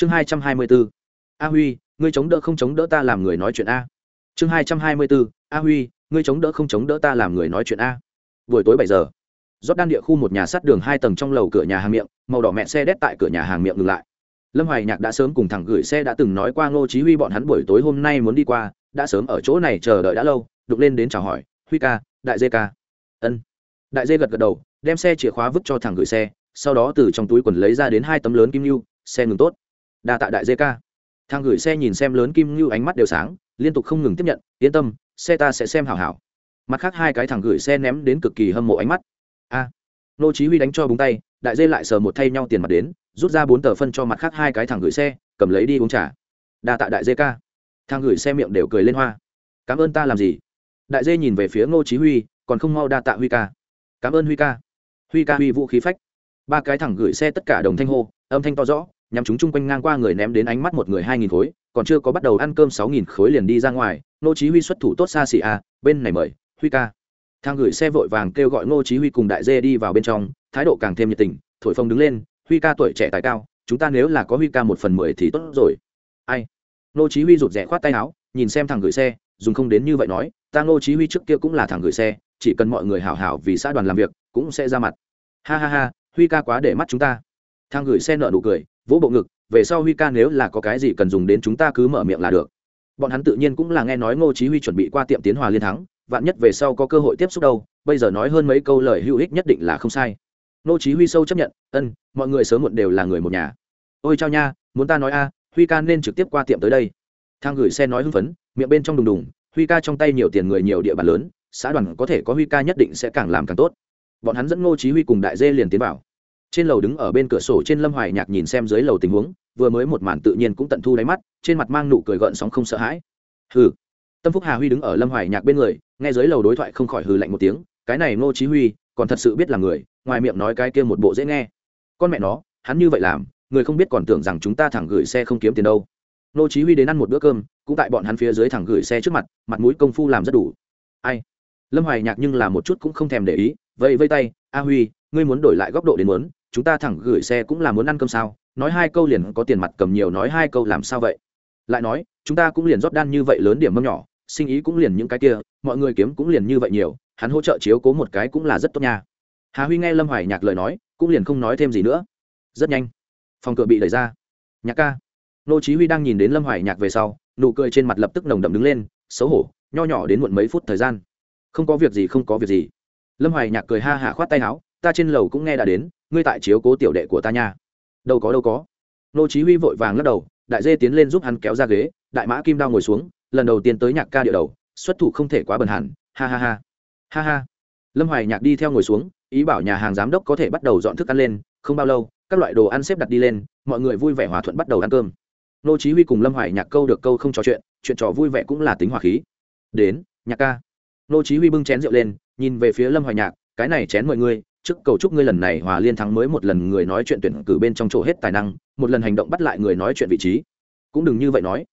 chương hai trăm hai mươi bốn a huy, ngươi chống đỡ không chống đỡ ta làm người nói chuyện a. Chương hai trăm hai mươi bốn a huy, ngươi chống đỡ không chống đỡ ta làm người nói chuyện a. Buổi tối bảy giờ. Rót đan địa khu một nhà sắt đường hai tầng trong lầu cửa nhà hàng miệng, màu đỏ mẹ xe đét tại cửa nhà hàng miệng ngừng lại. Lâm hoài nhạc đã sớm cùng thẳng gửi xe đã từng nói qua ngô chí huy bọn hắn buổi tối hôm nay muốn đi qua, đã sớm ở chỗ này chờ đợi đã lâu đục lên đến chào hỏi, huy ca, đại dê ca. Ân. Đại dê gật gật đầu, đem xe chìa khóa vứt cho thẳng gửi xe, sau đó từ trong túi quần lấy ra đến hai tấm lớn kim lưu, xe ngừng tốt đa tạ đại dê ca thang gửi xe nhìn xem lớn kim ngưu ánh mắt đều sáng, liên tục không ngừng tiếp nhận, yên tâm, xe ta sẽ xem hảo hảo. Mặt khác hai cái thằng gửi xe ném đến cực kỳ hâm mộ ánh mắt. A. Nô chí huy đánh cho búng tay, đại dê lại sờ một thay nhau tiền mặt đến, rút ra bốn tờ phân cho mặt khác hai cái thằng gửi xe, cầm lấy đi uống trà. Đa tạ đại dê ca thang gửi xe miệng đều cười lên hoa. Cảm ơn ta làm gì? Đại dê nhìn về phía ngô chí huy, còn không mau đa tạ huy ca. Cảm ơn huy ca. Huy ca, huy vũ khí phách. Ba cái thằng gửi xe tất cả đồng thanh hô, âm thanh to rõ nhằm chúng chung quanh ngang qua người ném đến ánh mắt một người hai nghìn khối, còn chưa có bắt đầu ăn cơm sáu nghìn khối liền đi ra ngoài, ngô chí huy xuất thủ tốt xa xỉ à bên này mời, huy ca. Thang gửi xe vội vàng kêu gọi ngô chí huy cùng đại dê đi vào bên trong, thái độ càng thêm nhiệt tình, thổi phồng đứng lên, huy ca tuổi trẻ tài cao, chúng ta nếu là có huy ca một phần mười thì tốt rồi. Ai? Ngô chí huy rụt rè khoát tay áo, nhìn xem thằng gửi xe, dùng không đến như vậy nói, ta ngô chí huy trước kia cũng là thằng gửi xe, chỉ cần mọi người hảo hảo vì xã đoàn làm việc, cũng sẽ ra mặt. Ha ha ha, huy ca quá để mắt chúng ta. Thang gửi xe nợ nụ cười vỗ bộ ngực, về sau huy ca nếu là có cái gì cần dùng đến chúng ta cứ mở miệng là được. Bọn hắn tự nhiên cũng là nghe nói ngô chí huy chuẩn bị qua tiệm tiến hòa liên thắng, vạn nhất về sau có cơ hội tiếp xúc đâu, bây giờ nói hơn mấy câu lời hữu ích nhất định là không sai. Ngô chí huy sâu chấp nhận, ân, mọi người sớm muộn đều là người một nhà. Ôi chao nha, muốn ta nói a, huy ca nên trực tiếp qua tiệm tới đây. Thang gửi xe nói hưng phấn, miệng bên trong đùng đùng, huy ca trong tay nhiều tiền người nhiều địa bàn lớn, xã đoàn có thể có huy ca nhất định sẽ càng làm càng tốt. Bọn hắn dẫn ngô chí huy cùng đại dê liền tiến vào trên lầu đứng ở bên cửa sổ trên lâm hoài nhạc nhìn xem dưới lầu tình huống, vừa mới một màn tự nhiên cũng tận thu đáy mắt, trên mặt mang nụ cười gợn sóng không sợ hãi. Hừ. Tâm phúc hà huy đứng ở lâm hoài nhạc bên người, nghe dưới lầu đối thoại không khỏi hừ lạnh một tiếng, cái này ngô chí huy, còn thật sự biết là người, ngoài miệng nói cái kia một bộ dễ nghe. Con mẹ nó, hắn như vậy làm, người không biết còn tưởng rằng chúng ta thẳng gửi xe không kiếm tiền đâu. Ngô chí huy đến ăn một bữa cơm, cũng tại bọn hắn phía dưới thẳng gửi xe trước mặt mặt mũi công phu làm rất đủ. Ai? Lâm hoài nhạc nhưng là một chút cũng không thèm để ý vậy vây tay, a huy ngươi muốn đổi lại góc độ đến muốn, chúng ta thẳng gửi xe cũng là muốn ăn cơm sao? Nói hai câu liền có tiền mặt cầm nhiều, nói hai câu làm sao vậy? Lại nói, chúng ta cũng liền rót đan như vậy lớn điểm mâm nhỏ, sinh ý cũng liền những cái kia, mọi người kiếm cũng liền như vậy nhiều, hắn hỗ trợ chiếu cố một cái cũng là rất tốt nha. Hà huy nghe lâm hoài nhạc lời nói, cũng liền không nói thêm gì nữa. Rất nhanh, phòng cửa bị đẩy ra. Nhạc ca. Nô chí huy đang nhìn đến lâm hoài nhạc về sau, nụ cười trên mặt lập tức nồng đậm đứng lên, xấu hổ, nho nhỏ đến muộn mấy phút thời gian. Không có việc gì, không có việc gì. Lâm hoài nhạc cười ha hả khoát tay áo ta trên lầu cũng nghe đã đến, ngươi tại chiếu cố tiểu đệ của ta nha. Đâu có đâu có. Nô chí huy vội vàng lắc đầu, đại dê tiến lên giúp hắn kéo ra ghế, đại mã kim đao ngồi xuống, lần đầu tiên tới nhạc ca địa đầu, xuất thủ không thể quá bần hẳn, ha ha ha. Ha ha. Lâm hoài nhạc đi theo ngồi xuống, ý bảo nhà hàng giám đốc có thể bắt đầu dọn thức ăn lên, không bao lâu, các loại đồ ăn xếp đặt đi lên, mọi người vui vẻ hòa thuận bắt đầu ăn cơm. Nô chí huy cùng lâm hoài nhạc câu được câu không trò chuyện chuyện trò vui vẻ cũng là tính hòa khí. Đến, nhạc ca. Nô chí huy bưng chén rượu lên, nhìn về phía lâm hoài nhạc, cái này chén mọi người trước cầu chúc ngươi lần này hòa liên thắng mới một lần người nói chuyện tuyển cử bên trong chỗ hết tài năng, một lần hành động bắt lại người nói chuyện vị trí. Cũng đừng như vậy nói.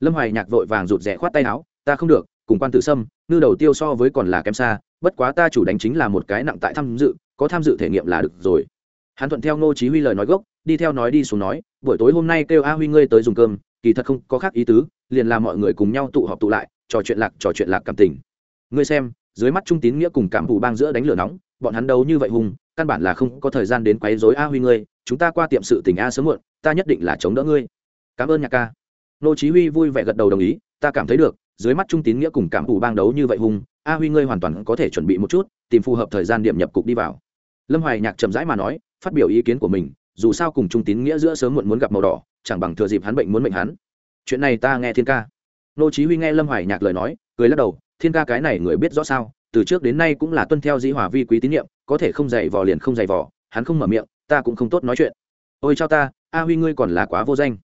Lâm hoài nhạc vội vàng rụt rè khoát tay áo, ta không được, cùng quan tử sâm ngư đầu tiêu so với còn là kém xa, bất quá ta chủ đánh chính là một cái nặng tại tham dự, có tham dự thể nghiệm là được rồi. Hắn thuận theo ngô chí huy lời nói gốc, đi theo nói đi xuống nói, buổi tối hôm nay kêu a huy ngươi tới dùng cơm, kỳ thật không có khác ý tứ, liền là mọi người cùng nhau tụ họp tụ lại, trò chuyện lạc, trò chuyện lạc cảm tình. Ngươi xem, dưới mắt trung tín nghĩa cùng cảm thù bang giữa đánh lửa nóng bọn hắn đấu như vậy hùng, căn bản là không có thời gian đến quấy rối a huy ngươi, chúng ta qua tiệm sự tình a sớm muộn, ta nhất định là chống đỡ ngươi. Cảm ơn nhạc ca. Nô chí huy vui vẻ gật đầu đồng ý, ta cảm thấy được, dưới mắt trung tín nghĩa cùng cảm thủ bang đấu như vậy hùng, a huy ngươi hoàn toàn có thể chuẩn bị một chút, tìm phù hợp thời gian điểm nhập cục đi vào. Lâm hoài nhạc chậm rãi mà nói, phát biểu ý kiến của mình, dù sao cùng trung tín nghĩa giữa sớm muộn muốn gặp màu đỏ, chẳng bằng thừa dịp hắn bệnh muốn mệnh hắn. Chuyện này ta nghe thiên ca. Nô chí huy nghe lâm hoài nhạc lời nói, cười lắc đầu, thiên ca cái này người biết rõ sao từ trước đến nay cũng là tuân theo dĩ hòa vi quý tín nhiệm, có thể không dày vò liền không dày vò, hắn không mở miệng, ta cũng không tốt nói chuyện. Ôi chao ta, a huy ngươi còn là quá vô danh.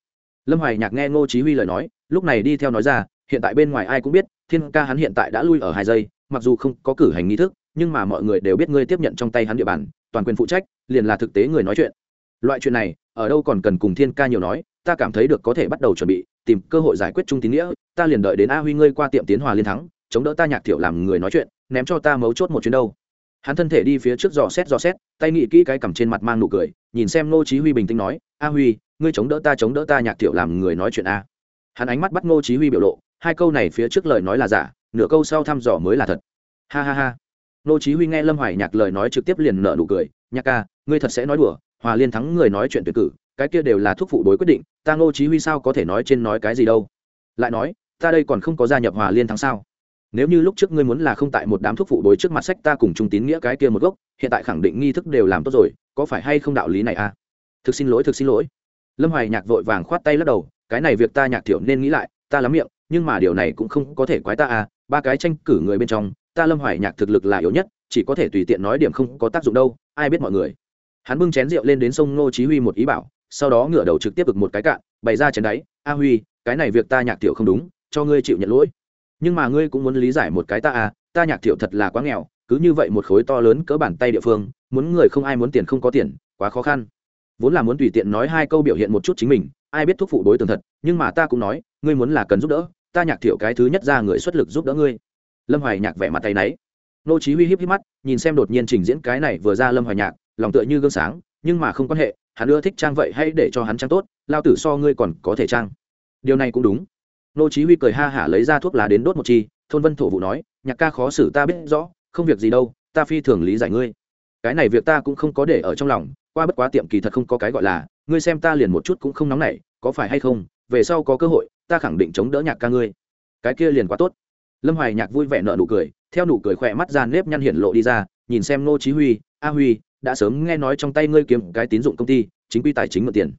Lâm hoài nhạc nghe ngô chí huy lời nói, lúc này đi theo nói ra, hiện tại bên ngoài ai cũng biết, thiên ca hắn hiện tại đã lui ở hai giây, mặc dù không có cử hành nghi thức, nhưng mà mọi người đều biết ngươi tiếp nhận trong tay hắn địa bàn, toàn quyền phụ trách, liền là thực tế người nói chuyện. Loại chuyện này, ở đâu còn cần cùng thiên ca nhiều nói, ta cảm thấy được có thể bắt đầu chuẩn bị, tìm cơ hội giải quyết trung tín nghĩa, ta liền đợi đến a huy ngươi qua tiệm tiến hòa liên thắng chống đỡ ta nhạc thiểu làm người nói chuyện, ném cho ta mấu chốt một chuyến đâu. Hắn thân thể đi phía trước dò xét dò xét, tay nghị kỹ cái cằm trên mặt mang nụ cười, nhìn xem ngô chí huy bình tĩnh nói, a huy, ngươi chống đỡ ta chống đỡ ta nhạc tiểu làm người nói chuyện a. Hắn ánh mắt bắt ngô chí huy biểu lộ, hai câu này phía trước lời nói là giả, nửa câu sau thăm dò mới là thật. Ha ha ha. Ngô chí huy nghe lâm hoài nhạc lời nói trực tiếp liền nở nụ cười, nhạc ca, ngươi thật sẽ nói đùa, hòa liên thắng người nói chuyện tuyệt cử, cái kia đều là thuốc phụ đối quyết định, ta ngô chí huy sao có thể nói trên nói cái gì đâu? Lại nói, ta đây còn không có gia nhập hòa liên thắng sao? Nếu như lúc trước ngươi muốn là không tại một đám thuốc phụ đối trước mặt sách ta cùng trung tín nghĩa cái kia một gốc, hiện tại khẳng định nghi thức đều làm tốt rồi, có phải hay không đạo lý này à? Thực xin lỗi, thực xin lỗi. Lâm hoài nhạc vội vàng khoát tay lắc đầu, cái này việc ta nhạc thiểu nên nghĩ lại, ta lắm miệng, nhưng mà điều này cũng không có thể quái ta à ba cái tranh cử người bên trong, ta lâm hoài nhạc thực lực là yếu nhất, chỉ có thể tùy tiện nói điểm không có tác dụng đâu, ai biết mọi người. Hắn bưng chén rượu lên đến sông ngô chí huy một ý bảo, sau đó ngửa đầu trực tiếp được một cái cạn, bày ra chén đáy, a huy, cái này việc ta nhạc tiểu không đúng, cho ngươi chịu nhận lỗi nhưng mà ngươi cũng muốn lý giải một cái ta à ta nhạc thiệu thật là quá nghèo, cứ như vậy một khối to lớn cỡ bàn tay địa phương, muốn người không ai muốn tiền không có tiền, quá khó khăn. Vốn là muốn tùy tiện nói hai câu biểu hiện một chút chính mình, ai biết thuốc phụ đối tường thật, nhưng mà ta cũng nói, ngươi muốn là cần giúp đỡ, ta nhạc thiệu cái thứ nhất ra người xuất lực giúp đỡ ngươi. Lâm hoài nhạc vẻ mặt tay náy. Nô chí huy híp híp mắt, nhìn xem đột nhiên trình diễn cái này vừa ra lâm hoài nhạc, lòng tựa như gương sáng, nhưng mà không quan hệ, hắn ưa thích trang vậy hãy để cho hắn trang tốt, lao tử so ngươi còn có thể trang. Điều này cũng đúng nô chí huy cười ha hả lấy ra thuốc lá đến đốt một chi, thôn vân thổ vụ nói, nhạc ca khó xử ta biết rõ, không việc gì đâu, ta phi thường lý giải ngươi. Cái này việc ta cũng không có để ở trong lòng, qua bất quá tiệm kỳ thật không có cái gọi là, ngươi xem ta liền một chút cũng không nóng nảy, có phải hay không, về sau có cơ hội, ta khẳng định chống đỡ nhạc ca ngươi. Cái kia liền quá tốt. Lâm hoài nhạc vui vẻ nợ nụ cười, theo nụ cười khỏe mắt ra nếp nhăn hiện lộ đi ra, nhìn xem nô chí huy, a huy, đã sớm nghe nói trong tay ngươi kiếm cái tín dụng công ty, chính quy tài chính mượn tiền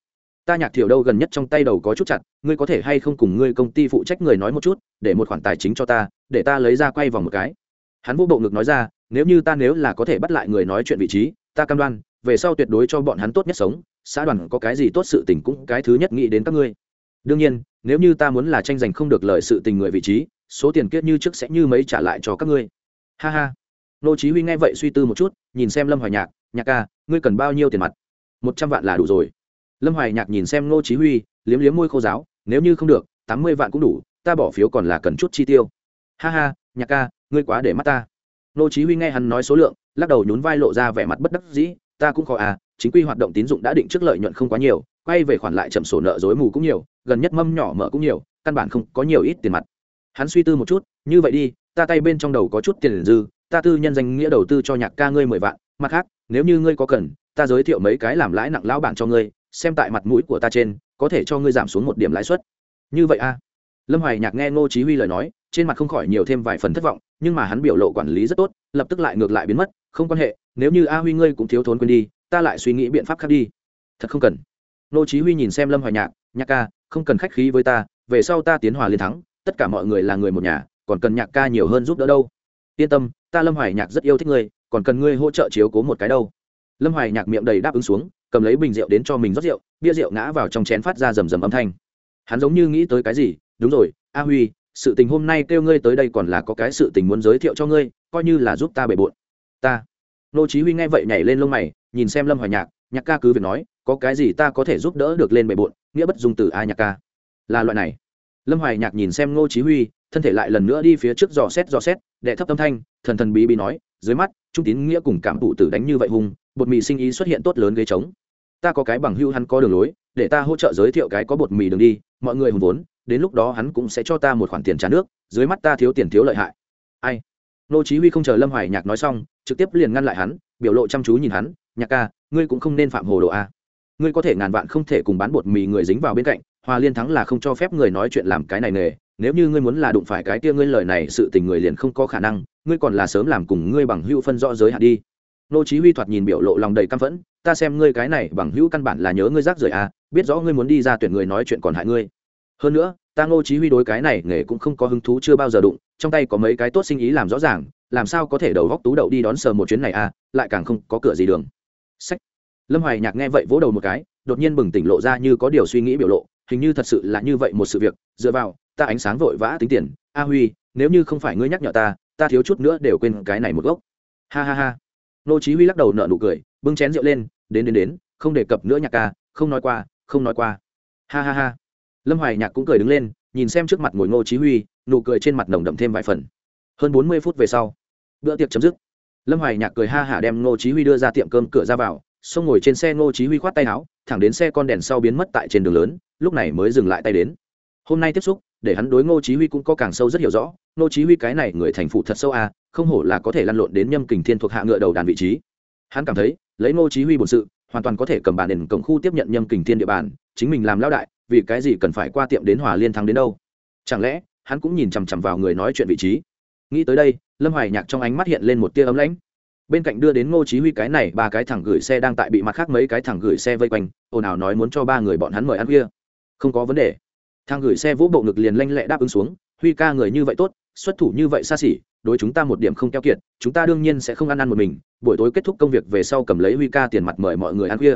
ta nhạc thiểu đâu gần nhất trong tay đầu có chút chặt, ngươi có thể hay không cùng ngươi công ty phụ trách người nói một chút, để một khoản tài chính cho ta, để ta lấy ra quay vòng một cái. Hắn vô bộ ngực nói ra, nếu như ta nếu là có thể bắt lại người nói chuyện vị trí, ta cam đoan, về sau tuyệt đối cho bọn hắn tốt nhất sống, xã đoàn có cái gì tốt sự tình cũng cái thứ nhất nghĩ đến các ngươi. Đương nhiên, nếu như ta muốn là tranh giành không được lời sự tình người vị trí, số tiền kiết như trước sẽ như mấy trả lại cho các ngươi. Ha ha. Nô chí huy nghe vậy suy tư một chút, nhìn xem lâm hoài nhạc nhạc ca, ngươi cần bao nhiêu tiền mặt? Một trăm vạn là đủ rồi lâm hoài nhạc nhìn xem ngô chí huy, liếm liếm môi khô giáo, nếu như không được, tám mươi vạn cũng đủ, ta bỏ phiếu còn là cần chút chi tiêu. Ha ha, nhạc ca, ngươi quá để mắt ta. Ngô chí huy nghe hắn nói số lượng, lắc đầu nhún vai lộ ra vẻ mặt bất đắc dĩ, ta cũng khó à chính quy hoạt động tín dụng đã định trước lợi nhuận không quá nhiều, quay về khoản lại chậm sổ nợ dối mù cũng nhiều, gần nhất mâm nhỏ mở cũng nhiều, căn bản không có nhiều ít tiền mặt. Hắn suy tư một chút, như vậy đi, ta tay bên trong đầu có chút tiền dư, ta tư nhân danh nghĩa đầu tư cho nhạc ca ngươi mười vạn, mặt khác, nếu như ngươi có cần, ta giới thiệu mấy cái làm lãi nặng lão bản cho ngươi xem tại mặt mũi của ta trên, có thể cho ngươi giảm xuống một điểm lãi suất. Như vậy a? À? lâm hoài nhạc nghe ngô chí huy lời nói, trên mặt không khỏi nhiều thêm vài phần thất vọng, nhưng mà hắn biểu lộ quản lý rất tốt, lập tức lại ngược lại biến mất, không quan hệ, nếu như a huy ngươi cũng thiếu thốn quên đi, ta lại suy nghĩ biện pháp khác đi. Thật không cần. Ngô chí huy nhìn xem lâm hoài nhạc nhạc ca, không cần khách khí với ta, về sau ta tiến hòa liên thắng, tất cả mọi người là người một nhà, còn cần nhạc ca nhiều hơn giúp đỡ đâu? Yên tâm, ta lâm hoài nhạc rất yêu thích ngươi, còn cần ngươi hỗ trợ chiếu cố một cái đâu. Lâm hoài nhạc miệng đầy đáp ứng xuống cầm lấy bình rượu đến cho mình rót rượu, bia rượu ngã vào trong chén phát ra rầm rầm âm thanh. Hắn giống như nghĩ tới cái gì, đúng rồi, a huy, sự tình hôm nay kêu ngươi tới đây còn là có cái sự tình muốn giới thiệu cho ngươi, coi như là giúp ta bề bộn. Ta? Nô chí huy nghe vậy nhảy lên lông mày, nhìn xem lâm hoài nhạc nhạc ca cứ việc nói, có cái gì ta có thể giúp đỡ được lên bề bộn, nghĩa bất dung từ a nhạc ca. Là loại này. Lâm hoài nhạc nhìn xem nô chí huy, thân thể lại lần nữa đi phía trước dò xét dò xét, đệ thấp âm thanh, thần thần bí bí nói, dưới mắt, trung tín nghĩa cùng cảm tụ tử đánh như vậy hung bột mì sinh ý xuất hiện tốt lớn ghế trống ta có cái bằng hưu hắn có đường lối, để ta hỗ trợ giới thiệu cái có bột mì đường đi, mọi người hùng vốn, đến lúc đó hắn cũng sẽ cho ta một khoản tiền trả nước, dưới mắt ta thiếu tiền thiếu lợi hại. Ai? Nô chí huy không chờ lâm hoài nhạc nói xong, trực tiếp liền ngăn lại hắn, biểu lộ chăm chú nhìn hắn, nhạc ca, ngươi cũng không nên phạm hồ đồ a. Ngươi có thể ngàn vạn không thể cùng bán bột mì người dính vào bên cạnh, hòa liên thắng là không cho phép người nói chuyện làm cái này nghề, nếu như ngươi muốn là đụng phải cái kia ngươi lời này sự tình người liền không có khả năng, ngươi còn là sớm làm cùng ngươi bằng hữu phân rõ giới hạn đi nô chí huy thoạt nhìn biểu lộ lòng đầy căm phẫn, ta xem ngươi cái này bằng hữu căn bản là nhớ ngươi rác rưởi à biết rõ ngươi muốn đi ra tuyển người nói chuyện còn hại ngươi. Hơn nữa, ta ngô chí huy đối cái này nghề cũng không có hứng thú chưa bao giờ đụng, trong tay có mấy cái tốt sinh ý làm rõ ràng, làm sao có thể đầu góc tú đậu đi đón sờ một chuyến này à lại càng không có cửa gì đường. Sách. Lâm hoài nhạc nghe vậy vỗ đầu một cái, đột nhiên bừng tỉnh lộ ra như có điều suy nghĩ biểu lộ, hình như thật sự là như vậy một sự việc, dựa vào, ta ánh sáng vội vã tính tiền. A huy, nếu như không phải ngươi nhắc nhở ta ta thiếu chút nữa đều quên cái này một gốc. Ha ha ha nô chí huy lắc đầu nở nụ cười, bưng chén rượu lên, đến đến đến, không đề cập nữa nhạc ca, không nói qua, không nói qua. Ha ha ha. Lâm hoài nhạc cũng cười đứng lên, nhìn xem trước mặt ngồi ngô chí huy, nụ cười trên mặt nồng đậm thêm vài phần. Hơn 40 phút về sau, bữa tiệc chấm dứt. Lâm hoài nhạc cười ha hả đem ngô chí huy đưa ra tiệm cơm cửa ra vào, xong ngồi trên xe ngô chí huy khoát tay áo, thẳng đến xe con đèn sau biến mất tại trên đường lớn, lúc này mới dừng lại tay đến. Hôm nay tiếp xúc, để hắn đối ngô chí huy cũng có càng sâu rất hiểu rõ, ngô chí huy cái này người thành phụ thật sâu à không hổ là có thể lăn lộn đến nhâm kình thiên thuộc hạ ngựa đầu đàn vị trí. Hắn cảm thấy, lấy ngô chí huy bổn sự, hoàn toàn có thể cầm bàn đền cổng khu tiếp nhận nhâm kình thiên địa bàn, chính mình làm lao đại, vì cái gì cần phải qua tiệm đến hòa liên thắng đến đâu? Chẳng lẽ, hắn cũng nhìn chằm chằm vào người nói chuyện vị trí? Nghĩ tới đây, lâm hoài nhạc trong ánh mắt hiện lên một tia ấm lãnh. Bên cạnh đưa đến ngô chí huy cái này, ba cái thẳng gửi xe đang tại bị mặt khác mấy cái thẳng gửi xe vây quanh, ồn ào nói muốn cho ba người bọn hắn mời ăn kia không có vấn đề. Thằng gửi xe vũ bộ ngực liền lanh lẹ đáp ứng xuống, huy ca người như vậy tốt xuất thủ như vậy xa xỉ, đối chúng ta một điểm không keo kiệt, chúng ta đương nhiên sẽ không ăn ăn một mình, buổi tối kết thúc công việc về sau cầm lấy huy ca tiền mặt mời mọi người ăn khuya.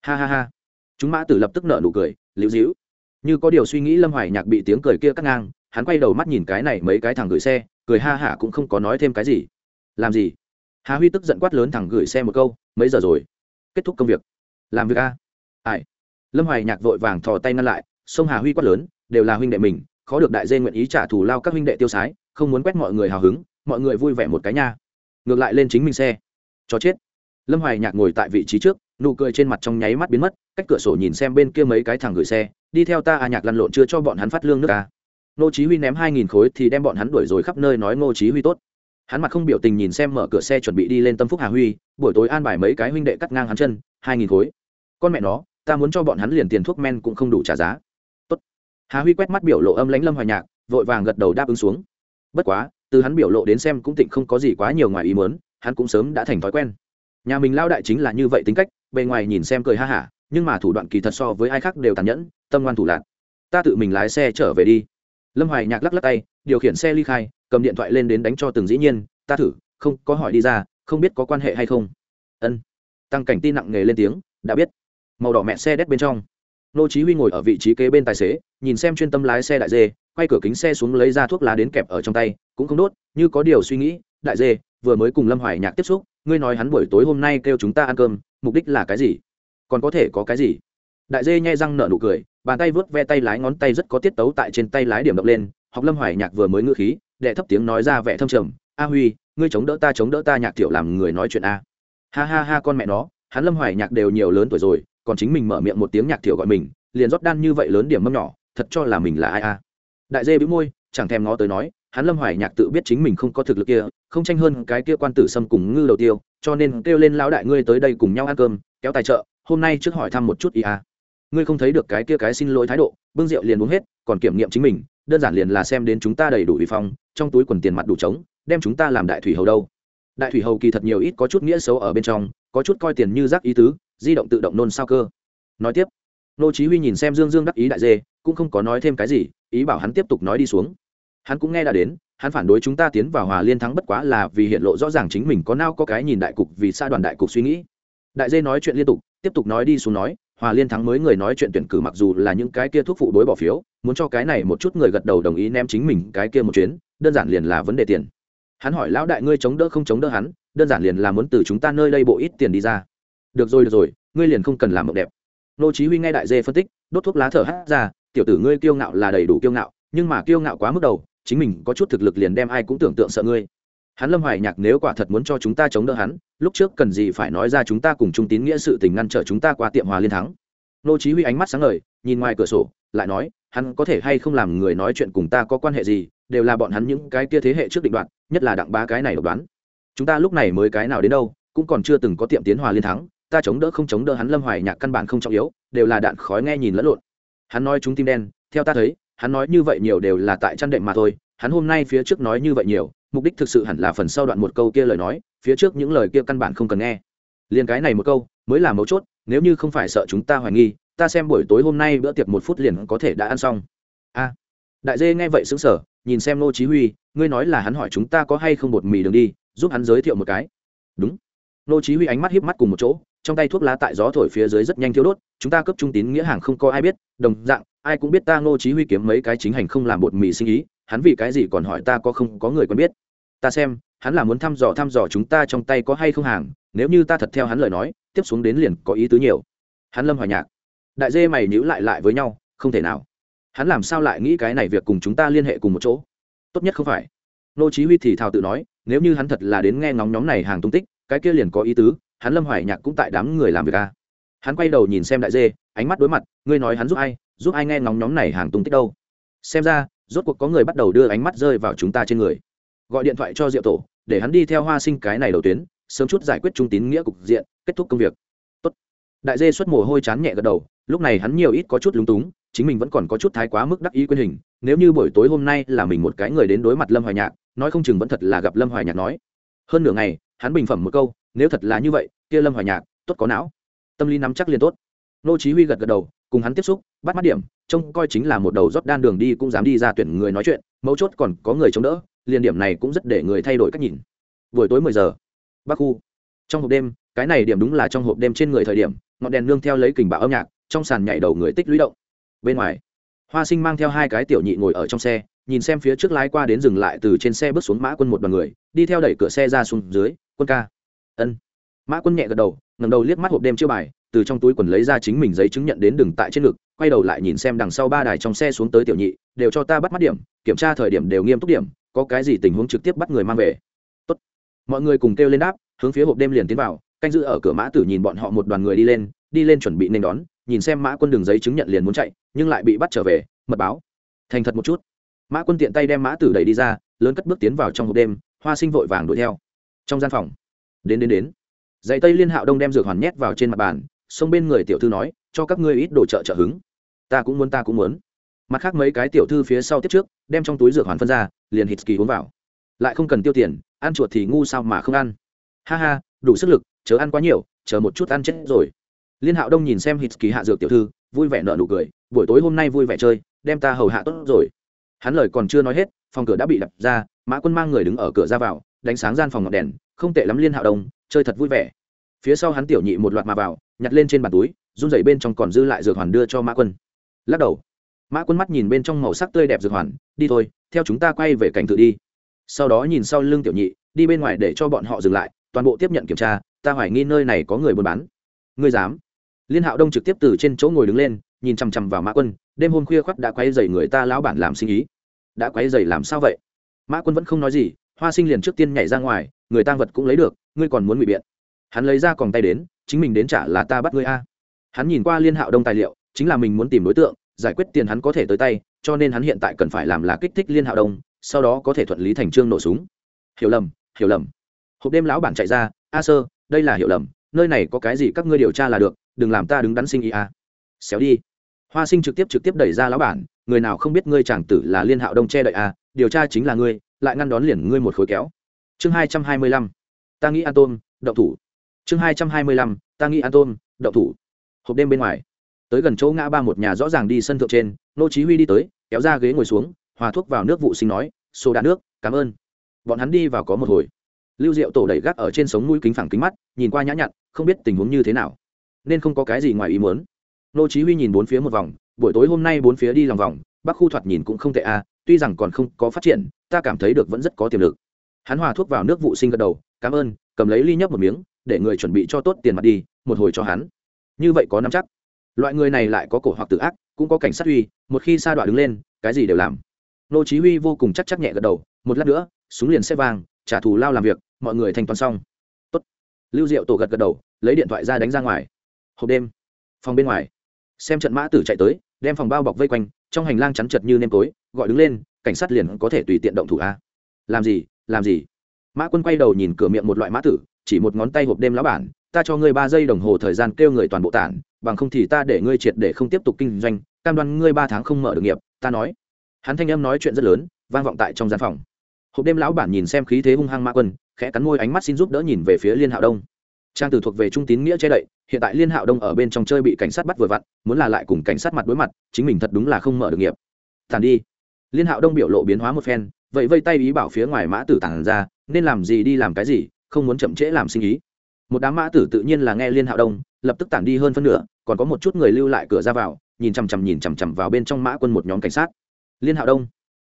Ha ha ha. Chúng mã tử lập tức nở nụ cười, liễu dĩu như có điều suy nghĩ lâm hoài nhạc bị tiếng cười kia cắt ngang, hắn quay đầu mắt nhìn cái này mấy cái thằng gửi xe, cười ha hả cũng không có nói thêm cái gì. Làm gì? Hà huy tức giận quát lớn thằng gửi xe một câu, mấy giờ rồi? Kết thúc công việc. Làm việc a. Ai? Lâm hoài nhạc vội vàng thò tay ngăn lại xông hà huy quát lớn, đều là huynh đệ mình khó được đại dê nguyện ý trả thù lao các huynh đệ tiêu sái, không muốn quét mọi người hào hứng, mọi người vui vẻ một cái nha. Ngược lại lên chính mình xe. Cho chết. Lâm hoài nhạc ngồi tại vị trí trước, nụ cười trên mặt trong nháy mắt biến mất, cách cửa sổ nhìn xem bên kia mấy cái thằng gửi xe, đi theo ta a nhạc lăn lộn chưa cho bọn hắn phát lương nước ta ngô chí huy ném hai nghìn khối thì đem bọn hắn đuổi rồi khắp nơi nói ngô chí huy tốt. Hắn mặt không biểu tình nhìn xem mở cửa xe chuẩn bị đi lên tâm phúc hà huy, buổi tối an bài mấy cái huynh đệ cắt ngang hắn chân, hai nghìn khối. Con mẹ nó, ta muốn cho bọn hắn liền tiền thuốc men cũng không đủ trả giá hà huy quét mắt biểu lộ âm lãnh lâm hoài nhạc, vội vàng gật đầu đáp ứng xuống. Bất quá, từ hắn biểu lộ đến xem cũng tịnh không có gì quá nhiều ngoài ý muốn, hắn cũng sớm đã thành thói quen. Nhà mình lao đại chính là như vậy tính cách, bề ngoài nhìn xem cười ha hả, nhưng mà thủ đoạn kỳ thật so với ai khác đều tàn nhẫn, tâm ngoan thủ lạc ta tự mình lái xe trở về đi. Lâm hoài nhạc lắc lắc tay, điều khiển xe ly khai, cầm điện thoại lên đến đánh cho từng dĩ nhiên, ta thử, không, có hỏi đi ra, không biết có quan hệ hay không? Ân. Tăng cảnh tin nặng nghề lên tiếng, đã biết. Màu đỏ mẹ xe đét bên trong nô chí huy ngồi ở vị trí kế bên tài xế, nhìn xem chuyên tâm lái xe đại dê, quay cửa kính xe xuống lấy ra thuốc lá đến kẹp ở trong tay, cũng không đốt, như có điều suy nghĩ, đại dê, vừa mới cùng lâm hoài nhạc tiếp xúc, ngươi nói hắn buổi tối hôm nay kêu chúng ta ăn cơm, mục đích là cái gì? Còn có thể có cái gì? Đại dê nhai răng nở nụ cười, bàn tay vớt ve tay lái ngón tay rất có tiết tấu tại trên tay lái điểm động lên, học lâm hoài nhạc vừa mới ngữ khí, đệ thấp tiếng nói ra vẻ thâm trầm, a huy, ngươi chống đỡ ta, chống đỡ ta, nhạc tiểu làm người nói chuyện a. Ha ha ha con mẹ nó, hắn lâm hoài nhạc đều nhiều lớn tuổi rồi còn chính mình mở miệng một tiếng nhạc thiểu gọi mình, liền rót đan như vậy lớn điểm mâm nhỏ, thật cho là mình là ai a đại dê bĩu môi, chẳng thèm ngó tới nói, hắn lâm hoài nhạc tự biết chính mình không có thực lực kia, không tranh hơn cái kia quan tử sâm cùng ngư đầu tiêu, cho nên kêu lên lão đại ngươi tới đây cùng nhau ăn cơm, kéo tài trợ, hôm nay trước hỏi thăm một chút ý a ngươi không thấy được cái kia cái xin lỗi thái độ, bưng rượu liền uống hết, còn kiểm nghiệm chính mình, đơn giản liền là xem đến chúng ta đầy đủ vi phong, trong túi quần tiền mặt đủ trống, đem chúng ta làm đại thủy hầu đâu. Đại thủy hầu kỳ thật nhiều ít có chút nghĩa xấu ở bên trong, có chút coi tiền như rác ý tứ di động tự động nôn sao cơ. Nói tiếp nô chí huy nhìn xem dương dương đắc ý đại dê, cũng không có nói thêm cái gì, ý bảo hắn tiếp tục nói đi xuống. Hắn cũng nghe đã đến, hắn phản đối chúng ta tiến vào hòa liên thắng bất quá là vì hiện lộ rõ ràng chính mình có nao có cái nhìn đại cục vì xa đoàn đại cục suy nghĩ. Đại dê nói chuyện liên tục, tiếp tục nói đi xuống nói, hòa liên thắng mới người nói chuyện tuyển cử mặc dù là những cái kia thuốc phụ đối bỏ phiếu, muốn cho cái này một chút người gật đầu đồng ý ném chính mình cái kia một chuyến, đơn giản liền là vấn đề tiền. Hắn hỏi, lão đại ngươi chống đỡ không chống đỡ hắn, đơn giản liền là muốn từ chúng ta nơi đây bộ ít tiền đi ra được rồi được rồi, ngươi liền không cần làm mộng đẹp. Nô chí huy nghe đại dê phân tích, đốt thuốc lá thở hắt ra, tiểu tử ngươi kiêu ngạo là đầy đủ kiêu ngạo, nhưng mà kiêu ngạo quá mức đầu, chính mình có chút thực lực liền đem ai cũng tưởng tượng sợ ngươi. Hắn lâm hoài nhạc nếu quả thật muốn cho chúng ta chống đỡ hắn, lúc trước cần gì phải nói ra chúng ta cùng trung tín nghĩa sự tình ngăn trở chúng ta qua tiệm hòa liên thắng. Nô chí huy ánh mắt sáng ngời, nhìn ngoài cửa sổ, lại nói, hắn có thể hay không làm người nói chuyện cùng ta có quan hệ gì, đều là bọn hắn những cái kia thế hệ trước định đoạn nhất là đặng ba cái này độc đoán. Chúng ta lúc này mới cái nào đến đâu, cũng còn chưa từng có tiệm tiến hòa liên thắng ta chống đỡ không chống đỡ hắn lâm hoài nhạc căn bản không trọng yếu, đều là đạn khói nghe nhìn lẫn lộn. Hắn nói chúng tim đen, theo ta thấy, hắn nói như vậy nhiều đều là tại chăn đệm mà thôi, hắn hôm nay phía trước nói như vậy nhiều, mục đích thực sự hẳn là phần sau đoạn một câu kia lời nói, phía trước những lời kia căn bản không cần nghe. Liền cái này một câu, mới là mấu chốt, nếu như không phải sợ chúng ta hoài nghi, ta xem buổi tối hôm nay bữa tiệc một phút liền có thể đã ăn xong. A. Đại dê nghe vậy xứng sở nhìn xem nô chí huy, ngươi nói là hắn hỏi chúng ta có hay không bột mì đường đi, giúp hắn giới thiệu một cái. Đúng. Nô chí huy ánh mắt híp mắt cùng một chỗ trong tay thuốc lá tại gió thổi phía dưới rất nhanh thiếu đốt, chúng ta cấp trung tín nghĩa hàng không có ai biết, đồng dạng, ai cũng biết ta Ngô chí huy kiếm mấy cái chính hành không làm bột mì sinh ý, hắn vì cái gì còn hỏi ta có không có người quen biết. Ta xem, hắn là muốn thăm dò thăm dò chúng ta trong tay có hay không hàng, nếu như ta thật theo hắn lời nói, tiếp xuống đến liền có ý tứ nhiều. Hắn lâm hoài nhạc. Đại dê mày nhíu lại lại với nhau, không thể nào. Hắn làm sao lại nghĩ cái này việc cùng chúng ta liên hệ cùng một chỗ? Tốt nhất không phải. Nô chí huy thì thào tự nói, nếu như hắn thật là đến nghe ngóng nhóm này hàng tung tích, cái kia liền có ý tứ hắn lâm hoài nhạc cũng tại đám người làm việc a hắn quay đầu nhìn xem đại dê, ánh mắt đối mặt, ngươi nói hắn giúp ai giúp ai nghe ngóng nhóm này hàng tung tích đâu. Xem ra, rốt cuộc có người bắt đầu đưa ánh mắt rơi vào chúng ta trên người. Gọi điện thoại cho diệu tổ, để hắn đi theo hoa sinh cái này đầu tuyến, sớm chút giải quyết trung tín nghĩa cục diện, kết thúc công việc. Tốt. đại dê xuất mồ hôi chán nhẹ gật đầu, lúc này hắn nhiều ít có chút lúng túng, chính mình vẫn còn có chút thái quá mức đắc ý quyền hình, nếu như buổi tối hôm nay là mình một cái người đến đối mặt lâm hoài nhạc, nói không chừng vẫn thật là gặp lâm hoài nhạc nói. Hơn nửa ngày, hắn bình phẩm một câu nếu thật là như vậy, kia lâm hoài nhạc, tốt có não. Tâm lý nắm chắc liền tốt. Nô chí huy gật gật đầu, cùng hắn tiếp xúc, bắt mắt điểm, trông coi chính là một đầu rót đan đường đi cũng dám đi ra tuyển người nói chuyện, mấu chốt còn có người chống đỡ, liền điểm này cũng rất để người thay đổi cách nhìn. Buổi tối 10 giờ, bắc khu. Trong hộp đêm, cái này điểm đúng là trong hộp đêm trên người thời điểm, ngọn đèn nương theo lấy kình bạo âm nhạc, trong sàn nhảy đầu người tích lũy động. Bên ngoài, hoa sinh mang theo hai cái tiểu nhị ngồi ở trong xe, nhìn xem phía trước lái qua đến dừng lại từ trên xe bước xuống mã quân một đoàn người, đi theo đẩy cửa xe ra xuống dưới, quân ca ân. Mã quân nhẹ gật đầu, ngẩng đầu liếc mắt hộp đêm chiêu bài, từ trong túi quần lấy ra chính mình giấy chứng nhận đến đường tại trên ngực, quay đầu lại nhìn xem đằng sau ba đài trong xe xuống tới tiểu nhị, đều cho ta bắt mắt điểm, kiểm tra thời điểm đều nghiêm túc điểm, có cái gì tình huống trực tiếp bắt người mang về. Tốt. mọi người cùng kêu lên đáp, hướng phía hộp đêm liền tiến vào, canh giữ ở cửa mã tử nhìn bọn họ một đoàn người đi lên đi lên chuẩn bị nên đón, nhìn xem mã quân đường giấy chứng nhận liền muốn chạy, nhưng lại bị bắt trở về, mật báo. Thành thật một chút. Mã quân tiện tay đem mã tử đẩy đi ra, lớn cất bước tiến vào trong hộp đêm, hoa sinh vội vàng đuổi theo. Trong gian phòng đến đến đến. Dạy tây liên hạo đông đem dược hoàn nhét vào trên mặt bàn xông bên người tiểu thư nói, cho các ngươi ít đồ trợ trợ hứng. Ta cũng muốn, ta cũng muốn. Mặt khác mấy cái tiểu thư phía sau tiếp trước, đem trong túi dược hoàn phân ra, liền hít kỳ uống vào. Lại không cần tiêu tiền, ăn chuột thì ngu sao mà không ăn. Ha ha, đủ sức lực, chớ ăn quá nhiều, chờ một chút ăn chết rồi. Liên hạo đông nhìn xem hít kỳ hạ dược tiểu thư, vui vẻ nợ nụ cười, buổi tối hôm nay vui vẻ chơi, đem ta hầu hạ tốt rồi. Hắn lời còn chưa nói hết, phòng cửa đã bị đập ra, mã quân mang người đứng ở cửa ra vào, đánh sáng gian phòng ngọn đèn không tệ lắm liên hạo đông, chơi thật vui vẻ. Phía sau hắn tiểu nhị một loạt mà vào, nhặt lên trên bàn túi, run rẩy bên trong còn dư lại dược hoàn đưa cho mã quân. Lắc đầu. Mã quân mắt nhìn bên trong màu sắc tươi đẹp dược hoàn, đi thôi, theo chúng ta quay về cảnh tự đi. Sau đó nhìn sau lưng tiểu nhị, đi bên ngoài để cho bọn họ dừng lại, toàn bộ tiếp nhận kiểm tra, ta hoài nghi nơi này có người buôn bán. Ngươi dám? Liên hạo đông trực tiếp từ trên chỗ ngồi đứng lên, nhìn chằm chằm vào mã quân, đêm hôm khuya khoắt đã quay dày người ta lão bản làm sinh ý. Đã quay dày làm sao vậy? Mã quân vẫn không nói gì, hoa sinh liền trước tiên nhảy ra ngoài người tang vật cũng lấy được, ngươi còn muốn ngụy biện. Hắn lấy ra còn tay đến, chính mình đến trả là ta bắt ngươi a. Hắn nhìn qua liên hạo đông tài liệu, chính là mình muốn tìm đối tượng, giải quyết tiền hắn có thể tới tay, cho nên hắn hiện tại cần phải làm là kích thích liên hạo đông, sau đó có thể thuận lý thành trương nổ súng. Hiểu lầm hiểu lầm. Hộp đêm lão bản chạy ra, a sơ, đây là hiểu lầm, nơi này có cái gì các ngươi điều tra là được, đừng làm ta đứng đắn sinh ý a. Xéo đi. Hoa sinh trực tiếp trực tiếp đẩy ra lão bản, người nào không biết ngươi chàng tử là liên hạo đông che đậy a, điều tra chính là ngươi, lại ngăn đón liền ngươi một khối kéo chương hai trăm hai mươi lăm, ta nghĩ an tôn động thủ. Chương hai trăm hai mươi lăm, ta nghĩ an tôn động thủ. Hộp đêm bên ngoài, tới gần chỗ ngã ba một nhà rõ ràng đi sân thượng trên, nô chí huy đi tới, kéo ra ghế ngồi xuống, hòa thuốc vào nước vụ sinh nói, xô đạn nước, cảm ơn. Bọn hắn đi vào có một hồi. Lưu diệu tổ đẩy gác ở trên sống mũi kính phẳng kính mắt, nhìn qua nhã nhặn, không biết tình huống như thế nào. Nên không có cái gì ngoài ý muốn. Nô chí huy nhìn bốn phía một vòng, buổi tối hôm nay bốn phía đi lòng vòng, bắc khu thoạt nhìn cũng không tệ a tuy rằng còn không có phát triển, ta cảm thấy được vẫn rất có tiềm lực hắn hòa thuốc vào nước vụ sinh gật đầu cảm ơn cầm lấy ly nhấp một miếng để người chuẩn bị cho tốt tiền mặt đi một hồi cho hắn. Như vậy có nắm chắc. Loại người này lại có cổ hoặc tự ác cũng có cảnh sát uy một khi sa đoạn đứng lên cái gì đều làm. Nô chí huy vô cùng chắc chắc nhẹ gật đầu một lát nữa súng liền sẽ vàng, trả thù lao làm việc mọi người thanh toán xong. Tốt. Lưu diệu tổ gật gật đầu lấy điện thoại ra đánh ra ngoài. Hộp đêm. Phòng bên ngoài. Xem trận mã tử chạy tới đem phòng bao bọc vây quanh trong hành lang chắn chật như nêm tối gọi đứng lên cảnh sát liền có thể tùy tiện động thủ a. Làm gì? Làm gì? Mã quân quay đầu nhìn cửa miệng một loại mã tử, chỉ một ngón tay hộp đêm lão bản, ta cho ngươi ba giây đồng hồ thời gian kêu người toàn bộ tản, bằng không thì ta để ngươi triệt để không tiếp tục kinh doanh, cam đoan ngươi ba tháng không mở được nghiệp, ta nói. Hắn thanh âm nói chuyện rất lớn, vang vọng tại trong gian phòng. Hộp đêm lão bản nhìn xem khí thế hung hăng mã quân, khẽ cắn môi ánh mắt xin giúp đỡ nhìn về phía liên hạo đông. Trang tử thuộc về trung tín nghĩa che đậy, hiện tại liên hạo đông ở bên trong chơi bị cảnh sát bắt vừa vặn, muốn là lại cùng cảnh sát mặt đối mặt, chính mình thật đúng là không mở được nghiệp. Tàn đi. Liên hạo đông biểu lộ biến hóa một phen vậy vây tay ý bảo phía ngoài mã tử tàng ra, nên làm gì đi làm cái gì, không muốn chậm trễ làm sinh ý. Một đám mã tử tự nhiên là nghe liên hạo đông, lập tức tản đi hơn phân nửa, còn có một chút người lưu lại cửa ra vào, nhìn chằm chằm nhìn chằm chằm vào bên trong mã quân một nhóm cảnh sát. Liên hạo đông.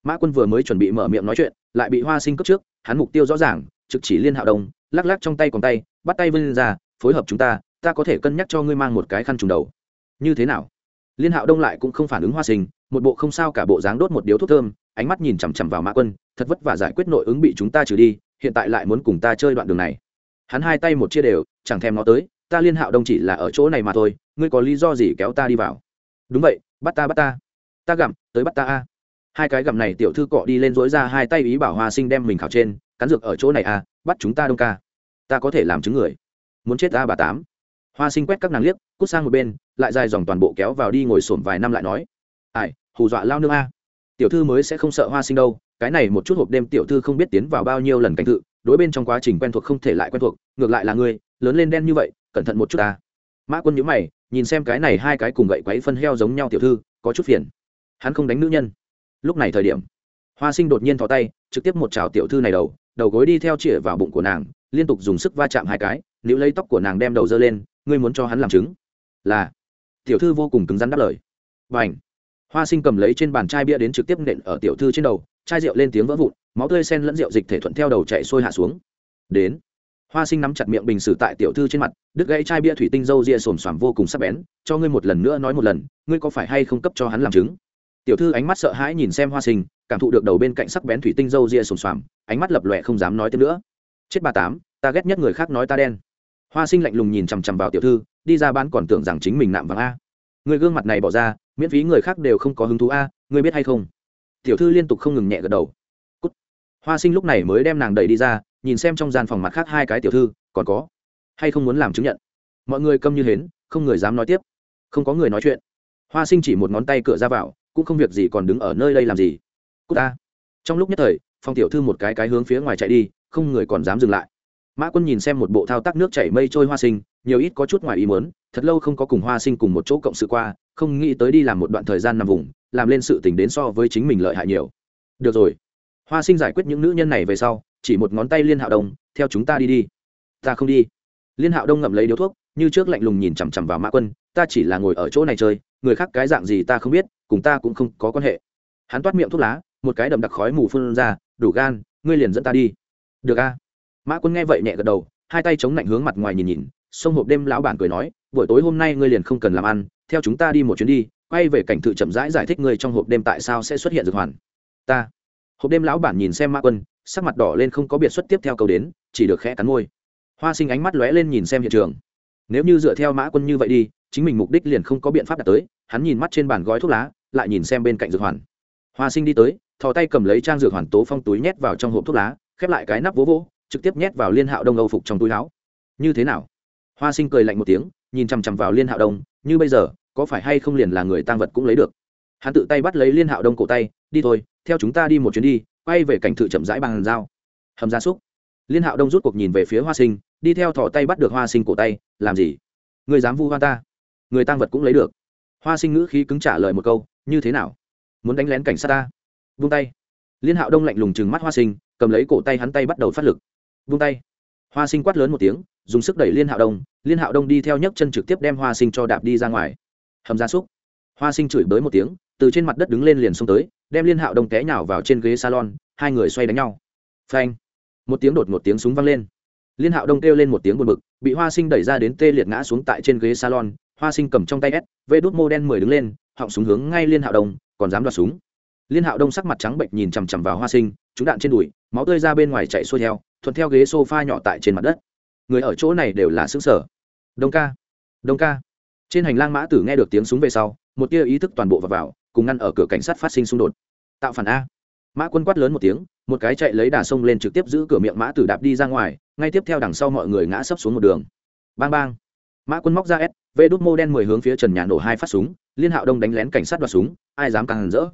Mã quân vừa mới chuẩn bị mở miệng nói chuyện, lại bị hoa sinh cướp trước, hắn mục tiêu rõ ràng, trực chỉ liên hạo đông, lắc lắc trong tay còn tay, bắt tay vươn ra, phối hợp chúng ta ta có thể cân nhắc cho ngươi mang một cái khăn trùng đầu. Như thế nào? Liên hạo đông lại cũng không phản ứng hoa sinh, một bộ không sao cả bộ dáng đốt một điếu thuốc thơm ánh mắt nhìn chằm chằm vào mã quân, thật vất vả giải quyết nội ứng bị chúng ta trừ đi, hiện tại lại muốn cùng ta chơi đoạn đường này. Hắn hai tay một chia đều, chẳng thèm nó tới, ta liên hạo đông chỉ là ở chỗ này mà thôi, ngươi có lý do gì kéo ta đi vào? Đúng vậy, bắt ta bắt ta. Ta gặm, tới bắt ta a. Hai cái gặm này tiểu thư cọ đi lên dối ra hai tay ý bảo hoa sinh đem mình khảo trên, cắn dược ở chỗ này a, bắt chúng ta đông ca. Ta có thể làm chứng người. Muốn chết ta bà tám. Hoa sinh quét các nàng liếc, cút sang một bên, lại dài dòng toàn bộ kéo vào đi ngồi sổm vài năm lại nói. Ai, hù dọa lao nương a tiểu thư mới sẽ không sợ hoa sinh đâu, cái này một chút hộp đêm tiểu thư không biết tiến vào bao nhiêu lần cảnh tự đối bên trong quá trình quen thuộc không thể lại quen thuộc, ngược lại là ngươi, lớn lên đen như vậy, cẩn thận một chút ta. Mã quân nhữ mày, nhìn xem cái này hai cái cùng gậy quấy phân heo giống nhau tiểu thư, có chút phiền. Hắn không đánh nữ nhân. Lúc này thời điểm, hoa sinh đột nhiên thò tay, trực tiếp một chảo tiểu thư này đầu đầu gối đi theo chĩa vào bụng của nàng, liên tục dùng sức va chạm hai cái nếu lấy tóc của nàng đem đầu dơ lên, ngươi muốn cho hắn làm chứng. Là, tiểu thư vô cùng cứng rắn đáp lời. Và ảnh hoa sinh cầm lấy trên bàn chai bia đến trực tiếp nện ở tiểu thư trên đầu, chai rượu lên tiếng vỡ vụn, máu tươi sen lẫn rượu dịch thể thuận theo đầu chạy sôi hạ xuống. Đến, hoa sinh nắm chặt miệng bình xử tại tiểu thư trên mặt, đứt gãy chai bia thủy tinh dâu ria xồm xoàm vô cùng sắc bén, cho ngươi một lần nữa nói một lần, ngươi có phải hay không cấp cho hắn làm chứng? Tiểu thư ánh mắt sợ hãi nhìn xem hoa sinh, cảm thụ được đầu bên cạnh sắc bén thủy tinh dâu ria xồm xoàm, ánh mắt lập lòe không dám nói thêm nữa. Chết bà tám, ta ghét nhất người khác nói ta đen. Hoa sinh lạnh lùng nhìn chằm chằm vào tiểu thư, đi ra bán còn tưởng rằng chính mình nạm vàng a. Người gương mặt này bỏ ra miễn phí người khác đều không có hứng thú a, ngươi biết hay không? Tiểu thư liên tục không ngừng nhẹ gật đầu. Cút. hoa sinh lúc này mới đem nàng đẩy đi ra, nhìn xem trong gian phòng mặt khác hai cái tiểu thư, còn có hay không muốn làm chứng nhận? Mọi người câm như hến, không người dám nói tiếp. Không có người nói chuyện. Hoa sinh chỉ một ngón tay cửa ra vào, cũng không việc gì còn đứng ở nơi đây làm gì. Cút ta trong lúc nhất thời phong tiểu thư một cái cái hướng phía ngoài chạy đi, không người còn dám dừng lại mã quân nhìn xem một bộ thao tác nước chảy mây trôi hoa sinh, nhiều ít có chút ngoài ý muốn, thật lâu không có cùng hoa sinh cùng một chỗ cộng sự qua, không nghĩ tới đi làm một đoạn thời gian nằm vùng, làm lên sự tình đến so với chính mình lợi hại nhiều. Được rồi. Hoa sinh giải quyết những nữ nhân này về sau, chỉ một ngón tay liên hạo đông, theo chúng ta đi đi. Ta không đi. Liên hạo đông ngậm lấy điếu thuốc, như trước lạnh lùng nhìn chằm chằm vào mã quân, ta chỉ là ngồi ở chỗ này chơi, người khác cái dạng gì ta không biết, cùng ta cũng không có quan hệ. Hắn toát miệng thuốc lá, một cái đậm đặc khói mù phun ra, đủ gan, ngươi liền dẫn ta đi. Được a mã quân nghe vậy nhẹ gật đầu hai tay chống lạnh hướng mặt ngoài nhìn nhìn sông hộp đêm lão bản cười nói buổi tối hôm nay ngươi liền không cần làm ăn theo chúng ta đi một chuyến đi quay về cảnh tự chậm rãi giải, giải thích ngươi trong hộp đêm tại sao sẽ xuất hiện dược hoàn. Ta. Hộp đêm lão bản nhìn xem mã quân sắc mặt đỏ lên không có biệt xuất tiếp theo câu đến chỉ được khẽ cắn môi. Hoa sinh ánh mắt lóe lên nhìn xem hiện trường. Nếu như dựa theo mã quân như vậy đi chính mình mục đích liền không có biện pháp đạt tới hắn nhìn mắt trên bàn gói thuốc lá lại nhìn xem bên cạnh dược hoàn. Hoa sinh đi tới thò tay cầm lấy trang dược hoàn tố phong túi nhét vào trong hộp thuốc lá khép lại cái nắp vỗ vỗ trực tiếp nhét vào liên hạo đông âu phục trong túi áo. Như thế nào? Hoa sinh cười lạnh một tiếng, nhìn chằm chằm vào liên hạo đông, như bây giờ, có phải hay không liền là người tăng vật cũng lấy được? Hắn tự tay bắt lấy liên hạo đông cổ tay, đi thôi, theo chúng ta đi một chuyến đi, quay về cảnh thự chậm rãi bằng dao hầm gia súc. Liên hạo đông rút cuộc nhìn về phía hoa sinh, đi theo thỏ tay bắt được hoa sinh cổ tay, làm gì? Người dám vu hoa ta? Người tăng vật cũng lấy được. Hoa sinh ngữ khí cứng trả lời một câu, như thế nào? Muốn đánh lén cảnh sát ta? Vung tay. Liên hạo đông lạnh lùng chừng mắt hoa sinh, cầm lấy cổ tay hắn tay bắt đầu phát lực vung tay. Hoa sinh quát lớn một tiếng, dùng sức đẩy liên hạo đông. Liên hạo đông đi theo nhấc chân trực tiếp đem hoa sinh cho đạp đi ra ngoài. Hầm gia súc. Hoa sinh chửi bới một tiếng, từ trên mặt đất đứng lên liền xông tới, đem liên hạo đông té nhào vào trên ghế salon, hai người xoay đánh nhau. Phanh. Một tiếng đột một tiếng súng văng lên. Liên hạo đông kêu lên một tiếng buồn bực, bị hoa sinh đẩy ra đến tê liệt ngã xuống tại trên ghế salon. Hoa sinh cầm trong tay s, vê đốt mô đen mười đứng lên, họng súng hướng ngay liên hạo đông, còn dám đoạt súng. Liên hạo đông sắc mặt trắng bệnh nhìn chằm chằm vào hoa sinh, trúng đạn trên đùi, máu tươi ra bên ngoài chạy xuôi theo thuận theo ghế sofa nhỏ tại trên mặt đất. Người ở chỗ này đều là xứng sở đông ca đông ca. Trên hành lang mã tử nghe được tiếng súng về sau một tia ý thức toàn bộ vào, vào cùng ngăn ở cửa cảnh sát phát sinh xung đột. Tạo phản a. Mã quân quát lớn một tiếng một cái chạy lấy đà sông lên trực tiếp giữ cửa miệng mã tử đạp đi ra ngoài ngay tiếp theo đằng sau mọi người ngã sấp xuống một đường. Bang bang. Mã quân móc ra s vê đút mô đen mười hướng phía trần nhà nổ hai phát súng liên hạo đông đánh lén cảnh sát đoạt súng ai dám càng hẳn rỡ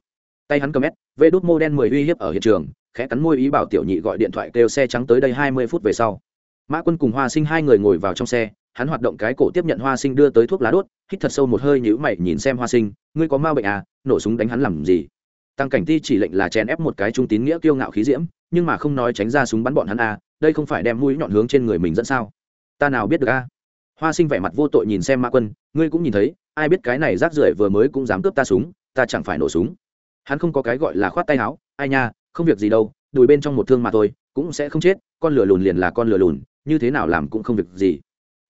tay hắn cầm s vê đốt mô đen mười uy hiếp ở hiện trường, khẽ cắn môi ý bảo tiểu nhị gọi điện thoại kêu xe trắng tới đây hai mươi phút về sau. Mã quân cùng hoa sinh hai người ngồi vào trong xe, hắn hoạt động cái cổ tiếp nhận hoa sinh đưa tới thuốc lá đốt, hít thật sâu một hơi nhữ mày nhìn xem hoa sinh, ngươi có ma bệnh à nổ súng đánh hắn làm gì? Tăng cảnh ti chỉ lệnh là chèn ép một cái trung tín nghĩa kiêu ngạo khí diễm, nhưng mà không nói tránh ra súng bắn bọn hắn à đây không phải đem mũi nhọn hướng trên người mình dẫn sao? Ta nào biết được à? Hoa sinh vẻ mặt vô tội nhìn xem mã quân, ngươi cũng nhìn thấy, ai biết cái này rác rưởi vừa mới cũng dám cướp ta súng, ta chẳng phải nổ súng hắn không có cái gọi là khoát tay áo, ai nha, không việc gì đâu, đùi bên trong một thương mà thôi, cũng sẽ không chết, con lửa lùn liền là con lửa lùn, như thế nào làm cũng không việc gì.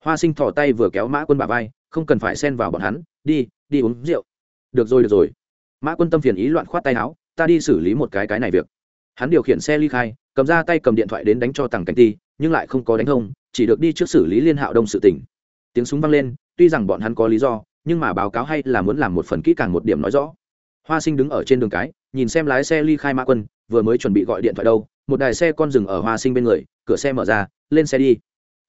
Hoa sinh thỏ tay vừa kéo mã quân bà vai, không cần phải xen vào bọn hắn, đi đi uống rượu. Được rồi được rồi. Mã quân tâm phiền ý loạn khoát tay áo, ta đi xử lý một cái cái này việc. Hắn điều khiển xe ly khai, cầm ra tay cầm điện thoại đến đánh cho tằng cảnh ti, nhưng lại không có đánh thông, chỉ được đi trước xử lý liên hạo đông sự tỉnh tiếng súng vang lên, tuy rằng bọn hắn có lý do, nhưng mà báo cáo hay là muốn làm một phần kỹ càng một điểm nói rõ hoa sinh đứng ở trên đường cái, nhìn xem lái xe ly khai mã quân, vừa mới chuẩn bị gọi điện thoại đâu, một đài xe con dừng ở hoa sinh bên người, cửa xe mở ra, lên xe đi.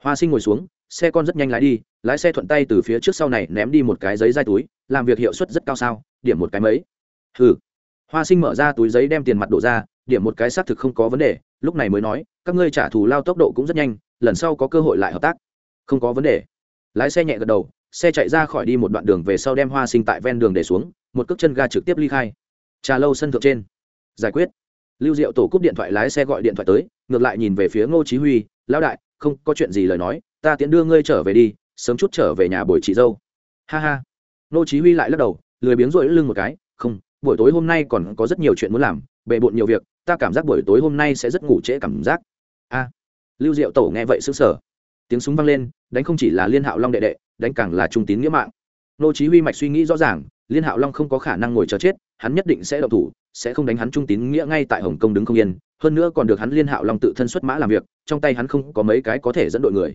Hoa sinh ngồi xuống, xe con rất nhanh lái đi, lái xe thuận tay từ phía trước sau này ném đi một cái giấy dai túi, làm việc hiệu suất rất cao sao, điểm một cái mấy. Hừ. Hoa sinh mở ra túi giấy đem tiền mặt đổ ra, điểm một cái xác thực không có vấn đề, lúc này mới nói, các ngươi trả thù lao tốc độ cũng rất nhanh, lần sau có cơ hội lại hợp tác. Không có vấn đề. Lái xe nhẹ gật đầu, xe chạy ra khỏi đi một đoạn đường về sau đem hoa sinh tại ven đường để xuống một cước chân ga trực tiếp ly khai. Trà lâu sân thượng trên. Giải quyết. Lưu diệu tổ cúp điện thoại lái xe gọi điện thoại tới, ngược lại nhìn về phía ngô chí huy, lão đại, không có chuyện gì lời nói, ta tiễn đưa ngươi trở về đi, sớm chút trở về nhà buổi chị dâu. Ha ha. Ngô chí huy lại lắc đầu, lười biếng rỗi lưng một cái, không, buổi tối hôm nay còn có rất nhiều chuyện muốn làm bệ bội nhiều việc, ta cảm giác buổi tối hôm nay sẽ rất ngủ trễ cảm giác. A. Lưu diệu tổ nghe vậy sững sờ. Tiếng súng vang lên, đánh không chỉ là liên hạo long đệ đệ, đánh càng là trung tín nghĩa mạng. Nô chí huy mạch suy nghĩ rõ ràng liên hạo long không có khả năng ngồi chờ chết, hắn nhất định sẽ động thủ, sẽ không đánh hắn trung tín nghĩa ngay tại hồng kông đứng không yên. Hơn nữa còn được hắn liên hạo long tự thân xuất mã làm việc, trong tay hắn không có mấy cái có thể dẫn đội người.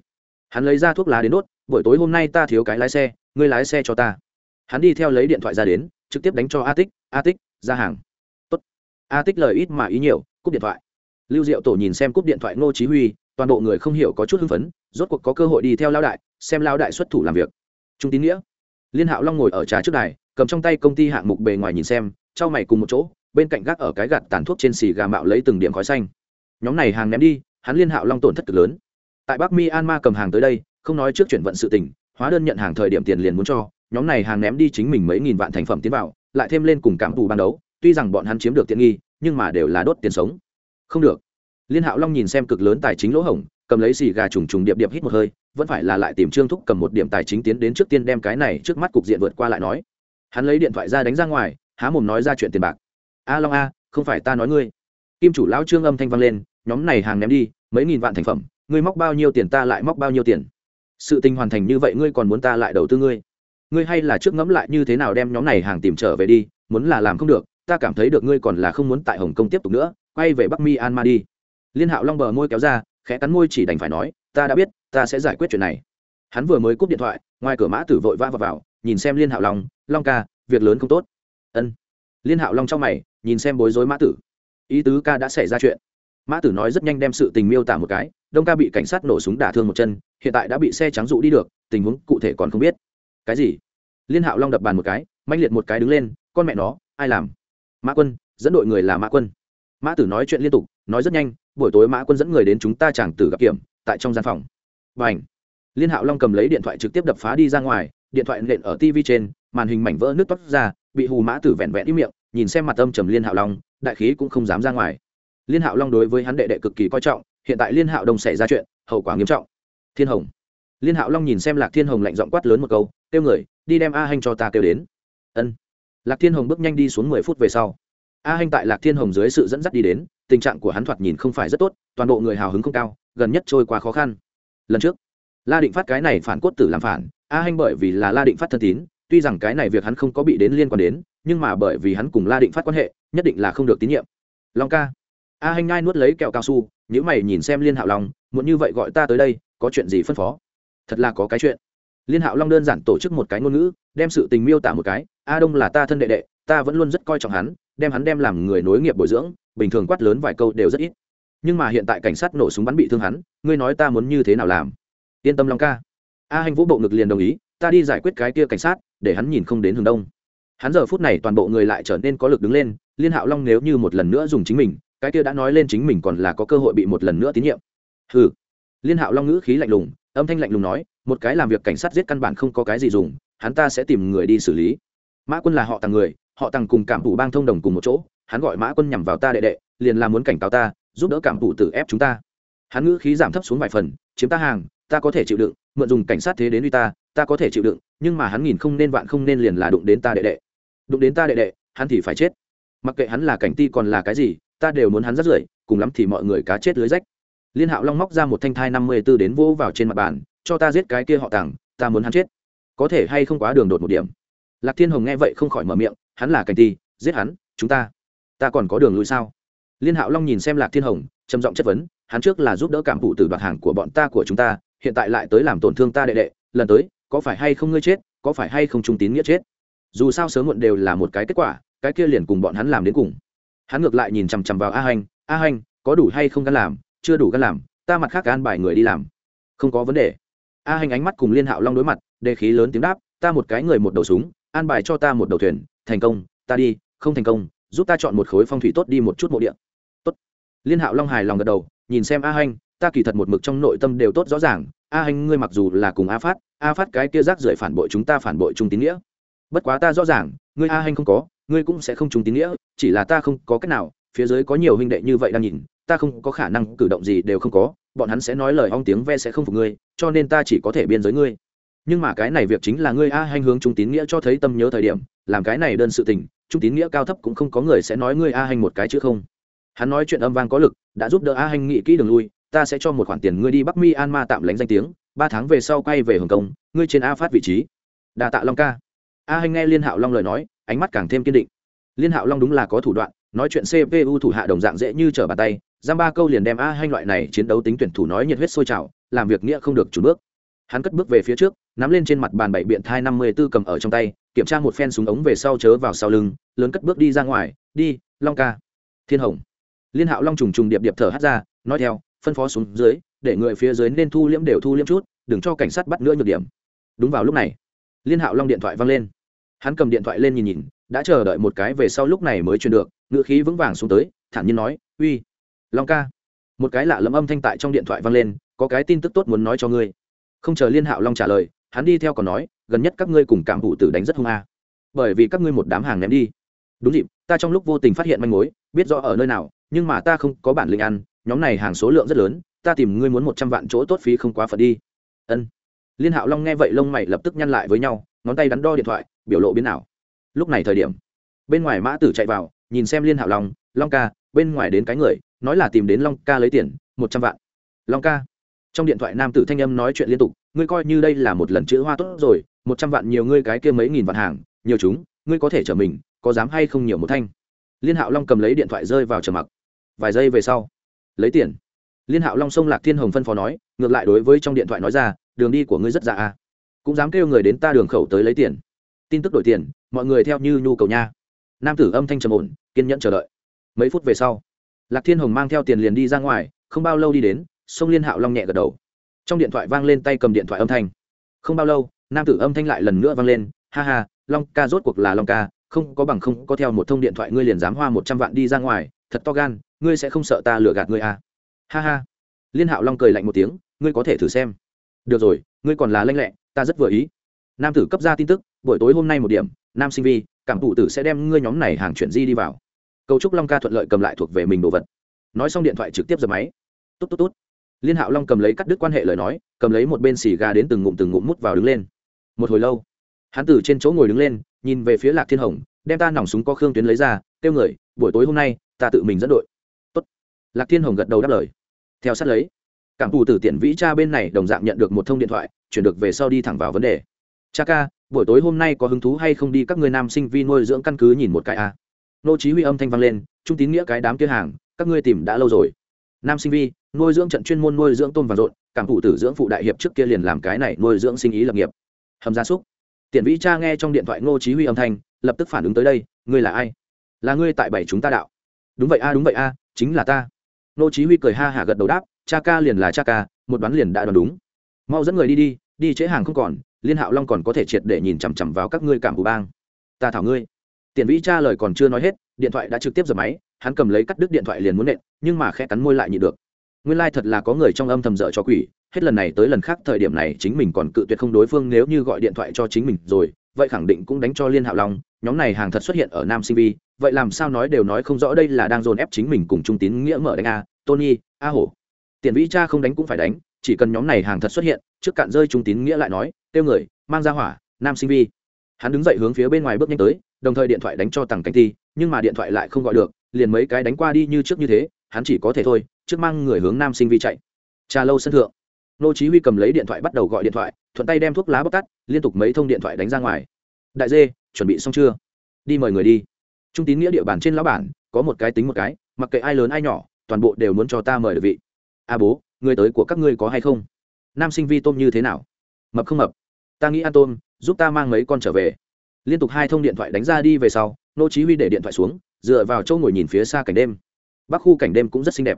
Hắn lấy ra thuốc lá đến đốt, buổi tối hôm nay ta thiếu cái lái xe, ngươi lái xe cho ta. Hắn đi theo lấy điện thoại ra đến, trực tiếp đánh cho a tích a tích, ra hàng. Tốt. A tích lời ít mà ý nhiều, cúp điện thoại. Lưu diệu tổ nhìn xem cúp điện thoại ngô chí huy, toàn bộ người không hiểu có chút hưng phấn, rốt cuộc có cơ hội đi theo lao đại, xem lao đại xuất thủ làm việc. Trung tín nghĩa. Liên hạo long ngồi ở trà trước đài cầm trong tay công ty hạng mục bề ngoài nhìn xem, trao mày cùng một chỗ, bên cạnh gác ở cái gạt tàn thuốc trên xì gà mạo lấy từng điểm khói xanh. Nhóm này hàng ném đi, hắn liên hạo long tổn thất cực lớn. Tại bắc myanmar cầm hàng tới đây, không nói trước chuyển vận sự tình, hóa đơn nhận hàng thời điểm tiền liền muốn cho, nhóm này hàng ném đi chính mình mấy nghìn vạn thành phẩm tiến vào, lại thêm lên cùng cảm thù ban đấu, tuy rằng bọn hắn chiếm được tiện nghi, nhưng mà đều là đốt tiền sống. Không được. Liên hạo long nhìn xem cực lớn tài chính lỗ hổng, cầm lấy xì gà trùng trùng điệp điệp hít một hơi, vẫn phải là lại tìm trương thúc cầm một điểm tài chính tiến đến trước tiên đem cái này trước mắt cục diện vượt qua lại nói hắn lấy điện thoại ra đánh ra ngoài há mồm nói ra chuyện tiền bạc. A long a không phải ta nói ngươi. Kim chủ lão trương âm thanh vang lên nhóm này hàng ném đi mấy nghìn vạn thành phẩm ngươi móc bao nhiêu tiền ta lại móc bao nhiêu tiền. Sự tình hoàn thành như vậy ngươi còn muốn ta lại đầu tư ngươi. Ngươi hay là trước ngẫm lại như thế nào đem nhóm này hàng tìm trở về đi muốn là làm không được ta cảm thấy được ngươi còn là không muốn tại hồng kông tiếp tục nữa quay về bắc mi an ma đi. Liên hạo long bờ môi kéo ra khẽ cắn môi chỉ đành phải nói ta đã biết ta sẽ giải quyết chuyện này. Hắn vừa mới cúp điện thoại ngoài cửa mã tử vội vã vào, vào nhìn xem liên hạo long long ca, việc lớn không tốt. Ân. Liên hạo long trong mày, nhìn xem bối rối mã tử. Ý tứ ca đã xảy ra chuyện. Mã tử nói rất nhanh đem sự tình miêu tả một cái, đông ca bị cảnh sát nổ súng đả thương một chân, hiện tại đã bị xe trắng dụ đi được, tình huống cụ thể còn không biết. Cái gì? Liên hạo long đập bàn một cái, manh liệt một cái đứng lên, con mẹ nó, ai làm? Mã quân, dẫn đội người là mã quân. Mã tử nói chuyện liên tục, nói rất nhanh, buổi tối mã quân dẫn người đến chúng ta chẳng tử gặp kiểm, tại trong gian phòng. Và ảnh liên hạo long cầm lấy điện thoại trực tiếp đập phá đi ra ngoài, điện thoại nện ở tv trên màn hình mảnh vỡ nước toát ra, bị hù mã tử vẹn vẹn ít miệng, nhìn xem mặt âm trầm liên hạo long, đại khí cũng không dám ra ngoài. Liên hạo long đối với hắn đệ đệ cực kỳ coi trọng, hiện tại liên hạo đông xảy ra chuyện, hậu quả nghiêm trọng. Thiên hồng. Liên hạo long nhìn xem lạc thiên hồng lạnh giọng quát lớn một câu, kêu người, đi đem a hanh cho ta kêu đến. Ân. Lạc thiên hồng bước nhanh đi xuống mười phút về sau. A hanh tại lạc thiên hồng dưới sự dẫn dắt đi đến, tình trạng của hắn thoạt nhìn không phải rất tốt, toàn bộ người hào hứng không cao, gần nhất trôi qua khó khăn. Lần trước, la định phát cái này phản cốt tử làm phản, a hanh bởi vì là la định phát thân tín tuy rằng cái này việc hắn không có bị đến liên quan đến, nhưng mà bởi vì hắn cùng la định phát quan hệ, nhất định là không được tín nhiệm. Long ca. A hanh ngai nuốt lấy kẹo cao su nếu mày nhìn xem liên hạo long muốn như vậy gọi ta tới đây, có chuyện gì phân phó? Thật là có cái chuyện. Liên hạo long đơn giản tổ chức một cái ngôn ngữ, đem sự tình miêu tả một cái, a đông là ta thân đệ đệ, ta vẫn luôn rất coi trọng hắn, đem hắn đem làm người nối nghiệp bồi dưỡng, bình thường quát lớn vài câu đều rất ít. Nhưng mà hiện tại cảnh sát nổ súng bắn bị thương hắn, ngươi nói ta muốn như thế nào làm? Yên tâm long ca. A hành vũ bộ ngực liền đồng ý, ta đi giải quyết cái kia cảnh sát để hắn nhìn không đến hướng đông. Hắn giờ phút này toàn bộ người lại trở nên có lực đứng lên, liên hạo long nếu như một lần nữa dùng chính mình, cái kia đã nói lên chính mình còn là có cơ hội bị một lần nữa tín nhiệm. Ừ liên hạo long ngữ khí lạnh lùng, âm thanh lạnh lùng nói, một cái làm việc cảnh sát giết căn bản không có cái gì dùng, hắn ta sẽ tìm người đi xử lý. Mã quân là họ tàng người, họ tàng cùng cảm thủ bang thông đồng cùng một chỗ, hắn gọi mã quân nhằm vào ta đệ đệ, liền là muốn cảnh cáo ta, giúp đỡ cảm thủ tử ép chúng ta. Hắn ngữ khí giảm thấp xuống vài phần, chiếm ta hàng, ta có thể chịu đựng mượn dùng cảnh sát thế đến uy ta ta có thể chịu đựng, nhưng mà hắn nghìn không nên vạn không nên liền là đụng đến ta đệ đệ. Đụng đến ta đệ đệ, hắn thì phải chết. Mặc kệ hắn là cảnh ti còn là cái gì, ta đều muốn hắn rất rưởi, cùng lắm thì mọi người cá chết lưới rách. Liên hạo long móc ra một thanh thai năm mươi b ố đến vỗ vào trên mặt bàn, cho ta giết cái kia họ tàng ta muốn hắn chết. Có thể hay không quá đường đột một điểm. Lạc thiên hồng nghe vậy không khỏi mở miệng, hắn là cảnh ti, giết hắn, chúng ta. Ta còn có đường lui sao? Liên hạo long nhìn xem lạc thiên hồng, trầm giọng chất vấn, hắn trước là giúp đỡ cảm phụ từ đoạt hàng của bọn ta của chúng ta hiện tại lại tới làm tổn thương ta đệ đệ, lần tới, có phải hay không ngươi chết, có phải hay không trung tín nghĩa chết? Dù sao sớm muộn đều là một cái kết quả, cái kia liền cùng bọn hắn làm đến cùng. Hắn ngược lại nhìn chằm chằm vào a hành a hành, có đủ hay không gắn làm? Chưa đủ gắn làm, ta mặt khác an bài người đi làm. Không có vấn đề. A hành ánh mắt cùng liên hạo long đối mặt, đề khí lớn tiếng đáp, ta một cái người một đầu súng, an bài cho ta một đầu thuyền, thành công, ta đi, không thành công, giúp ta chọn một khối phong thủy tốt đi một chút mộ địa. Tốt. Liên hạo long hài lòng gật đầu, nhìn xem a hành ta kỳ thật một mực trong nội tâm đều tốt rõ ràng, a hành ngươi mặc dù là cùng a phát a phát cái kia rác rưởi phản bội chúng ta phản bội trung tín nghĩa. Bất quá ta rõ ràng, ngươi a hành không có, ngươi cũng sẽ không trung tín nghĩa, chỉ là ta không có cách nào, phía dưới có nhiều huynh đệ như vậy đang nhìn, ta không có khả năng cử động gì đều không có, bọn hắn sẽ nói lời ong tiếng ve sẽ không phục ngươi, cho nên ta chỉ có thể biên giới ngươi. Nhưng mà cái này việc chính là ngươi a hành hướng trung tín nghĩa cho thấy tâm nhớ thời điểm, làm cái này đơn sự tình, trung tín nghĩa cao thấp cũng không có người sẽ nói ngươi a hành một cái chứ không. Hắn nói chuyện âm vang có lực, đã giúp đỡ a hành nghĩ kỹ đường lui ta sẽ cho một khoản tiền ngươi đi bắc mi an ma tạm lánh danh tiếng, ba tháng về sau quay về hồng kông, ngươi trên a phát vị trí. Đà tạ long ca. A hành nghe liên hạo long lời nói, ánh mắt càng thêm kiên định. Liên hạo long đúng là có thủ đoạn, nói chuyện cpu thủ hạ đồng dạng dễ như trở bàn tay, giam ba câu liền đem a hanh loại này chiến đấu tính tuyển thủ nói nhiệt huyết sôi trào, làm việc nghĩa không được chủ bước. Hắn cất bước về phía trước, nắm lên trên mặt bàn bảy biện thai năm mươi b ố cầm ở trong tay, kiểm tra một phen súng ống về sau chớ vào sau lưng, lớn cất bước đi ra ngoài, đi, long ca. Thiên hồng. Liên hạo long trùng trùng điệp điệp thở hắt ra, nói theo phân phó xuống dưới, để người phía dưới nên thu liễm đều thu liễm chút, đừng cho cảnh sát bắt nữa nhược điểm. Đúng vào lúc này, liên hạo long điện thoại văng lên. Hắn cầm điện thoại lên nhìn nhìn, đã chờ đợi một cái về sau lúc này mới truyền được, ngựa khí vững vàng xuống tới, thản nhiên nói, uy, long ca. Một cái lạ lẫm âm thanh tại trong điện thoại vang lên, có cái tin tức tốt muốn nói cho ngươi. Không chờ liên hạo long trả lời, hắn đi theo còn nói, gần nhất các ngươi cùng cảm vụ tử đánh rất hung a. Bởi vì các ngươi một đám hàng ném đi. Đúng dịp, ta trong lúc vô tình phát hiện manh mối, biết rõ ở nơi nào, nhưng mà ta không có bản lĩnh ăn nhóm này hàng số lượng rất lớn, ta tìm ngươi muốn một trăm vạn chỗ tốt phí không quá phật đi. Ân. Liên hạo long nghe vậy lông mày lập tức nhăn lại với nhau, ngón tay đắn đo điện thoại, biểu lộ biến nào lúc này thời điểm, bên ngoài mã tử chạy vào, nhìn xem liên hạo long long ca, bên ngoài đến cái người, nói là tìm đến long ca lấy tiền, một trăm vạn. Long ca. Trong điện thoại nam tử thanh âm nói chuyện liên tục, ngươi coi như đây là một lần chữ hoa tốt rồi, một trăm vạn nhiều ngươi cái kia mấy nghìn vạn hàng, nhiều chúng, ngươi có thể chở mình, có dám hay không nhiều một thanh? Liên hạo long cầm lấy điện thoại rơi vào trầm mặc. Vài giây về sau lấy tiền. Liên hạo long sông lạc thiên hồng phân phó nói, ngược lại đối với trong điện thoại nói ra, đường đi của ngươi rất dạ à. Cũng dám kêu người đến ta đường khẩu tới lấy tiền. Tin tức đổi tiền, mọi người theo như nhu cầu nha. Nam tử âm thanh trầm ổn, kiên nhẫn chờ đợi. Mấy phút về sau, lạc thiên hồng mang theo tiền liền đi ra ngoài, không bao lâu đi đến sông liên hạo long nhẹ gật đầu. Trong điện thoại vang lên tay cầm điện thoại âm thanh. Không bao lâu, nam tử âm thanh lại lần nữa vang lên, ha ha, long ca rốt cuộc là long ca, không có bằng không có theo một thông điện thoại ngươi liền dám hoa một trăm vạn đi ra ngoài thật to gan, ngươi sẽ không sợ ta lừa gạt ngươi à. ha ha. Liên hạo long cười lạnh một tiếng, ngươi có thể thử xem. Được rồi, ngươi còn là lanh lẹ, ta rất vừa ý. Nam tử cấp ra tin tức, buổi tối hôm nay một điểm, nam sinh vi, cảm thụ tử sẽ đem ngươi nhóm này hàng chuyển di đi vào. Cầu trúc long ca thuận lợi cầm lại thuộc về mình đồ vật. Nói xong điện thoại trực tiếp dập máy. Tốt tốt tốt liên hạo long cầm lấy cắt đứt quan hệ lời nói, cầm lấy một bên xì gà đến từng ngụm từng ngụm mút vào đứng lên. Một hồi lâu, hắn từ trên chỗ ngồi đứng lên, nhìn về phía lạc thiên hồng, đem ta nòng súng có khương tuyến lấy ra, kêu người, buổi tối hôm nay ta tự mình dẫn đội. Tốt. Lạc thiên hồng gật đầu đáp lời. Theo sát lấy, cảm thù tử tiện vĩ cha bên này đồng dạng nhận được một thông điện thoại, chuyển được về sau đi thẳng vào vấn đề. Cha ca, buổi tối hôm nay có hứng thú hay không đi các người nam sinh vi nuôi dưỡng căn cứ nhìn một cái a à? nô chí huy âm thanh vang lên, trung tín nghĩa cái đám kia hàng, các ngươi tìm đã lâu rồi. Nam sinh vi, nuôi dưỡng trận chuyên môn nuôi dưỡng tôm vàng rộn cảm thụ tử dưỡng phụ đại hiệp trước kia liền làm cái này nuôi dưỡng sinh ý lập nghiệp. Hầm gia súc. Tiện vĩ cha nghe trong điện thoại ngô chí huy âm thanh, lập tức phản ứng tới đây, ngươi là ai? Là ngươi tại bảy chúng ta đạo đúng vậy a, đúng vậy a, chính là ta. Nô chí huy cười ha hả gật đầu đáp, cha ca liền là cha ca, một đoán liền đã đoán đúng. Mau dẫn người đi đi đi chế hàng không còn, liên hạo long còn có thể triệt để nhìn chằm chằm vào các ngươi cảm hù bang. Ta thảo ngươi. Tiền vĩ cha lời còn chưa nói hết, điện thoại đã trực tiếp giật máy, hắn cầm lấy cắt đứt điện thoại liền muốn nện, nhưng mà khẽ cắn môi lại nhịn được. Nguyên lai thật là có người trong âm thầm dở cho quỷ, hết lần này tới lần khác thời điểm này chính mình còn cự tuyệt không đối phương nếu như gọi điện thoại cho chính mình rồi vậy khẳng định cũng đánh cho liên hạo long, nhóm này hàng thật xuất hiện ở nam sinh vi, vậy làm sao nói đều nói không rõ đây là đang dồn ép chính mình cùng trung tín nghĩa mở đánh a, tony, a hổ. Tiền vĩ cha không đánh cũng phải đánh, chỉ cần nhóm này hàng thật xuất hiện, trước cạn rơi trung tín nghĩa lại nói, tiêu người, mang ra hỏa, nam sinh vi. Hắn đứng dậy hướng phía bên ngoài bước nhanh tới, đồng thời điện thoại đánh cho tằng cánh ti, nhưng mà điện thoại lại không gọi được, liền mấy cái đánh qua đi như trước như thế, hắn chỉ có thể thôi, trước mang người hướng nam sinh vi chạy. Trà lâu sân thượng nô chí huy cầm lấy điện thoại bắt đầu gọi điện thoại, thuận tay đem thuốc lá bóc tắt, liên tục mấy thông điện thoại đánh ra ngoài. Đại dê, chuẩn bị xong chưa? Đi mời người đi. Trung tín nghĩa địa bàn trên lão bản, có một cái tính một cái, mặc kệ ai lớn ai nhỏ, toàn bộ đều muốn cho ta mời được vị. A bố, người tới của các ngươi có hay không? Nam sinh vi tôm như thế nào? Mập không mập. Ta nghĩ ăn tôm, giúp ta mang mấy con trở về. Liên tục hai thông điện thoại đánh ra đi về sau, nô chí huy để điện thoại xuống, dựa vào châu ngồi nhìn phía xa cảnh đêm. Bắc khu cảnh đêm cũng rất xinh đẹp.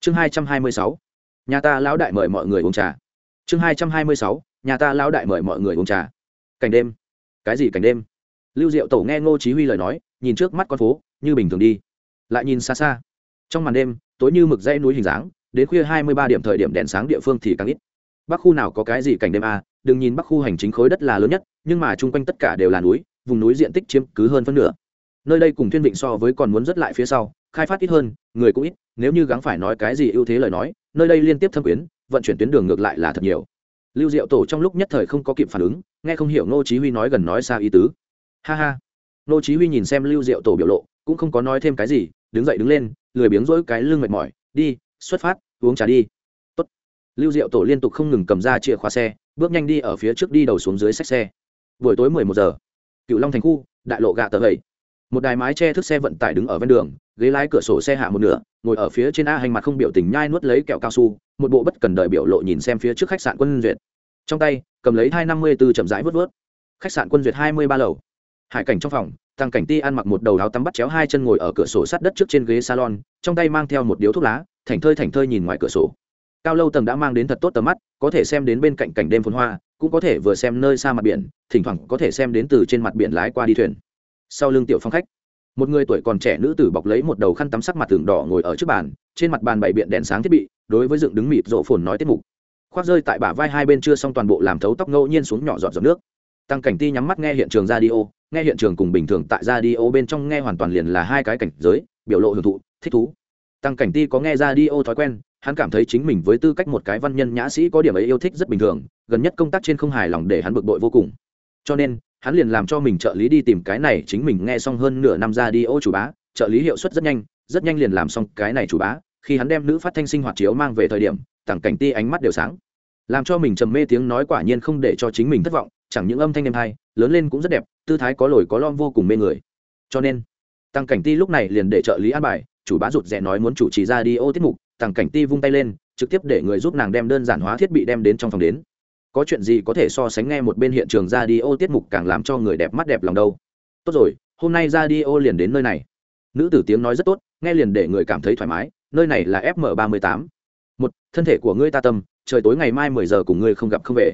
Chương hai trăm hai mươi sáu nhà ta lão đại mời mọi người uống trà. Chương hai trăm hai mươi sáu, nhà ta lão đại mời mọi người uống trà. Cảnh đêm. Cái gì cảnh đêm? Lưu diệu tổ nghe ngô chí huy lời nói, nhìn trước mắt con phố, như bình thường đi. Lại nhìn xa xa. Trong màn đêm, tối như mực dãy núi hình dáng, đến khuya hai mươi ba điểm thời điểm đèn sáng địa phương thì càng ít. Bắc khu nào có cái gì cảnh đêm à? Đừng nhìn bắc khu hành chính khối đất là lớn nhất, nhưng mà chung quanh tất cả đều là núi, vùng núi diện tích chiếm cứ hơn phân nửa. Nơi đây cùng thiên vịnh so với còn muốn rất lại phía sau, khai phát ít hơn, người cũng ít nếu như gắng phải nói cái gì ưu thế lời nói, nơi đây liên tiếp thâm quyến, vận chuyển tuyến đường ngược lại là thật nhiều. Lưu diệu tổ trong lúc nhất thời không có kịp phản ứng, nghe không hiểu ngô chí huy nói gần nói xa ý tứ. Ha ha. Ngô chí huy nhìn xem lưu diệu tổ biểu lộ, cũng không có nói thêm cái gì, đứng dậy đứng lên, lười biếng rỗi cái lưng mệt mỏi, đi, xuất phát, uống trà đi. Tốt. Lưu diệu tổ liên tục không ngừng cầm ra chìa khóa xe, bước nhanh đi ở phía trước đi đầu xuống dưới xách xe. Buổi tối 11 giờ cựu long thành khu, đại lộ gạ tờ hầy. Một đài mái che thức xe vận tải đứng ở ven đường, ghế lái cửa sổ xe hạ một nửa ngồi ở phía trên a hành mặt không biểu tình nhai nuốt lấy kẹo cao su, một bộ bất cần đời biểu lộ nhìn xem phía trước khách sạn quân duyệt. Trong tay, cầm lấy hai năm mươi b ố chậm rãi vớt vớt. Khách sạn quân duyệt hai mươi ba lầu. Hải cảnh trong phòng tăng cảnh ti ăn mặc một đầu áo tắm bắt chéo hai chân ngồi ở cửa sổ sát đất trước trên ghế salon, trong tay mang theo một điếu thuốc lá, thảnh thơi thảnh thơi nhìn ngoài cửa sổ. Cao lâu tầng đã mang đến thật tốt tầm mắt, có thể xem đến bên cạnh cảnh đêm phun hoa, cũng có thể vừa xem nơi xa mặt biển, thỉnh thoảng có thể xem đến từ trên mặt biển lái qua đi thuyền. Sau lưng tiểu phong khách một người tuổi còn trẻ nữ tử bọc lấy một đầu khăn tắm sắc mặt tường đỏ ngồi ở trước bàn, trên mặt bàn bày biện đèn sáng thiết bị, đối với dựng đứng mịt rộ phồn nói tiết mục. Khoác rơi tại bả vai hai bên chưa xong toàn bộ làm thấu tóc ngẫu nhiên xuống nhỏ giọt giọt nước. Tăng cảnh ti nhắm mắt nghe hiện trường radio, nghe hiện trường cùng bình thường tại radio bên trong nghe hoàn toàn liền là hai cái cảnh giới, biểu lộ hưởng thụ, thích thú. Tăng cảnh ti có nghe radio thói quen, hắn cảm thấy chính mình với tư cách một cái văn nhân nhã sĩ có điểm ấy yêu thích rất bình thường, gần nhất công tác trên không hài lòng để hắn bực bội vô cùng cho nên, hắn liền làm cho mình trợ lý đi tìm cái này chính mình nghe xong hơn nửa năm ra đi ô chủ bá, trợ lý hiệu suất rất nhanh rất nhanh liền làm xong cái này chủ bá, khi hắn đem nữ phát thanh sinh hoạt chiếu mang về thời điểm tặng cảnh ti ánh mắt đều sáng. Làm cho mình trầm mê tiếng nói quả nhiên không để cho chính mình thất vọng, chẳng những âm thanh em hay, lớn lên cũng rất đẹp, tư thái có lồi có lom vô cùng mê người. Cho nên tăng cảnh ti lúc này liền để trợ lý an bài, chủ bá rụt rè nói muốn chủ trì ra đi ô tiết mục tăng cảnh ti vung tay lên, trực tiếp để người giúp nàng đem đơn giản hóa thiết bị đem đến trong phòng đến có chuyện gì có thể so sánh nghe một bên hiện trường ra đi ô tiết mục càng làm cho người đẹp mắt đẹp lòng đâu. Tốt rồi, hôm nay ra đi ô liền đến nơi này. Nữ tử tiếng nói rất tốt, nghe liền để người cảm thấy thoải mái, nơi này là fm ba mươi tám. Một, thân thể của ngươi ta tâm, trời tối ngày mai mười giờ cùng ngươi không gặp không về.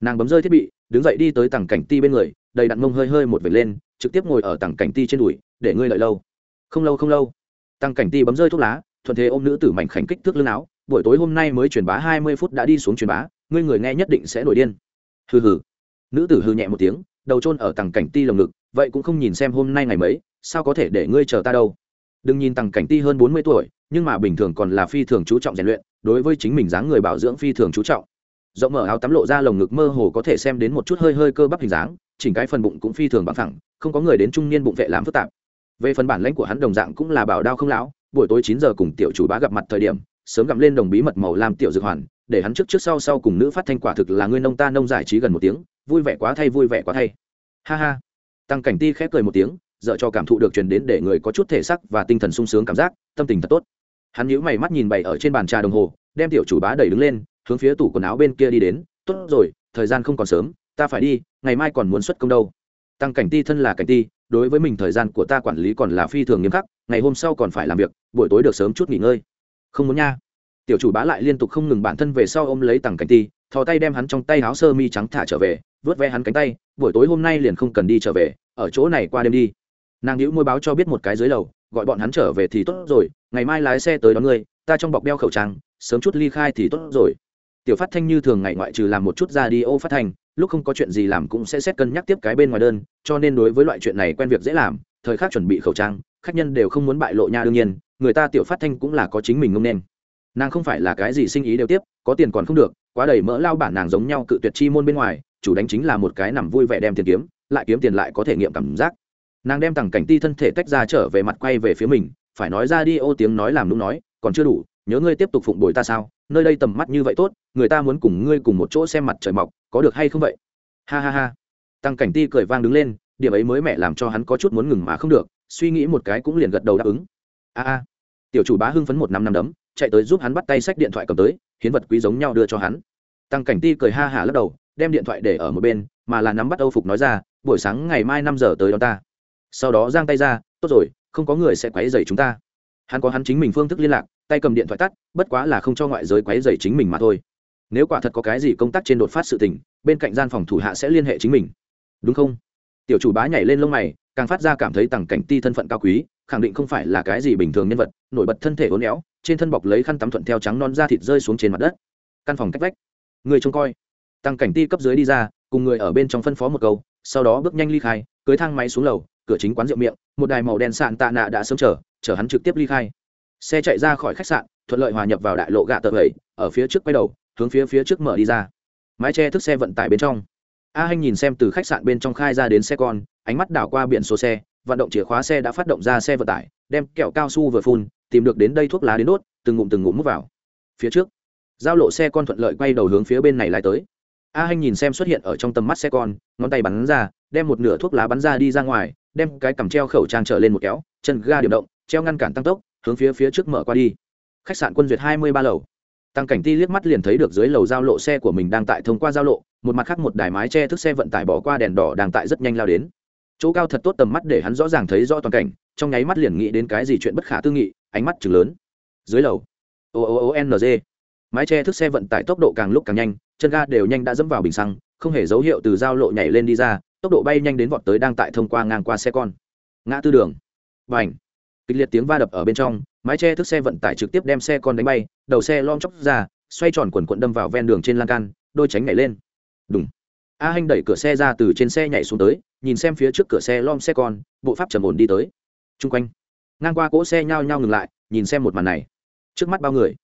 Nàng bấm rơi thiết bị, đứng dậy đi tới tầng cảnh ti bên người, đầy đặn mông hơi hơi một vệt lên, trực tiếp ngồi ở tầng cảnh ti trên đùi, để ngươi lợi lâu. Không lâu không lâu tăng cảnh ti bấm rơi thuốc lá, thuận thế ôm nữ tử mảnh khảnh kích thước lưng áo, buổi tối hôm nay mới truyền bá hai mươi phút đã đi xuống truyền bá ngươi người nghe nhất định sẽ nổi điên. Hừ hừ. Nữ tử hừ nhẹ một tiếng, đầu trôn ở tầng cảnh ti lồng ngực, vậy cũng không nhìn xem hôm nay ngày mấy, sao có thể để ngươi chờ ta đâu? Đừng nhìn tầng cảnh ti hơn bốn mươi tuổi, nhưng mà bình thường còn là phi thường chú trọng rèn luyện, đối với chính mình dáng người bảo dưỡng phi thường chú trọng. Rộng mở áo tắm lộ ra lồng ngực mơ hồ có thể xem đến một chút hơi hơi cơ bắp hình dáng, chỉnh cái phần bụng cũng phi thường bằng thẳng không có người đến trung niên bụng vệ làm phức tạp. Về phần bản lãnh của hắn đồng dạng cũng là bảo đao không lão, buổi tối chín giờ cùng tiểu chủ bá gặp mặt thời điểm, sớm gặm lên đồng bí mật màu làm tiểu dược hoàn để hắn trước trước sau sau cùng nữ phát thanh quả thực là ngươi nông ta nông giải trí gần một tiếng, vui vẻ quá thay, vui vẻ quá thay. Ha ha. Tăng cảnh ti khép cười một tiếng dợ cho cảm thụ được truyền đến để người có chút thể sắc và tinh thần sung sướng cảm giác, tâm tình thật tốt. Hắn nhíu mày mắt nhìn bày ở trên bàn trà đồng hồ, đem tiểu chủ bá đẩy đứng lên, hướng phía tủ quần áo bên kia đi đến. Tốt rồi, thời gian không còn sớm, ta phải đi, ngày mai còn muốn xuất công đâu. Tăng cảnh ti thân là cảnh ti, đối với mình thời gian của ta quản lý còn là phi thường nghiêm khắc, ngày hôm sau còn phải làm việc, buổi tối được sớm chút nghỉ ngơi. Không muốn nha tiểu chủ bá lại liên tục không ngừng bản thân về sau ôm lấy tằng cảnh ti, thò tay đem hắn trong tay áo sơ mi trắng thả trở về, vớt ve hắn cánh tay, buổi tối hôm nay liền không cần đi trở về, ở chỗ này qua đêm đi. Nàng hữu môi báo cho biết một cái dưới lầu, gọi bọn hắn trở về thì tốt rồi, ngày mai lái xe tới đón ngươi, ta trong bọc đeo khẩu trang, sớm chút ly khai thì tốt rồi. Tiểu phát thanh như thường ngày ngoại trừ làm một chút ra đi ô phát thanh, lúc không có chuyện gì làm cũng sẽ xét cân nhắc tiếp cái bên ngoài đơn, cho nên đối với loại chuyện này quen việc dễ làm, thời khắc chuẩn bị khẩu trang, khách nhân đều không muốn bại lộ nha đương nhiên, người ta tiểu phát thanh cũng là có chính mình ngông nên nàng không phải là cái gì sinh ý đều tiếp, có tiền còn không được, quá đầy mỡ lao bản nàng giống nhau cự tuyệt chi môn bên ngoài, chủ đánh chính là một cái nằm vui vẻ đem tiền kiếm, lại kiếm tiền lại có thể nghiệm cảm giác. Nàng đem tằng cảnh ti thân thể tách ra trở về mặt quay về phía mình, phải nói ra đi ô tiếng nói làm đúng nói, còn chưa đủ, nhớ ngươi tiếp tục phụng bồi ta sao, nơi đây tầm mắt như vậy tốt, người ta muốn cùng ngươi cùng một chỗ xem mặt trời mọc, có được hay không vậy? Ha ha ha. Tăng cảnh ti cười vang đứng lên, điểm ấy mới mẹ làm cho hắn có chút muốn ngừng mà không được, suy nghĩ một cái cũng liền gật đầu đáp ứng. A a. Tiểu chủ bá hưng phấn một năm năm đấm chạy tới giúp hắn bắt tay sách điện thoại cầm tới, hiến vật quý giống nhau đưa cho hắn. Tăng cảnh ti cười ha hả lắc đầu, đem điện thoại để ở một bên, mà là nắm bắt âu phục nói ra, buổi sáng ngày mai năm giờ tới đón ta. Sau đó giang tay ra, tốt rồi, không có người sẽ quấy dày chúng ta. Hắn có hắn chính mình phương thức liên lạc, tay cầm điện thoại tắt, bất quá là không cho ngoại giới quấy dày chính mình mà thôi. Nếu quả thật có cái gì công tác trên đột phát sự tình, bên cạnh gian phòng thủ hạ sẽ liên hệ chính mình. Đúng không? Tiểu chủ bá nhảy lên lông mày, càng phát ra cảm thấy tằng cảnh ti thân phận cao quý, khẳng định không phải là cái gì bình thường nhân vật, nổi bật thân thể uốn éo trên thân bọc lấy khăn tắm thuận theo trắng non da thịt rơi xuống trên mặt đất. Căn phòng cách vách. Người trông coi. Tăng cảnh ti cấp dưới đi ra, cùng người ở bên trong phân phó một câu, sau đó bước nhanh ly khai, cưới thang máy xuống lầu, cửa chính quán rượu miệng, một đài màu đen sạn tạ nạ đã sớm chở chở hắn trực tiếp ly khai. Xe chạy ra khỏi khách sạn, thuận lợi hòa nhập vào đại lộ gạ tờ bảy ở phía trước quay đầu, hướng phía phía trước mở đi ra. Mái che thức xe vận tải bên trong. A hanh nhìn xem từ khách sạn bên trong khai ra đến xe con, ánh mắt đảo qua biển số xe, vận động chìa khóa xe đã phát động ra xe vận tải, đem kẹo cao su vừa phun tìm được đến đây thuốc lá đến đốt, từng ngụm từng ngụm mút vào. Phía trước, giao lộ xe con thuận lợi quay đầu hướng phía bên này lại tới. A hanh nhìn xem xuất hiện ở trong tầm mắt xe con, ngón tay bắn ra, đem một nửa thuốc lá bắn ra đi ra ngoài, đem cái cầm treo khẩu trang trở lên một kéo, chân ga điểm động, treo ngăn cản tăng tốc, hướng phía phía trước mở qua đi. Khách sạn quân duyệt hai mươi ba lầu. Tăng cảnh ti liếc mắt liền thấy được dưới lầu giao lộ xe của mình đang tại thông qua giao lộ, một mặt khác một đài mái che thức xe vận tải bỏ qua đèn đỏ đang tại rất nhanh lao đến. Chỗ cao thật tốt tầm mắt để hắn rõ ràng thấy rõ toàn cảnh, trong nháy mắt liền nghĩ đến cái gì chuyện bất khả tư nghị ánh mắt chừng lớn. Dưới lầu, o o ô n g. Mái che thức xe vận tải tốc độ càng lúc càng nhanh, chân ga đều nhanh đã dẫm vào bình xăng, không hề dấu hiệu từ giao lộ nhảy lên đi ra, tốc độ bay nhanh đến vọt tới đang tại thông qua ngang qua xe con. Ngã tư đường. Và ảnh kịch liệt tiếng va đập ở bên trong, mái che thức xe vận tải trực tiếp đem xe con đánh bay, đầu xe lom chóc ra, xoay tròn quần quận đâm vào ven đường trên lan can, đôi tránh nhảy lên. Đúng a hanh đẩy cửa xe ra từ trên xe nhảy xuống tới, nhìn xem phía trước cửa xe lom xe con, bộ pháp trầm ổn đi tới. T r u n g quanh ngang qua cỗ xe nhao nhao ngừng lại, nhìn xem một màn này. Trước mắt bao người.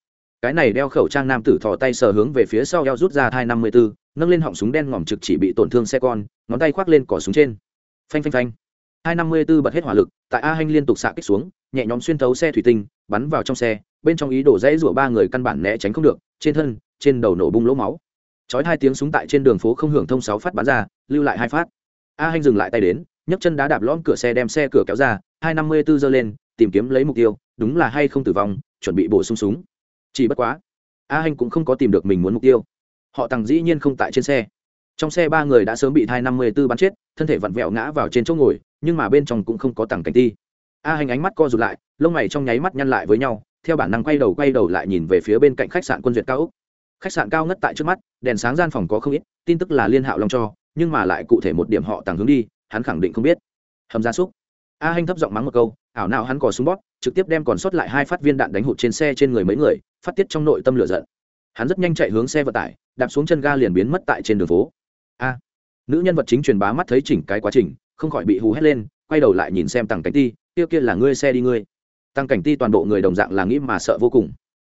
Cái này đeo khẩu trang nam tử thò tay sờ hướng về phía sau eo rút ra thai năm mươi b ố nâng lên họng súng đen ngòm trực chỉ bị tổn thương xe con, ngón tay khoác lên cỏ súng trên. Phanh phanh phanh. Hai năm mươi b ố bật hết hỏa lực, tại a hanh liên tục xạ kích xuống, nhẹ nhóm xuyên thấu xe thủy tinh, bắn vào trong xe, bên trong ý đổ rẽ rủa ba người căn bản né tránh không được, trên thân, trên đầu nổ bung lỗ máu. Chói hai tiếng súng tại trên đường phố không hưởng thông sáu phát bắn ra, lưu lại hai phát. A hanh dừng lại tay đến, nhấc chân đá đạp lõm cửa xe đem xe cửa kéo ra hai năm mươi bốn giơ lên, tìm kiếm lấy mục tiêu, đúng là hay không tử vong, chuẩn bị bổ sung súng. Chỉ bất quá, a hanh cũng không có tìm được mình muốn mục tiêu. Họ tằng dĩ nhiên không tại trên xe. Trong xe ba người đã sớm bị thai năm mươi b ố bắn chết, thân thể vặn vẹo ngã vào trên chỗ ngồi, nhưng mà bên trong cũng không có tằng cảnh ti. A hành ánh mắt co rụt lại, lông mày trong nháy mắt nhăn lại với nhau, theo bản năng quay đầu quay đầu lại nhìn về phía bên cạnh khách sạn quân duyệt cao úc khách sạn cao ngất tại trước mắt, đèn sáng gian phòng có không ít, tin tức là liên hạo long cho, nhưng mà lại cụ thể một điểm họ tàng hướng đi, hắn khẳng định không biết. Hầm gia súc a hanh thấp giọng mắng một câu, ảo nào hắn cò súng bóp, trực tiếp đem còn sót lại hai phát viên đạn đánh hụt trên xe trên người mấy người, phát tiết trong nội tâm lửa giận. Hắn rất nhanh chạy hướng xe vận tải, đạp xuống chân ga liền biến mất tại trên đường phố. A, nữ nhân vật chính truyền bá mắt thấy chỉnh cái quá trình, không khỏi bị hù hét lên, quay đầu lại nhìn xem tằng cảnh ti, kia kia là ngươi xe đi ngươi. Tăng cảnh ti toàn bộ người đồng dạng là nghĩ mà sợ vô cùng.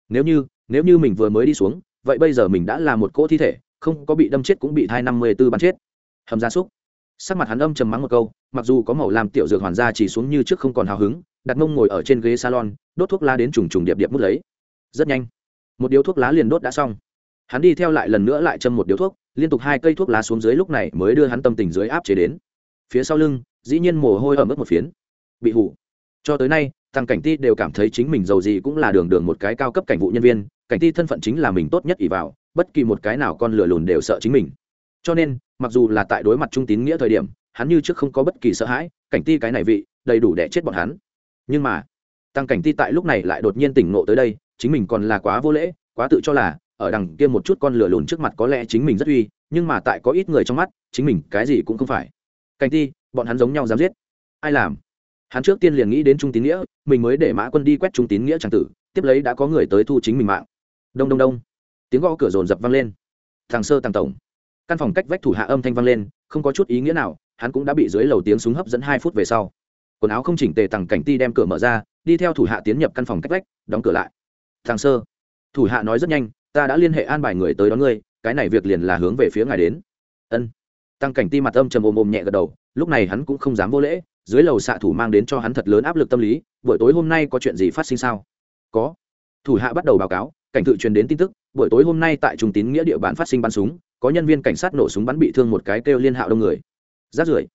Nếu như nếu như mình vừa mới đi xuống, vậy bây giờ mình đã là một cỗ thi thể, không có bị đâm chết cũng bị thai năm mươi b ố bắn chết. Hầm gia súc. Sắc mặt hắn âm trầm mắng một câu mặc dù có màu làm tiểu dược hoàn ra chỉ xuống như trước không còn hào hứng, đặt mông ngồi ở trên ghế salon, đốt thuốc lá đến trùng trùng điệp điệp mút lấy. Rất nhanh, một điếu thuốc lá liền đốt đã xong. Hắn đi theo lại lần nữa lại châm một điếu thuốc, liên tục hai cây thuốc lá xuống dưới lúc này mới đưa hắn tâm tình dưới áp chế đến. Phía sau lưng, dĩ nhiên mồ hôi ở mức một phiến. Bị hủ. Cho tới nay, thằng cảnh ti đều cảm thấy chính mình giàu gì cũng là đường đường một cái cao cấp cảnh vụ nhân viên, cảnh ti thân phận chính là mình tốt nhất ỷ vào, bất kỳ một cái nào con lửa lùn đều sợ chính mình. Cho nên, mặc dù là tại đối mặt trung tín nghĩa thời điểm hắn như trước không có bất kỳ sợ hãi, cảnh ti cái này vị, đầy đủ để chết bọn hắn. Nhưng mà, tăng cảnh ti tại lúc này lại đột nhiên tỉnh ngộ tới đây, chính mình còn là quá vô lễ, quá tự cho là, ở đằng kia một chút con lửa lùn trước mặt có lẽ chính mình rất uy, nhưng mà tại có ít người trong mắt, chính mình cái gì cũng không phải. Cảnh ti, bọn hắn giống nhau dám giết. Ai làm? Hắn trước tiên liền nghĩ đến trung tín nghĩa, mình mới để mã quân đi quét trung tín nghĩa tràng tử, tiếp lấy đã có người tới thu chính mình mạng. Đông đông đông. Tiếng gõ cửa rồn rập vang lên. Thằng sơ tàng tổng. Căn phòng cách vách thủ hạ âm thanh vang lên, không có chút ý nghĩa nào hắn cũng đã bị dưới lầu tiếng súng hấp dẫn hai phút về sau. Quần áo không chỉnh tề tằng cảnh ti đem cửa mở ra, đi theo thủ hạ tiến nhập căn phòng cách vách, đóng cửa lại. Thằng sơ, thủ hạ nói rất nhanh, ta đã liên hệ an bài người tới đón ngươi, cái này việc liền là hướng về phía ngài đến. Ân. Tăng cảnh ti mặt âm trầm ôm ôm nhẹ gật đầu, lúc này hắn cũng không dám vô lễ, dưới lầu xạ thủ mang đến cho hắn thật lớn áp lực tâm lý, buổi tối hôm nay có chuyện gì phát sinh sao? Có. Thủ hạ bắt đầu báo cáo, cảnh tự truyền đến tin tức, buổi tối hôm nay tại trung tín nghĩa địa bàn phát sinh bắn súng, có nhân viên cảnh sát nổ súng bắn bị thương một cái kêu liên hạo đông người rát rưởi.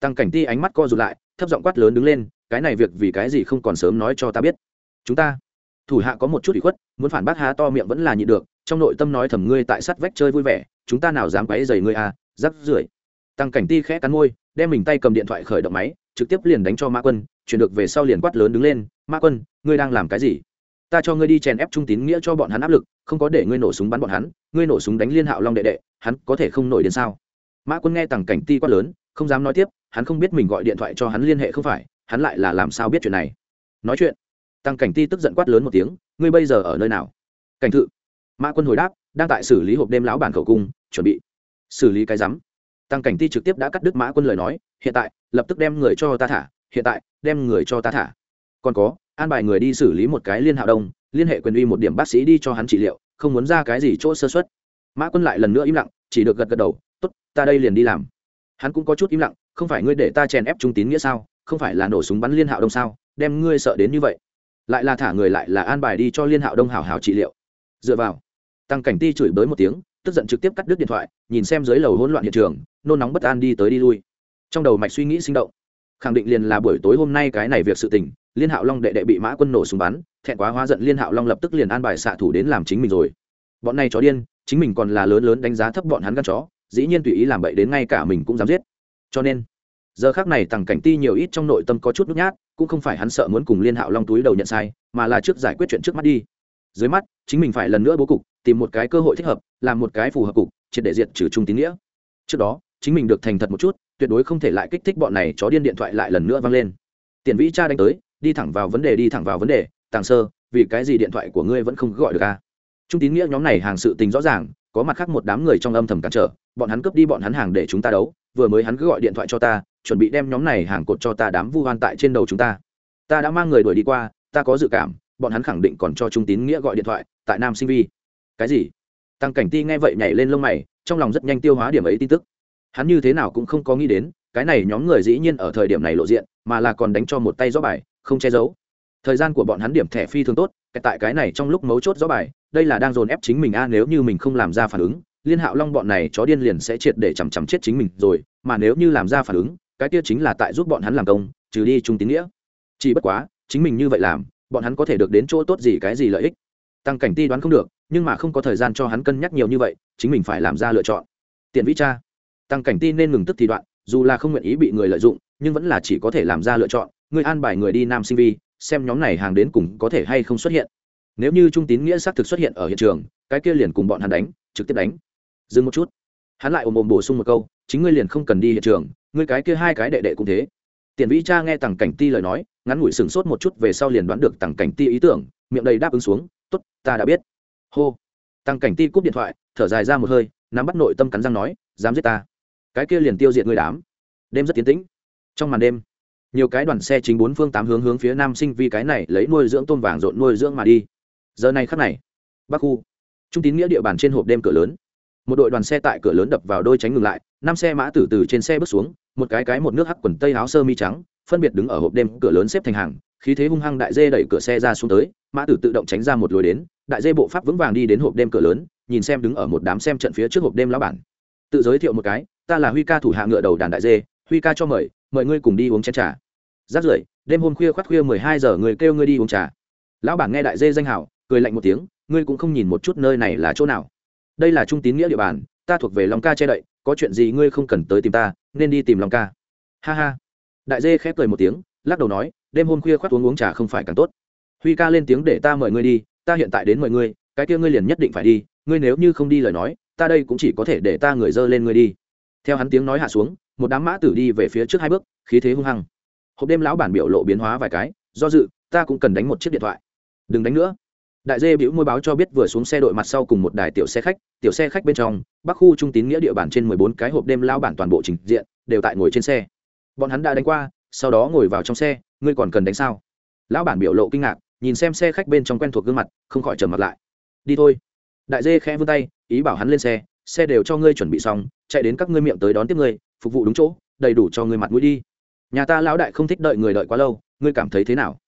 Tăng cảnh ti ánh mắt co rụt lại, thấp giọng quát lớn đứng lên, cái này việc vì cái gì không còn sớm nói cho ta biết? Chúng ta, thủ hạ có một chút ủy khuất, muốn phản bác há to miệng vẫn là nhịn được, trong nội tâm nói thầm ngươi tại sắt vách chơi vui vẻ, chúng ta nào dám quấy dày ngươi à rắc rưởi. Tăng cảnh ti khẽ cắn môi, đem mình tay cầm điện thoại khởi động máy, trực tiếp liền đánh cho mã quân, chuyển được về sau liền quát lớn đứng lên, mã quân, ngươi đang làm cái gì? Ta cho ngươi đi chèn ép trung tín nghĩa cho bọn hắn áp lực, không có để ngươi nổ súng bắn bọn hắn, ngươi nổ súng đánh liên hạo long đệ đệ, hắn có thể không nổi đến sao? Mã quân nghe tằng cảnh ti quát lớn không dám nói tiếp, hắn không biết mình gọi điện thoại cho hắn liên hệ không phải, hắn lại là làm sao biết chuyện này. Nói chuyện. Tăng cảnh ti tức giận quát lớn một tiếng, ngươi bây giờ ở nơi nào? Cảnh thự. Mã quân hồi đáp, đang tại xử lý hộp đêm lão bản khẩu cung, chuẩn bị xử lý cái rắm. Tăng cảnh ti trực tiếp đã cắt đứt mã quân lời nói, hiện tại, lập tức đem người cho ta thả, hiện tại, đem người cho ta thả. Còn có, an bài người đi xử lý một cái liên hạo đông, liên hệ quyền uy một điểm bác sĩ đi cho hắn trị liệu, không muốn ra cái gì chỗ sơ xuất mã quân lại lần nữa im lặng, chỉ được gật gật đầu, tốt, ta đây liền đi làm hắn cũng có chút im lặng, không phải ngươi để ta chèn ép trung tín nghĩa sao? Không phải là nổ súng bắn liên hạo đông sao? Đem ngươi sợ đến như vậy. Lại là thả người lại là an bài đi cho liên hạo đông hảo hảo trị liệu. Dựa vào, tăng cảnh ti chửi bới một tiếng, tức giận trực tiếp cắt đứt điện thoại, nhìn xem dưới lầu hỗn loạn hiện trường, nôn nóng bất an đi tới đi lui. Trong đầu mạch suy nghĩ sinh động. Khẳng định liền là buổi tối hôm nay cái này việc sự tình, liên hạo long đệ đệ bị mã quân nổ súng bắn, thẹn quá hóa giận liên hạo long lập tức liền an bài xạ thủ đến làm chính mình rồi. Bọn này chó điên, chính mình còn là lớn lớn đánh giá thấp bọn hắn gan chó dĩ nhiên tùy ý làm bậy đến ngay cả mình cũng dám giết. Cho nên, giờ khác này tằng cảnh ti nhiều ít trong nội tâm có chút nhút nhát, cũng không phải hắn sợ muốn cùng liên hạo long túi đầu nhận sai, mà là trước giải quyết chuyện trước mắt đi. Dưới mắt, chính mình phải lần nữa bố cục, tìm một cái cơ hội thích hợp, làm một cái phù hợp cục, triệt để diệt trừ trung tín nghĩa. Trước đó, chính mình được thành thật một chút, tuyệt đối không thể lại kích thích bọn này chó điên điện thoại lại lần nữa vang lên. Tiền vĩ cha đánh tới, đi thẳng vào vấn đề, đi thẳng vào vấn đề, tàng sơ, vì cái gì điện thoại của ngươi vẫn không gọi được a trung tín nghĩa nhóm này hàng sự tình rõ ràng có mặt khác một đám người trong âm thầm cản trở, bọn hắn cướp đi bọn hắn hàng để chúng ta đấu, vừa mới hắn cứ gọi điện thoại cho ta, chuẩn bị đem nhóm này hàng cột cho ta đám vu hoan tại trên đầu chúng ta. Ta đã mang người đuổi đi qua, ta có dự cảm, bọn hắn khẳng định còn cho trung tín nghĩa gọi điện thoại, tại nam sinh vi. Cái gì? Tăng cảnh ti nghe vậy nhảy lên lông mày, trong lòng rất nhanh tiêu hóa điểm ấy tin tức. Hắn như thế nào cũng không có nghĩ đến, cái này nhóm người dĩ nhiên ở thời điểm này lộ diện, mà là còn đánh cho một tay gió bài, không che giấu. Thời gian của bọn hắn điểm thẻ phi thường tốt tại cái này trong lúc mấu chốt gió bài đây là đang dồn ép chính mình a, nếu như mình không làm ra phản ứng, liên hạo long bọn này chó điên liền sẽ triệt để chằm chằm chết chính mình rồi, mà nếu như làm ra phản ứng, cái kia chính là tại giúp bọn hắn làm công, trừ đi trung tín nghĩa. Chỉ bất quá, chính mình như vậy làm, bọn hắn có thể được đến chỗ tốt gì cái gì lợi ích? Tăng cảnh ti đoán không được, nhưng mà không có thời gian cho hắn cân nhắc nhiều như vậy, chính mình phải làm ra lựa chọn. Tiện vĩ cha. Tăng cảnh ti nên ngừng tức thì đoạn, dù là không nguyện ý bị người lợi dụng, nhưng vẫn là chỉ có thể làm ra lựa chọn. Người an bài người đi nam sinh vi, xem nhóm này hàng đến cùng có thể hay không xuất hiện nếu như trung tín nghĩa xác thực xuất hiện ở hiện trường, cái kia liền cùng bọn hắn đánh, trực tiếp đánh. Dừng một chút. Hắn lại ồm ồm bổ sung một câu, chính ngươi liền không cần đi hiện trường, ngươi cái kia hai cái đệ đệ cũng thế. Tiền vĩ cha nghe tằng cảnh ti lời nói, ngắn ngủi sửng sốt một chút về sau liền đoán được tằng cảnh ti ý tưởng, miệng đầy đáp ứng xuống t ố t ta đã biết. Hô. Tằng cảnh ti cúp điện thoại, thở dài ra một hơi, nắm bắt nội tâm cắn răng nói, dám giết ta. Cái kia liền tiêu diệt người đám. Đêm rất tiến tĩnh. Trong màn đêm, nhiều cái đoàn xe chính bốn phương tám hướng hướng phía nam sinh vì cái này lấy nuôi dưỡng tôm vàng rộn nuôi dưỡng mà đi giờ này khắc này, bắc khu, trung tín nghĩa địa bàn trên hộp đêm cửa lớn. Một đội đoàn xe tại cửa lớn đập vào đôi tránh ngừng lại, năm xe mã tử từ trên xe bước xuống, một cái cái một nước hắc quần tây áo sơ mi trắng, phân biệt đứng ở hộp đêm cửa lớn xếp thành hàng, khí thế hung hăng đại dê đẩy cửa xe ra xuống tới, mã tử tự động tránh ra một lối đến, đại dê bộ pháp vững vàng đi đến hộp đêm cửa lớn, nhìn xem đứng ở một đám xem trận phía trước hộp đêm lão bản. Tự giới thiệu một cái, ta là huy ca thủ hạ ngựa đầu đàn đại dê, huy ca cho mời mời ngươi cùng đi uống chén trà. Rát rưởi, đêm hôm khuya khoát khuya mười hai giờ người kêu ngươi đi uống trà. Lão bản nghe đại dê danh hảo cười lạnh một tiếng, ngươi cũng không nhìn một chút nơi này là chỗ nào. Đây là trung tín nghĩa địa bàn, ta thuộc về long ca che đậy, có chuyện gì ngươi không cần tới tìm ta, nên đi tìm long ca. Ha ha. Đại dê khép cười một tiếng, lắc đầu nói, đêm hôm khuya khoác uống uống trà không phải càng tốt. Huy ca lên tiếng để ta mời ngươi đi, ta hiện tại đến mời ngươi, cái kia ngươi liền nhất định phải đi, ngươi nếu như không đi lời nói, ta đây cũng chỉ có thể để ta người dơ lên ngươi đi. Theo hắn tiếng nói hạ xuống, một đám mã tử đi về phía trước hai bước, khí thế hung hăng. Hộp đêm lão bản biểu lộ biến hóa vài cái, do dự, ta cũng cần đánh một chiếc điện thoại. Đừng đánh nữa đại dê biểu môi báo cho biết vừa xuống xe đội mặt sau cùng một đài tiểu xe khách, tiểu xe khách bên trong, bắc khu trung tín nghĩa địa bàn trên mười bốn cái hộp đêm lao bản toàn bộ trình diện, đều tại ngồi trên xe. Bọn hắn đã đánh qua, sau đó ngồi vào trong xe, ngươi còn cần đánh sao? Lão bản biểu lộ kinh ngạc, nhìn xem xe khách bên trong quen thuộc gương mặt, không khỏi trầm mặt lại. Đi thôi. Đại dê khẽ vươn tay, ý bảo hắn lên xe xe đều cho ngươi chuẩn bị xong, chạy đến các ngươi miệng tới đón tiếp ngươi, phục vụ đúng chỗ, đầy đủ cho ngươi mặt mũi đi. Nhà ta lão đại không thích đợi người đợi quá lâu, ngươi cảm thấy thế nào?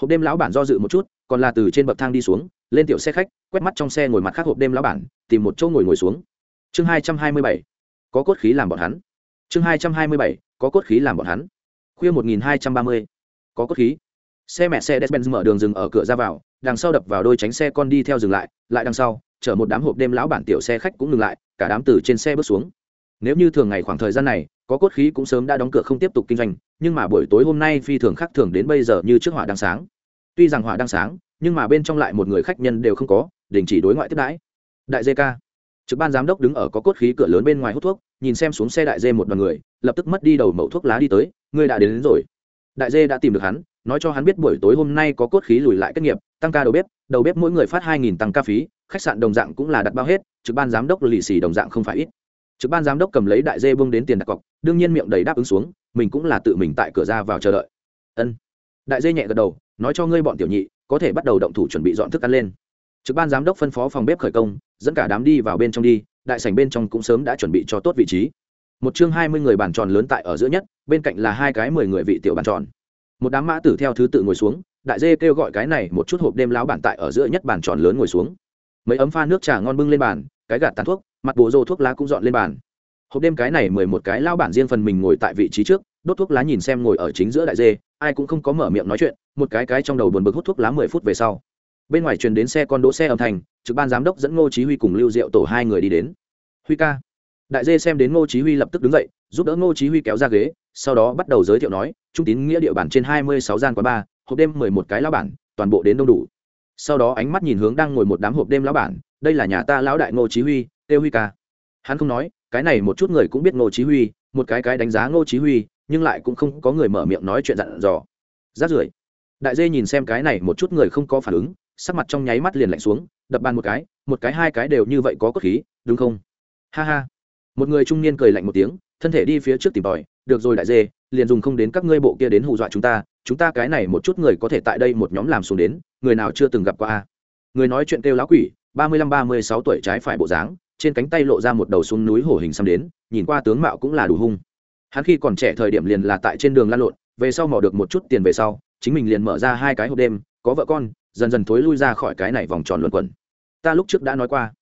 Hộp đêm lão bản do dự một chút còn là từ trên bậc thang đi xuống, lên tiểu xe khách, quét mắt trong xe ngồi mặt khác hộp đêm lão bản, tìm một chỗ ngồi ngồi xuống. Chương hai trăm hai mươi bảy, có cốt khí làm bọn hắn. Chương hai trăm hai mươi bảy, có cốt khí làm bọn hắn. Khuya một nghìn hai trăm ba mươi, có cốt khí. Xe mẹ xe despen mở đường dừng ở cửa ra vào, đằng sau đập vào đôi tránh xe con đi theo dừng lại lại đằng sau, chở một đám hộp đêm lão bản tiểu xe khách cũng ngừng lại, cả đám từ trên xe bước xuống. Nếu như thường ngày khoảng thời gian này, có cốt khí cũng sớm đã đóng cửa không tiếp tục kinh doanh, nhưng mà buổi tối hôm nay phi thường khác thường đến bây giờ như trước hỏa đang sáng tuy rằng hỏa đang sáng nhưng mà bên trong lại một người khách nhân đều không có đình chỉ đối ngoại tiếp đãi. Đại dê ca. Trực ban giám đốc đứng ở có cốt khí cửa lớn bên ngoài hút thuốc nhìn xem xuống xe đại dê một đoàn người lập tức mất đi đầu mẫu thuốc lá đi tới ngươi đã đến, đến rồi. Đại dê đã tìm được hắn nói cho hắn biết buổi tối hôm nay có cốt khí lùi lại kết nghiệp tăng ca đầu bếp đầu bếp mỗi người phát hai nghìn tăng ca phí khách sạn đồng dạng cũng là đặt bao hết trực ban giám đốc lì xì đồng dạng không phải ít. Trực ban giám đốc cầm lấy đại dê bông đến tiền đặt cọc đương nhiên miệng đầy đáp ứng xuống mình cũng là tự mình tại cửa ra vào chờ đợi. Ân. Đại dê nhẹ gật đầu nói cho ngươi bọn tiểu nhị, có thể bắt đầu động thủ chuẩn bị dọn thức ăn lên. Trực ban giám đốc phân phó phòng bếp khởi công, dẫn cả đám đi vào bên trong đi, đại sảnh bên trong cũng sớm đã chuẩn bị cho tốt vị trí. Một chương hai mươi người bàn tròn lớn tại ở giữa nhất, bên cạnh là hai cái mười người vị tiểu bàn tròn. Một đám mã tử theo thứ tự ngồi xuống, đại dê kêu gọi cái này một chút hộp đêm láo bản tại ở giữa nhất bàn tròn lớn ngồi xuống. Mấy ấm pha nước trà ngon bưng lên bàn, cái gạt tàn thuốc, mặt bồ rô thuốc lá cũng dọn lên bàn. Hộp đêm cái này mười một cái lao bản riêng phần mình ngồi tại vị trí trước đốt thuốc lá nhìn xem ngồi ở chính giữa đại dê ai cũng không có mở miệng nói chuyện một cái cái trong đầu buồn bực hút thuốc lá mười phút về sau. Bên ngoài truyền đến xe con đỗ xe âm thanh trực ban giám đốc dẫn ngô chí huy cùng lưu diệu tổ hai người đi đến. Huy ca. Đại dê xem đến ngô chí huy lập tức đứng dậy giúp đỡ ngô chí huy kéo ra ghế sau đó bắt đầu giới thiệu nói trung tín nghĩa địa bản trên hai mươi sáu gian quán ba, hộp đêm mười một cái lão bản toàn bộ đến đông đủ. Sau đó ánh mắt nhìn hướng đang ngồi một đám hộp đêm lão bản đây là nhà ta lão đại ngô chí huy tiêu huy ca. Hắn không nói cái này một chút người cũng biết ngô chí huy một cái cái đánh giá ngô chí huy nhưng lại cũng không có người mở miệng nói chuyện dặn dò. Rát rưởi. Đại dê nhìn xem cái này một chút người không có phản ứng, sắc mặt trong nháy mắt liền lạnh xuống, đập bàn một cái một cái hai cái đều như vậy có cốt khí, đúng không? Ha ha. Một người trung niên cười lạnh một tiếng, thân thể đi phía trước tìm tòi, được rồi đại dê, liền dùng không đến các ngươi bộ kia đến hù dọa chúng ta chúng ta cái này một chút người có thể tại đây một nhóm làm xuống đến, người nào chưa từng gặp qua a? Người nói chuyện kêu láo quỷ, ba mươi lăm, ba mươi sáu tuổi trái phải bộ dáng, trên cánh tay lộ ra một đầu xuống núi hổ hình xăm đến, nhìn qua tướng mạo cũng là đủ hung hắn khi còn trẻ thời điểm liền là tại trên đường lan lộn, về sau mò được một chút tiền về sau, chính mình liền mở ra hai cái hộp đêm, có vợ con, dần dần thối lui ra khỏi cái này vòng tròn luẩn quẩn. Ta lúc trước đã nói qua.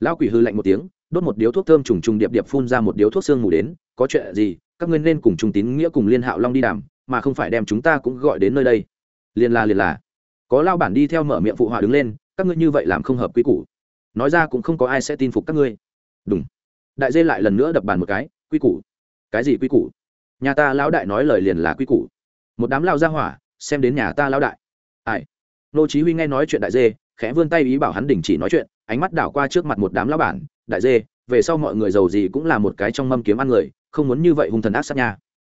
Lão quỷ hư lạnh một tiếng, đốt một điếu thuốc thơm trùng trùng điệp điệp phun ra một điếu thuốc sương mù đến, có chuyện gì, các ngươi nên cùng trung tín nghĩa cùng liên hạo long đi đàm, mà không phải đem chúng ta cũng gọi đến nơi đây. Liền là liền là có lao bản đi theo mở miệng phụ họa đứng lên, các ngươi như vậy làm không hợp quy củ. Nói ra cũng không có ai sẽ tin phục các ngươi. Đúng đại dê lại lần nữa đập bàn một cái, quy củ cái gì quy củ? Nhà ta lão đại nói lời liền là quy củ. Một đám lao ra hỏa, xem đến nhà ta lão đại. Ai? Nô chí huy nghe nói chuyện đại dê, khẽ vươn tay ý bảo hắn đình chỉ nói chuyện, ánh mắt đảo qua trước mặt một đám lão bản, đại dê, về sau mọi người giàu gì cũng là một cái trong mâm kiếm ăn người, không muốn như vậy hung thần ác sát nha.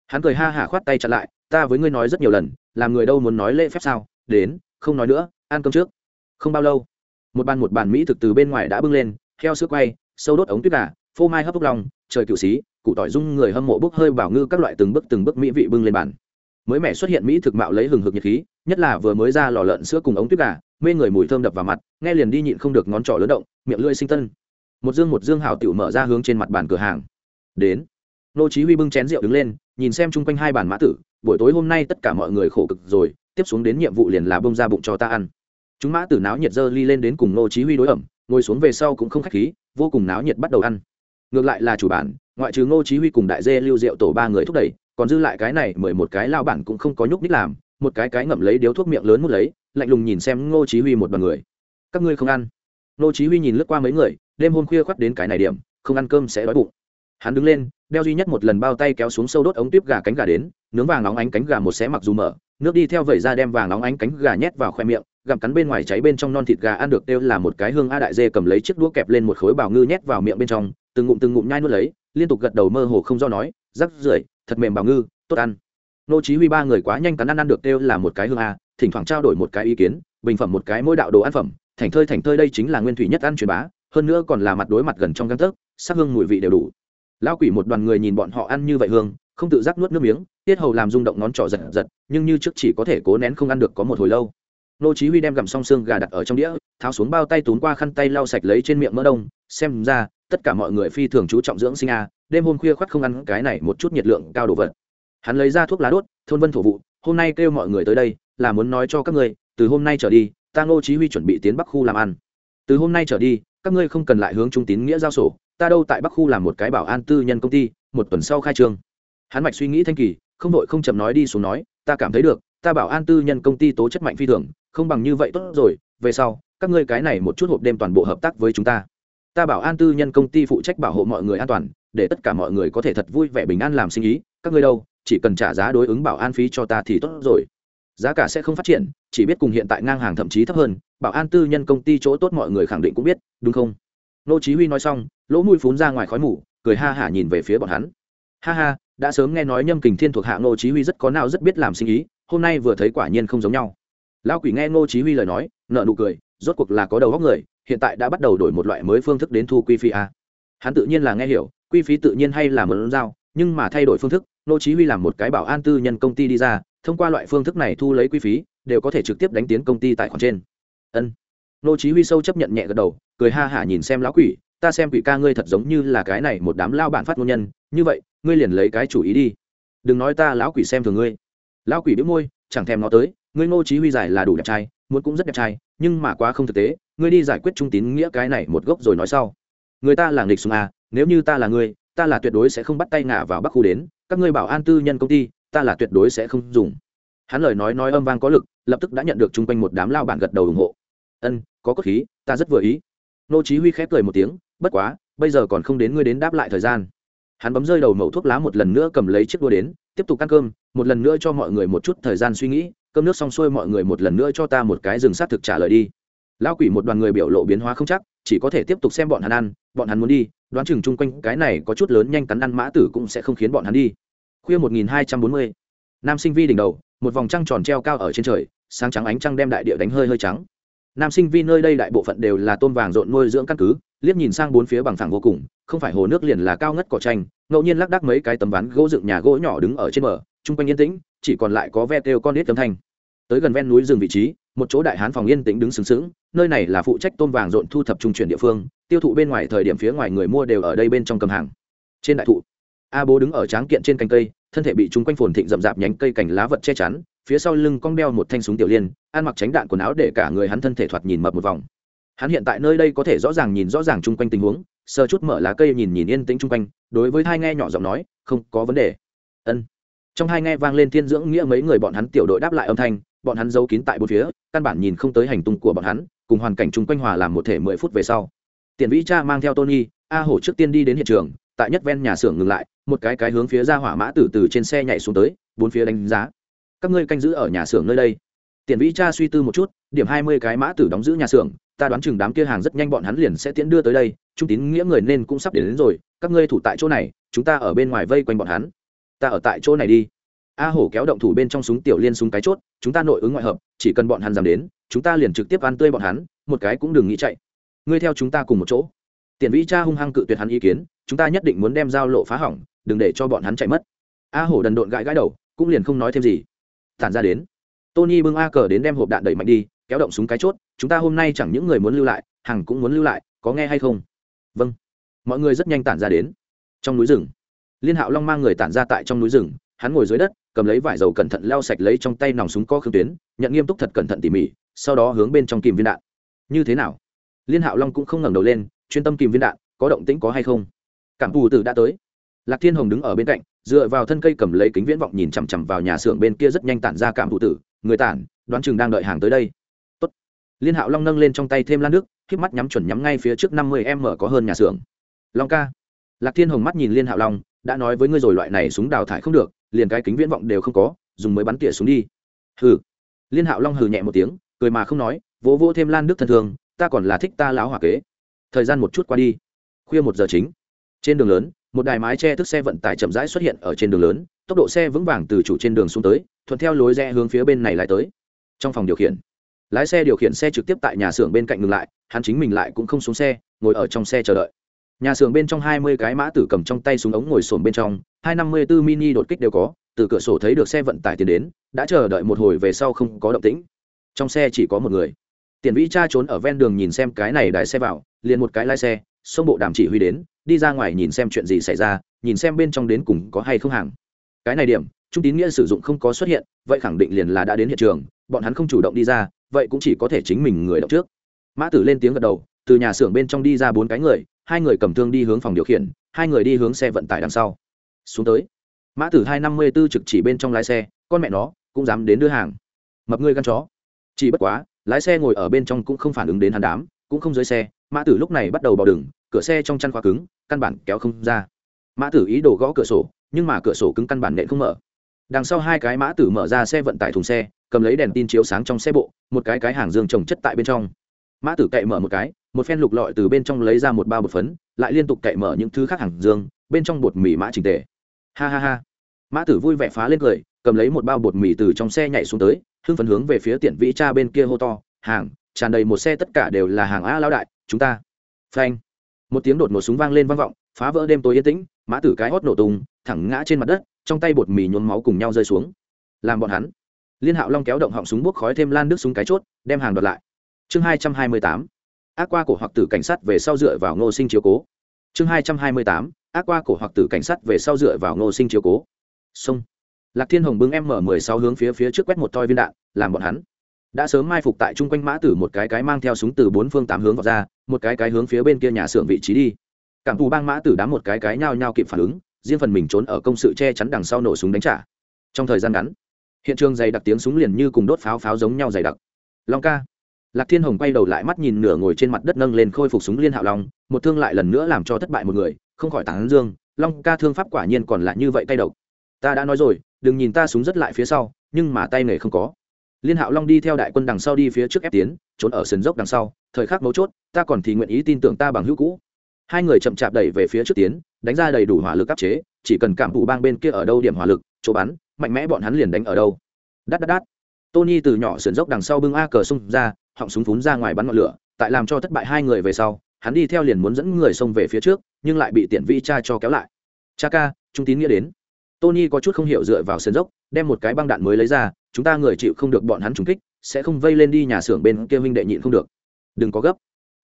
Hắn cười ha hả khoát tay chặn lại, ta với ngươi nói rất nhiều lần, làm người đâu muốn nói lễ phép sao? Đến, không nói nữa, ăn cơm trước. Không bao lâu, một bàn một bàn mỹ thực từ bên ngoài đã bưng lên theo sữa quay, sâu đốt ống tuyết gà, phô mai hấp bốc lòng, trời cựu xí cụ tỏi dung người hâm mộ bốc hơi bảo ngư các loại từng bước từng bước mỹ vị bưng lên bàn. Mới mẻ xuất hiện mỹ thực mạo lấy hừng hực nhiệt khí, nhất là vừa mới ra lò lợn sữa cùng ống tuyết gà, mê người mùi thơm đập vào mặt, nghe liền đi nhịn không được ngón trỏ lớn động, miệng lưỡi sinh tân. Một dương một dương hào tiểu mở ra hướng trên mặt bàn cửa hàng. Đến. Nô chí huy bưng chén rượu đứng lên, nhìn xem chung quanh hai bàn mã tử, buổi tối hôm nay tất cả mọi người khổ cực rồi, tiếp xuống đến nhiệm vụ liền là bông ra bụng cho ta ăn. Chúng mã tử náo nhiệt dơ ly lên đến cùng nô chí huy đối ẩm, ngồi xuống về sau cũng không khách khí, vô cùng náo nhiệt bắt đầu ăn ngược lại là chủ bản, ngoại trừ Ngô chí huy cùng đại dê lưu Diệu tổ ba người thúc đẩy, còn dư lại cái này mười một cái lao bản cũng không có nhúc nhích làm, một cái cái ngậm lấy điếu thuốc miệng lớn mút lấy, lạnh lùng nhìn xem Ngô chí huy một đoàn người. Các ngươi không ăn. Ngô chí huy nhìn lướt qua mấy người, đêm hôm khuya khoắt đến cái này điểm, không ăn cơm sẽ đói bụng. Hắn đứng lên, đeo duy nhất một lần bao tay kéo xuống sâu đốt ống tuyếp gà cánh gà đến, nướng vàng nóng ánh cánh gà một xé mặc dù mở, nước đi theo vẩy ra đem vàng nóng ánh cánh gà nhét vào khoe miệng gặm cắn bên ngoài cháy bên trong non thịt gà ăn được đều là một cái hương a đại dê cầm lấy chiếc đũa kẹp lên một khối bào ngư nhét vào miệng bên trong, từng ngụm từng ngụm nhai nuốt lấy, liên tục gật đầu mơ hồ không do nói, rắc rưởi, thật mềm bào ngư, tốt ăn. Nô chí huy ba người quá nhanh cắn ăn ăn được đều là một cái hương a, thỉnh thoảng trao đổi một cái ý kiến, bình phẩm một cái mỗi đạo đồ ăn phẩm, thành thơi thành thơi đây chính là nguyên thủy nhất ăn truyền bá, hơn nữa còn là mặt đối mặt gần trong gan tấc sắc hương mùi vị đều đủ. Lão quỷ một đoàn người nhìn bọn họ ăn như vậy hương, không tự giác nuốt nước miếng, tiết hầu làm rung động ngón trỏ giật giật, nhưng như trước chỉ có thể cố nén không ăn được có một hồi lâu nô chí huy đem gặm xong xương gà đặt ở trong đĩa, tháo xuống bao tay túm qua khăn tay lau sạch lấy trên miệng mỡ đông, xem ra, tất cả mọi người phi thường chú trọng dưỡng sinh a, đêm hôm khuya khoắt không ăn cái này một chút nhiệt lượng cao đồ vật. Hắn lấy ra thuốc lá đốt, thôn vân thổ vụ, hôm nay kêu mọi người tới đây, là muốn nói cho các ngươi, từ hôm nay trở đi, ta ngô chí huy chuẩn bị tiến bắc khu làm ăn. Từ hôm nay trở đi, các ngươi không cần lại hướng trung tín nghĩa giao sổ, ta đâu tại bắc khu làm một cái bảo an tư nhân công ty, một tuần sau khai trương. Hắn mạch suy nghĩ thanh kỳ, không đội không chậm nói đi xuống nói, ta cảm thấy được ta bảo an tư nhân công ty tố chất mạnh phi thường, không bằng như vậy tốt rồi, về sau, các ngươi cái này một chút hộp đêm toàn bộ hợp tác với chúng ta. Ta bảo an tư nhân công ty phụ trách bảo hộ mọi người an toàn, để tất cả mọi người có thể thật vui vẻ bình an làm sinh ý, các ngươi đâu, chỉ cần trả giá đối ứng bảo an phí cho ta thì tốt rồi. Giá cả sẽ không phát triển, chỉ biết cùng hiện tại ngang hàng thậm chí thấp hơn, bảo an tư nhân công ty chỗ tốt mọi người khẳng định cũng biết, đúng không? Nô chí huy nói xong, lỗ mũi phún ra ngoài khói mù, cười ha hả nhìn về phía bọn hắn. Ha ha, đã sớm nghe nói nhâm kình thiên thuộc hạ nô chí huy rất có nào rất biết làm sinh ý hôm nay vừa thấy quả nhiên không giống nhau. Lão quỷ nghe Ngô chí huy lời nói, nở nụ cười, rốt cuộc là có đầu óc người, hiện tại đã bắt đầu đổi một loại mới phương thức đến thu quy phí a. Hắn tự nhiên là nghe hiểu, quy phí tự nhiên hay là mượn giao, nhưng mà thay đổi phương thức, Ngô chí huy làm một cái bảo an tư nhân công ty đi ra, thông qua loại phương thức này thu lấy quy phí đều có thể trực tiếp đánh tiến công ty tại khoản trên. Ân. Ngô chí huy sâu chấp nhận nhẹ gật đầu, cười ha hả nhìn xem lão quỷ, ta xem quỷ ca ngươi thật giống như là cái này một đám lao bản phát ngôn nhân, như vậy, ngươi liền lấy cái chủ ý đi. Đừng nói ta lão quỷ xem thường ngươi lão quỷ đĩu môi, chẳng thèm nó tới, ngươi nô chí huy giải là đủ đẹp trai, muốn cũng rất đẹp trai, nhưng mà quá không thực tế, ngươi đi giải quyết trung tín nghĩa cái này một gốc rồi nói sau. Người ta là nghịch sùng à nếu như ta là ngươi, ta là tuyệt đối sẽ không bắt tay ngả vào bắc khu đến, các ngươi bảo an tư nhân công ty, ta là tuyệt đối sẽ không dùng. Hắn lời nói nói âm vang có lực, lập tức đã nhận được chung quanh một đám lao bản gật đầu ủng hộ. Ân, có cốt khí, ta rất vừa ý. Nô chí huy khép cười một tiếng, bất quá, bây giờ còn không đến ngươi đến đáp lại thời gian. Hắn bấm rơi đầu mẩu thuốc lá một lần nữa cầm lấy chiếc đua đến tiếp tục ăn cơm, một lần nữa cho mọi người một chút thời gian suy nghĩ, cơm nước xong xuôi mọi người một lần nữa cho ta một cái rừng sát thực trả lời đi. Lão quỷ một đoàn người biểu lộ biến hóa không chắc, chỉ có thể tiếp tục xem bọn hắn ăn, bọn hắn muốn đi, đoán chừng chung quanh cái này có chút lớn nhanh cắn ăn mã tử cũng sẽ không khiến bọn hắn đi. Khuya một nghìn hai trăm bốn mươi, nam sinh vi đỉnh đầu, một vòng trăng tròn treo cao ở trên trời, sáng trắng ánh trăng đem đại địa đánh hơi hơi trắng nam sinh vi nơi đây đại bộ phận đều là tôm vàng rộn nuôi dưỡng căn cứ, liếc nhìn sang bốn phía bằng phẳng vô cùng, không phải hồ nước liền là cao ngất cỏ tranh ngẫu nhiên lác đác mấy cái tấm ván gỗ dựng nhà gỗ nhỏ đứng ở trên bờ, chung quanh yên tĩnh, chỉ còn lại có ve kêu con nít âm thanh. Tới gần ven núi rừng vị trí, một chỗ đại hán phòng yên tĩnh đứng sừng sững, nơi này là phụ trách tôm vàng rộn thu thập trung chuyển địa phương, tiêu thụ bên ngoài thời điểm phía ngoài người mua đều ở đây bên trong cầm hàng. Trên đại thụ, a bố đứng ở tráng kiện trên cành cây, thân thể bị chúng quanh phồn thịnh rậm rạp nhánh cây cành lá vật che chắn phía sau lưng cong đeo một thanh súng tiểu liên, ăn mặc tránh đạn quần áo để cả người hắn thân thể thoạt nhìn mập một vòng. Hắn hiện tại nơi đây có thể rõ ràng nhìn rõ ràng chung quanh tình huống, sờ chút mở lá cây nhìn nhìn yên tĩnh chung quanh, đối với hai nghe nhỏ giọng nói, không có vấn đề. Ân. Trong hai nghe vang lên thiên dưỡng nghĩa mấy người bọn hắn tiểu đội đáp lại âm thanh, bọn hắn giấu kín tại bốn phía, căn bản nhìn không tới hành tung của bọn hắn, cùng hoàn cảnh chung quanh hòa làm một thể mười phút về sau. Tiền vĩ cha mang theo tony, a hổ trước tiên đi đến hiện trường, tại nhất ven nhà xưởng ngừng lại, một cái cái hướng phía ra hỏa mã từ từ trên xe nhảy xuống tới, bốn phía đánh giá các ngươi canh giữ ở nhà xưởng nơi đây. Tiền vĩ cha suy tư một chút điểm hai mươi cái mã tử đóng giữ nhà xưởng ta đoán chừng đám kia hàng rất nhanh bọn hắn liền sẽ tiễn đưa tới đây trung tín nghĩa người nên cũng sắp đến, đến rồi các ngươi thủ tại chỗ này chúng ta ở bên ngoài vây quanh bọn hắn. Ta ở tại chỗ này đi. A hổ kéo động thủ bên trong súng tiểu liên súng cái chốt chúng ta nội ứng ngoại hợp chỉ cần bọn hắn dám đến chúng ta liền trực tiếp ăn tươi bọn hắn một cái cũng đừng nghĩ chạy. Ngươi theo chúng ta cùng một chỗ. Tiền vĩ cha hung hăng cự tuyệt hắn ý kiến chúng ta nhất định muốn đem giao lộ phá hỏng đừng để cho bọn hắn chạy mất. A hổ đần độn gãi gãi đầu cũng liền không nói thêm gì tản ra đến. Tony bưng a cờ đến đem hộp đạn đẩy mạnh đi, kéo động súng cái chốt, chúng ta hôm nay chẳng những người muốn lưu lại, hàng cũng muốn lưu lại, có nghe hay không? Vâng. Mọi người rất nhanh tản ra đến. Trong núi rừng, liên hạo long mang người tản ra tại trong núi rừng, hắn ngồi dưới đất, cầm lấy vải dầu cẩn thận leo sạch lấy trong tay nòng súng co khương tuyến, nhận nghiêm túc thật cẩn thận tỉ mỉ, sau đó hướng bên trong kìm viên đạn. Như thế nào? Liên hạo long cũng không ngẩng đầu lên, chuyên tâm kìm viên đạn, có động tĩnh có hay không? Cảm phù tử đã tới lạc thiên hồng đứng ở bên cạnh, dựa vào thân cây cầm lấy kính viễn vọng nhìn chằm chằm vào nhà xưởng bên kia rất nhanh tản ra cảm thụ tử, người tản, đoán chừng đang đợi hàng tới đây. Tốt. liên hạo long nâng lên trong tay thêm lan nước khép mắt nhắm chuẩn nhắm ngay phía trước năm mươi m có hơn nhà xưởng. Long ca. Lạc thiên hồng mắt nhìn liên hạo long, đã nói với ngươi rồi loại này súng đào thải không được, liền cái kính viễn vọng đều không có, dùng mới bắn tỉa súng đi. Hừ. Liên hạo long hừ nhẹ một tiếng, cười mà không nói, vỗ vỗ thêm lan nước thân thường, ta còn là thích ta láo hỏa kế. Thời gian một chút qua đi. Khuya một giờ chính. Trên đường lớn một đài mái che thức xe vận tải chậm rãi xuất hiện ở trên đường lớn, tốc độ xe vững vàng từ chủ trên đường xuống tới, thuận theo lối rẽ hướng phía bên này lại tới. Trong phòng điều khiển, lái xe điều khiển xe trực tiếp tại nhà xưởng bên cạnh ngừng lại, hắn chính mình lại cũng không xuống xe, ngồi ở trong xe chờ đợi. Nhà xưởng bên trong hai mươi cái mã tử cầm trong tay súng ống ngồi sồn bên trong, hai năm mươi bốn mini đột kích đều có, từ cửa sổ thấy được xe vận tải tiến đến, đã chờ đợi một hồi về sau không có động tĩnh. Trong xe chỉ có một người. Tiền vĩ cha trốn ở ven đường nhìn xem cái này đài xe vào, liền một cái lái xe xông bộ đàm chỉ huy đến đi ra ngoài nhìn xem chuyện gì xảy ra, nhìn xem bên trong đến cùng có hay không hàng. Cái này điểm, trung tín nghĩa sử dụng không có xuất hiện, vậy khẳng định liền là đã đến hiện trường, bọn hắn không chủ động đi ra, vậy cũng chỉ có thể chính mình người động trước. Mã tử lên tiếng gật đầu, từ nhà xưởng bên trong đi ra bốn cái người, hai người cầm thương đi hướng phòng điều khiển, hai người đi hướng xe vận tải đằng sau. Xuống tới. Mã tử hai năm mươi b ố trực chỉ bên trong lái xe, con mẹ nó, cũng dám đến đưa hàng. Mập ngươi gan chó. Chỉ bất quá, lái xe ngồi ở bên trong cũng không phản ứng đến hắn đám, cũng không dưới xe, mã tử lúc này bắt đầu bỏ đường cửa xe trong chăn khóa cứng, căn bản kéo không ra. Mã tử ý đồ gõ cửa sổ, nhưng mà cửa sổ cứng căn bản nện không mở. Đằng sau hai cái mã tử mở ra xe vận tải thùng xe, cầm lấy đèn tin chiếu sáng trong xe bộ, một cái cái hàng dương trồng chất tại bên trong. Mã tử cậy mở một cái, một phen lục lọi từ bên trong lấy ra một bao bột phấn, lại liên tục cậy mở những thứ khác hàng dương, bên trong bột mì mã trình tề. Ha ha ha. Mã tử vui vẻ phá lên cười, cầm lấy một bao bột mì từ trong xe nhảy xuống tới, hưng phấn hướng về phía tiện vĩ cha bên kia hô to, hàng, tràn đầy một xe tất cả đều là hàng a lao đại, chúng ta. Phanh một tiếng đột ngột súng vang lên vang vọng, phá vỡ đêm tối yên tĩnh, mã tử cái hót nổ tung, thẳng ngã trên mặt đất, trong tay bột mì nhuốm máu cùng nhau rơi xuống. Làm bọn hắn. Liên hạo long kéo động họng súng bốc khói thêm lan nước súng cái chốt, đem hàng đoạt lại. Chương hai trăm hai mươi tám. Ác qua cổ hoặc tử cảnh sát về sau dựa vào ngô sinh chiếu cố. Chương hai trăm hai mươi tám. Ác qua cổ hoặc tử cảnh sát về sau dựa vào ngô sinh chiếu cố. Sông lạc thiên hồng bưng m mười sáu hướng phía phía trước quét một toi viên đạn, làm bọn hắn đã sớm mai phục tại chung quanh mã tử một cái cái mang theo súng từ bốn phương tám hướng vào ra, một cái cái hướng phía bên kia nhà xưởng vị trí đi. Cảm thù bang mã tử đám một cái cái nhao nhao kịp phản ứng, riêng phần mình trốn ở công sự che chắn đằng sau nổ súng đánh trả. Trong thời gian ngắn, hiện trường dày đặc tiếng súng liền như cùng đốt pháo pháo giống nhau dày đặc. Long ca. Lạc thiên hồng quay đầu lại mắt nhìn nửa ngồi trên mặt đất nâng lên khôi phục súng liên hạo long, một thương lại lần nữa làm cho thất bại một người, không khỏi tán dương, long ca, thương pháp quả nhiên còn lại như vậy tay độc. Ta đã nói rồi, đừng nhìn ta súng rất lại phía sau, nhưng mà tay nghề không có liên hạo long đi theo đại quân đằng sau đi phía trước ép tiến, trốn ở sườn dốc đằng sau, thời khắc mấu chốt, ta còn thì nguyện ý tin tưởng ta bằng hữu cũ. Hai người chậm chạp đẩy về phía trước tiến, đánh ra đầy đủ hỏa lực áp chế, chỉ cần cảm thụ bang bên kia ở đâu điểm hỏa lực, chỗ bắn, mạnh mẽ bọn hắn liền đánh ở đâu. Đắt đắt đắt tony từ nhỏ sườn dốc đằng sau bưng a cờ xung ra, họng súng phún ra ngoài bắn ngọn lửa, tại làm cho thất bại hai người về sau, hắn đi theo liền muốn dẫn người xông về phía trước, nhưng lại bị tiện vi cha cho kéo lại. Cha ca trung tín nghĩa đến. Tony có chút không hiểu dựa vào sườn dốc, đem một cái băng đạn mới lấy ra chúng ta người chịu không được bọn hắn trúng kích, sẽ không vây lên đi nhà xưởng bên kia huynh đệ nhịn không được. Đừng có gấp.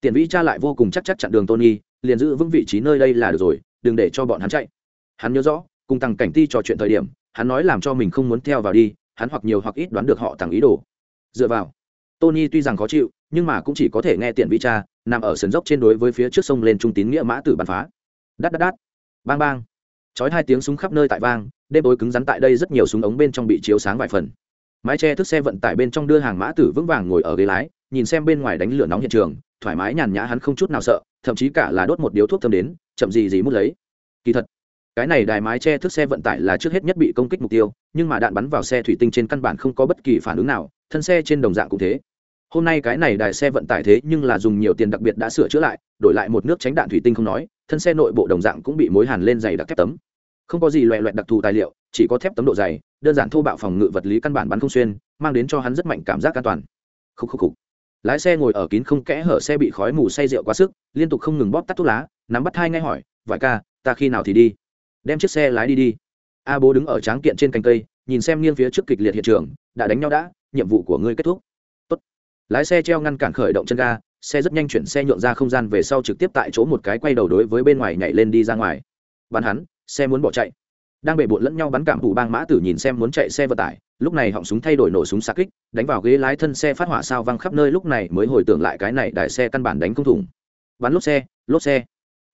Tiền vĩ cha lại vô cùng chắc chắc chặn đường tony, liền giữ vững vị trí nơi đây là được rồi, đừng để cho bọn hắn chạy. Hắn nhớ rõ, cùng tằng cảnh ti trò chuyện thời điểm, hắn nói làm cho mình không muốn theo vào đi, hắn hoặc nhiều hoặc ít đoán được họ tặng ý đồ. Dựa vào, tony tuy rằng khó chịu, nhưng mà cũng chỉ có thể nghe tiền vĩ cha, nằm ở sườn dốc trên đối với phía trước sông lên trung tín nghĩa mã tử bắn phá. Đắt đắt đắt bang bang. Chói hai tiếng súng khắp nơi tại vang, đêm tối cứng rắn tại đây rất nhiều súng ống bên trong bị chiếu sáng vài phần mái che thức xe vận tải bên trong đưa hàng mã tử vững vàng ngồi ở ghế lái, nhìn xem bên ngoài đánh lửa nóng hiện trường, thoải mái nhàn nhã hắn không chút nào sợ, thậm chí cả là đốt một điếu thuốc thơm đến, chậm gì gì mút lấy. Kỳ thật, cái này đài mái che thức xe vận tải là trước hết nhất bị công kích mục tiêu, nhưng mà đạn bắn vào xe thủy tinh trên căn bản không có bất kỳ phản ứng nào, thân xe trên đồng dạng cũng thế. Hôm nay cái này đài xe vận tải thế nhưng là dùng nhiều tiền đặc biệt đã sửa chữa lại, đổi lại một nước tránh đạn thủy tinh không nói, thân xe nội bộ đồng dạng cũng bị mối hàn lên dày đặc thép tấm không có gì loẹ loẹt đặc thù tài liệu, chỉ có thép tấm độ dày, đơn giản thô bạo phòng ngự vật lý căn bản bắn không xuyên, mang đến cho hắn rất mạnh cảm giác an toàn. Khúc khúc khúc. Lái xe ngồi ở kín không kẽ hở xe bị khói mù say rượu quá sức, liên tục không ngừng bóp tắt thuốc lá, nắm bắt hai ngay hỏi, vải ca, ta khi nào thì đi? Đem chiếc xe lái đi đi. A bố đứng ở tráng kiện trên cành cây, nhìn xem nghiêng phía trước kịch liệt hiện trường, đã đánh nhau đã, nhiệm vụ của ngươi kết thúc. Tốt. lái xe treo ngăn cản khởi động chân ga, xe rất nhanh chuyển xe nhượng ra không gian về sau trực tiếp tại chỗ một cái quay đầu đối với bên ngoài nhảy lên đi ra ngoài. Bắn hắn xe muốn bỏ chạy. Đang bể bộn lẫn nhau bắn cảm thủ bang mã tử nhìn xem muốn chạy xe vận tải, lúc này họng súng thay đổi nổ súng xa kích, đánh vào ghế lái thân xe phát hỏa sao văng khắp nơi, lúc này mới hồi tưởng lại cái này đại xe căn bản đánh không thủng. Bắn lốp xe lốp xe.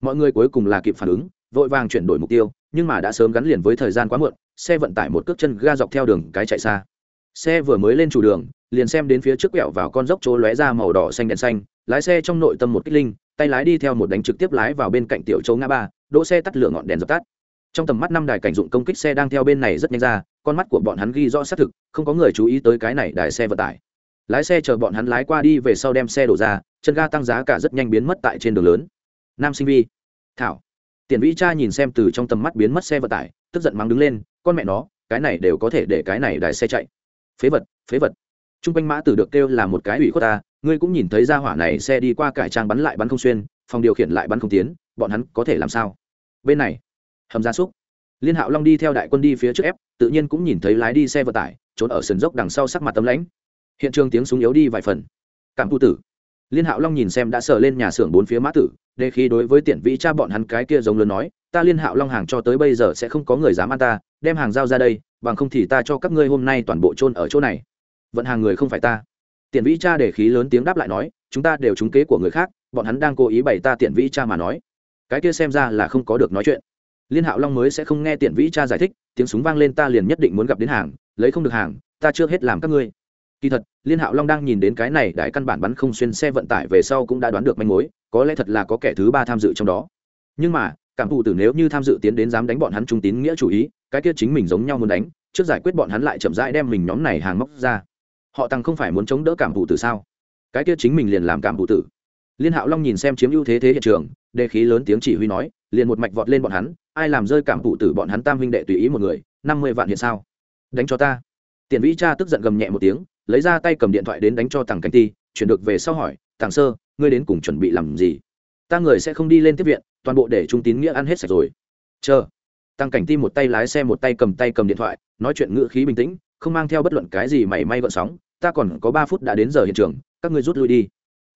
Mọi người cuối cùng là kịp phản ứng, vội vàng chuyển đổi mục tiêu, nhưng mà đã sớm gắn liền với thời gian quá muộn, xe vận tải một cước chân ga dọc theo đường, cái chạy xa. Xe vừa mới lên chủ đường, liền xem đến phía trước quẹo vào con dốc chỗ lóe ra màu đỏ xanh đèn xanh, lái xe trong nội tâm một kích linh, tay lái đi theo một đánh trực tiếp lái vào bên cạnh tiểu châu ngã ba, đỗ xe tắt lửa ngọn đèn dập tắt trong tầm mắt năm đài cảnh dụng công kích xe đang theo bên này rất nhanh ra, con mắt của bọn hắn ghi rõ xác thực, không có người chú ý tới cái này đài xe vận tải. Lái xe chờ bọn hắn lái qua đi về sau đem xe đổ ra, chân ga tăng giá cả rất nhanh biến mất tại trên đường lớn. Nam sinh vi, thảo. Tiền vĩ cha nhìn xem từ trong tầm mắt biến mất xe vận tải, tức giận mắng đứng lên, con mẹ nó, cái này đều có thể để cái này đài xe chạy. Phế vật phế vật. T r u n g quanh mã tử được kêu là một cái ủy khuất ta, ngươi cũng nhìn thấy ra hỏa này xe đi qua cải trang bắn lại bắn không xuyên, phòng điều khiển lại bắn không tiến, bọn hắn có thể làm sao? Bên này hầm gia súc. Liên hạo long đi theo đại quân đi phía trước ép, tự nhiên cũng nhìn thấy lái đi xe vận tải, trốn ở sườn dốc đằng sau sắc mặt tấm lãnh. Hiện trường tiếng súng yếu đi vài phần. Cảm tu tử. Liên hạo long nhìn xem đã sờ lên nhà xưởng bốn phía mã tử, đề khi đối với tiện vĩ cha bọn hắn cái kia giống lớn nói, ta liên hạo long hàng cho tới bây giờ sẽ không có người dám ăn ta, đem hàng giao ra đây, bằng không thì ta cho các ngươi hôm nay toàn bộ trôn ở chỗ này. Vận hàng người không phải ta. Tiện vĩ cha để khí lớn tiếng đáp lại nói, chúng ta đều trúng kế của người khác, bọn hắn đang cố ý bày ta tiện vĩ cha mà nói. Cái kia xem ra là không có được nói chuyện liên hạo long mới sẽ không nghe tiện vĩ cha giải thích, tiếng súng vang lên ta liền nhất định muốn gặp đến hàng, lấy không được hàng, ta chưa hết làm các ngươi. Kỳ thật, liên hạo long đang nhìn đến cái này đại căn bản bắn không xuyên xe vận tải về sau cũng đã đoán được manh mối, có lẽ thật là có kẻ thứ ba tham dự trong đó. Nhưng mà, cảm thụ tử nếu như tham dự tiến đến dám đánh bọn hắn trung tín nghĩa chủ ý, cái kia chính mình giống nhau muốn đánh, trước giải quyết bọn hắn lại chậm rãi đem mình nhóm này hàng móc ra. Họ tăng không phải muốn chống đỡ cảm thụ tử sao? Cái kia chính mình liền làm cảm thụ tử. Liên hạo long nhìn xem chiếm ưu thế thế hiện trường, đề khí lớn tiếng chỉ huy nói, liền một mạch vọt lên bọn hắn ai làm rơi cảm thụ tử bọn hắn tam huynh đệ tùy ý một người, năm mươi vạn hiện sao? Đánh cho ta. Tiền vĩ cha tức giận gầm nhẹ một tiếng, lấy ra tay cầm điện thoại đến đánh cho tàng cảnh ti, chuyển được về sau hỏi tàng sơ, ngươi đến cùng chuẩn bị làm gì? Ta người sẽ không đi lên tiếp viện, toàn bộ để trung tín nghĩa ăn hết sạch rồi. Chờ. Tăng cảnh ti một tay lái xe một tay cầm tay cầm điện thoại, nói chuyện ngữ khí bình tĩnh, không mang theo bất luận cái gì mảy may gợn sóng, ta còn có ba phút đã đến giờ hiện trường, các ngươi rút lui đi.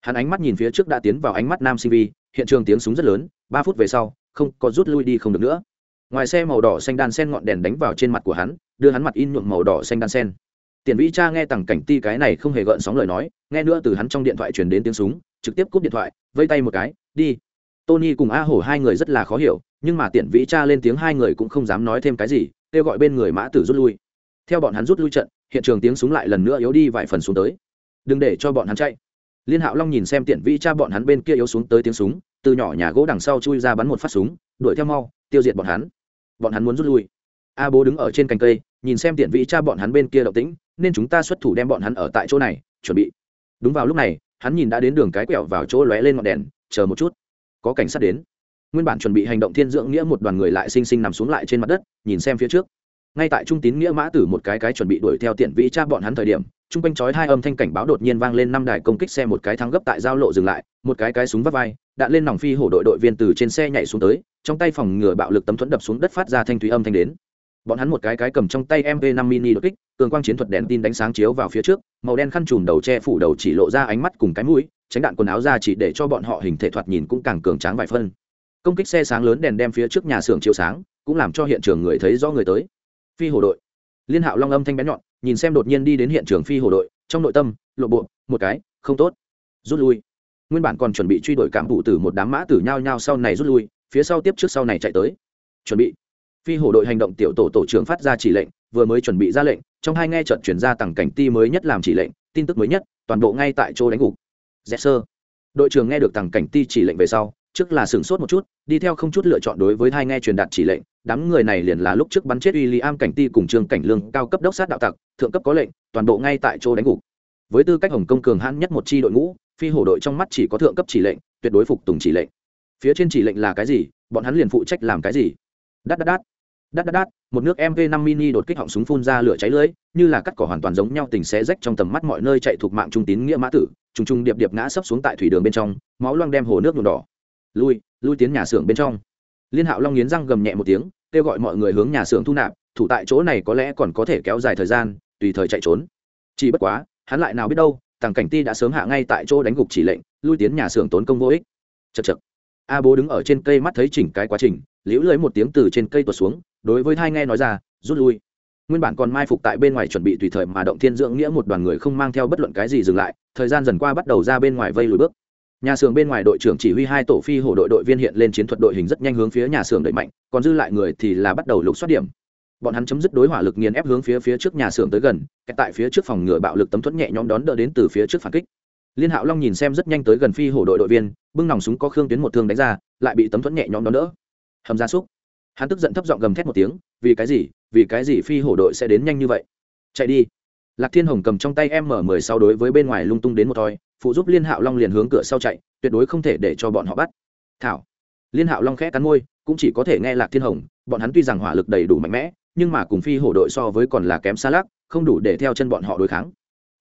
Hắn ánh mắt nhìn phía trước đã tiến vào ánh mắt nam sinh vi, hiện trường tiếng súng rất lớn, ba phút về sau không có rút lui đi không được nữa. Ngoài xe màu đỏ xanh đan sen ngọn đèn đánh vào trên mặt của hắn, đưa hắn mặt in nhuộm màu đỏ xanh đan sen. Tiền vĩ cha nghe tằng cảnh ti cái này không hề gợn sóng lời nói, nghe nữa từ hắn trong điện thoại truyền đến tiếng súng, trực tiếp cúp điện thoại vây tay một cái, đi. Tony cùng a hổ hai người rất là khó hiểu, nhưng mà tiền vĩ cha lên tiếng hai người cũng không dám nói thêm cái gì, kêu gọi bên người mã tử rút lui. Theo bọn hắn rút lui trận, hiện trường tiếng súng lại lần nữa yếu đi vài phần xuống tới. Đừng để cho bọn hắn chạy. Liên hạo long nhìn xem tiện vĩ cha bọn hắn bên kia yếu xuống tới tiếng súng từ nhỏ nhà gỗ đằng sau chui ra bắn một phát súng, đuổi theo mau, tiêu diệt bọn hắn. Bọn hắn muốn rút lui. A bố đứng ở trên cành cây, nhìn xem tiện vị cha bọn hắn bên kia động tĩnh, nên chúng ta xuất thủ đem bọn hắn ở tại chỗ này, chuẩn bị. Đúng vào lúc này, hắn nhìn đã đến đường cái quẹo vào chỗ lóe lên ngọn đèn, chờ một chút. Có cảnh sát đến. Nguyên bản chuẩn bị hành động thiên dưỡng nghĩa một đoàn người lại xinh xinh nằm xuống lại trên mặt đất, nhìn xem phía trước. Ngay tại trung tín nghĩa mã tử một cái cái chuẩn bị đuổi theo tiện vĩ cha bọn hắn thời điểm, trung quanh chói hai âm thanh cảnh báo đột nhiên vang lên năm đài công kích xe một cái thắng gấp tại giao lộ dừng lại, một cái cái súng vắt vai đạn lên nòng phi hổ đội đội viên từ trên xe nhảy xuống tới, trong tay phòng ngừa bạo lực tấm thuẫn đập xuống đất phát ra thanh thúy âm thanh đến. Bọn hắn một cái cái cầm trong tay mv 5 mini đột kích, cường quang chiến thuật đèn tin đánh sáng chiếu vào phía trước, màu đen khăn trùm đầu che phủ đầu chỉ lộ ra ánh mắt cùng cái mũi, tránh đạn quần áo ra chỉ để cho bọn họ hình thể thoạt nhìn cũng càng cường tráng vài phân. Công kích xe sáng lớn đèn đem phía trước nhà xưởng chiếu sáng, cũng làm cho hiện trường người thấy rõ người tới. Phi hổ đội. Liên hạo long âm thanh bén nhọn, nhìn xem đột nhiên đi đến hiện trường phi hổ đội, trong nội tâm, lộ bộ, một cái, không tốt. Rút lui nguyên bản còn chuẩn bị truy đuổi cảm vụ từ một đám mã tử nhau nhau sau này rút lui, phía sau tiếp trước sau này chạy tới. Chuẩn bị. Phi hổ đội hành động tiểu tổ tổ trưởng phát ra chỉ lệnh, vừa mới chuẩn bị ra lệnh, trong hai nghe trận chuyển ra tặng cảnh ti mới nhất làm chỉ lệnh, tin tức mới nhất, toàn bộ ngay tại chỗ đánh gục. Dẹp sơ. Đội trưởng nghe được tặng cảnh ti chỉ lệnh về sau, trước là sửng sốt một chút, đi theo không chút lựa chọn đối với hai nghe truyền đạt chỉ lệnh, đám người này liền là lúc trước bắn chết uy lý am cảnh ti cùng trương cảnh lương, cao cấp đốc sát đạo tặc, thượng cấp có lệnh, toàn bộ ngay tại chỗ đánh gục. Với tư cách hồng công cường hãn nhất một chi đội ngũ phi hổ đội trong mắt chỉ có thượng cấp chỉ lệnh, tuyệt đối phục tùng chỉ lệnh. Phía trên chỉ lệnh là cái gì? Bọn hắn liền phụ trách làm cái gì? Đắt đắt đắt đắt đắt đắt một nước mv 5 mini đột kích họng súng phun ra lửa cháy lưới, như là cắt cỏ hoàn toàn giống nhau tình xé rách trong tầm mắt mọi nơi chạy thuộc mạng trung tín nghĩa mã tử, trùng trùng điệp điệp ngã sấp xuống tại thủy đường bên trong, máu loang đem hồ nước nhuộm đỏ. Lui lui tiến nhà xưởng bên trong. Liên hạo long nghiến răng gầm nhẹ một tiếng, kêu gọi mọi người hướng nhà xưởng thu nạp, thủ tại chỗ này có lẽ còn có thể kéo dài thời gian, tùy thời chạy trốn. Chỉ bất quá, hắn lại nào biết đâu tàng cảnh ti đã sớm hạ ngay tại chỗ đánh gục chỉ lệnh, lui tiến nhà xưởng tốn công vô ích. Chật chật a bố đứng ở trên cây mắt thấy chỉnh cái quá trình, liễu lưới một tiếng từ trên cây tuột xuống, đối với thai nghe nói ra, rút lui. Nguyên bản còn mai phục tại bên ngoài chuẩn bị tùy thời mà động thiên dưỡng nghĩa một đoàn người không mang theo bất luận cái gì dừng lại, thời gian dần qua bắt đầu ra bên ngoài vây lùi bước. Nhà xưởng bên ngoài đội trưởng chỉ huy hai tổ phi hổ đội đội viên hiện lên chiến thuật đội hình rất nhanh hướng phía nhà xưởng đẩy mạnh, còn dư lại người thì là bắt đầu lục xoát điểm bọn hắn chấm dứt đối hỏa lực nghiền ép hướng phía phía trước nhà xưởng tới gần tại phía trước phòng ngựa bạo lực tấm thuẫn nhẹ nhõm đón đỡ đến từ phía trước phản kích. Liên hạo long nhìn xem rất nhanh tới gần phi hổ đội đội viên, bưng nòng súng có khương tuyến một thương đánh ra, lại bị tấm thuẫn nhẹ nhõm đón đỡ. Hầm gia súc. Hắn tức giận thấp giọng gầm thét một tiếng, vì cái gì? Vì cái gì phi hổ đội sẽ đến nhanh như vậy? Chạy đi. Lạc thiên hồng cầm trong tay m mười sau đối với bên ngoài lung tung đến một thoi, phụ giúp liên hạo long liền hướng cửa sau chạy, tuyệt đối không thể để cho bọn họ bắt. Thảo. Liên hạo long khẽ cắn môi, cũng chỉ có thể nghe lạc thiên hồng, bọn hắn tuy rằng hỏa lực đầy đủ mạnh mẽ nhưng mà cùng phi hổ đội so với còn là kém xa lắc, không đủ để theo chân bọn họ đối kháng.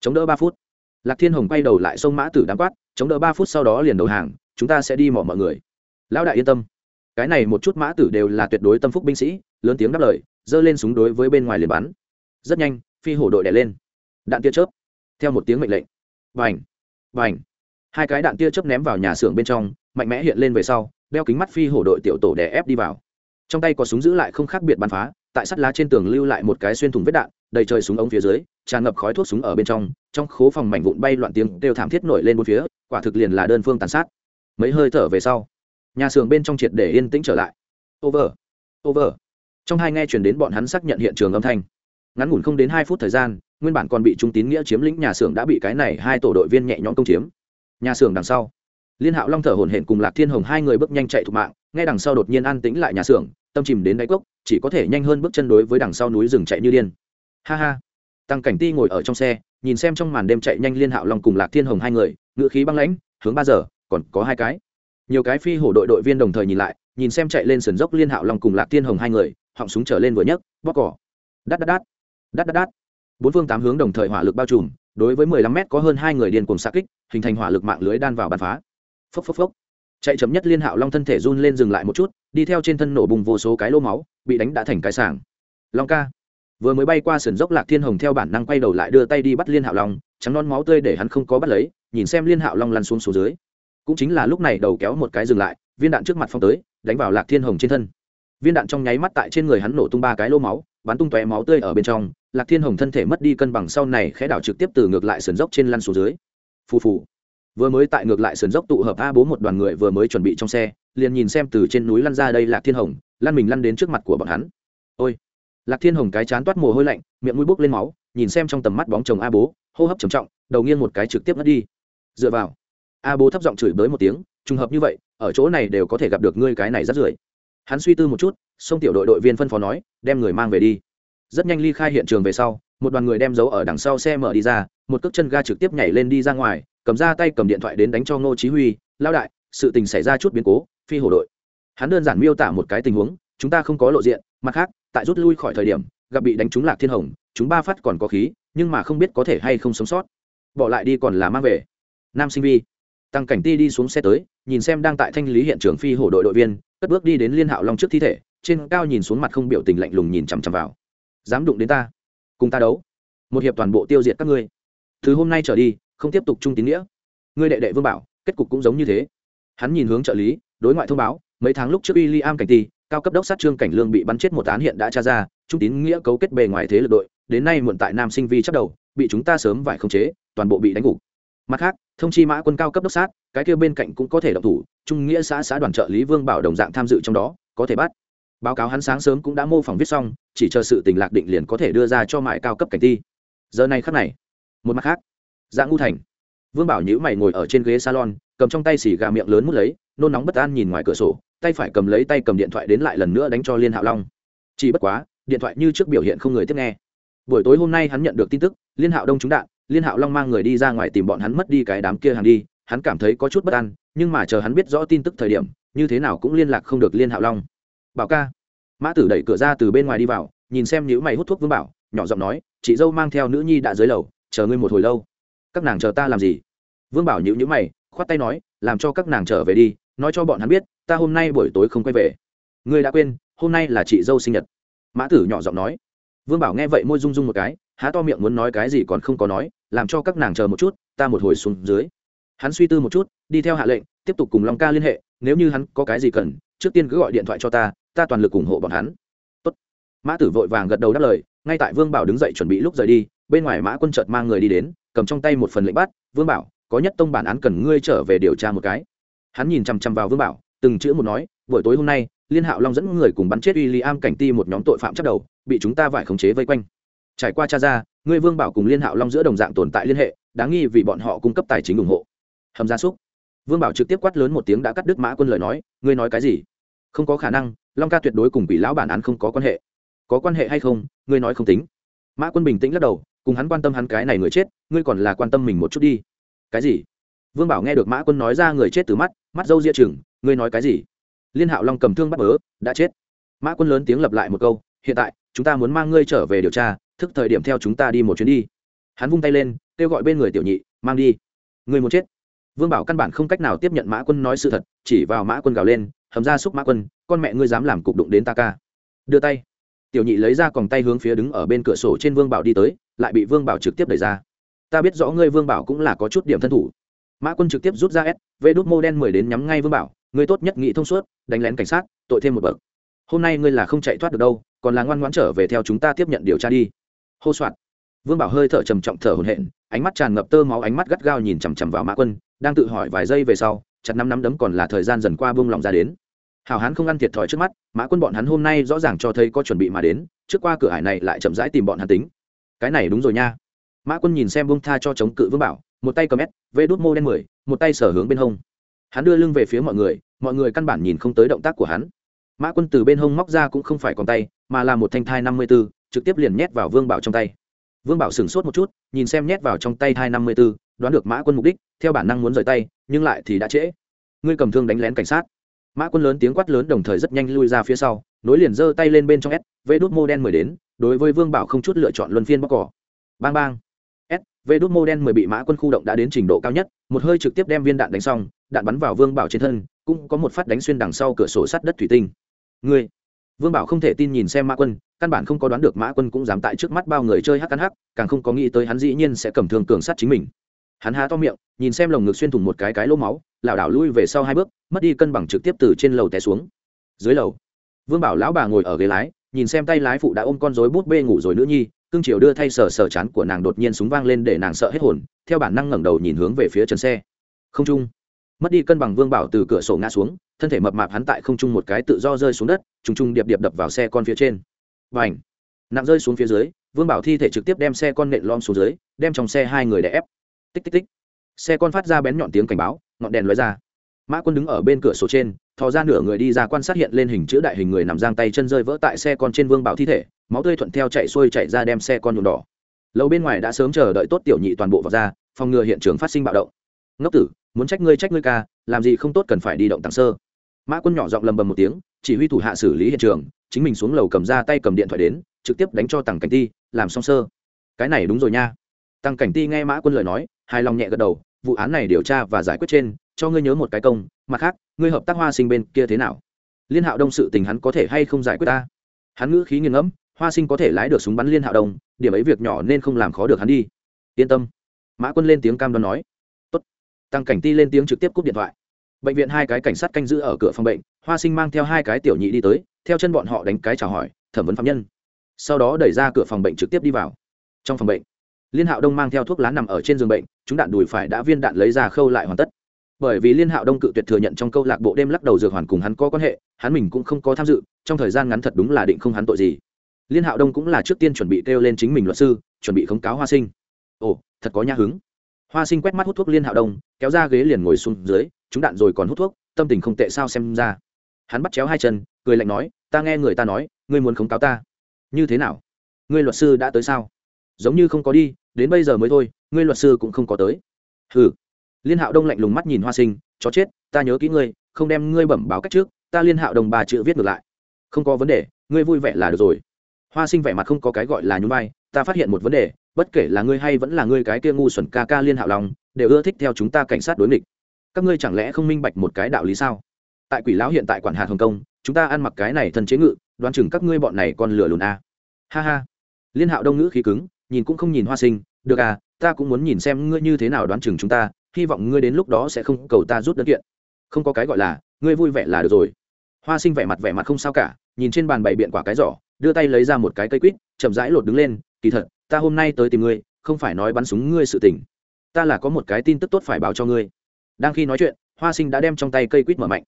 Chống đỡ ba phút. Lạc thiên hồng quay đầu lại sông mã tử đám quát, chống đỡ ba phút sau đó liền đầu hàng, chúng ta sẽ đi mỏ mọi người. Lão đại yên tâm. Cái này một chút mã tử đều là tuyệt đối tâm phúc binh sĩ, lớn tiếng đáp lời, giơ lên súng đối với bên ngoài liền bắn. Rất nhanh, phi hổ đội đè lên. Đạn tia chớp. Theo một tiếng mệnh lệnh. Vành vành hai cái đạn tia chớp ném vào nhà xưởng bên trong, mạnh mẽ hiện lên về sau, đeo kính mắt phi hổ đội tiểu tổ đè ép đi vào. Trong tay có súng giữ lại không khác biệt bắn phá tại sắt lá trên tường lưu lại một cái xuyên thủng vết đạn, đầy trời súng ống phía dưới, tràn ngập khói thuốc súng ở bên trong trong khố phòng mảnh vụn bay loạn tiếng đều thảm thiết nổi lên bốn phía, quả thực liền là đơn phương tàn sát. Mấy hơi thở về sau, nhà xưởng bên trong triệt để yên tĩnh trở lại. Over over. Trong hai nghe chuyển đến bọn hắn xác nhận hiện trường âm thanh. Ngắn ngủn không đến hai phút thời gian, nguyên bản còn bị trung tín nghĩa chiếm lĩnh nhà xưởng đã bị cái này hai tổ đội viên nhẹ nhõm công chiếm. Nhà xưởng đằng sau, liên hạo long thở hổn hển cùng lạc thiên hồng hai người bước nhanh chạy thục mạng ngay đằng sau đột nhiên an tĩnh lại nhà xưởng, tâm chìm đến đáy cốc, chỉ có thể nhanh hơn bước chân đối với đằng sau núi rừng chạy như điên. Ha ha. Tăng cảnh ti ngồi ở trong xe, nhìn xem trong màn đêm chạy nhanh liên hạo long cùng lạc thiên hồng hai người, ngựa khí băng lãnh, hướng ba giờ, còn có hai cái. Nhiều cái phi hổ đội đội viên đồng thời nhìn lại, nhìn xem chạy lên sườn dốc liên hạo long cùng lạc thiên hồng hai người, họng súng trở lên vừa nhấc bóc cỏ. Đắt đắt đắt đắt đắt đắt bốn phương tám hướng đồng thời hỏa lực bao trùm, đối với mười lăm mét có hơn hai người điên cùng xa kích, hình thành hỏa lực mạng lưới đan vào bàn phá. Phốc phốc phốc chạy chấm nhất liên hạo long thân thể run lên dừng lại một chút, đi theo trên thân nổ bùng vô số cái lô máu, bị đánh đã thành cái sảng. Long ca. Vừa mới bay qua sườn dốc lạc thiên hồng theo bản năng quay đầu lại đưa tay đi bắt liên hạo long, trắng non máu tươi để hắn không có bắt lấy, nhìn xem liên hạo long lăn xuống xuống dưới. Cũng chính là lúc này đầu kéo một cái dừng lại, viên đạn trước mặt phong tới, đánh vào lạc thiên hồng trên thân. Viên đạn trong nháy mắt tại trên người hắn nổ tung ba cái lô máu, bắn tung tóe máu tươi ở bên trong, lạc thiên hồng thân thể mất đi cân bằng sau này khẽ đảo trực tiếp từ ngược lại sườn dốc trên lăn xuống dưới. Phù phù vừa mới tại ngược lại sườn dốc tụ hợp a bố một đoàn người vừa mới chuẩn bị trong xe, liền nhìn xem từ trên núi lăn ra đây lạc thiên hồng, lăn mình lăn đến trước mặt của bọn hắn. Ôi! Lạc thiên hồng cái chán toát mồ hôi lạnh, miệng mũi bốc lên máu, nhìn xem trong tầm mắt bóng chồng a bố hô hấp trầm trọng, đầu nghiêng một cái trực tiếp ngất đi. Dựa vào, a bố thấp giọng chửi bới một tiếng, trùng hợp như vậy, ở chỗ này đều có thể gặp được ngươi cái này rất rưởi. Hắn suy tư một chút, xông tiểu đội đội viên phân phó nói, đem người mang về đi. Rất nhanh ly khai hiện trường về sau, một đoàn người đem giấu ở đằng sau xe mở đi ra, một cước chân ga trực tiếp nhảy lên đi ra ngoài cầm ra tay cầm điện thoại đến đánh cho ngô chí huy lao đại, sự tình xảy ra chút biến cố, phi hổ đội. Hắn đơn giản miêu tả một cái tình huống, chúng ta không có lộ diện, mặt khác, tại rút lui khỏi thời điểm, gặp bị đánh trúng lạc thiên hồng, chúng ba phát còn có khí, nhưng mà không biết có thể hay không sống sót. Bỏ lại đi còn là mang về. Nam sinh vi. Tăng cảnh ti đi xuống xe tới, nhìn xem đang tại thanh lý hiện trường phi hổ đội đội viên, cất bước đi đến liên hạo long trước thi thể, trên cao nhìn xuống mặt không biểu tình lạnh lùng nhìn chằm chằm vào. Dám đụng đến ta, cùng ta đấu, một hiệp toàn bộ tiêu diệt các ngươi. Từ hôm nay trở đi không tiếp tục trung tín nghĩa. Người đệ đệ vương bảo, kết cục cũng giống như thế. Hắn nhìn hướng trợ lý, đối ngoại thông báo, mấy tháng lúc trước w i am cảnh ti cao cấp đốc sát trương cảnh lương bị bắn chết một án hiện đã tra ra, trung tín nghĩa cấu kết bề ngoài thế lực đội, đến nay muộn tại nam sinh vi chắc đầu, bị chúng ta sớm vải khống chế, toàn bộ bị đánh gục. Mặt khác, thông chi mã quân cao cấp đốc sát, cái kia bên cạnh cũng có thể động thủ, trung nghĩa xã xã đoàn trợ lý vương bảo đồng dạng tham dự trong đó, có thể bắt. Báo cáo hắn sáng sớm cũng đã mô phỏng viết xong, chỉ chờ sự tình lạc định liền có thể đưa ra cho mại cao cấp cảnh ti giờ này khắc này, một mặt khác dạng ngu thành. Vương bảo nhữ mày ngồi ở trên ghế salon, cầm trong tay xì gà miệng lớn mút lấy, nôn nóng bất an nhìn ngoài cửa sổ, tay phải cầm lấy tay cầm điện thoại đến lại lần nữa đánh cho liên hạo long. Chỉ bất quá, điện thoại như trước biểu hiện không người tiếp nghe. Buổi tối hôm nay hắn nhận được tin tức, liên hạo đông trúng đạn, liên hạo long mang người đi ra ngoài tìm bọn hắn mất đi cái đám kia hàng đi, hắn cảm thấy có chút bất an, nhưng mà chờ hắn biết rõ tin tức thời điểm, như thế nào cũng liên lạc không được liên hạo long. Bảo ca. Mã tử đẩy cửa ra từ bên ngoài đi vào, nhìn xem nhữ mày hút thuốc vương bảo, nhỏ giọng nói, chị dâu mang theo nữ nhi đã dưới lầu, chờ ngươi một hồi lâu các nàng chờ ta làm gì? Vương bảo nhữ nhữ mày, khoát tay nói, làm cho các nàng trở về đi, nói cho bọn hắn biết, ta hôm nay buổi tối không quay về. Ngươi đã quên, hôm nay là chị dâu sinh nhật. Mã tử nhỏ giọng nói. Vương bảo nghe vậy môi rung rung một cái, há to miệng muốn nói cái gì còn không có nói, làm cho các nàng chờ một chút, ta một hồi xuống dưới. Hắn suy tư một chút, đi theo hạ lệnh, tiếp tục cùng long ca liên hệ, nếu như hắn có cái gì cần, trước tiên cứ gọi điện thoại cho ta ta toàn lực ủng hộ bọn hắn. Tốt. mã tử vội vàng gật đầu đáp lời, ngay tại vương bảo đứng dậy chuẩn bị lúc rời đi, bên ngoài mã quân chợt mang người đi đến cầm trong tay một phần lệnh bắt, vương bảo, có nhất tông bản án cần ngươi trở về điều tra một cái. Hắn nhìn chằm chằm vào vương bảo, từng chữ một nói, buổi tối hôm nay, liên hạo long dẫn người cùng bắn chết uy i am cảnh ti một nhóm tội phạm chắc đầu, bị chúng ta vải khống chế vây quanh. Trải qua cha ra, ngươi vương bảo cùng liên hạo long giữa đồng dạng tồn tại liên hệ, đáng nghi vì bọn họ cung cấp tài chính ủng hộ. Hầm gia súc. Vương bảo trực tiếp quát lớn một tiếng đã cắt đứt mã quân lời nói, ngươi nói cái gì? Không có khả năng, long ca tuyệt đối cùng bị lão bản án không có quan hệ. Có quan hệ hay không, ngươi nói không tính. Mã quân bình tĩnh lắc đầu, cùng hắn quan tâm hắn cái này người chết ngươi còn là quan tâm mình một chút đi. Cái gì? Vương bảo nghe được mã quân nói ra người chết từ mắt mắt dâu ria chừng, ngươi nói cái gì? Liên hạo long cầm thương bắt bớ, đã chết. Mã quân lớn tiếng lặp lại một câu, hiện tại, chúng ta muốn mang ngươi trở về điều tra, thức thời điểm theo chúng ta đi một chuyến đi. Hắn vung tay lên, kêu gọi bên người tiểu nhị, mang đi. Ngươi muốn chết. Vương bảo căn bản không cách nào tiếp nhận mã quân nói sự thật, chỉ vào mã quân gào lên, hầm ra xúc mã quân, con mẹ ngươi dám làm cục đụng đến ta ca. Đưa tay. Tiểu nhị lấy ra còng tay hướng phía đứng ở bên cửa sổ trên vương bảo đi tới, lại bị vương bảo trực tiếp đẩy ra ta biết rõ ngươi vương bảo cũng là có chút điểm thân thủ. Mã quân trực tiếp rút ra s vê đốt mô đen mười đến nhắm ngay vương bảo, ngươi tốt nhất nghĩ thông suốt, đánh lén cảnh sát, tội thêm một bậc. Hôm nay ngươi là không chạy thoát được đâu, còn là ngoan ngoãn trở về theo chúng ta tiếp nhận điều tra đi. Hô soạn vương bảo hơi thở trầm trọng thở hồn hển, ánh mắt tràn ngập tơ máu, ánh mắt gắt gao nhìn chằm chằm vào mã quân, đang tự hỏi vài giây về sau, chặt năm năm đấm còn là thời gian dần qua buông lòng ra đến. Hào hán không ăn thiệt thòi trước mắt, mã quân bọn hắn hôm nay rõ ràng cho thấy có chuẩn bị mà đến, trước qua cửa hải này lại chậm rãi tìm bọn hắn tính. Cái này đúng rồi nha mã quân nhìn xem bông tha cho chống cự vương bảo, một tay cầm s vê đốt mô đen mười, một tay sở hướng bên hông. Hắn đưa lưng về phía mọi người mọi người căn bản nhìn không tới động tác của hắn. Mã quân từ bên hông móc ra cũng không phải còn tay, mà là một thanh thai năm mươi b ố trực tiếp liền nhét vào vương bảo trong tay. Vương bảo sửng sốt một chút, nhìn xem nhét vào trong tay thai năm mươi b ố đoán được mã quân mục đích, theo bản năng muốn rời tay, nhưng lại thì đã trễ. Ngươi cầm thương đánh lén cảnh sát. Mã quân lớn tiếng quát lớn đồng thời rất nhanh lui ra phía sau, nối liền giơ tay lên bên trong s vê đốt mô đen mười đến, đối với vương bảo không chút lựa chọn luân phiên bóc cỏ. Bang bang. Vệ đốt mô đen mười bị mã quân khu động đã đến trình độ cao nhất, một hơi trực tiếp đem viên đạn đánh xong, đạn bắn vào vương bảo trên thân, cũng có một phát đánh xuyên đằng sau cửa sổ sắt đất thủy tinh. Ngươi, vương bảo không thể tin nhìn xem mã quân, căn bản không có đoán được mã quân cũng dám tại trước mắt bao người chơi hắc hắc, càng không có nghĩ tới hắn dĩ nhiên sẽ cầm thương cường sát chính mình. Hắn há to miệng, nhìn xem lồng ngực xuyên thủng một cái cái lỗ máu, lảo đảo lui về sau hai bước, mất đi cân bằng trực tiếp từ trên lầu té xuống. Dưới lầu, vương bảo lão bà ngồi ở ghế lái, nhìn xem tay lái phụ đã ôm con rối bút bê ngủ rồi nữ nhi cương triều đưa thay sờ sờ chán của nàng đột nhiên súng vang lên để nàng sợ hết hồn, theo bản năng ngẩng đầu nhìn hướng về phía trần xe. Không trung. Mất đi cân bằng vương bảo từ cửa sổ ngã xuống, thân thể mập mạp hắn tại không trung một cái tự do rơi xuống đất, trùng trùng điệp điệp đập vào xe con phía trên. Và ảnh nặng rơi xuống phía dưới, vương bảo thi thể trực tiếp đem xe con nện lom xuống dưới, đem trong xe hai người đè ép. Tích tích tích. Xe con phát ra bén nhọn tiếng cảnh báo, ngọn đèn lóe ra. Mã quân đứng ở bên cửa sổ trên, thò ra nửa người đi ra quan sát hiện lên hình chữ đại hình người nằm giang tay chân rơi vỡ tại xe con trên vương bảo thi thể máu tươi thuận theo chạy xuôi chạy ra đem xe con nhuộm đỏ. Lâu bên ngoài đã sớm chờ đợi tốt tiểu nhị toàn bộ vào ra, phòng ngừa hiện trường phát sinh bạo động. Ngốc tử, muốn trách ngươi trách ngươi ca, làm gì không tốt cần phải đi động tàng sơ. Mã quân nhỏ giọng lầm bầm một tiếng, chỉ huy thủ hạ xử lý hiện trường, chính mình xuống lầu cầm ra tay cầm điện thoại đến, trực tiếp đánh cho tàng cảnh ti, làm xong sơ. Cái này đúng rồi nha. Tăng cảnh ti nghe mã quân lời nói, hài lòng nhẹ gật đầu, vụ án này điều tra và giải quyết trên, cho ngươi nhớ một cái công, mặt khác, ngươi hợp tác hoa sinh bên kia thế nào? Liên hạo đông sự tình hắn có thể hay không giải quyết ta? Hắn ngữ khí nghiêng ngẫm hoa sinh có thể lái được súng bắn liên hạo đông, điểm ấy việc nhỏ nên không làm khó được hắn đi. Yên tâm. Mã quân lên tiếng cam đoan nói. Tốt. tăng cảnh ti lên tiếng trực tiếp cúp điện thoại. Bệnh viện hai cái cảnh sát canh giữ ở cửa phòng bệnh, hoa sinh mang theo hai cái tiểu nhị đi tới, theo chân bọn họ đánh cái chào hỏi, thẩm vấn phạm nhân. Sau đó đẩy ra cửa phòng bệnh trực tiếp đi vào. Trong phòng bệnh, liên hạo đông mang theo thuốc lá nằm ở trên giường bệnh, chúng đạn đùi phải đã viên đạn lấy ra khâu lại hoàn tất. Bởi vì liên hạo đông cự tuyệt thừa nhận trong câu lạc bộ đêm lắc đầu dược hoàn cùng hắn có quan hệ, hắn mình cũng không có tham dự, trong thời gian ngắn thật đúng là định không hắn tội gì liên hạo đông cũng là trước tiên chuẩn bị kêu lên chính mình luật sư, chuẩn bị khống cáo hoa sinh. Ồ, thật có nhã hứng. Hoa sinh quét mắt hút thuốc liên hạo đông, kéo ra ghế liền ngồi xuống dưới, chúng đạn rồi còn hút thuốc, tâm tình không tệ sao xem ra. Hắn bắt chéo hai chân, cười lạnh nói, ta nghe người ta nói, ngươi muốn khống cáo ta. Như thế nào? Ngươi luật sư đã tới sao? Giống như không có đi, đến bây giờ mới thôi, ngươi luật sư cũng không có tới. Hừ. Liên hạo đông lạnh lùng mắt nhìn hoa sinh, chó chết, ta nhớ kỹ ngươi, không đem ngươi bẩm báo cách trước, ta liên hạo đồng bà chữ viết ngược lại. Không có vấn đề, ngươi vui vẻ là được rồi hoa sinh vẻ mặt không có cái gọi là nhún vai, ta phát hiện một vấn đề, bất kể là ngươi hay vẫn là ngươi cái kia ngu xuẩn ca ca liên hạo lòng đều ưa thích theo chúng ta cảnh sát đối nghịch. Các ngươi chẳng lẽ không minh bạch một cái đạo lý sao? Tại quỷ lão hiện tại quản hạt hồng kông, chúng ta ăn mặc cái này thân chế ngự, đoán chừng các ngươi bọn này còn lửa lùn a ha ha. Liên hạo đông ngữ khí cứng, nhìn cũng không nhìn hoa sinh, được à ta cũng muốn nhìn xem ngươi như thế nào đoán chừng chúng ta, hy vọng ngươi đến lúc đó sẽ không cầu ta rút đơn kiện. Không có cái gọi là, ngươi vui vẻ là được rồi. Hoa sinh vẻ mặt vẻ mặt không sao cả, nhìn trên bàn bày biện quả cái giỏ đưa tay lấy ra một cái cây quýt, chậm rãi lột đứng lên, kỳ thật, ta hôm nay tới tìm ngươi, không phải nói bắn súng ngươi sự tình. Ta là có một cái tin tức tốt phải báo cho ngươi. Đang khi nói chuyện, hoa sinh đã đem trong tay cây quýt mở mạnh.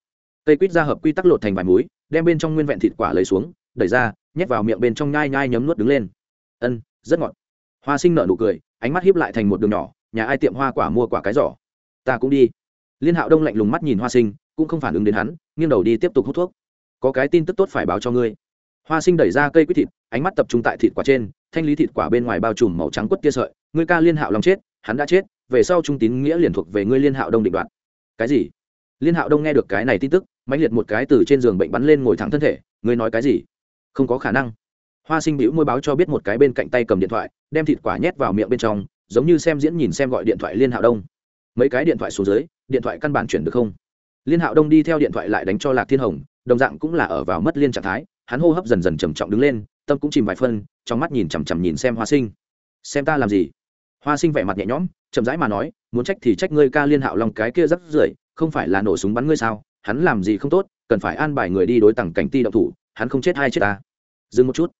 Cây quýt ra hợp quy tắc lột thành vài múi, đem bên trong nguyên vẹn thịt quả lấy xuống, đẩy ra, nhét vào miệng bên trong nhai nhai nhấm nuốt đứng lên. Ân, rất ngọt. Hoa sinh nở nụ cười, ánh mắt hiếp lại thành một đường nhỏ, nhà ai tiệm hoa quả mua quả cái giỏ? Ta cũng đi. Liên hạo đông lạnh lùng mắt nhìn hoa sinh, cũng không phản ứng đến hắn, nghiêng đầu đi tiếp tục hút thuốc. Có cái tin tức tốt phải báo cho ngươi hoa sinh đẩy ra cây quýt thịt, ánh mắt tập trung tại thịt quả trên, thanh lý thịt quả bên ngoài bao trùm màu trắng quất tia sợi. Ngươi ca liên hạo lòng chết, hắn đã chết, về sau trung tín nghĩa liền thuộc về ngươi liên hạo đông định đoạt. Cái gì? Liên hạo đông nghe được cái này tin tức, mãnh liệt một cái từ trên giường bệnh bắn lên ngồi thẳng thân thể. Ngươi nói cái gì? Không có khả năng. Hoa sinh bĩu môi báo cho biết một cái bên cạnh tay cầm điện thoại, đem thịt quả nhét vào miệng bên trong, giống như xem diễn nhìn xem gọi điện thoại liên hạo đông. Mấy cái điện thoại xuống dưới, điện thoại căn bản chuyển được không. Liên hạo đông đi theo điện thoại lại đánh cho lạc thiên hồng, đồng dạng cũng là ở vào mất liên trạng thái hắn hô hấp dần dần trầm trọng đứng lên, tâm cũng chìm vài phân, trong mắt nhìn chằm chằm nhìn xem hoa sinh. Xem ta làm gì? Hoa sinh vẻ mặt nhẹ nhõm, chậm rãi mà nói, muốn trách thì trách ngươi ca liên hạo long cái kia rất rưởi, không phải là nổ súng bắn ngươi sao? Hắn làm gì không tốt, cần phải an bài người đi đối tặng cảnh ti động thủ, hắn không chết hay chết ta. Dừng một chút.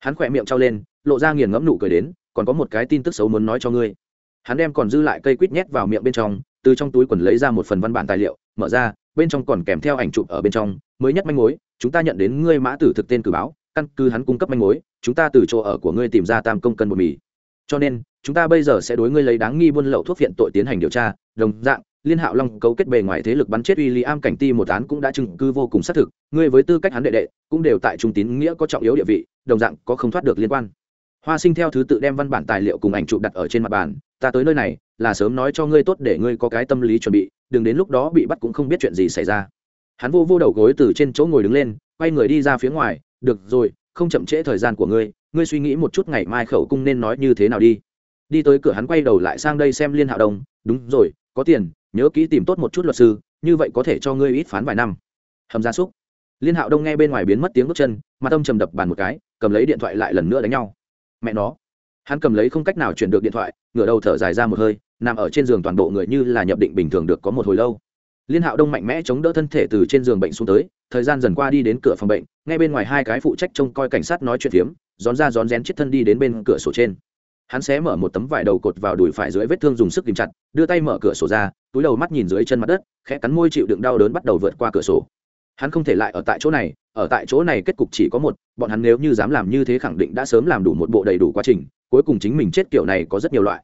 Hắn khỏe miệng trao lên, lộ ra nghiền ngẫm nụ cười đến, còn có một cái tin tức xấu muốn nói cho ngươi. Hắn đem còn dư lại cây quýt nhét vào miệng bên trong, từ trong túi quần lấy ra một phần văn bản tài liệu, mở ra bên trong còn kèm theo ảnh chụp ở bên trong, mới nhất manh mối, chúng ta nhận đến ngươi mã tử thực tên cử báo, căn cứ hắn cung cấp manh mối, chúng ta từ chỗ ở của ngươi tìm ra tam công cân bột mì. Cho nên, chúng ta bây giờ sẽ đối ngươi lấy đáng nghi buôn lậu thuốc viện tội tiến hành điều tra, đồng dạng, liên hạo long cấu kết bề ngoài thế lực bắn chết uy lý am cảnh ti một án cũng đã chứng cứ vô cùng xác thực, ngươi với tư cách hắn đệ đệ, cũng đều tại trung tín nghĩa có trọng yếu địa vị, đồng dạng, có không thoát được liên quan. Hoa sinh theo thứ tự đem văn bản tài liệu cùng ảnh chụp đặt ở trên mặt bàn, ta tới nơi này, là sớm nói cho ngươi tốt để ngươi có cái tâm lý chuẩn bị đừng đến lúc đó bị bắt cũng không biết chuyện gì xảy ra. Hắn vô vô đầu gối từ trên chỗ ngồi đứng lên, quay người đi ra phía ngoài, được rồi, không chậm trễ thời gian của ngươi ngươi suy nghĩ một chút ngày mai khẩu cung nên nói như thế nào đi. Đi tới cửa hắn quay đầu lại sang đây xem liên hạo đông, đúng rồi, có tiền, nhớ kỹ tìm tốt một chút luật sư, như vậy có thể cho ngươi ít phán vài năm. Hầm gia súc. Liên hạo đông nghe bên ngoài biến mất tiếng bước chân, mặt tâm trầm đập bàn một cái, cầm lấy điện thoại lại lần nữa đánh nhau. Mẹ nó. Hắn cầm lấy không cách nào chuyển được điện thoại, ngửa đầu thở dài ra một hơi nằm ở trên giường toàn bộ người như là nhập định bình thường được có một hồi lâu. Liên hạo đông mạnh mẽ chống đỡ thân thể từ trên giường bệnh xuống tới, thời gian dần qua đi đến cửa phòng bệnh, ngay bên ngoài hai cái phụ trách trông coi cảnh sát nói chuyện phiếm, rón ra rón rén chết thân đi đến bên cửa sổ trên. Hắn xé mở một tấm vải đầu cột vào đùi phải dưới vết thương dùng sức kìm chặt, đưa tay mở cửa sổ ra, túi đầu mắt nhìn dưới chân mặt đất, khẽ cắn môi chịu đựng đau đớn bắt đầu vượt qua cửa sổ. Hắn không thể lại ở tại chỗ này, ở tại chỗ này kết cục chỉ có một, bọn hắn nếu như dám làm như thế khẳng định đã sớm làm đủ một bộ đầy đủ quá trình, cuối cùng chính mình chết kiểu này có rất nhiều loại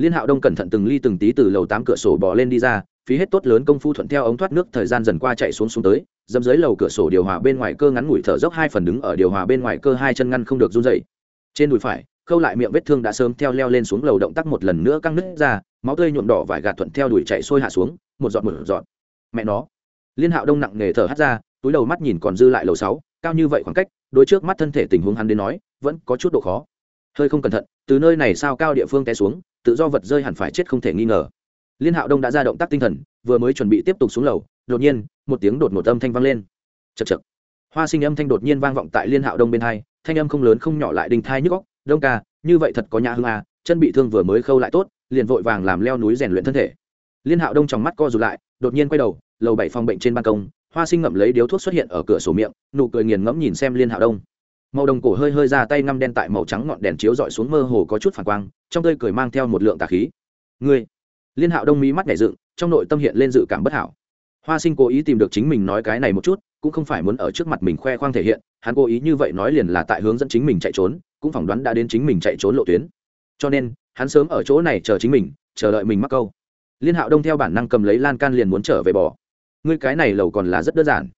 liên hạo đông cẩn thận từng ly từng tí từ lầu tám cửa sổ bỏ lên đi ra, phí hết tốt lớn công phu thuận theo ống thoát nước thời gian dần qua chạy xuống xuống tới dâm dưới lầu cửa sổ điều hòa bên ngoài cơ ngắn ngủi thở dốc hai phần đứng ở điều hòa bên ngoài cơ hai chân ngăn không được run dậy trên đùi phải, khâu lại miệng vết thương đã sớm theo leo lên xuống lầu động tác một lần nữa căng nứt ra, máu tươi nhuộm đỏ vải gạt thuận theo đuổi chạy sôi hạ xuống, một giọt một giọt. Mẹ nó. Liên hạo đông nặng nề thở hắt ra, túi đầu mắt nhìn còn dư lại lầu sáu, cao như vậy khoảng cách đôi trước mắt thân thể tình huống hắn đến nói, vẫn có chút độ khó hơi không cẩn thận, từ nơi này sao cao địa phương té xuống, tự do vật rơi hẳn phải chết không thể nghi ngờ. Liên hạo đông đã ra động tác tinh thần, vừa mới chuẩn bị tiếp tục xuống lầu, đột nhiên, một tiếng đột một âm thanh vang lên. Chật chật hoa sinh âm thanh đột nhiên vang vọng tại liên hạo đông bên hai, thanh âm không lớn không nhỏ lại đình thai nhức góc đông ca, như vậy thật có nhà hương à chân bị thương vừa mới khâu lại tốt, liền vội vàng làm leo núi rèn luyện thân thể. Liên hạo đông trong mắt co rụt lại, đột nhiên quay đầu, lầu bảy phòng bệnh trên ban công, hoa sinh ngậm lấy điếu thuốc xuất hiện ở cửa sổ miệng, nụ cười nghiền ngẫm nhìn xem liên hạo đông màu đồng cổ hơi hơi ra tay ngăm đen tại màu trắng ngọn đèn chiếu dọi xuống mơ hồ có chút phản quang, trong tơi cười mang theo một lượng tà khí. Ngươi, liên hạo đông mỹ mắt nhảy dựng, trong nội tâm hiện lên dự cảm bất hảo. Hoa sinh cố ý tìm được chính mình nói cái này một chút, cũng không phải muốn ở trước mặt mình khoe khoang thể hiện, hắn cố ý như vậy nói liền là tại hướng dẫn chính mình chạy trốn, cũng phỏng đoán đã đến chính mình chạy trốn lộ tuyến. Cho nên, hắn sớm ở chỗ này chờ chính mình, chờ đợi mình mắc câu. Liên hạo đông theo bản năng cầm lấy lan can liền muốn trở về bỏ ngươi cái này lầu còn là rất đơn giản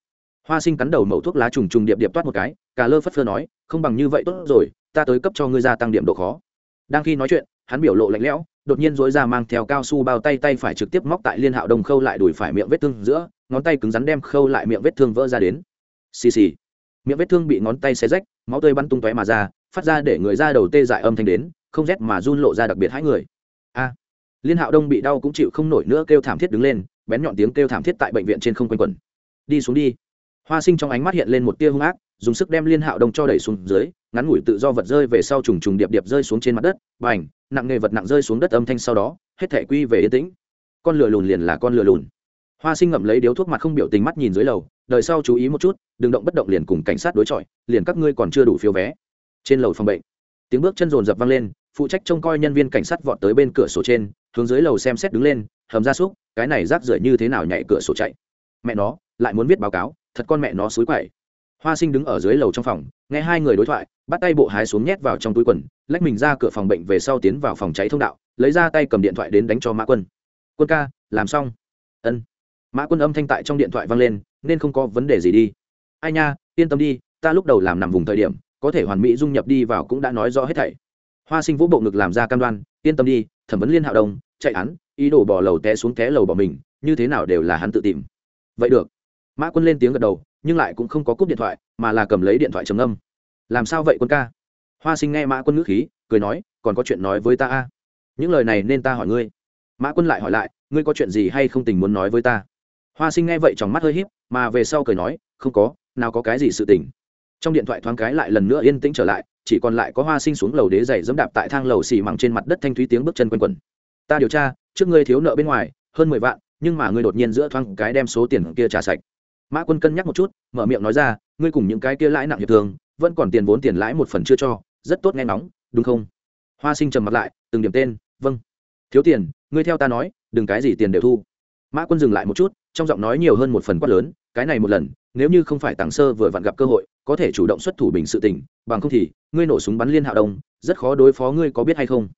hoa sinh cắn đầu mẩu thuốc lá trùng trùng điệp điệp toát một cái, cả lơ phất phơ nói, không bằng như vậy tốt rồi, ta tới cấp cho ngươi gia tăng điểm độ khó. Đang khi nói chuyện, hắn biểu lộ lạnh lẽo, đột nhiên dối ra mang theo cao su bao tay tay phải trực tiếp móc tại liên hạo đông khâu lại đùi phải miệng vết thương giữa, ngón tay cứng rắn đem khâu lại miệng vết thương vỡ ra đến. Xì xì. Miệng vết thương bị ngón tay xé rách, máu tươi bắn tung tóe mà ra, phát ra để người ra đầu tê dại âm thanh đến, không rét mà run lộ ra đặc biệt hai người. A. Liên hạo đông bị đau cũng chịu không nổi nữa kêu thảm thiết đứng lên, bén nhọn tiếng kêu thảm thiết tại bệnh viện trên không quanh quẩn. Đi xuống đi hoa sinh trong ánh mắt hiện lên một tia hung ác, dùng sức đem liên hạo đông cho đẩy xuống dưới, ngắn ngủi tự do vật rơi về sau trùng trùng điệp điệp rơi xuống trên mặt đất và ảnh nặng nghề vật nặng rơi xuống đất âm thanh sau đó, hết thể quy về yên tĩnh. Con lửa lùn liền là con lửa lùn. Hoa sinh ngậm lấy điếu thuốc mặt không biểu tình mắt nhìn dưới lầu, đời sau chú ý một chút, đừng động bất động liền cùng cảnh sát đối chọi, liền các ngươi còn chưa đủ phiếu vé. Trên lầu phòng bệnh, tiếng bước chân rồn rập vang lên, phụ trách trông coi nhân viên cảnh sát vọt tới bên cửa sổ trên, hướng dưới lầu xem xét đứng lên, hầm ra súc, cái này rác rưởi như thế nào nhảy cửa sổ chạy. Mẹ nó, lại muốn viết báo cáo thật con mẹ nó xối quậy. Hoa sinh đứng ở dưới lầu trong phòng, nghe hai người đối thoại, bắt tay bộ hái xuống nhét vào trong túi quần, lách mình ra cửa phòng bệnh về sau tiến vào phòng cháy thông đạo, lấy ra tay cầm điện thoại đến đánh cho mã quân. Quân ca, làm xong. Ân. Mã quân âm thanh tại trong điện thoại vang lên, nên không có vấn đề gì đi. Ai nha, yên tâm đi, ta lúc đầu làm nằm vùng thời điểm, có thể hoàn mỹ dung nhập đi vào cũng đã nói rõ hết thảy. Hoa sinh vũ bộ ngực làm ra cam đoan, yên tâm đi, thẩm vấn liên hạo đông, chạy án, ý đồ bỏ lầu té xuống té lầu bỏ mình, như thế nào đều là hắn tự tìm. Vậy được mã quân lên tiếng gật đầu, nhưng lại cũng không có cúp điện thoại, mà là cầm lấy điện thoại trầm âm làm sao vậy quân ca? Hoa sinh nghe mã quân ngữ khí, cười nói, còn có chuyện nói với ta a. Những lời này nên ta hỏi ngươi. Mã quân lại hỏi lại, ngươi có chuyện gì hay không tình muốn nói với ta? Hoa sinh nghe vậy trong mắt hơi h í p mà về sau cười nói, không có, nào có cái gì sự tình. Trong điện thoại thoáng cái lại lần nữa yên tĩnh trở lại, chỉ còn lại có hoa sinh xuống lầu đế dày dẫm đạp tại thang lầu xì mẳng trên mặt đất thanh thúy tiếng bước chân quanh quẩn. Ta điều tra, trước ngươi thiếu nợ bên ngoài, hơn mười vạn, nhưng mà ngươi đột nhiên giữa thoáng cái đem số tiền kia trả sạch mã quân cân nhắc một chút, mở miệng nói ra, ngươi cùng những cái kia lãi nặng hiệp thường vẫn còn tiền vốn tiền lãi một phần chưa cho, rất tốt nghe nóng đúng không? Hoa sinh trầm mặt lại, từng điểm tên vâng. Thiếu tiền, ngươi theo ta nói, đừng cái gì tiền đều thu. Mã quân dừng lại một chút, trong giọng nói nhiều hơn một phần quát lớn, cái này một lần, nếu như không phải tàng sơ vừa vặn gặp cơ hội, có thể chủ động xuất thủ bình sự tình, bằng không thì, ngươi nổ súng bắn liên hạ đông, rất khó đối phó ngươi có biết hay không?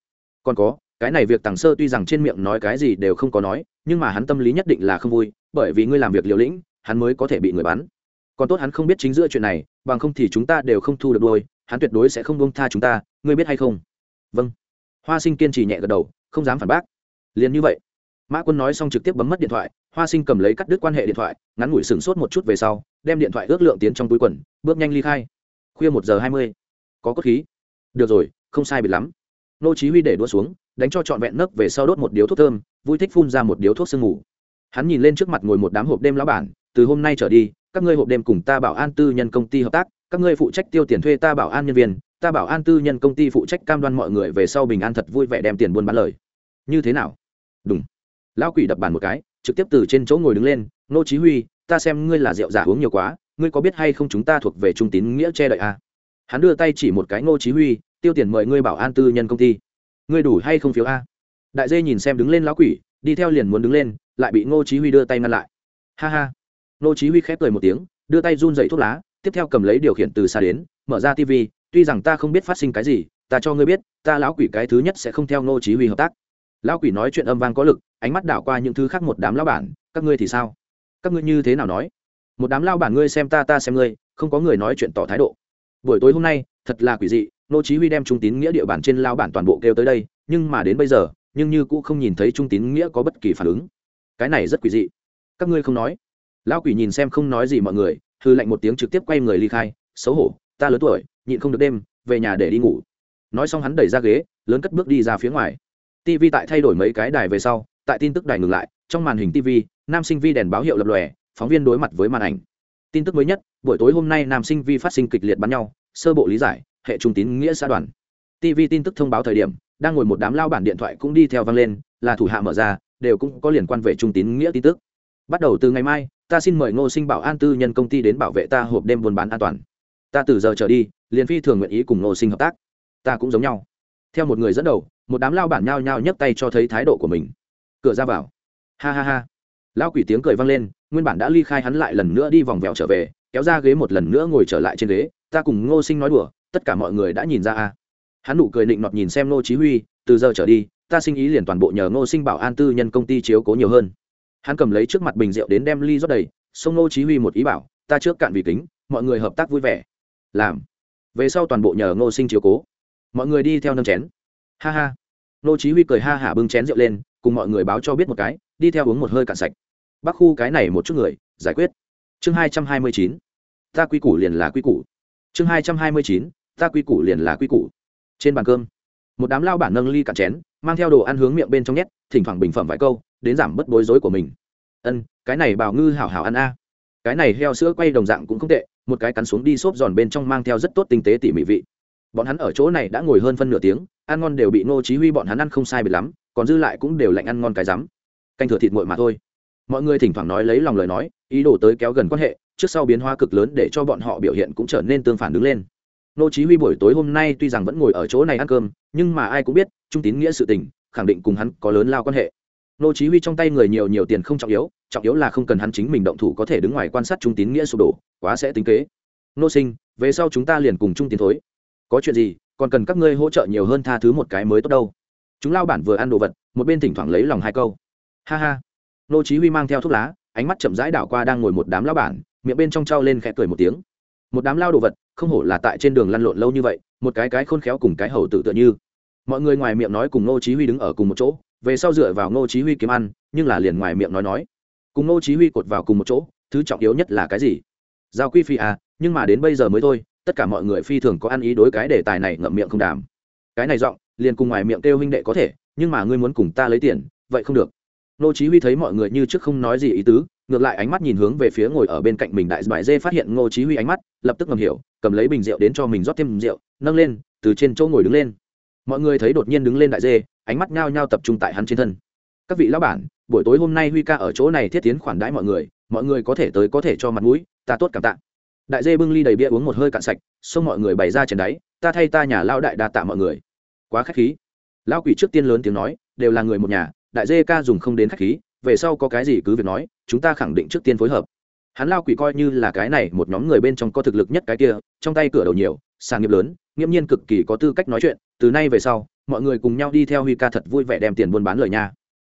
Còn có, cái này việc tàng sơ tuy rằng trên miệng nói cái gì đều không có nói, nhưng mà hắn tâm lý nhất định là không vui, bởi vì ngươi làm việc liều lĩnh hắn mới có thể bị người bắn. Còn tốt hắn không biết chính giữa chuyện này, bằng không thì chúng ta đều không thu được đôi, hắn tuyệt đối sẽ không bông tha chúng ta, ngươi biết hay không? Vâng. Hoa sinh kiên trì nhẹ gật đầu, không dám phản bác. Liền như vậy, mã quân nói xong trực tiếp bấm mất điện thoại, hoa sinh cầm lấy cắt đứt quan hệ điện thoại, ngắn ngủi sửng sốt một chút về sau, đem điện thoại ước lượng tiến trong túi quần, bước nhanh ly khai. Khuya một giờ hai mươi, có cốt khí. Được rồi, không sai biệt lắm. Nô chí huy để đua xuống, đánh cho trọn vẹn nấc về sau đốt một điếu thuốc thơm, vui thích phun ra một điếu thuốc sương ngủ hắn nhìn lên trước mặt ngồi một đám hộp đêm lão bản từ hôm nay trở đi, các ngươi hộp đêm cùng ta bảo an tư nhân công ty hợp tác, các ngươi phụ trách tiêu tiền thuê ta bảo an nhân viên, ta bảo an tư nhân công ty phụ trách cam đoan mọi người về sau bình an thật vui vẻ đem tiền buôn bán lời. Như thế nào? Đúng. Lão quỷ đập bàn một cái, trực tiếp từ trên chỗ ngồi đứng lên, nô chí huy, ta xem ngươi là rượu giả uống nhiều quá, ngươi có biết hay không chúng ta thuộc về trung tín nghĩa che đợi à? hắn đưa tay chỉ một cái ngô chí huy, tiêu tiền mời ngươi bảo an tư nhân công ty. Ngươi đủ hay không phiếu a? Đại dê nhìn xem đứng lên lão quỷ, đi theo liền muốn đứng lên, lại bị ngô chí huy đưa tay ngăn lại. Ha ha. Nô chí huy khép cười một tiếng, đưa tay run dậy thuốc lá, tiếp theo cầm lấy điều khiển từ xa đến, mở ra TV. tuy rằng ta không biết phát sinh cái gì, ta cho ngươi biết, ta lão quỷ cái thứ nhất sẽ không theo nô chí huy hợp tác. Lão quỷ nói chuyện âm vang có lực, ánh mắt đảo qua những thứ khác một đám lão bản, các ngươi thì sao? Các ngươi như thế nào nói? Một đám lão bản ngươi xem ta ta xem ngươi, không có người nói chuyện tỏ thái độ. Buổi tối hôm nay, thật là quỷ dị, nô chí huy đem trung tín nghĩa địa bản trên lão bản toàn bộ kêu tới đây, nhưng mà đến bây giờ, nhưng như cũng không nhìn thấy trung tín nghĩa có bất kỳ phản ứng. Cái này rất quỷ dị. Các ngươi không nói lão quỷ nhìn xem không nói gì mọi người, hư lạnh một tiếng trực tiếp quay người ly khai, xấu hổ, ta lớn tuổi, nhịn không được đêm, về nhà để đi ngủ. Nói xong hắn đẩy ra ghế, lớn cất bước đi ra phía ngoài. Tv tại thay đổi mấy cái đài về sau, tại tin tức đài ngừng lại, trong màn hình tv nam sinh vi đèn báo hiệu lập lòe, phóng viên đối mặt với màn ảnh. Tin tức mới nhất, buổi tối hôm nay nam sinh vi phát sinh kịch liệt bắn nhau, sơ bộ lý giải, hệ trung tín nghĩa xã đoàn. Tv tin tức thông báo thời điểm, đang ngồi một đám lao bản điện thoại cũng đi theo vang lên, là thủ hạ mở ra, đều cũng có liên quan về trung tín nghĩa tin tức. Bắt đầu từ ngày mai ta xin mời ngô sinh bảo an tư nhân công ty đến bảo vệ ta hộp đêm buôn bán an toàn. Ta từ giờ trở đi, liền phi thường nguyện ý cùng ngô sinh hợp tác. Ta cũng giống nhau. Theo một người dẫn đầu, một đám lao bản nhao nhao nhấc tay cho thấy thái độ của mình. Cửa ra vào. Ha ha ha. Lao quỷ tiếng cười vang lên, nguyên bản đã ly khai hắn lại lần nữa đi vòng vèo trở về, kéo ra ghế một lần nữa ngồi trở lại trên ghế, ta cùng ngô sinh nói đùa, tất cả mọi người đã nhìn ra a. Hắn nụ cười định nọt nhìn xem ngô chí huy, từ giờ trở đi, ta sinh ý liền toàn bộ nhờ ngô sinh bảo an tư nhân công ty chiếu cố nhiều hơn hắn cầm lấy trước mặt bình rượu đến đem ly rót đầy, sông ngô chí huy một ý bảo, ta trước cạn vì kính, mọi người hợp tác vui vẻ. Làm. Về sau toàn bộ nhờ ngô sinh chiếu cố. Mọi người đi theo nâng chén. Ha ha. Ngô chí huy cười ha hả bưng chén rượu lên, cùng mọi người báo cho biết một cái, đi theo uống một hơi cạn sạch. Bắc khu cái này một chút người, giải quyết. Chương hai trăm hai mươi chín. Ta quy củ liền là quy củ. Chương hai trăm hai mươi chín. Ta quy củ liền là quy củ. Trên bàn cơm một đám lao bản nâng ly cạn chén, mang theo đồ ăn hướng miệng bên trong nhét, thỉnh thoảng bình phẩm vài câu, đến giảm bớt bối rối của mình. Ân, cái này bào ngư hảo hảo ăn a. Cái này heo sữa quay đồng dạng cũng không tệ, một cái cắn xuống đi xốp giòn bên trong mang theo rất tốt tinh tế tỉ mỉ vị. Bọn hắn ở chỗ này đã ngồi hơn phân nửa tiếng, ăn ngon đều bị ngô chí huy bọn hắn ăn không sai biệt lắm, còn dư lại cũng đều lạnh ăn ngon cái rắm. Canh thừa thịt nguội mà thôi. Mọi người thỉnh thoảng nói lấy lòng lời nói, ý đồ tới kéo gần quan hệ, trước sau biến hóa cực lớn để cho bọn họ biểu hiện cũng trở nên tương phản đứng lên nô chí huy buổi tối hôm nay tuy rằng vẫn ngồi ở chỗ này ăn cơm, nhưng mà ai cũng biết, trung tín nghĩa sự tình, khẳng định cùng hắn có lớn lao quan hệ. Nô chí huy trong tay người nhiều nhiều tiền không trọng yếu trọng yếu là không cần hắn chính mình động thủ có thể đứng ngoài quan sát trung tín nghĩa sụp đổ, quá sẽ tính kế. Nô sinh, về sau chúng ta liền cùng trung tiến thối. Có chuyện gì, còn cần các ngươi hỗ trợ nhiều hơn tha thứ một cái mới tốt đâu. Chúng lao bản vừa ăn đồ vật, một bên thỉnh thoảng lấy lòng hai câu. Ha ha. Nô chí huy mang theo thuốc lá, ánh mắt chậm rãi đảo qua đang ngồi một đám lao bản, miệng bên trong trao lên khẽ cười một tiếng. Một đám lao đồ vật không hổ là tại trên đường lăn lộn lâu như vậy, một cái cái khôn khéo cùng cái hầu tự tựa như. Mọi người ngoài miệng nói cùng Ngô chí huy đứng ở cùng một chỗ, về sau dựa vào Ngô chí huy kiếm ăn, nhưng là liền ngoài miệng nói nói. Cùng Ngô chí huy cột vào cùng một chỗ, thứ trọng yếu nhất là cái gì? Giao quy phi à nhưng mà đến bây giờ mới thôi, tất cả mọi người phi thường có ăn ý đối cái đề tài này ngậm miệng không đàm. Cái này giọng, liền cùng ngoài miệng kêu huynh đệ có thể, nhưng mà ngươi muốn cùng ta lấy tiền, vậy không được. Ngô chí huy thấy mọi người như trước không nói gì ý tứ ngược lại ánh mắt nhìn hướng về phía ngồi ở bên cạnh mình đại bại dê phát hiện ngô chí huy ánh mắt, lập tức ngầm hiểu, cầm lấy bình rượu đến cho mình rót thêm rượu, nâng lên, từ trên chỗ ngồi đứng lên. Mọi người thấy đột nhiên đứng lên đại dê, ánh mắt nhao nhao tập trung tại hắn trên thân. Các vị lão bản, buổi tối hôm nay huy ca ở chỗ này thiết tiến khoản đãi mọi người mọi người có thể tới có thể cho mặt mũi, ta tốt cảm tạ. Đại dê bưng ly đầy bia uống một hơi cạn sạch xong mọi người bày ra trên đáy, ta thay ta nhà lao đại đa tạ mọi người. Quá khách khí. Lão quỷ trước tiên lớn tiếng nói, đều là người một nhà, đại dê ca dùng không đến khách khí về sau có cái gì cứ việc nói, chúng ta khẳng định trước tiên phối hợp. Hắn lao quỷ coi như là cái này một nhóm người bên trong có thực lực nhất cái kia, trong tay cửa đầu nhiều sàng nghiệp lớn, nghiễm nhiên cực kỳ có tư cách nói chuyện, từ nay về sau, mọi người cùng nhau đi theo huy ca thật vui vẻ đem tiền buôn bán lời nha.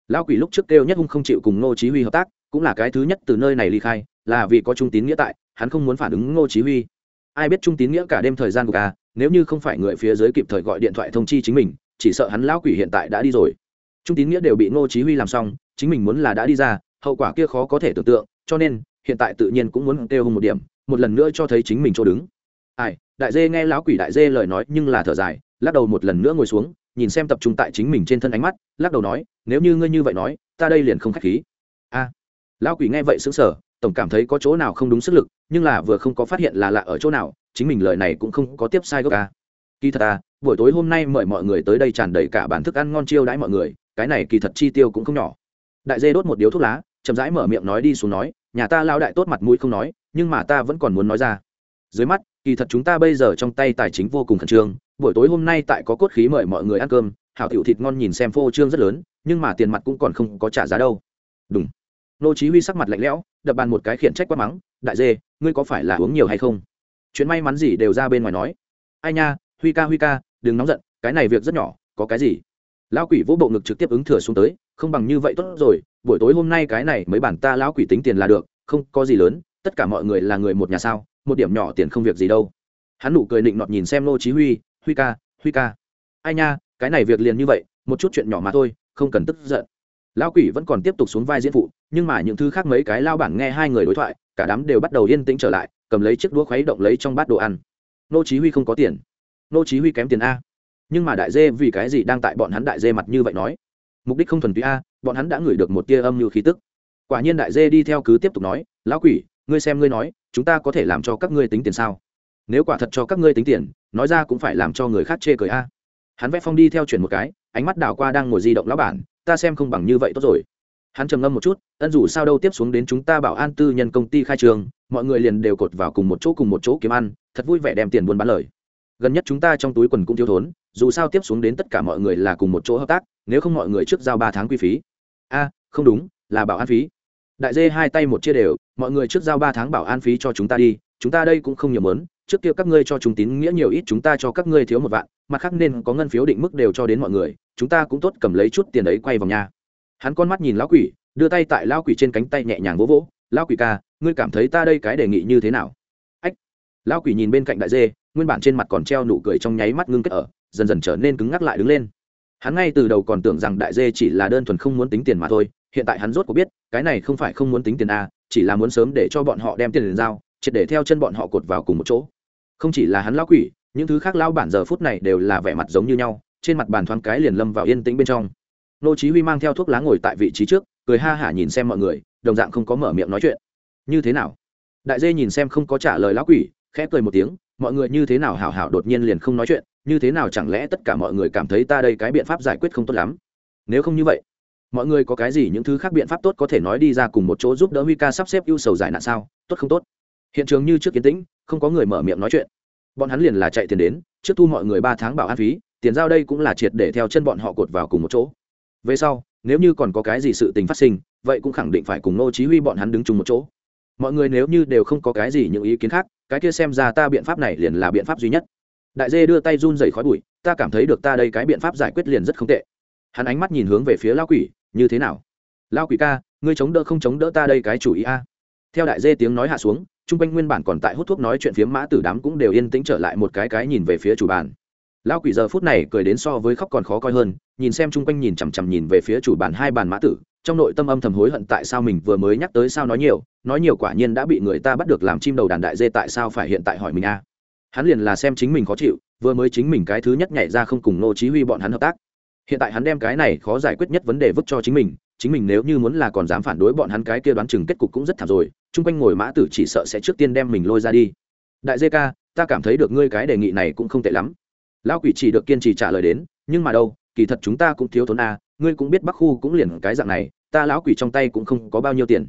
Lão quỷ lúc trước kêu nhất hung không chịu cùng ngô chí huy hợp tác, cũng là cái thứ nhất từ nơi này ly khai, là vì có trung tín nghĩa tại, hắn không muốn phản ứng ngô chí huy. Ai biết trung tín nghĩa cả đêm thời gian của ca, nếu như không phải người phía dưới kịp thời gọi điện thoại thông chi chính mình, chỉ sợ hắn lão quỷ hiện tại đã đi rồi. Trung tín nghĩa đều bị ngô chí huy làm xong chính mình muốn là đã đi ra, hậu quả kia khó có thể tưởng tượng, cho nên, hiện tại tự nhiên cũng muốn kêu hùng một điểm, một lần nữa cho thấy chính mình chỗ đứng. Ai, đại dê nghe lão quỷ đại dê lời nói nhưng là thở dài, lắc đầu một lần nữa ngồi xuống, nhìn xem tập trung tại chính mình trên thân ánh mắt, lắc đầu nói, nếu như ngươi như vậy nói, ta đây liền không khách khí. A. Lão quỷ nghe vậy sững sờ, tổng cảm thấy có chỗ nào không đúng sức lực, nhưng là vừa không có phát hiện là lạ ở chỗ nào, chính mình lời này cũng không có tiếp sai gốc ca kỳ thật à buổi tối hôm nay mời mọi người tới đây tràn đầy cả bản thức ăn ngon chiêu đãi mọi người, cái này kỳ thật chi tiêu cũng không nhỏ đại dê đốt một điếu thuốc lá, chậm rãi mở miệng nói đi xuống nói, nhà ta lao đại tốt mặt mũi không nói, nhưng mà ta vẫn còn muốn nói ra. Dưới mắt, kỳ thật chúng ta bây giờ trong tay tài chính vô cùng khẩn trương, buổi tối hôm nay tại có cốt khí mời mọi người ăn cơm, hảo tiểu thịt ngon nhìn xem phô trương rất lớn, nhưng mà tiền mặt cũng còn không có trả giá đâu. Đúng nô chí huy sắc mặt lạnh lẽo, đập bàn một cái khiển trách quát mắng, đại dê, ngươi có phải là uống nhiều hay không? Chuyện may mắn gì đều ra bên ngoài nói. Ai nha, huy ca huy ca, đừng nóng giận, cái này việc rất nhỏ, có cái gì? Lão quỷ vỗ bộ ngực trực tiếp ứng thừa xuống tới, không bằng như vậy tốt rồi, buổi tối hôm nay cái này mấy bản ta lão quỷ tính tiền là được, không có gì lớn, tất cả mọi người là người một nhà sao, một điểm nhỏ tiền không việc gì đâu. Hắn nụ cười định nọt nhìn xem nô chí huy huy ca huy ca. Ai nha, cái này việc liền như vậy, một chút chuyện nhỏ mà thôi, không cần tức giận. Lão quỷ vẫn còn tiếp tục xuống vai diễn phụ, nhưng mà những thứ khác mấy cái lao bản nghe hai người đối thoại, cả đám đều bắt đầu yên tĩnh trở lại, cầm lấy chiếc đũa khuấy động lấy trong bát đồ ăn. Nô chí huy không có tiền. Nô chí huy kém tiền a nhưng mà đại dê vì cái gì đang tại bọn hắn đại dê mặt như vậy nói? Mục đích không thuần túy a, bọn hắn đã ngửi được một tia âm như khí tức. Quả nhiên đại dê đi theo cứ tiếp tục nói, lão quỷ, ngươi xem ngươi nói, chúng ta có thể làm cho các ngươi tính tiền sao? Nếu quả thật cho các ngươi tính tiền, nói ra cũng phải làm cho người khác chê cười a. Hắn vẽ phong đi theo chuyển một cái, ánh mắt đảo qua đang ngồi di động lão bản, ta xem không bằng như vậy tốt rồi. Hắn trầm ngâm một chút, ân dù sao đâu tiếp xuống đến chúng ta bảo an tư nhân công ty khai trường, mọi người liền đều cột vào cùng một chỗ cùng một chỗ kiếm ăn, thật vui vẻ đem tiền buôn bán lời gần nhất chúng ta trong túi quần cũng thiếu thốn, dù sao tiếp xuống đến tất cả mọi người là cùng một chỗ hợp tác, nếu không mọi người trước giao ba tháng quy phí. A, không đúng, là bảo an phí. Đại dê hai tay một chia đều, mọi người trước giao ba tháng bảo an phí cho chúng ta đi, chúng ta đây cũng không nhiều mớn trước kia các ngươi cho chúng tín nghĩa nhiều ít chúng ta cho các ngươi thiếu một vạn, mặt khác nên có ngân phiếu định mức đều cho đến mọi người, chúng ta cũng tốt cầm lấy chút tiền đấy quay vào nhà hắn con mắt nhìn lão quỷ, đưa tay tại lão quỷ trên cánh tay nhẹ nhàng vỗ vỗ, lão quỷ ca, ngươi cảm thấy ta đây cái đề nghị như thế nào? Ách, lão quỷ nhìn bên cạnh đại dê nguyên bản trên mặt còn treo nụ cười trong nháy mắt ngưng kết ở, dần dần trở nên cứng ngắc lại đứng lên. Hắn ngay từ đầu còn tưởng rằng đại dê chỉ là đơn thuần không muốn tính tiền mà thôi, hiện tại hắn rốt có biết, cái này không phải không muốn tính tiền a chỉ là muốn sớm để cho bọn họ đem tiền đến giao, triệt để theo chân bọn họ cột vào cùng một chỗ. Không chỉ là hắn lão quỷ, những thứ khác lao bản giờ phút này đều là vẻ mặt giống như nhau, trên mặt bàn thoáng cái liền lâm vào yên tĩnh bên trong. Nô chí huy mang theo thuốc lá ngồi tại vị trí trước, cười ha hả nhìn xem mọi người, đồng dạng không có mở miệng nói chuyện. Như thế nào? Đại dê nhìn xem không có trả lời lão quỷ, khẽ cười một tiếng mọi người như thế nào hảo hảo đột nhiên liền không nói chuyện, như thế nào chẳng lẽ tất cả mọi người cảm thấy ta đây cái biện pháp giải quyết không tốt lắm? Nếu không như vậy, mọi người có cái gì những thứ khác biện pháp tốt có thể nói đi ra cùng một chỗ giúp đỡ huy ca sắp xếp ưu sầu giải nạn sao? Tốt không tốt? Hiện trường như trước kiến tĩnh, không có người mở miệng nói chuyện. Bọn hắn liền là chạy tiền đến, trước thu mọi người ba tháng bảo an phí, tiền giao đây cũng là triệt để theo chân bọn họ cột vào cùng một chỗ. Về sau, nếu như còn có cái gì sự tình phát sinh, vậy cũng khẳng định phải cùng nô chí huy bọn hắn đứng chung một chỗ. Mọi người nếu như đều không có cái gì những ý kiến khác cái kia xem ra ta biện pháp này liền là biện pháp duy nhất. Đại dê đưa tay run rẩy khói bụi, ta cảm thấy được ta đây cái biện pháp giải quyết liền rất không tệ. Hắn ánh mắt nhìn hướng về phía lao quỷ, như thế nào? Lao quỷ ca, ngươi chống đỡ không chống đỡ ta đây cái chủ ý a? Theo đại dê tiếng nói hạ xuống, chung quanh nguyên bản còn tại hút thuốc nói chuyện phiếm mã tử đám cũng đều yên tĩnh trở lại một cái cái nhìn về phía chủ bàn. Lao quỷ giờ phút này cười đến so với khóc còn khó coi hơn, nhìn xem chung quanh nhìn chằm chằm nhìn về phía chủ bàn hai bàn mã tử trong nội tâm âm thầm hối hận tại sao mình vừa mới nhắc tới sao nói nhiều nói nhiều quả nhiên đã bị người ta bắt được làm chim đầu đàn đại dê tại sao phải hiện tại hỏi mình a hắn liền là xem chính mình khó chịu, vừa mới chính mình cái thứ nhất nhảy ra không cùng nô chí huy bọn hắn hợp tác. Hiện tại hắn đem cái này khó giải quyết nhất vấn đề vứt cho chính mình chính mình nếu như muốn là còn dám phản đối bọn hắn cái kia đoán chừng kết cục cũng rất thảm rồi, chung quanh ngồi mã tử chỉ sợ sẽ trước tiên đem mình lôi ra đi. Đại dê ca, ta cảm thấy được ngươi cái đề nghị này cũng không tệ lắm. Lão quỷ chỉ được kiên trì trả lời đến, nhưng mà đâu, kỳ thật chúng ta cũng thiếu thốn a ngươi cũng biết bắc khu cũng liền cái dạng này, ta lão quỷ trong tay cũng không có bao nhiêu tiền.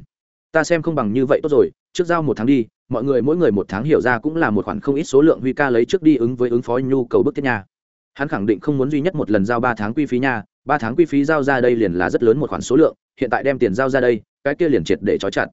Ta xem không bằng như vậy tốt rồi, trước giao một tháng đi, mọi người mỗi người một tháng hiểu ra cũng là một khoản không ít số lượng huy ca lấy trước đi ứng với ứng phó nhu cầu bức thiết nha. Hắn khẳng định không muốn duy nhất một lần giao ba tháng quy phí nha, ba tháng quy phí giao ra đây liền là rất lớn một khoản số lượng, hiện tại đem tiền giao ra đây, cái kia liền triệt để trói chặt.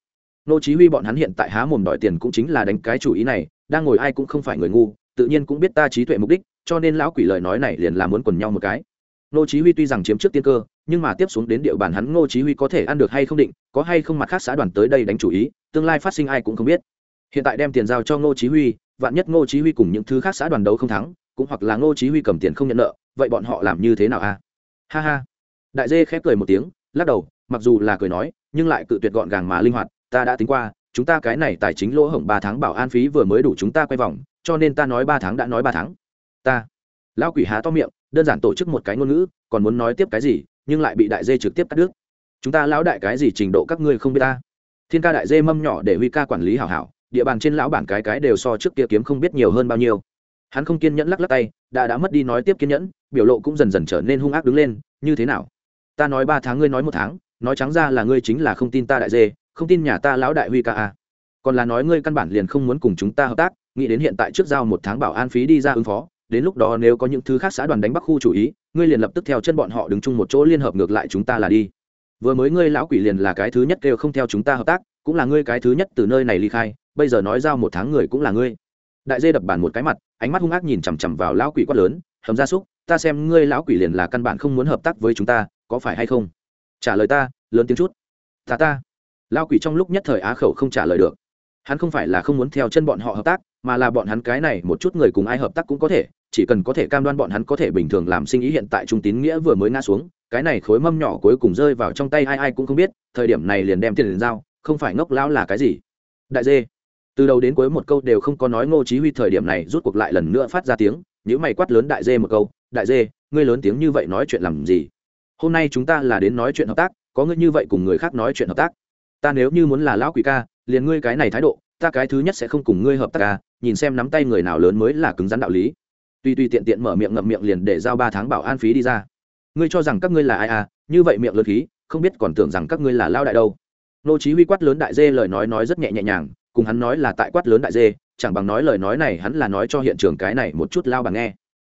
Nô chí huy bọn hắn hiện tại há mồm đòi tiền cũng chính là đánh cái chủ ý này, đang ngồi ai cũng không phải người ngu, tự nhiên cũng biết ta trí tuệ mục đích, cho nên lão quỷ lời nói này liền là muốn quần nhau một cái ngô chí huy tuy rằng chiếm trước tiên cơ, nhưng mà tiếp xuống đến địa bàn hắn ngô chí huy có thể ăn được hay không định, có hay không mặt khác xã đoàn tới đây đánh chủ ý, tương lai phát sinh ai cũng không biết. Hiện tại đem tiền giao cho ngô chí huy, vạn nhất ngô chí huy cùng những thứ khác xã đoàn đấu không thắng, cũng hoặc là ngô chí huy cầm tiền không nhận nợ, vậy bọn họ làm như thế nào a? Ha ha. Đại dê khép cười một tiếng, lắc đầu, mặc dù là cười nói, nhưng lại cự tuyệt gọn gàng mà linh hoạt, ta đã tính qua, chúng ta cái này tài chính lỗ hổng ba tháng bảo an phí vừa mới đủ chúng ta quay vòng, cho nên ta nói ba tháng đã nói ba tháng. Ta. Lão quỷ há to miệng đơn giản tổ chức một cái ngôn ngữ, còn muốn nói tiếp cái gì, nhưng lại bị đại dê trực tiếp cắt đứt. Chúng ta lão đại cái gì trình độ các ngươi không biết ta? Thiên ca đại dê mâm nhỏ để huy ca quản lý hảo hảo, địa bàn trên lão bản cái cái đều so trước kia kiếm không biết nhiều hơn bao nhiêu. Hắn không kiên nhẫn lắc lắc tay, đã đã mất đi nói tiếp kiên nhẫn, biểu lộ cũng dần dần trở nên hung ác đứng lên, như thế nào? Ta nói ba tháng ngươi nói một tháng, nói trắng ra là ngươi chính là không tin ta đại dê, không tin nhà ta lão đại huy ca à. Còn là nói ngươi căn bản liền không muốn cùng chúng ta hợp tác, nghĩ đến hiện tại trước giao một tháng bảo an phí đi ra ứng phó đến lúc đó nếu có những thứ khác xã đoàn đánh bắc khu chủ ý, ngươi liền lập tức theo chân bọn họ đứng chung một chỗ liên hợp ngược lại chúng ta là đi. Vừa mới ngươi lão quỷ liền là cái thứ nhất kêu không theo chúng ta hợp tác, cũng là ngươi cái thứ nhất từ nơi này ly khai, bây giờ nói giao một tháng người cũng là ngươi. Đại dê đập bàn một cái mặt, ánh mắt hung ác nhìn chằm chằm vào lão quỷ quát lớn, hầm ra súc, ta xem ngươi lão quỷ liền là căn bản không muốn hợp tác với chúng ta, có phải hay không? Trả lời ta, lớn tiếng chút. Ta ta. Lão quỷ trong lúc nhất thời á khẩu không trả lời được. Hắn không phải là không muốn theo chân bọn họ hợp tác, mà là bọn hắn cái này một chút người cùng ai hợp tác cũng có thể chỉ cần có thể cam đoan bọn hắn có thể bình thường làm sinh ý hiện tại trung tín nghĩa vừa mới ngã xuống, cái này khối mâm nhỏ cuối cùng rơi vào trong tay ai ai cũng không biết, thời điểm này liền đem tiền liền giao, không phải ngốc lão là cái gì. Đại dê, từ đầu đến cuối một câu đều không có nói ngô chí huy thời điểm này rút cuộc lại lần nữa phát ra tiếng những mày quát lớn đại dê một câu, đại dê, ngươi lớn tiếng như vậy nói chuyện làm gì? Hôm nay chúng ta là đến nói chuyện hợp tác, có ngươi như vậy cùng người khác nói chuyện hợp tác. Ta nếu như muốn là lão quỷ ca, liền ngươi cái này thái độ, ta cái thứ nhất sẽ không cùng ngươi hợp tác ca nhìn xem nắm tay người nào lớn mới là cứng rắn đạo lý tuy tuy tiện tiện mở miệng ngậm miệng liền để giao ba tháng bảo an phí đi ra. Ngươi cho rằng các ngươi là ai à? Như vậy miệng lớn khí, không biết còn tưởng rằng các ngươi là lao đại đâu. Nô chí huy quát lớn đại dê lời nói nói rất nhẹ nhẹ nhàng, cùng hắn nói là tại quát lớn đại dê, chẳng bằng nói lời nói này hắn là nói cho hiện trường cái này một chút lao bằng nghe.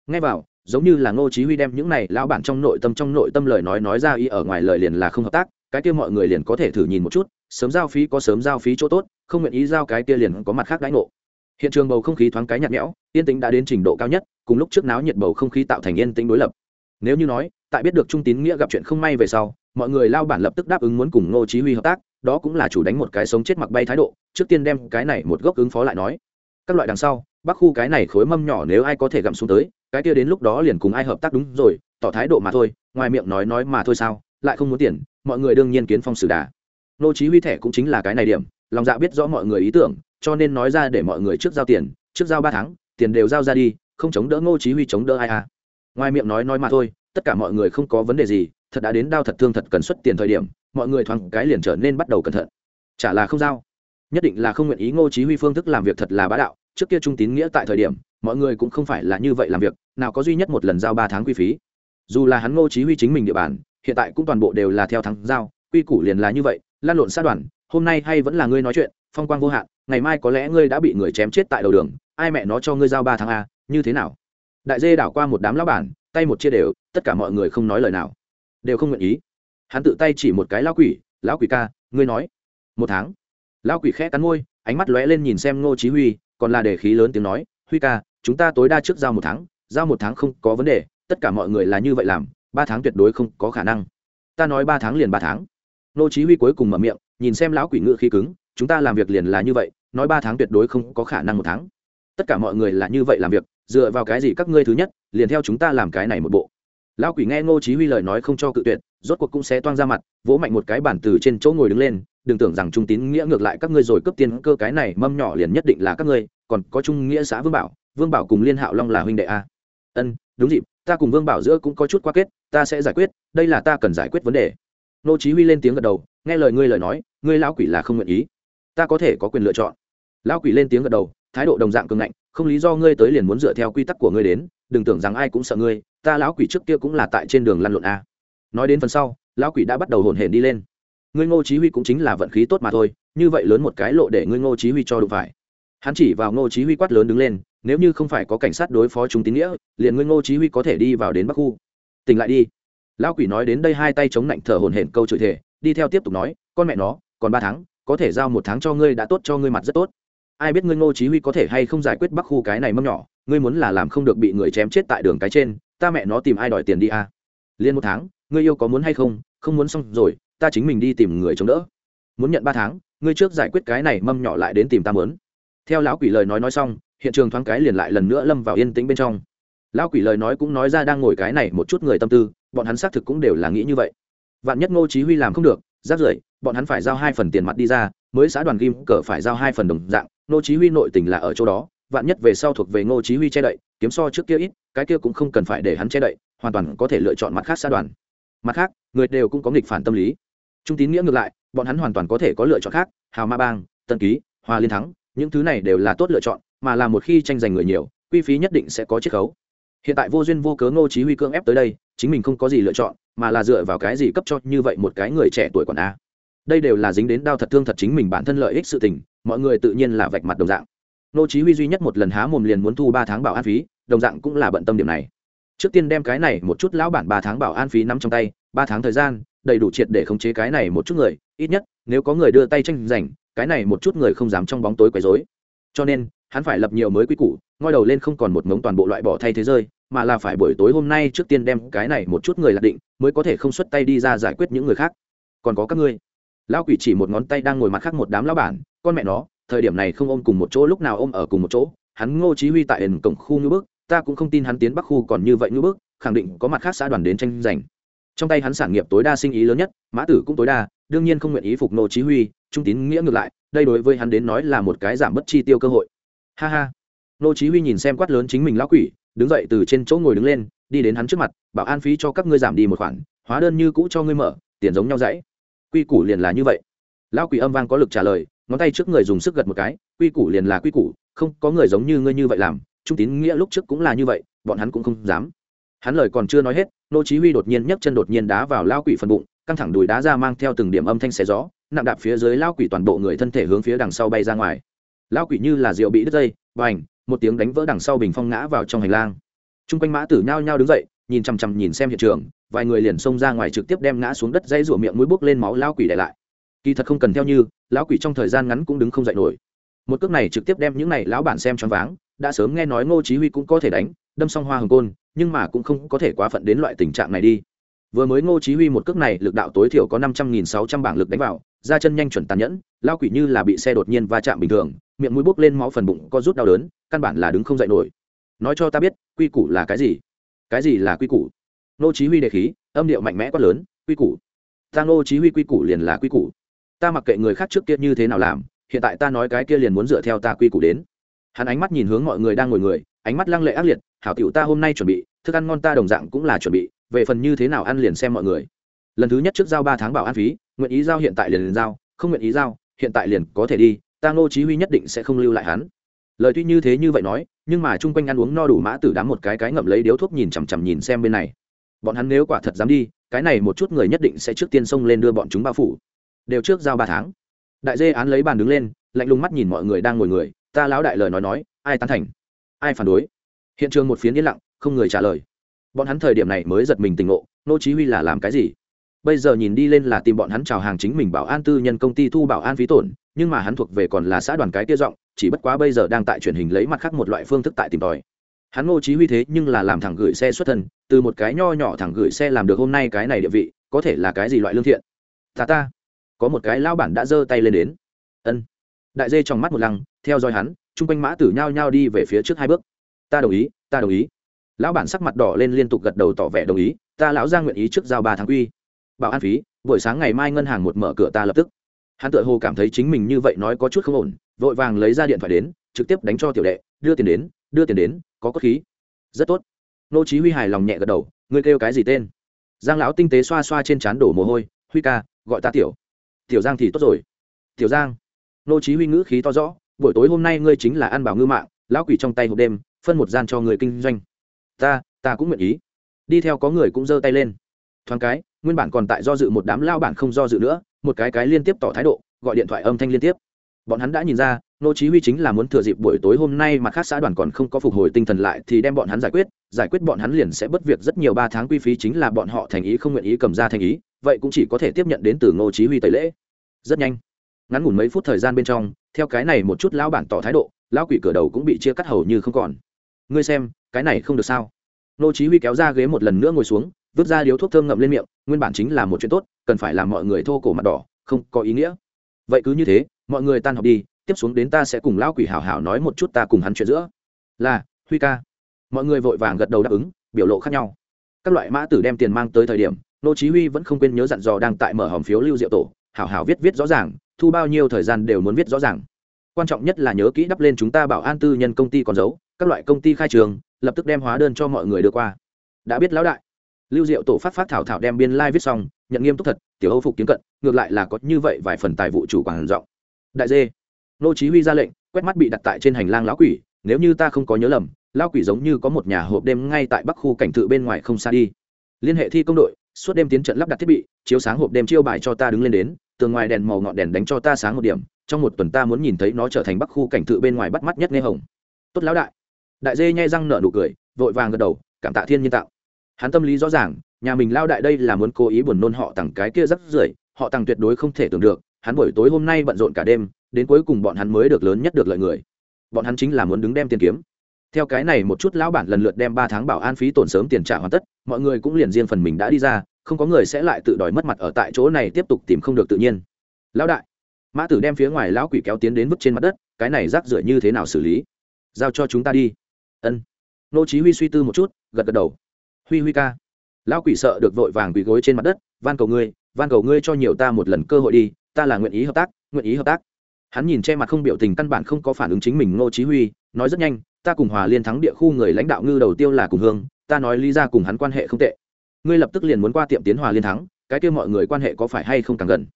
Nghe vào, giống như là ngô chí huy đem những này lao bản trong nội tâm trong nội tâm lời nói nói ra ý ở ngoài lời liền là không hợp tác, cái kia mọi người liền có thể thử nhìn một chút, sớm giao phí có sớm giao phí chỗ tốt, không nguyện ý giao cái kia liền có mặt khác đãi ngộ hiện trường bầu không khí thoáng cái nhạt nhẽo, yên tĩnh đã đến trình độ cao nhất, cùng lúc trước náo nhiệt bầu không khí tạo thành yên tĩnh đối lập. Nếu như nói, tại biết được trung tín nghĩa gặp chuyện không may về sau, mọi người lao bản lập tức đáp ứng muốn cùng ngô chí huy hợp tác, đó cũng là chủ đánh một cái sống chết mặc bay thái độ, trước tiên đem cái này một gốc ứng phó lại nói. Các loại đằng sau, bắc khu cái này khối mâm nhỏ nếu ai có thể gặm xuống tới, cái kia đến lúc đó liền cùng ai hợp tác đúng rồi, tỏ thái độ mà thôi, ngoài miệng nói nói mà thôi sao, lại không muốn tiền, mọi người đương nhiên kiến phong xử đà. Nô chí huy thẻ cũng chính là cái này điểm, lòng dạ biết rõ mọi người ý tưởng cho nên nói ra để mọi người trước giao tiền, trước giao ba tháng, tiền đều giao ra đi, không chống đỡ ngô chí huy chống đỡ ai à. Ngoài miệng nói nói mà thôi, tất cả mọi người không có vấn đề gì, thật đã đến đau thật thương thật cần xuất tiền thời điểm, mọi người thoáng cái liền trở nên bắt đầu cẩn thận. Chả là không giao. Nhất định là không nguyện ý ngô chí huy phương thức làm việc thật là bá đạo, trước kia trung tín nghĩa tại thời điểm, mọi người cũng không phải là như vậy làm việc, nào có duy nhất một lần giao ba tháng quy phí. Dù là hắn ngô chí huy chính mình địa bàn, hiện tại cũng toàn bộ đều là theo tháng giao, quy củ liền là như vậy, lan lộn sát đoàn hôm nay hay vẫn là ngươi nói chuyện, phong quang vô hạn ngày mai có lẽ ngươi đã bị người chém chết tại đầu đường, ai mẹ nó cho ngươi giao ba tháng a, như thế nào? Đại dê đảo qua một đám lão bản, tay một chia đều, tất cả mọi người không nói lời nào. Đều không nguyện ý. Hắn tự tay chỉ một cái lão quỷ lão quỷ ca, ngươi nói. Một tháng. Lão quỷ khẽ cắn môi, ánh mắt lóe lên nhìn xem ngô chí huy, còn là để khí lớn tiếng nói, huy ca, chúng ta tối đa trước giao một tháng, giao một tháng không có vấn đề, tất cả mọi người là như vậy làm, ba tháng tuyệt đối không có khả năng. Ta nói ba tháng liền ba tháng. Ngô chí huy cuối cùng mở miệng, nhìn xem lão quỷ ngựa khí cứng chúng ta làm việc liền là như vậy, nói ba tháng tuyệt đối không có khả năng một tháng. Tất cả mọi người là như vậy làm việc, dựa vào cái gì các ngươi thứ nhất, liền theo chúng ta làm cái này một bộ. Lão quỷ nghe ngô chí huy lời nói không cho cự tuyệt, rốt cuộc cũng sẽ toang ra mặt, vỗ mạnh một cái bản từ trên chỗ ngồi đứng lên, đừng tưởng rằng trung tín nghĩa ngược lại các ngươi rồi cấp tiền cơ cái này, mâm nhỏ liền nhất định là các ngươi, còn có trung nghĩa xã vương bảo vương bảo cùng liên hạo long là huynh đệ a. Ân, đúng dịp, ta cùng vương bảo giữa cũng có chút qua kết, ta sẽ giải quyết, đây là ta cần giải quyết vấn đề. Ngô chí huy lên tiếng gật đầu, nghe lời ngươi lời nói, ngươi lão quỷ là không nguyện ý ta có thể có quyền lựa chọn. Lão quỷ lên tiếng gật đầu thái độ đồng dạng cường ngạnh không lý do ngươi tới liền muốn dựa theo quy tắc của ngươi đến đừng tưởng rằng ai cũng sợ ngươi ta lão quỷ trước kia cũng là tại trên đường lăn lộn a. Nói đến phần sau lão quỷ đã bắt đầu hồn hển đi lên. Ngươi ngô chí huy cũng chính là vận khí tốt mà thôi như vậy lớn một cái lộ để ngươi ngô chí huy cho đụng phải. Hắn chỉ vào ngô chí huy quát lớn đứng lên nếu như không phải có cảnh sát đối phó chúng tín nghĩa liền ngươi ngô chí huy có thể đi vào đến bắc khu. Tỉnh lại đi. Lão quỷ nói đến đây hai tay chống nạnh thở hổn hển câu chửi thề, đi theo tiếp tục nói con mẹ nó còn ba tháng có thể giao một tháng cho ngươi đã tốt, cho ngươi mặt rất tốt. Ai biết ngươi ngô chí huy có thể hay không giải quyết bắc khu cái này mâm nhỏ? Ngươi muốn là làm không được bị người chém chết tại đường cái trên, ta mẹ nó tìm ai đòi tiền đi a liên một tháng, ngươi yêu có muốn hay không? Không muốn xong rồi, ta chính mình đi tìm người chống đỡ. Muốn nhận ba tháng, ngươi trước giải quyết cái này mâm nhỏ lại đến tìm ta muốn. theo lão quỷ lời nói nói xong, hiện trường thoáng cái liền lại lần nữa lâm vào yên tĩnh bên trong. Lão quỷ lời nói cũng nói ra đang ngồi cái này một chút người tâm tư, bọn hắn xác thực cũng đều là nghĩ như vậy. Vạn nhất ngô chí huy làm không được, rác rưởi bọn hắn phải giao hai phần tiền mặt đi ra, mới xã đoàn ghim cờ phải giao hai phần đồng dạng, ngô chí huy nội tình là ở chỗ đó, vạn nhất về sau thuộc về ngô chí huy che đậy, kiếm so trước kia ít, cái kia cũng không cần phải để hắn che đậy, hoàn toàn có thể lựa chọn mặt khác xã đoàn. Mặt khác, người đều cũng có nghịch phản tâm lý. Trung tín nghĩa ngược lại, bọn hắn hoàn toàn có thể có lựa chọn khác, hào ma bang, tân ký hòa liên thắng, những thứ này đều là tốt lựa chọn, mà là một khi tranh giành người nhiều, quy phí nhất định sẽ có chiết khấu. Hiện tại vô duyên vô cớ ngô chí huy cương ép tới đây, chính mình không có gì lựa chọn, mà là dựa vào cái gì cấp cho như vậy một cái người trẻ tuổi còn a? Đây đều là dính đến đau thật thương thật chính mình bản thân lợi ích sự tình, mọi người tự nhiên là vạch mặt đồng dạng. Nô chí huy duy nhất một lần há mồm liền muốn thu ba tháng bảo an phí, đồng dạng cũng là bận tâm điểm này. Trước tiên đem cái này một chút lão bản ba tháng bảo an phí nắm trong tay, ba tháng thời gian, đầy đủ triệt để khống chế cái này một chút người, ít nhất, nếu có người đưa tay tranh giành, cái này một chút người không dám trong bóng tối quấy rối. Cho nên, hắn phải lập nhiều mới quy củ, ngoi đầu lên không còn một ngống toàn bộ loại bỏ thay thế rơi, mà là phải buổi tối hôm nay trước tiên đem cái này một chút người lạc định, mới có thể không xuất tay đi ra giải quyết những người khác. Còn có các ngươi lão quỷ chỉ một ngón tay đang ngồi mặt khác một đám lão bản, con mẹ nó, thời điểm này không ôm cùng một chỗ, lúc nào ôm ở cùng một chỗ. Hắn ngô chí huy tại ẩn cổng khu như bước ta cũng không tin hắn tiến bắc khu còn như vậy như bước khẳng định có mặt khác xã đoàn đến tranh giành. Trong tay hắn sản nghiệp tối đa sinh ý lớn nhất, mã tử cũng tối đa, đương nhiên không nguyện ý phục ngô chí huy, trung tín nghĩa ngược lại, đây đối với hắn đến nói là một cái giảm bất chi tiêu cơ hội. Ha ha. Ngô chí huy nhìn xem quát lớn chính mình lão quỷ, đứng dậy từ trên chỗ ngồi đứng lên, đi đến hắn trước mặt, bảo an phí cho các ngươi giảm đi một khoản, hóa đơn như cũ cho ngươi mở, tiền giống nhau dãy quy củ liền là như vậy. Lão quỷ âm vang có lực trả lời, ngón tay trước người dùng sức gật một cái, quy củ liền là quy củ, không có người giống như ngươi như vậy làm, trung tín nghĩa lúc trước cũng là như vậy, bọn hắn cũng không dám. Hắn lời còn chưa nói hết, nô chí huy đột nhiên nhấc chân đột nhiên đá vào lão quỷ phần bụng, căng thẳng đùi đá ra mang theo từng điểm âm thanh xé gió, nặng đạp phía dưới lão quỷ toàn bộ người thân thể hướng phía đằng sau bay ra ngoài. Lão quỷ như là rượu bị đứt dây, bành, một tiếng đánh vỡ đằng sau bình phong ngã vào trong hành lang. Trung quanh mã tử nhao nhao đứng dậy nhìn chằm chằm nhìn xem hiện trường, vài người liền xông ra ngoài trực tiếp đem ngã xuống đất dây rủa miệng mũi bốc lên máu lão quỷ để lại. Kỳ thật không cần theo như, lão quỷ trong thời gian ngắn cũng đứng không dậy nổi. Một cước này trực tiếp đem những này lão bản xem choáng váng, đã sớm nghe nói ngô chí huy cũng có thể đánh, đâm xong hoa hồng côn, nhưng mà cũng không có thể quá phận đến loại tình trạng này đi. Vừa mới ngô chí huy một cước này, lực đạo tối thiểu có năm trăm nghìn sáu trăm bảng lực đánh vào, ra chân nhanh chuẩn tàn nhẫn lao quỷ như là bị xe đột nhiên va chạm bình thường, miệng mũi bốc lên máu phần bụng có rút đau đớn, căn bản là đứng không dậy nổi. Nói cho ta biết, quy củ là cái gì? Cái gì là quy củ? Ngô chí huy đề khí, âm điệu mạnh mẽ quá lớn, quy củ. Ta ngô chí huy quy củ liền là quy củ. Ta mặc kệ người khác trước kia như thế nào làm, hiện tại ta nói cái kia liền muốn dựa theo ta quy củ đến. Hắn ánh mắt nhìn hướng mọi người đang ngồi người, ánh mắt lăng lệ ác liệt, hảo tiểu, ta hôm nay chuẩn bị, thức ăn ngon ta đồng dạng cũng là chuẩn bị, về phần như thế nào ăn liền xem mọi người. Lần thứ nhất trước giao ba tháng bảo ăn phí, nguyện ý giao hiện tại liền liền giao, không nguyện ý giao, hiện tại liền có thể đi, ta ngô chí huy nhất định sẽ không lưu lại hắn lời tuy như thế như vậy nói, nhưng mà chung quanh ăn uống no đủ mã tử đám một cái cái ngậm lấy điếu thuốc nhìn chằm chằm nhìn xem bên này. Bọn hắn nếu quả thật dám đi, cái này một chút người nhất định sẽ trước tiên xông lên đưa bọn chúng bao phủ. Đều trước giao ba tháng. Đại dê án lấy bàn đứng lên, lạnh lùng mắt nhìn mọi người đang ngồi người, ta lão đại lời nói nói, ai tán thành? Ai phản đối? Hiện trường một phiến yên lặng, không người trả lời. Bọn hắn thời điểm này mới giật mình tỉnh ngộ, nô chí huy là làm cái gì? Bây giờ nhìn đi lên là tìm bọn hắn chào hàng chính mình bảo an tư nhân công ty thu bảo an phí tổn nhưng mà hắn thuộc về còn là xã đoàn cái tia giọng, chỉ bất quá bây giờ đang tại truyền hình lấy mặt khác một loại phương thức tại tìm tòi. Hắn ngô chí huy thế nhưng là làm thẳng gửi xe xuất thân, từ một cái nho nhỏ thẳng gửi xe làm được hôm nay cái này địa vị, có thể là cái gì loại lương thiện? Ta ta, có một cái lão bản đã giơ tay lên đến. Ân. Đại dê trong mắt một lăng, theo dõi hắn, chung quanh mã tử nhao nhao đi về phía trước hai bước. Ta đồng ý, ta đồng ý. Lão bản sắc mặt đỏ lên liên tục gật đầu tỏ vẻ đồng ý, ta lão ra nguyện ý trước giao ba tháng quy. Bảo an phí, buổi sáng ngày mai ngân hàng một mở cửa ta lập tức hắn tự hồ cảm thấy chính mình như vậy nói có chút không ổn, vội vàng lấy ra điện thoại đến, trực tiếp đánh cho tiểu đệ, đưa tiền đến, đưa tiền đến, có cốt khí. Rất tốt. Nô chí huy hài lòng nhẹ gật đầu, ngươi kêu cái gì tên? Giang lão tinh tế xoa xoa trên chán đổ mồ hôi, huy ca, gọi ta tiểu. Tiểu giang thì tốt rồi. Tiểu giang. Nô chí huy ngữ khí to rõ, buổi tối hôm nay ngươi chính là ăn bảo ngư mạng, lão quỷ trong tay hộp đêm, phân một gian cho người kinh doanh. Ta ta cũng nguyện ý. Đi theo có người cũng giơ tay lên. Thoáng cái, nguyên bản còn tại do dự một đám lao bản không do dự nữa một cái cái liên tiếp tỏ thái độ, gọi điện thoại âm thanh liên tiếp. Bọn hắn đã nhìn ra, nô chí huy chính là muốn thừa dịp buổi tối hôm nay mà khác xã đoàn còn không có phục hồi tinh thần lại thì đem bọn hắn giải quyết giải quyết bọn hắn liền sẽ bất việc rất nhiều ba tháng quy phí chính là bọn họ thành ý không nguyện ý cầm ra thành ý, vậy cũng chỉ có thể tiếp nhận đến từ nô chí huy tẩy lễ. Rất nhanh, ngắn ngủn mấy phút thời gian bên trong, theo cái này một chút lão bản tỏ thái độ, lão quỷ cửa đầu cũng bị chia cắt hầu như không còn. Ngươi xem, cái này không được sao? Nô chí huy kéo ra ghế một lần nữa ngồi xuống, vứt ra điếu thuốc thơm ngậm lên miệng, nguyên bản chính là một chuyện tốt cần phải làm mọi người thô cổ mặt đỏ, không có ý nghĩa. Vậy cứ như thế, mọi người tan học đi, tiếp xuống đến ta sẽ cùng lão quỷ hảo hảo nói một chút ta cùng hắn chuyện giữa. Là, huy ca. Mọi người vội vàng gật đầu đáp ứng, biểu lộ khác nhau. Các loại mã tử đem tiền mang tới thời điểm, nô chí huy vẫn không quên nhớ dặn dò đang tại mở hòm phiếu lưu diệu tổ, hảo hảo viết viết rõ ràng, thu bao nhiêu thời gian đều muốn viết rõ ràng. Quan trọng nhất là nhớ kỹ đắp lên chúng ta bảo an tư nhân công ty còn giấu, các loại công ty khai trường, lập tức đem hóa đơn cho mọi người đưa qua. Đã biết lão đại. Lưu diệu tổ phát phát thảo thảo đem biên lai like viết xong nhận nghiêm túc thật, tiểu âu phục kiếm cận, ngược lại là có như vậy vài phần tài vụ chủ quản rộng đại dê, nô chí huy ra lệnh, quét mắt bị đặt tại trên hành lang lão quỷ, nếu như ta không có nhớ lầm, lão quỷ giống như có một nhà hộp đêm ngay tại bắc khu cảnh tự bên ngoài không xa đi. Liên hệ thi công đội, suốt đêm tiến trận lắp đặt thiết bị, chiếu sáng hộp đêm chiêu bài cho ta đứng lên đến, tường ngoài đèn màu ngọn đèn đánh cho ta sáng một điểm, trong một tuần ta muốn nhìn thấy nó trở thành bắc khu cảnh tự bên ngoài bắt mắt nhất nghe hồng. Tốt lão đại. Đại dê nhai răng nở nụ cười, vội vàng gật đầu, cảm tạ thiên nhiên tạo. Hắn tâm lý rõ ràng nhà mình lao đại đây là muốn cố ý buồn nôn họ tặng cái kia rất rưởi, họ tặng tuyệt đối không thể tưởng được, hắn buổi tối hôm nay bận rộn cả đêm, đến cuối cùng bọn hắn mới được lớn nhất được lợi người. Bọn hắn chính là muốn đứng đem tiền kiếm. Theo cái này một chút lão bản lần lượt đem ba tháng bảo an phí tổn sớm tiền trả hoàn tất, mọi người cũng liền riêng phần mình đã đi ra, không có người sẽ lại tự đòi mất mặt ở tại chỗ này tiếp tục tìm không được tự nhiên. Lão đại, mã tử đem phía ngoài lão quỷ kéo tiến đến vứt trên mặt đất, cái này rác rưởi như thế nào xử lý? Giao cho chúng ta đi. Ân. Nô chí huy suy tư một chút, gật gật đầu. Huy huy ca lão quỷ sợ được vội vàng quỳ gối trên mặt đất, van cầu ngươi, van cầu ngươi cho nhiều ta một lần cơ hội đi, ta là nguyện ý hợp tác, nguyện ý hợp tác. Hắn nhìn che mặt không biểu tình căn bản không có phản ứng chính mình ngô chí huy, nói rất nhanh, ta cùng hòa liên thắng địa khu người lãnh đạo ngư đầu tiêu là cùng hương, ta nói lý ra cùng hắn quan hệ không tệ. Ngươi lập tức liền muốn qua tiệm tiến hòa liên thắng, cái kia mọi người quan hệ có phải hay không càng gần?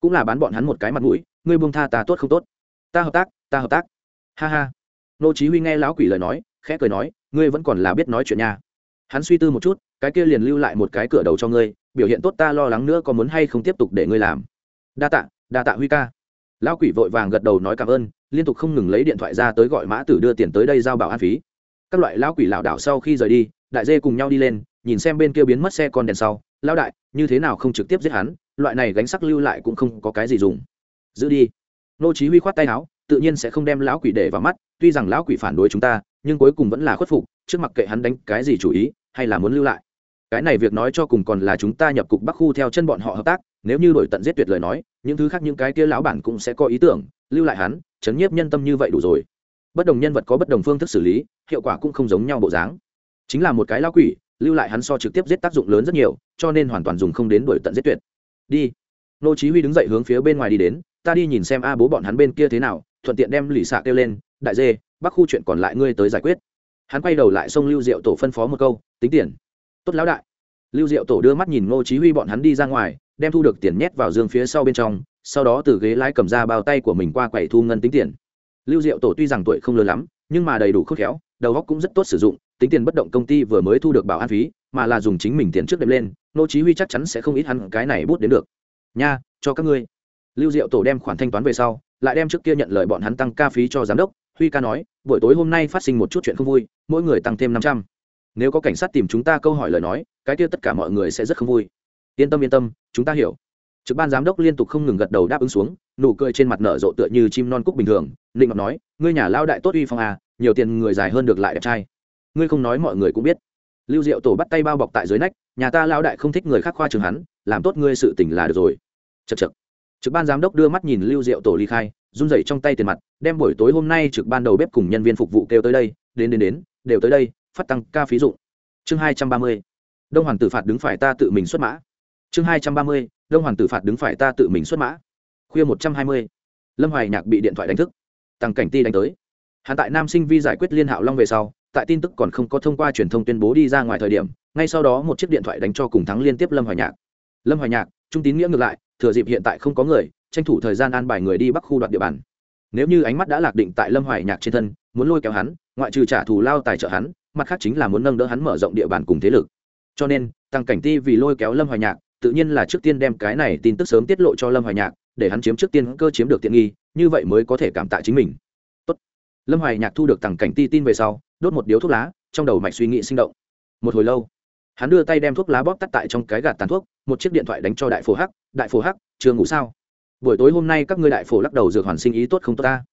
Cũng là bán bọn hắn một cái mặt mũi, ngươi buông tha ta tốt không tốt? Ta hợp tác, ta hợp tác. Ha ha. Nô chí huy nghe lão quỷ lời nói, khẽ cười nói, ngươi vẫn còn là biết nói chuyện nha hắn suy tư một chút, cái kia liền lưu lại một cái cửa đầu cho ngươi, biểu hiện tốt ta lo lắng nữa có muốn hay không tiếp tục để ngươi làm. Đa tạ đa tạ huy ca. Lão quỷ vội vàng gật đầu nói cảm ơn, liên tục không ngừng lấy điện thoại ra tới gọi mã tử đưa tiền tới đây giao bảo an phí. Các loại lão quỷ lảo đảo sau khi rời đi, đại dê cùng nhau đi lên, nhìn xem bên kia biến mất xe con đèn sau, lão đại, như thế nào không trực tiếp giết hắn, loại này gánh sắc lưu lại cũng không có cái gì dùng. Giữ đi. Nô chí huy khoát tay áo, tự nhiên sẽ không đem lão quỷ để vào mắt, tuy rằng lão quỷ phản đối chúng ta nhưng cuối cùng vẫn là khuất phục, trước mặc kệ hắn đánh cái gì chủ ý, hay là muốn lưu lại. Cái này việc nói cho cùng còn là chúng ta nhập cục bắc khu theo chân bọn họ hợp tác, nếu như đổi tận giết tuyệt lời nói, những thứ khác những cái kia lão bản cũng sẽ có ý tưởng, lưu lại hắn, chấn nhiếp nhân tâm như vậy đủ rồi. Bất đồng nhân vật có bất đồng phương thức xử lý, hiệu quả cũng không giống nhau bộ dáng. Chính là một cái lão quỷ, lưu lại hắn so trực tiếp giết tác dụng lớn rất nhiều, cho nên hoàn toàn dùng không đến đổi tận giết tuyệt. Đi. Nô chí huy đứng dậy hướng phía bên ngoài đi đến, ta đi nhìn xem a bố bọn hắn bên kia thế nào, thuận tiện đem lì xạ kêu lên, đại dê bắc khu chuyện còn lại ngươi tới giải quyết. Hắn quay đầu lại xông lưu diệu tổ phân phó một câu, tính tiền. Tốt lão đại. Lưu diệu tổ đưa mắt nhìn ngô chí huy bọn hắn đi ra ngoài, đem thu được tiền nhét vào dương phía sau bên trong, sau đó từ ghế lái cầm ra bao tay của mình qua quầy thu ngân tính tiền. Lưu diệu tổ tuy rằng tuổi không lớn lắm, nhưng mà đầy đủ khôn khéo, đầu óc cũng rất tốt sử dụng, tính tiền bất động công ty vừa mới thu được bảo an phí, mà là dùng chính mình tiền trước đệm lên, ngô chí huy chắc chắn sẽ không ít hắn cái này bút đến được. Nha, cho các ngươi. Lưu diệu tổ đem khoản thanh toán về sau, lại đem trước kia nhận lời bọn hắn tăng ca phí cho giám đốc huy ca nói, buổi tối hôm nay phát sinh một chút chuyện không vui, mỗi người tăng thêm năm trăm. Nếu có cảnh sát tìm chúng ta câu hỏi lời nói, cái kia tất cả mọi người sẽ rất không vui. Yên tâm yên tâm, chúng ta hiểu. Trực ban giám đốc liên tục không ngừng gật đầu đáp ứng xuống, nụ cười trên mặt nở rộ tựa như chim non cúc bình thường định ngọc nói, ngươi nhà lao đại tốt uy phong à nhiều tiền người dài hơn được lại đẹp trai. Ngươi không nói mọi người cũng biết. Lưu diệu tổ bắt tay bao bọc tại dưới nách, nhà ta lao đại không thích người khác khoa trường hắn, làm tốt ngươi sự tỉnh là được rồi. Chật chật trực ban giám đốc đưa mắt nhìn lưu diệu tổ ly khai run rẩy trong tay tiền mặt, đem buổi tối hôm nay trực ban đầu bếp cùng nhân viên phục vụ kêu tới đây, đến đến đến, đều tới đây, phát tăng ca phí dụng. Chương hai trăm ba mươi, đông hoàn tử phạt đứng phải ta tự mình xuất mã. Chương hai trăm ba mươi, đông hoàn tử phạt đứng phải ta tự mình xuất mã. Khuya một trăm hai mươi, lâm hoài nhạc bị điện thoại đánh thức. Tăng cảnh ti đánh tới. Hắn tại nam sinh vi giải quyết liên hạo long về sau, tại tin tức còn không có thông qua truyền thông tuyên bố đi ra ngoài thời điểm, ngay sau đó một chiếc điện thoại đánh cho cùng thắng liên tiếp lâm hoài nhạc. Lâm hoài nhạc, trung tín nghĩa ngược lại, thừa dịp hiện tại không có người tranh thủ thời gian an bài người đi bắc khu đoạt địa bàn. Nếu như ánh mắt đã lạc định tại lâm hoài nhạc trên thân, muốn lôi kéo hắn, ngoại trừ trả thù lao tài trợ hắn, mặt khác chính là muốn nâng đỡ hắn mở rộng địa bàn cùng thế lực. Cho nên, tăng cảnh ti vì lôi kéo lâm hoài nhạc, tự nhiên là trước tiên đem cái này tin tức sớm tiết lộ cho lâm hoài nhạc, để hắn chiếm trước tiên cơ chiếm được tiện nghi, như vậy mới có thể cảm tạ chính mình. Tốt. lâm hoài nhạc thu được tăng cảnh ti tin về sau, đốt một điếu thuốc lá, trong đầu mạch suy nghĩ sinh động. Một hồi lâu, hắn đưa tay đem thuốc lá bóp tắt tại trong cái gạt tàn thuốc, một chiếc điện thoại đánh cho đại phố hắc, đại phố hắc, chưa ngủ sao? Buổi tối hôm nay các ngươi đại phổ lắc đầu dược hoàn sinh ý tốt không tốt ta?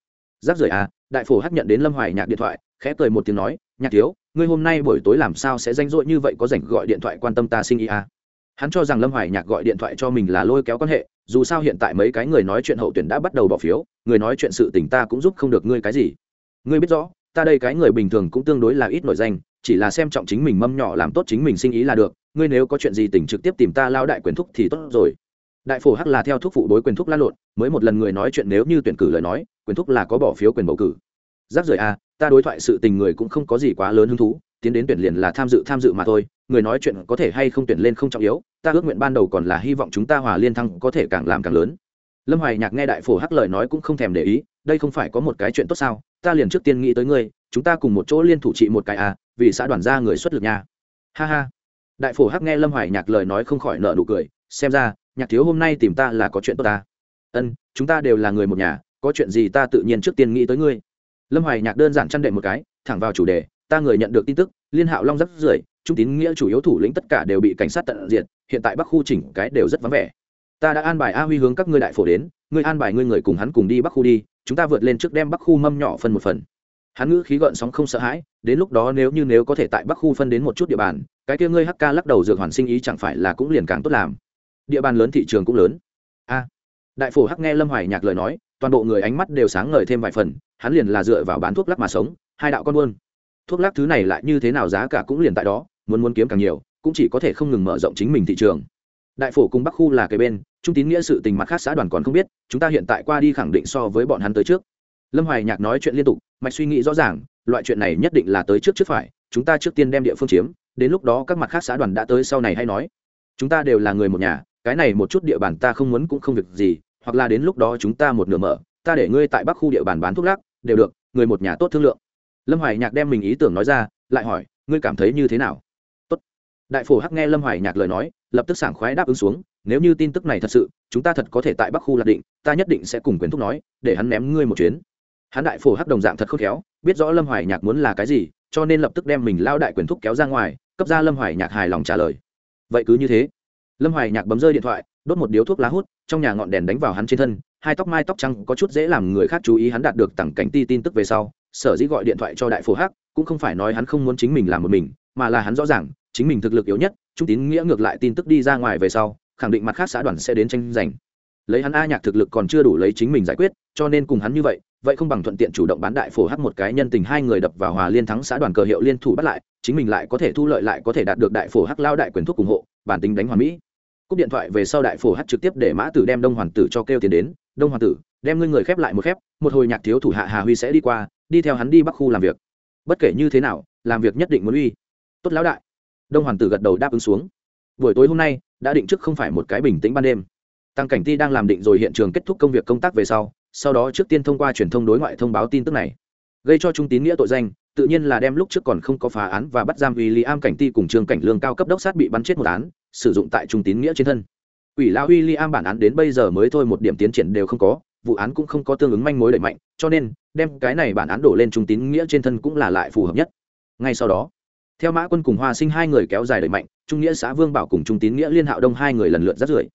Giáp rời à đại phổ hắc nhận đến lâm hoài nhạc điện thoại, khẽ cười một tiếng nói, nhạc thiếu, ngươi hôm nay buổi tối làm sao sẽ danh rỗi như vậy có rảnh gọi điện thoại quan tâm ta sinh ý à? hắn cho rằng lâm hoài nhạc gọi điện thoại cho mình là lôi kéo quan hệ, dù sao hiện tại mấy cái người nói chuyện hậu tuyển đã bắt đầu bỏ phiếu, người nói chuyện sự tình ta cũng giúp không được ngươi cái gì. Ngươi biết rõ, ta đây cái người bình thường cũng tương đối là ít nổi danh, chỉ là xem trọng chính mình mâm nhỏ làm tốt chính mình sinh ý là được, ngươi nếu có chuyện gì tỉnh trực tiếp tìm ta lao đại quyền thúc thì tốt rồi đại phổ hắc là theo thuốc phụ đối quyền thúc la lộn mới một lần người nói chuyện nếu như tuyển cử lời nói quyền thúc là có bỏ phiếu quyền bầu cử. Giáp rời a à, ta đối thoại sự tình người cũng không có gì quá lớn hứng thú tiến đến tuyển liền là tham dự tham dự mà thôi người nói chuyện có thể hay không tuyển lên không trọng yếu ta ước nguyện ban đầu còn là hy vọng chúng ta hòa liên thăng có thể càng làm càng lớn. Lâm hoài nhạc nghe đại phổ hắc lời nói cũng không thèm để ý đây không phải có một cái chuyện tốt sao ta liền trước tiên nghĩ tới ngươi chúng ta cùng một chỗ liên thủ trị một cái à vì xã đoàn ra người xuất lực nha. Ha ha. Đại phổ hắc nghe lâm hoài nhạc lời nói không khỏi nợ nụ cười xem ra nhạc thiếu hôm nay tìm ta là có chuyện tốt ta. Ân, chúng ta đều là người một nhà, có chuyện gì ta tự nhiên trước tiên nghĩ tới ngươi. Lâm hoài nhạc đơn giản chăn đệm một cái, thẳng vào chủ đề, ta người nhận được tin tức, liên hạo long rất rưởi, trung tín nghĩa chủ yếu thủ lĩnh tất cả đều bị cảnh sát tận diệt, hiện tại bắc khu chỉnh cái đều rất vắng vẻ. Ta đã an bài a huy hướng các ngươi đại phổ đến, ngươi an bài ngươi người cùng hắn cùng đi bắc khu đi, chúng ta vượt lên trước đem bắc khu mâm nhỏ phân một phần. Hắn ngữ khí gợn sóng không sợ hãi, đến lúc đó nếu như nếu có thể tại bắc khu phân đến một chút địa bàn, cái kia ngươi hk lắc đầu dược hoàn sinh ý chẳng phải là cũng liền càng tốt làm địa bàn lớn thị trường cũng lớn. A, đại phổ hắc nghe lâm hoài nhạc lời nói, toàn bộ người ánh mắt đều sáng ngời thêm vài phần, hắn liền là dựa vào bán thuốc lắc mà sống, hai đạo con buôn. Thuốc lắc thứ này lại như thế nào giá cả cũng liền tại đó, muốn muốn kiếm càng nhiều, cũng chỉ có thể không ngừng mở rộng chính mình thị trường. Đại phổ cùng bắc khu là cái bên, trung tín nghĩa sự tình mặt khác xã đoàn còn không biết, chúng ta hiện tại qua đi khẳng định so với bọn hắn tới trước. Lâm hoài nhạc nói chuyện liên tục, mạch suy nghĩ rõ ràng, loại chuyện này nhất định là tới trước trước phải, chúng ta trước tiên đem địa phương chiếm, đến lúc đó các mặt khác xã đoàn đã tới sau này hay nói. Chúng ta đều là người một nhà cái này một chút địa bàn ta không muốn cũng không việc gì, hoặc là đến lúc đó chúng ta một nửa mở, ta để ngươi tại bắc khu địa bàn bán thuốc lắc, đều được, người một nhà tốt thương lượng. Lâm hoài nhạc đem mình ý tưởng nói ra, lại hỏi, ngươi cảm thấy như thế nào? Tốt. Đại phổ hắc nghe lâm hoài nhạc lời nói, lập tức sảng khoái đáp ứng xuống, nếu như tin tức này thật sự, chúng ta thật có thể tại bắc khu lạc định, ta nhất định sẽ cùng quyến thúc nói, để hắn ném ngươi một chuyến. Hắn đại phổ hắc đồng dạng thật khôn khéo, biết rõ lâm hoài nhạc muốn là cái gì, cho nên lập tức đem mình lao đại quyền thúc kéo ra ngoài, cấp ra lâm hoài nhạc hài lòng trả lời. Vậy cứ như thế lâm hoài nhạc bấm rơi điện thoại, đốt một điếu thuốc lá hút, trong nhà ngọn đèn đánh vào hắn trên thân, hai tóc mai tóc trắng có chút dễ làm người khác chú ý hắn đạt được tặng cảnh ti tin tức về sau. Sở dĩ gọi điện thoại cho đại phổ hắc, cũng không phải nói hắn không muốn chính mình làm một mình, mà là hắn rõ ràng, chính mình thực lực yếu nhất, trung tín nghĩa ngược lại tin tức đi ra ngoài về sau, khẳng định mặt khác xã đoàn sẽ đến tranh giành. Lấy hắn a nhạc thực lực còn chưa đủ lấy chính mình giải quyết, cho nên cùng hắn như vậy vậy không bằng thuận tiện chủ động bán đại phổ hắc một cái nhân tình hai người đập vào hòa liên thắng xã đoàn cờ hiệu liên thủ bắt lại, chính mình lại có thể thu lợi lại có thể đạt được đại phổ hắc lao đại quyền thuốc ủng hộ, bản tính đánh hòa mỹ cúp điện thoại về sau đại phổ hát trực tiếp để mã tử đem đông hoàn tử cho kêu tiền đến. Đông hoàn tử, đem ngươi người khép lại một khép, một hồi nhạc thiếu thủ hạ hà huy sẽ đi qua, đi theo hắn đi bắc khu làm việc. Bất kể như thế nào, làm việc nhất định muốn uy. Tốt lão đại. Đông hoàn tử gật đầu đáp ứng xuống. Buổi tối hôm nay, đã định trước không phải một cái bình tĩnh ban đêm. Tăng cảnh ti đang làm định rồi hiện trường kết thúc công việc công tác về sau sau đó trước tiên thông qua truyền thông đối ngoại thông báo tin tức này. Gây cho trung tín nghĩa tội danh, tự nhiên là đem lúc trước còn không có phá án và bắt giam vì lý am cảnh ti cùng trường cảnh lương cao cấp đốc sát bị bắn chết một án sử dụng tại trung tín nghĩa trên thân. Ủy lão uy li am bản án đến bây giờ mới thôi một điểm tiến triển đều không có, vụ án cũng không có tương ứng manh mối đẩy mạnh, cho nên, đem cái này bản án đổ lên trung tín nghĩa trên thân cũng là lại phù hợp nhất. Ngay sau đó, theo mã quân cùng hoa sinh hai người kéo dài đẩy mạnh, trung nghĩa xã vương bảo cùng trung tín nghĩa liên hạo đông hai người lần lượt rắt rưởi.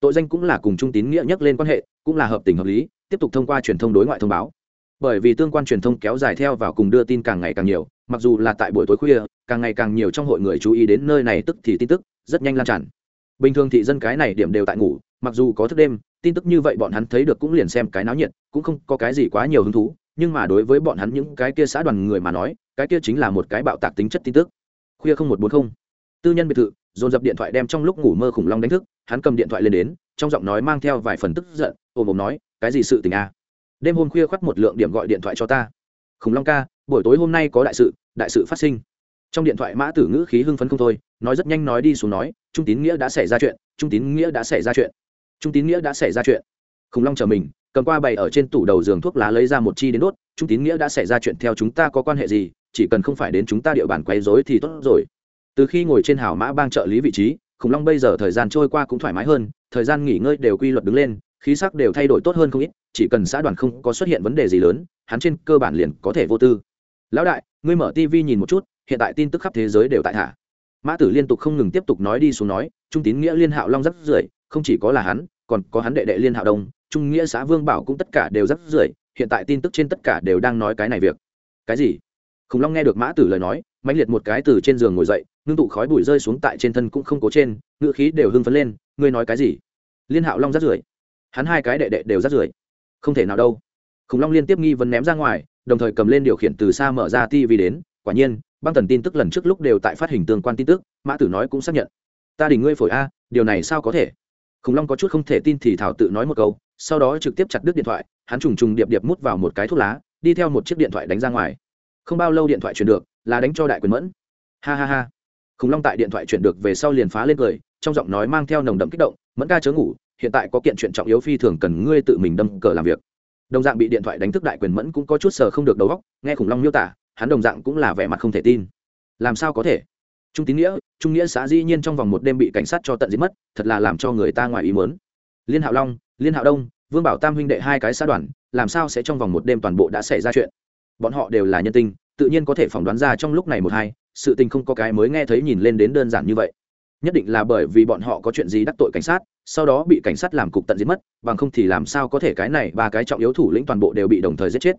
Tội danh cũng là cùng trung tín nghĩa nhắc lên quan hệ, cũng là hợp tình hợp lý, tiếp tục thông qua truyền thông đối ngoại thông báo. Bởi vì tương quan truyền thông kéo dài theo vào cùng đưa tin càng ngày càng nhiều, mặc dù là tại buổi tối khuya, càng ngày càng nhiều trong hội người chú ý đến nơi này tức thì tin tức rất nhanh lan tràn. Bình thường thị dân cái này điểm đều tại ngủ, mặc dù có thức đêm, tin tức như vậy bọn hắn thấy được cũng liền xem cái náo nhiệt, cũng không có cái gì quá nhiều hứng thú, nhưng mà đối với bọn hắn những cái kia xã đoàn người mà nói, cái kia chính là một cái bạo tạc tính chất tin tức. Khuya không một bốn không. Tư nhân biệt thự, dồn dập điện thoại đem trong lúc ngủ mơ khủng long đánh thức, hắn cầm điện thoại lên đến, trong giọng nói mang theo vài phần tức giận ôm ôm nói, cái gì sự tình a à? đêm hôm khuya khoắt một lượng điểm gọi điện thoại cho ta. Khủng long ca, buổi tối hôm nay có đại sự đại sự phát sinh trong điện thoại mã tử ngữ khí hưng phấn không thôi, nói rất nhanh nói đi xuống nói, trung tín nghĩa đã xảy ra chuyện, trung tín nghĩa đã xảy ra chuyện, trung tín nghĩa đã xảy ra chuyện. Khủng long chờ mình, cầm qua bày ở trên tủ đầu giường thuốc lá lấy ra một chi đến đốt, trung tín nghĩa đã xảy ra chuyện, theo chúng ta có quan hệ gì, chỉ cần không phải đến chúng ta địa bàn quấy rối thì tốt rồi. Từ khi ngồi trên hảo mã bang trợ lý vị trí, khủng long bây giờ thời gian trôi qua cũng thoải mái hơn, thời gian nghỉ ngơi đều quy luật đứng lên, khí sắc đều thay đổi tốt hơn không ít, chỉ cần xã đoàn không có xuất hiện vấn đề gì lớn, hắn trên cơ bản liền có thể vô tư. Lão đại, ngươi mở tv nhìn một chút hiện tại tin tức khắp thế giới đều tại thả mã tử liên tục không ngừng tiếp tục nói đi xuống nói, trung tín nghĩa liên hạo long rất rưởi không chỉ có là hắn, còn có hắn đệ đệ liên hạo đông, trung nghĩa xã vương bảo cũng tất cả đều rất rưởi hiện tại tin tức trên tất cả đều đang nói cái này việc. Cái gì? Khủng long nghe được mã tử lời nói, mãnh liệt một cái từ trên giường ngồi dậy, ngưng tụ khói bụi rơi xuống tại trên thân cũng không cố trên, ngựa khí đều hưng phấn lên, ngươi nói cái gì? Liên hạo long rắc rưởi hắn hai cái đệ đệ đều rắc rưởi không thể nào đâu. Khủng long liên tiếp nghi vấn ném ra ngoài, đồng thời cầm lên điều khiển từ xa mở ra tv đến, quả nhiên băng thần tin tức lần trước lúc đều tại phát hình tương quan tin tức, mã tử nói cũng xác nhận. Ta đỉnh ngươi phổi a, điều này sao có thể? Khủng long có chút không thể tin thì thảo tự nói một câu, sau đó trực tiếp chặt đứt điện thoại, hắn trùng trùng điệp điệp mút vào một cái thuốc lá, đi theo một chiếc điện thoại đánh ra ngoài. Không bao lâu điện thoại chuyển được, là đánh cho đại quyền mẫn. Ha ha ha. Khủng long tại điện thoại chuyển được về sau liền phá lên cười, trong giọng nói mang theo nồng đậm kích động, mẫn ca chớ ngủ, hiện tại có kiện chuyện trọng yếu phi thường cần ngươi tự mình đâm cờ làm việc. Đồng dạng bị điện thoại đánh thức đại quyền mẫn cũng có chút sờ không được đầu óc, nghe khủng long miêu tả hắn đồng dạng cũng là vẻ mặt không thể tin. Làm sao có thể? Trung tín nghĩa, trung nghĩa xã dĩ nhiên trong vòng một đêm bị cảnh sát cho tận giết mất, thật là làm cho người ta ngoài ý mớn liên hạo long, liên hạo đông, vương bảo tam huynh đệ hai cái xã đoàn, làm sao sẽ trong vòng một đêm toàn bộ đã xảy ra chuyện? Bọn họ đều là nhân tinh tự nhiên có thể phỏng đoán ra trong lúc này một hai, sự tình không có cái mới nghe thấy nhìn lên đến đơn giản như vậy. Nhất định là bởi vì bọn họ có chuyện gì đắc tội cảnh sát, sau đó bị cảnh sát làm cục tận giết mất, bằng không thì làm sao có thể cái này ba cái trọng yếu thủ lĩnh toàn bộ đều bị đồng thời giết chết.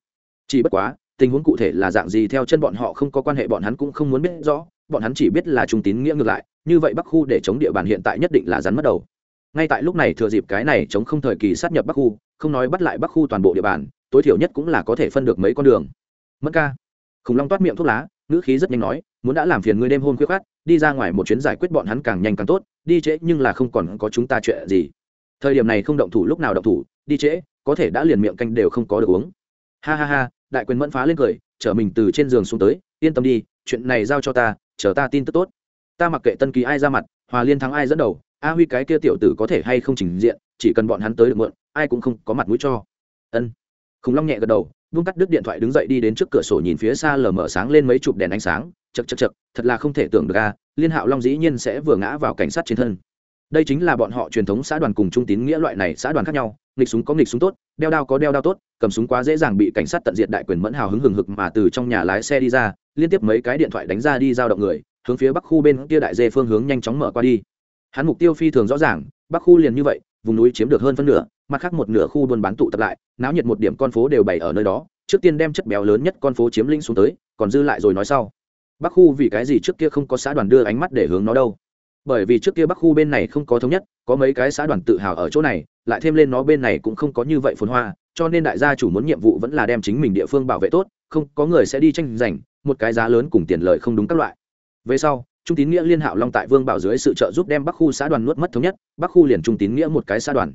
Chỉ bất quá tình huống cụ thể là dạng gì theo chân bọn họ không có quan hệ, bọn hắn cũng không muốn biết rõ, bọn hắn chỉ biết là trung tín nghĩa ngược lại, như vậy bắc khu để chống địa bàn hiện tại nhất định là rắn mất đầu. Ngay tại lúc này thừa dịp cái này chống không thời kỳ sát nhập bắc khu, không nói bắt lại bắc khu toàn bộ địa bàn, tối thiểu nhất cũng là có thể phân được mấy con đường. Mất ca. Khủng long toát miệng thuốc lá, ngữ khí rất nhanh nói, muốn đã làm phiền ngươi đêm hôm khuya khát đi ra ngoài một chuyến giải quyết bọn hắn càng nhanh càng tốt, đi trễ nhưng là không còn có chúng ta chuyện gì. Thời điểm này không động thủ, lúc nào động thủ, đi trễ, có thể đã liền miệng canh đều không có được uống. Ha ha ha đại quyền mẫn phá lên cười, chở mình từ trên giường xuống tới, yên tâm đi, chuyện này giao cho ta, chờ ta tin tức tốt. Ta mặc kệ tân kỳ ai ra mặt, hòa liên thắng ai dẫn đầu, a huy cái kia tiểu tử có thể hay không trình diện, chỉ cần bọn hắn tới được mượn, ai cũng không có mặt mũi cho. Ân. Khủng long nhẹ gật đầu buông cắt đứt điện thoại đứng dậy đi đến trước cửa sổ nhìn phía xa lờ mở sáng lên mấy chục đèn ánh sáng chật chật chật thật là không thể tưởng được a, liên hạo long dĩ nhiên sẽ vừa ngã vào cảnh sát trên thân đây chính là bọn họ truyền thống xã đoàn cùng trung tín nghĩa loại này xã đoàn khác nhau, nghịch súng có nghịch súng tốt, đeo đao có đeo đao tốt, cầm súng quá dễ dàng bị cảnh sát tận diệt đại quyền mẫn hào hứng hừng hực mà từ trong nhà lái xe đi ra, liên tiếp mấy cái điện thoại đánh ra đi giao động người, hướng phía bắc khu bên kia đại dê phương hướng nhanh chóng mở qua đi. Hắn mục tiêu phi thường rõ ràng, bắc khu liền như vậy, vùng núi chiếm được hơn phân nửa, mặt khác một nửa khu buôn bán tụ tập lại, náo nhiệt một điểm con phố đều bày ở nơi đó, trước tiên đem chất béo lớn nhất con phố chiếm lĩnh xuống tới, còn dư lại rồi nói sau. Bắc khu vì cái gì trước kia không có xã đoàn đưa ánh mắt để hướng nó đâu? Bởi vì trước kia bắc khu bên này không có thống nhất, có mấy cái xã đoàn tự hào ở chỗ này, lại thêm lên nó bên này cũng không có như vậy phồn hoa, cho nên đại gia chủ muốn nhiệm vụ vẫn là đem chính mình địa phương bảo vệ tốt, không có người sẽ đi tranh giành, một cái giá lớn cùng tiền lợi không đúng các loại. Về sau, trung tín nghĩa liên hạo long tại vương bảo dưới sự trợ giúp đem bắc khu xã đoàn nuốt mất thống nhất, bắc khu liền trung tín nghĩa một cái xã đoàn.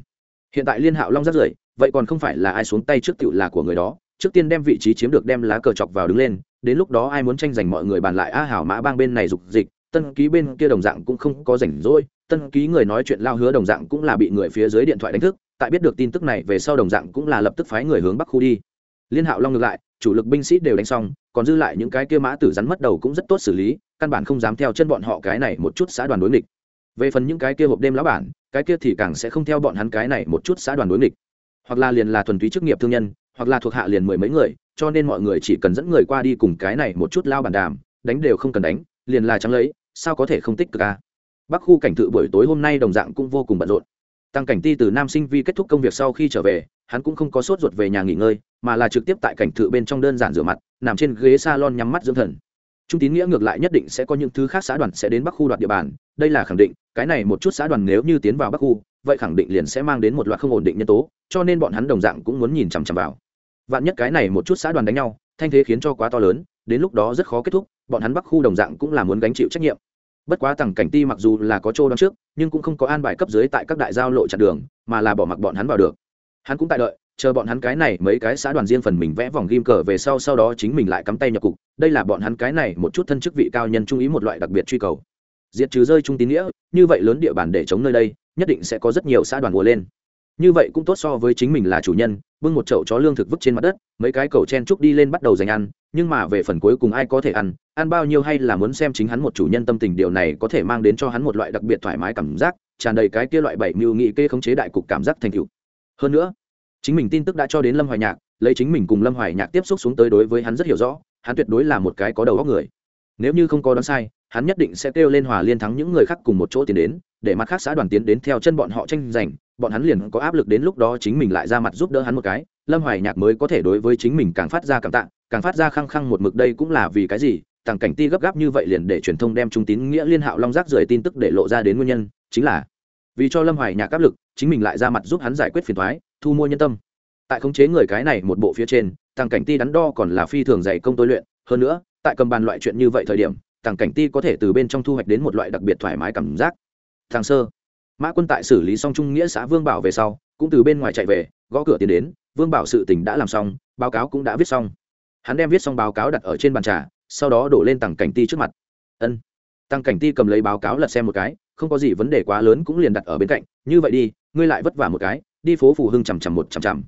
Hiện tại liên hạo long rất rưởi, vậy còn không phải là ai xuống tay trước tựu là của người đó, trước tiên đem vị trí chiếm được đem lá cờ chọc vào đứng lên, đến lúc đó ai muốn tranh giành mọi người bàn lại, a hảo mã bang bên này dục dịch tân ký bên kia đồng dạng cũng không có rảnh rỗi, tân ký người nói chuyện lao hứa đồng dạng cũng là bị người phía dưới điện thoại đánh thức, tại biết được tin tức này về sau đồng dạng cũng là lập tức phái người hướng bắc khu đi. Liên hạo long ngược lại, chủ lực binh sĩ đều đánh xong, còn dư lại những cái kia mã tử rắn mất đầu cũng rất tốt xử lý, căn bản không dám theo chân bọn họ cái này một chút xã đoàn đối nghịch. Về phần những cái kia hộp đêm lão bản, cái kia thì càng sẽ không theo bọn hắn cái này một chút xã đoàn đối nghịch. Hoặc là liền là thuần túy chức nghiệp thương nhân, hoặc là thuộc hạ liền mười mấy người, cho nên mọi người chỉ cần dẫn người qua đi cùng cái này một chút lao bản đàm, đánh đều không cần đánh, liền là trắng lấy sao có thể không tích cực a bắc khu cảnh thự buổi tối hôm nay đồng dạng cũng vô cùng bận rộn. Tăng cảnh ti từ nam sinh vi kết thúc công việc sau khi trở về, hắn cũng không có sốt ruột về nhà nghỉ ngơi, mà là trực tiếp tại cảnh thự bên trong đơn giản rửa mặt, nằm trên ghế salon nhắm mắt dưỡng thần. Trung tín nghĩa ngược lại nhất định sẽ có những thứ khác xã đoàn sẽ đến bắc khu đoạt địa bàn, đây là khẳng định, cái này một chút xã đoàn nếu như tiến vào bắc khu, vậy khẳng định liền sẽ mang đến một loạt không ổn định nhân tố, cho nên bọn hắn đồng dạng cũng muốn nhìn chằm chằm vào. Vạn nhất cái này một chút xã đoàn đánh nhau, thanh thế khiến cho quá to lớn, đến lúc đó rất khó kết thúc, bọn hắn bắc khu đồng dạng cũng là muốn gánh chịu trách nhiệm bất quá tằng cảnh ti mặc dù là có chỗ đón trước, nhưng cũng không có an bài cấp dưới tại các đại giao lộ chặn đường, mà là bỏ mặc bọn hắn vào được. Hắn cũng tại đợi, chờ bọn hắn cái này mấy cái xã đoàn riêng phần mình vẽ vòng ghim cờ về sau sau đó chính mình lại cắm tay nhập cục. Đây là bọn hắn cái này một chút thân chức vị cao nhân trung ý một loại đặc biệt truy cầu. Diệt trừ rơi trung tín nghĩa, như vậy lớn địa bàn để chống nơi đây, nhất định sẽ có rất nhiều xã đoàn ùa lên. Như vậy cũng tốt so với chính mình là chủ nhân, bưng một chậu chó lương thực vứt trên mặt đất, mấy cái cầu chen trúc đi lên bắt đầu giành ăn, nhưng mà về phần cuối cùng ai có thể ăn ăn bao nhiêu hay là muốn xem chính hắn một chủ nhân tâm tình, điều này có thể mang đến cho hắn một loại đặc biệt thoải mái cảm giác, tràn đầy cái kia loại bảy mưu nghị kê khống chế đại cục cảm giác thành tựu. Hơn nữa, chính mình tin tức đã cho đến lâm hoài nhạc, lấy chính mình cùng lâm hoài nhạc tiếp xúc xuống tới đối với hắn rất hiểu rõ, hắn tuyệt đối là một cái có đầu óc người. Nếu như không có đoán sai, hắn nhất định sẽ kêu lên hòa liên thắng những người khác cùng một chỗ tiến đến, để mặt khác xã đoàn tiến đến theo chân bọn họ tranh giành, bọn hắn liền có áp lực đến lúc đó chính mình lại ra mặt giúp đỡ hắn một cái, lâm hoài nhạc mới có thể đối với chính mình càng phát ra cảm tạ, càng phát ra khăng khăng một mực đây cũng là vì cái gì tàng cảnh ti gấp gáp như vậy liền để truyền thông đem trung tín nghĩa liên hạo long rác rời tin tức để lộ ra đến nguyên nhân, chính là vì cho lâm hoài nhạc áp lực, chính mình lại ra mặt giúp hắn giải quyết phiền thoái thu mua nhân tâm. Tại khống chế người cái này một bộ phía trên, tàng cảnh ti đắn đo còn là phi thường dày công tôi luyện, hơn nữa, tại cầm bàn loại chuyện như vậy thời điểm, tàng cảnh ti có thể từ bên trong thu hoạch đến một loại đặc biệt thoải mái cảm giác. Thằng sơ, mã quân tại xử lý xong trung nghĩa xã vương bảo về sau, cũng từ bên ngoài chạy về, gõ cửa tiến đến, vương bảo sự tình đã làm xong, báo cáo cũng đã viết xong. Hắn đem viết xong báo cáo đặt ở trên bàn trà sau đó đổ lên tăng cảnh ti trước mặt. Ân. Tăng cảnh ti cầm lấy báo cáo lật xem một cái, không có gì vấn đề quá lớn cũng liền đặt ở bên cạnh, như vậy đi, ngươi lại vất vả một cái, đi phố phù hưng chằm chằm một chằm chằm.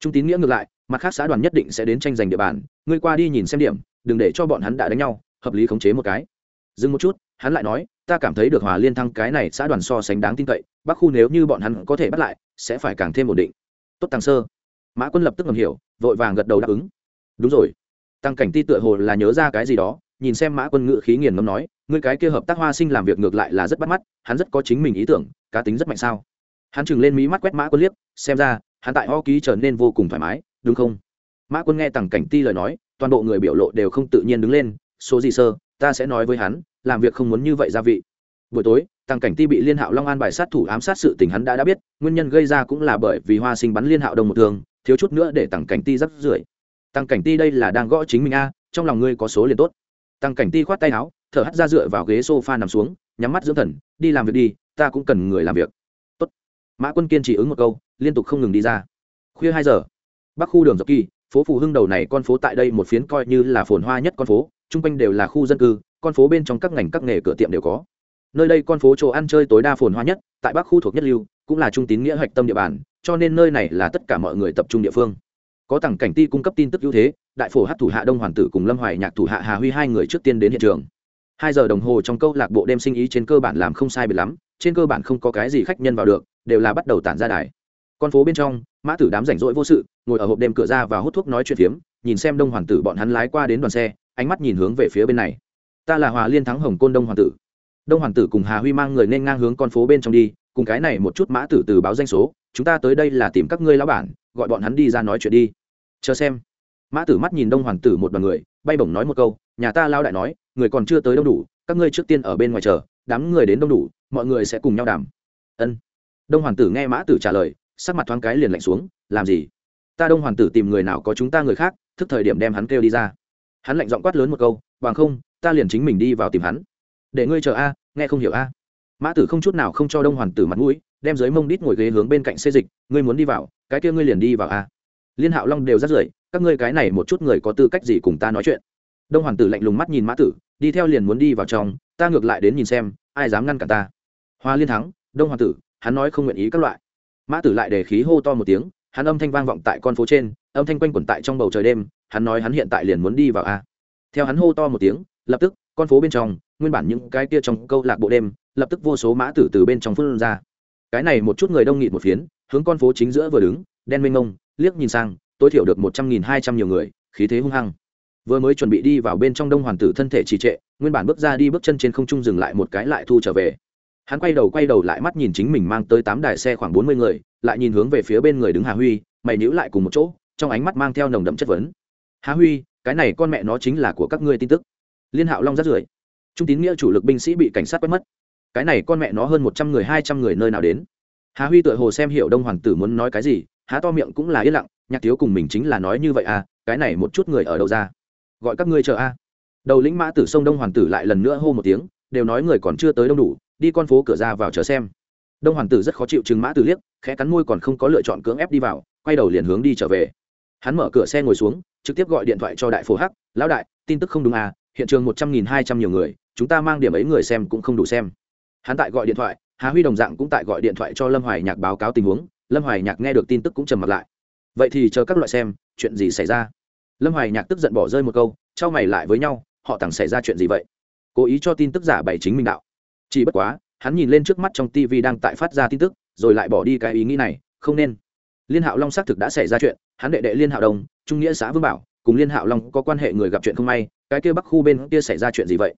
Trung tín nghĩa ngược lại, mặt khác xã đoàn nhất định sẽ đến tranh giành địa bàn, ngươi qua đi nhìn xem điểm, đừng để cho bọn hắn đã đánh nhau, hợp lý khống chế một cái. Dừng một chút, hắn lại nói, ta cảm thấy được hòa liên thăng cái này xã đoàn so sánh đáng tin cậy, bắc khu nếu như bọn hắn có thể bắt lại, sẽ phải càng thêm ổn định. Tốt tăng sơ. Mã quân lập tức ngầm hiểu, vội vàng gật đầu đáp ứng. Đúng rồi tăng cảnh ti tựa hồ là nhớ ra cái gì đó, nhìn xem mã quân ngự khí nghiền ngâm nói, ngươi cái kia hợp tác hoa sinh làm việc ngược lại là rất bắt mắt, hắn rất có chính mình ý tưởng, cá tính rất mạnh sao? Hắn chừng lên mí mắt quét mã quân liếc, xem ra, hắn tại ho ký trở nên vô cùng thoải mái, đúng không? Mã quân nghe tằng cảnh ti lời nói, toàn bộ người biểu lộ đều không tự nhiên đứng lên, số gì sơ, ta sẽ nói với hắn, làm việc không muốn như vậy gia vị. Buổi tối, tăng cảnh ti bị liên hạo long an bài sát thủ ám sát sự tình hắn đã đã biết, nguyên nhân gây ra cũng là bởi vì hoa sinh bắn liên hạo đông một thường thiếu chút nữa để tăng cảnh ti rắc rưởi tăng cảnh ti đây là đang gõ chính mình a, trong lòng ngươi có số liền tốt. Tăng cảnh ti khoát tay áo, thở hắt ra dựa vào ghế sofa nằm xuống, nhắm mắt dưỡng thần, đi làm việc đi, ta cũng cần người làm việc. Tốt. mã quân kiên chỉ ứng một câu, liên tục không ngừng đi ra. Khuya hai giờ, bắc khu đường dọc kỳ, phố phù hưng đầu này con phố tại đây một phiến coi như là phồn hoa nhất con phố, chung quanh đều là khu dân cư, con phố bên trong các ngành các nghề cửa tiệm đều có. Nơi đây con phố chỗ ăn chơi tối đa phồn hoa nhất, tại bắc khu thuộc nhất lưu, cũng là trung tín nghĩa hạch tâm địa bàn, cho nên nơi này là tất cả mọi người tập trung địa phương có tặng cảnh ti cung cấp tin tức ưu thế, đại phổ hát thủ hạ đông hoàn tử cùng lâm hoài nhạc thủ hạ hà huy hai người trước tiên đến hiện trường. Hai giờ đồng hồ trong câu lạc bộ đêm sinh ý trên cơ bản làm không sai biệt lắm, trên cơ bản không có cái gì khách nhân vào được, đều là bắt đầu tản ra đài. Con phố bên trong, mã tử đám rảnh rỗi vô sự, ngồi ở hộp đêm cửa ra và hút thuốc nói chuyện phiếm, nhìn xem đông hoàn tử bọn hắn lái qua đến đoàn xe, ánh mắt nhìn hướng về phía bên này. Ta là hòa liên thắng hồng côn đông hoàn tử. Đông hoàn tử cùng hà huy mang người nên ngang hướng con phố bên trong đi, cùng cái này một chút mã tử từ báo danh số, chúng ta tới đây là tìm các ngươi lão bản gọi bọn hắn đi ra nói chuyện đi. Chờ xem. Mã tử mắt nhìn đông hoàn tử một đoàn người, bay bổng nói một câu, nhà ta lao đại nói, người còn chưa tới đông đủ, các ngươi trước tiên ở bên ngoài chờ, đám người đến đông đủ, mọi người sẽ cùng nhau đàm. Ân. Đông hoàn tử nghe mã tử trả lời, sắc mặt thoáng cái liền lạnh xuống, làm gì? Ta đông hoàn tử tìm người nào có chúng ta người khác, thức thời điểm đem hắn kêu đi ra. Hắn lạnh giọng quát lớn một câu, bằng không, ta liền chính mình đi vào tìm hắn. Để ngươi chờ a, nghe không hiểu a. Mã tử không chút nào không cho đông hoàn tử mặt mũi đem dưới mông đít ngồi ghế hướng bên cạnh xê dịch, ngươi muốn đi vào, cái kia ngươi liền đi vào a. Liên hạo long đều rất rưởi, các ngươi cái này một chút người có tư cách gì cùng ta nói chuyện? Đông hoàn tử lạnh lùng mắt nhìn mã tử, đi theo liền muốn đi vào trong, ta ngược lại đến nhìn xem, ai dám ngăn cả ta? Hoa liên thắng, đông hoàn tử, hắn nói không nguyện ý các loại. Mã tử lại để khí hô to một tiếng, hắn âm thanh vang vọng tại con phố trên, âm thanh quanh quẩn tại trong bầu trời đêm, hắn nói hắn hiện tại liền muốn đi vào a. Theo hắn hô to một tiếng, lập tức, con phố bên trong, nguyên bản những cái kia trong câu lạc bộ đêm, lập tức vô số mã tử từ bên trong phun ra cái này một chút người đông nghịt một phiến, hướng con phố chính giữa vừa đứng, đen mênh mông, liếc nhìn sang, tối thiểu được một trăm nghìn hai trăm nhiều người, khí thế hung hăng. Vừa mới chuẩn bị đi vào bên trong đông hoàn tử thân thể trì trệ, nguyên bản bước ra đi bước chân trên không trung dừng lại một cái lại thu trở về. Hắn quay đầu quay đầu lại mắt nhìn chính mình mang tới tám đài xe khoảng bốn mươi người, lại nhìn hướng về phía bên người đứng hà huy, mày nhữ lại cùng một chỗ, trong ánh mắt mang theo nồng đậm chất vấn. Hà huy, cái này con mẹ nó chính là của các ngươi tin tức. Liên hạo long rất rưởi. Trung tín nghĩa chủ lực binh sĩ bị cảnh sát quét mất cái này con mẹ nó hơn một trăm người, hai trăm người nơi nào đến? Hà huy tựa hồ xem hiểu đông hoàng tử muốn nói cái gì, há to miệng cũng là yên lặng, nhạc thiếu cùng mình chính là nói như vậy à cái này một chút người ở đâu ra? Gọi các ngươi chờ a. Đầu lĩnh mã tử sông đông hoàng tử lại lần nữa hô một tiếng, đều nói người còn chưa tới đông đủ, đi con phố cửa ra vào chờ xem. Đông hoàng tử rất khó chịu chừng mã tử liếc, khẽ cắn môi còn không có lựa chọn cưỡng ép đi vào, quay đầu liền hướng đi trở về. Hắn mở cửa xe ngồi xuống, trực tiếp gọi điện thoại cho đại phố hắc, lão đại, tin tức không đúng à hiện trường một trăm nghìn hai trăm nhiều người, chúng ta mang điểm ấy người xem cũng không đủ xem hắn tại gọi điện thoại hà huy đồng dạng cũng tại gọi điện thoại cho lâm hoài nhạc báo cáo tình huống lâm hoài nhạc nghe được tin tức cũng trầm mặt lại. Vậy thì chờ các loại xem chuyện gì xảy ra? Lâm hoài nhạc tức giận bỏ rơi một câu trao mày lại với nhau họ tặng xảy ra chuyện gì vậy? Cố ý cho tin tức giả bày chính minh đạo. Chỉ bất quá hắn nhìn lên trước mắt trong tv đang tại phát ra tin tức rồi lại bỏ đi cái ý nghĩ này không nên. Liên hạo long xác thực đã xảy ra chuyện hắn đệ đệ liên hạo Đồng, trung nghĩa xã vương bảo cùng liên hạo long có quan hệ người gặp chuyện không may cái kia bắc khu bên kia xảy ra chuyện gì vậy?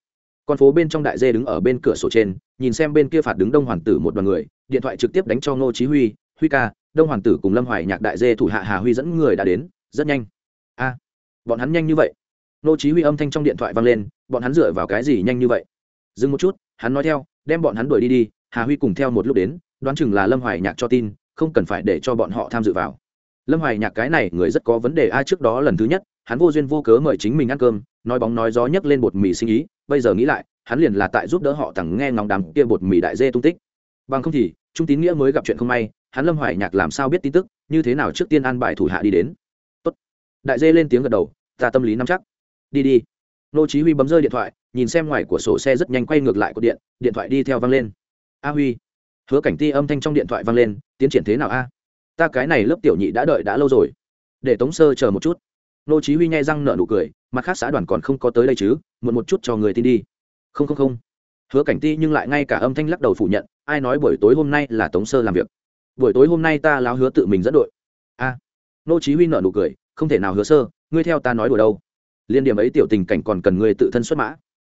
Con phố bên trong đại dê đứng ở bên cửa sổ trên, nhìn xem bên kia phạt đứng đông hoàn tử một đoàn người, điện thoại trực tiếp đánh cho ngô chí huy huy ca, đông hoàn tử cùng lâm hoài nhạc đại dê thủ hạ hà huy dẫn người đã đến, rất nhanh. A, bọn hắn nhanh như vậy? Ngô chí huy âm thanh trong điện thoại vang lên, bọn hắn dựa vào cái gì nhanh như vậy? Dừng một chút, hắn nói theo, đem bọn hắn đuổi đi đi, hà huy cùng theo một lúc đến, đoán chừng là lâm hoài nhạc cho tin, không cần phải để cho bọn họ tham dự vào. Lâm hoài nhạc cái này người rất có vấn đề ai trước đó lần thứ nhất, hắn vô duyên vô cớ mời chính mình ăn cơm, nói bóng nói gió nhấc lên bột mì sinh ý bây giờ nghĩ lại, hắn liền là tại giúp đỡ họ tặng nghe ngóng đám kia bột mì đại dê tung tích. Bằng không thì, trung tín nghĩa mới gặp chuyện không may, hắn lâm hoài nhạc làm sao biết tin tức, như thế nào trước tiên an bài thủ hạ đi đến. Tốt. đại dê lên tiếng gật đầu, ta tâm lý nắm chắc. Đi đi. Nô chí huy bấm rơi điện thoại, nhìn xem ngoài của sổ xe rất nhanh quay ngược lại cột điện điện thoại đi theo vang lên. A huy. Hứa cảnh ti âm thanh trong điện thoại vang lên, tiến triển thế nào a? Ta cái này lớp tiểu nhị đã đợi đã lâu rồi. Để tống sơ chờ một chút. Nô chí huy nhai răng nở nụ cười, mặt khác xã đoàn còn không có tới đây chứ muộn một chút cho người tin đi. Không không không. Hứa cảnh ti nhưng lại ngay cả âm thanh lắc đầu phủ nhận, ai nói buổi tối hôm nay là tống sơ làm việc? Buổi tối hôm nay ta láo hứa tự mình dẫn đội. A. Nô chí huy nở nụ cười, không thể nào hứa sơ, ngươi theo ta nói đùa đâu. Liên điểm ấy tiểu tình cảnh còn cần ngươi tự thân xuất mã.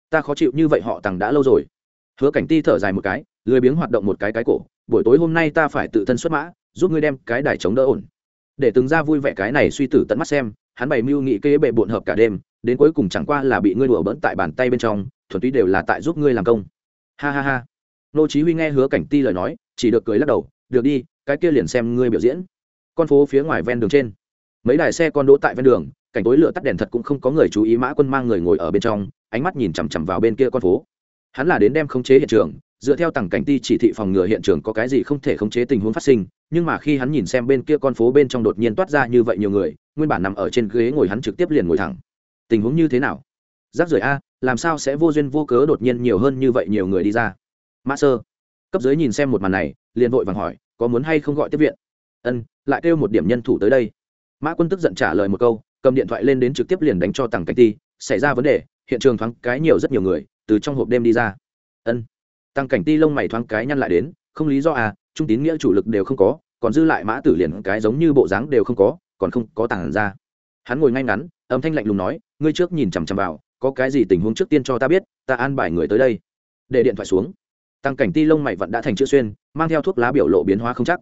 Ta khó chịu như vậy họ tằng đã lâu rồi. Hứa cảnh ti thở dài một cái, lười biếng hoạt động một cái cái cổ, buổi tối hôm nay ta phải tự thân xuất mã, giúp ngươi đem cái đài chống đỡ ổn. Để từng ra vui vẻ cái này suy tử tận mắt xem, hắn bày mưu nghị kế bệ bộn hợp cả đêm đến cuối cùng chẳng qua là bị ngươi đùa bỡn tại bàn tay bên trong, thuần túy đều là tại giúp ngươi làm công. Ha ha ha. Nô chí huy nghe hứa cảnh ti lời nói, chỉ được cười lắc đầu, được đi, cái kia liền xem ngươi biểu diễn. Con phố phía ngoài ven đường trên, mấy đài xe con đỗ tại ven đường, cảnh tối lửa tắt đèn thật cũng không có người chú ý mã quân mang người ngồi ở bên trong, ánh mắt nhìn chằm chằm vào bên kia con phố. Hắn là đến đem khống chế hiện trường, dựa theo tầng cảnh ti chỉ thị phòng ngừa hiện trường có cái gì không thể khống chế tình huống phát sinh, nhưng mà khi hắn nhìn xem bên kia con phố bên trong đột nhiên toát ra như vậy nhiều người, nguyên bản nằm ở trên ghế ngồi hắn trực tiếp liền ngồi thẳng tình huống như thế nào? Rác rưởi a, làm sao sẽ vô duyên vô cớ đột nhiên nhiều hơn như vậy nhiều người đi ra? Mã sơ, cấp dưới nhìn xem một màn này, liền vội vàng hỏi, có muốn hay không gọi tiếp viện? Ân, lại kêu một điểm nhân thủ tới đây. Mã quân tức giận trả lời một câu, cầm điện thoại lên đến trực tiếp liền đánh cho tằng cảnh ti, xảy ra vấn đề, hiện trường thoáng cái nhiều rất nhiều người, từ trong hộp đêm đi ra. Ân. Tăng cảnh ti lông mày thoáng cái nhăn lại đến, không lý do à trung tín nghĩa chủ lực đều không có, còn dư lại mã tử liền cái giống như bộ dáng đều không có, còn không có tàng ra hắn ngồi ngay ngắn, âm thanh lạnh lùng nói, ngươi trước nhìn chằm chằm vào, có cái gì tình huống trước tiên cho ta biết, ta an bài người tới đây. Để điện thoại xuống. Tăng cảnh ti lông mày vẫn đã thành chữ xuyên, mang theo thuốc lá biểu lộ biến hóa không chắc.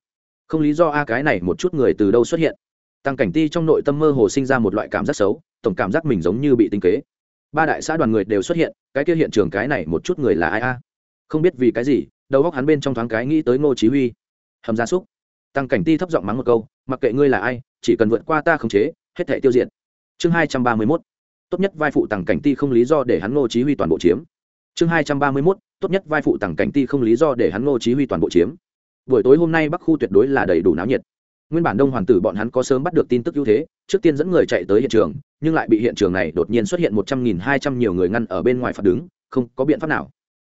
Không lý do a cái này một chút người từ đâu xuất hiện. Tăng cảnh ti trong nội tâm mơ hồ sinh ra một loại cảm giác xấu, tổng cảm giác mình giống như bị tinh kế. Ba đại xã đoàn người đều xuất hiện, cái kia hiện trường cái này một chút người là ai a? Không biết vì cái gì, đầu góc hắn bên trong thoáng cái nghĩ tới ngô chí huy. Hầm gia súc. Tăng cảnh ti thấp giọng mắng một câu, mặc kệ ngươi là ai, chỉ cần vượt qua ta khống chế hết thể tiêu diệt. Chương 231 tốt nhất vai phụ tăng cảnh ti không lý do để hắn ngô chí huy toàn bộ chiếm. Chương 231 tốt nhất vai phụ tăng cảnh ti không lý do để hắn ngô chí huy toàn bộ chiếm. Buổi tối hôm nay bắc khu tuyệt đối là đầy đủ náo nhiệt. Nguyên bản đông hoàn tử bọn hắn có sớm bắt được tin tức ưu thế, trước tiên dẫn người chạy tới hiện trường, nhưng lại bị hiện trường này đột nhiên xuất hiện một trăm nghìn hai trăm nhiều người ngăn ở bên ngoài phạt đứng, không có biện pháp nào.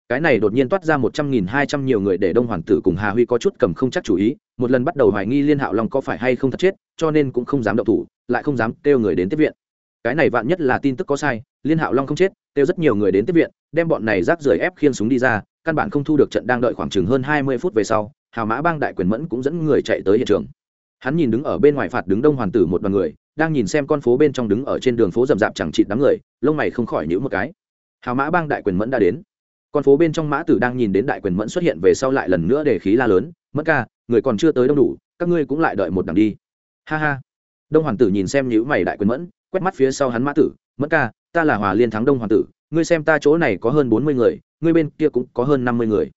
Cái này đột nhiên toát ra một trăm nghìn hai trăm nhiều người để đông hoàn tử cùng hà huy có chút cầm không chắc chủ ý một lần bắt đầu hoài nghi liên hạo long có phải hay không thật chết, cho nên cũng không dám động thủ, lại không dám kêu người đến tiếp viện. Cái này vạn nhất là tin tức có sai, liên hạo long không chết, kêu rất nhiều người đến tiếp viện, đem bọn này rác rưởi ép khiên súng đi ra, căn bản không thu được trận đang đợi khoảng chừng hơn hai mươi phút về sau, hào mã bang đại quyền mẫn cũng dẫn người chạy tới hiện trường. Hắn nhìn đứng ở bên ngoài phạt đứng đông hoàn tử một đoàn người, đang nhìn xem con phố bên trong đứng ở trên đường phố rậm rạp chẳng chịt đám người, lông mày không khỏi nhữ một cái. Hào mã bang đại quyền mẫn đã đến. Con phố bên trong mã tử đang nhìn đến đại quyền mẫn xuất hiện về sau lại lần nữa để khí la lớn. Mất ca người còn chưa tới đông đủ, các ngươi cũng lại đợi một đằng đi. Ha ha. Đông hoàng tử nhìn xem nhữ mày đại quyền mẫn, quét mắt phía sau hắn mã tử, Mẫn ca, ta là hòa liên thắng đông hoàng tử, ngươi xem ta chỗ này có hơn bốn mươi người, ngươi bên kia cũng có hơn năm mươi người.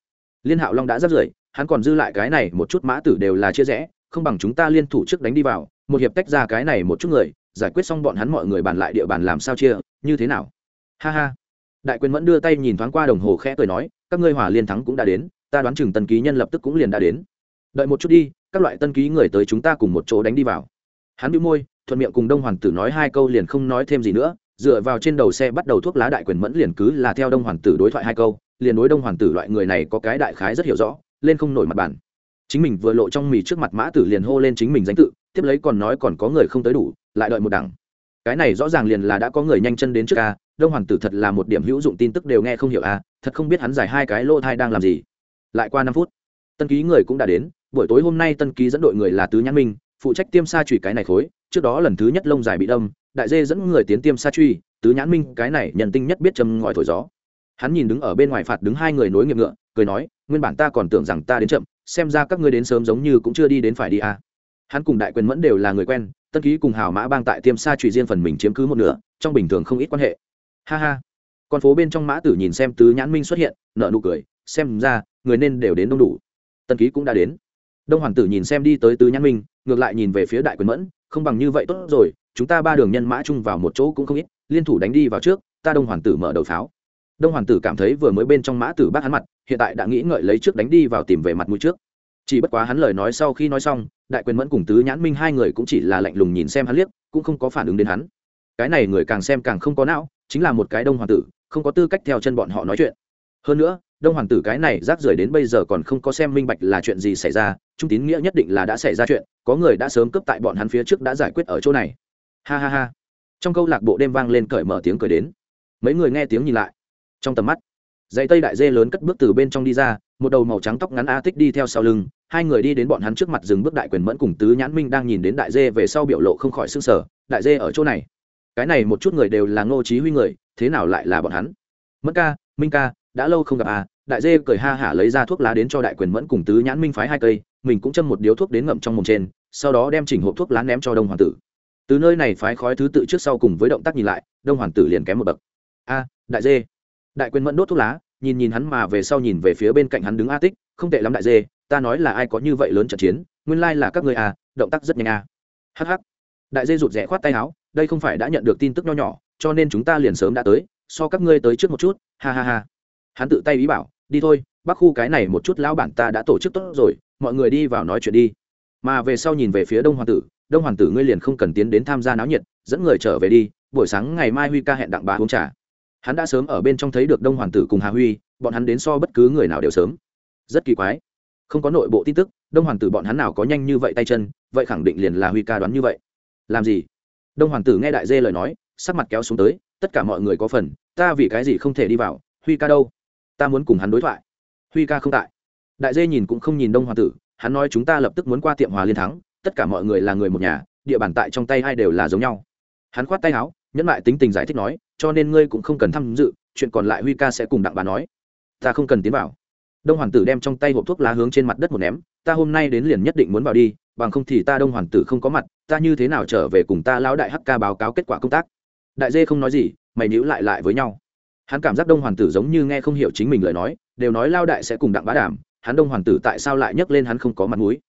Liên hạo long đã rất rưởi hắn còn dư lại cái này một chút mã tử đều là chia rẽ, không bằng chúng ta liên thủ trước đánh đi vào, một hiệp tách ra cái này một chút người, giải quyết xong bọn hắn mọi người bàn lại địa bàn làm sao chia, như thế nào? Ha ha. Đại quyền mẫn đưa tay nhìn thoáng qua đồng hồ khẽ cười nói, các ngươi hòa liên thắng cũng đã đến, ta đoán chừng tần ký nhân lập tức cũng liền đã đến đợi một chút đi, các loại tân ký người tới chúng ta cùng một chỗ đánh đi vào. Hắn bị môi, thuận miệng cùng đông hoàn tử nói hai câu liền không nói thêm gì nữa, dựa vào trên đầu xe bắt đầu thuốc lá đại quyền mẫn liền cứ là theo đông hoàn tử đối thoại hai câu, liền đối đông hoàn tử loại người này có cái đại khái rất hiểu rõ, lên không nổi mặt bàn. Chính mình vừa lộ trong mì trước mặt mã tử liền hô lên chính mình danh tự, tiếp lấy còn nói còn có người không tới đủ, lại đợi một đẳng. Cái này rõ ràng liền là đã có người nhanh chân đến trước a, đông Hoàn tử thật là một điểm hữu dụng tin tức đều nghe không hiểu a, thật không biết hắn giải hai cái lô thai đang làm gì. Lại qua năm phút, tân ký người cũng đã đến buổi tối hôm nay tân ký dẫn đội người là tứ nhãn minh, phụ trách tiêm sa trùy cái này khối, trước đó lần thứ nhất lông dài bị đâm, đại dê dẫn người tiến tiêm sa truy, tứ nhãn minh cái này nhận tinh nhất biết châm ngòi thổi gió. Hắn nhìn đứng ở bên ngoài phạt đứng hai người nối nghiệp ngựa, cười nói, nguyên bản ta còn tưởng rằng ta đến chậm, xem ra các ngươi đến sớm giống như cũng chưa đi đến phải đi à. hắn cùng đại quyền mẫn đều là người quen, tân ký cùng hào mã bang tại tiêm sa trụy riêng phần mình chiếm cứ một nửa, trong bình thường không ít quan hệ. Ha ha. Con phố bên trong mã tử nhìn xem tứ nhãn minh xuất hiện nợ nụ cười, xem ra, người nên đều đến đông đủ. Tân ký cũng đã đến đông hoàng tử nhìn xem đi tới tứ nhãn minh, ngược lại nhìn về phía đại quyền mẫn, không bằng như vậy tốt rồi, chúng ta ba đường nhân mã chung vào một chỗ cũng không ít, liên thủ đánh đi vào trước, ta đông hoàng tử mở đầu pháo. Đông hoàng tử cảm thấy vừa mới bên trong mã tử bác hắn mặt, hiện tại đã nghĩ ngợi lấy trước đánh đi vào tìm về mặt mũi trước. Chỉ bất quá hắn lời nói sau khi nói xong, đại quyền mẫn cùng tứ nhãn minh hai người cũng chỉ là lạnh lùng nhìn xem hắn liếc, cũng không có phản ứng đến hắn. Cái này người càng xem càng không có não, chính là một cái đông hoàng tử, không có tư cách theo chân bọn họ nói chuyện. Hơn nữa, đông hoàng tử cái này rác rưởi đến bây giờ còn không có xem minh bạch là chuyện gì xảy ra trung tín nghĩa nhất định là đã xảy ra chuyện, có người đã sớm cướp tại bọn hắn phía trước đã giải quyết ở chỗ này. Ha ha ha. Trong câu lạc bộ đêm vang lên cởi mở tiếng cười đến. Mấy người nghe tiếng nhìn lại. Trong tầm mắt, dãy tây đại dê lớn cất bước từ bên trong đi ra, một đầu màu trắng tóc ngắn a tích đi theo sau lưng, hai người đi đến bọn hắn trước mặt dừng bước đại quyền mẫn cùng tứ nhãn minh đang nhìn đến đại dê về sau biểu lộ không khỏi s ư n g sở đại dê ở chỗ này. Cái này một chút người đều là ngô trí huy người, thế nào lại là bọn hắn? Mẫn ca, minh ca, đã lâu không gặp à. Đại dê cười ha hả lấy ra thuốc lá đến cho đại quyền mẫn cùng tứ nhãn minh phái hai cây mình cũng châm một điếu thuốc đến ngậm trong mồm trên, sau đó đem chỉnh hộp thuốc lá ném cho đông hoàng tử. Từ nơi này phái khói thứ tự trước sau cùng với động tác nhìn lại, đông hoàng tử liền kém một bậc. A, đại dê. Đại quyền mẫn đốt thuốc lá, nhìn nhìn hắn mà về sau nhìn về phía bên cạnh hắn đứng a tích, không tệ lắm đại dê, ta nói là ai có như vậy lớn trận chiến, nguyên lai là các người à động tác rất nhanh à hh đại dê rụt rẽ khoát tay áo, đây không phải đã nhận được tin tức nho nhỏ, cho nên chúng ta liền sớm đã tới, so các ngươi tới trước một chút, ha ha ha. Hắn tự tay ý bảo, đi thôi bắc khu cái này một chút lão bản ta đã tổ chức tốt rồi, mọi người đi vào nói chuyện đi. Mà về sau nhìn về phía đông hoàng tử, đông hoàng tử ngươi liền không cần tiến đến tham gia náo nhiệt, dẫn người trở về đi, buổi sáng ngày mai huy ca hẹn đặng bà uống trà. Hắn đã sớm ở bên trong thấy được đông hoàng tử cùng hà huy, bọn hắn đến so bất cứ người nào đều sớm. Rất kỳ quái. Không có nội bộ tin tức, đông hoàng tử bọn hắn nào có nhanh như vậy tay chân, vậy khẳng định liền là huy ca đoán như vậy. Làm gì? Đông hoàng tử nghe đại dê lời nói, sắc mặt kéo xuống tới, tất cả mọi người có phần, ta vì cái gì không thể đi vào, huy ca đâu? Ta muốn cùng hắn đối thoại huy ca không tại. Đại dê nhìn cũng không nhìn đông hoàng tử, hắn nói chúng ta lập tức muốn qua tiệm hòa liên thắng, tất cả mọi người là người một nhà, địa bàn tại trong tay ai đều là giống nhau. Hắn khoát tay áo, nhẫn lại tính tình giải thích nói, cho nên ngươi cũng không cần tham dự, chuyện còn lại huy ca sẽ cùng đặng bà nói. Ta không cần tiến vào. Đông hoàng tử đem trong tay hộp thuốc lá hướng trên mặt đất một ném, ta hôm nay đến liền nhất định muốn vào đi, bằng không thì ta đông hoàng tử không có mặt, ta như thế nào trở về cùng ta lão đại hắc ca báo cáo kết quả công tác. Đại dê không nói gì, mày nhữ lại lại với nhau. Hắn cảm giác đông hoàng tử giống như nghe không hiểu chính mình lời nói đều nói lao đại sẽ cùng đặng bá đảm hắn đông hoàng tử tại sao lại nhấc lên hắn không có mặt mũi?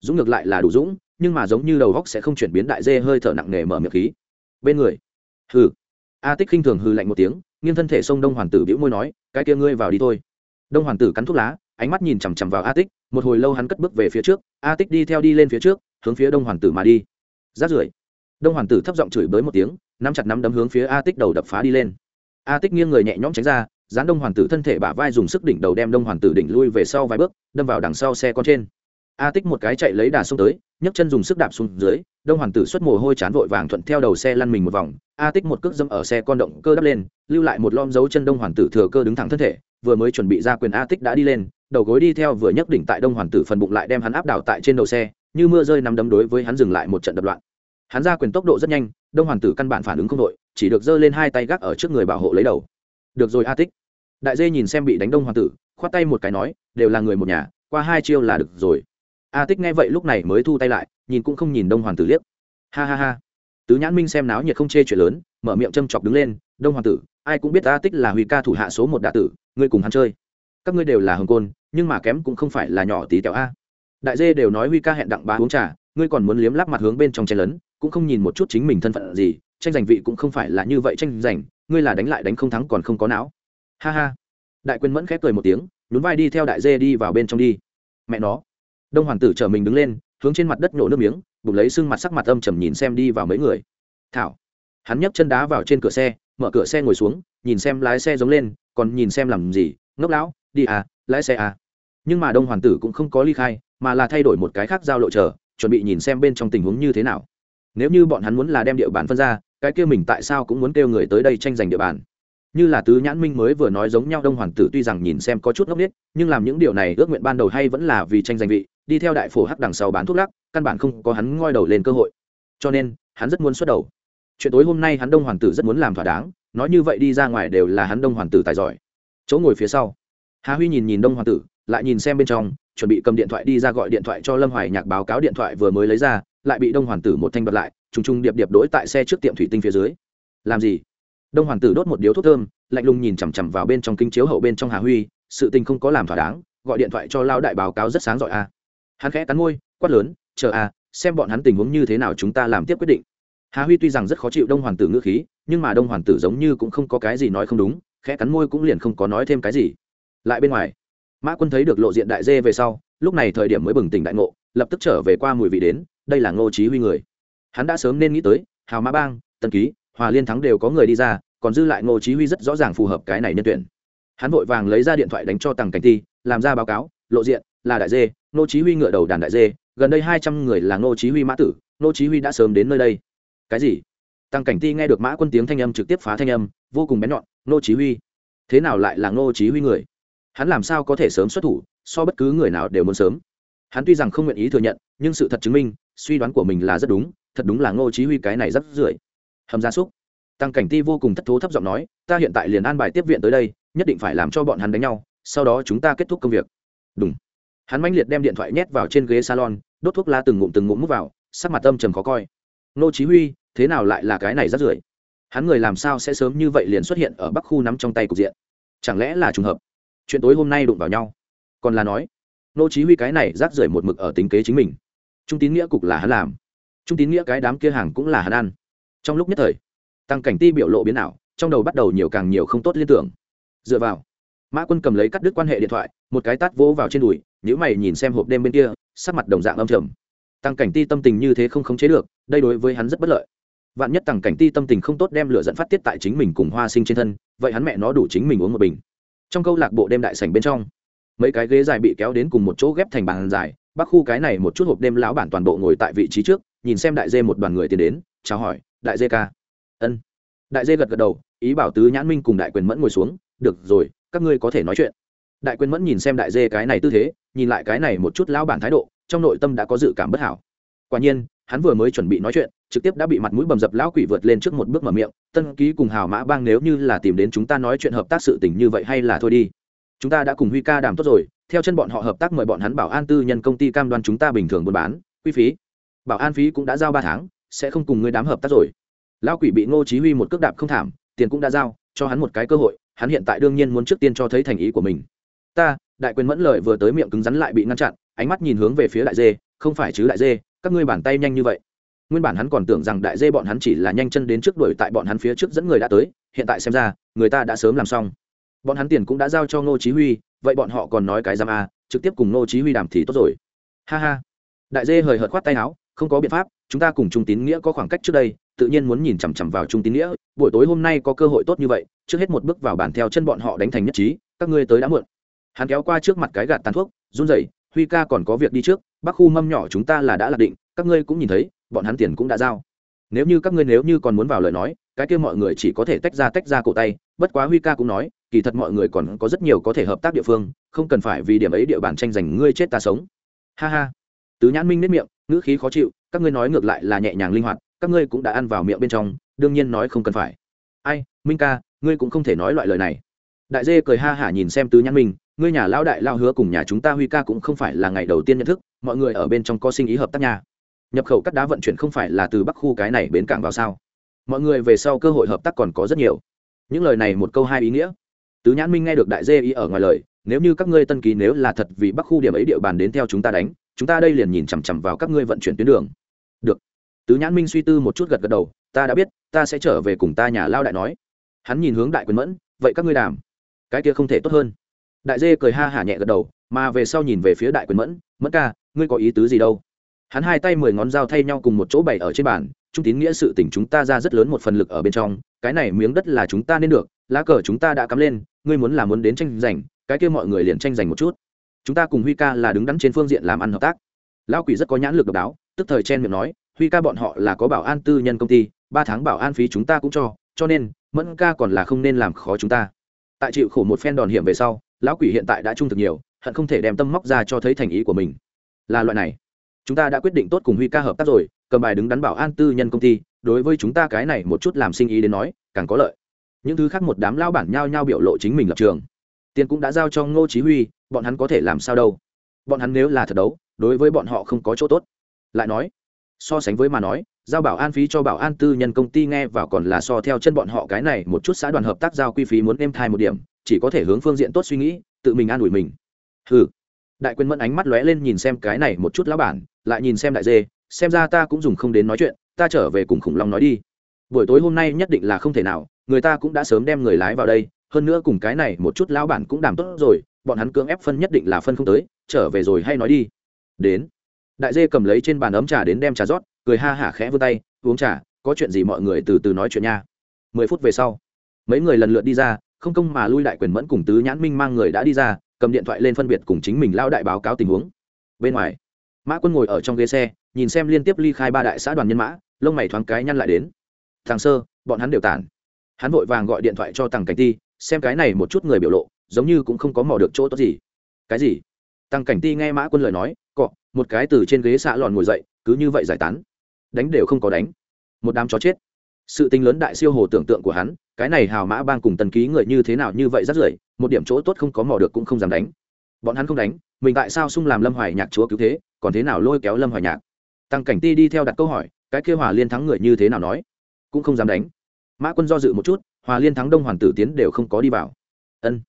Dũng ngược lại là đủ dũng, nhưng mà giống như đầu góc sẽ không chuyển biến đại dê hơi thở nặng nề mở miệng khí. Bên người. Hừ. A tích khinh thường hư lạnh một tiếng, nghiêng thân thể xông đông hoàng tử bĩu môi nói, cái kia ngươi vào đi thôi. Đông hoàng tử cắn thuốc lá, ánh mắt nhìn chằm chằm vào a tích, một hồi lâu hắn cất bước về phía trước, a tích đi theo đi lên phía trước, hướng phía đông hoàng tử mà đi. Rát rưởi. Đông hoàng tử thấp giọng chửi bới một tiếng, nắm chặt nắm đấm hướng phía a tích đầu đập phá đi lên. A tích nghiêng người nhẹ nhõm tránh ra dán đông hoàng tử thân thể bả vai dùng sức đỉnh đầu đem đông hoàng tử đỉnh lui về sau vài bước, đâm vào đằng sau xe con trên. A tích một cái chạy lấy đà xông tới, nhấc chân dùng sức đạp xuống dưới, đông hoàng tử xuất mồ hôi chán vội vàng thuận theo đầu xe lăn mình một vòng. A tích một cước dâm ở xe con động cơ đắp lên, lưu lại một lom dấu chân đông hoàng tử thừa cơ đứng thẳng thân thể, vừa mới chuẩn bị ra quyền a tích đã đi lên, đầu gối đi theo vừa nhấc đỉnh tại đông hoàng tử phần bụng lại đem hắn áp đảo tại trên đầu xe, như mưa rơi nằm đấm đối với hắn dừng lại một trận đập loạn. Hắn ra quyền tốc độ rất nhanh, đông hoàng tử căn bản phản ứng không đội, chỉ được giơ lên hai tay gác ở trước người bảo hộ lấy đầu. Được rồi a tích đại dê nhìn xem bị đánh đông hoàng tử, khoát tay một cái nói, đều là người một nhà, qua hai chiêu là được rồi. A tích nghe vậy lúc này mới thu tay lại, nhìn cũng không nhìn đông hoàng tử liếc. Ha ha ha. Tứ nhãn minh xem náo nhiệt không chê chuyện lớn, mở miệng châm chọc đứng lên, đông hoàng tử, ai cũng biết a tích là huy ca thủ hạ số một đạ tử, ngươi cùng hắn chơi. Các ngươi đều là hồng côn, nhưng mà kém cũng không phải là nhỏ tí tẹo a. Đại dê đều nói huy ca hẹn đặng bá uống trà, ngươi còn muốn liếm lắp mặt hướng bên trong chen lấn cũng không nhìn một chút chính mình thân phận gì, tranh giành vị cũng không phải là như vậy tranh giành, ngươi là đánh lại đánh không thắng còn không có não ha ha. Đại quyền mẫn khép cười một tiếng, nhún vai đi theo đại dê đi vào bên trong đi. Mẹ nó. Đông hoàng tử chở mình đứng lên, hướng trên mặt đất nhổ nước miếng, bụng lấy xương mặt sắc mặt âm trầm nhìn xem đi vào mấy người. Thảo. Hắn nhấc chân đá vào trên cửa xe, mở cửa xe ngồi xuống, nhìn xem lái xe giống lên, còn nhìn xem làm gì, ngốc lão, đi à lái xe à. Nhưng mà đông hoàng tử cũng không có ly khai, mà là thay đổi một cái khác giao lộ chờ, chuẩn bị nhìn xem bên trong tình huống như thế nào. Nếu như bọn hắn muốn là đem địa bàn phân ra, cái kia mình tại sao cũng muốn kêu người tới đây tranh giành địa bàn? Như là tứ nhãn minh mới vừa nói giống nhau, đông hoàng tử tuy rằng nhìn xem có chút ngốc nghếch, nhưng làm những điều này ước nguyện ban đầu hay vẫn là vì tranh giành vị, đi theo đại phổ hắc đằng sau bán thuốc lắc, căn bản không có hắn ngoi đầu lên cơ hội. Cho nên, hắn rất muốn xuất đầu. Chuyện tối hôm nay hắn đông hoàng tử rất muốn làm thỏa đáng, nói như vậy đi ra ngoài đều là hắn đông hoàng tử tài giỏi. Chỗ ngồi phía sau, hà huy nhìn nhìn đông hoàng tử, lại nhìn xem bên trong, chuẩn bị cầm điện thoại đi ra gọi điện thoại cho lâm hoài nhạc báo cáo điện thoại vừa mới lấy ra, lại bị đông hoàng tử một thanh bật lại, trùng trùng điệp điệp đỗi tại xe trước tiệm thủy tinh phía dưới. Làm gì? Đông hoàng tử đốt một điếu thuốc thơm, lạnh lùng nhìn chằm chằm vào bên trong kinh chiếu hậu bên trong hà huy, sự tình không có làm thỏa đáng, gọi điện thoại cho lao đại báo cáo rất sáng giỏi a. À. Hắn khẽ cắn môi, quát lớn, chờ a à, xem bọn hắn tình huống như thế nào chúng ta làm tiếp quyết định. Hà huy tuy rằng rất khó chịu đông hoàng tử ngữ khí, nhưng mà đông hoàng tử giống như cũng không có cái gì nói không đúng, khẽ cắn môi cũng liền không có nói thêm cái gì. Lại bên ngoài, mã quân thấy được lộ diện đại dê về sau, lúc này thời điểm mới bừng tỉnh đại ngộ, lập tức trở về qua mùi vị đến, đây là ngô chí huy người. Hắn đã sớm nên nghĩ tới, hào mã bang tân ký hòa liên thắng đều có người đi ra, còn dư lại ngô chí huy rất rõ ràng phù hợp cái này nhân tuyển. Hắn vội vàng lấy ra điện thoại đánh cho tằng cảnh ti làm ra báo cáo, lộ diện, là đại dê, ngô chí huy ngựa đầu đàn đại dê, gần đây 200 người là ngô chí huy mã tử, ngô chí huy đã sớm đến nơi đây. Cái gì? Tăng cảnh ti nghe được mã quân tiếng thanh âm trực tiếp phá thanh âm, vô cùng bén nhọn, ngô chí huy. Thế nào lại là ngô chí huy người? Hắn làm sao có thể sớm xuất thủ, so bất cứ người nào đều muốn sớm? Hắn tuy rằng không nguyện ý thừa nhận, nhưng sự thật chứng minh, suy đoán của mình là rất đúng, thật đúng là ngô chí huy cái này rất rưởi hầm gia súc. Tăng cảnh ti vô cùng thất thố thấp giọng nói, ta hiện tại liền an bài tiếp viện tới đây, nhất định phải làm cho bọn hắn đánh nhau, sau đó chúng ta kết thúc công việc. Đúng hắn mãnh liệt đem điện thoại nhét vào trên ghế salon, đốt thuốc lá từng ngụm từng ngụm mút vào, sắc mặt âm trầm khó coi. Nô chí huy, thế nào lại là cái này rất rưởi? Hắn người làm sao sẽ sớm như vậy liền xuất hiện ở bắc khu nắm trong tay cục diện? Chẳng lẽ là trùng hợp? Chuyện tối hôm nay đụng vào nhau. Còn là nói, nô chí huy cái này rác rưởi một mực ở tính kế chính mình. Trung tín nghĩa cục là hắn làm. Trung tín nghĩa cái đám kia hàng cũng là hắn ăn trong lúc nhất thời, tăng cảnh ti biểu lộ biến ảo, trong đầu bắt đầu nhiều càng nhiều không tốt liên tưởng. Dựa vào, mã quân cầm lấy cắt đứt quan hệ điện thoại, một cái tát vỗ vào trên đùi nếu mày nhìn xem hộp đêm bên kia, sắc mặt đồng dạng âm trầm. Tăng cảnh ti tâm tình như thế không khống chế được, đây đối với hắn rất bất lợi. Vạn nhất tăng cảnh ti tâm tình không tốt đem lửa dẫn phát tiết tại chính mình cùng hoa sinh trên thân, vậy hắn mẹ nó đủ chính mình uống một bình. Trong câu lạc bộ đêm đại sảnh bên trong, mấy cái ghế dài bị kéo đến cùng một chỗ ghép thành bàn dài bắc khu cái này một chút hộp đêm lão bản toàn bộ ngồi tại vị trí trước, nhìn xem đại dê một đoàn người tiến đến, chào hỏi đại dê ca. Ân. Đại dê gật gật đầu, ý bảo tứ nhãn minh cùng đại quyền mẫn ngồi xuống, được rồi, các ngươi có thể nói chuyện. Đại quyền mẫn nhìn xem đại dê cái này tư thế, nhìn lại cái này một chút lão bản thái độ, trong nội tâm đã có dự cảm bất hảo. Quả nhiên, hắn vừa mới chuẩn bị nói chuyện, trực tiếp đã bị mặt mũi bầm dập lão quỷ vượt lên trước một bước mở miệng, tân ký cùng hào mã bang nếu như là tìm đến chúng ta nói chuyện hợp tác sự tình như vậy hay là thôi đi. Chúng ta đã cùng huy ca đàm tốt rồi, theo chân bọn họ hợp tác mời bọn hắn bảo an tư nhân công ty cam đoan chúng ta bình thường buôn bán, quy phí. Bảo an phí cũng đã giao ba tháng sẽ không cùng ngươi đám hợp tác rồi. Lão quỷ bị ngô chí huy một cước đạp không thảm, tiền cũng đã giao, cho hắn một cái cơ hội, hắn hiện tại đương nhiên muốn trước tiên cho thấy thành ý của mình. Ta, đại quyền mẫn lời vừa tới miệng cứng rắn lại bị ngăn chặn, ánh mắt nhìn hướng về phía đại dê, không phải chứ đại dê, các ngươi bàn tay nhanh như vậy. Nguyên bản hắn còn tưởng rằng đại dê bọn hắn chỉ là nhanh chân đến trước đuổi tại bọn hắn phía trước dẫn người đã tới, hiện tại xem ra, người ta đã sớm làm xong. Bọn hắn tiền cũng đã giao cho ngô chí huy, vậy bọn họ còn nói cái giam a, trực tiếp cùng ngô chí huy đàm thì tốt rồi. Ha ha. Đại dê hời hợt khoát tay áo không có biện pháp, chúng ta cùng trung tín nghĩa có khoảng cách trước đây, tự nhiên muốn nhìn chằm chằm vào trung tín nghĩa. Buổi tối hôm nay có cơ hội tốt như vậy, trước hết một bước vào bàn theo chân bọn họ đánh thành nhất trí, các ngươi tới đã muộn. Hắn kéo qua trước mặt cái gạt tàn thuốc, run rẩy, huy ca còn có việc đi trước, bắc khu mâm nhỏ chúng ta là đã lạc định, các ngươi cũng nhìn thấy, bọn hắn tiền cũng đã giao. Nếu như các ngươi nếu như còn muốn vào lời nói, cái kia mọi người chỉ có thể tách ra tách ra cổ tay. Bất quá huy ca cũng nói, kỳ thật mọi người còn có rất nhiều có thể hợp tác địa phương, không cần phải vì điểm ấy địa bàn tranh giành ngươi chết ta sống. Ha ha. Tứ nhãn minh nếp miệng ngữ khí khó chịu, các ngươi nói ngược lại là nhẹ nhàng linh hoạt, các ngươi cũng đã ăn vào miệng bên trong, đương nhiên nói không cần phải. Ai, minh ca, ngươi cũng không thể nói loại lời này. Đại dê cười ha hả nhìn xem tứ nhãn minh, ngươi nhà lão đại lao hứa cùng nhà chúng ta huy ca cũng không phải là ngày đầu tiên nhận thức, mọi người ở bên trong có sinh ý hợp tác nhà nhập khẩu cắt đá vận chuyển không phải là từ bắc khu cái này bến cảng vào sao? Mọi người về sau cơ hội hợp tác còn có rất nhiều. Những lời này một câu hai ý nghĩa. Tứ nhãn minh nghe được đại dê ý ở ngoài lời, nếu như các ngươi tân ký nếu là thật vì bắc khu điểm ấy địa bàn đến theo chúng ta đánh chúng ta đây liền nhìn chằm chằm vào các ngươi vận chuyển tuyến đường. Được. Tứ nhãn minh suy tư một chút gật gật đầu, ta đã biết, ta sẽ trở về cùng ta nhà lao đại nói. Hắn nhìn hướng đại quyền mẫn, vậy các ngươi đàm. Cái kia không thể tốt hơn. Đại dê cười ha hả nhẹ gật đầu, mà về sau nhìn về phía đại quyền mẫn mẫn ca, ngươi có ý tứ gì đâu? Hắn hai tay mười ngón dao thay nhau cùng một chỗ bày ở trên bàn, trung tín nghĩa sự tỉnh chúng ta ra rất lớn một phần lực ở bên trong, cái này miếng đất là chúng ta nên được, lá cờ chúng ta đã cắm lên, ngươi muốn là muốn đến tranh giành, cái kia mọi người liền tranh giành một chút chúng ta cùng huy ca là đứng đắn trên phương diện làm ăn hợp tác. Lão quỷ rất có nhãn lực độc đáo, tức thời chen miệng nói, huy ca bọn họ là có bảo an tư nhân công ty, ba tháng bảo an phí chúng ta cũng cho cho nên, mẫn ca còn là không nên làm khó chúng ta. Tại chịu khổ một phen đòn hiểm về sau, lão quỷ hiện tại đã trung thực nhiều, hận không thể đem tâm móc ra cho thấy thành ý của mình. Là loại này. Chúng ta đã quyết định tốt cùng huy ca hợp tác rồi, cầm bài đứng đắn bảo an tư nhân công ty, đối với chúng ta cái này một chút làm sinh ý đến nói, càng có lợi. Những thứ khác một đám lao bản nhao nhao biểu lộ chính mình lập trường tiền cũng đã giao cho ngô chí huy, bọn hắn có thể làm sao đâu? Bọn hắn nếu là thật đấu, đối với bọn họ không có chỗ tốt. Lại nói, so sánh với mà nói, giao bảo an phí cho bảo an tư nhân công ty nghe vào còn là so theo chân bọn họ cái này một chút xã đoàn hợp tác giao quy phí muốn em thai một điểm, chỉ có thể hướng phương diện tốt suy nghĩ, tự mình an ủi mình. Hừ. đại quyền mẫn ánh mắt lóe lên nhìn xem cái này một chút lão bản, lại nhìn xem đại dê, xem ra ta cũng dùng không đến nói chuyện, ta trở về cùng khủng long nói đi. Buổi tối hôm nay nhất định là không thể nào, người ta cũng đã sớm đem người lái vào đây hơn nữa cùng cái này một chút lão bản cũng đảm tốt rồi, bọn hắn cưỡng ép phân nhất định là phân không tới, trở về rồi hay nói đi. Đến. Đại dê cầm lấy trên bàn ấm trà đến đem trà rót, cười ha hả khẽ vươn tay, uống trà, có chuyện gì mọi người từ từ nói chuyện nha. Mười phút về sau, mấy người lần lượt đi ra, không công mà lui đại quyền mẫn cùng tứ nhãn minh mang người đã đi ra, cầm điện thoại lên phân biệt cùng chính mình lao đại báo cáo tình huống. Bên ngoài, mã quân ngồi ở trong ghế xe, nhìn xem liên tiếp ly khai ba đại xã đoàn nhân mã, lông mày thoáng cái nhăn lại đến. Thằng sơ, bọn hắn đều tản. Hắn vội vàng gọi điện thoại cho tằng cảnh ti xem cái này một chút người biểu lộ, giống như cũng không có mò được chỗ tốt gì. Cái gì? Tăng cảnh ti nghe mã quân lời nói, cọ, một cái từ trên ghế xạ lòn ngồi dậy, cứ như vậy giải tán. Đánh đều không có đánh. Một đám chó chết. Sự tinh lớn đại siêu hồ tưởng tượng của hắn, cái này hào mã bang cùng tần ký người như thế nào như vậy rất rưởi, một điểm chỗ tốt không có mò được cũng không dám đánh. Bọn hắn không đánh, mình tại sao sung làm lâm hoài nhạc chúa cứu thế, còn thế nào lôi kéo lâm hoài nhạc? Tăng cảnh ti đi theo đặt câu hỏi, cái kêu hòa liên thắng người như thế nào nói? Cũng không dám đánh. Mã quân do dự một chút hòa liên thắng đông hoàn tử tiến đều không có đi vào. Ân.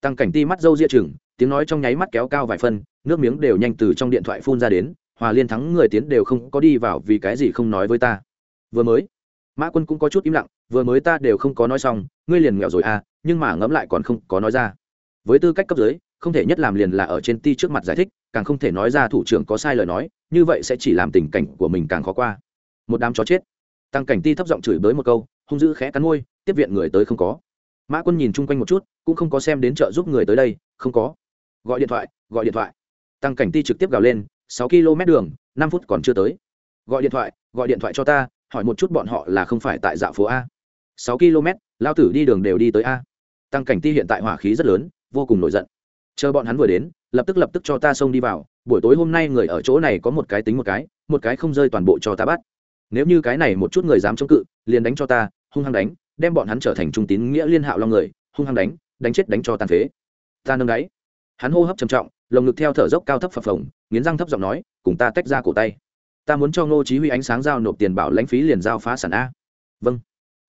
Tăng cảnh ti mắt dâu ria chừng, tiếng nói trong nháy mắt kéo cao vài phân, nước miếng đều nhanh từ trong điện thoại phun ra đến, hòa liên thắng người tiến đều không có đi vào vì cái gì không nói với ta. Vừa mới, mã quân cũng có chút im lặng, vừa mới ta đều không có nói xong, ngươi liền nghèo rồi à nhưng mà ngẫm lại còn không có nói ra. Với tư cách cấp dưới, không thể nhất làm liền là ở trên ti trước mặt giải thích, càng không thể nói ra thủ trưởng có sai lời nói, như vậy sẽ chỉ làm tình cảnh của mình càng khó qua. Một đám chó chết. Tăng cảnh ti thấp giọng chửi bới một câu hung dữ khẽ cắn môi, tiếp viện người tới không có. Mã quân nhìn chung quanh một chút, cũng không có xem đến chợ giúp người tới đây, không có. Gọi điện thoại, gọi điện thoại. Tăng cảnh ti trực tiếp gào lên, sáu km đường, năm phút còn chưa tới. Gọi điện thoại, gọi điện thoại cho ta, hỏi một chút bọn họ là không phải tại dạo phố a. Sáu km lao tử đi đường đều đi tới a. Tăng cảnh ti hiện tại hỏa khí rất lớn, vô cùng nổi giận. Chờ bọn hắn vừa đến, lập tức lập tức cho ta xông đi vào, buổi tối hôm nay người ở chỗ này có một cái tính một cái một cái không rơi toàn bộ cho ta bắt. Nếu như cái này một chút người dám chống cự, liền đánh cho ta hung hăng đánh, đem bọn hắn trở thành trung tín nghĩa liên hạo long người, hung hăng đánh đánh chết đánh cho tàn phế. Ta nâng đáy. Hắn hô hấp trầm trọng, lồng ngực theo thở dốc cao thấp phập phồng, nghiến răng thấp giọng nói, cùng ta tách ra cổ tay. Ta muốn cho ngô chí huy ánh sáng giao nộp tiền bảo lãnh phí liền giao phá sản a. Vâng.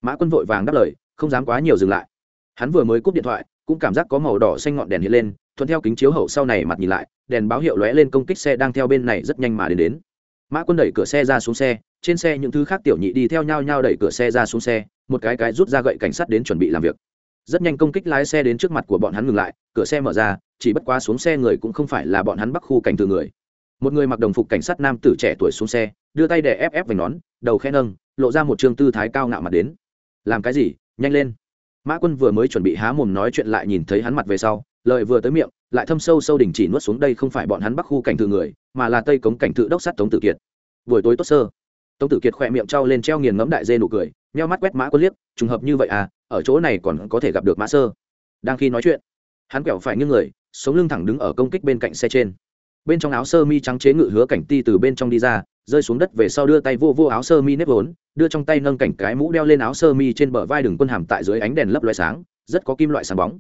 Mã quân vội vàng đáp lời, không dám quá nhiều dừng lại. Hắn vừa mới cúp điện thoại, cũng cảm giác có màu đỏ xanh ngọn đèn hiện lên, thuận theo kính chiếu hậu sau này mặt nhìn lại, đèn báo hiệu lóe lên công kích xe đang theo bên này rất nhanh mà đến đến. Mã quân đẩy cửa xe ra xuống xe trên xe những thứ khác tiểu nhị đi theo nhau nhau đẩy cửa xe ra xuống xe, một cái cái rút ra gậy cảnh sát đến chuẩn bị làm việc. Rất nhanh công kích lái xe đến trước mặt của bọn hắn ngừng lại, cửa xe mở ra, chỉ bất quá xuống xe người cũng không phải là bọn hắn bắc khu cảnh từ người. Một người mặc đồng phục cảnh sát nam tử trẻ tuổi xuống xe, đưa tay để ép ép vành nón, đầu khe nâng, lộ ra một trương tư thái cao ngạo mặt đến. Làm cái gì? Nhanh lên. Mã quân vừa mới chuẩn bị há mồm nói chuyện lại nhìn thấy hắn mặt về sau lợi vừa tới miệng, lại thâm sâu sâu đỉnh chỉ nuốt xuống, đây không phải bọn hắn bắc khu cảnh từ người, mà là tây cống cảnh tự đốc sát tống tử kiệt. Buổi tối tốt, sơ tống tử kiệt khỏe miệng trao lên treo nghiền ngẫm đại dê nụ cười, nheo mắt quét mã quân liếc, trùng hợp như vậy à ở chỗ này còn có thể gặp được mã sơ. Đang khi nói chuyện, hắn quẹo phải như người, sống lưng thẳng đứng ở công kích bên cạnh xe trên. Bên trong áo sơ mi trắng chế ngự hứa cảnh ti từ bên trong đi ra, rơi xuống đất về sau đưa tay vô vô áo sơ mi nếp vốn, đưa trong tay nâng cảnh cái mũ đeo lên áo sơ mi trên bờ vai đường quân hàm tại dưới ánh đèn lấp loe sáng, rất có kim loại sáng bóng.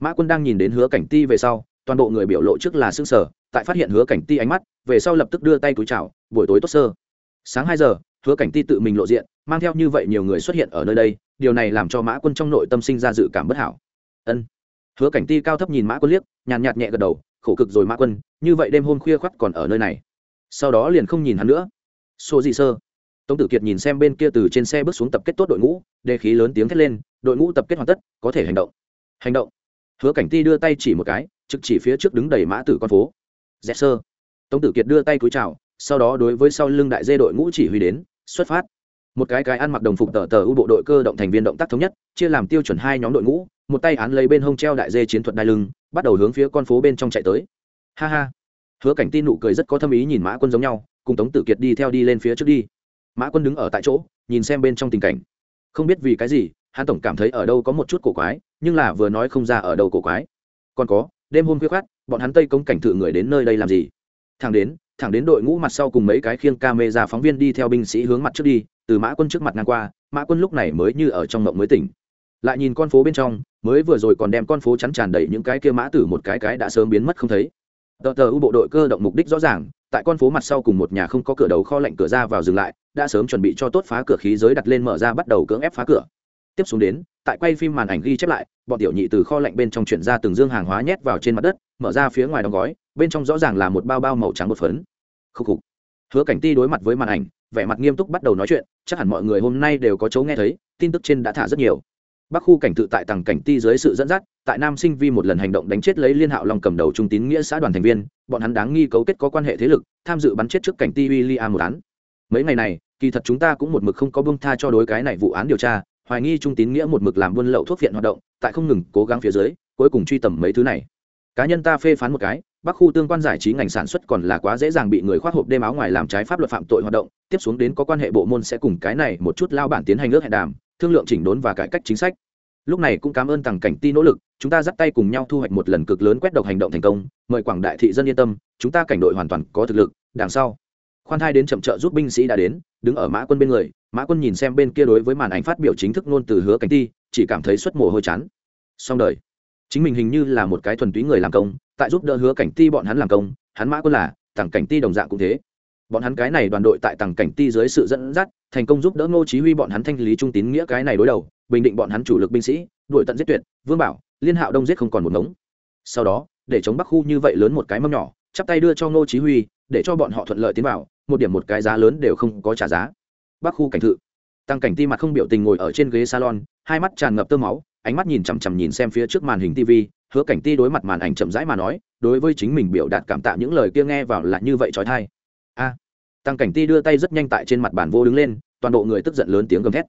Mã quân đang nhìn đến hứa cảnh ti về sau, toàn bộ người biểu lộ trước là xương sở tại phát hiện hứa cảnh ti ánh mắt, về sau lập tức đưa tay túi chào, buổi tối tốt sơ sáng hai giờ, hứa cảnh ti tự mình lộ diện, mang theo như vậy nhiều người xuất hiện ở nơi đây, điều này làm cho mã quân trong nội tâm sinh ra dự cảm bất hảo. Ân. Hứa cảnh ti cao thấp nhìn mã quân liếc, nhàn nhạt nhẹ gật đầu, khổ cực rồi mã quân, như vậy đêm hôm khuya khoắt còn ở nơi này. Sau đó liền không nhìn hắn nữa. Số gì sơ. Tống tử kiệt nhìn xem bên kia từ trên xe bước xuống tập kết tốt đội ngũ, đề khí lớn tiếng thét lên, đội ngũ tập kết hoàn tất, có thể hành động. Hành động. Hứa cảnh ti đưa tay chỉ một cái, trực chỉ phía trước đứng đầy mã tử con phố. Dẹp sơ. Tống tử kiệt đưa tay cúi chào sau đó đối với sau lưng đại dê đội ngũ chỉ huy đến, xuất phát. Một cái cái ăn mặc đồng phục tờ tờ u bộ đội cơ động thành viên động tác thống nhất, chia làm tiêu chuẩn hai nhóm đội ngũ, một tay án lấy bên hông treo đại dê chiến thuật đai lưng, bắt đầu hướng phía con phố bên trong chạy tới. Ha ha. Hứa cảnh tin nụ cười rất có thâm ý nhìn mã quân giống nhau, cùng tống tử kiệt đi theo đi lên phía trước đi. Mã quân đứng ở tại chỗ, nhìn xem bên trong tình cảnh. Không biết vì cái gì, hắn tổng cảm thấy ở đâu có một chút cổ quái, nhưng là vừa nói không ra ở đâu cổ quái. Còn có, đêm hôm khuya khoát bọn hắn tây công cảnh thự người đến nơi đây làm gì? Thằng đến thẳng đến đội ngũ mặt sau cùng mấy cái khiêng ca mê ra phóng viên đi theo binh sĩ hướng mặt trước đi, từ mã quân trước mặt ngang qua, mã quân lúc này mới như ở trong mộng mới tỉnh. Lại nhìn con phố bên trong, mới vừa rồi còn đem con phố chắn tràn đầy những cái kia mã tử một cái cái đã sớm biến mất không thấy. Tờ tờ u bộ đội cơ động mục đích rõ ràng, tại con phố mặt sau cùng một nhà không có cửa đầu kho lạnh cửa ra vào dừng lại, đã sớm chuẩn bị cho tốt phá cửa khí giới đặt lên mở ra bắt đầu cưỡng ép phá cửa. Tiếp xuống đến, tại quay phim màn ảnh ghi chép lại, bọn tiểu nhị từ kho lạnh bên trong chuyển ra từng dương hàng hóa nhét vào trên mặt đất, mở ra phía ngoài đóng gói, bên trong rõ ràng là một bao bao màu trắng một phấn khúc khục. Hứa cảnh ti đối mặt với màn ảnh, vẻ mặt nghiêm túc bắt đầu nói chuyện, chắc hẳn mọi người hôm nay đều có chấu nghe thấy, tin tức trên đã thả rất nhiều. Bắc khu cảnh tự tại tầng cảnh ti dưới sự dẫn dắt, tại nam sinh vi một lần hành động đánh chết lấy liên hạo long cầm đầu trung tín nghĩa xã đoàn thành viên, bọn hắn đáng nghi cấu kết có quan hệ thế lực, tham dự bắn chết trước cảnh ti William một án. Mấy ngày này, kỳ thật chúng ta cũng một mực không có bông tha cho đối cái này vụ án điều tra, hoài nghi trung tín nghĩa một mực làm buôn lậu thuốc viện hoạt động, tại không ngừng cố gắng phía dưới, cuối cùng truy tầm mấy thứ này cá nhân ta phê phán một cái, bắc khu tương quan giải trí ngành sản xuất còn là quá dễ dàng bị người khoác hộp đêm áo ngoài làm trái pháp luật phạm tội hoạt động, tiếp xuống đến có quan hệ bộ môn sẽ cùng cái này một chút lao bản tiến hành ước hẹn đàm, thương lượng chỉnh đốn và cải cách chính sách. Lúc này cũng cảm ơn tằng cảnh ti nỗ lực, chúng ta dắt tay cùng nhau thu hoạch một lần cực lớn quét độc hành động thành công, mời quảng đại thị dân yên tâm, chúng ta cảnh đội hoàn toàn có thực lực, đằng sau. Khoan thai đến chậm trợ giúp binh sĩ đã đến, đứng ở mã quân bên người, mã quân nhìn xem bên kia đối với màn ảnh phát biểu chính thức ngôn từ hứa cảnh ti, chỉ cảm thấy xuất mồ hôi chán. Xong đời chính mình hình như là một cái thuần túy người làm công, tại giúp đỡ hứa cảnh ti bọn hắn làm công, hắn mã quân là, tặng cảnh ti đồng dạng cũng thế. Bọn hắn cái này đoàn đội tại tặng cảnh ti dưới sự dẫn dắt, thành công giúp đỡ ngô chí huy bọn hắn thanh lý trung tín nghĩa cái này đối đầu, bình định bọn hắn chủ lực binh sĩ, đuổi tận giết tuyệt, vương bảo, liên hạo đông giết không còn một ngống. Sau đó, để chống bắc khu như vậy lớn một cái mâm nhỏ, chắp tay đưa cho ngô chí huy, để cho bọn họ thuận lợi tiến vào, một điểm một cái giá lớn đều không có trả giá. Bắc khu cảnh thự. Tăng cảnh ti mặt không biểu tình ngồi ở trên ghế salon, hai mắt tràn ngập tơ máu ánh mắt nhìn chằm chằm nhìn xem phía trước màn hình tv hứa cảnh ti đối mặt màn ảnh chậm rãi mà nói, đối với chính mình biểu đạt cảm tạ những lời kia nghe vào là như vậy trói thai. A. Tăng cảnh ti đưa tay rất nhanh tại trên mặt bàn vô đứng lên, toàn bộ người tức giận lớn tiếng gầm thét.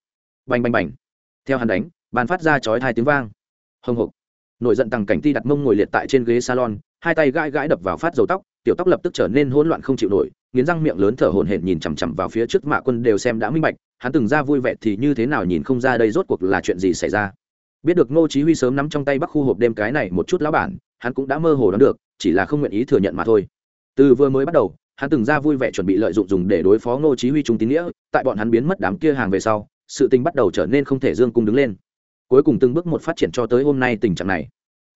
Bành bành bành. Theo hắn đánh, bàn phát ra chói thai tiếng vang. Hồng hộc nổi giận tăng cảnh ti đặt mông ngồi liệt tại trên ghế salon, hai tay gãi gãi đập vào phát dầu tóc, tiểu tóc lập tức trở nên hỗn loạn không chịu nổi, nghiến răng miệng lớn thở hổn hển nhìn chằm chằm vào phía trước mạ quân đều xem đã minh bạch, hắn từng ra vui vẻ thì như thế nào nhìn không ra đây rốt cuộc là chuyện gì xảy ra biết được ngô chí huy sớm nắm trong tay bắc khu hộp đêm cái này một chút lão bản, hắn cũng đã mơ hồ đoán được, chỉ là không nguyện ý thừa nhận mà thôi. Từ vừa mới bắt đầu, hắn từng ra vui vẻ chuẩn bị lợi dụng dùng để đối phó ngô chí huy trung tín nghĩa, tại bọn hắn biến mất đám kia hàng về sau, sự tình bắt đầu trở nên không thể dương cung đứng lên. Cuối cùng từng bước một phát triển cho tới hôm nay tình trạng này.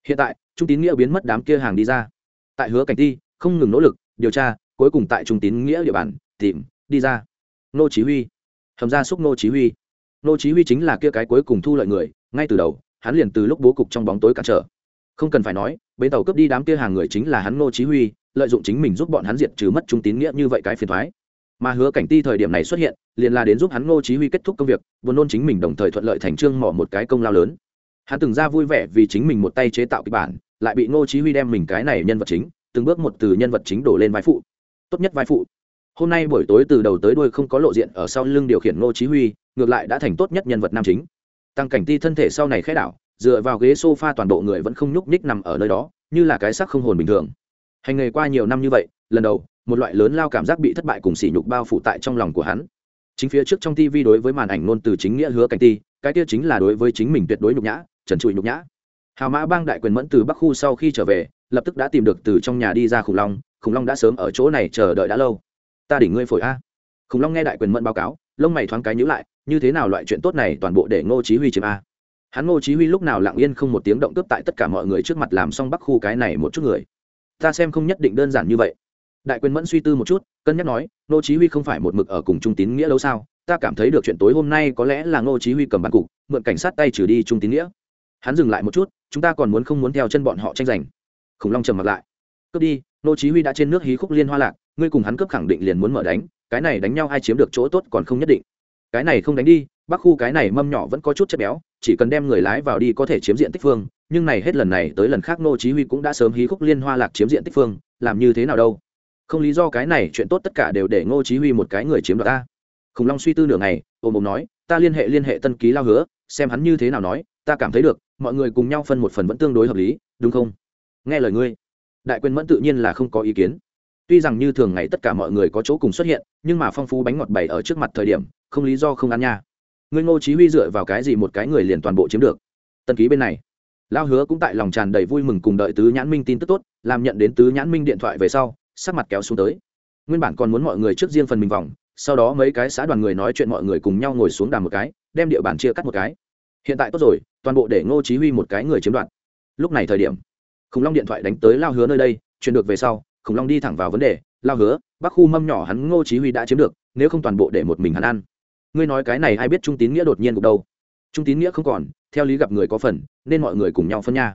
Hiện tại, trung tín nghĩa biến mất đám kia hàng đi ra. Tại hứa cảnh ti không ngừng nỗ lực, điều tra, cuối cùng tại trung tín nghĩa địa bàn, tìm, đi ra. Ngô chí huy. Hầm ra xúc ngô chí huy. Ngô chí huy chính là kia cái cuối cùng thu lợi người ngay từ đầu hắn liền từ lúc bố cục trong bóng tối cản trở. Không cần phải nói bến tàu cướp đi đám kia hàng người chính là hắn ngô chí huy lợi dụng chính mình giúp bọn hắn diệt trừ mất trung tín nghĩa như vậy cái phiền toái, mà hứa cảnh ti thời điểm này xuất hiện liền là đến giúp hắn ngô chí huy kết thúc công việc buồn nôn chính mình đồng thời thuận lợi thành trương mỏ một cái công lao lớn. Hắn từng ra vui vẻ vì chính mình một tay chế tạo kịch bản lại bị ngô chí huy đem mình cái này nhân vật chính từng bước một từ nhân vật chính đổ lên vai phụ. Tốt nhất vai phụ. Hôm nay buổi tối từ đầu tới đuôi không có lộ diện ở sau lưng điều khiển ngô chí huy ngược lại đã thành tốt nhất nhân vật nam chính tăng cảnh ti thân thể sau này khẽ đảo, dựa vào ghế sofa toàn bộ người vẫn không nhúc nhích nằm ở nơi đó, như là cái xác không hồn bình thường. Hành nghề qua nhiều năm như vậy, lần đầu, một loại lớn lao cảm giác bị thất bại cùng sỉ nhục bao phủ tại trong lòng của hắn. Chính phía trước trong tv đối với màn ảnh ngôn từ chính nghĩa hứa cảnh ti, cái kia chính là đối với chính mình tuyệt đối nhục nhã, trần trụi nhục nhã. Hào mã bang đại quyền mẫn từ bắc khu sau khi trở về, lập tức đã tìm được từ trong nhà đi ra khủng long khủng long đã sớm ở chỗ này chờ đợi đã lâu. Ta đỉnh ngươi phổi a. Khủng long nghe đại quyền mẫn báo cáo, lông mày thoáng cái nhữ lại như thế nào loại chuyện tốt này toàn bộ để ngô chí huy chiếm a? Hắn ngô chí huy lúc nào lặng yên không một tiếng động cướp tại tất cả mọi người trước mặt làm xong bắc khu cái này một chút người? Ta xem không nhất định đơn giản như vậy. Đại quyền mẫn suy tư một chút, cân nhắc nói, ngô chí huy không phải một mực ở cùng trung tín nghĩa lâu sao? Ta cảm thấy được chuyện tối hôm nay có lẽ là ngô chí huy cầm bàn cục, mượn cảnh sát tay trừ đi trung tín nghĩa. Hắn dừng lại một chút, chúng ta còn muốn không muốn theo chân bọn họ tranh giành. Khủng long trầm mặt lại. Cướp đi, ngô chí huy đã trên nước hí khúc liên hoa lạc, ngươi cùng hắn cướp khẳng định liền muốn mở đánh, cái này đánh nhau ai chiếm được chỗ tốt còn không nhất định cái này không đánh đi, bắc khu cái này mâm nhỏ vẫn có chút chất béo, chỉ cần đem người lái vào đi có thể chiếm diện tích phương, nhưng này hết lần này tới lần khác nô chí huy cũng đã sớm hí khúc liên hoa lạc chiếm diện tích phương, làm như thế nào đâu? Không lý do cái này, chuyện tốt tất cả đều để ngô chí huy một cái người chiếm đoạt ta. Khủng long suy tư nửa ngày, ôm ôm nói, ta liên hệ liên hệ tân ký lao hứa, xem hắn như thế nào nói, ta cảm thấy được, mọi người cùng nhau phân một phần vẫn tương đối hợp lý, đúng không? Nghe lời ngươi, đại quyền mẫn tự nhiên là không có ý kiến tuy rằng như thường ngày tất cả mọi người có chỗ cùng xuất hiện, nhưng mà phong phú bánh ngọt bày ở trước mặt thời điểm, không lý do không ăn nha. Ngươi ngô chí huy dựa vào cái gì một cái người liền toàn bộ chiếm được? Tân ký bên này. Lao hứa cũng tại lòng tràn đầy vui mừng cùng đợi tứ nhãn minh tin tức tốt, làm nhận đến tứ nhãn minh điện thoại về sau, sắc mặt kéo xuống tới. Nguyên bản còn muốn mọi người trước riêng phần mình vòng, sau đó mấy cái xã đoàn người nói chuyện mọi người cùng nhau ngồi xuống đàm một cái, đem địa bàn chia cắt một cái. Hiện tại tốt rồi, toàn bộ để ngô chí huy một cái người chiếm đoạt. Lúc này thời điểm, khủng long điện thoại đánh tới lao hứa nơi đây chuyển được về sau khủng long đi thẳng vào vấn đề, lao hứa bắc khu mâm nhỏ hắn ngô chí huy đã chiếm được, nếu không toàn bộ để một mình hắn ăn. Ngươi nói cái này ai biết trung tín nghĩa đột nhiên gục đâu trung tín nghĩa không còn, theo lý gặp người có phần, nên mọi người cùng nhau phân nha.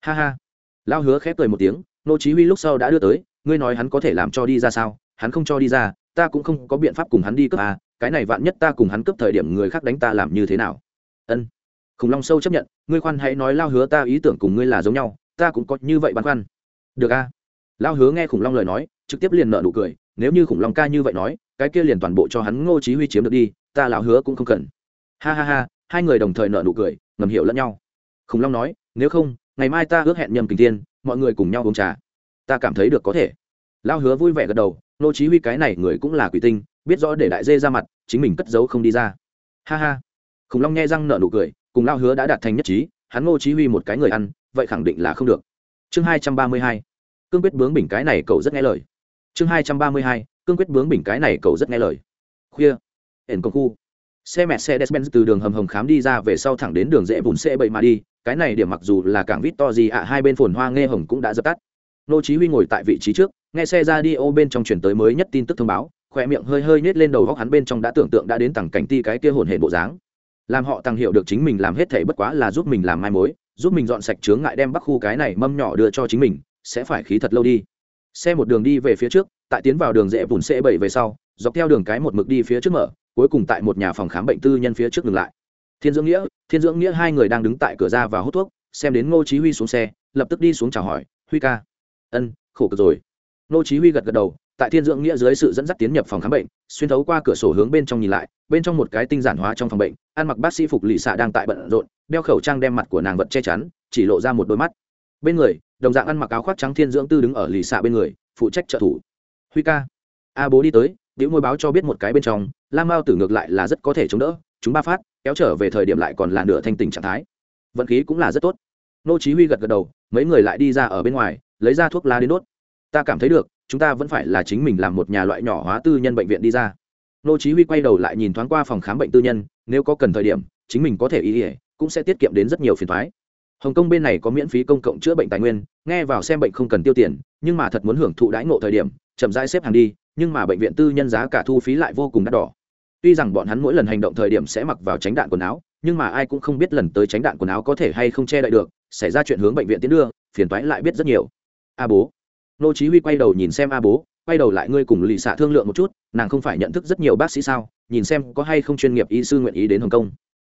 Ha ha. Lao hứa khép cười một tiếng, ngô chí huy lúc sau đã đưa tới, ngươi nói hắn có thể làm cho đi ra sao? Hắn không cho đi ra, ta cũng không có biện pháp cùng hắn đi cướp à cái này vạn nhất ta cùng hắn cướp thời điểm người khác đánh ta làm như thế nào? Ân. Khủng long sâu chấp nhận, ngươi khoan hãy nói lao hứa ta ý tưởng cùng ngươi là giống nhau, ta cũng có như vậy băn khoăn. Được a lao hứa nghe khủng long lời nói, trực tiếp liền nợ nụ cười, nếu như khủng long ca như vậy nói, cái kia liền toàn bộ cho hắn ngô chí huy chiếm được đi, ta lão hứa cũng không cần. Ha ha ha, hai người đồng thời nợ nụ cười, ngầm hiểu lẫn nhau. Khủng long nói, nếu không, ngày mai ta ước hẹn nhầm kình thiên, mọi người cùng nhau uống trà. Ta cảm thấy được có thể. Lao hứa vui vẻ gật đầu, ngô chí huy cái này người cũng là quỷ tinh, biết rõ để đại dê ra mặt, chính mình cất giấu không đi ra. Ha ha. Khủng long nghe răng nợ nụ cười, cùng lao hứa đã đạt thành nhất trí, hắn ngô chí huy một cái người ăn, vậy khẳng định là không được. Chương 232 cương quyết bướng bình cái này cậu rất nghe lời. Chương hai trăm ba mươi hai, cương quyết bướng bình cái này cậu rất nghe lời. Khuya. Ẩn công khu. Xe mẹ xe despen từ đường hầm hầm khám đi ra về sau thẳng đến đường dễ bùn xe bậy mà đi. Cái này điểm mặc dù là cảng vít to gì ạ, hai bên phồn hoa nghe hồng cũng đã dập tắt. Nô chí huy ngồi tại vị trí trước, nghe xe ra đi, ô, bên trong truyền tới mới nhất tin tức thông báo. Khoe miệng hơi hơi nết lên đầu góc hắn bên trong đã tưởng tượng đã đến tầng cảnh ti cái kia hồn hệ bộ dáng. Làm họ tăng hiểu được chính mình làm hết thảy bất quá là giúp mình làm mai mối, giúp mình dọn sạch chướng ngại đem bắc khu cái này mâm nhỏ đưa cho chính mình sẽ phải khí thật lâu đi. Xe một đường đi về phía trước, tại tiến vào đường rẽ bùn xe bảy về sau, dọc theo đường cái một mực đi phía trước mở, cuối cùng tại một nhà phòng khám bệnh tư nhân phía trước ngừng lại. Thiên dưỡng nghĩa, thiên dưỡng nghĩa hai người đang đứng tại cửa ra và hút thuốc, xem đến ngô chí huy xuống xe, lập tức đi xuống chào hỏi, huy ca. Ân, khổ cực rồi. Ngô chí huy gật gật đầu, tại thiên dưỡng nghĩa dưới sự dẫn dắt tiến nhập phòng khám bệnh, xuyên thấu qua cửa sổ hướng bên trong nhìn lại, bên trong một cái tinh giản hóa trong phòng bệnh, ăn mặc bác sĩ phục lì xạ đang tại bận rộn, đeo khẩu trang đem mặt của nàng vật che chắn, chỉ lộ ra một đôi mắt. Bên người đồng dạng ăn mặc áo khoác trắng thiên dưỡng tư đứng ở lì xạ bên người, phụ trách trợ thủ. Huy ca. A bố đi tới điệu môi báo cho biết một cái bên trong lam mao tử ngược lại là rất có thể chống đỡ, chúng ba phát, kéo trở về thời điểm lại còn là nửa thanh tình trạng thái. Vận khí cũng là rất tốt. Nô chí huy gật gật đầu, mấy người lại đi ra ở bên ngoài, lấy ra thuốc lá đến đốt. Ta cảm thấy được, chúng ta vẫn phải là chính mình làm một nhà loại nhỏ hóa tư nhân bệnh viện đi ra. Nô chí huy quay đầu lại nhìn thoáng qua phòng khám bệnh tư nhân, nếu có cần thời điểm, chính mình có thể ý ỉa cũng sẽ tiết kiệm đến rất nhiều phiền toái hồng kông bên này có miễn phí công cộng chữa bệnh tài nguyên, nghe vào xem bệnh không cần tiêu tiền, nhưng mà thật muốn hưởng thụ đãi ngộ thời điểm, chậm rãi xếp hàng đi, nhưng mà bệnh viện tư nhân giá cả thu phí lại vô cùng đắt đỏ. Tuy rằng bọn hắn mỗi lần hành động thời điểm sẽ mặc vào tránh đạn quần áo, nhưng mà ai cũng không biết lần tới tránh đạn quần áo có thể hay không che đậy được, xảy ra chuyện hướng bệnh viện tiến đưa, phiền toái lại biết rất nhiều. A bố. Nô chí huy quay đầu nhìn xem a bố, quay đầu lại ngươi cùng lì xạ thương lượng một chút, nàng không phải nhận thức rất nhiều bác sĩ sao, nhìn xem có hay không chuyên nghiệp y sư nguyện ý đến hồng kông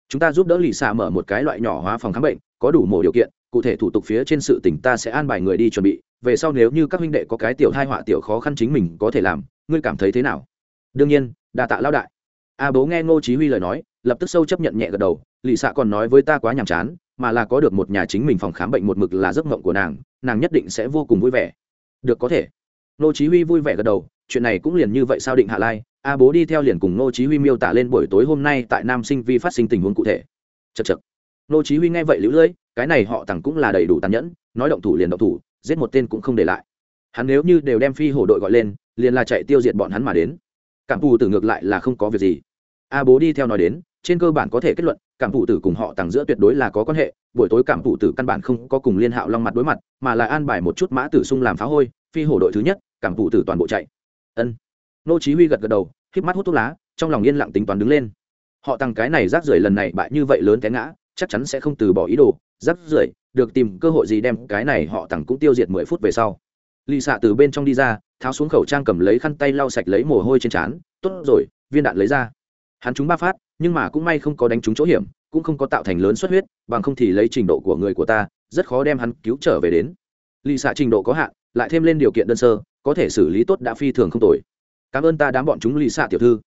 chúng ta giúp đỡ lì xạ mở một cái loại nhỏ hóa phòng khám bệnh, có đủ mổ điều kiện, cụ thể thủ tục phía trên sự tỉnh ta sẽ an bài người đi chuẩn bị, về sau nếu như các huynh đệ có cái tiểu hai họa tiểu khó khăn chính mình có thể làm, ngươi cảm thấy thế nào? Đương nhiên, đa tạ lao đại. A bố nghe ngô chí huy lời nói, lập tức sâu chấp nhận nhẹ gật đầu, lì xạ còn nói với ta quá nhàm chán, mà là có được một nhà chính mình phòng khám bệnh một mực là giấc mộng của nàng nàng nhất định sẽ vô cùng vui vẻ. Được có thể. Ngô chí huy vui vẻ gật đầu chuyện này cũng liền như vậy sao định hạ lai? A bố đi theo liền cùng ngô chí huy miêu tả lên buổi tối hôm nay tại nam sinh vi phát sinh tình huống cụ thể. Chật chật ngô chí huy nghe vậy liễu lưỡi, cái này họ tặng cũng là đầy đủ tàn nhẫn, nói động thủ liền động thủ, giết một tên cũng không để lại. Hắn nếu như đều đem phi hổ đội gọi lên, liền là chạy tiêu diệt bọn hắn mà đến. Cảm thù tử ngược lại là không có việc gì. A bố đi theo nói đến, trên cơ bản có thể kết luận, cảm thụ tử cùng họ tàng giữa tuyệt đối là có quan hệ, buổi tối cảm thụ tử căn bản không có cùng liên hạo long mặt đối mặt, mà lại an bài một chút mã tử sung làm phá hôi, phi hổ đội thứ nhất, cảm thụ tử toàn bộ chạy ân. Nô chí huy gật gật đầu khép mắt hút thuốc lá, trong lòng yên lặng tính toán đứng lên. Họ tăng cái này rác rưởi lần này bại như vậy lớn té ngã, chắc chắn sẽ không từ bỏ ý đồ, rác rưởi, được tìm cơ hội gì đem cái này họ tăng cũng tiêu diệt mười phút về sau. Lì xạ từ bên trong đi ra, tháo xuống khẩu trang cầm lấy khăn tay lau sạch lấy mồ hôi trên trán, tốt rồi, viên đạn lấy ra. Hắn trúng ba phát, nhưng mà cũng may không có đánh trúng chỗ hiểm, cũng không có tạo thành lớn xuất huyết, bằng không thì lấy trình độ của người của ta, rất khó đem hắn cứu trở về đến. Lì xạ trình độ có hạn lại thêm lên điều kiện đơn sơ, có thể xử lý tốt đã phi thường không tồi. Cảm ơn ta đám bọn chúng lì xạ tiểu thư.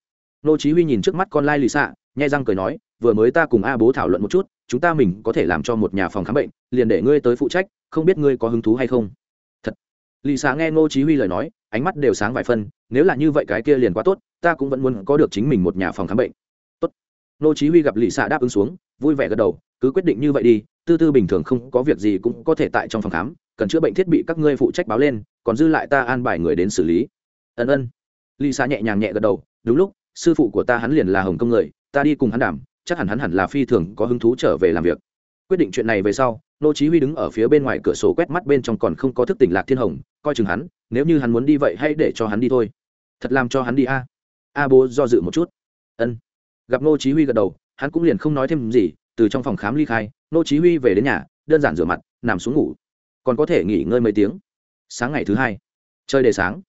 Nô chí huy nhìn trước mắt con lai lì xạ nhai răng cười nói, vừa mới ta cùng a bố thảo luận một chút, chúng ta mình có thể làm cho một nhà phòng khám bệnh, liền để ngươi tới phụ trách, không biết ngươi có hứng thú hay không? Thật. Lì xạ nghe nô chí huy lời nói, ánh mắt đều sáng vài phân nếu là như vậy cái kia liền quá tốt, ta cũng vẫn muốn có được chính mình một nhà phòng khám bệnh. Tốt. Nô chí huy gặp lì xạ đáp ứng xuống, vui vẻ gật đầu, cứ quyết định như vậy đi, tư tư bình thường không có việc gì cũng có thể tại trong phòng khám cần chữa bệnh thiết bị các ngươi phụ trách báo lên, còn dư lại ta an bài người đến xử lý. Ân ân. Lì xa nhẹ nhàng nhẹ gật đầu, đúng lúc, sư phụ của ta hắn liền là hồng công người, ta đi cùng hắn đảm chắc hẳn hắn hẳn là phi thường có hứng thú trở về làm việc. Quyết định chuyện này về sau, nô chí huy đứng ở phía bên ngoài cửa sổ quét mắt bên trong còn không có thức tỉnh lạc thiên hồng, coi chừng hắn, nếu như hắn muốn đi vậy hãy để cho hắn đi thôi. Thật làm cho hắn đi a. A bố do dự một chút. Ân. Gặp nô chí huy gật đầu, hắn cũng liền không nói thêm gì, từ trong phòng khám ly khai, nô chí huy về đến nhà, đơn giản rửa mặt, nằm xuống ngủ còn có thể nghỉ ngơi mấy tiếng. Sáng ngày thứ hai, trời đề sáng.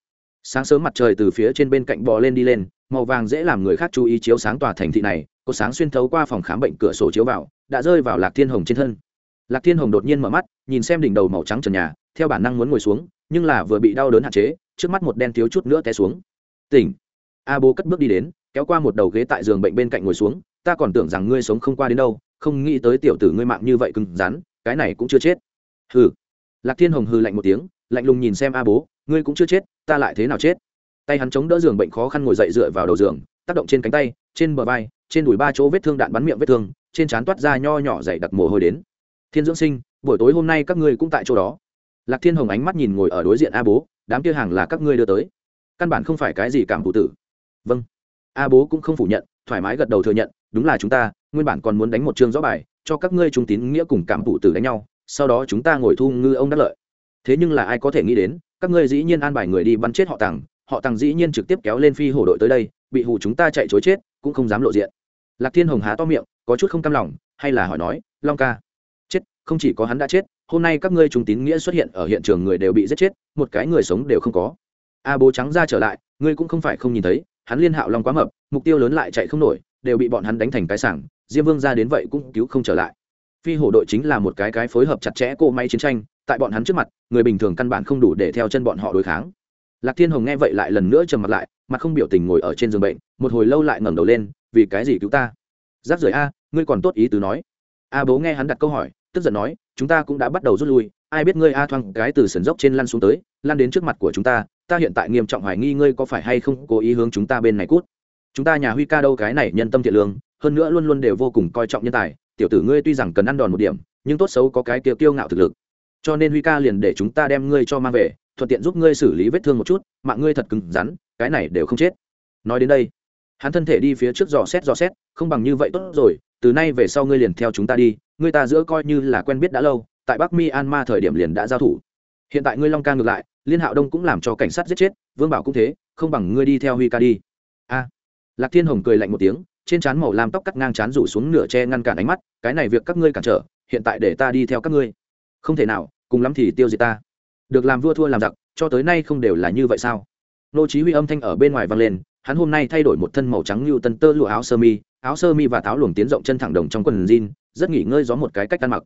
Sáng sớm mặt trời từ phía trên bên cạnh bò lên đi lên, màu vàng dễ làm người khác chú ý chiếu sáng tòa thành thị này, có sáng xuyên thấu qua phòng khám bệnh cửa sổ chiếu vào, đã rơi vào lạc thiên hồng trên thân. Lạc thiên hồng đột nhiên mở mắt, nhìn xem đỉnh đầu màu trắng trần nhà, theo bản năng muốn ngồi xuống, nhưng là vừa bị đau đớn hạn chế, trước mắt một đen thiếu chút nữa té xuống. Tỉnh. A bố cất bước đi đến, kéo qua một đầu ghế tại giường bệnh bên cạnh ngồi xuống, ta còn tưởng rằng ngươi sống không qua đến đâu, không nghĩ tới tiểu tử ngươi mạng như vậy cứng rắn, cái này cũng chưa chết. Hừ lạc thiên hồng hừ lạnh một tiếng, lạnh lùng nhìn xem a bố, ngươi cũng chưa chết, ta lại thế nào chết? Tay hắn chống đỡ giường bệnh khó khăn ngồi dậy dựa vào đầu giường, tác động trên cánh tay, trên bờ vai, trên đùi ba chỗ vết thương đạn bắn miệng vết thương, trên trán toát ra nho nhỏ dày đặc mồ hôi đến. Thiên dưỡng sinh, buổi tối hôm nay các ngươi cũng tại chỗ đó. Lạc thiên hồng ánh mắt nhìn ngồi ở đối diện a bố, đám kia hàng là các ngươi đưa tới. Căn bản không phải cái gì cảm phụ tử. Vâng. A bố cũng không phủ nhận, thoải mái gật đầu thừa nhận, đúng là chúng ta, nguyên bản còn muốn đánh một chương rõ bài, cho các ngươi trung tín nghĩa cùng cảm phụ tử đánh nhau sau đó chúng ta ngồi thu ngư ông đắc lợi. Thế nhưng là ai có thể nghĩ đến, các ngươi dĩ nhiên an bài người đi bắn chết họ tằng họ tằng dĩ nhiên trực tiếp kéo lên phi hổ đội tới đây, bị hù chúng ta chạy chối chết, cũng không dám lộ diện. Lạc thiên hồng há to miệng, có chút không cam lòng, hay là hỏi nói, long ca, chết, không chỉ có hắn đã chết, hôm nay các ngươi trùng tín nghĩa xuất hiện ở hiện trường người đều bị giết chết, một cái người sống đều không có. A bố trắng ra trở lại, ngươi cũng không phải không nhìn thấy, hắn liên hạo long quá mập, mục tiêu lớn lại chạy không nổi, đều bị bọn hắn đánh thành cái sảng, diêm vương ra đến vậy cũng cứu không trở lại phi hổ đội chính là một cái cái phối hợp chặt chẽ cỗ máy chiến tranh, tại bọn hắn trước mặt, người bình thường căn bản không đủ để theo chân bọn họ đối kháng. Lạc thiên hồng nghe vậy lại lần nữa trầm mặt lại, mặt không biểu tình ngồi ở trên giường bệnh, một hồi lâu lại ngẩng đầu lên, vì cái gì cứu ta? Giáp rời a, ngươi còn tốt ý tứ nói. A bố nghe hắn đặt câu hỏi, tức giận nói, chúng ta cũng đã bắt đầu rút lui, ai biết ngươi a thoang cái từ sườn dốc trên lăn xuống tới, lăn đến trước mặt của chúng ta ta hiện tại nghiêm trọng hoài nghi ngươi có phải hay không cố ý hướng chúng ta bên này cút. Chúng ta nhà huy ca đâu cái này nhân tâm thiện lương, hơn nữa luôn luôn đều vô cùng coi trọng nhân tài tiểu tử ngươi tuy rằng cần ăn đòn một điểm, nhưng tốt xấu có cái kiêu kiêu ngạo thực lực. Cho nên huy ca liền để chúng ta đem ngươi cho mang về, thuận tiện giúp ngươi xử lý vết thương một chút, mạng ngươi thật cứng rắn, cái này đều không chết. Nói đến đây, hắn thân thể đi phía trước dò xét dò xét, không bằng như vậy tốt rồi, từ nay về sau ngươi liền theo chúng ta đi, ngươi ta giữa coi như là quen biết đã lâu, tại bắc mi an ma thời điểm liền đã giao thủ. Hiện tại ngươi long ca ngược lại, liên hạo đông cũng làm cho cảnh sát giết chết, vương bảo cũng thế, không bằng ngươi đi theo huy ca đi. A. Lạc thiên hồng cười lạnh một tiếng trên trán màu lam tóc cắt ngang trán rủ xuống nửa che ngăn cản ánh mắt, cái này việc các ngươi cản trở, hiện tại để ta đi theo các ngươi. Không thể nào, cùng lắm thì tiêu diệt ta. Được làm vua thua làm giặc, cho tới nay không đều là như vậy sao? Nô chí huy âm thanh ở bên ngoài vang lên, hắn hôm nay thay đổi một thân màu trắng như tân tơ lụa áo sơ mi, áo sơ mi và táo luồng tiến rộng chân thẳng đồng trong quần jean, rất nghỉ ngơi gió một cái cách ăn mặc.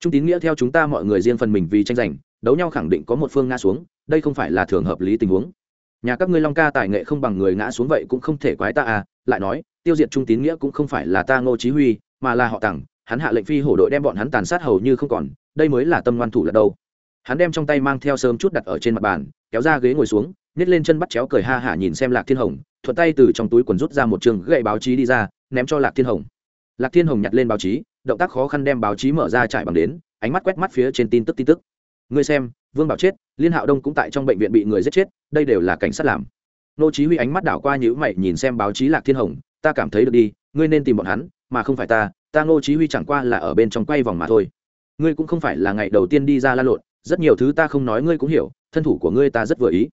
Trung tín nghĩa theo chúng ta mọi người riêng phần mình vì tranh giành, đấu nhau khẳng định có một phương ngã xuống, đây không phải là thường hợp lý tình huống. Nhà các ngươi long ca tài nghệ không bằng người ngã xuống vậy cũng không thể quái ta à lại nói tiêu diệt trung tín nghĩa cũng không phải là ta ngô chí huy, mà là họ tặng hắn hạ lệnh phi hổ đội đem bọn hắn tàn sát hầu như không còn, đây mới là tâm ngoan thủ là đâu hắn đem trong tay mang theo sớm chút đặt ở trên mặt bàn, kéo ra ghế ngồi xuống, nhét lên chân bắt chéo cười ha hả nhìn xem lạc thiên hồng, thuận tay từ trong túi quần rút ra một trường gậy báo chí đi ra, ném cho lạc thiên hồng. Lạc thiên hồng nhặt lên báo chí, động tác khó khăn đem báo chí mở ra trải bằng đến, ánh mắt quét mắt phía trên tin tức tin tức. Ngươi xem, vương bảo chết, liên hạo đông cũng tại trong bệnh viện bị người giết chết, đây đều là cảnh sát làm. Nô chí huy ánh mắt đảo qua nhũ mày nhìn xem báo chí lạc thiên hồng ta cảm thấy được đi, ngươi nên tìm bọn hắn, mà không phải ta ta Ngô chí huy chẳng qua là ở bên trong quay vòng mà thôi. Ngươi cũng không phải là ngày đầu tiên đi ra la lộn, rất nhiều thứ ta không nói ngươi cũng hiểu, thân thủ của ngươi ta rất vừa ý.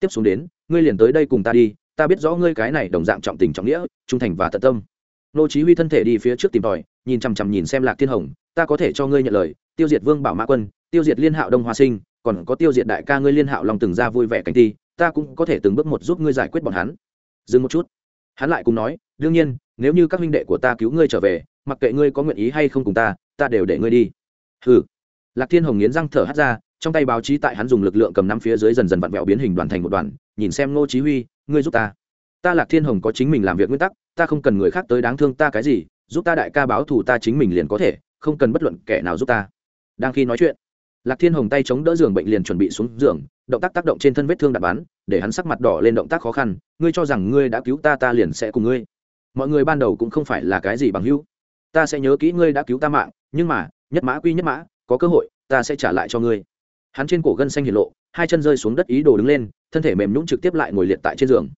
Tiếp xuống đến, ngươi liền tới đây cùng ta đi, ta biết rõ ngươi cái này đồng dạng trọng tình trọng nghĩa, trung thành và tận tâm. Ngô chí huy thân thể đi phía trước tìm tòi, nhìn chăm chăm nhìn xem lạc thiên hồng, ta có thể cho ngươi nhận lời, tiêu diệt vương bảo mã quân, tiêu diệt liên hạo đông hoa sinh, còn có tiêu diệt đại ca ngươi liên hạo lòng từng ra vui vẻ cảnh ti, ta cũng có thể từng bước một giúp ngươi giải quyết bọn hắn. Dừng một chút hắn lại cùng nói, đương nhiên, nếu như các huynh đệ của ta cứu ngươi trở về, mặc kệ ngươi có nguyện ý hay không cùng ta ta đều để ngươi đi. Hừ. Lạc thiên hồng nghiến răng thở hắt ra, trong tay báo chí tại hắn dùng lực lượng cầm năm phía dưới dần dần vặn vẹo biến hình đoàn thành một đoàn, nhìn xem ngô chí huy, ngươi giúp ta. Ta lạc thiên hồng có chính mình làm việc nguyên tắc, ta không cần người khác tới đáng thương ta cái gì, giúp ta đại ca báo thù ta chính mình liền có thể, không cần bất luận kẻ nào giúp ta. Đang khi nói chuyện lạc thiên hồng tay chống đỡ giường bệnh liền chuẩn bị xuống giường, động tác tác động trên thân vết thương đạn bắn, để hắn sắc mặt đỏ lên động tác khó khăn, ngươi cho rằng ngươi đã cứu ta ta liền sẽ cùng ngươi. Mọi người ban đầu cũng không phải là cái gì bằng hữu. Ta sẽ nhớ kỹ ngươi đã cứu ta mạng, nhưng mà, nhất mã quy nhất mã, có cơ hội, ta sẽ trả lại cho ngươi. Hắn trên cổ gân xanh hiển lộ, hai chân rơi xuống đất ý đồ đứng lên, thân thể mềm nhũng trực tiếp lại ngồi liệt tại trên giường.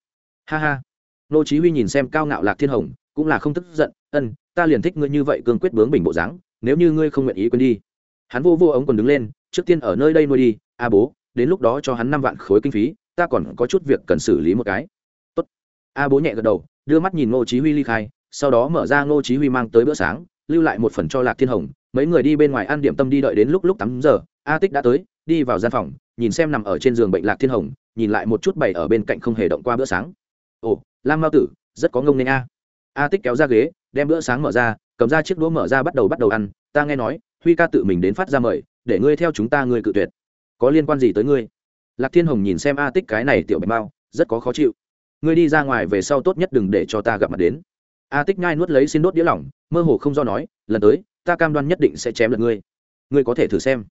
Ha ha. Nô chí huy nhìn xem cao ngạo lạc thiên hồng, cũng là không tức giận, ân, ta liền thích ngươi như vậy cương quyết bướng bình bộ dáng, nếu như ngươi không nguyện ý quên đi hắn vô vô ống còn đứng lên, trước tiên ở nơi đây nuôi đi, a bố, đến lúc đó cho hắn năm vạn khối kinh phí, ta còn có chút việc cần xử lý một cái. Tốt. a bố nhẹ gật đầu, đưa mắt nhìn ngô chí huy ly khai, sau đó mở ra ngô chí huy mang tới bữa sáng, lưu lại một phần cho lạc thiên hồng. Mấy người đi bên ngoài ăn điểm tâm đi đợi đến lúc lúc tám giờ, a tích đã tới, đi vào gian phòng, nhìn xem nằm ở trên giường bệnh lạc thiên hồng, nhìn lại một chút bày ở bên cạnh không hề động qua bữa sáng. Ồ, lam mao tử, rất có ngông nên a. A tích kéo ra ghế, đem bữa sáng mở ra, cầm ra chiếc đũa mở ra bắt đầu bắt đầu ăn. Ta nghe nói huy ca tự mình đến phát ra mời, để ngươi theo chúng ta ngươi cự tuyệt. Có liên quan gì tới ngươi? Lạc thiên hồng nhìn xem a tích cái này tiểu bạch mao, rất có khó chịu. Ngươi đi ra ngoài về sau tốt nhất đừng để cho ta gặp mặt đến. A tích nhai nuốt lấy xin đốt đĩa lỏng, mơ hồ không do nói, lần tới, ta cam đoan nhất định sẽ chém lật ngươi. Ngươi có thể thử xem.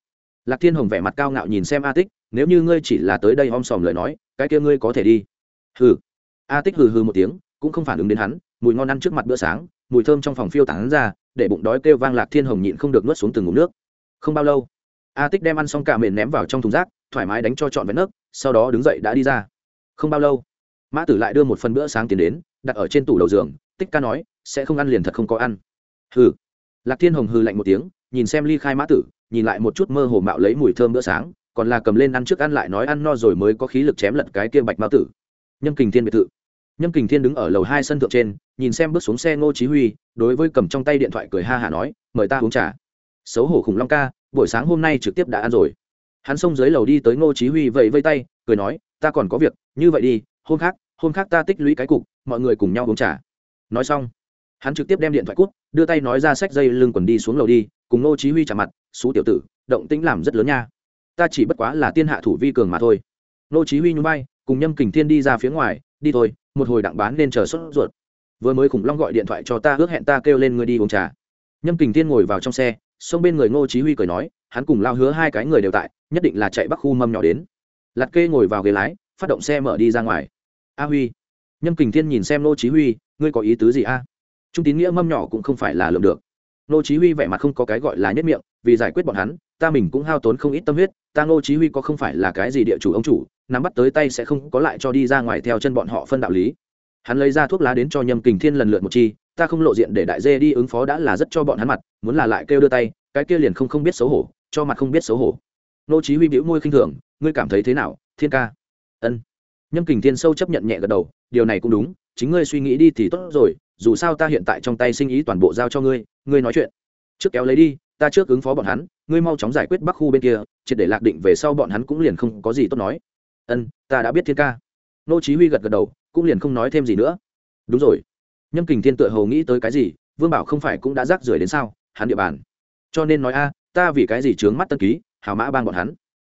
Lạc thiên hồng vẻ mặt cao ngạo nhìn xem a tích, nếu như ngươi chỉ là tới đây om sòm lời nói, cái kia ngươi có thể đi. Hừ. A tích hừ hừ một tiếng, cũng không phản ứng đến hắn, mùi ngon ăn trước mặt bữa sáng mùi thơm trong phòng phiêu tán ra để bụng đói kêu vang lạc thiên hồng nhịn không được nuốt xuống từng ngụm nước. Không bao lâu a tích đem ăn xong cả mền ném vào trong thùng rác thoải mái đánh cho trọn vẹn nấc, sau đó đứng dậy đã đi ra. Không bao lâu mã tử lại đưa một phần bữa sáng tiền đến đặt ở trên tủ đầu giường tích ca nói sẽ không ăn liền thật không có ăn. Hừ. Lạc thiên hồng hừ lạnh một tiếng nhìn xem ly khai mã tử nhìn lại một chút mơ hồ mạo lấy mùi thơm bữa sáng còn là cầm lên ăn trước ăn lại nói ăn no rồi mới có khí lực chém lật cái kia bạch mao tử. Nhâm kình thiên biệt thự nhâm kình thiên đứng ở lầu hai sân thượng trên, nhìn xem bước xuống xe ngô chí huy, đối với cầm trong tay điện thoại cười ha hả nói, mời ta uống trà. Xấu hổ khủng long ca, buổi sáng hôm nay trực tiếp đã ăn rồi. Hắn xông dưới lầu đi tới ngô chí huy vẫy vây tay, cười nói, ta còn có việc, như vậy đi, hôm khác hôm khác ta tích lũy cái cục, mọi người cùng nhau uống trà. Nói xong, hắn trực tiếp đem điện thoại cút đưa tay nói ra sách dây lưng quần đi xuống lầu đi, cùng ngô chí huy chạm mặt, xú tiểu tử, động tĩnh làm rất lớn nha. Ta chỉ bất quá là tiên hạ thủ vi cường mà thôi. Ngô chí huy nhún vai cùng nhâm kình thiên đi ra phía ngoài, đi thôi, một hồi đặng bán nên chờ sốt ruột. Vừa mới khủng long gọi điện thoại cho ta, ước hẹn ta kêu lên người đi uống trà. Nhâm kình thiên ngồi vào trong xe xông bên người ngô chí huy cười nói, hắn cùng lao hứa hai cái người đều tại, nhất định là chạy bắc khu mâm nhỏ đến. Lạt kê ngồi vào ghế lái, phát động xe mở đi ra ngoài. A huy. Nhâm kình thiên nhìn xem ngô chí huy, ngươi có ý tứ gì a? Trung tín nghĩa mâm nhỏ cũng không phải là lượng được. Nô chí huy vẻ mặt không có cái gọi là nhất miệng, vì giải quyết bọn hắn, ta mình cũng hao tốn không ít tâm huyết, ta Nô chí huy có không phải là cái gì địa chủ ông chủ, nắm bắt tới tay sẽ không có lại cho đi ra ngoài theo chân bọn họ phân đạo lý. Hắn lấy ra thuốc lá đến cho nhâm kình thiên lần lượt một chi, ta không lộ diện để đại dê đi ứng phó đã là rất cho bọn hắn mặt, muốn là lại kêu đưa tay, cái kia liền không không biết xấu hổ, cho mặt không biết xấu hổ. Nô chí huy bĩu môi khinh thường, ngươi cảm thấy thế nào, thiên ca? Ân. Nhâm kình thiên sâu chấp nhận nhẹ gật đầu, điều này cũng đúng chính ngươi suy nghĩ đi thì tốt rồi, dù sao ta hiện tại trong tay sinh ý toàn bộ giao cho ngươi ngươi nói chuyện. Trước kéo lấy đi, ta trước ứng phó bọn hắn, ngươi mau chóng giải quyết bắc khu bên kia, triệt để lạc định về sau bọn hắn cũng liền không có gì tốt nói. Ân, ta đã biết thiên ca. Nô chí huy gật gật đầu, cũng liền không nói thêm gì nữa. Đúng rồi. Nhâm kình thiên tựa hồ nghĩ tới cái gì, vương bảo không phải cũng đã rác rưởi đến sao, hắn địa bàn. Cho nên nói a, ta vì cái gì trướng mắt tân ký hào mã bang bọn hắn.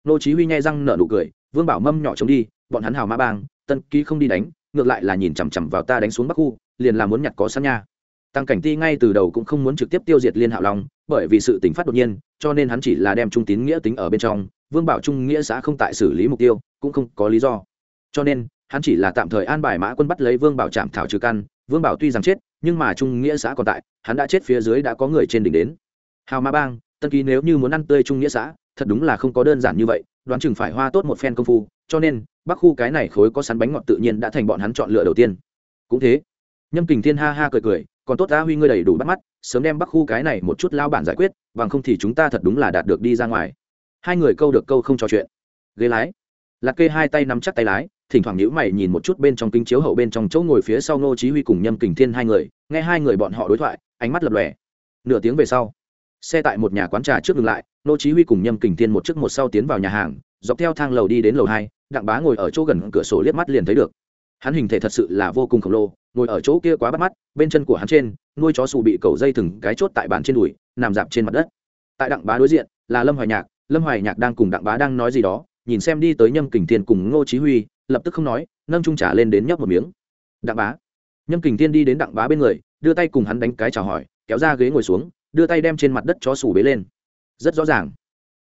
Nô chí huy nhai răng nở nụ cười, vương bảo mâm nhỏ chống đi, bọn hắn hào mã bang, tân ký không đi đánh ngược lại là nhìn chằm chằm vào ta đánh xuống bắc khu, liền là muốn nhặt có sẵn nha. Tăng cảnh ti ngay từ đầu cũng không muốn trực tiếp tiêu diệt liên hạo long, bởi vì sự tỉnh phát đột nhiên, cho nên hắn chỉ là đem trung tín nghĩa tính ở bên trong, vương bảo trung nghĩa xã không tại xử lý mục tiêu, cũng không có lý do. Cho nên, hắn chỉ là tạm thời an bài mã quân bắt lấy vương bảo trạm thảo trừ căn, vương bảo tuy rằng chết, nhưng mà trung nghĩa xã còn tại, hắn đã chết phía dưới đã có người trên đỉnh đến. Hào ma bang, tân ký nếu như muốn ăn tươi trung nghĩa xã, thật đúng là không có đơn giản như vậy đoán chừng phải hoa tốt một phen công phu, cho nên, bắc khu cái này khối có sắn bánh ngọt tự nhiên đã thành bọn hắn chọn lựa đầu tiên. Cũng thế, nhâm kình thiên ha ha cười cười, còn tốt ta huy ngươi đầy đủ bắt mắt, sớm đem bắc khu cái này một chút lao bản giải quyết, bằng không thì chúng ta thật đúng là đạt được đi ra ngoài. Hai người câu được câu không trò chuyện. Ghế lái. Lạc kê hai tay nắm chắc tay lái, thỉnh thoảng nhữ mày nhìn một chút bên trong kính chiếu hậu bên trong chỗ ngồi phía sau ngô chí huy cùng nhâm kình thiên hai người, nghe hai người bọn họ đối thoại, ánh mắt lập lòe. Nửa tiếng về sau, xe tại một nhà quán trà trước dừng lại Nô chí huy cùng nhâm kình thiên một trước một sau tiến vào nhà hàng, dọc theo thang lầu đi đến lầu hai, đặng bá ngồi ở chỗ gần cửa sổ liếc mắt liền thấy được. Hắn hình thể thật sự là vô cùng khổng lồ, ngồi ở chỗ kia quá bắt mắt, bên chân của hắn trên, nuôi chó sù bị cầu dây thừng cái chốt tại bàn trên đùi, nằm dạp trên mặt đất. Tại đặng bá đối diện, là lâm hoài nhạc, lâm hoài nhạc đang cùng đặng bá đang nói gì đó, nhìn xem đi tới nhâm kình thiên cùng ngô chí huy, lập tức không nói, nâng trung trà lên đến nhấp một miếng. Đặng bá. Nhâm kình thiên đi đến đặng bá bên người, đưa tay cùng hắn đánh cái chào hỏi, kéo ra ghế ngồi xuống, đưa tay đem trên mặt đất chó sù bế lên rất rõ ràng.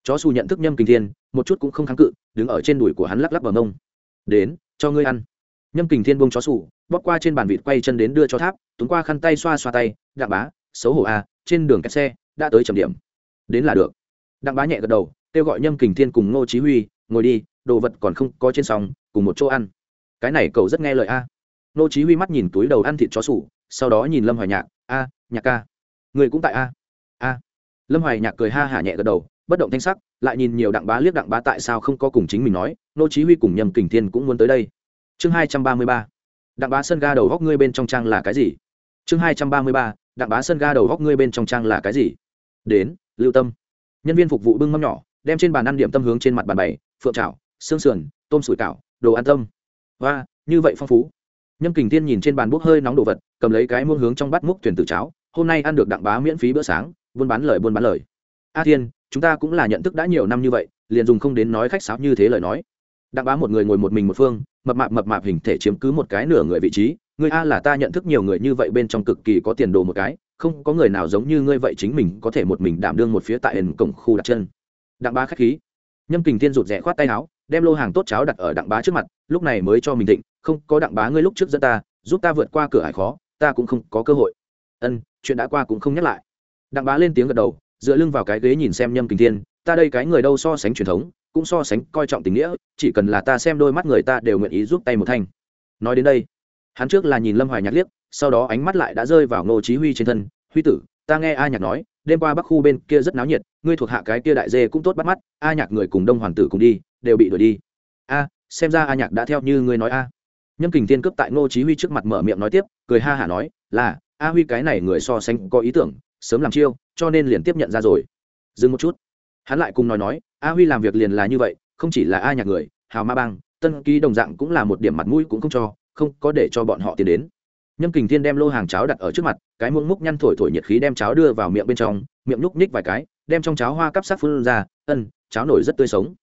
Chó xù nhận thức nhâm kình thiên, một chút cũng không kháng cự, đứng ở trên đùi của hắn lắc lắc vào mông. Đến, cho ngươi ăn. Nhâm kình thiên buông chó xù bóc qua trên bàn vịt quay chân đến đưa cho tháp túng qua khăn tay xoa xoa tay, đặng bá, xấu hổ à trên đường kẹt xe, đã tới trầm điểm. Đến là được. Đặng bá nhẹ gật đầu, kêu gọi nhâm kình thiên cùng ngô chí huy, ngồi đi, đồ vật còn không có trên sòng cùng một chỗ ăn. Cái này cậu rất nghe lời a. Ngô chí huy mắt nhìn túi đầu ăn thịt chó sủ sau đó nhìn lâm hoài nhạc, a, nhạc ca người cũng tại a a lâm hoài nhạc cười ha hả nhẹ gật đầu, bất động thanh sắc, lại nhìn nhiều đặng bá liếc đặng bá tại sao không có cùng chính mình nói, nô chí huy cùng nhầm kình thiên cũng muốn tới đây. Chương 233 đặng bá sân ga đầu góc ngươi bên trong trang là cái gì? Chương 233 đặng bá sân ga đầu góc ngươi bên trong trang là cái gì? Đến, lưu tâm. Nhân viên phục vụ bưng mâm nhỏ, đem trên bàn ăn điểm tâm hướng trên mặt bàn bày, phượng chảo, xương sườn, tôm sủi cảo, đồ ăn tâm và như vậy phong phú. Nhâm kình thiên nhìn trên bàn bốc hơi nóng đồ vật, cầm lấy cái muông hướng trong bát múc thuyền tử cháo, hôm nay ăn được đặng bá miễn phí bữa sáng buôn bán lời buôn bán lời. A thiên, chúng ta cũng là nhận thức đã nhiều năm như vậy, liền dùng không đến nói khách sáo như thế lời nói. Đặng bá một người ngồi một mình một phương, mập mạp mập mạp hình thể chiếm cứ một cái nửa người vị trí. Người a là ta nhận thức nhiều người như vậy bên trong cực kỳ có tiền đồ một cái, không có người nào giống như ngươi vậy chính mình có thể một mình đảm đương một phía tại ẩn cổng khu đặt chân. Đặng bá khách khí. Nhâm kình thiên rụt rẽ khoát tay áo, đem lô hàng tốt cháo đặt ở đặng bá trước mặt, lúc này mới cho mình định không, có đặng bá ngươi lúc trước dẫn ta, giúp ta vượt qua cửa hải khó, ta cũng không có cơ hội. Ân, chuyện đã qua cũng không nhắc lại đặng bá lên tiếng gật đầu, dựa lưng vào cái ghế nhìn xem nhâm kình thiên, ta đây cái người đâu so sánh truyền thống, cũng so sánh coi trọng tình nghĩa, chỉ cần là ta xem đôi mắt người ta đều nguyện ý giúp tay một thanh. Nói đến đây, hắn trước là nhìn lâm hoài nhạc liếc, sau đó ánh mắt lại đã rơi vào ngô chí huy trên thân, huy tử, ta nghe a nhạc nói, đêm qua bắc khu bên kia rất náo nhiệt, ngươi thuộc hạ cái kia đại dê cũng tốt bắt mắt, a nhạc người cùng đông hoàng tử cùng đi, đều bị đuổi đi. A, xem ra a nhạc đã theo như ngươi nói a. Nhâm kình tiên cướp tại ngô chí huy trước mặt mở miệng nói tiếp, cười ha hả nói, là, a huy cái này người so sánh có ý tưởng sớm làm chiêu, cho nên liền tiếp nhận ra rồi. Dừng một chút. Hắn lại cùng nói nói, a huy làm việc liền là như vậy, không chỉ là a nhạc người, hào ma bang, tân ký đồng dạng cũng là một điểm mặt mũi cũng không cho, không có để cho bọn họ tiến đến. Nhâm kình thiên đem lô hàng cháo đặt ở trước mặt, cái muỗng múc nhăn thổi thổi nhiệt khí đem cháo đưa vào miệng bên trong, miệng núc ních vài cái, đem trong cháo hoa cắp sắc phun ra, ân, cháo nổi rất tươi sống.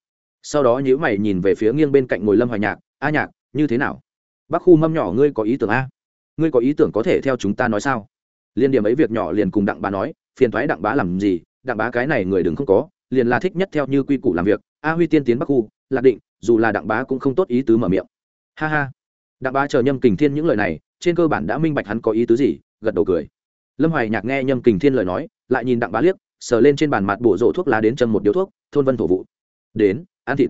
Sau đó nhữ mày nhìn về phía nghiêng bên cạnh ngồi lâm hoài nhạc, a nhạc, như thế nào? Bác khu mâm nhỏ ngươi có ý tưởng a? Ngươi có ý tưởng có thể theo chúng ta nói sao? Liên điểm ấy việc nhỏ liền cùng đặng bá nói, phiền thoái đặng bá làm gì, đặng bá cái này người đừng không có, liền là thích nhất theo như quy củ làm việc, a huy tiên tiến bắc khu, lạc định, dù là đặng bá cũng không tốt ý tứ mở miệng. Ha ha. Đặng bá chờ nhâm kình thiên những lời này, trên cơ bản đã minh bạch hắn có ý tứ gì, gật đầu cười. Lâm hoài nhạc nghe nhâm kình thiên lời nói, lại nhìn đặng bá liếc, sờ lên trên bàn mặt bổ rộ thuốc lá đến chân một điếu thuốc, thôn vân thổ vụ. Đến, ăn thịt.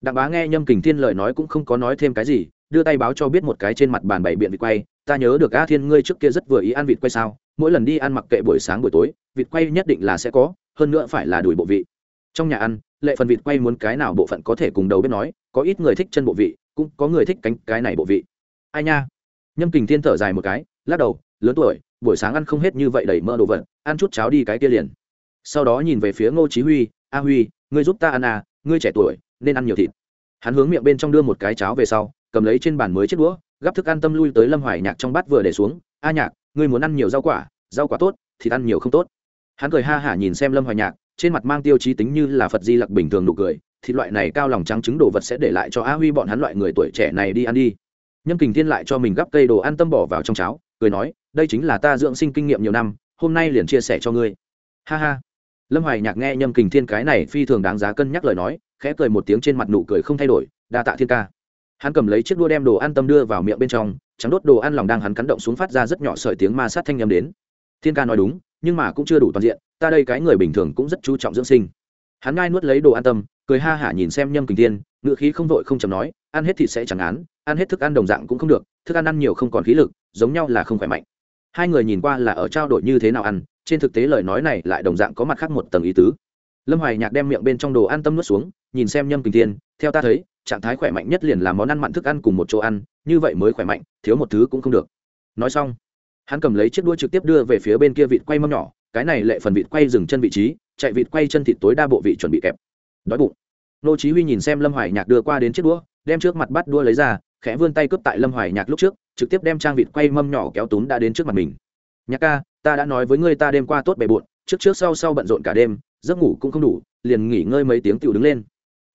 Đặng bá nghe nhâm kình thiên lời nói cũng không có nói thêm cái gì, đưa tay báo cho biết một cái trên mặt bàn bảy biện vịt quay, ta nhớ được a thiên ngươi trước kia rất vừa ý ăn vịt quay sao mỗi lần đi ăn mặc kệ buổi sáng buổi tối, vịt quay nhất định là sẽ có, hơn nữa phải là đùi bộ vị. Trong nhà ăn, lệ phần vịt quay muốn cái nào bộ phận có thể cùng đầu bếp nói, có ít người thích chân bộ vị, cũng có người thích cánh cái này bộ vị. Ai nha? Nhâm kình thiên thở dài một cái, lắc đầu, lớn tuổi, buổi sáng ăn không hết như vậy đầy mơ đồ vật, ăn chút cháo đi cái kia liền. Sau đó nhìn về phía ngô chí huy, a huy, ngươi giúp ta ăn à ngươi trẻ tuổi, nên ăn nhiều thịt. Hắn hướng miệng bên trong đưa một cái cháo về sau, cầm lấy trên bàn mới chiếc đũa, gắp thức ăn tâm lui tới lâm hoài nhạc trong bát vừa để xuống, a nhạc ngươi muốn ăn nhiều rau quả rau quả tốt, thì ăn nhiều không tốt. Hắn cười ha hả nhìn xem lâm hoài nhạc, trên mặt mang tiêu chí tính như là phật di lặc bình thường nụ cười, thì loại này cao lòng trắng trứng đồ vật sẽ để lại cho a huy bọn hắn loại người tuổi trẻ này đi ăn đi. Nhâm kình thiên lại cho mình gắp cây đồ ăn tâm bỏ vào trong cháo, cười nói, đây chính là ta dưỡng sinh kinh nghiệm nhiều năm, hôm nay liền chia sẻ cho ngươi. Ha ha. Lâm hoài nhạc nghe nhâm kình thiên cái này phi thường đáng giá cân nhắc lời nói, khẽ cười một tiếng trên mặt nụ cười không thay đổi, đa tạ thiên ca. Hắn cầm lấy chiếc đua đem đồ ăn tâm đưa vào miệng bên trong trắng đốt đồ ăn lòng đang hắn cắn động xuống phát ra rất nhỏ sợi tiếng ma sát thanh â m đến. Thiên ca nói đúng, nhưng mà cũng chưa đủ toàn diện, ta đây cái người bình thường cũng rất chú trọng dưỡng sinh. Hắn ngai nuốt lấy đồ an tâm, cười ha hả nhìn xem nhâm kình thiên ngựa khí không vội không chầm nói, ăn hết thịt sẽ chẳng án, ăn hết thức ăn đồng dạng cũng không được, thức ăn ăn nhiều không còn khí lực, giống nhau là không khỏe mạnh. Hai người nhìn qua là ở trao đổi như thế nào ăn, trên thực tế lời nói này lại đồng dạng có mặt khác một tầng ý tứ. Lâm hoài nhạc đem miệng bên trong đồ ăn tâm nuốt xuống, nhìn xem nhâm kình thiên, theo ta thấy, trạng thái khỏe mạnh nhất liền là món ăn mặn thức ăn cùng một chỗ ăn như vậy mới khỏe mạnh, thiếu một thứ cũng không được. Nói xong, hắn cầm lấy chiếc đuôi trực tiếp đưa về phía bên kia vịt quay mâm nhỏ, cái này lệ phần vịt quay dừng chân vị trí, chạy vịt quay chân thịt tối đa bộ vị chuẩn bị kẹp. Đói bụng. Nô chí huy nhìn xem lâm hoài nhạc đưa qua đến chiếc đũa, đem trước mặt bắt đua lấy ra, khẽ vươn tay cướp tại lâm hoài nhạc lúc trước, trực tiếp đem trang vịt quay mâm nhỏ kéo túm đã đến trước mặt mình. Nhạc ca, ta đã nói với ngươi ta đêm qua tốt bề bộn, trước trước sau sau bận rộn cả đêm, giấc ngủ cũng không đủ, liền nghỉ ngơi mấy tiếng tiểu đứng lên.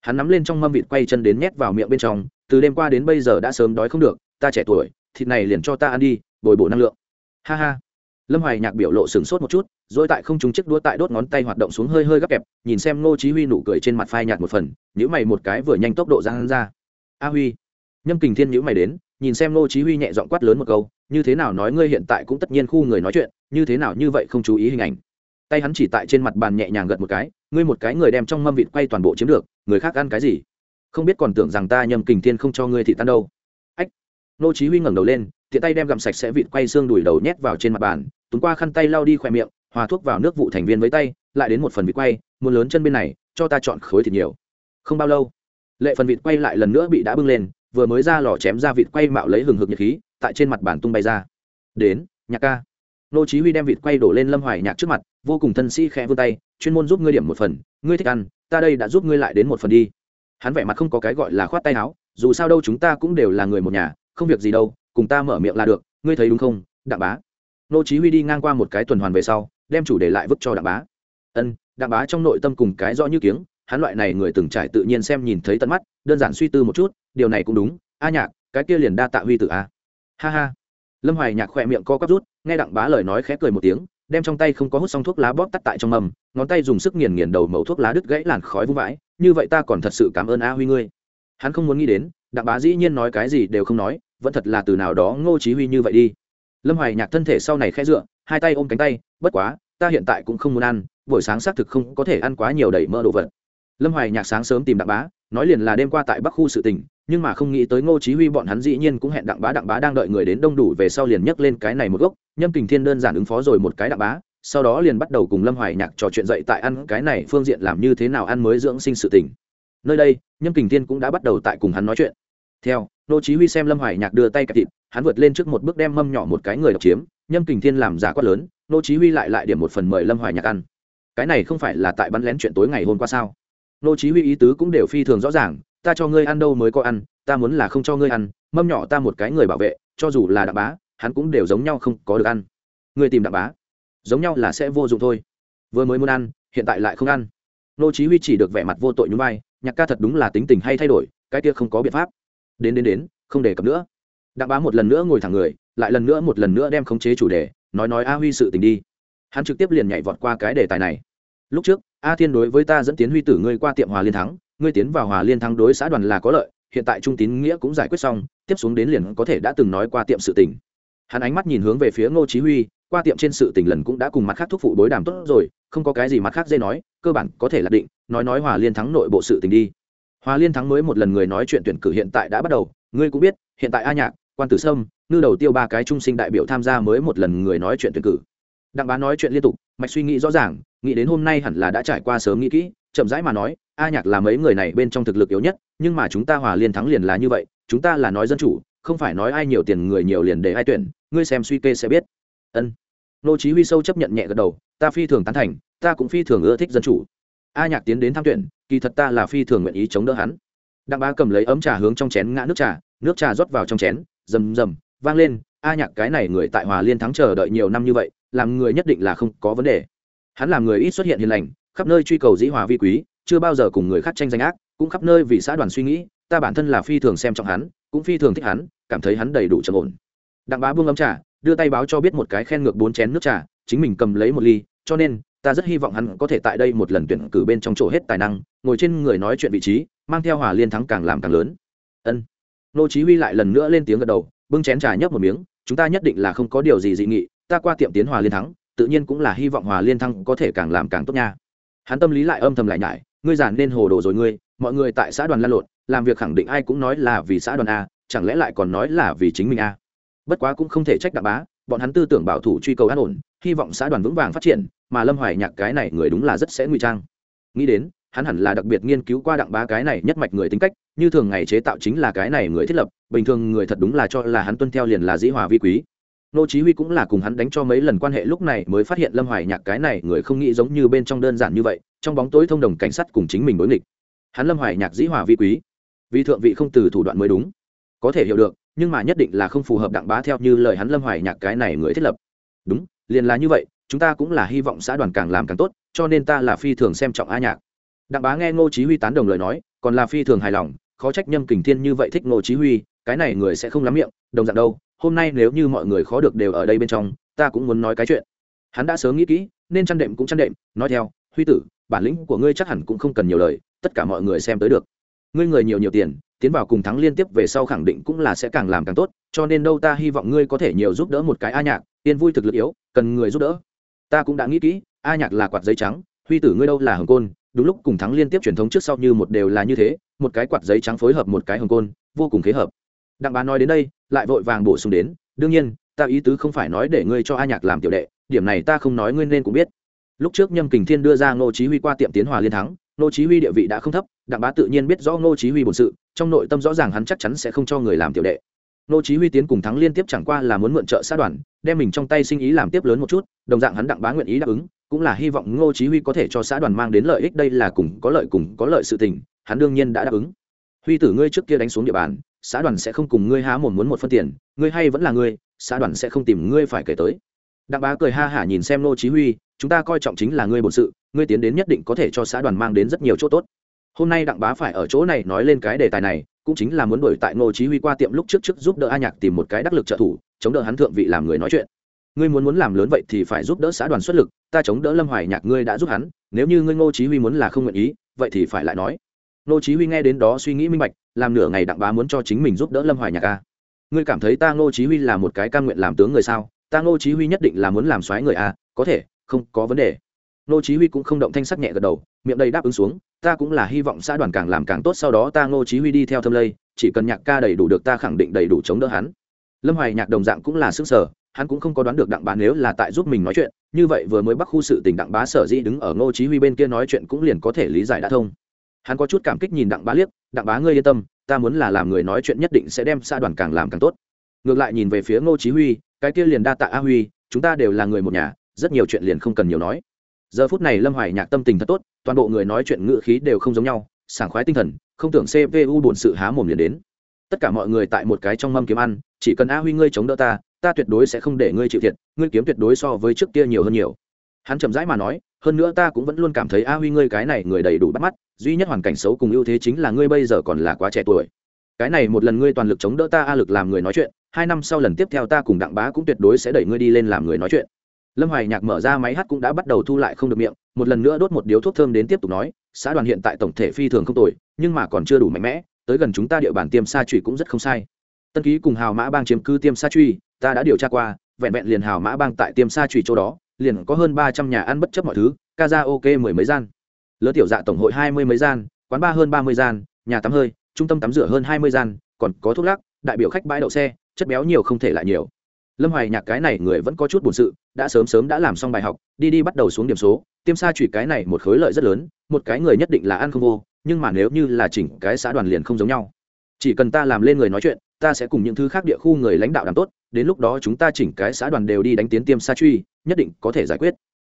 Hắn nắm lên trong mâm vịt quay chân đến nhét vào miệng bên trong từ đêm qua đến bây giờ đã sớm đói không được, ta trẻ tuổi, thịt này liền cho ta ăn đi, bồi bổ năng lượng. Ha ha. Lâm hoài nhạc biểu lộ sửng sốt một chút, rồi tại không trúng chiếc đũa tại đốt ngón tay hoạt động xuống hơi hơi gấp kẹp, nhìn xem ngô chí huy nụ cười trên mặt phai nhạt một phần, nhíu mày một cái vừa nhanh tốc độ ra hắn ra. A huy. Nhâm kình thiên nhíu mày đến, nhìn xem ngô chí huy nhẹ giọng quát lớn một câu, như thế nào nói ngươi hiện tại cũng tất nhiên khu người nói chuyện, như thế nào như vậy không chú ý hình ảnh. Tay hắn chỉ tại trên mặt bàn nhẹ nhàng gật một cái, ngươi một cái người đem trong mâm vịt quay toàn bộ chiếm được, người khác ăn cái gì? Không biết còn tưởng rằng ta nhầm kình thiên không cho ngươi thị tan đâu. Ách, nô chí huy ngẩng đầu lên, tiện tay đem gặm sạch sẽ vịt quay xương đùi đầu nhét vào trên mặt bàn, túm qua khăn tay lau đi khoẹt miệng, hòa thuốc vào nước vụ thành viên với tay, lại đến một phần vịt quay, muốn lớn chân bên này, cho ta chọn khối thịt nhiều. Không bao lâu, lệ phần vịt quay lại lần nữa bị đã bưng lên, vừa mới ra lò chém ra vịt quay mạo lấy hừng hực nhiệt khí, tại trên mặt bàn tung bay ra. Đến, nhạc ca. Nô chí huy đem vịt quay đổ lên lâm hoài nhạc trước mặt, vô cùng thân sĩ khẽ vươn tay, chuyên môn giúp ngươi điểm một phần, ngươi thích ăn, ta đây đã giúp ngươi lại đến một phần đi hắn vẻ mặt không có cái gọi là khoát tay áo, dù sao đâu chúng ta cũng đều là người một nhà, không việc gì đâu, cùng ta mở miệng là được, ngươi thấy đúng không, đặng bá? Nô chí huy đi ngang qua một cái tuần hoàn về sau, đem chủ đề lại vứt cho đặng bá. Ân, đặng bá trong nội tâm cùng cái rõ như kiếng, hắn loại này người từng trải tự nhiên xem nhìn thấy tận mắt, đơn giản suy tư một chút, điều này cũng đúng, a nhạc, cái kia liền đa tạ huy tử a. Ha ha. Lâm hoài nhạc khoe miệng co quắp rút, nghe đặng bá lời nói khẽ cười một tiếng đem trong tay không có hút xong thuốc lá bóp tắt tại trong mầm, ngón tay dùng sức nghiền nghiền đầu mẩu thuốc lá đứt gãy làn khói vung vãi, như vậy ta còn thật sự cảm ơn a huy ngươi. Hắn không muốn nghĩ đến, đặng bá dĩ nhiên nói cái gì đều không nói, vẫn thật là từ nào đó ngô chí huy như vậy đi. Lâm hoài nhạc thân thể sau này khẽ dựa, hai tay ôm cánh tay, bất quá, ta hiện tại cũng không muốn ăn, buổi sáng xác thực không có thể ăn quá nhiều đầy mỡ đồ vật. Lâm hoài nhạc sáng sớm tìm đặng bá, nói liền là đêm qua tại bắc khu sự tình nhưng mà không nghĩ tới ngô chí huy bọn hắn dĩ nhiên cũng hẹn đặng bá đặng bá đang đợi người đến đông đủ về sau liền nhấc lên cái này một gốc. Nhâm kình thiên đơn giản ứng phó rồi một cái đặng bá, sau đó liền bắt đầu cùng lâm hoài nhạc trò chuyện dậy tại ăn cái này phương diện làm như thế nào ăn mới dưỡng sinh sự tình. Nơi đây, nhâm kình thiên cũng đã bắt đầu tại cùng hắn nói chuyện. Theo, ngô chí huy xem lâm hoài nhạc đưa tay cặp thịt, hắn vượt lên trước một bước đem mâm nhỏ một cái người độc chiếm. Nhâm kình thiên làm giả quát lớn, ngô chí huy lại lại điểm một phần mời lâm hoài nhạc ăn. Cái này không phải là tại bắn lén chuyện tối ngày hôm qua sao? Nô chí huy ý tứ cũng đều phi thường rõ ràng ta cho ngươi ăn đâu mới có ăn, ta muốn là không cho ngươi ăn, mâm nhỏ ta một cái người bảo vệ, cho dù là đặng bá, hắn cũng đều giống nhau không có được ăn. Ngươi tìm đặng bá, giống nhau là sẽ vô dụng thôi. Vừa mới muốn ăn, hiện tại lại không ăn. Nô chí huy chỉ được vẻ mặt vô tội nhún vai, nhạc ca thật đúng là tính tình hay thay đổi, cái kia không có biện pháp. Đến đến đến, không để cập nữa. Đặng bá một lần nữa ngồi thẳng người, lại lần nữa một lần nữa đem khống chế chủ đề, nói nói a huy sự tình đi. Hắn trực tiếp liền nhảy vọt qua cái đề tài này. Lúc trước, a thiên đối với ta dẫn tiến huy tử ngươi qua tiệm hòa liên thắng ngươi tiến vào hòa liên thắng đối xã đoàn là có lợi, hiện tại trung tín nghĩa cũng giải quyết xong, tiếp xuống đến liền có thể đã từng nói qua tiệm sự tình. Hắn ánh mắt nhìn hướng về phía ngô chí huy, qua tiệm trên sự tình lần cũng đã cùng mặt khác thúc phụ đối đàm tốt rồi, không có cái gì mặt khác dễ nói, cơ bản có thể là định, nói nói hòa liên thắng nội bộ sự tình đi. Hòa liên thắng mới một lần người nói chuyện tuyển cử hiện tại đã bắt đầu, ngươi cũng biết, hiện tại a nhạc, quan tử sâm, ngư đầu tiêu ba cái trung sinh đại biểu tham gia mới một lần người nói chuyện tuyển cử. Đặng bá nói chuyện liên tục, mạch suy nghĩ rõ ràng, nghĩ đến hôm nay hẳn là đã trải qua sớm nghĩ kỹ, chậm rãi mà nói a nhạc là mấy người này bên trong thực lực yếu nhất, nhưng mà chúng ta hòa liên thắng liền là như vậy, chúng ta là nói dân chủ, không phải nói ai nhiều tiền người nhiều liền để ai tuyển, ngươi xem suy kê sẽ biết. Ân. Nô chí huy sâu chấp nhận nhẹ gật đầu, ta phi thường tán thành, ta cũng phi thường ưa thích dân chủ. A nhạc tiến đến tham tuyển, kỳ thật ta là phi thường nguyện ý chống đỡ hắn. Đặng bá cầm lấy ấm trà hướng trong chén ngã nước trà nước trà rót vào trong chén, rầm rầm, vang lên, a nhạc, cái này người tại hòa liên thắng chờ đợi nhiều năm như vậy, làm người nhất định là không có vấn đề. Hắn làm người ít xuất hiện hiền lành, khắp nơi truy cầu dĩ hòa vi quý chưa bao giờ cùng người khác tranh danh ác, cũng khắp nơi vì xã đoàn suy nghĩ, ta bản thân là phi thường xem trọng hắn, cũng phi thường thích hắn, cảm thấy hắn đầy đủ trầm ổn. Đặng bá buông ấm trà, đưa tay báo cho biết một cái khen ngược bốn chén nước trà, chính mình cầm lấy một ly, cho nên, ta rất hy vọng hắn có thể tại đây một lần tuyển cử bên trong chỗ hết tài năng, ngồi trên người nói chuyện vị trí, mang theo hòa liên thắng càng làm càng lớn. Ân. Nô chí huy lại lần nữa lên tiếng gật đầu, bưng chén trà nhấp một miếng, chúng ta nhất định là không có điều gì dị nghị, ta qua tiệm tiến hòa liên thắng, tự nhiên cũng là hy vọng hòa liên thắng có thể càng làm càng tốt nha. Hắn tâm lý lại âm thầm lại nhải ngươi giản nên hồ đồ rồi ngươi, mọi người tại xã đoàn lan lộn, làm việc khẳng định ai cũng nói là vì xã đoàn a, chẳng lẽ lại còn nói là vì chính mình a? Bất quá cũng không thể trách đặng bá, bọn hắn tư tưởng bảo thủ truy cầu an ổn, hy vọng xã đoàn vững vàng phát triển, mà lâm hoài nhạc cái này người đúng là rất sẽ nguy trang. Nghĩ đến, hắn hẳn là đặc biệt nghiên cứu qua đặng bá cái này nhất mạch người tính cách, như thường ngày chế tạo chính là cái này người thiết lập, bình thường người thật đúng là cho là hắn tuân theo liền là dĩ hòa vi quý nô chí huy cũng là cùng hắn đánh cho mấy lần quan hệ lúc này mới phát hiện lâm hoài nhạc cái này người không nghĩ giống như bên trong đơn giản như vậy, trong bóng tối thông đồng cảnh sát cùng chính mình đối nghịch. Hắn lâm hoài nhạc dĩ hòa vi quý, vì thượng vị không từ thủ đoạn mới đúng. Có thể hiểu được, nhưng mà nhất định là không phù hợp đặng bá theo như lời hắn lâm hoài nhạc cái này người thiết lập. Đúng, liền là như vậy, chúng ta cũng là hy vọng xã đoàn càng làm càng tốt, cho nên ta là phi thường xem trọng a nhạc. Đặng bá nghe ngô chí huy tán đồng lời nói, còn là phi thường hài lòng, khó trách nhâm kình thiên như vậy thích ngô chí huy, cái này người sẽ không lắm miệng, đồng dạng đâu hôm nay nếu như mọi người khó được đều ở đây bên trong, ta cũng muốn nói cái chuyện. Hắn đã sớm nghĩ kỹ, nên chăn đệm cũng chăn đệm, nói theo, huy tử, bản lĩnh của ngươi chắc hẳn cũng không cần nhiều lời, tất cả mọi người xem tới được. Ngươi người nhiều nhiều tiền, tiến vào cùng thắng liên tiếp về sau khẳng định cũng là sẽ càng làm càng tốt, cho nên đâu ta hy vọng ngươi có thể nhiều giúp đỡ một cái a nhạc, tiên vui thực lực yếu, cần người giúp đỡ. Ta cũng đã nghĩ kỹ, a nhạc là quạt giấy trắng, huy tử ngươi đâu là hồng côn? Đúng lúc cùng thắng liên tiếp truyền thống trước sau như một đều là như thế, một cái quạt giấy trắng phối hợp một cái hồng côn, vô cùng khế hợp. Đặng bá nói đến đây lại vội vàng bổ sung đến, đương nhiên, ta ý tứ không phải nói để ngươi cho a nhạc làm tiểu đệ, điểm này ta không nói ngươi nên cũng biết. Lúc trước nhâm kình thiên đưa ra ngô chí huy qua tiệm tiến hòa liên thắng, ngô chí huy địa vị đã không thấp, đặng bá tự nhiên biết rõ ngô chí huy bổn sự, trong nội tâm rõ ràng hắn chắc chắn sẽ không cho người làm tiểu đệ. Ngô chí huy tiến cùng thắng liên tiếp chẳng qua là muốn mượn trợ xã đoàn, đem mình trong tay sinh ý làm tiếp lớn một chút, đồng dạng hắn đặng bá nguyện ý đáp ứng, cũng là hy vọng ngô chí huy có thể cho xã đoàn mang đến lợi ích đây là cùng có lợi cùng có lợi sự tình, hắn đương nhiên đã đáp ứng. Huy tử ngươi trước kia đánh xuống địa bàn xã đoàn sẽ không cùng ngươi há mồm muốn một phân tiền, ngươi hay vẫn là ngươi, xã đoàn sẽ không tìm ngươi phải kể tới. Đặng bá cười ha hả nhìn xem ngô chí huy, chúng ta coi trọng chính là ngươi bổn sự, ngươi tiến đến nhất định có thể cho xã đoàn mang đến rất nhiều chỗ tốt. Hôm nay đặng bá phải ở chỗ này nói lên cái đề tài này, cũng chính là muốn đổi tại ngô chí huy qua tiệm lúc trước trước giúp đỡ a nhạc tìm một cái đắc lực trợ thủ, chống đỡ hắn thượng vị làm người nói chuyện. Ngươi muốn muốn làm lớn vậy thì phải giúp đỡ xã đoàn xuất lực, ta chống đỡ lâm hoài nhạc ngươi đã giúp hắn, nếu như ngươi ngô chí huy muốn là không nguyện ý, vậy thì phải lại nói. Nô chí huy nghe đến đó suy nghĩ minh bạch, làm nửa ngày đặng bá muốn cho chính mình giúp đỡ lâm hoài nhạc a ngươi cảm thấy ta Nô chí huy là một cái cam nguyện làm tướng người sao? Ta Nô chí huy nhất định là muốn làm soái người a có thể, không, có vấn đề. Nô chí huy cũng không động thanh sắc nhẹ gật đầu, miệng đầy đáp ứng xuống, ta cũng là hy vọng xã đoàn càng làm càng tốt, sau đó ta Nô chí huy đi theo thâm lây, chỉ cần nhạc ca đầy đủ được ta khẳng định đầy đủ chống đỡ hắn. Lâm hoài nhạc đồng dạng cũng là sức sở, hắn cũng không có đoán được đặng bá nếu là tại giúp mình nói chuyện, như vậy vừa mới bắc khu sự tình đặng bá sở dĩ đứng ở ngô chí huy bên kia nói chuyện cũng liền có thể lý giải đã thông hắn có chút cảm kích nhìn đặng bá liếc, đặng bá ngươi yên tâm, ta muốn là làm người nói chuyện nhất định sẽ đem xa đoàn càng làm càng tốt. Ngược lại nhìn về phía ngô chí huy, cái kia liền đa tạ a huy, chúng ta đều là người một nhà, rất nhiều chuyện liền không cần nhiều nói. Giờ phút này lâm hoài nhạc tâm tình thật tốt, toàn bộ người nói chuyện ngữ khí đều không giống nhau, sảng khoái tinh thần, không tưởng cpu buồn sự há mồm liền đến. Tất cả mọi người tại một cái trong mâm kiếm ăn, chỉ cần a huy ngươi chống đỡ ta ta tuyệt đối sẽ không để ngươi chịu thiệt, ngươi kiếm tuyệt đối so với trước kia nhiều hơn nhiều. Hắn chậm rãi mà nói hơn nữa ta cũng vẫn luôn cảm thấy a huy ngươi cái này người đầy đủ bắt mắt, duy nhất hoàn cảnh xấu cùng ưu thế chính là ngươi bây giờ còn là quá trẻ tuổi. Cái này một lần ngươi toàn lực chống đỡ ta a lực làm người nói chuyện, hai năm sau lần tiếp theo ta cùng đặng bá cũng tuyệt đối sẽ đẩy ngươi đi lên làm người nói chuyện. Lâm hoài nhạc mở ra máy hát cũng đã bắt đầu thu lại không được miệng, một lần nữa đốt một điếu thuốc thơm đến tiếp tục nói, xã đoàn hiện tại tổng thể phi thường không tồi, nhưng mà còn chưa đủ mạnh mẽ, tới gần chúng ta địa bàn tiêm sa truy cũng rất không sai. Tân ký cùng hào mã bang chiếm cư tiêm sa truy ta đã điều tra qua, vẹn vẹn liền hào mã bang tại tiêm sa truy chỗ đó liền có hơn ba trăm nhà ăn bất chấp mọi thứ, ca ra ok mười mấy gian. Lớn tiểu dạ tổng hội hai mươi mấy gian, quán ba hơn ba mươi gian, nhà tắm hơi, trung tâm tắm rửa hơn hai mươi gian, còn có thuốc lắc, đại biểu khách bãi đậu xe, chất béo nhiều không thể lại nhiều. Lâm hoài nhạc cái này người vẫn có chút buồn sự, đã sớm sớm đã làm xong bài học, đi đi bắt đầu xuống điểm số, tiêm sa chủy cái này một khối lợi rất lớn, một cái người nhất định là ăn không vô, nhưng mà nếu như là chỉnh cái xã đoàn liền không giống nhau. Chỉ cần ta làm lên người nói chuyện ta sẽ cùng những thứ khác địa khu người lãnh đạo làm tốt, đến lúc đó chúng ta chỉnh cái xã đoàn đều đi đánh tiến tiêm sa truy, nhất định có thể giải quyết.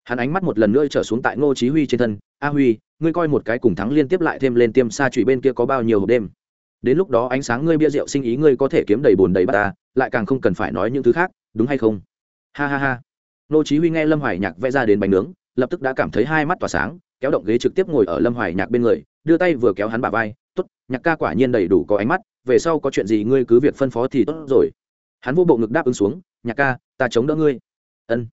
Hắn ánh mắt một lần nữa trở xuống tại ngô chí huy trên thân. A huy, ngươi coi một cái cùng thắng liên tiếp lại thêm lên tiêm sa truy bên kia có bao nhiêu hộp đêm? Đến lúc đó ánh sáng ngươi bia rượu sinh ý ngươi có thể kiếm đầy bồn đầy bát ta, lại càng không cần phải nói những thứ khác, đúng hay không? Ha ha ha. Ngô chí huy nghe lâm hoài nhạc vẽ ra đến bánh nướng, lập tức đã cảm thấy hai mắt tỏa sáng, kéo động ghế trực tiếp ngồi ở lâm hoài nhạc bên người, đưa tay vừa kéo hắn bả vai, tốt, nhạc ca quả nhiên đầy đủ có ánh mắt về sau có chuyện gì ngươi cứ việc phân phó thì tốt rồi. Hắn vô bộ ngực đáp ứng xuống, nhạc ca, ta chống đỡ ngươi. Ân.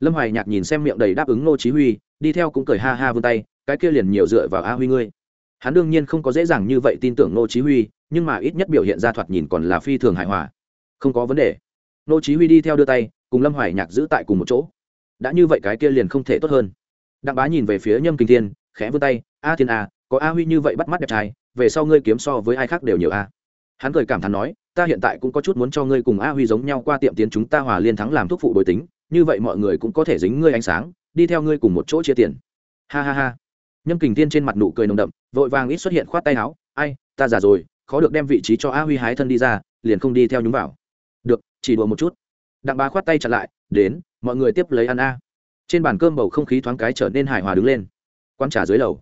Lâm hoài nhạc nhìn xem miệng đầy đáp ứng nô chí huy, đi theo cũng cười ha ha vươn tay, cái kia liền nhiều dựa vào a huy ngươi. Hắn đương nhiên không có dễ dàng như vậy tin tưởng nô chí huy, nhưng mà ít nhất biểu hiện ra thoạt nhìn còn là phi thường hài hòa. Không có vấn đề. Nô chí huy đi theo đưa tay, cùng lâm hoài nhạc giữ tại cùng một chỗ. Đã như vậy cái kia liền không thể tốt hơn. Đặng bá nhìn về phía nhâm kinh thiên, khẽ vươn tay, a thiên a có a huy như vậy bắt mắt đẹp trai, về sau ngươi kiếm so với ai khác đều nhiều a hắn cười cảm thán nói, ta hiện tại cũng có chút muốn cho ngươi cùng a huy giống nhau qua tiệm tiến chúng ta hòa liên thắng làm thuốc phụ đối tính, như vậy mọi người cũng có thể dính ngươi ánh sáng, đi theo ngươi cùng một chỗ chia tiền. Ha ha ha. Nhâm kình tiên trên mặt nụ cười nồng đậm, vội vàng ít xuất hiện khoát tay áo, ai, ta già rồi, khó được đem vị trí cho a huy hái thân đi ra, liền không đi theo nhúng vào. Được, chỉ đùa một chút. Đặng bá khoát tay chặt lại, đến, mọi người tiếp lấy ăn a. Trên bàn cơm bầu không khí thoáng cái trở nên hài hòa đứng lên. Quan trả dưới lầu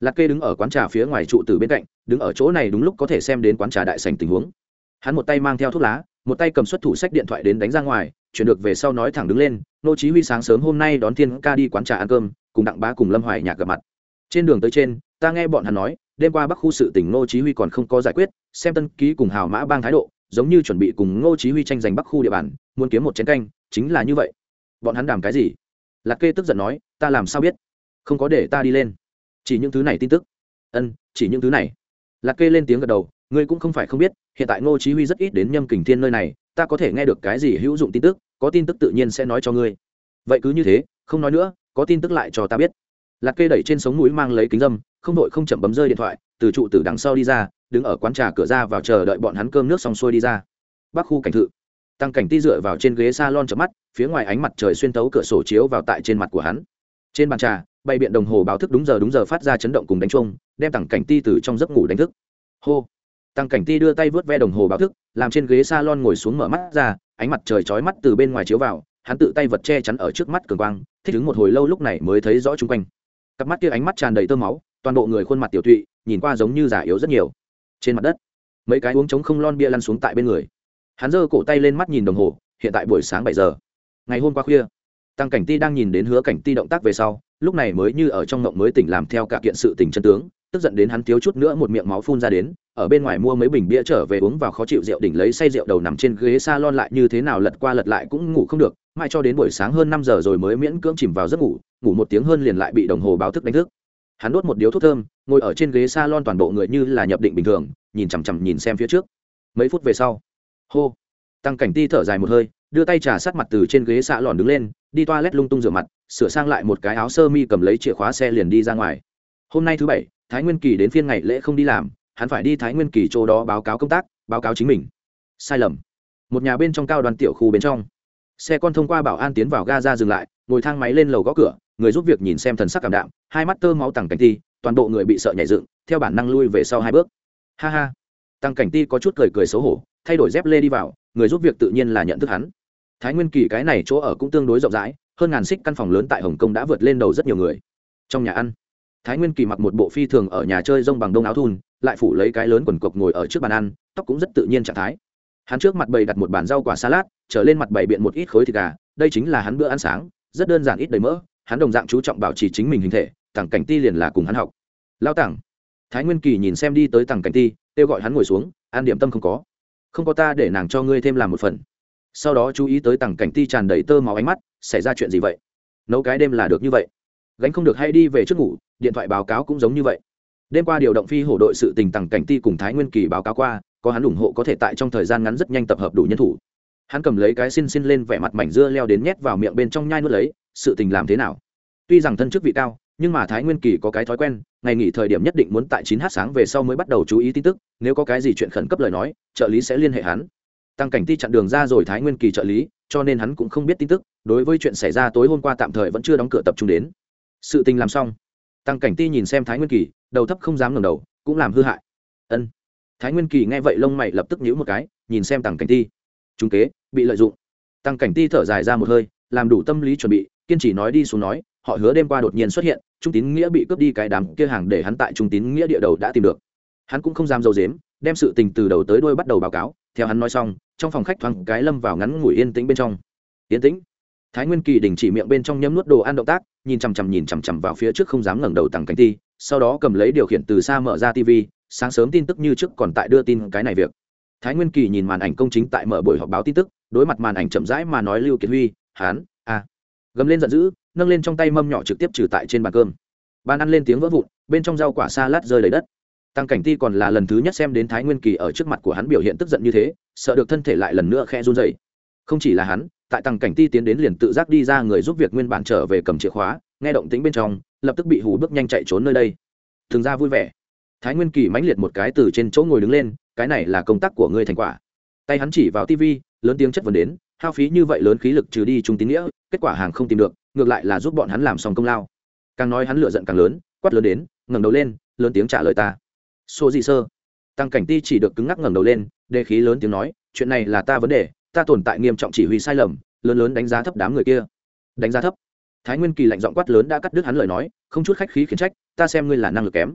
lạc kê đứng ở quán trà phía ngoài trụ từ bên cạnh, đứng ở chỗ này đúng lúc có thể xem đến quán trà đại sành tình huống. Hắn một tay mang theo thuốc lá, một tay cầm xuất thủ sách điện thoại đến đánh ra ngoài, chuyển được về sau nói thẳng đứng lên, nô chí huy sáng sớm hôm nay đón thiên ca đi quán trà ăn cơm, cùng đặng bá cùng lâm hoài nhạc gặp mặt. Trên đường tới trên, ta nghe bọn hắn nói, đêm qua bắc khu sự tỉnh nô chí huy còn không có giải quyết, xem tân ký cùng hào mã bang thái độ, giống như chuẩn bị cùng Nô chí huy tranh giành bắc khu địa bàn, muốn kiếm một chén canh, chính là như vậy. Bọn hắn đàm cái gì? Lạc kê tức giận nói, ta làm sao biết? Không có để ta đi lên chỉ những thứ này tin tức. Ân, chỉ những thứ này. Lạc kê lên tiếng gật đầu, ngươi cũng không phải không biết, hiện tại ngô chí huy rất ít đến nhâm kình thiên nơi này, ta có thể nghe được cái gì hữu dụng tin tức, có tin tức tự nhiên sẽ nói cho ngươi. Vậy cứ như thế, không nói nữa, có tin tức lại cho ta biết. Lạc kê đẩy trên sống mũi mang lấy kính dâm, không đội không chậm bấm rơi điện thoại, từ trụ từ đằng sau đi ra, đứng ở quán trà cửa ra vào chờ đợi bọn hắn cơm nước xong xuôi đi ra. Bắc khu cảnh thự. Tăng cảnh ti dựa vào trên ghế salon chớm mắt, phía ngoài ánh mặt trời xuyên tấu cửa sổ chiếu vào tại trên mặt của hắn. Trên bàn trà bày biện đồng hồ báo thức đúng giờ đúng giờ phát ra chấn động cùng đánh chuông, đem tặng cảnh ti từ trong giấc ngủ đánh thức. Hô. Tăng cảnh ti đưa tay vớt ve đồng hồ báo thức, làm trên ghế s a lon ngồi xuống mở mắt ra, ánh mặt trời chói mắt từ bên ngoài chiếu vào, hắn tự tay vật che chắn ở trước mắt cường quang, thích ứng một hồi lâu lúc này mới thấy rõ chung quanh. Cặp mắt kia ánh mắt tràn đầy tơ máu, toàn bộ người khuôn mặt tiểu thụy nhìn qua giống như già yếu rất nhiều. Trên mặt đất, mấy cái uống trống không lon bia lăn xuống tại bên người. Hắn giơ cổ tay lên mắt nhìn đồng hồ, hiện tại buổi sáng bảy giờ. Ngày hôm qua khuya, tăng cảnh ti đang nhìn đến hứa cảnh ti động tác về sau lúc này mới như ở trong ngộng mới tỉnh làm theo cả kiện sự tình chân tướng, tức giận đến hắn thiếu chút nữa một miệng máu phun ra đến, ở bên ngoài mua mấy bình bia trở về uống vào khó chịu rượu đỉnh lấy say rượu đầu nằm trên ghế s a lon lại như thế nào lật qua lật lại cũng ngủ không được mai cho đến buổi sáng hơn năm giờ rồi mới miễn cưỡng chìm vào giấc ngủ ngủ một tiếng hơn liền lại bị đồng hồ báo thức đánh thức. Hắn đốt một điếu thuốc thơm, ngồi ở trên ghế s a lon toàn bộ người như là nhập định bình thường, nhìn chằm chằm nhìn xem phía trước. Mấy phút về sau, hô, tăng cảnh ti thở dài một hơi, đưa tay trà sát mặt từ trên ghế xạ lòn đứng lên, đi toa lét lung tung rửa mặt sửa sang lại một cái áo sơ mi cầm lấy chìa khóa xe liền đi ra ngoài. Hôm nay thứ bảy, thái nguyên kỳ đến phiên ngày lễ không đi làm, hắn phải đi thái nguyên kỳ chỗ đó báo cáo công tác, báo cáo chính mình. Sai lầm. Một nhà bên trong cao đoàn tiểu khu bên trong. Xe con thông qua bảo an tiến vào ga ra dừng lại, ngồi thang máy lên lầu gõ cửa, người giúp việc nhìn xem thần sắc cảm đạm, hai mắt tơ máu tằng cảnh ti, toàn bộ người bị sợ nhảy dựng, theo bản năng lui về sau hai bước. Ha ha. Tăng cảnh ti có chút cười cười xấu hổ, thay đổi dép lê đi vào, người giúp việc tự nhiên là nhận thức hắn. Thái nguyên kỳ cái này chỗ ở cũng tương đối rộng rãi hơn ngàn xích căn phòng lớn tại hồng kông đã vượt lên đầu rất nhiều người. Trong nhà ăn, thái nguyên kỳ mặc một bộ phi thường ở nhà chơi rông bằng đông áo thun, lại phủ lấy cái lớn quần cộc ngồi ở trước bàn ăn, tóc cũng rất tự nhiên trạng thái. Hắn trước mặt bày đặt một bàn rau quả salad, trở lên mặt bày biện một ít khối thịt gà, đây chính là hắn bữa ăn sáng, rất đơn giản ít đầy mỡ, hắn đồng dạng chú trọng bảo trì chính mình hình thể, tặng cảnh ti liền là cùng hắn học. Lao tặng thái nguyên kỳ nhìn xem đi tới tặng cảnh ti, kêu gọi hắn ngồi xuống an điểm tâm không có. Không có ta để nàng cho ngươi thêm làm một phần. Sau đó chú ý tới tằng cảnh ti tràn đầy tơ máu ánh mắt xảy ra chuyện gì vậy? Nấu cái đêm là được như vậy. Gánh không được hay đi về trước ngủ, điện thoại báo cáo cũng giống như vậy. Đêm qua điều động phi hổ đội sự tình tằng cảnh ti cùng thái nguyên kỳ báo cáo qua, có hắn ủng hộ có thể tại trong thời gian ngắn rất nhanh tập hợp đủ nhân thủ. Hắn cầm lấy cái xin xin lên vẻ mặt mảnh dưa leo đến nhét vào miệng bên trong nhai nuốt lấy, sự tình làm thế nào? Tuy rằng thân chức vị cao, nhưng mà thái nguyên kỳ có cái thói quen, ngày nghỉ thời điểm nhất định muốn tại chín h sáng về sau mới bắt đầu chú ý tin tức, nếu có cái gì chuyện khẩn cấp lời nói, trợ lý sẽ liên hệ hắn tăng cảnh ti chặn đường ra rồi thái nguyên kỳ trợ lý, cho nên hắn cũng không biết tin tức, đối với chuyện xảy ra tối hôm qua tạm thời vẫn chưa đóng cửa tập trung đến. Sự tình làm xong. Tăng cảnh ti nhìn xem thái nguyên kỳ, đầu thấp không dám ngẩng đầu, cũng làm hư hại. Ân. Thái nguyên kỳ nghe vậy lông mày lập tức nhíu một cái, nhìn xem tăng cảnh ti. Trung kế, bị lợi dụng. Tăng cảnh ti thở dài ra một hơi, làm đủ tâm lý chuẩn bị, kiên trì nói đi xuống nói, họ hứa đêm qua đột nhiên xuất hiện, trung tín nghĩa bị cướp đi cái đám kia hàng để hắn tại trung tín nghĩa địa đầu đã tìm được. Hắn cũng không dám dâu dếm đem sự tình từ đầu tới đuôi bắt đầu báo cáo, theo hắn nói xong trong phòng khách thoáng cái lâm vào ngắn ngủi yên tĩnh bên trong. Yên tĩnh. Thái nguyên kỳ đình chỉ miệng bên trong nhấm nuốt đồ ăn động tác, nhìn chằm chằm nhìn chằm chằm vào phía trước không dám ngẩng đầu tặng cánh ti, sau đó cầm lấy điều khiển từ xa mở ra tv sáng sớm tin tức như trước còn tại đưa tin cái này việc. Thái nguyên kỳ nhìn màn ảnh công chính tại mở buổi họp báo tin tức, đối mặt màn ảnh chậm rãi mà nói lưu kiệt huy, hán, a. Gầm lên giận dữ, nâng lên trong tay mâm nhỏ trực tiếp trừ tại trên bàn cơm. Bàn ăn lên tiếng vỡ vụn, bên trong rau quả xa lát rơi đầy đất tăng cảnh ti còn là lần thứ nhất xem đến thái nguyên kỳ ở trước mặt của hắn biểu hiện tức giận như thế, sợ được thân thể lại lần nữa khe run dày không chỉ là hắn, tại tăng cảnh ti tiến đến liền tự giác đi ra người giúp việc nguyên bản trở về cầm chìa khóa, nghe động tính bên trong, lập tức bị hù bước nhanh chạy trốn nơi đây. Thường ra vui vẻ. Thái nguyên kỳ mãnh liệt một cái từ trên chỗ ngồi đứng lên, cái này là công tác của ngươi thành quả. Tay hắn chỉ vào tv lớn tiếng chất vấn đến, hao phí như vậy lớn khí lực trừ đi trung tín nghĩa, kết quả hàng không tìm được, ngược lại là giúp bọn hắn làm xong công lao. Càng nói hắn lựa giận càng lớn, quát lớn đến, ngẩng đầu lên, lớn tiếng trả lời ta số gì sơ. Tăng cảnh ti chỉ được cứng ngắc ngẩng đầu lên, đề khí lớn tiếng nói, chuyện này là ta vấn đề, ta tồn tại nghiêm trọng chỉ huy sai lầm, lớn lớn đánh giá thấp đám người kia. Đánh giá thấp? Thái nguyên kỳ lạnh giọng quát lớn đã cắt đứt hắn lời nói, không chút khách khí khiển trách, ta xem ngươi là năng lực kém.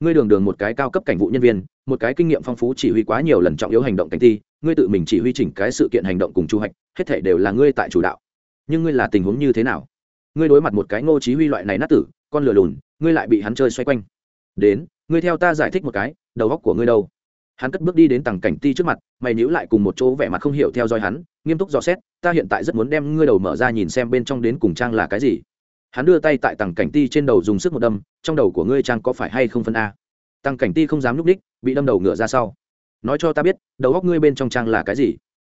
Ngươi đường đường một cái cao cấp cảnh vụ nhân viên, một cái kinh nghiệm phong phú chỉ huy quá nhiều lần trọng yếu hành động cảnh ti, ngươi tự mình chỉ huy chỉnh cái sự kiện hành động cùng chu hạch, hết thể đều là ngươi tại chủ đạo. Nhưng ngươi là tình huống như thế nào? Ngươi đối mặt một cái ngô chí huy loại này nát tử, con lừa lùn, ngươi lại bị hắn chơi xoay quanh. Đến ngươi theo ta giải thích một cái, đầu góc của ngươi đâu? Hắn cất bước đi đến tầng cảnh ti trước mặt, mày níu lại cùng một chỗ vẻ mặt không hiểu theo dõi hắn, nghiêm túc dò xét, ta hiện tại rất muốn đem ngươi đầu mở ra nhìn xem bên trong đến cùng trang là cái gì. Hắn đưa tay tại tầng cảnh ti trên đầu dùng sức một đâm, trong đầu của ngươi trang có phải hay không phân a? Tầng cảnh ti không dám núp đích, bị đâm đầu ngựa ra sau. Nói cho ta biết, đầu góc ngươi bên trong trang là cái gì?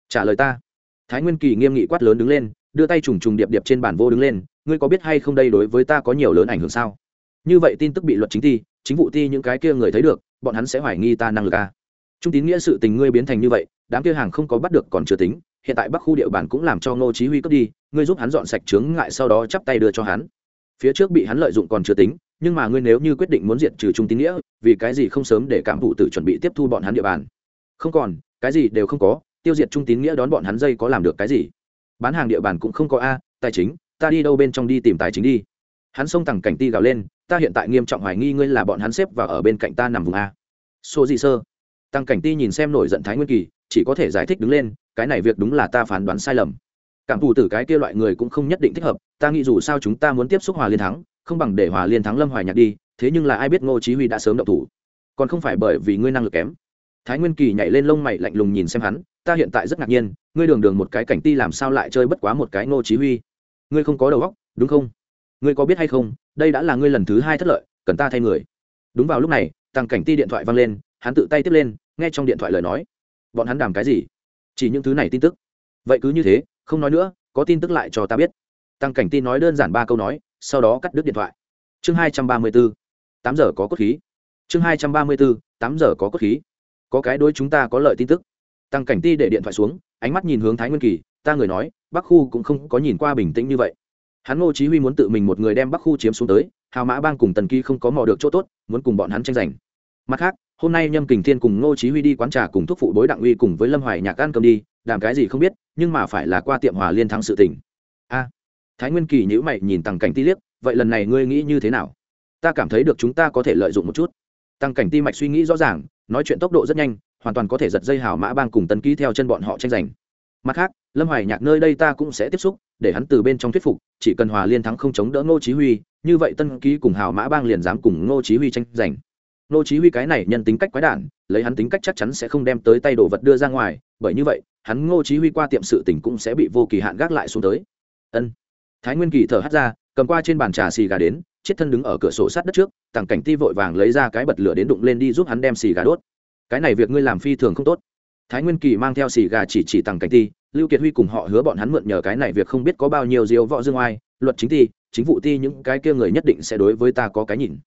Trả lời ta. Thái nguyên kỳ nghiêm nghị quát lớn đứng lên, đưa tay trùng trùng điệp điệp trên bàn vô đứng lên, ngươi có biết hay không đây đối với ta có nhiều lớn ảnh hưởng sao? Như vậy tin tức bị luật chính thi chính vụ ti những cái kia người thấy được, bọn hắn sẽ hoài nghi ta năng lực a trung tín nghĩa sự tình ngươi biến thành như vậy, đám kia hàng không có bắt được còn chưa tính, hiện tại bắc khu địa bàn cũng làm cho ngô chí huy cướp đi, ngươi giúp hắn dọn sạch trướng ngại sau đó chắp tay đưa cho hắn. Phía trước bị hắn lợi dụng còn chưa tính, nhưng mà ngươi nếu như quyết định muốn diệt trừ trung tín nghĩa, vì cái gì không sớm để cảm thụ tử chuẩn bị tiếp thu bọn hắn địa bàn? Không còn, cái gì đều không có, tiêu diệt trung tín nghĩa đón bọn hắn dây có làm được cái gì? Bán hàng địa bàn cũng không có a, tài chính, ta đi đâu bên trong đi tìm tài chính đi. Hắn xông thẳng cảnh ti gào lên ta hiện tại nghiêm trọng hoài nghi ngươi là bọn hắn xếp và ở bên cạnh ta nằm vùng a. Số gì sơ. Tăng cảnh ti nhìn xem nổi giận thái nguyên kỳ, chỉ có thể giải thích đứng lên, cái này việc đúng là ta phán đoán sai lầm. Cảm thù tử cái kia loại người cũng không nhất định thích hợp, ta nghĩ dù sao chúng ta muốn tiếp xúc hòa liên thắng, không bằng để hòa liên thắng lâm hoài nhạc đi, thế nhưng là ai biết ngô chí huy đã sớm động thủ. Còn không phải bởi vì ngươi năng lực kém. Thái nguyên kỳ nhảy lên lông mày lạnh lùng nhìn xem hắn, ta hiện tại rất ngạc nhiên, ngươi đường đường một cái cảnh ti làm sao lại chơi bất quá một cái ngô chí huy? Ngươi không có đầu óc, đúng không? Ngươi có biết hay không đây đã là ngươi lần thứ hai thất lợi, cần ta thay người. Đúng vào lúc này tăng cảnh ti điện thoại vang lên, hắn tự tay tiếp lên, nghe trong điện thoại lời nói. Bọn hắn đàm cái gì? Chỉ những thứ này tin tức. Vậy cứ như thế, không nói nữa, có tin tức lại cho ta biết. Tăng cảnh ti nói đơn giản ba câu nói, sau đó cắt đứt điện thoại. Chương hai trăm ba mươi bốn, tám giờ có cốt khí. Chương hai trăm ba mươi bốn, tám giờ có cốt khí. Có cái đối chúng ta có lợi tin tức. Tăng cảnh ti để điện thoại xuống, ánh mắt nhìn hướng thái nguyên kỳ, ta người nói, bắc khu cũng không có nhìn qua bình tĩnh như vậy hắn ngô chí huy muốn tự mình một người đem bắc khu chiếm xuống tới, hào mã bang cùng tần kỳ không có mò được chỗ tốt, muốn cùng bọn hắn tranh giành. Mặt khác, hôm nay nhâm kình thiên cùng ngô chí huy đi quán trà cùng thuốc phụ Bối đặng uy cùng với lâm hoài nhạc ăn cơm đi làm cái gì không biết, nhưng mà phải là qua tiệm hòa liên thắng sự tình. A, thái nguyên kỳ nhữ mày nhìn tăng cảnh ti liếc, vậy lần này ngươi nghĩ như thế nào? Ta cảm thấy được chúng ta có thể lợi dụng một chút. Tăng cảnh ti mạch suy nghĩ rõ ràng, nói chuyện tốc độ rất nhanh, hoàn toàn có thể giật dây hào mã bang cùng Tần ký theo chân bọn họ tranh giành mặt khác, lâm hoài nhạc nơi đây ta cũng sẽ tiếp xúc, để hắn từ bên trong thuyết phục, chỉ cần hòa liên thắng không chống đỡ ngô chí huy, như vậy tân ký cùng hào mã bang liền dám cùng ngô chí huy tranh giành. Ngô chí huy cái này nhân tính cách quái đản, lấy hắn tính cách chắc chắn sẽ không đem tới tay đồ vật đưa ra ngoài, bởi như vậy, hắn ngô chí huy qua tiệm sự tình cũng sẽ bị vô kỳ hạn gác lại xuống tới. Ân. Thái nguyên kỳ thở hắt ra, cầm qua trên bàn trà xì gà đến, chết thân đứng ở cửa sổ sát đất trước tàng cảnh ti vội vàng lấy ra cái bật lửa đến đụng lên đi giúp hắn đem xì gà đốt. Cái này việc ngươi làm phi thường không tốt thái nguyên kỳ mang theo xì gà chỉ chỉ tàng cảnh ti, lưu kiệt huy cùng họ hứa bọn hắn mượn nhờ cái này việc không biết có bao nhiêu diếu võ dương oai, luật chính ti, chính vụ ti, những cái kia người nhất định sẽ đối với ta có cái nhìn.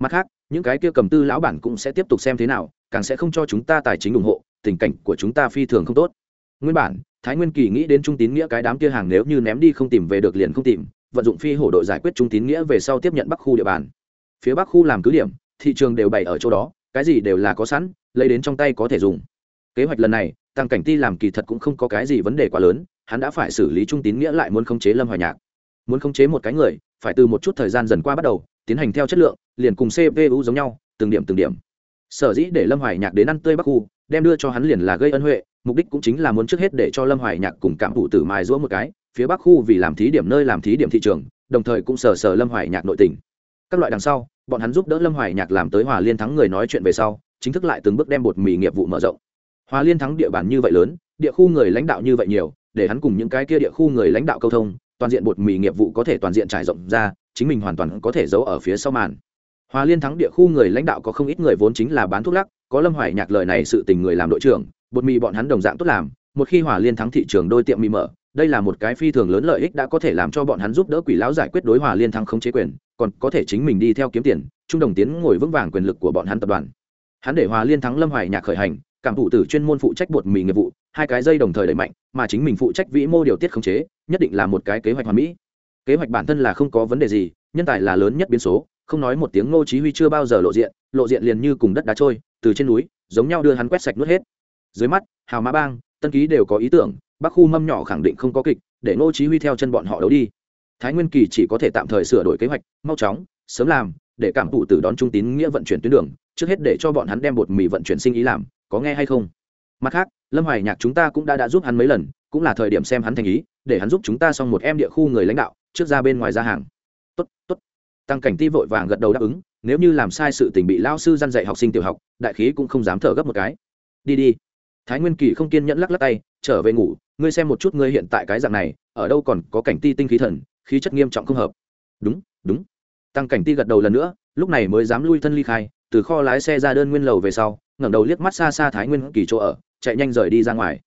Mặt khác, những cái kia cầm tư lão bản cũng sẽ tiếp tục xem thế nào, càng sẽ không cho chúng ta tài chính ủng hộ, tình cảnh của chúng ta phi thường không tốt. Nguyên bản, thái nguyên kỳ nghĩ đến trung tín nghĩa cái đám kia hàng nếu như ném đi không tìm về được liền không tìm, vận dụng phi hổ đội giải quyết trung tín nghĩa về sau tiếp nhận bắc khu địa bàn. Phía bắc khu làm cứ điểm, thị trường đều bày ở chỗ đó, cái gì đều là có sẵn, lấy đến trong tay có thể dùng kế hoạch lần này, tăng cảnh ti làm kỳ thật cũng không có cái gì vấn đề quá lớn, hắn đã phải xử lý trung tín nghĩa lại muốn khống chế lâm hoài nhạc. Muốn khống chế một cái người, phải từ một chút thời gian dần qua bắt đầu, tiến hành theo chất lượng, liền cùng cpu giống nhau, từng điểm từng điểm. Sở dĩ để lâm hoài nhạc đến ăn tươi bắc khu, đem đưa cho hắn liền là gây ân huệ, mục đích cũng chính là muốn trước hết để cho lâm hoài nhạc cùng cảm thụ tử mài giũa một cái, phía bắc khu vì làm thí điểm nơi làm thí điểm thị trường, đồng thời cũng sờ sờ lâm hoài nhạc nội tình. Các loại đằng sau, bọn hắn giúp đỡ lâm hoài nhạc làm tới hòa liên thắng người nói chuyện về sau, chính thức lại từng bước đem bột mì nghiệp vụ mở rộng hòa liên thắng địa bàn như vậy lớn, địa khu người lãnh đạo như vậy nhiều, để hắn cùng những cái kia địa khu người lãnh đạo câu thông, toàn diện bột mì nghiệp vụ có thể toàn diện trải rộng ra, chính mình hoàn toàn có thể giấu ở phía sau màn. Hòa liên thắng địa khu người lãnh đạo có không ít người vốn chính là bán thuốc lắc, có lâm hoài nhạc lời này sự tình người làm đội trưởng, bột mì bọn hắn đồng dạng tốt làm, một khi hòa liên thắng thị trường đôi tiệm mì mở, đây là một cái phi thường lớn lợi ích đã có thể làm cho bọn hắn giúp đỡ quỷ lão giải quyết đối hòa liên thắng không chế quyền, còn có thể chính mình đi theo kiếm tiền, trung đồng tiến ngồi vững vàng quyền lực của bọn hắn tập đoàn. Hắn để hòa liên thắng lâm hoài nhạc khởi hành cảm thụ tử chuyên môn phụ trách bột mì nghiệp vụ, hai cái dây đồng thời đẩy mạnh, mà chính mình phụ trách vĩ mô điều tiết khống chế, nhất định là một cái kế hoạch hoàn mỹ. Kế hoạch bản thân là không có vấn đề gì, nhân tài là lớn nhất biến số, không nói một tiếng ngô chí huy chưa bao giờ lộ diện lộ diện liền như cùng đất đá trôi, từ trên núi, giống nhau đưa hắn quét sạch nuốt hết. Dưới mắt, hào mã bang, tân ký đều có ý tưởng, bắc khu mâm nhỏ khẳng định không có kịch, để ngô chí huy theo chân bọn họ đấu đi. Thái nguyên kỳ chỉ có thể tạm thời sửa đổi kế hoạch, mau chóng, sớm làm, để cảm thụ tử đón trung tín nghĩa vận chuyển tuyến đường, trước hết để cho bọn hắn đem bột mì vận chuyển sinh ý làm có nghe hay không? Mặt khác, lâm hoài nhạc chúng ta cũng đã đã giúp hắn mấy lần, cũng là thời điểm xem hắn thành ý, để hắn giúp chúng ta xong một em địa khu người lãnh đạo, trước ra bên ngoài ra hàng. Tốt tốt. Tăng cảnh ti vội vàng gật đầu đáp ứng, nếu như làm sai sự tình bị lao sư gian dạy học sinh tiểu học, đại khí cũng không dám thở gấp một cái. Đi đi. Thái nguyên kỳ không kiên nhẫn lắc lắc tay, trở về ngủ, ngươi xem một chút ngươi hiện tại cái dạng này, ở đâu còn có cảnh ti tinh khí thần, khí chất nghiêm trọng không hợp. Đúng đúng. Tăng cảnh ti gật đầu lần nữa, lúc này mới dám lui thân ly khai, từ kho lái xe ra đơn nguyên lầu về sau ngẩng đầu liếc mắt xa xa thái nguyên kỳ chỗ ở, chạy nhanh rời đi ra ngoài.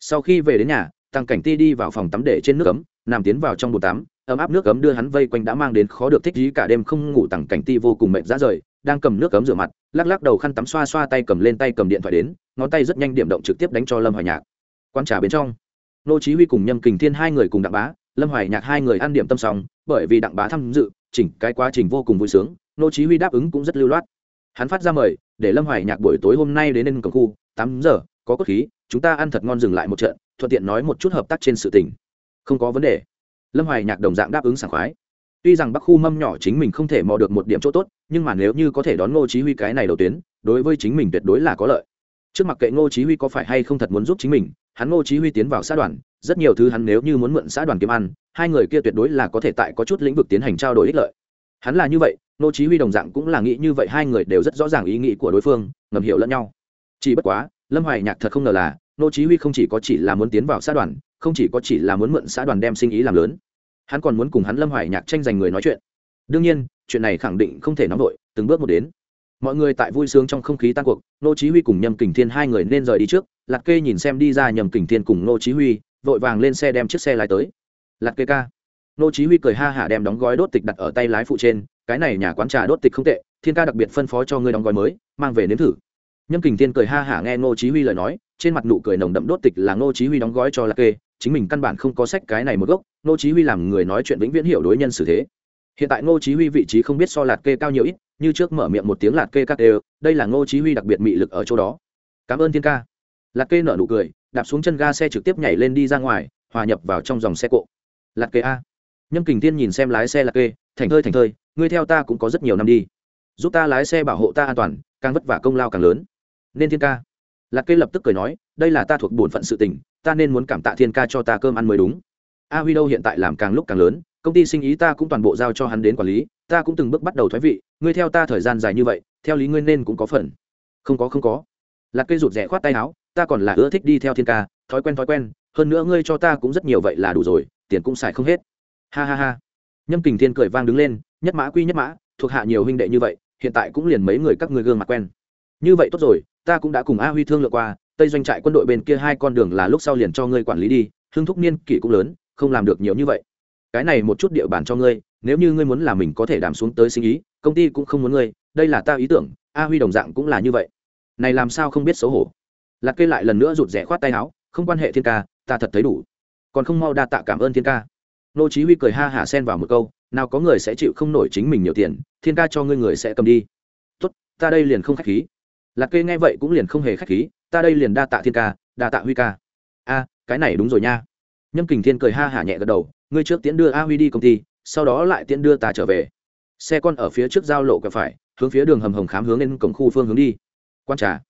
Sau khi về đến nhà, tăng cảnh ti đi vào phòng tắm để trên nước cấm nằm tiến vào trong bồn tắm, ấm áp nước cấm đưa hắn vây quanh đã mang đến khó được thích ý cả đêm không ngủ. Tăng cảnh ti vô cùng mệt ra rời, đang cầm nước cấm rửa mặt, lắc lắc đầu khăn tắm xoa xoa tay cầm lên tay cầm điện thoại đến, ngón tay rất nhanh điểm động trực tiếp đánh cho lâm hoài nhạc. Quan trả bên trong, nô chí huy cùng nhâm kình thiên hai người cùng đặng bá, lâm hoài nhạc hai người ăn điểm tâm xong, bởi vì đặng bá tham dự, chỉnh cái quá trình vô cùng vui sướng, Nô chí huy đáp ứng cũng rất lưu loát hắn phát ra mời, để lâm hoài nhạc buổi tối hôm nay đến nên cổng khu, tám giờ, có cốt khí, chúng ta ăn thật ngon dừng lại một trận, thuận tiện nói một chút hợp tác trên sự tình. Không có vấn đề. Lâm hoài nhạc đồng dạng đáp ứng sảng khoái. Tuy rằng bắc khu mâm nhỏ chính mình không thể mò được một điểm chỗ tốt, nhưng mà nếu như có thể đón ngô chí huy cái này đầu tuyến, đối với chính mình tuyệt đối là có lợi. Trước mặt kệ ngô chí huy có phải hay không thật muốn giúp chính mình, hắn ngô chí huy tiến vào xã đoàn, rất nhiều thứ hắn nếu như muốn mượn xã đoàn kiếm ăn, hai người kia tuyệt đối là có thể tại có chút lĩnh vực tiến hành trao đổi ích lợi. Hắn là như vậy Nô chí huy đồng dạng cũng là nghĩ như vậy, hai người đều rất rõ ràng ý nghĩ của đối phương, ngầm hiểu lẫn nhau. Chỉ bất quá, lâm hoài nhạc thật không ngờ là, Nô chí huy không chỉ có chỉ là muốn tiến vào xã đoàn, không chỉ có chỉ là muốn mượn xã đoàn đem sinh ý làm lớn. Hắn còn muốn cùng hắn lâm hoài nhạc tranh giành người nói chuyện. Đương nhiên, chuyện này khẳng định không thể nóng vội, từng bước một đến. Mọi người tại vui sướng trong không khí tan cuộc, nô chí huy cùng nhâm kình thiên hai người nên rời đi trước, lạc kê nhìn xem đi ra nhâm kình thiên cùng nô chí huy, vội vàng lên xe đem chiếc xe lái tới. Lạc kê ca. Nô chí huy cười ha hả đem đóng gói đốt tịch đặt ở tay lái phụ trên cái này nhà quán trà đốt tịch không tệ, thiên ca đặc biệt phân phó cho ngươi đóng gói mới, mang về nếm thử. Nhâm kình thiên cười ha hả nghe nô chí huy lời nói, trên mặt nụ cười nồng đậm đốt tịch là nô chí huy đóng gói cho lạc kê, chính mình căn bản không có sách cái này một gốc nô chí huy làm người nói chuyện vĩnh viễn hiểu đối nhân xử thế. Hiện tại ngô chí huy vị trí không biết so lạt kê cao nhiều ít, như trước mở miệng một tiếng lạt kê các đều, đây là ngô chí huy đặc biệt mị lực ở chỗ đó. Cảm ơn thiên ca. Lạt kê nở nụ cười, đạp xuống chân ga xe trực tiếp nhảy lên đi ra ngoài, hòa nhập vào trong dòng xe cộ. Lạt kê a. Nhâm kình thiên nhìn xem lái xe lạt kê, thành thơi thành thơi ngươi theo ta cũng có rất nhiều năm đi. Giúp ta lái xe bảo hộ ta an toàn, càng vất vả công lao càng lớn. Nên thiên ca. Lạt kê lập tức cười nói, đây là ta thuộc bổn phận sự tình, ta nên muốn cảm tạ thiên ca cho ta cơm ăn mới đúng. A huy đâu hiện tại làm càng lúc càng lớn, công ty sinh ý ta cũng toàn bộ giao cho hắn đến quản lý, ta cũng từng bước bắt đầu thoái vị, ngươi theo ta thời gian dài như vậy, theo lý ngươi nên cũng có phần. Không có không có. Lạc cây rụt rẻ khoát tay áo, ta còn là ưa thích đi theo thiên ca, thói quen thói quen, hơn nữa ngươi cho ta cũng rất nhiều vậy là đủ rồi, tiền cũng xài không hết. Ha ha ha. Nhâm kình thiên cười vang đứng lên nhất mã quy nhất mã, thuộc hạ nhiều huynh đệ như vậy, hiện tại cũng liền mấy người các ngươi gương mặt quen. Như vậy tốt rồi, ta cũng đã cùng a huy thương lượng qua, tây doanh trại quân đội bên kia hai con đường là lúc sau liền cho ngươi quản lý đi, hưng thúc niên kỷ cũng lớn, không làm được nhiều như vậy. Cái này một chút địa bàn cho ngươi, nếu như ngươi muốn là mình có thể đảm xuống tới sinh ý, công ty cũng không muốn ngươi, đây là ta ý tưởng, a huy đồng dạng cũng là như vậy. Này làm sao không biết xấu hổ. Lạc kê lại lần nữa rụt rẽ khoát tay áo, không quan hệ thiên ca, ta thật thấy đủ. Còn không mau đa tạ cảm ơn thiên ca. Nô chí huy cười ha hả xen vào một câu nào có người sẽ chịu không nổi chính mình nhiều tiền, thiên ca cho ngươi người sẽ cầm đi. Tốt, ta đây liền không khách khí. Lạc kê nghe vậy cũng liền không hề khách khí, ta đây liền đa tạ thiên ca, đa tạ huy ca. A, cái này đúng rồi nha. Nhâm kình thiên cười ha hả nhẹ gật đầu, ngươi trước tiễn đưa a huy đi công ty, sau đó lại tiễn đưa ta trở về. Xe con ở phía trước giao lộ cả phải, hướng phía đường hầm hầm khám hướng lên cổng khu phương hướng đi. Quan trà.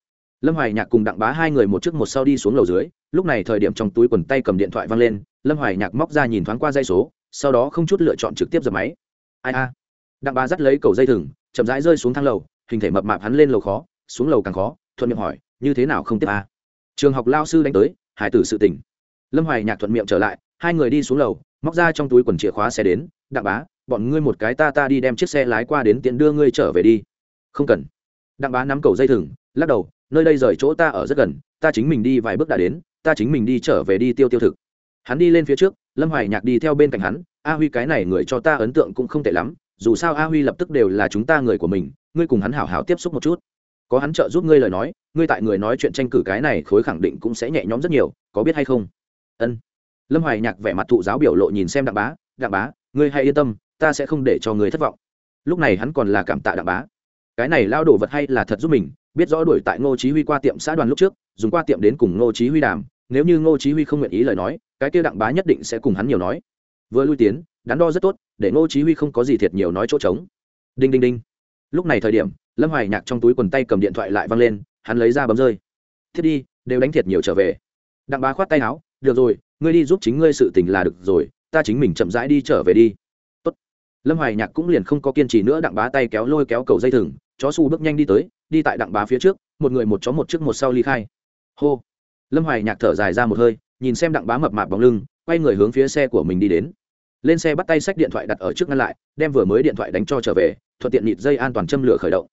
Lâm hoài nhạc cùng đặng bá hai người một trước một sau đi xuống lầu dưới, lúc này thời điểm trong túi quần tay cầm điện thoại văng lên, lâm hoài nhạc móc ra nhìn thoáng qua dây số sau đó không chút lựa chọn trực tiếp dập máy. Ai a? Đặng bá dắt lấy cầu dây thừng, chậm rãi rơi xuống thang lầu, hình thể mập mạp hắn lên lầu khó, xuống lầu càng khó, thuận miệng hỏi, như thế nào không tiếp a? Trường học lao sư đánh tới, hải tử sự tỉnh lâm hoài nhạc thuận miệng trở lại, hai người đi xuống lầu, móc ra trong túi quần chìa khóa xe đến, đặng bá, bọn ngươi một cái ta ta đi đem chiếc xe lái qua đến tiện đưa ngươi trở về đi. Không cần. Đặng bá nắm cầu dây thừng, lắc đầu, nơi đây rời chỗ ta ở rất gần, ta chính mình đi vài bước đã đến, ta chính mình đi trở về đi tiêu tiêu thực. Hắn đi lên phía trước lâm hoài nhạc đi theo bên cạnh hắn, a huy cái này người cho ta ấn tượng cũng không tệ lắm, dù sao a huy lập tức đều là chúng ta người của mình, ngươi cùng hắn hảo hảo tiếp xúc một chút. Có hắn trợ giúp ngươi lời nói, ngươi tại người nói chuyện tranh cử cái này khối khẳng định cũng sẽ nhẹ nhõm rất nhiều, có biết hay không? Ân. Lâm hoài nhạc vẻ mặt thụ giáo biểu lộ nhìn xem đặng bá đặng bá, ngươi hãy yên tâm, ta sẽ không để cho ngươi thất vọng. Lúc này hắn còn là cảm tạ đặng bá. Cái này lao đổ vật hay là thật giúp mình, biết rõ đuổi tại ngô chí huy qua tiệm xã đoàn lúc trước, dùng qua tiệm đến cùng ngô chí huy đàm nếu như ngô chí huy không nguyện ý lời nói, cái kia đặng bá nhất định sẽ cùng hắn nhiều nói. Vừa lui tiến, đắn đo rất tốt, để ngô chí huy không có gì thiệt nhiều nói chỗ trống. Đinh đinh đinh. Lúc này thời điểm, lâm hoài nhạc trong túi quần tay cầm điện thoại lại văng lên, hắn lấy ra bấm rơi. Thiết đi, đều đánh thiệt nhiều trở về. Đặng bá khoát tay áo, được rồi, ngươi đi giúp chính ngươi sự tình là được rồi, ta chính mình chậm rãi đi trở về đi. Tốt. lâm hoài nhạc cũng liền không có kiên trì nữa, đặng bá tay kéo lôi kéo cầu dây thừng, chó su bước nhanh đi tới, đi tại đặng bá phía trước, một người một chó một trước một sau ly khai. Hô lâm hoài nhạc thở dài ra một hơi, nhìn xem đặng bá mập mạp bóng lưng, quay người hướng phía xe của mình đi đến. Lên xe bắt tay sách điện thoại đặt ở trước ngăn lại, đem vừa mới điện thoại đánh cho trở về, thuận tiện nhịt dây an toàn châm lửa khởi động.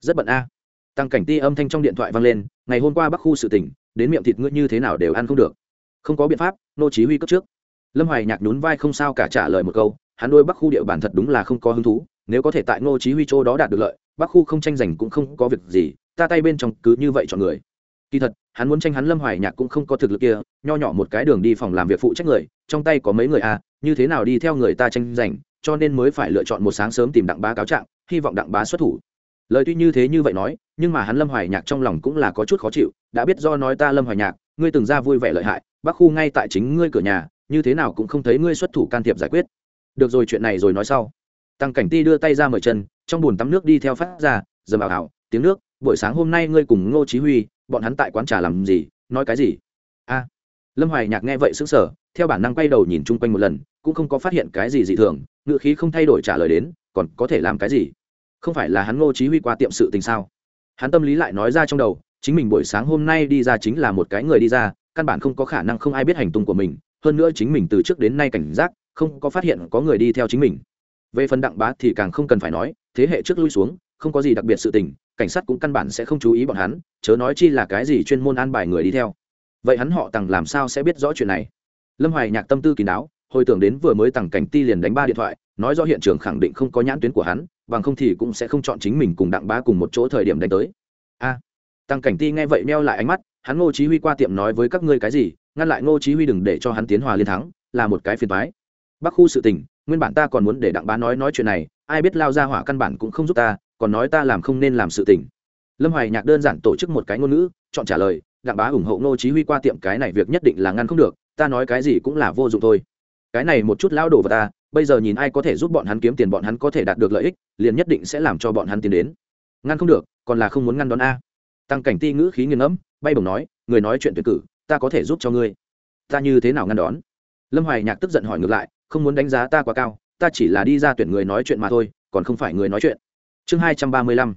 Rất bận a. Tăng cảnh ti âm thanh trong điện thoại vang lên, ngày hôm qua bắc khu sự tỉnh đến miệng thịt ngươi như thế nào đều ăn không được. Không có biện pháp, nô chí huy cấp trước. Lâm hoài nhạc nhún vai không sao cả trả lời một câu, hắn đôi bắc khu địa bàn thật đúng là không có hứng thú, nếu có thể tại nô chí huy chỗ đó đạt được lợi, bắc khu không tranh giành cũng không có việc gì, ta tay bên trong cứ như vậy chọn người kỳ thật, hắn muốn tranh hắn lâm hoài nhạc cũng không có thực lực kia, nho nhỏ một cái đường đi phòng làm việc phụ trách người, trong tay có mấy người à như thế nào đi theo người ta tranh giành, cho nên mới phải lựa chọn một sáng sớm tìm đặng bá cáo trạng, hy vọng đặng bá xuất thủ. Lời tuy như thế như vậy nói, nhưng mà hắn lâm hoài nhạc trong lòng cũng là có chút khó chịu, đã biết do nói ta lâm hoài nhạc, ngươi từng ra vui vẻ lợi hại, bác khu ngay tại chính ngươi cửa nhà, như thế nào cũng không thấy ngươi xuất thủ can thiệp giải quyết. Được rồi, chuyện này rồi nói sau. Tăng cảnh ti đưa tay ra mời chân, trong bùn tắm nước đi theo phát ra, dầm ảo ảo tiếng nước buổi sáng hôm nay ngươi cùng ngô chí huy, bọn hắn tại quán trà làm gì, nói cái gì? A, lâm hoài nhạc nghe vậy sững sờ, theo bản năng quay đầu nhìn chung quanh một lần, cũng không có phát hiện cái gì dị thường ngựa khí không thay đổi trả lời đến, còn có thể làm cái gì? Không phải là hắn ngô chí huy qua tiệm sự tình sao? Hắn tâm lý lại nói ra trong đầu, chính mình buổi sáng hôm nay đi ra chính là một cái người đi ra, căn bản không có khả năng không ai biết hành tung của mình, hơn nữa chính mình từ trước đến nay cảnh giác, không có phát hiện có người đi theo chính mình. Về phần đặng bá thì càng không cần phải nói, thế hệ trước lui xuống không có gì đặc biệt sự tình cảnh sát cũng căn bản sẽ không chú ý bọn hắn chớ nói chi là cái gì chuyên môn an bài người đi theo. Vậy hắn họ tằng làm sao sẽ biết rõ chuyện này? Lâm hoài nhạc tâm tư kín đáo hồi tưởng đến vừa mới tằng cảnh ti liền đánh ba điện thoại nói do hiện trường khẳng định không có nhãn tuyến của hắn bằng không thì cũng sẽ không chọn chính mình cùng đặng bá cùng một chỗ thời điểm đánh tới. A! À, tăng cảnh ti nghe vậy meo lại ánh mắt hắn ngô chí huy qua tiệm nói với các ngươi cái gì ngăn lại ngô chí huy đừng để cho hắn tiến hòa liên thắng là một cái phiền toái. Bắc khu sự tình nguyên bản ta còn muốn để đặng bá nói nói chuyện này ai biết lao ra hỏa căn bản cũng không giúp ta còn nói ta làm không nên làm sự tình. Lâm hoài nhạc đơn giản tổ chức một cái ngôn ngữ, chọn trả lời, đặng bá ủng hộ ngô chí huy qua tiệm cái này việc nhất định là ngăn không được, ta nói cái gì cũng là vô dụng thôi. Cái này một chút lão đổ vào ta, bây giờ nhìn ai có thể giúp bọn hắn kiếm tiền bọn hắn có thể đạt được lợi ích, liền nhất định sẽ làm cho bọn hắn tiến đến. Ngăn không được, còn là không muốn ngăn đón a. Tăng cảnh ti ngữ khí nghiêng ngẫm, bay bổng nói, người nói chuyện tuyển cử, ta có thể giúp cho ngươi. Ta như thế nào ngăn đón? Lâm hoài nhạc tức giận hỏi ngược lại, không muốn đánh giá ta quá cao, ta chỉ là đi ra tuyển người nói chuyện mà thôi, còn không phải người nói chuyện chương hai trăm ba mươi lăm.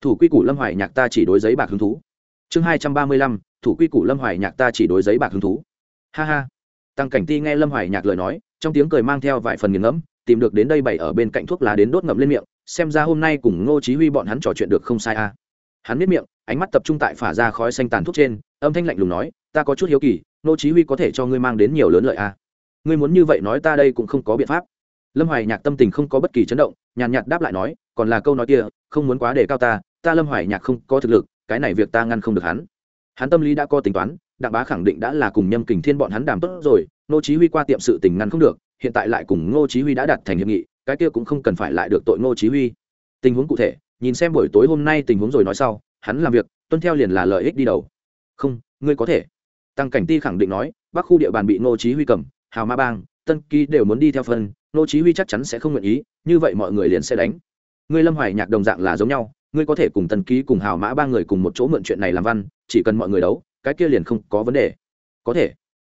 Thủ quy củ lâm hoài nhạc ta chỉ đối giấy bạc hứng thú. Chương hai trăm ba mươi lăm. Thủ quy củ lâm hoài nhạc ta chỉ đối giấy bạc hứng thú. Ha ha. Tăng cảnh ti nghe lâm hoài nhạc lời nói, trong tiếng cười mang theo vài phần nghiền ngẫm, tìm được đến đây bày ở bên cạnh thuốc lá đến đốt ngậm lên miệng, xem ra hôm nay cùng ngô chí huy bọn hắn trò chuyện được không sai a hắn biết miệng, ánh mắt tập trung tại phả ra khói xanh tàn thuốc trên, âm thanh lạnh lùng nói, ta có chút hiếu kỳ, ngô chí huy có thể cho ngươi mang đến nhiều lớn lợi a ngươi muốn như vậy nói ta đây cũng không có biện pháp. Lâm hoài nhạc tâm tình không có bất kỳ chấn động, nhàn nhạt đáp lại nói còn là câu nói kia, không muốn quá đề cao ta ta lâm hoài nhạc không có thực lực, cái này việc ta ngăn không được hắn. Hắn tâm lý đã có tính toán, đặng bá khẳng định đã là cùng nhâm kình thiên bọn hắn đàm tốt rồi, ngô chí huy qua tiệm sự tình ngăn không được, hiện tại lại cùng ngô chí huy đã đạt thành hiệp nghị, cái kia cũng không cần phải lại được tội ngô chí huy. Tình huống cụ thể, nhìn xem buổi tối hôm nay tình huống rồi nói sau, hắn làm việc, tuân theo liền là lợi ích đi đầu. Không, ngươi có thể. Tăng cảnh ti khẳng định nói, bắc khu địa bàn bị ngô chí huy cầm, hào ma bang, tân ký đều muốn đi theo phân, ngô chí huy chắc chắn sẽ không nguyện ý, như vậy mọi người liền sẽ đánh ngươi lâm hoài nhạc đồng dạng là giống nhau, ngươi có thể cùng Tần ký, cùng hào mã ba người cùng một chỗ mượn chuyện này làm văn, chỉ cần mọi người đấu, cái kia liền không có vấn đề. Có thể.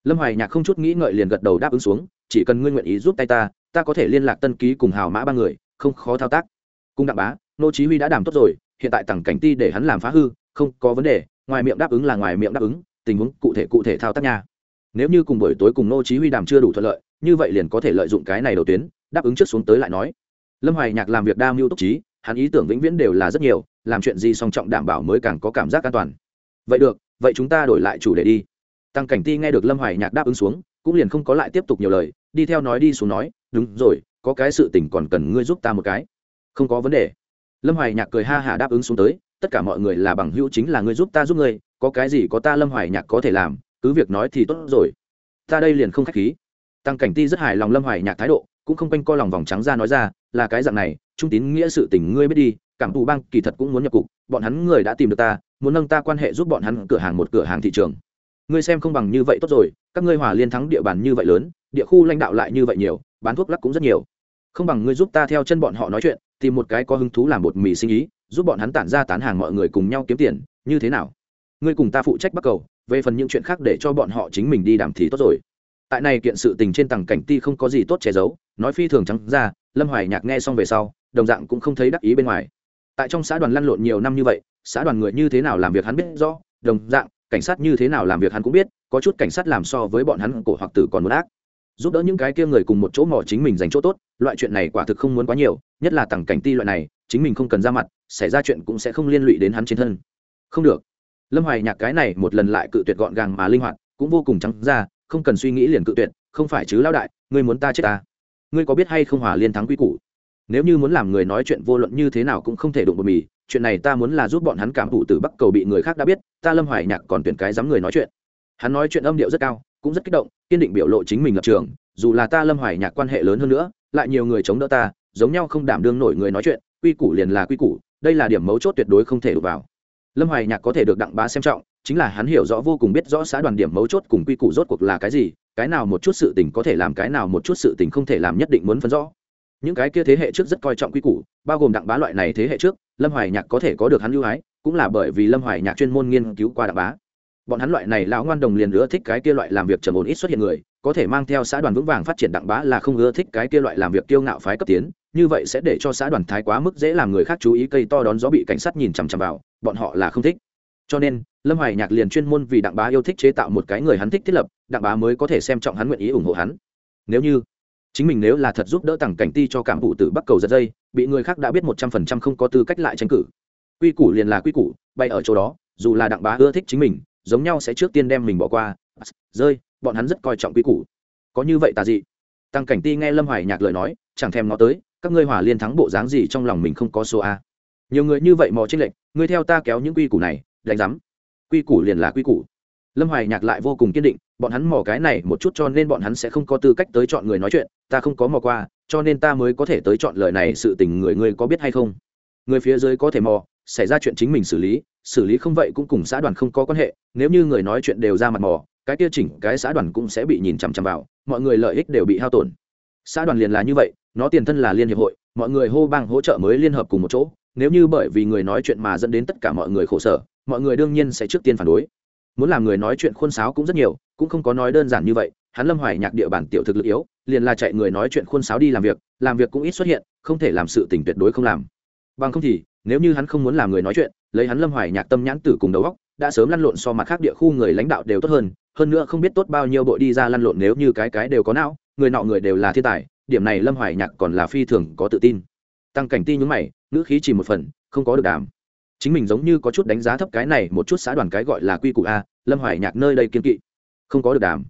Lâm hoài nhạc không chút nghĩ ngợi liền gật đầu đáp ứng xuống, chỉ cần ngươi nguyện ý giúp tay ta ta có thể liên lạc tân ký cùng hào mã ba người, không khó thao tác. Cung đặng bá, nô chí huy đã đảm tốt rồi, hiện tại tặng cảnh ti để hắn làm phá hư, không có vấn đề, ngoài miệng đáp ứng là ngoài miệng đáp ứng, tình huống cụ thể cụ thể thao tác nha. Nếu như cùng buổi tối cùng nô chí huy đàm chưa đủ thuận lợi, như vậy liền có thể lợi dụng cái này đầu tuyến, đáp ứng trước xuống tới lại nói lâm hoài nhạc làm việc đa mưu túc trí, hắn ý tưởng vĩnh viễn đều là rất nhiều, làm chuyện gì song trọng đảm bảo mới càng có cảm giác an toàn. Vậy được, vậy chúng ta đổi lại chủ đề đi. Tăng cảnh ti nghe được lâm hoài nhạc đáp ứng xuống, cũng liền không có lại tiếp tục nhiều lời, đi theo nói đi xuống nói, đúng rồi, có cái sự tình còn cần ngươi giúp ta một cái. Không có vấn đề. Lâm hoài nhạc cười ha hả đáp ứng xuống tới, tất cả mọi người là bằng hữu chính là ngươi giúp ta giúp ngươi, có cái gì có ta lâm hoài nhạc có thể làm, cứ việc nói thì tốt rồi. Ta đây liền không k h á c h khí. Tăng cảnh ti rất hài lòng lâm hoài nhạc thái độ cũng không quanh co lòng vòng trắng ra nói ra, là cái dạng này, trung tín nghĩa sự tình ngươi biết đi, cảm thù bang kỳ thật cũng muốn nhập cục, bọn hắn người đã tìm được ta, muốn nâng ta quan hệ giúp bọn hắn cửa hàng một cửa hàng thị trường. Ngươi xem không bằng như vậy tốt rồi, các ngươi hòa liên thắng địa bàn như vậy lớn, địa khu lãnh đạo lại như vậy nhiều, bán thuốc lắc cũng rất nhiều. Không bằng ngươi giúp ta theo chân bọn họ nói chuyện, tìm một cái có hứng thú làm bột mì sinh ý, giúp bọn hắn tản ra tán hàng mọi người cùng nhau kiếm tiền, như thế nào? Ngươi cùng ta phụ trách bắt cầu, về phần những chuyện khác để cho bọn họ chính mình đi đàm thì tốt rồi tại này kiện sự tình trên tầng cảnh ti không có gì tốt che giấu, nói phi thường trắng ra, lâm hoài nhạc nghe xong về sau, đồng dạng cũng không thấy đắc ý bên ngoài. Tại trong xã đoàn lăn lộn nhiều năm như vậy, xã đoàn người như thế nào làm việc hắn biết rõ, đồng dạng, cảnh sát như thế nào làm việc hắn cũng biết, có chút cảnh sát làm so với bọn hắn cổ hoặc tử còn muốn ác. Giúp đỡ những cái kia người cùng một chỗ mò chính mình dành chỗ tốt, loại chuyện này quả thực không muốn quá nhiều, nhất là tầng cảnh ti loại này, chính mình không cần ra mặt, xảy ra chuyện cũng sẽ không liên lụy đến hắn trên thân. Không được. Lâm hoài nhạc cái này một lần lại cự tuyệt gọn gàng mà linh hoạt, cũng vô cùng trắng ra không cần suy nghĩ liền cự tuyệt, không phải chứ lão đại, ngươi muốn ta chết ta? Ngươi có biết hay không hòa liên thắng quy củ? Nếu như muốn làm người nói chuyện vô luận như thế nào cũng không thể đụng bột mì, chuyện này ta muốn là giúp bọn hắn cảm thụ từ bắc cầu bị người khác đã biết, ta lâm hoài nhạc còn tuyển cái dám người nói chuyện. Hắn nói chuyện âm điệu rất cao, cũng rất kích động, kiên định biểu lộ chính mình lập trường, dù là ta lâm hoài nhạc quan hệ lớn hơn nữa, lại nhiều người chống đỡ ta, giống nhau không đảm đương nổi người nói chuyện, quy củ liền là quy củ, đây là điểm mấu chốt tuyệt đối không thể đụng vào. Lâm hoài nhạc có thể được đặng bá xem trọng chính là hắn hiểu rõ vô cùng biết rõ xã đoàn điểm mấu chốt cùng quy củ rốt cuộc là cái gì, cái nào một chút sự tình có thể làm, cái nào một chút sự tình không thể làm nhất định muốn phân rõ. Những cái kia thế hệ trước rất coi trọng quy củ, bao gồm đặng bá loại này thế hệ trước, lâm hoài nhạc có thể có được hắn lưu ái, cũng là bởi vì lâm hoài nhạc chuyên môn nghiên cứu qua đặng bá. Bọn hắn loại này lão ngoan đồng liền ưa thích cái kia loại làm việc trầm ổn ít xuất hiện người, có thể mang theo xã đoàn vững vàng phát triển đặng bá là không ưa thích cái kia loại làm việc kiêu ngạo phái cấp tiến, như vậy sẽ để cho xã đoàn thái quá mức dễ làm người khác chú ý, cây to đón gió bị cảnh sát nhìn chằm chằm vào, bọn họ là không thích cho nên, lâm hoài nhạc liền chuyên môn vì đặng bá yêu thích chế tạo một cái người hắn thích thiết lập, đặng bá mới có thể xem trọng hắn nguyện ý ủng hộ hắn. Nếu như chính mình nếu là thật giúp đỡ tặng cảnh ti cho cảm vụ từ bắc cầu giật dây, bị người khác đã biết một trăm phần trăm không có tư cách lại tranh cử. Quy củ liền là quy củ bay ở chỗ đó, dù là đặng bá ưa thích chính mình, giống nhau sẽ trước tiên đem mình bỏ qua. Rơi, bọn hắn rất coi trọng quy củ. Có như vậy tà dị. Tăng cảnh ti nghe lâm hoài nhạc lời nói, chẳng thèm nó tới, các ngươi hòa liên thắng bộ dáng gì trong lòng mình không có số a. Nhiều người như vậy mò trên lệnh ngươi theo ta kéo những quy củ này đánh giám. Quy củ liền là quy củ. Lâm hoài nhạc lại vô cùng kiên định, bọn hắn mò cái này một chút cho nên bọn hắn sẽ không có tư cách tới chọn người nói chuyện, ta không có mò qua, cho nên ta mới có thể tới chọn lời này sự tình người ngươi có biết hay không? Người phía dưới có thể mò, xảy ra chuyện chính mình xử lý xử lý không vậy cũng cùng xã đoàn không có quan hệ, nếu như người nói chuyện đều ra mặt mò, cái kia chỉnh cái xã đoàn cũng sẽ bị nhìn chằm chằm vào, mọi người lợi ích đều bị hao tổn. Xã đoàn liền là như vậy, nó tiền thân là liên hiệp hội, mọi người hô bang hỗ trợ mới liên hợp cùng một chỗ, nếu như bởi vì người nói chuyện mà dẫn đến tất cả mọi người khổ sở mọi người đương nhiên sẽ trước tiên phản đối. Muốn làm người nói chuyện khuôn sáo cũng rất nhiều, cũng không có nói đơn giản như vậy, hắn lâm hoài nhạc địa bản tiểu thực lực yếu, liền là chạy người nói chuyện khuôn sáo đi làm việc làm việc cũng ít xuất hiện, không thể làm sự tình tuyệt đối không làm. Bằng không thì, nếu như hắn không muốn làm người nói chuyện, lấy hắn lâm hoài nhạc tâm nhãn tử cùng đầu óc, đã sớm lăn lộn so mặt khác địa khu người lãnh đạo đều tốt hơn hơn nữa không biết tốt bao nhiêu bội đi ra lăn lộn nếu như cái cái đều có não, người nọ người đều là thiên tài, điểm này lâm hoài nhạc còn là phi thường có tự tin. Tăng cảnh ti nhúng mày, ngữ khí chỉ một phần, không có được đàm chính mình giống như có chút đánh giá thấp cái này, một chút xã đoàn cái gọi là quy củ a, lâm hoài nhạc nơi đây kiên kỵ. Không có được đàm.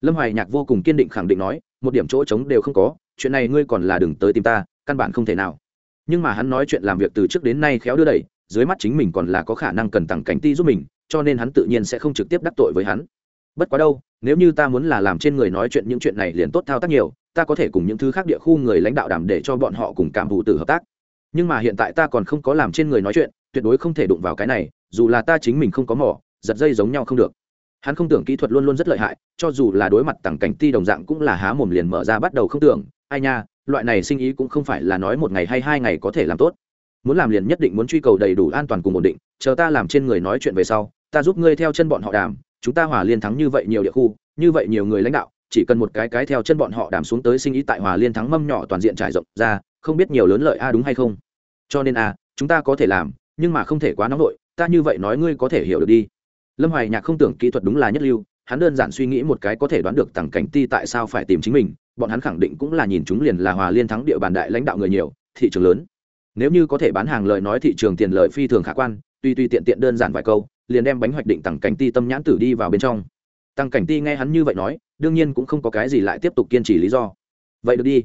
Lâm hoài nhạc vô cùng kiên định khẳng định nói, một điểm chỗ trống đều không có, chuyện này ngươi còn là đừng tới tìm ta, căn bản không thể nào. Nhưng mà hắn nói chuyện làm việc từ trước đến nay khéo đưa đẩy, dưới mắt chính mình còn là có khả năng cần tặng cánh ti giúp mình, cho nên hắn tự nhiên sẽ không trực tiếp đắc tội với hắn. Bất quá đâu, nếu như ta muốn là làm trên người nói chuyện những chuyện này liền tốt thao tác nhiều, ta có thể cùng những thứ khác địa khu người lãnh đạo đảm để cho bọn họ cùng cảm vụ tử hợp tác. Nhưng mà hiện tại ta còn không có làm trên người nói chuyện tuyệt đối không thể đụng vào cái này, dù là ta chính mình không có mỏ, giật dây giống nhau không được. Hắn không tưởng kỹ thuật luôn luôn rất lợi hại, cho dù là đối mặt tặng cảnh ti đồng dạng cũng là há mồm liền mở ra bắt đầu không tưởng, ai nha, loại này sinh ý cũng không phải là nói một ngày hay hai ngày có thể làm tốt. Muốn làm liền nhất định muốn truy cầu đầy đủ an toàn cùng ổn định, chờ ta làm trên người nói chuyện về sau, ta giúp ngươi theo chân bọn họ đàm, chúng ta hòa liên thắng như vậy nhiều địa khu, như vậy nhiều người lãnh đạo, chỉ cần một cái cái theo chân bọn họ đàm xuống tới sinh ý tại hòa liên thắng mâm nhỏ toàn diện trải rộng ra, không biết nhiều lớn lợi a, đúng hay không? Cho nên a, chúng ta có thể làm nhưng mà không thể quá nóng nổi ta như vậy nói ngươi có thể hiểu được đi. Lâm hoài nhạc không tưởng kỹ thuật đúng là nhất lưu, hắn đơn giản suy nghĩ một cái có thể đoán được tằng cảnh ti tại sao phải tìm chính mình, bọn hắn khẳng định cũng là nhìn chúng liền là hòa liên thắng địa bàn đại lãnh đạo người nhiều, thị trường lớn. Nếu như có thể bán hàng lời nói thị trường tiền lợi phi thường khả quan, tuy tuy tiện tiện đơn giản vài câu, liền đem bánh hoạch định tằng cảnh ti tâm nhãn tử đi vào bên trong. Tăng cảnh ti nghe hắn như vậy nói, đương nhiên cũng không có cái gì lại tiếp tục kiên trì lý do. Vậy được đi.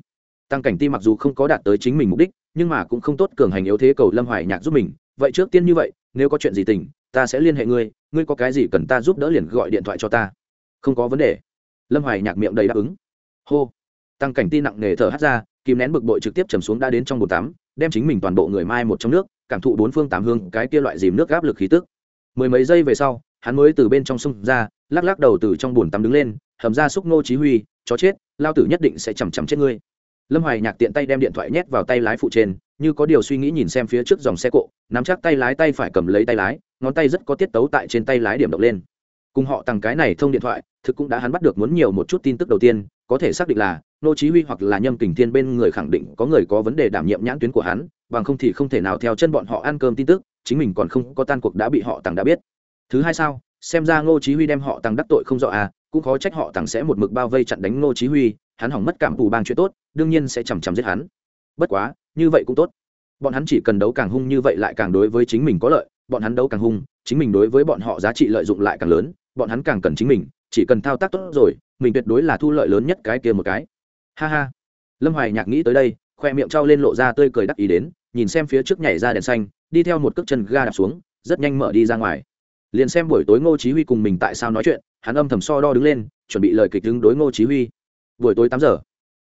Tăng cảnh ti mặc dù không có đạt tới chính mình mục đích, nhưng mà cũng không tốt cường hành yếu thế cầu lâm hoài nhạc giúp mình vậy trước tiên như vậy, nếu có chuyện gì tình, ta sẽ liên hệ ngươi ngươi có cái gì cần ta giúp đỡ liền gọi điện thoại cho ta. Không có vấn đề. Lâm hoài nhạc miệng đầy đáp ứng. Hô. Tăng cảnh ti nặng nề thở hắt ra, kìm nén bực bội trực tiếp chầm xuống đã đến trong bồn tắm, đem chính mình toàn bộ người mai một trong nước, cảm thụ bốn phương tám hương cái kia loại dìm nước gáp lực khí tức. Mười mấy giây về sau, hắn mới từ bên trong sông ra, lắc lắc đầu từ trong bồn tắm đứng lên, hầm ra xúc nô chí huy, chó chết, lao tử nhất định sẽ chầm chầm chết ngươi. Lâm hoài nhạc tiện tay đem điện thoại nhét vào tay lái phụ trên như có điều suy nghĩ nhìn xem phía trước dòng xe cộ, nắm chắc tay lái tay phải cầm lấy tay lái, ngón tay rất có tiết tấu tại trên tay lái điểm động lên. Cùng họ tặng cái này thông điện thoại, thực cũng đã hắn bắt được muốn nhiều một chút tin tức đầu tiên, có thể xác định là, nô chí huy hoặc là nhâm kình thiên bên người khẳng định có người có vấn đề đảm nhiệm nhãn tuyến của hắn, bằng không thì không thể nào theo chân bọn họ ăn cơm tin tức, chính mình còn không có tan cuộc đã bị họ tặng đã biết. Thứ hai sao, xem ra ngô chí huy đem họ tặng đắc tội không rõ à cũng khó trách họ tặng sẽ một mực bao vây chặn đánh ngô chí huy, hắn hỏng mất cảm thù bang chuyện tốt, đương nhiên sẽ chầm chầm giết hắn. Bất quá như vậy cũng tốt. Bọn hắn chỉ cần đấu càng hung như vậy lại càng đối với chính mình có lợi, bọn hắn đấu càng hung, chính mình đối với bọn họ giá trị lợi dụng lại càng lớn, bọn hắn càng cần chính mình, chỉ cần thao tác tốt rồi, mình tuyệt đối là thu lợi lớn nhất cái kia một cái. Ha ha. Lâm hoài nhạc nghĩ tới đây, khoe miệng trao lên lộ ra tươi cười đắc ý đến, nhìn xem phía trước nhảy ra đèn xanh, đi theo một cước chân ga đạp xuống, rất nhanh mở đi ra ngoài. Liền xem buổi tối ngô chí huy cùng mình tại sao nói chuyện, hắn âm thầm so đo đứng lên, chuẩn bị lời kịch đứng đối ngô chí huy. Buổi tối tám giờ.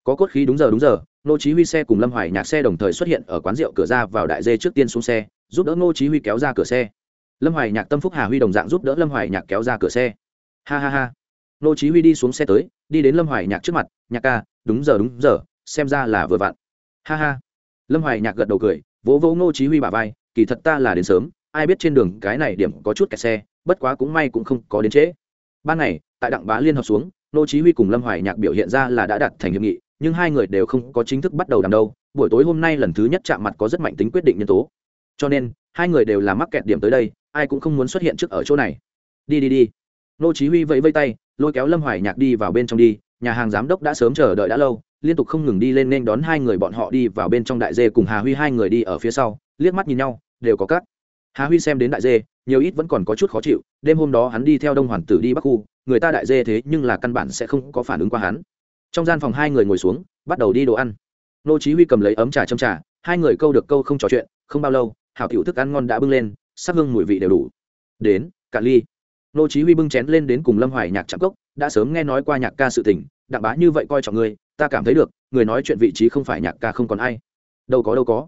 Có cốt khí đúng giờ đúng giờ nô chí huy xe cùng lâm hoài nhạc xe đồng thời xuất hiện ở quán rượu cửa ra vào đại dê trước tiên xuống xe, giúp đỡ nô chí huy kéo ra cửa xe. Lâm hoài nhạc, tâm phúc hà huy đồng dạng giúp đỡ lâm hoài nhạc kéo ra cửa xe. Ha ha ha. Nô chí huy đi xuống xe tới, đi đến lâm hoài nhạc trước mặt, nhạc ca, đúng giờ đúng giờ, xem ra là vừa vặn. Ha ha. Lâm hoài nhạc gật đầu cười, vỗ vỗ nô chí huy bả vai, kỳ thật ta là đến sớm, ai biết trên đường cái này điểm có chút kẹt xe, bất quá cũng may cũng không có đến trễ. Ban ngày, tại đặng bá liên hợp xuống nô chí huy cùng lâm hoài nhạc biểu hiện ra là đã đạt thành hiệp nghị nhưng hai người đều không có chính thức bắt đầu đàm đâu, buổi tối hôm nay lần thứ nhất chạm mặt có rất mạnh tính quyết định nhân tố. Cho nên, hai người đều là mắc kẹt điểm tới đây, ai cũng không muốn xuất hiện trước ở chỗ này. Đi đi đi. Nô chí huy vẫy vẫy tay, lôi kéo lâm hoài nhạc đi vào bên trong đi, nhà hàng giám đốc đã sớm chờ đợi đã lâu, liên tục không ngừng đi lên nên đón hai người bọn họ đi vào bên trong đại dê cùng hà huy hai người đi ở phía sau, liếc mắt nhìn nhau, đều có cắt hà huy xem đến đại dê, nhiều ít vẫn còn có chút khó chịu, đêm hôm đó hắn đi theo đông hoàn tử đi bắc khu, người ta đại dê thế nhưng là căn bản sẽ không có phản ứng qua hắn trong gian phòng hai người ngồi xuống, bắt đầu đi đồ ăn. Nô chí huy cầm lấy ấm trà châm trà, hai người câu được câu không trò chuyện, không bao lâu, hảo tiểu thức ăn ngon đã bưng lên, sắc hương mùi vị đều đủ. Đến cả ly. Nô chí huy bưng chén lên đến cùng lâm hoài nhạc chạm cốc, đã sớm nghe nói qua nhạc ca sự tình, đặng bá như vậy coi trọng ngươi ta cảm thấy được, người nói chuyện vị trí không phải nhạc ca không còn ai. Đâu có đâu có.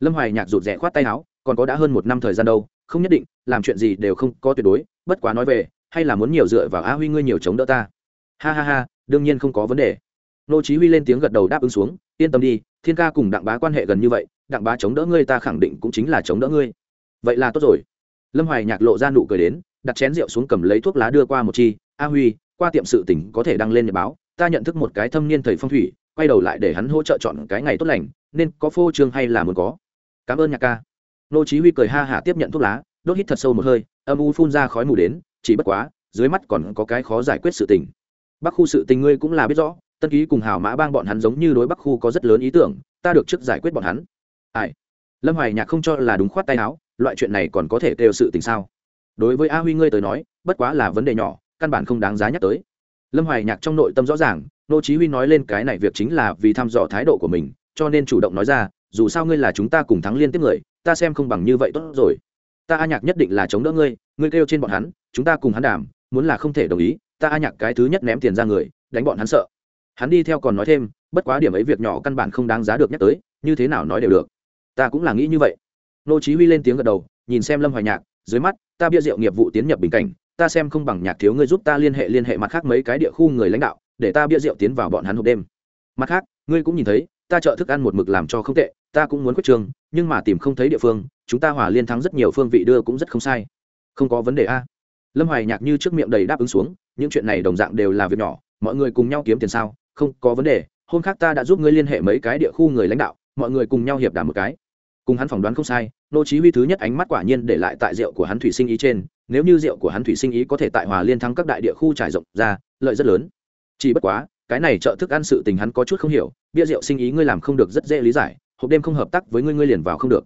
Lâm hoài nhạc rụt rè khoát tay áo, còn có đã hơn một năm thời gian đâu, không nhất định, làm chuyện gì đều không có tuyệt đối, bất quá nói về, hay là muốn nhiều dựa vào a huy ngươi nhiều chống đỡ ta. Ha ha ha, đương nhiên không có vấn đề nô chí huy lên tiếng gật đầu đáp ứng xuống, yên tâm đi, thiên ca cùng đặng bá quan hệ gần như vậy, đặng bá chống đỡ ngươi ta khẳng định cũng chính là chống đỡ ngươi. Vậy là tốt rồi. Lâm hoài nhạc lộ ra nụ cười đến, đặt chén rượu xuống cầm lấy thuốc lá đưa qua một chi, a huy, qua tiệm sự tỉnh có thể đăng lên nhật báo, ta nhận thức một cái thâm niên thầy phong thủy, quay đầu lại để hắn hỗ trợ chọn cái ngày tốt lành, nên có phô trương hay là muốn có? Cảm ơn nhạc ca. Nô chí huy cười ha hả tiếp nhận thuốc lá, đốt hít thật sâu một hơi, âm u phun ra khói mù đến, chỉ bất quá, dưới mắt còn có cái khó giải quyết sự tình. Bắc khu sự tình ngươi cũng là biết rõ tân ký cùng hào mã bang bọn hắn giống như đối bắc khu có rất lớn ý tưởng, ta được trước giải quyết bọn hắn. Ai? Lâm hoài nhạc không cho là đúng khoát tay áo, loại chuyện này còn có thể kêu sự tình sao? Đối với a huy ngươi tới nói, bất quá là vấn đề nhỏ, căn bản không đáng giá nhắc tới. Lâm hoài nhạc trong nội tâm rõ ràng, nô chí huy nói lên cái này việc chính là vì thăm dò thái độ của mình, cho nên chủ động nói ra, dù sao ngươi là chúng ta cùng thắng liên tiếp người, ta xem không bằng như vậy tốt rồi. Ta a nhạc nhất định là chống đỡ ngươi ngươi kêu trên bọn hắn, chúng ta cùng hắn đàm, muốn là không thể đồng ý, ta a nhạc cái thứ nhất ném tiền ra người, đánh bọn hắn sợ hắn đi theo còn nói thêm, bất quá điểm ấy việc nhỏ căn bản không đáng giá được nhắc tới, như thế nào nói đều được. Ta cũng là nghĩ như vậy. Nô chí huy lên tiếng gật đầu, nhìn xem lâm hoài nhạc, dưới mắt, ta bia rượu nghiệp vụ tiến nhập bình cảnh, ta xem không bằng nhạc thiếu ngươi giúp ta liên hệ liên hệ mặt khác mấy cái địa khu người lãnh đạo, để ta bia rượu tiến vào bọn hắn hộp đêm. Mặt khác, ngươi cũng nhìn thấy, ta chợ thức ăn một mực làm cho không tệ, ta cũng muốn quyết trường, nhưng mà tìm không thấy địa phương, chúng ta hòa liên thắng rất nhiều phương vị đưa cũng rất không sai. Không có vấn đề a. Lâm hoài nhạc như trước miệng đầy đáp ứng xuống, những chuyện này đồng dạng đều là việc nhỏ, mọi người cùng nhau kiếm tiền sao không có vấn đề, hôm khác ta đã giúp ngươi liên hệ mấy cái địa khu người lãnh đạo, mọi người cùng nhau hiệp đàm một cái. Cùng hắn phỏng đoán không sai, nô chí huy thứ nhất ánh mắt quả nhiên để lại tại rượu của hắn thủy sinh ý trên, nếu như rượu của hắn thủy sinh ý có thể tại hòa liên thắng các đại địa khu trải rộng ra, lợi rất lớn. Chỉ bất quá, cái này trợ thức ăn sự tình hắn có chút không hiểu, bia rượu sinh ý ngươi làm không được rất dễ lý giải, hộp đêm không hợp tác với ngươi ngươi liền vào không được.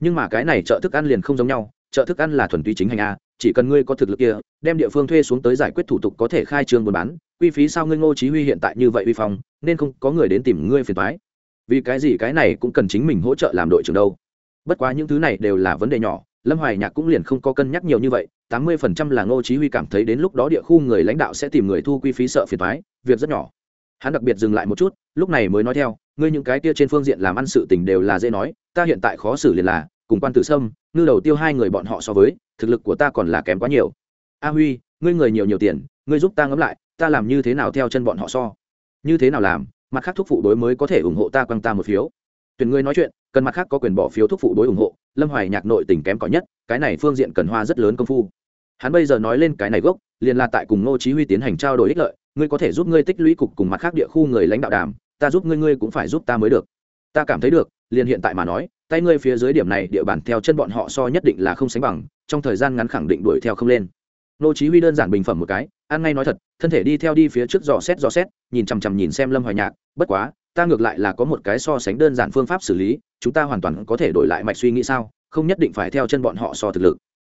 Nhưng mà cái này trợ thức ăn liền không giống nhau, trợ thức ăn là thuần túy chính hành a, chỉ cần ngươi có thực lực kia, đem địa phương thuê xuống tới giải quyết thủ tục có thể khai trương buôn bán uy phí sao ngươi ngô chí huy hiện tại như vậy uy phong, nên không có người đến tìm ngươi phiền toái. Vì cái gì cái này cũng cần chính mình hỗ trợ làm đội trưởng đâu. Bất quá những thứ này đều là vấn đề nhỏ, lâm hoài nhạc cũng liền không có cân nhắc nhiều như vậy, tám mươi phần trăm là ngô chí huy cảm thấy đến lúc đó địa khu người lãnh đạo sẽ tìm người thu quy phí sợ phiền toái, việc rất nhỏ. Hắn đặc biệt dừng lại một chút, lúc này mới nói theo, ngươi những cái kia trên phương diện làm ăn sự tình đều là dễ nói, ta hiện tại khó xử liền là, cùng quan tử sâm, ngư đầu tiêu hai người bọn họ so với, thực lực của ta còn là kém quá nhiều. A huy, ngươi người nhiều nhiều tiền, ngươi giúp ta ngẫm lại ta làm như thế nào theo chân bọn họ so? Như thế nào làm, mặt khác thúc phụ đối mới có thể ủng hộ ta quăng ta một phiếu? Tuyển ngươi nói chuyện, cần mặt khác có quyền bỏ phiếu thúc phụ đối ủng hộ, lâm hoài nhạc nội tình kém cỏi nhất, cái này phương diện cần hoa rất lớn công phu. Hắn bây giờ nói lên cái này gốc, liền là tại cùng ngô chí huy tiến hành trao đổi ích lợi, ngươi có thể giúp ngươi tích lũy cục cùng mặt khác địa khu người lãnh đạo đàm, ta giúp ngươi ngươi cũng phải giúp ta mới được. Ta cảm thấy được, liền hiện tại mà nói, tay ngươi phía dưới điểm này, địa bàn theo chân bọn họ so nhất định là không sánh bằng, trong thời gian ngắn khẳng định đuổi theo không lên. Ngô chí huy đơn giản bình phẩm một cái an ngay nói thật, thân thể đi theo đi phía trước dò xét dò xét, nhìn chăm chăm nhìn xem lâm hoài nhạc, bất quá, ta ngược lại là có một cái so sánh đơn giản phương pháp xử lý, chúng ta hoàn toàn có thể đổi lại mạch suy nghĩ sao, không nhất định phải theo chân bọn họ so thực lực.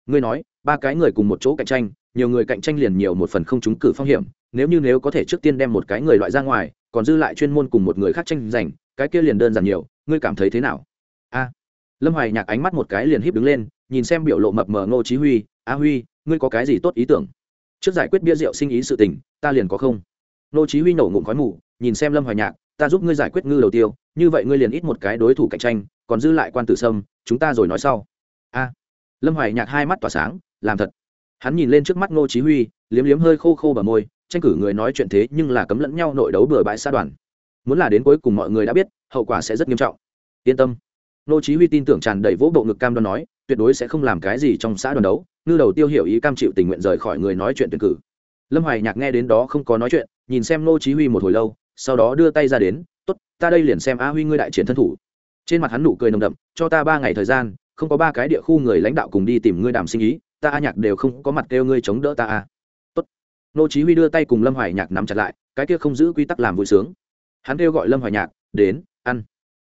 Ngươi nói, ba cái người cùng một chỗ cạnh tranh, nhiều người cạnh tranh liền nhiều một phần không trúng cử phong hiểm, nếu như nếu có thể trước tiên đem một cái người loại ra ngoài, còn dư lại chuyên môn cùng một người khác tranh giành, cái kia liền đơn giản nhiều, ngươi cảm thấy thế nào? A. Lâm hoài nhạc ánh mắt một cái liền híp đứng lên, nhìn xem biểu lộ mập mờ ngô chí huy, a huy, ngươi có cái gì tốt ý tưởng? Trước giải quyết bia rượu sinh ý sự tình, ta liền có không. Ngô chí huy nổ ngụm khói mù, nhìn xem lâm hoài nhạc, ta giúp ngươi giải quyết ngư đầu tiêu, như vậy ngươi liền ít một cái đối thủ cạnh tranh, còn dư lại quan tử sâm, chúng ta rồi nói sau. A. À, lâm hoài nhạc hai mắt tỏa sáng, làm thật. Hắn nhìn lên trước mắt ngô chí huy, liếm liếm hơi khô khô bờ môi, tranh cử người nói chuyện thế nhưng là cấm lẫn nhau nội đấu bừa bãi xã đoàn. Muốn là đến cuối cùng mọi người đã biết, hậu quả sẽ rất nghiêm trọng. Yên tâm. Ngô chí huy tin tưởng tràn đầy vỗ bộ ngực cam đoan nói, tuyệt đối sẽ không làm cái gì trong xã đoàn đấu ngư đầu tiêu hiểu ý cam chịu tình nguyện rời khỏi người nói chuyện tuyển cử. Lâm hoài nhạc nghe đến đó không có nói chuyện, nhìn xem ngô chí huy một hồi lâu, sau đó đưa tay ra đến, tốt, ta đây liền xem a huy ngươi đại chiến thân thủ. Trên mặt hắn nụ cười nồng đậm, cho ta ba ngày thời gian, không có ba cái địa khu người lãnh đạo cùng đi tìm ngươi đàm sinh ý, ta a nhạc đều không có mặt kêu ngươi chống đỡ ta a. Tốt. Nô chí huy đưa tay cùng lâm hoài nhạc nắm chặt lại, cái kia không giữ quy tắc làm vui sướng. Hắn kêu gọi lâm hoài nhạc, đến, ăn.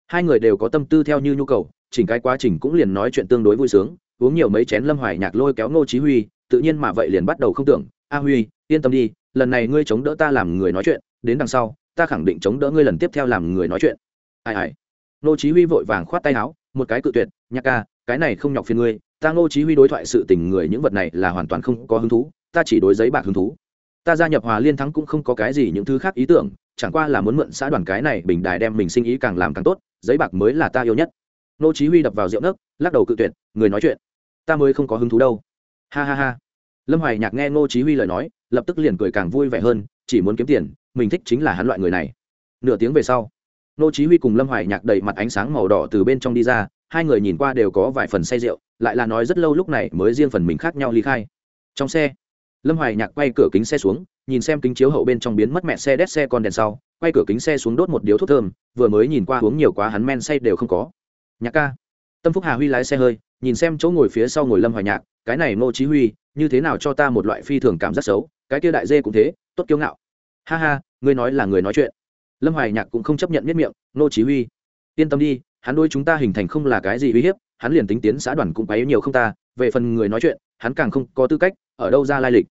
Hai người đều có tâm tư theo như nhu cầu, chỉnh cái quá trình cũng liền nói chuyện tương đối vui sướng uống nhiều mấy chén lâm hoài nhạc lôi kéo Ngô chí huy, tự nhiên mà vậy liền bắt đầu không tưởng, a huy, yên tâm đi, lần này ngươi chống đỡ ta làm người nói chuyện, đến đằng sau, ta khẳng định chống đỡ ngươi lần tiếp theo làm người nói chuyện. Ai ai. Ngô chí huy vội vàng khoát tay áo, một cái cự tuyệt, nhạc ca, cái này không nhọc phiền ngươi, ta ngô chí huy đối thoại sự tình người những vật này là hoàn toàn không có hứng thú, ta chỉ đối giấy bạc hứng thú. Ta gia nhập hòa liên thắng cũng không có cái gì những thứ khác ý tưởng, chẳng qua là muốn mượn xã đoàn cái này bình đài đem mình sinh ý càng làm càng tốt, giấy bạc mới là ta yêu nhất. Nô chí huy đập vào rượu nấc, lắc đầu cự tuyệt, người nói chuyện, ta mới không có hứng thú đâu. Ha ha ha. Lâm hoài nhạc nghe Nô chí huy lời nói, lập tức liền cười càng vui vẻ hơn, chỉ muốn kiếm tiền, mình thích chính là hắn loại người này. Nửa tiếng về sau, Nô chí huy cùng lâm hoài nhạc đầy mặt ánh sáng màu đỏ từ bên trong đi ra, hai người nhìn qua đều có vài phần say rượu, lại là nói rất lâu lúc này mới riêng phần mình khác nhau ly khai. Trong xe, lâm hoài nhạc quay cửa kính xe xuống, nhìn xem kính chiếu hậu bên trong biến mất mẹ xe đét xe con đèn sau, quay cửa kính xe xuống đốt một điếu thuốc thơm, vừa mới nhìn qua uống nhiều quá hắn men say đều không có nhạc ca. Tâm phúc hà huy lái xe hơi, nhìn xem chỗ ngồi phía sau ngồi lâm hoài nhạc, cái này ngô chí huy, như thế nào cho ta một loại phi thường cảm giác xấu, cái kia đại dê cũng thế, tốt kiêu ngạo. Ha ha, ngươi nói là người nói chuyện. Lâm hoài nhạc cũng không chấp nhận miết miệng, ngô chí huy. Yên tâm đi, hắn đôi chúng ta hình thành không là cái gì uy hiếp, hắn liền tính tiến xã đoàn cũng quấy nhiều không ta, về phần người nói chuyện, hắn càng không có tư cách, ở đâu ra lai lịch.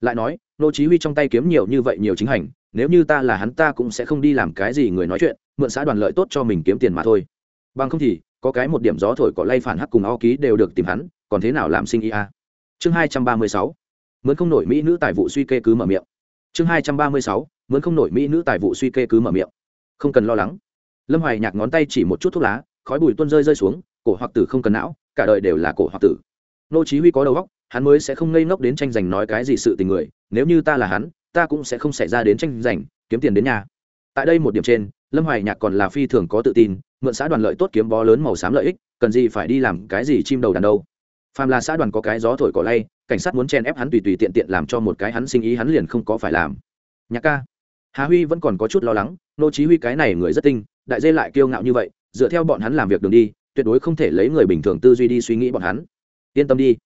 Lại nói nô chí huy trong tay kiếm nhiều như vậy nhiều chính hành, nếu như ta là hắn ta cũng sẽ không đi làm cái gì người nói chuyện, mượn xã đoàn lợi tốt cho mình kiếm tiền mà thôi. Bằng không thì có cái một điểm gió thổi cỏ lay phản hắc cùng o ký đều được tìm hắn, còn thế nào làm sinh ý a? Chương 236 mướn không nổi mỹ nữ tài vụ suy kê cứ mở miệng. Chương 236 mướn không nổi mỹ nữ tài vụ suy kê cứ mở miệng. Không cần lo lắng. Lâm hoài nhạc ngón tay chỉ một chút thuốc lá, khói bụi tuôn rơi rơi xuống, cổ hoặc tử không cần não, cả đời đều là cổ hoặc tử. Nô chí huy có đầu óc, hắn mới sẽ không ngây ngốc đến tranh giành nói cái gì sự tình người, nếu như ta là hắn, ta cũng sẽ không xảy ra đến tranh giành, kiếm tiền đến nhà. Tại đây một điểm trên lâm hoài nhạc còn là phi thường có tự tin, mượn xã đoàn lợi tốt kiếm bó lớn màu xám lợi ích, cần gì phải đi làm cái gì chim đầu đàn đâu. Phàm là xã đoàn có cái gió thổi cỏ lay, cảnh sát muốn chen ép hắn tùy tùy tiện tiện làm cho một cái hắn sinh ý hắn liền không có phải làm. Nhạc ca. Hà huy vẫn còn có chút lo lắng, nô chí huy cái này người rất tinh, đại dê lại kiêu ngạo như vậy, dựa theo bọn hắn làm việc đường đi, tuyệt đối không thể lấy người bình thường tư duy đi suy nghĩ bọn hắn. Yên tâm đi.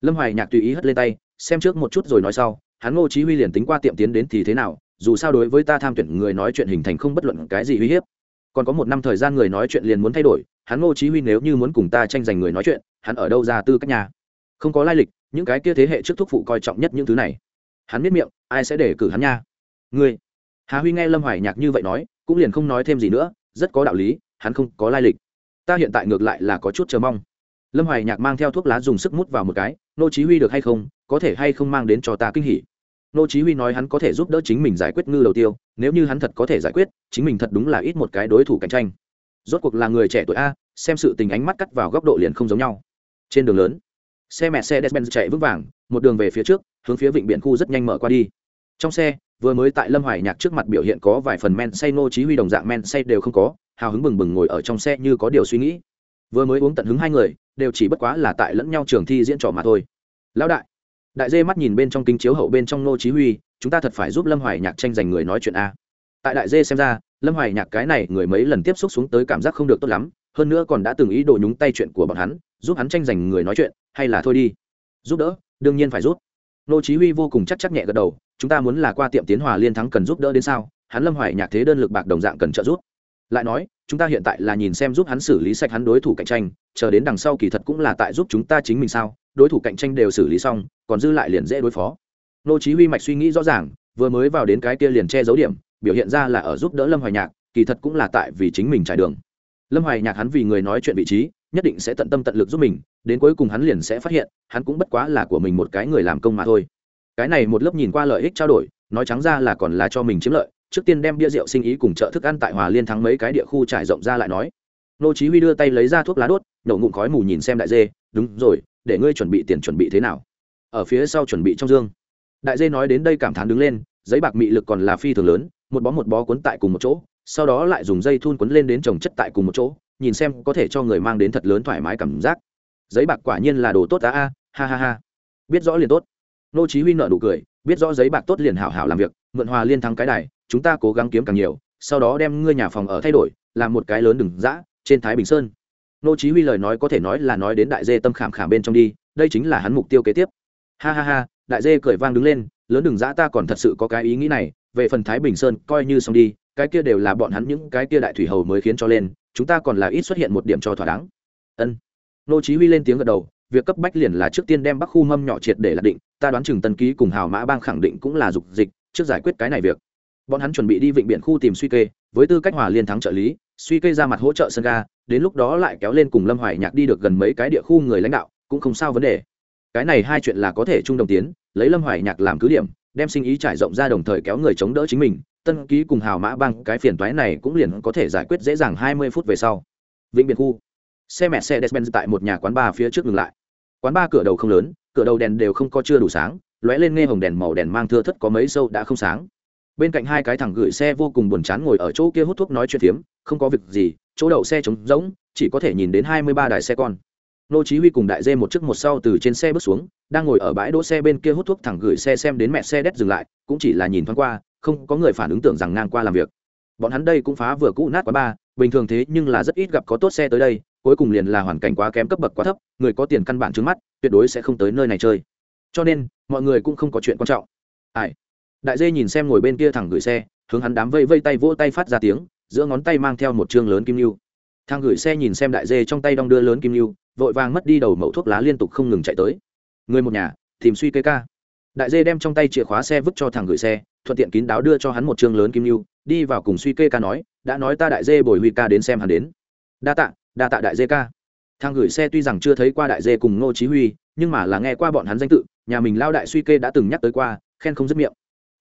Lâm hoài nhạc tùy ý hất lên tay, xem trước một chút rồi nói sau, hắn ngô chí huy liền tính qua tiệm tiến đến thì thế nào dù sao đối với ta tham tuyển người nói chuyện hình thành không bất luận cái gì uy hiếp. Còn có một năm thời gian người nói chuyện liền muốn thay đổi, hắn ngô chí huy nếu như muốn cùng ta tranh giành người nói chuyện, hắn ở đâu ra tư cách nhà không có lai lịch, những cái kia thế hệ trước thúc phụ coi trọng nhất những thứ này. Hắn biết miệng, ai sẽ để cử hắn nha? Ngươi. Hà huy nghe lâm hoài nhạc như vậy nói, cũng liền không nói thêm gì nữa, rất có đạo lý, hắn không có lai lịch. Ta hiện tại ngược lại là có chút chờ mong. Lâm hoài nhạc mang theo thuốc lá dùng sức mút vào một cái nô chí huy được hay không, có thể hay không mang đến cho ta kinh hỉ? Nô chí huy nói hắn có thể giúp đỡ chính mình giải quyết ngư đầu tiêu, nếu như hắn thật có thể giải quyết, chính mình thật đúng là ít một cái đối thủ cạnh tranh. Rốt cuộc là người trẻ tuổi a, xem sự tình ánh mắt cắt vào góc độ liền không giống nhau. Trên đường lớn, xe mẹ xe despen chạy vững vàng, một đường về phía trước, hướng phía vịnh biển khu rất nhanh mở qua đi. Trong xe, vừa mới tại lâm hoài nhạc trước mặt biểu hiện có vài phần men say, nô chí huy đồng dạng men say đều không có, hào hứng bừng bừng ngồi ở trong xe như có điều suy nghĩ. Vừa mới uống tận hứng hai người, đều chỉ bất quá là tại lẫn nhau trường thi diễn trò mà thôi. Lão đại đại dê mắt nhìn bên trong kính chiếu hậu bên trong nô chí huy, chúng ta thật phải giúp lâm hoài nhạc tranh giành người nói chuyện a. Tại đại dê xem ra, lâm hoài nhạc cái này người mấy lần tiếp xúc xuống tới cảm giác không được tốt lắm, hơn nữa còn đã từng ý đồ nhúng tay chuyện của bọn hắn, giúp hắn tranh giành người nói chuyện, hay là thôi đi. Giúp đỡ, đương nhiên phải giúp. Nô chí huy vô cùng chắc chắc nhẹ gật đầu, chúng ta muốn là qua tiệm tiến hòa liên thắng cần giúp đỡ đến sao? Hắn lâm hoài nhạc thế đơn lực bạc đồng dạng cần trợ giúp lại nói, chúng ta hiện tại là nhìn xem giúp hắn xử lý sạch hắn đối thủ cạnh tranh, chờ đến đằng sau kỳ thật cũng là tại giúp chúng ta chính mình sao, đối thủ cạnh tranh đều xử lý xong, còn dư lại liền dễ đối phó. Nô chí huy mạch suy nghĩ rõ ràng, vừa mới vào đến cái kia liền che giấu điểm, biểu hiện ra là ở giúp đỡ lâm hoài nhạc, kỳ thật cũng là tại vì chính mình trải đường. Lâm hoài nhạc hắn vì người nói chuyện vị trí, nhất định sẽ tận tâm tận lực giúp mình, đến cuối cùng hắn liền sẽ phát hiện, hắn cũng bất quá là của mình một cái người làm công mà thôi. Cái này một lớp nhìn qua lợi ích trao đổi, nói trắng ra là còn là cho mình chiếm lợi trước tiên đem bia rượu sinh ý cùng chợ thức ăn tại hòa liên thắng mấy cái địa khu trải rộng ra lại nói. Nô chí huy đưa tay lấy ra thuốc lá đốt, nổ ngụm khói mù nhìn xem đại dê, đúng rồi, để ngươi chuẩn bị tiền chuẩn bị thế nào? Ở phía sau chuẩn bị trong dương. Đại dê nói đến đây cảm thán đứng lên, giấy bạc mị lực còn là phi thường lớn, một bó một bó cuốn tại cùng một chỗ, sau đó lại dùng dây thun cuốn lên đến trồng chất tại cùng một chỗ, nhìn xem có thể cho người mang đến thật lớn thoải mái cảm giác. Giấy bạc quả nhiên là đồ tốt ta a ha ha ha. Biết rõ liền tốt. Nô chí huy nở nụ cười, biết rõ giấy bạc tốt liền hảo hảo làm việc, mượn hòa liên thắng cái đài chúng ta cố gắng kiếm càng nhiều, sau đó đem ngươi nhà phòng ở thay đổi, làm một cái lớn đừng dã, trên thái bình sơn. Nô chí huy lời nói có thể nói là nói đến đại dê tâm khảm khảm bên trong đi, đây chính là hắn mục tiêu kế tiếp. Ha ha ha, đại dê cười vang đứng lên, lớn đừng dã ta còn thật sự có cái ý nghĩ này, về phần thái bình sơn coi như xong đi, cái kia đều là bọn hắn những cái kia đại thủy hầu mới khiến cho lên, chúng ta còn là ít xuất hiện một điểm cho thỏa đáng. Ân. Nô chí huy lên tiếng gật đầu, việc cấp bách liền là trước tiên đem bắc khu mâm nhỏ triệt để là định, ta đoán chừng tân ký cùng hào mã bang khẳng định cũng là dục dịch, trước giải quyết cái này việc bọn hắn chuẩn bị đi vịnh biển khu tìm suy kê, với tư cách hòa liên thắng trợ lý, suy kê ra mặt hỗ trợ sân ga, đến lúc đó lại kéo lên cùng lâm hoài nhạc đi được gần mấy cái địa khu người lãnh đạo, cũng không sao vấn đề. Cái này hai chuyện là có thể chung đồng tiến, lấy lâm hoài nhạc làm cứ điểm, đem sinh ý trải rộng ra đồng thời kéo người chống đỡ chính mình, tân ký cùng hào mã băng cái phiền toái này cũng liền có thể giải quyết dễ dàng hai mươi phút về sau. Vĩnh biệt khu. Xe mẹ xe despen tại một nhà quán bar phía trước ngừng lại. Quán bar cửa đầu không lớn, cửa đầu đèn đều không có chưa đủ sáng, lóe lên nghe hồng đèn màu đèn mang thưa thất có mấy sâu đã không sáng bên cạnh hai cái thằng gửi xe vô cùng buồn chán ngồi ở chỗ kia hút thuốc nói chuyện phiếm, không có việc gì, chỗ đậu xe trống rỗng, chỉ có thể nhìn đến hai mươi ba đài xe con. Nô chí huy cùng đại dê một chiếc một sau từ trên xe bước xuống, đang ngồi ở bãi đỗ xe bên kia hút thuốc thẳng gửi xe xem đến mẹ xe đét dừng lại, cũng chỉ là nhìn thoáng qua, không có người phản ứng tưởng rằng ngang qua làm việc. Bọn hắn đây cũng phá vừa cũ nát quá ba, bình thường thế nhưng là rất ít gặp có tốt xe tới đây, cuối cùng liền là hoàn cảnh quá kém cấp bậc quá thấp, người có tiền căn bản trước mắt, tuyệt đối sẽ không tới nơi này chơi. Cho nên, mọi người cũng không có chuyện quan trọng. Ai? Đại dê nhìn xem ngồi bên kia thẳng gửi xe, hướng hắn đám vây vây tay vỗ tay phát ra tiếng, giữa ngón tay mang theo một chương lớn kim lưu. Thang gửi xe nhìn xem đại dê trong tay đong đưa lớn kim lưu, vội vàng mất đi đầu mẫu thuốc lá liên tục không ngừng chạy tới. Người một nhà, tìm suy kê ca. Đại dê đem trong tay chìa khóa xe vứt cho thằng gửi xe, thuận tiện kín đáo đưa cho hắn một chương lớn kim lưu, đi vào cùng suy kê ca nói, đã nói ta đại dê bồi huy ca đến xem hắn đến. Đa tạ đa tạ đại dê ca. Thằng gửi xe tuy rằng chưa thấy qua đại dê cùng ngô chí huy, nhưng mà là nghe qua bọn hắn danh tự, nhà mình lao đại suy kê đã từng nhắc tới qua, khen không dứt miệng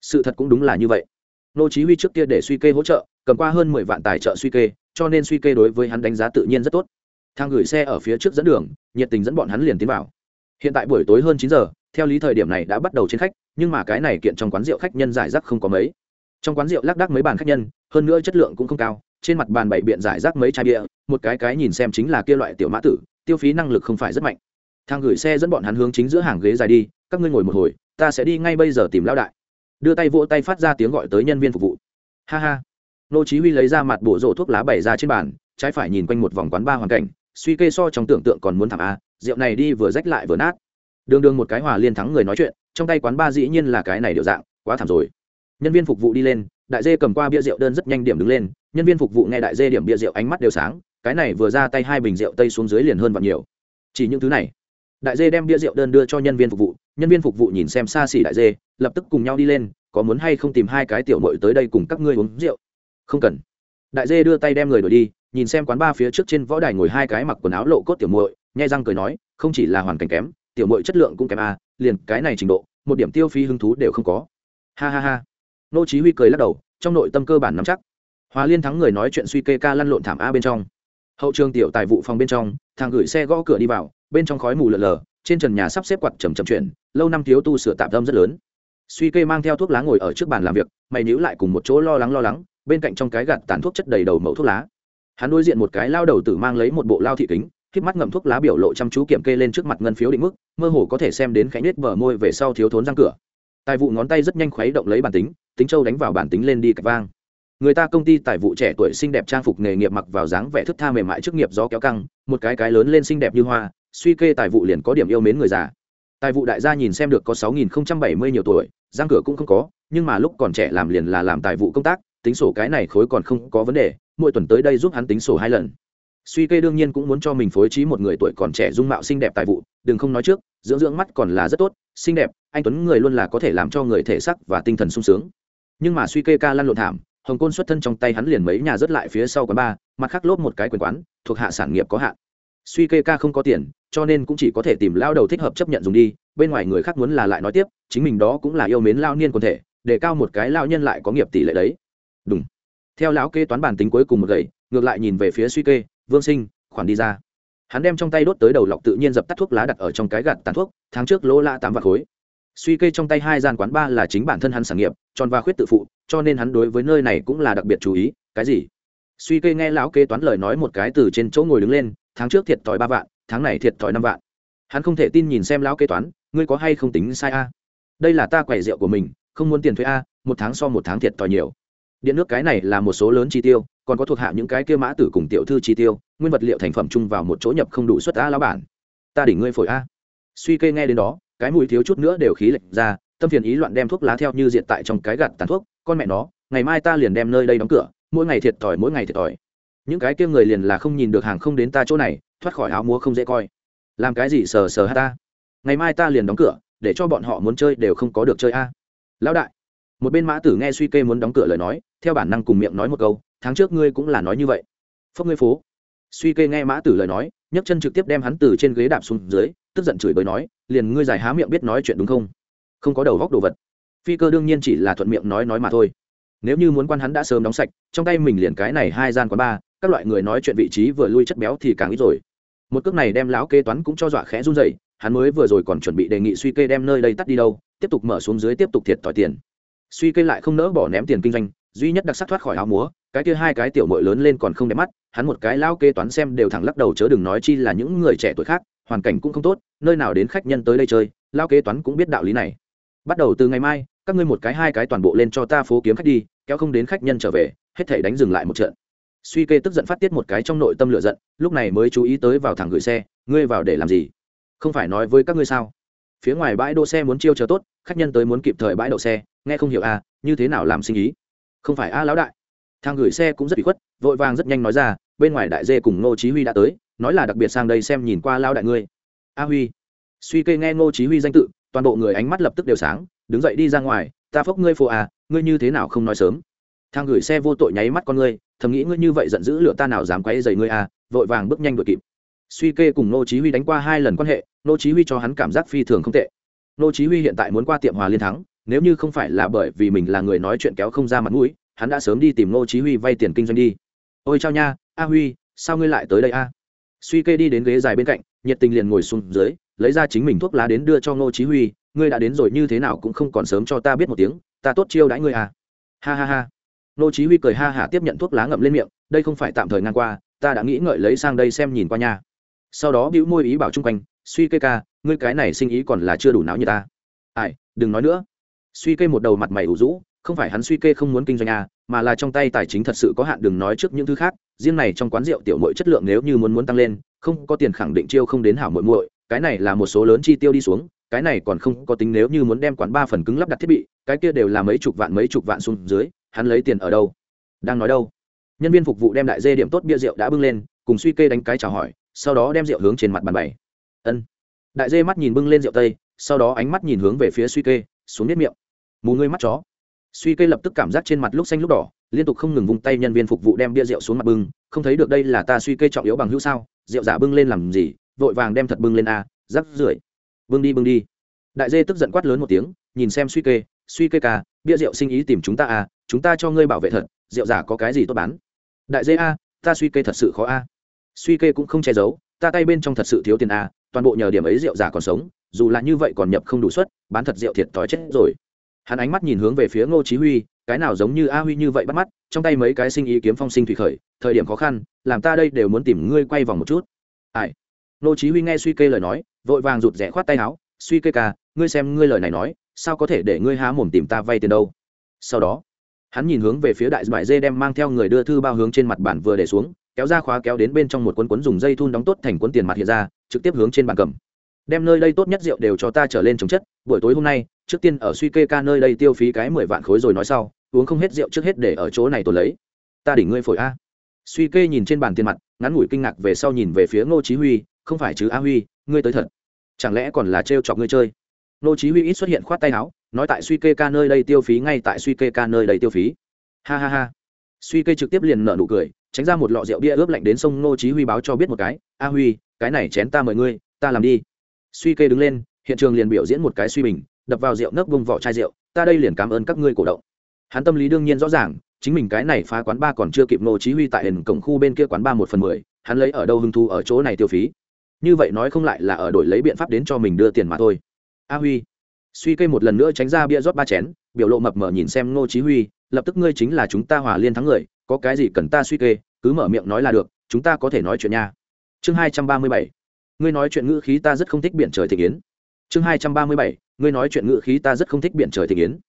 sự thật cũng đúng là như vậy. Nô chí huy trước kia để suy kê hỗ trợ, cầm qua hơn mười vạn tài trợ suy kê, cho nên suy kê đối với hắn đánh giá tự nhiên rất tốt. Thang gửi xe ở phía trước dẫn đường, nhiệt tình dẫn bọn hắn liền tiến vào. Hiện tại buổi tối hơn chín giờ, theo lý thời điểm này đã bắt đầu trên khách, nhưng mà cái này kiện trong quán rượu khách nhân giải rác không có mấy. Trong quán rượu lác đác mấy bàn khách nhân, hơn nữa chất lượng cũng không cao, trên mặt bàn bảy biện giải rác mấy chai bia, một cái cái nhìn xem chính là kia loại tiểu mã tử, tiêu phí năng lực không phải rất mạnh. Thang gửi xe dẫn bọn hắn hướng chính giữa hàng ghế dài đi, các ngươi ngồi một hồi, ta sẽ đi ngay bây giờ tìm lão đại đưa tay vỗ tay phát ra tiếng gọi tới nhân viên phục vụ. Ha ha. Nô chí huy lấy ra mặt bộ rổ thuốc lá bày ra trên bàn, trái phải nhìn quanh một vòng quán ba hoàn cảnh, suy kê so trong tưởng tượng còn muốn thảm a, rượu này đi vừa rách lại vừa nát. Đường đường một cái hòa liên thắng người nói chuyện, trong tay quán ba dĩ nhiên là cái này điều dạng, quá thảm rồi. Nhân viên phục vụ đi lên, đại dê cầm qua bia rượu đơn rất nhanh điểm đứng lên, nhân viên phục vụ nghe đại dê điểm bia rượu ánh mắt đều sáng, cái này vừa ra tay hai bình rượu tây xuống dưới liền hơn vạn nhiều. Chỉ những thứ này đại dê đem bia rượu đơn đưa cho nhân viên phục vụ, nhân viên phục vụ nhìn xem xa xỉ đại dê, lập tức cùng nhau đi lên, có muốn hay không tìm hai cái tiểu mội tới đây cùng các ngươi uống rượu? Không cần. Đại dê đưa tay đem người đổi đi, nhìn xem quán ba phía trước trên võ đài ngồi hai cái mặc quần áo lộ cốt tiểu muội, nhai răng cười nói, không chỉ là hoàn cảnh kém, tiểu muội chất lượng cũng kém à liền cái này trình độ, một điểm tiêu phí hứng thú đều không có. Ha ha ha. Nô chí huy cười lắc đầu, trong nội tâm cơ bản nắm chắc. Hòa liên thắng người nói chuyện suy kê ca lăn lộn thảm a bên trong. Hậu trường tiểu tài vụ phòng bên trong, thằng gửi xe gõ cửa đi vào bên trong khói mù lờ lờ, trên trần nhà sắp xếp quạt chầm chậm chuyển, lâu năm thiếu tu sửa tạm tâm rất lớn. Suy kê mang theo thuốc lá ngồi ở trước bàn làm việc, mày níu lại cùng một chỗ lo lắng lo lắng, bên cạnh trong cái gạt tàn thuốc chất đầy đầu mẫu thuốc lá. Hắn đối diện một cái lao đầu tử mang lấy một bộ lao thị kính k mắt ngậm thuốc lá biểu lộ chăm chú kiểm kê lên trước mặt ngân phiếu định mức, mơ hồ có thể xem đến khẽ nết bờ môi về sau thiếu thốn răng cửa. Tài vụ ngón tay rất nhanh khuấy động lấy bản tính tính châu đánh vào bản tính lên đi cạch vang. Người ta công ty tài vụ trẻ tuổi xinh đẹp trang phục nghề nghiệp mặc vào dáng vẻ thức tha mềm mại trước nghiệp gió kéo căng, một cái cái lớn lên xinh đẹp như hoa suy kê tài vụ liền có điểm yêu mến người già. Tài vụ đại gia nhìn xem được có sáu nghìn bảy mươi nhiều tuổi, răng cửa cũng không có, nhưng mà lúc còn trẻ làm liền là làm tài vụ công tác, tính sổ cái này khối còn không có vấn đề, mỗi tuần tới đây giúp hắn tính sổ hai lần. Suy kê đương nhiên cũng muốn cho mình phối trí một người tuổi còn trẻ dung mạo xinh đẹp tài vụ, đừng không nói trước, dưỡng dưỡng mắt còn là rất tốt, xinh đẹp, anh tuấn người luôn là có thể làm cho người thể sắc và tinh thần sung sướng. Nhưng mà suy kê ca lăn lộn thảm, hồng côn xuất thân trong tay hắn liền mấy nhà rớt lại phía sau quán ba mặt khác lốp một cái quyền quán, thuộc hạ sản nghiệp có hạn suy kê ca không có tiền, cho nên cũng chỉ có thể tìm lao đầu thích hợp chấp nhận dùng đi, bên ngoài người khác muốn là lại nói tiếp, chính mình đó cũng là yêu mến lao niên quần thể, để cao một cái lao nhân lại có nghiệp tỷ lệ đấy. Đúng theo lão kê toán bản tính cuối cùng một gậy, ngược lại nhìn về phía suy kê, vương sinh, khoản đi ra. Hắn đem trong tay đốt tới đầu lọc tự nhiên dập tắt thuốc lá đặt ở trong cái gạt tàn thuốc, tháng trước lỗ la tám vạt khối. Suy kê trong tay hai gian quán ba là chính bản thân hắn sản nghiệp, tròn và khuyết tự phụ, cho nên hắn đối với nơi này cũng là đặc biệt chú ý, cái gì? Suy kê nghe lão kê toán lời nói một cái từ trên chỗ ngồi đứng lên tháng trước thiệt thòi ba vạn, tháng này thiệt thòi năm vạn. Hắn không thể tin nhìn xem lão kế toán, ngươi có hay không tính sai a? Đây là ta quẻ rượu của mình, không muốn tiền thuế a, một tháng so một tháng thiệt thòi nhiều. Điện nước cái này là một số lớn chi tiêu, còn có thuộc hạ những cái kia mã tử cùng tiểu thư chi tiêu, nguyên vật liệu thành phẩm chung vào một chỗ nhập không đủ suất a lão bản. Ta đỉnh ngươi phổi a. Suy kê nghe đến đó, cái mùi thiếu chút nữa đều khí lệch ra, tâm phiền ý loạn đem thuốc lá theo như diện tại trong cái gạt tàn thuốc, con mẹ nó, ngày mai ta liền đem nơi đây đóng cửa, mỗi ngày thiệt thòi, mỗi ngày thiệt thòi những cái kia người liền là không nhìn được hàng không đến ta chỗ này, thoát khỏi áo múa không dễ coi. Làm cái gì sờ sờ hát ta? Ngày mai ta liền đóng cửa, để cho bọn họ muốn chơi đều không có được chơi a. Lão đại. Một bên mã tử nghe suy kê muốn đóng cửa lời nói, theo bản năng cùng miệng nói một câu, tháng trước ngươi cũng là nói như vậy. Phốc ngươi phố. Suy kê nghe mã tử lời nói, nhấc chân trực tiếp đem hắn từ trên ghế đạp xuống dưới, tức giận chửi bới nói, liền ngươi giải há miệng biết nói chuyện đúng không? Không có đầu góc đồ vật. Phi cơ đương nhiên chỉ là thuận miệng nói nói mà thôi nếu như muốn quan hắn đã sớm đóng sạch, trong tay mình liền cái này hai gian quán ba các loại người nói chuyện vị trí vừa lui chất béo thì càng ít rồi. Một cước này đem lão kê toán cũng cho dọa khẽ run dậy hắn mới vừa rồi còn chuẩn bị đề nghị suy kê đem nơi đây tắt đi đâu, tiếp tục mở xuống dưới tiếp tục thiệt thòi tiền. Suy kê lại không nỡ bỏ ném tiền kinh doanh, duy nhất đặc sắc thoát khỏi áo múa, cái kia hai cái tiểu mội lớn lên còn không đẹp mắt, hắn một cái lao kê toán xem đều thẳng lắc đầu chớ đừng nói chi là những người trẻ tuổi khác, hoàn cảnh cũng không tốt, nơi nào đến khách nhân tới đây chơi lao kế toán cũng biết đạo lý này. Bắt đầu từ ngày mai các ngươi một cái hai cái toàn bộ lên cho ta phố kiếm khách đi, kéo không đến khách nhân trở về, hết thể đánh dừng lại một trận. Suy kê tức giận phát tiết một cái trong nội tâm lựa giận, lúc này mới chú ý tới vào thẳng gửi xe, ngươi vào để làm gì? Không phải nói với các ngươi sao? Phía ngoài bãi đỗ xe muốn chiêu chờ tốt, khách nhân tới muốn kịp thời bãi đậu xe, nghe không hiểu à như thế nào làm sinh ý? Không phải a, lão đại. Thang gửi xe cũng rất bị khuất, vội vàng rất nhanh nói ra, bên ngoài đại dê cùng ngô chí huy đã tới, nói là đặc biệt sang đây xem nhìn qua lao đại ngươi. A huy. Suy kê nghe ngô chí huy danh tự, toàn bộ người ánh mắt lập tức đều sáng đứng dậy đi ra ngoài, ta phốc ngươi phô à ngươi như thế nào không nói sớm? Thang gửi xe vô tội nháy mắt con ngươi, thầm nghĩ ngươi như vậy giận dữ lựa ta nào dám quấy rầy ngươi à vội vàng bước nhanh đuổi kịp. Suy kê cùng ngô chí huy đánh qua hai lần quan hệ ngô chí huy cho hắn cảm giác phi thường không tệ. Ngô chí huy hiện tại muốn qua tiệm hòa liên thắng, nếu như không phải là bởi vì mình là người nói chuyện kéo không ra mặt mũi, hắn đã sớm đi tìm ngô chí huy vay tiền kinh doanh đi. Ôi chao nha, a huy, sao ngươi lại tới đây a? Suy kê đi đến ghế dài bên cạnh, nhiệt tình liền ngồi xuống dưới, lấy ra chính mình thuốc lá đến đưa cho ngô chí huy ngươi đã đến rồi như thế nào cũng không còn sớm cho ta biết một tiếng, ta tốt chiêu đãi ngươi à. Ha ha ha. Nô chí huy cười ha hả tiếp nhận thuốc lá ngậm lên miệng, đây không phải tạm thời ngang qua, ta đã nghĩ ngợi lấy sang đây xem nhìn qua nha. Sau đó bĩu môi ý bảo chung quanh, suy kê ca, ngươi cái này sinh ý còn là chưa đủ não như ta. Ai, đừng nói nữa. Suy kê một đầu mặt mày ủ rũ, không phải hắn suy kê không muốn kinh doanh à mà là trong tay tài chính thật sự có hạn đừng nói trước những thứ khác, riêng này trong quán rượu tiểu muội chất lượng nếu như muốn muốn tăng lên, không có tiền khẳng định chiêu không đến hảo muội muội, cái này là một số lớn chi tiêu đi xuống cái này còn không có tính nếu như muốn đem quán ba phần cứng lắp đặt thiết bị, cái kia đều là mấy chục vạn mấy chục vạn xuống dưới, hắn lấy tiền ở đâu? Đang nói đâu? Nhân viên phục vụ đem đại dê điểm tốt bia rượu đã bưng lên, cùng suy kê đánh cái chào hỏi, sau đó đem rượu hướng trên mặt bàn bày. Ân. Đại dê mắt nhìn bưng lên rượu tây, sau đó ánh mắt nhìn hướng về phía suy kê, xuống nếp miệng. Mù ngươi mắt chó. Suy kê lập tức cảm giác trên mặt lúc xanh lúc đỏ, liên tục không ngừng vung tay nhân viên phục vụ đem bia rượu xuống mặt bưng, không thấy được đây là ta suy kê trọng yếu bằng hữu sao? Rượu giả bưng lên làm gì? Vội vàng đem thật bưng lên a, rắc rưởi bưng đi bưng đi. Đại dê tức giận quát lớn một tiếng, nhìn xem suy kê suy kê ca, bia rượu sinh ý tìm chúng ta à chúng ta cho ngươi bảo vệ thật, rượu giả có cái gì tốt bán? Đại dê a, ta suy kê thật sự khó a. Suy kê cũng không che giấu, ta tay bên trong thật sự thiếu tiền a, toàn bộ nhờ điểm ấy rượu giả còn sống, dù là như vậy còn nhập không đủ suất, bán thật rượu thiệt thòi chết rồi. Hắn ánh mắt nhìn hướng về phía ngô chí huy, cái nào giống như a huy như vậy bắt mắt, trong tay mấy cái sinh ý kiếm phong sinh thủy khởi, thời điểm khó khăn, làm ta đây đều muốn tìm ngươi quay vòng một chút. Ai? Nô chí huy nghe suy kê lời nói, vội vàng rụt rẽ khoát tay áo, suy kê ca, ngươi xem ngươi lời này nói, sao có thể để ngươi há mồm tìm ta vay tiền đâu? Sau đó, hắn nhìn hướng về phía đại bại dê đem mang theo người đưa thư bao hướng trên mặt bàn vừa để xuống, kéo ra khóa kéo đến bên trong một cuốn cuốn dùng dây thun đóng tốt thành cuốn tiền mặt hiện ra, trực tiếp hướng trên bàn cầm. Đem nơi đây tốt nhất rượu đều cho ta trở lên chống chất, buổi tối hôm nay, trước tiên ở suy kê ca nơi đây tiêu phí cái mười vạn khối rồi nói sau, uống không hết rượu trước hết để ở chỗ này tôi lấy. Ta đỉnh ngươi phổi a. Suy kê nhìn trên bàn tiền mặt, ngắn ngủi kinh ngạc về sau nhìn về phía ngô chí huy không phải chứ a huy, ngươi tới thật. Chẳng lẽ còn là treo chọc ngươi chơi? Ngô chí huy ít xuất hiện khoát tay áo, nói tại suy kê ca nơi đây tiêu phí ngay tại suy kê ca nơi đây tiêu phí. Ha ha ha. Suy kê trực tiếp liền nở nụ cười, tránh ra một lọ rượu bia ướp lạnh đến sông ngô chí huy báo cho biết một cái, a huy, cái này chén ta mời ngươi, ta làm đi. Suy kê đứng lên, hiện trường liền biểu diễn một cái suy bình, đập vào rượu nấc bung vỏ chai rượu, ta đây liền cảm ơn các ngươi cổ động. Hắn tâm lý đương nhiên rõ ràng, chính mình cái này phá quán ba còn chưa kịp nô chí huy tại hình cổng khu bên kia quán ba một phần mười, hắn lấy ở đâu hưng thu ở chỗ này tiêu phí? Như vậy nói không lại là ở đổi lấy biện pháp đến cho mình đưa tiền mà thôi a huy, suy cây một lần nữa tránh ra bia rót ba chén, biểu lộ mập mờ nhìn xem ngô chí huy, lập tức ngươi chính là chúng ta hòa liên thắng người, có cái gì cần ta suy kê, cứ mở miệng nói là được, chúng ta có thể nói chuyện nha chương hai trăm ba mươi bảy, ngươi nói chuyện ngữ khí ta rất không thích biển trời thịnh yến. chương hai trăm ba mươi bảy, ngươi nói chuyện ngữ khí ta rất không thích biển trời thịnh yến.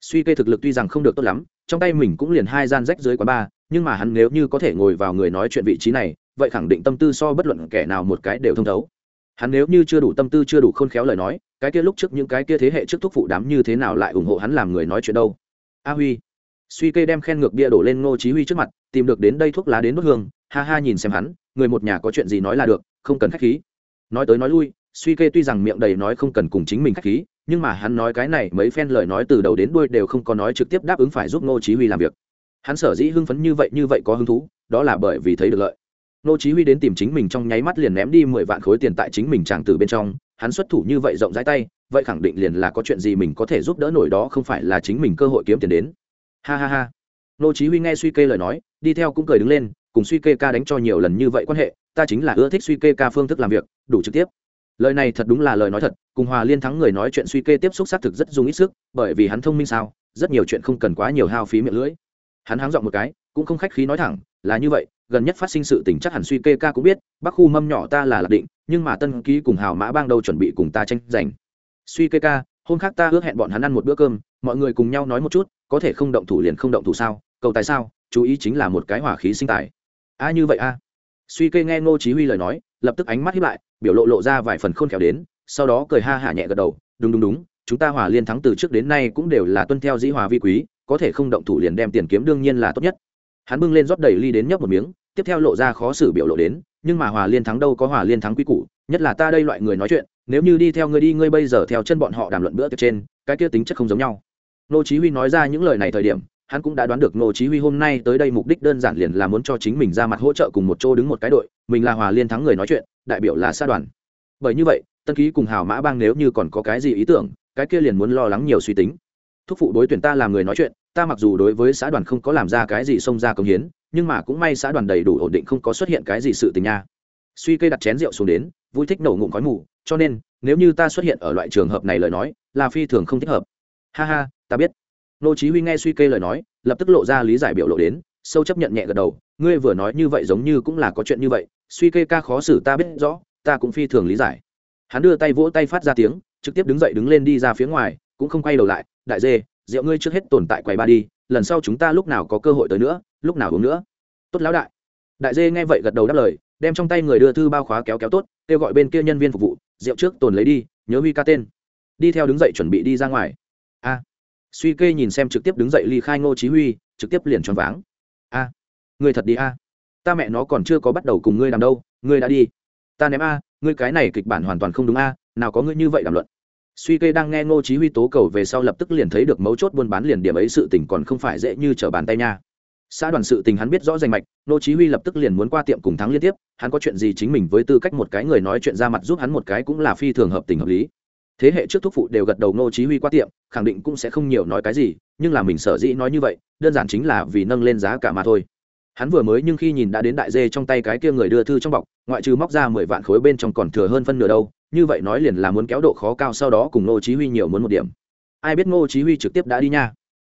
suy kê thực lực tuy rằng không được tốt lắm, trong tay mình cũng liền hai gian rách dưới quán ba, nhưng mà hắn nếu như có thể ngồi vào người nói chuyện vị trí này vậy khẳng định tâm tư so bất luận kẻ nào một cái đều thông thấu. Hắn nếu như chưa đủ tâm tư chưa đủ khôn khéo lời nói, cái kia lúc trước những cái kia thế hệ trước thúc phụ đám như thế nào lại ủng hộ hắn làm người nói chuyện đâu? A huy. Suy kê đem khen ngược bia đổ lên ngô chí huy trước mặt, tìm được đến đây thuốc lá đến nốt hương, ha ha nhìn xem hắn, người một nhà có chuyện gì nói là được, không cần khách khí. Nói tới nói lui, suy kê tuy rằng miệng đầy nói không cần cùng chính mình khách khí, nhưng mà hắn nói cái này mấy phen lời nói từ đầu đến đuôi đều không có nói trực tiếp đáp ứng phải giúp ngô chí huy làm việc. Hắn sở dĩ hưng phấn như vậy như vậy có hứng thú, đó là bởi vì thấy được lợi. Nô chí huy đến tìm chính mình trong nháy mắt liền ném đi 10 vạn khối tiền tại chính mình chàng từ bên trong, hắn xuất thủ như vậy rộng rãi tay, vậy khẳng định liền là có chuyện gì mình có thể giúp đỡ nổi đó không phải là chính mình cơ hội kiếm tiền đến. Ha ha ha. Nô chí huy nghe suy kê lời nói, đi theo cũng cười đứng lên, cùng suy kê ca đánh cho nhiều lần như vậy quan hệ, ta chính là ưa thích suy kê ca phương thức làm việc, đủ trực tiếp. Lời này thật đúng là lời nói thật, cùng hòa liên thắng người nói chuyện suy kê tiếp xúc xác thực rất dùng ít sức, bởi vì hắn thông minh sao, rất nhiều chuyện không cần quá nhiều hao phí miệng lưỡi. Hắn háng dọn một cái, cũng không khách khí nói thẳng, là như vậy gần nhất phát sinh sự tình chắc hẳn suy kê ca cũng biết, bắc khu mâm nhỏ ta là lạc định, nhưng mà tân ký cùng hào mã bang đâu chuẩn bị cùng ta tranh giành. Suy kê ca, hôm khác ta ước hẹn bọn hắn ăn một bữa cơm, mọi người cùng nhau nói một chút, có thể không động thủ liền không động thủ sao, cầu tài sao, chú ý chính là một cái hỏa khí sinh tài. A, như vậy a. Suy kê nghe ngô chí huy lời nói, lập tức ánh mắt hiếp lại, biểu lộ lộ ra vài phần khôn khéo đến, sau đó cười ha hả nhẹ gật đầu, đúng đúng đúng, chúng ta hòa liên thắng từ trước đến nay cũng đều là tuân theo dĩ hòa vi quý, có thể không động thủ liền đem tiền kiếm đương nhiên là tốt nhất hắn bưng lên rót đầy ly đến nhấp một miếng, tiếp theo lộ ra khó xử biểu lộ đến, nhưng mà hòa liên thắng đâu có hòa liên thắng quý củ, nhất là ta đây loại người nói chuyện, nếu như đi theo ngươi đi, ngươi bây giờ theo chân bọn họ đàm luận bữa tiệc trên, cái kia tính chất không giống nhau. Nô chí huy nói ra những lời này thời điểm, hắn cũng đã đoán được nô chí huy hôm nay tới đây mục đích đơn giản liền là muốn cho chính mình ra mặt hỗ trợ cùng một chỗ đứng một cái đội, mình là hòa liên thắng người nói chuyện, đại biểu là xa đoàn. Bởi như vậy, tân ký cùng hào mã bang nếu như còn có cái gì ý tưởng, cái kia liền muốn lo lắng nhiều suy tính. Thúc phụ đối tuyển ta làm người nói chuyện ta mặc dù đối với xã đoàn không có làm ra cái gì xông ra công hiến, nhưng mà cũng may xã đoàn đầy đủ ổn định không có xuất hiện cái gì sự tình nha. Suy cây đặt chén rượu xuống đến, vui thích nổ ngụm khói mù, cho nên, nếu như ta xuất hiện ở loại trường hợp này lời nói, là phi thường không thích hợp. Ha ha, ta biết. Nô chí huy nghe suy kê lời nói, lập tức lộ ra lý giải biểu lộ đến, sâu chấp nhận nhẹ gật đầu, ngươi vừa nói như vậy giống như cũng là có chuyện như vậy, suy kê ca khó xử ta biết rõ, ta cũng phi thường lý giải. Hắn đưa tay vỗ tay phát ra tiếng, trực tiếp đứng dậy đứng lên đi ra phía ngoài, cũng không quay đầu lại, đại dê rượu ngươi trước hết tồn tại quầy ba đi lần sau chúng ta lúc nào có cơ hội tới nữa lúc nào uống nữa. Tốt lão đại. Đại dê nghe vậy gật đầu đáp lời đem trong tay người đưa thư bao khóa kéo kéo tốt kêu gọi bên kia nhân viên phục vụ rượu trước tồn lấy đi nhớ huy ca tên. Đi theo đứng dậy chuẩn bị đi ra ngoài. A. Suy kê nhìn xem trực tiếp đứng dậy ly khai ngô chí huy trực tiếp liền choáng váng. A à, ngươi thật đi a. Ta mẹ nó còn chưa có bắt đầu cùng ngươi làm đâu ngươi đã đi. Ta ném a ngươi cái này kịch bản hoàn toàn không đúng a nào có ngươi như vậy đàm luận suy kê đang nghe ngô chí huy tố cầu về sau lập tức liền thấy được mấu chốt buôn bán liền điểm ấy sự tình còn không phải dễ như trở bàn tay nha. Xã đoàn sự tình hắn biết rõ danh mạch, ngô chí huy lập tức liền muốn qua tiệm cùng thắng liên tiếp, hắn có chuyện gì chính mình với tư cách một cái người nói chuyện ra mặt giúp hắn một cái cũng là phi thường hợp tình hợp lý. Thế hệ trước thúc phụ đều gật đầu ngô chí huy qua tiệm, khẳng định cũng sẽ không nhiều nói cái gì, nhưng là mình sở dĩ nói như vậy, đơn giản chính là vì nâng lên giá cả mà thôi. Hắn vừa mới nhưng khi nhìn đã đến đại dê trong tay cái kia người đưa thư trong bọc, ngoại trừ móc ra mười vạn khối bên trong còn thừa hơn phân nửa đâu như vậy nói liền là muốn kéo độ khó cao sau đó cùng ngô chí huy nhiều muốn một điểm. Ai biết ngô chí huy trực tiếp đã đi nha.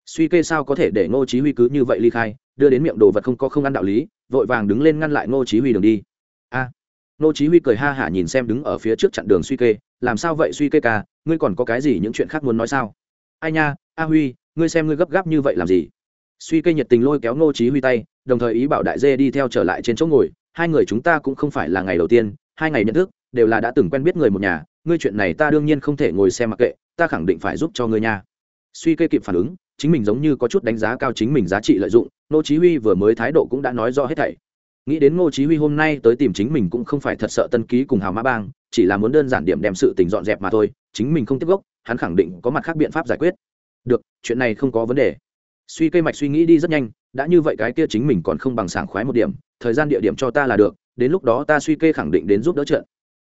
Suy kê sao có thể để ngô chí huy cứ như vậy ly khai, đưa đến miệng đồ vật không có không ăn đạo lý, vội vàng đứng lên ngăn lại ngô chí huy đường đi. A. Ngô chí huy cười ha hả nhìn xem đứng ở phía trước chặn đường suy kê, làm sao vậy suy kê ca, ngươi còn có cái gì những chuyện khác muốn nói sao? Ai nha, a huy, ngươi xem ngươi gấp gáp như vậy làm gì? Suy kê nhiệt tình lôi kéo ngô chí huy tay, đồng thời ý bảo đại dê đi theo trở lại trên chỗ ngồi, hai người chúng ta cũng không phải là ngày đầu tiên, hai ngày nhận thức đều là đã từng quen biết người một nhà, ngươi chuyện này ta đương nhiên không thể ngồi xem mặc kệ, ta khẳng định phải giúp cho ngươi nha. Suy kê kịp phản ứng, chính mình giống như có chút đánh giá cao chính mình giá trị lợi dụng, ngô chí huy vừa mới thái độ cũng đã nói rõ hết thảy. Nghĩ đến ngô chí huy hôm nay tới tìm chính mình cũng không phải thật sợ tân ký cùng hào mã bang, chỉ là muốn đơn giản điểm đem sự tình dọn dẹp mà thôi, chính mình không tiếp gốc, hắn khẳng định có mặt khác biện pháp giải quyết. Được, chuyện này không có vấn đề. Suy cây mạch suy nghĩ đi rất nhanh, đã như vậy cái kia chính mình còn không bằng sảng khoái một điểm, thời gian địa điểm cho ta là được, đến lúc đó ta suy kê khẳng định đến giúp đỡ trận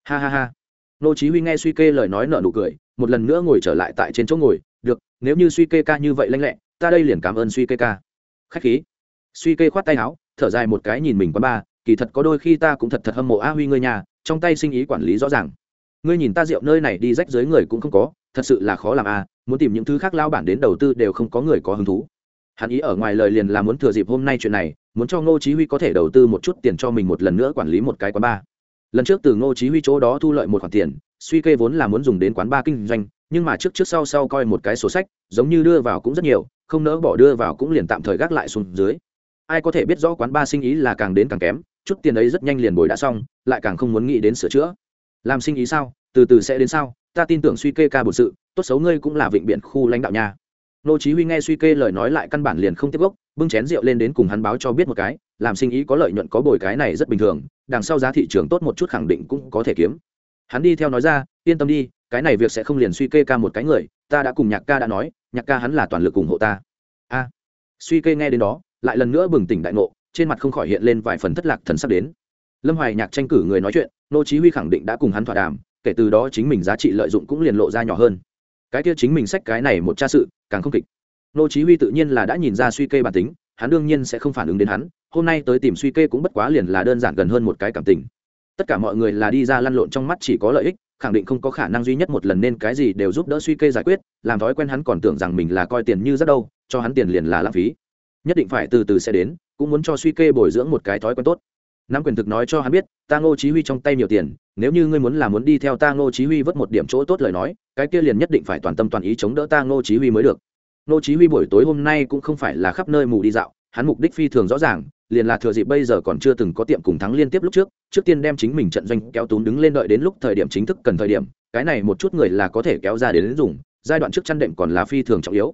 ha ha ha. Nô chí huy nghe suy kê lời nói nở nụ cười, một lần nữa ngồi trở lại tại trên chỗ ngồi, được, nếu như suy kê ca như vậy lanh lẹ, ta đây liền cảm ơn suy kê ca. Khách khí. Suy kê khoát tay áo, thở dài một cái nhìn mình quán ba, kỳ thật có đôi khi ta cũng thật thật hâm mộ a huy ngươi nhà, trong tay sinh ý quản lý rõ ràng. Ngươi nhìn ta rượu nơi này đi rách dưới người cũng không có, thật sự là khó làm a, muốn tìm những thứ khác lao bản đến đầu tư đều không có người có hứng thú. Hắn ý ở ngoài lời liền là muốn thừa dịp hôm nay chuyện này, muốn cho ngô chí huy có thể đầu tư một chút tiền cho mình một lần nữa quản lý một cái quán bar lần trước từ ngô chí huy chỗ đó thu lợi một khoản tiền, suy kê vốn là muốn dùng đến quán ba kinh doanh, nhưng mà trước trước sau sau coi một cái sổ sách, giống như đưa vào cũng rất nhiều, không nỡ bỏ đưa vào cũng liền tạm thời gác lại xuống dưới. Ai có thể biết rõ quán ba sinh ý là càng đến càng kém, chút tiền ấy rất nhanh liền bồi đã xong, lại càng không muốn nghĩ đến sửa chữa. Làm sinh ý sao? Từ từ sẽ đến sao? Ta tin tưởng suy kê ca bổn sự, tốt xấu ngươi cũng là vịnh biển khu lãnh đạo nhà nô chí huy nghe suy kê lời nói lại căn bản liền không tiếp gốc, bưng chén rượu lên đến cùng hắn báo cho biết một cái, làm sinh ý có lợi nhuận có bồi cái này rất bình thường đằng sau giá thị trường tốt một chút khẳng định cũng có thể kiếm. Hắn đi theo nói ra, yên tâm đi, cái này việc sẽ không liền suy kê ca một cái người, ta đã cùng nhạc ca đã nói, nhạc ca hắn là toàn lực ủng hộ ta. A. Suy kê nghe đến đó, lại lần nữa bừng tỉnh đại ngộ, trên mặt không khỏi hiện lên vài phần thất lạc thần sắp đến. Lâm hoài nhạc tranh cử người nói chuyện, nô chí huy khẳng định đã cùng hắn thỏa đàm, kể từ đó chính mình giá trị lợi dụng cũng liền lộ ra nhỏ hơn. Cái kia chính mình sách cái này một tra sự, càng không kịch. Nô chí huy tự nhiên là đã nhìn ra suy kê bản tính, hắn đương nhiên sẽ không phản ứng đến hắn hôm nay tới tìm suy kê cũng bất quá liền là đơn giản gần hơn một cái cảm tình. Tất cả mọi người là đi ra lăn lộn trong mắt chỉ có lợi ích, khẳng định không có khả năng duy nhất một lần nên cái gì đều giúp đỡ suy kê giải quyết, làm thói quen hắn còn tưởng rằng mình là coi tiền như rất đâu, cho hắn tiền liền là lãng phí. Nhất định phải từ từ sẽ đến, cũng muốn cho suy kê bồi dưỡng một cái thói quen tốt. Nắm quyền thực nói cho hắn biết, ta ngô chí huy trong tay nhiều tiền, nếu như ngươi muốn là muốn đi theo ta ngô chí huy vớt một điểm chỗ tốt lời nói, cái kia liền nhất định phải toàn tâm toàn ý chống đỡ ta ngô chí huy mới được. Ngô chí huy buổi tối hôm nay cũng không phải là khắp nơi mù đi dạo, hắn mục đích phi thường rõ ràng liền là thừa dịp bây giờ còn chưa từng có tiệm cùng thắng liên tiếp lúc trước trước tiên đem chính mình trận doanh kéo túm đứng lên đợi đến lúc thời điểm chính thức cần thời điểm, cái này một chút người là có thể kéo ra đến dùng, giai đoạn trước chăn đệm còn là phi thường trọng yếu.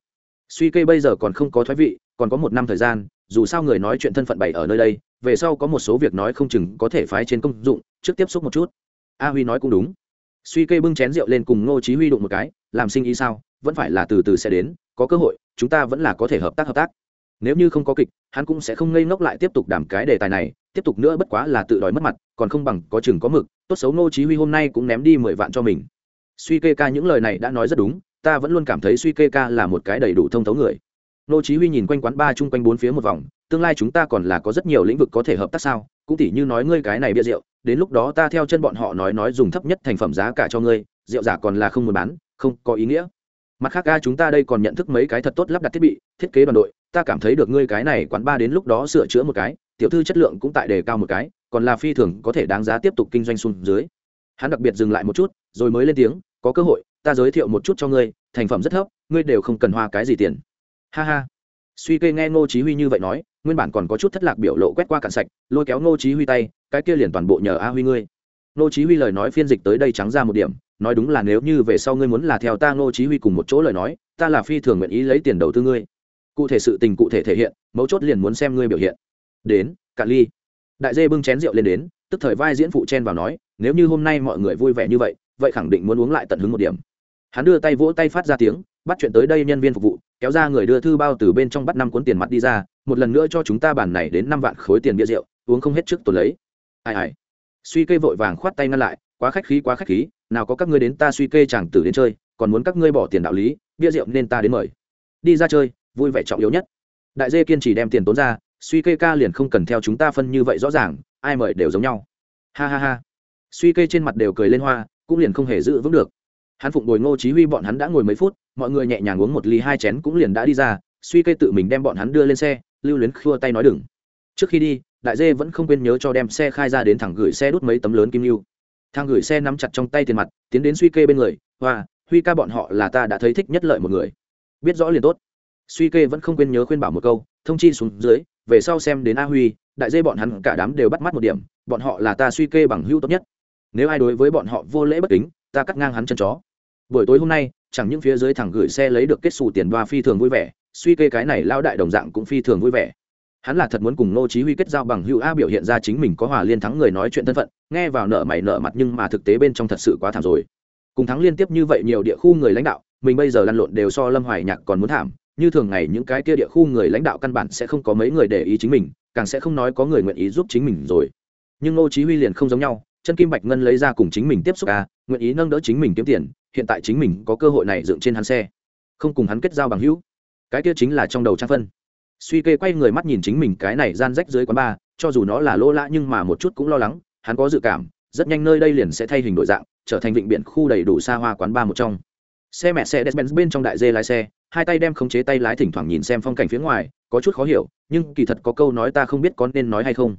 Suy kê bây giờ còn không có thoái vị, còn có một năm thời gian, dù sao người nói chuyện thân phận bày ở nơi đây, về sau có một số việc nói không chừng có thể phái trên công dụng, trước tiếp xúc một chút. A huy nói cũng đúng. Suy kê bưng chén rượu lên cùng ngô chí huy đụng một cái, làm sinh ý sao? Vẫn phải là từ từ sẽ đến, có cơ hội, chúng ta vẫn là có thể hợp tác hợp tác nếu như không có kịch, hắn cũng sẽ không ngây ngốc lại tiếp tục đảm cái đề tài này, tiếp tục nữa bất quá là tự đòi mất mặt, còn không bằng có chừng có mực, tốt xấu ngô chí huy hôm nay cũng ném đi mười vạn cho mình. Suy kê ca những lời này đã nói rất đúng, ta vẫn luôn cảm thấy suy kê ca là một cái đầy đủ thông thấu người. Ngô chí huy nhìn quanh quán ba chung quanh bốn phía một vòng, tương lai chúng ta còn là có rất nhiều lĩnh vực có thể hợp tác sao? Cũng tỉ như nói ngươi cái này bia rượu, đến lúc đó ta theo chân bọn họ nói nói dùng thấp nhất thành phẩm giá cả cho ngươi, rượu giả còn là không muốn bán, không có ý nghĩa. Mặt khác ca chúng ta đây còn nhận thức mấy cái thật tốt lắp đặt thiết bị, thiết kế đoàn đội ta cảm thấy được ngươi cái này quán ba đến lúc đó sửa chữa một cái, tiểu thư chất lượng cũng tại đề cao một cái, còn là phi thường có thể đáng giá tiếp tục kinh doanh xuống dưới. Hắn đặc biệt dừng lại một chút, rồi mới lên tiếng, có cơ hội, ta giới thiệu một chút cho ngươi, thành phẩm rất thấp, ngươi đều không cần hoa cái gì tiền. Ha ha. Suy kê nghe ngô chí huy như vậy nói, nguyên bản còn có chút thất lạc biểu lộ quét qua cạn sạch, lôi kéo ngô chí huy tay, cái kia liền toàn bộ nhờ a huy ngươi. Ngô chí huy lời nói phiên dịch tới đây trắng ra một điểm, nói đúng là nếu như về sau ngươi muốn là theo ta ngô chí huy cùng một chỗ lời nói, ta là phi thường nguyện ý lấy tiền đầu tư ngươi cụ thể sự tình cụ thể thể hiện, mấu chốt liền muốn xem ngươi biểu hiện. Đến, cạn ly. Đại dê bưng chén rượu lên đến, tức thời vai diễn phụ chen vào nói, nếu như hôm nay mọi người vui vẻ như vậy vậy khẳng định muốn uống lại tận hứng một điểm. Hắn đưa tay vỗ tay phát ra tiếng, bắt chuyện tới đây nhân viên phục vụ, kéo ra người đưa thư bao từ bên trong bắt năm cuốn tiền mặt đi ra, một lần nữa cho chúng ta bản này đến năm vạn khối tiền bia rượu, uống không hết trước tuần lấy. Ai ai. Suy kê vội vàng khoát tay ngăn lại, quá khách khí quá khách khí, nào có các ngươi đến ta suy kê chẳng tử đến chơi, còn muốn các ngươi bỏ tiền đạo lý, bia rượu nên ta đến mời. Đi ra chơi vui vẻ trọng yếu nhất. Đại dê kiên trì đem tiền tốn ra, suy kê ca liền không cần theo chúng ta phân như vậy rõ ràng, ai mời đều giống nhau. Ha ha ha. Suy kê trên mặt đều cười lên hoa, cũng liền không hề giữ vững được. Hắn phụng bồi ngô chí huy bọn hắn đã ngồi mấy phút, mọi người nhẹ nhàng uống một ly hai chén cũng liền đã đi ra, suy kê tự mình đem bọn hắn đưa lên xe, lưu luyến khua tay nói đừng. Trước khi đi, đại dê vẫn không quên nhớ cho đem xe khai ra đến thẳng gửi xe đút mấy tấm lớn kim lưu thang gửi xe nắm chặt trong tay tiền mặt, tiến đến suy kê bên người, hoa, huy ca bọn họ là ta đã thấy thích nhất lợi một người. Biết rõ liền tốt suy kê vẫn không quên nhớ khuyên bảo một câu, thông chi xuống dưới, về sau xem đến a huy, đại dê bọn hắn cả đám đều bắt mắt một điểm, bọn họ là ta suy kê bằng hữu tốt nhất. Nếu ai đối với bọn họ vô lễ bất kính, ta cắt ngang hắn chân chó. Buổi tối hôm nay, chẳng những phía dưới thẳng gửi xe lấy được kết xù tiền đoa phi thường vui vẻ, suy kê cái này lao đại đồng dạng cũng phi thường vui vẻ. Hắn là thật muốn cùng nô chí huy kết giao bằng hữu a biểu hiện ra chính mình có hòa liên thắng người nói chuyện thân phận, nghe vào nợ mày nợ mặt nhưng mà thực tế bên trong thật sự quá thảm rồi. Cùng thắng liên tiếp như vậy nhiều địa khu người lãnh đạo, mình bây giờ lăn lộn đều so lâm hoài nhạc còn muốn thảm như thường ngày những cái kia địa khu người lãnh đạo căn bản sẽ không có mấy người để ý chính mình, càng sẽ không nói có người nguyện ý giúp chính mình rồi. Nhưng ngô chí huy liền không giống nhau, chân kim bạch ngân lấy ra cùng chính mình tiếp xúc a nguyện ý nâng đỡ chính mình kiếm tiền, hiện tại chính mình có cơ hội này dựng trên hắn xe. Không cùng hắn kết giao bằng hữu. Cái kia chính là trong đầu trang phân. Suy kê quay người mắt nhìn chính mình cái này gian rách dưới quán bar, cho dù nó là lỗ lã nhưng mà một chút cũng lo lắng, hắn có dự cảm, rất nhanh nơi đây liền sẽ thay hình đổi dạng, trở thành vịnh biển khu đầy đủ xa hoa quán bar một trong. Xe mẹ xe despenz bên trong đại dê lái xe hai tay đem khống chế tay lái thỉnh thoảng nhìn xem phong cảnh phía ngoài, có chút khó hiểu, nhưng kỳ thật có câu nói ta không biết có nên nói hay không.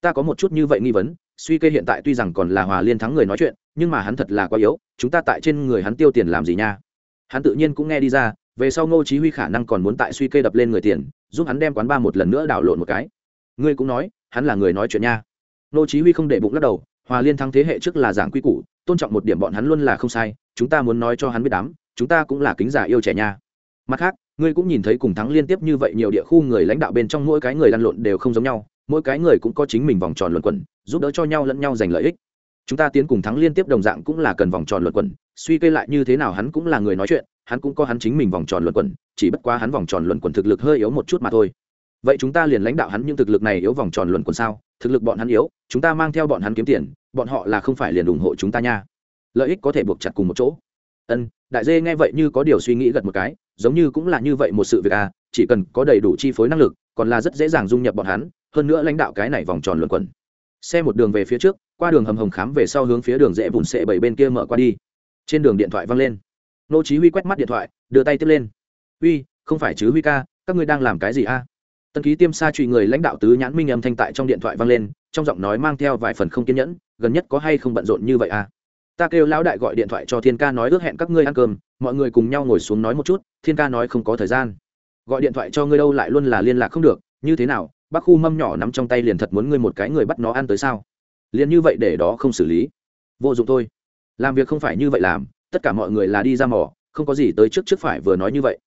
Ta có một chút như vậy nghi vấn, suy kê hiện tại tuy rằng còn là hòa liên thắng người nói chuyện, nhưng mà hắn thật là quá yếu, chúng ta tại trên người hắn tiêu tiền làm gì nha? Hắn tự nhiên cũng nghe đi ra, về sau ngô chí huy khả năng còn muốn tại suy kê đập lên người tiền, giúp hắn đem quán ba một lần nữa đảo lộn một cái. Ngươi cũng nói, hắn là người nói chuyện nha. Ngô chí huy không để bụng lắc đầu, hòa liên thắng thế hệ trước là giảng quy củ, tôn trọng một điểm bọn hắn luôn là không sai, chúng ta muốn nói cho hắn biết đám, chúng ta cũng là kính giả yêu trẻ nha mặt khác, ngươi cũng nhìn thấy cùng thắng liên tiếp như vậy nhiều địa khu người lãnh đạo bên trong mỗi cái người lăn lộn đều không giống nhau, mỗi cái người cũng có chính mình vòng tròn luận quẩn, giúp đỡ cho nhau lẫn nhau giành lợi ích. Chúng ta tiến cùng thắng liên tiếp đồng dạng cũng là cần vòng tròn luận quẩn, suy kê lại như thế nào hắn cũng là người nói chuyện, hắn cũng có hắn chính mình vòng tròn luận quẩn, chỉ bất quá hắn vòng tròn luận quẩn thực lực hơi yếu một chút mà thôi. Vậy chúng ta liền lãnh đạo hắn nhưng thực lực này yếu vòng tròn luận quẩn sao? Thực lực bọn hắn yếu, chúng ta mang theo bọn hắn kiếm tiền, bọn họ là không phải liền ủng hộ chúng ta nha. Lợi ích có thể buộc chặt cùng một chỗ. Ân đại dê nghe vậy như có điều suy nghĩ gật một cái giống như cũng là như vậy một sự việc à chỉ cần có đầy đủ chi phối năng lực còn là rất dễ dàng dung nhập bọn hắn hơn nữa lãnh đạo cái này vòng tròn luẩn quẩn. Xe một đường về phía trước qua đường hầm hồng khám về sau hướng phía đường rẽ vùng sệ bảy bên kia mở qua đi. Trên đường điện thoại văng lên. Nô chí huy quét mắt điện thoại đưa tay tiếp lên. Huy, không phải chứ huy ca các ngươi đang làm cái gì a à? tân ký tiêm sa truy người lãnh đạo tứ nhãn minh âm thanh tại trong điện thoại vang lên trong giọng nói mang theo vài phần không kiên nhẫn gần nhất có hay không bận rộn như vậy à? Ta kêu lão đại gọi điện thoại cho thiên ca nói ước hẹn các ngươi ăn cơm, mọi người cùng nhau ngồi xuống nói một chút, thiên ca nói không có thời gian. Gọi điện thoại cho ngươi đâu lại luôn là liên lạc không được, như thế nào, bác khu mâm nhỏ nắm trong tay liền thật muốn ngươi một cái người bắt nó ăn tới sao? Liền như vậy để đó không xử lý. Vô dụng thôi. Làm việc không phải như vậy làm, tất cả mọi người là đi ra mỏ không có gì tới trước trước phải vừa nói như vậy.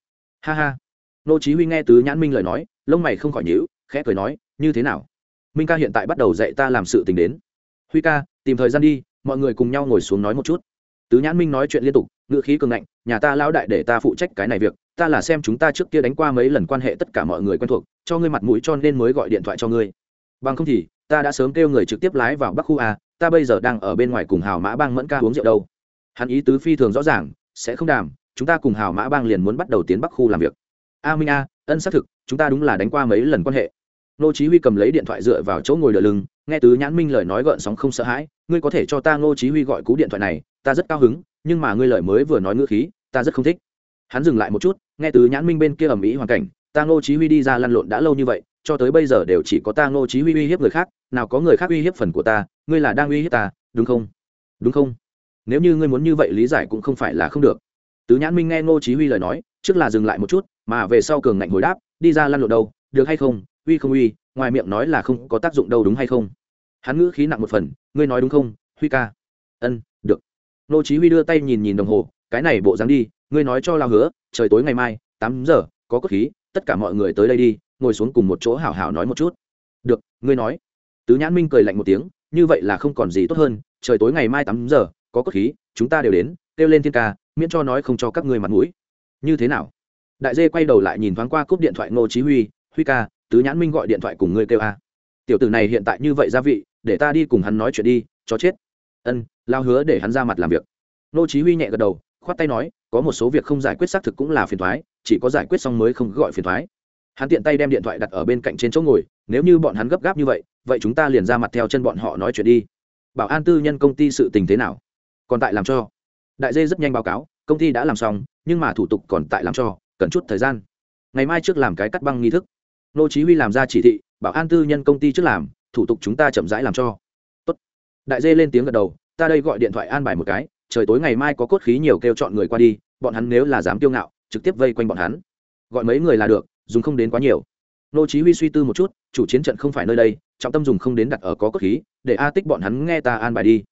Ha ha. Nô chí huy nghe tứ nhãn minh lời nói, lông mày không khỏi nhíu, khẽ cười nói, như thế nào? Minh ca hiện tại bắt đầu dạy ta làm sự tình đến. Huy ca tìm thời gian đi, mọi người cùng nhau ngồi xuống nói một chút. Tứ nhãn minh nói chuyện liên tục, ngữ khí cường ngạnh, nhà ta lão đại để ta phụ trách cái này việc, ta là xem chúng ta trước kia đánh qua mấy lần quan hệ tất cả mọi người quen thuộc, cho ngươi mặt mũi cho nên mới gọi điện thoại cho ngươi. Bằng không thì, ta đã sớm kêu người trực tiếp lái vào bắc khu a, ta bây giờ đang ở bên ngoài cùng hào mã bang mẫn ca uống rượu đâu. Hắn ý tứ phi thường rõ ràng, sẽ không đàm, chúng ta cùng hào mã bang liền muốn bắt đầu tiến bắc khu làm việc. A minh a, ân xác thực, chúng ta đúng là đánh qua mấy lần quan hệ nô chí huy cầm lấy điện thoại dựa vào chỗ ngồi đỡ lưng, nghe tứ nhãn minh lời nói gợn sóng không sợ hãi, ngươi có thể cho ta nô chí huy gọi cú điện thoại này, ta rất cao hứng, nhưng mà ngươi lời mới vừa nói ngữ khí, ta rất không thích. Hắn dừng lại một chút, nghe tứ nhãn minh bên kia ầm ĩ hoàn cảnh, ta nô chí huy đi ra lăn lộn đã lâu như vậy, cho tới bây giờ đều chỉ có ta nô chí huy uy hiếp người khác, nào có người khác uy hiếp phần của ta, ngươi là đang uy hiếp ta, đúng không? Đúng không? Nếu như ngươi muốn như vậy lý giải cũng không phải là không được. Tứ nhãn minh nghe nô chí huy lời nói, trước là dừng lại một chút, mà về sau cường ngạnh hồi đáp, đi ra lăn lộn đâu, được hay không? Uy không uy, ngoài miệng nói là không có tác dụng đâu đúng hay không? Hắn ngữ khí nặng một phần, ngươi nói đúng không, huy ca? Ân, được. Nô chí huy đưa tay nhìn nhìn đồng hồ, cái này bộ dáng đi, ngươi nói cho lao hứa, trời tối ngày mai, tám giờ, có cốt khí, tất cả mọi người tới đây đi, ngồi xuống cùng một chỗ hảo hảo nói một chút. Được, ngươi nói. Tứ nhãn minh cười lạnh một tiếng, như vậy là không còn gì tốt hơn, trời tối ngày mai tám giờ, có cốt khí, chúng ta đều đến, kêu lên thiên ca, miễn cho nói không cho các ngươi mặt mũi. Như thế nào? Đại dê quay đầu lại nhìn thoáng qua cúp điện thoại ngô chí huy huy ca tứ nhãn minh gọi điện thoại cùng ngươi kêu a. Tiểu tử này hiện tại như vậy gia vị, để ta đi cùng hắn nói chuyện đi cho chết. Ân, lao hứa để hắn ra mặt làm việc. Nô chí huy nhẹ gật đầu, khoát tay nói, có một số việc không giải quyết xác thực cũng là phiền toái, chỉ có giải quyết xong mới không gọi phiền toái. Hắn tiện tay đem điện thoại đặt ở bên cạnh trên chỗ ngồi, nếu như bọn hắn gấp gáp như vậy vậy chúng ta liền ra mặt theo chân bọn họ nói chuyện đi. Bảo an tư nhân công ty sự tình thế nào? Còn tại làm cho. Đại dê rất nhanh báo cáo, công ty đã làm xong, nhưng mà thủ tục còn tại làm cho, cần chút thời gian. Ngày mai trước làm cái cắt băng nghi thức nô chí huy làm ra chỉ thị, bảo an tư nhân công ty trước làm, thủ tục chúng ta chậm rãi làm cho. Tốt. Đại dê lên tiếng gật đầu, ta đây gọi điện thoại an bài một cái, trời tối ngày mai có cốt khí nhiều kêu chọn người qua đi, bọn hắn nếu là dám kiêu ngạo, trực tiếp vây quanh bọn hắn. Gọi mấy người là được, dùng không đến quá nhiều. Nô chí huy suy tư một chút, chủ chiến trận không phải nơi đây, trọng tâm dùng không đến đặt ở có cốt khí, để a tích bọn hắn nghe ta an bài đi.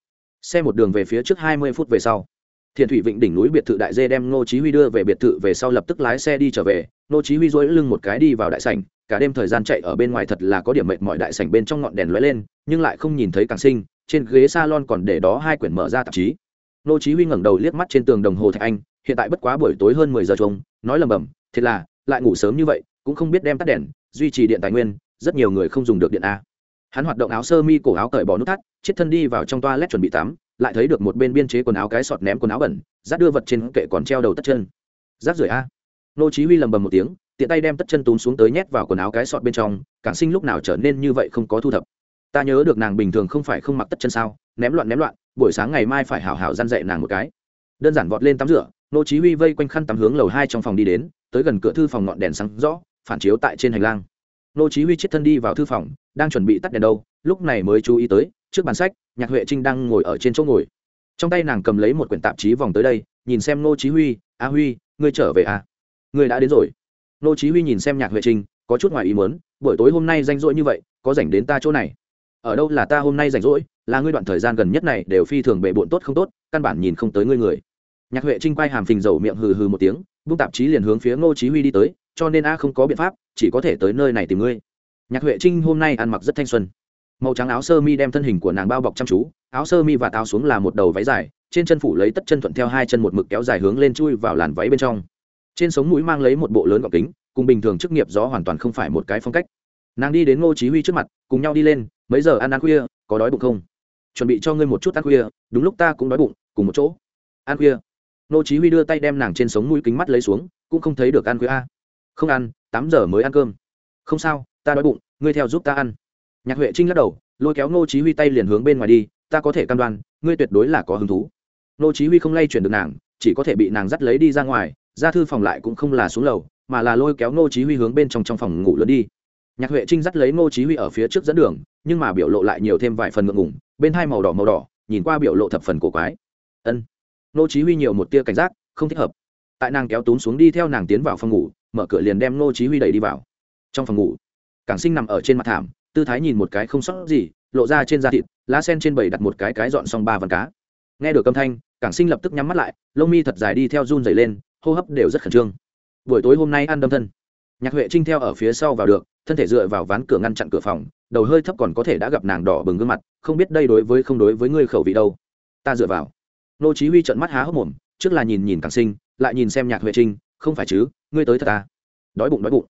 Xe một đường về phía trước 20 phút về sau. Thiền thủy vịnh đỉnh núi biệt thự đại dê đem ngô chí huy đưa về biệt thự về sau lập tức lái xe đi trở về ngô chí huy duỗi lưng một cái đi vào đại sảnh cả đêm thời gian chạy ở bên ngoài thật là có điểm mệt mỏi đại sảnh bên trong ngọn đèn lóe lên, nhưng lại không nhìn thấy càng sinh, trên ghế salon còn để đó hai quyển mở ra tạp chí. Nô chí huy ngẩng đầu liếc mắt trên tường đồng hồ thạch anh, hiện tại bất quá buổi tối hơn 10 giờ trông, nói lầm bầm thiệt là, lại ngủ sớm như vậy, cũng không biết đem tắt đèn, duy trì điện tài nguyên, rất nhiều người không dùng được điện a. Hắn hoạt động áo sơ mi cổ áo cởi bỏ nút thắt, chiếc thân đi vào trong toilet chuẩn bị tắm, lại thấy được một bên biên chế quần áo cái sọt ném quần áo bẩn rác đưa vật trên kệ còn treo đầu tất chân. Rác rưởi a. Nô chí huy lầm bầm một tiếng tiện tay đem tất chân túm xuống tới nhét vào quần áo cái sọt bên trong cảng sinh lúc nào trở nên như vậy không có thu thập. Ta nhớ được nàng bình thường không phải không mặc tất chân sao, ném loạn ném loạn, buổi sáng ngày mai phải hảo hảo gian dạy nàng một cái. Đơn giản vọt lên tắm rửa, nô chí huy vây quanh khăn tắm hướng lầu hai trong phòng đi đến, tới gần cửa thư phòng ngọn đèn sáng rõ, phản chiếu tại trên hành lang. Nô chí huy chết thân đi vào thư phòng, đang chuẩn bị tắt đèn đâu, lúc này mới chú ý tới, trước bàn sách, nhạc huệ trinh đang ngồi ở trên chỗ ngồi. Trong tay nàng cầm lấy một quyển tạp chí vòng tới đây, nhìn xem nô chí huy, a huy, ngươi trở về à? Ngươi đã đến rồi nô chí huy nhìn xem nhạc huệ trinh, có chút ngoài ý muốn, buổi tối hôm nay rảnh rỗi như vậy, có rảnh đến ta chỗ này? Ở đâu là ta hôm nay rảnh rỗi, là ngươi đoạn thời gian gần nhất này đều phi thường bệ bội tốt không tốt, căn bản nhìn không tới ngươi người. Nhạc huệ trinh quay hàm phình dầu miệng hừ hừ một tiếng bung tạp chí liền hướng phía ngô chí huy đi tới, cho nên a, không có biện pháp, chỉ có thể tới nơi này tìm ngươi. Nhạc huệ trinh hôm nay ăn mặc rất thanh xuân. Màu trắng áo sơ mi đem thân hình của nàng bao bọc chăm chú, áo sơ mi và táo xuống là một đầu váy dài, trên chân phủ lấy tất chân thuận theo hai chân một mực kéo dài hướng lên chui vào làn váy bên trong trên sống mũi mang lấy một bộ lớn gọng kính, cùng bình thường chức nghiệp gió hoàn toàn không phải một cái phong cách. Nàng đi đến ngô chí huy trước mặt, cùng nhau đi lên, mấy giờ ăn ăn khuya, có đói bụng không? Chuẩn bị cho ngươi một chút ăn khuya, đúng lúc ta cũng đói bụng, cùng một chỗ. Ăn khuya. Ngô chí huy đưa tay đem nàng trên sống mũi kính mắt lấy xuống, cũng không thấy được ăn khuya. A không ăn, tám giờ mới ăn cơm. Không sao, ta đói bụng, ngươi theo giúp ta ăn. Nhạc huệ trinh lắc đầu, lôi kéo ngô chí huy tay liền hướng bên ngoài đi, ta có thể cam đoan, ngươi tuyệt đối là có hứng thú. Ngô chí huy không lay chuyển được nàng, chỉ có thể bị nàng dắt lấy đi ra ngoài ra thư phòng lại cũng không là xuống lầu, mà là lôi kéo ngô chí huy hướng bên trong trong phòng ngủ lớn đi. Nhạc huệ trinh dắt lấy ngô chí huy ở phía trước dẫn đường, nhưng mà biểu lộ lại nhiều thêm vài phần ngượng ngùng, bên hai màu đỏ màu đỏ, nhìn qua biểu lộ thập phần cổ quái. Ân. Ngô chí huy nhiều một tia cảnh giác, không thích hợp. Tại nàng kéo túm xuống đi theo nàng tiến vào phòng ngủ, mở cửa liền đem ngô chí huy đẩy đi vào. Trong phòng ngủ, cảng sinh nằm ở trên mặt thảm, tư thái nhìn một cái không sót gì, lộ ra trên da thịt, lá sen trên bầy đặt một cái cái dọn xong ba vần cá. Nghe được âm thanh, cảng sinh lập tức nhắm mắt lại, lông mi thật dài đi theo run rẩy lên hô hấp đều rất khẩn trương. Buổi tối hôm nay ăn đâm thân. Nhạc huệ trinh theo ở phía sau vào được, thân thể dựa vào ván cửa ngăn chặn cửa phòng, đầu hơi thấp còn có thể đã gặp nàng đỏ bừng gương mặt, không biết đây đối với không đối với ngươi khẩu vị đâu. Ta dựa vào. Nô chí huy trợn mắt há hốc mồm, trước là nhìn nhìn càng sinh, lại nhìn xem nhạc huệ trinh, không phải chứ, ngươi tới thật ta đói bụng đói bụng.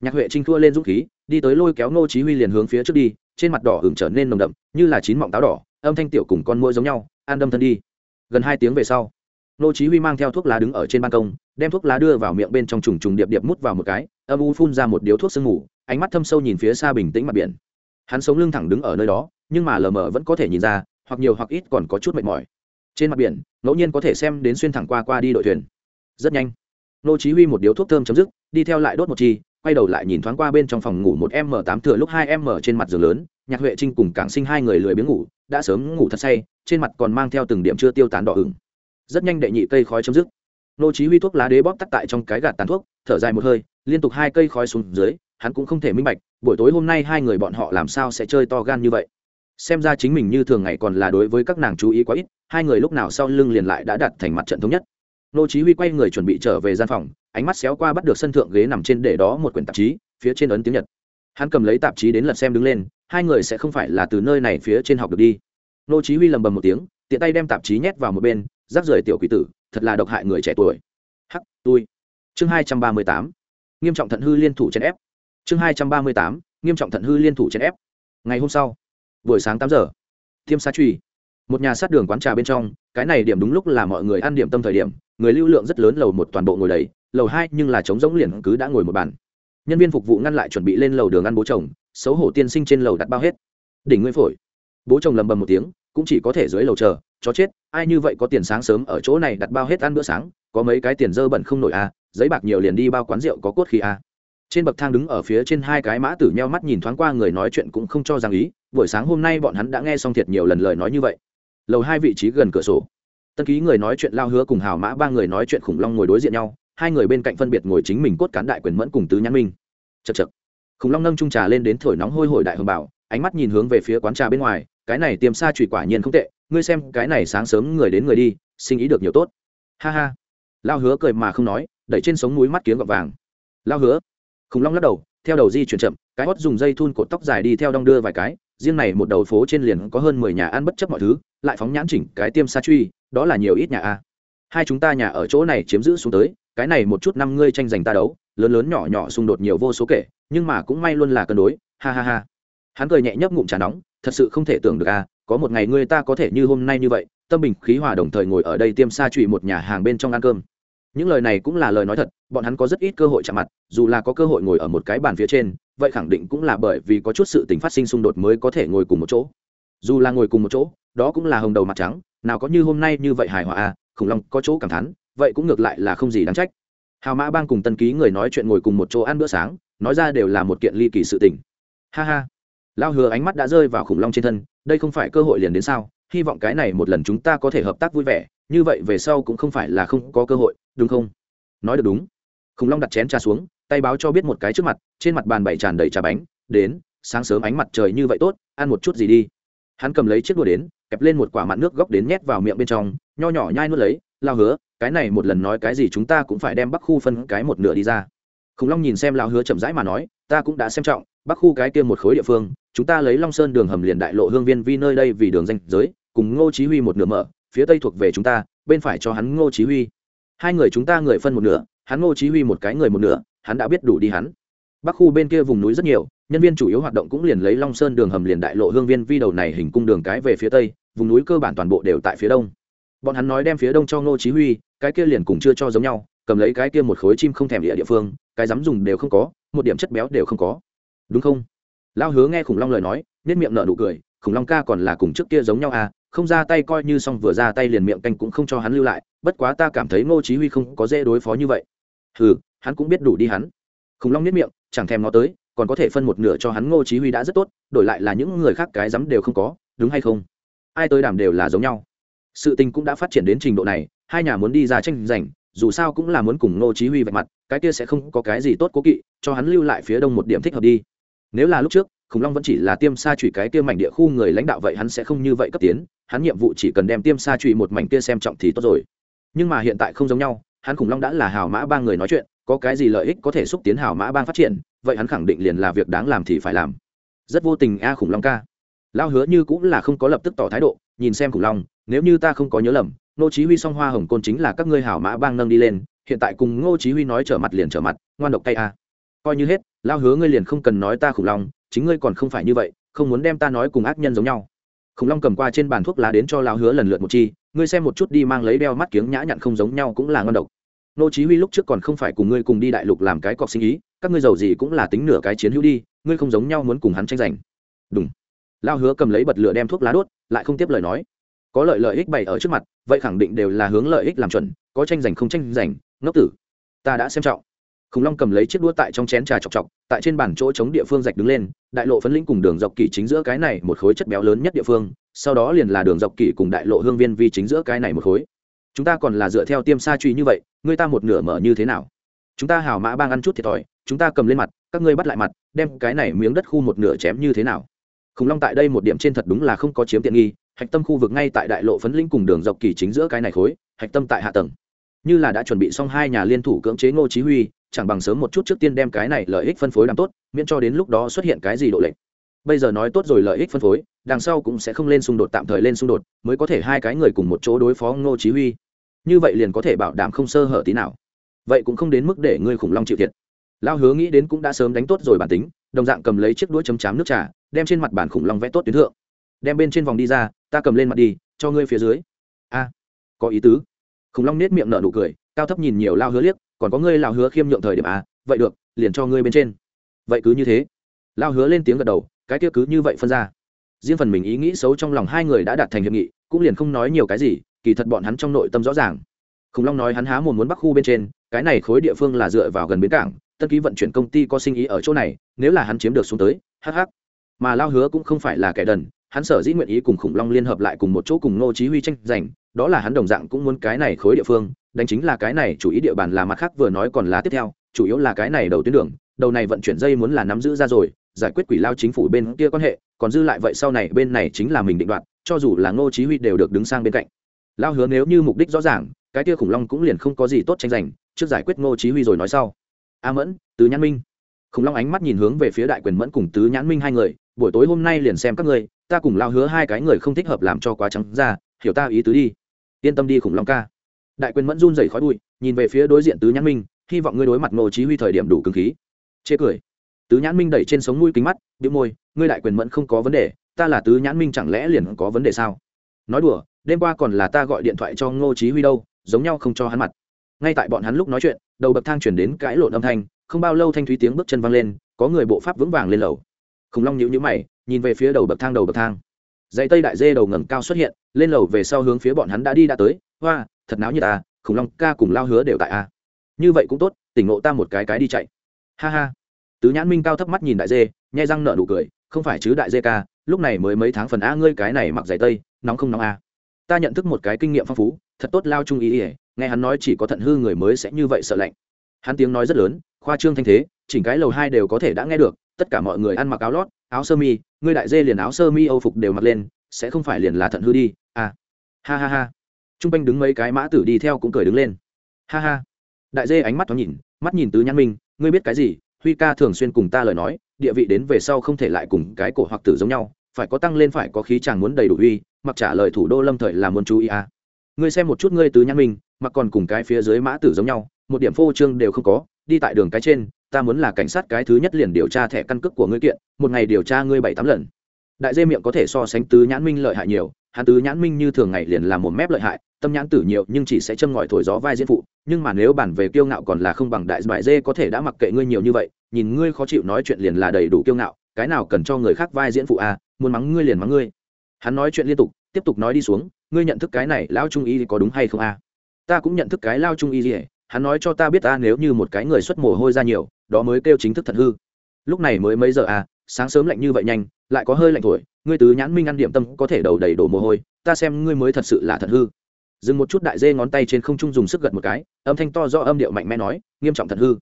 Nhạc huệ trinh thua lên dũng khí, đi tới lôi kéo nô chí huy liền hướng phía trước đi, trên mặt đỏ ửng trở nên nồng đậm, như là chín mọng táo đỏ, âm thanh tiểu cùng con muỗi giống nhau, an đâm thân đi. Gần hai tiếng về sau nô chí huy mang theo thuốc lá đứng ở trên ban công, đem thuốc lá đưa vào miệng bên trong trùng trùng điệp điệp mút vào một cái, âm u phun ra một điếu thuốc sương ngủ ánh mắt thâm sâu nhìn phía xa bình tĩnh mặt biển. Hắn sống lưng thẳng đứng ở nơi đó, nhưng mà lờ mờ vẫn có thể nhìn ra, hoặc nhiều hoặc ít còn có chút mệt mỏi. Trên mặt biển, ngẫu nhiên có thể xem đến xuyên thẳng qua qua đi đội thuyền. Rất nhanh, nô chí huy một điếu thuốc thơm chấm dứt, đi theo lại đốt một chi, quay đầu lại nhìn thoáng qua bên trong phòng ngủ một m tám thừa lúc hai m trên mặt giường lớn, nhạc huệ trinh cùng cảng sinh hai người lười biếng ngủ, đã sớm ngủ thật say, trên mặt còn mang theo từng điểm chưa tiêu tán đỏ ửng rất nhanh đệ nhị cây khói chấm dứt. Nô chí huy thuốc lá đế bóp tắt tại trong cái gạt tàn thuốc, thở dài một hơi, liên tục hai cây khói xuống dưới, hắn cũng không thể minh bạch, buổi tối hôm nay hai người bọn họ làm sao sẽ chơi to gan như vậy. Xem ra chính mình như thường ngày còn là đối với các nàng chú ý quá ít, hai người lúc nào sau lưng liền lại đã đặt thành mặt trận thống nhất. Nô chí huy quay người chuẩn bị trở về gian phòng, ánh mắt xéo qua bắt được sân thượng ghế nằm trên để đó một quyển tạp chí, phía trên ấn tiếng nhật. Hắn cầm lấy tạp chí đến lật xem đứng lên, hai người sẽ không phải là từ nơi này phía trên học được đi. Nô chí huy lầm bầm một tiếng, tiện tay đem tạp chí nhét vào một bên rác rưởi tiểu quỷ tử, thật là độc hại người trẻ tuổi. Hắc tôi chương 238 nghiêm trọng thận hư liên thủ trên ép. Chương 238 nghiêm trọng thận hư liên thủ trên ép. Ngày hôm sau, buổi sáng tám giờ, thiêm sa truy. Một nhà sát đường quán trà bên trong, cái này điểm đúng lúc là mọi người ăn điểm tâm thời điểm, người lưu lượng rất lớn lầu một toàn bộ ngồi đầy, lầu hai nhưng là trống rỗng liền cứ đã ngồi một bàn. Nhân viên phục vụ ngăn lại chuẩn bị lên lầu đường ăn bố chồng, xấu hổ tiên sinh trên lầu đặt bao hết. Đỉnh nguyên phổi. Bố chồng lầm bầm một tiếng, cũng chỉ có thể dưới lầu chờ chó chết ai như vậy có tiền sáng sớm ở chỗ này đặt bao hết ăn bữa sáng có mấy cái tiền dơ bẩn không nổi à, giấy bạc nhiều liền đi bao quán rượu có cốt khí à. trên bậc thang đứng ở phía trên hai cái mã tử nheo mắt nhìn thoáng qua người nói chuyện cũng không cho rằng ý buổi sáng hôm nay bọn hắn đã nghe xong thiệt nhiều lần lời nói như vậy. Lầu hai vị trí gần cửa sổ. Tân ký người nói chuyện lao hứa cùng hào mã ba người nói chuyện khủng long ngồi đối diện nhau hai người bên cạnh phân biệt ngồi chính mình cốt cán đại quyền mẫn cùng tứ nhãn minh. Chật chật khủng long nâng trung trà lên đến thổi nóng hôi hổi đại hồng bảo ánh mắt nhìn hướng về phía quán trà bên ngoài cái này tiêm xa trụy quả nhiên không tệ ngươi xem, cái này sáng sớm người đến người đi, sinh ý được nhiều tốt. Ha ha. Lao hứa cười mà không nói, đẩy trên sống núi mắt kiếm gọt vàng. Lao hứa. Khủng long lắc đầu, theo đầu di chuyển chậm, cái hót dùng dây thun cột tóc dài đi theo đong đưa vài cái, riêng này một đầu phố trên liền có hơn mười nhà ăn bất chấp mọi thứ, lại phóng nhãn chỉnh cái tiêm sa truy, đó là nhiều ít nhà a. Hai chúng ta nhà ở chỗ này chiếm giữ xuống tới, cái này một chút năm ngươi tranh giành ta đấu, lớn lớn nhỏ nhỏ xung đột nhiều vô số kể, nhưng mà cũng may luôn là cân đối, ha ha ha. Hắn cười nhẹ nhấp ngụm trà nóng, thật sự không thể tưởng được a có một ngày ngươi ta có thể như hôm nay như vậy, tâm bình khí hòa đồng thời ngồi ở đây tiêm xa trụy một nhà hàng bên trong ăn cơm. Những lời này cũng là lời nói thật, bọn hắn có rất ít cơ hội chạm mặt, dù là có cơ hội ngồi ở một cái bàn phía trên, vậy khẳng định cũng là bởi vì có chút sự tình phát sinh xung đột mới có thể ngồi cùng một chỗ. Dù là ngồi cùng một chỗ, đó cũng là hồng đầu mặt trắng, nào có như hôm nay như vậy hài hòa à khủng long có chỗ cảm thán, vậy cũng ngược lại là không gì đáng trách. Hào mã bang cùng tân ký người nói chuyện ngồi cùng một chỗ ăn bữa sáng, nói ra đều là một kiện ly kỳ sự tình. Ha ha lao hứa ánh mắt đã rơi vào khủng long trên thân, đây không phải cơ hội liền đến sao? Hy vọng cái này một lần chúng ta có thể hợp tác vui vẻ, như vậy về sau cũng không phải là không có cơ hội, đúng không? Nói được đúng. Khủng long đặt chén trà xuống, tay báo cho biết một cái trước mặt, trên mặt bàn bày tràn đầy trà bánh, đến, sáng sớm ánh mặt trời như vậy tốt, ăn một chút gì đi. Hắn cầm lấy chiếc đũa đến, kẹp lên một quả mặn nước góc đến nhét vào miệng bên trong, nho nhỏ nhai nuốt lấy, lao hứa, cái này một lần nói cái gì chúng ta cũng phải đem bắc khu phân cái một nửa đi ra. Khủng long nhìn xem lao hứa chậm rãi mà nói, ta cũng đã xem trọng bắc khu cái kia một khối địa phương, chúng ta lấy long sơn đường hầm liền đại lộ hương viên vi nơi đây vì đường danh giới, cùng ngô chí huy một nửa mở, phía tây thuộc về chúng ta, bên phải cho hắn ngô chí huy. Hai người chúng ta người phân một nửa, hắn ngô chí huy một cái người một nửa, hắn đã biết đủ đi hắn. Bắc khu bên kia vùng núi rất nhiều, nhân viên chủ yếu hoạt động cũng liền lấy long sơn đường hầm liền đại lộ hương viên vi đầu này hình cung đường cái về phía tây, vùng núi cơ bản toàn bộ đều tại phía đông. Bọn hắn nói đem phía đông cho ngô chí huy, cái kia liền cùng chưa cho giống nhau, cầm lấy cái kia một khối chim không thèm địa địa phương, cái dám dùng đều không có, một điểm chất béo đều không có đúng không? Lao hứa nghe khủng long lời nói nết miệng nở nụ cười, khủng long ca còn là cùng trước kia giống nhau à không ra tay coi như xong vừa ra tay liền miệng canh cũng không cho hắn lưu lại, bất quá ta cảm thấy ngô chí huy không có dễ đối phó như vậy. Hừ, hắn cũng biết đủ đi hắn. Khủng long nết miệng, chẳng thèm nó tới, còn có thể phân một nửa cho hắn ngô chí huy đã rất tốt, đổi lại là những người khác cái dám đều không có, đúng hay không? Ai tới đảm đều là giống nhau. Sự tình cũng đã phát triển đến trình độ này, hai nhà muốn đi ra tranh giành, dù sao cũng là muốn cùng ngô chí huy vạch mặt, cái kia sẽ không có cái gì tốt cố kỵ, cho hắn lưu lại phía đông một điểm thích hợp đi nếu là lúc trước, khủng long vẫn chỉ là tiêm sa trụy cái kia mảnh địa khu người lãnh đạo vậy hắn sẽ không như vậy cấp tiến, hắn nhiệm vụ chỉ cần đem tiêm sa trụy một mảnh kia xem trọng thì tốt rồi. Nhưng mà hiện tại không giống nhau, hắn khủng long đã là hào mã ba người nói chuyện, có cái gì lợi ích có thể xúc tiến hào mã bang phát triển, vậy hắn khẳng định liền là việc đáng làm thì phải làm. Rất vô tình a khủng long ca. Lao hứa như cũng là không có lập tức tỏ thái độ, nhìn xem khủng long, nếu như ta không có nhớ lầm, ngô chí huy song hoa hồng côn chính là các ngươi hảo mã bang nâng đi lên, hiện tại cùng ngô chí huy nói trở mặt liền trở mặt, ngoan độc tay a. Coi như hết lao hứa ngươi liền không cần nói ta khủng long, chính ngươi còn không phải như vậy, không muốn đem ta nói cùng ác nhân giống nhau. Khủng long cầm qua trên bàn thuốc lá đến cho lao hứa lần lượt một chi, ngươi xem một chút đi mang lấy đeo mắt kiếng nhã nhặn không giống nhau cũng là ngon độc. Nô chí huy lúc trước còn không phải cùng ngươi cùng đi đại lục làm cái cọc sinh ý, các ngươi giàu gì cũng là tính nửa cái chiến hữu đi, ngươi không giống nhau muốn cùng hắn tranh giành. Đúng lao hứa cầm lấy bật lửa đem thuốc lá đốt, lại không tiếp lời nói. Có lợi lợi ích bày ở trước mặt, vậy khẳng định đều là hướng lợi ích làm chuẩn, có tranh giành không tranh giành, ngốc tử. Ta đã xem trọng khủng long cầm lấy chiếc đũa tại trong chén trà chọc chọc, tại trên bàn chỗ chống địa phương rạch đứng lên, đại lộ phấn lĩnh cùng đường dọc kỷ chính giữa cái này một khối chất béo lớn nhất địa phương, sau đó liền là đường dọc kỷ cùng đại lộ hương viên vi chính giữa cái này một khối. Chúng ta còn là dựa theo tiêm sa truy như vậy, người ta một nửa mở như thế nào? Chúng ta hào mã bang ăn chút thiệt thòi, chúng ta cầm lên mặt, các ngươi bắt lại mặt, đem cái này miếng đất khu một nửa chém như thế nào? Khủng long tại đây một điểm trên thật đúng là không có chiếm tiện nghi, hạch tâm khu vực ngay tại đại lộ phấn linh cùng đường dọc kỳ chính giữa cái này khối, hạch tâm tại hạ tầng. Như là đã chuẩn bị xong hai nhà liên thủ cưỡng chế ngô chí huy chẳng bằng sớm một chút trước tiên đem cái này lợi ích phân phối làm tốt, miễn cho đến lúc đó xuất hiện cái gì độ lệch. Bây giờ nói tốt rồi lợi ích phân phối, đằng sau cũng sẽ không lên xung đột, tạm thời lên xung đột, mới có thể hai cái người cùng một chỗ đối phó ngô chí huy. Như vậy liền có thể bảo đảm không sơ hở tí nào. Vậy cũng không đến mức để ngươi khủng long chịu thiệt. Lao hứa nghĩ đến cũng đã sớm đánh tốt rồi bản tính, đồng dạng cầm lấy chiếc đũa chấm chám nước trà, đem trên mặt bản khủng long vẽ tốt tuyến thượng. Đem bên trên vòng đi ra, ta cầm lên mặt đi, cho ngươi phía dưới. A, có ý tứ. Khủng long nết miệng nở nụ cười, cao thấp nhìn nhiều lao hứa liếc còn có ngươi lão hứa khiêm nhượng thời điểm à? Vậy được, liền cho ngươi bên trên. Vậy cứ như thế. Lão hứa lên tiếng gật đầu, cái kia cứ như vậy phân ra. Riêng phần mình ý nghĩ xấu trong lòng hai người đã đạt thành hiệp nghị, cũng liền không nói nhiều cái gì, kỳ thật bọn hắn trong nội tâm rõ ràng. Khủng long nói hắn há một muốn bắc khu bên trên, cái này khối địa phương là dựa vào gần bến cảng, tân ký vận chuyển công ty có sinh ý ở chỗ này, nếu là hắn chiếm được xuống tới hh mà lao hứa cũng không phải là kẻ đần, hắn sở dĩ nguyện ý cùng khủng long liên hợp lại cùng một chỗ cùng nô chí huy tranh giành, đó là hắn đồng dạng cũng muốn cái này khối địa phương đánh chính là cái này, chủ ý địa bàn là mặt khác vừa nói còn là tiếp theo, chủ yếu là cái này đầu tuyến đường, đầu này vận chuyển dây muốn là nắm giữ ra rồi, giải quyết quỷ lao chính phủ bên kia quan hệ, còn dư lại vậy sau này bên này chính là mình định đoạt, cho dù là ngô chí huy đều được đứng sang bên cạnh. Lao hứa nếu như mục đích rõ ràng, cái kia khủng long cũng liền không có gì tốt tranh giành, trước giải quyết ngô chí huy rồi nói sau. A mẫn, tứ nhãn minh. Khủng long ánh mắt nhìn hướng về phía đại quyền mẫn cùng tứ nhãn minh hai người, buổi tối hôm nay liền xem các ngươi, ta cùng lao hứa hai cái người không thích hợp làm cho quá trắng ra, hiểu ta ý tứ đi. Yên tâm đi khủng long ca đại quyền mẫn run rẩy khói bụi, nhìn về phía đối diện tứ nhãn minh, hy vọng ngươi đối mặt ngô chí huy thời điểm đủ cứng khí. Chê cười. Tứ nhãn minh đẩy trên sống mũi kính mắt, bĩu môi, ngươi đại quyền mẫn không có vấn đề, ta là tứ nhãn minh chẳng lẽ liền có vấn đề sao? Nói đùa, đêm qua còn là ta gọi điện thoại cho ngô chí huy đâu, giống nhau không cho hắn mặt. Ngay tại bọn hắn lúc nói chuyện, đầu bậc thang chuyển đến cãi lộn âm thanh, không bao lâu thanh thúy tiếng bước chân văng lên, có người bộ pháp vững vàng lên lầu. Khủng long nhíu nhíu mày, nhìn về phía đầu bậc thang, đầu bậc thang dãy tây đại dê đầu ngẩng cao xuất hiện, lên lầu về sau hướng phía bọn hắn đã đi đã tới. Hoa, thật náo như ta à, khủng long ca cùng lao hứa đều tại a như vậy cũng tốt, tỉnh ngộ ta một cái cái đi chạy. Ha ha. Tứ nhãn minh cao thấp mắt nhìn đại dê, nhai răng nợ nụ cười, không phải chứ đại dê ca, lúc này mới mấy tháng phần a ngươi cái này mặc giày tây, nóng không nóng a ta nhận thức một cái kinh nghiệm phong phú, thật tốt lao trung ý ỉa nghe hắn nói chỉ có thận hư người mới sẽ như vậy sợ lạnh. Hắn tiếng nói rất lớn, khoa trương thanh thế, chỉnh cái lầu hai đều có thể đã nghe được, tất cả mọi người ăn mặc áo lót áo sơ mi, ngươi đại dê liền áo sơ mi âu phục đều mặc lên, sẽ không phải liền là thận hư đi à. Ha ha ha. T r u n g quanh đứng mấy cái mã tử đi theo cũng cười đứng lên. Ha ha. Đại dê ánh mắt thoáng nhìn, mắt nhìn tứ nhãn minh, ngươi biết cái gì? Huy ca thường xuyên cùng ta lời nói, địa vị đến về sau không thể lại cùng cái cổ hoặc tử giống nhau, phải có tăng lên phải có khí chàng muốn đầy đủ uy, mặc trả lời thủ đô lâm thời là muốn chú ý à. ngươi xem một chút ngươi tứ nhãn minh, mặc còn cùng cái phía dưới mã tử giống nhau, một điểm phô trương đều không có, đi tại đường cái trên ta muốn là cảnh sát cái thứ nhất liền điều tra thẻ căn cước của ngươi kiện, một ngày điều tra ngươi bảy tám lần. Đại dê miệng có thể so sánh tứ nhãn minh lợi hại nhiều, hắn tứ nhãn minh như thường ngày liền làm một mép lợi hại, tâm nhãn tử nhiều nhưng chỉ sẽ châm ngòi thổi gió vai diễn phụ, nhưng mà nếu bản về kiêu ngạo còn là không bằng đại bài dê có thể đã mặc kệ ngươi nhiều như vậy, nhìn ngươi khó chịu nói chuyện liền là đầy đủ kiêu ngạo, cái nào cần cho người khác vai diễn phụ à muốn mắng ngươi liền mắng ngươi. Hắn nói chuyện liên tục, tiếp tục nói đi xuống, ngươi nhận thức cái này lao trung y có đúng hay không à? Ta cũng nhận thức cái lao trung y gì hắn nói cho ta biết ta nếu như một cái người xuất mồ hôi ra nhiều đó mới kêu chính thức thật hư. Lúc này mới mấy giờ à sáng sớm lạnh như vậy nhanh lại có hơi lạnh thổi ngươi tứ nhãn minh ăn điểm tâm có thể đầu đầy đổ mồ hôi ta xem ngươi mới thật sự là thật hư. Dừng một chút đại dê ngón tay trên không trung dùng sức gật một cái âm thanh to do âm điệu mạnh mẽ nói nghiêm trọng thật hư.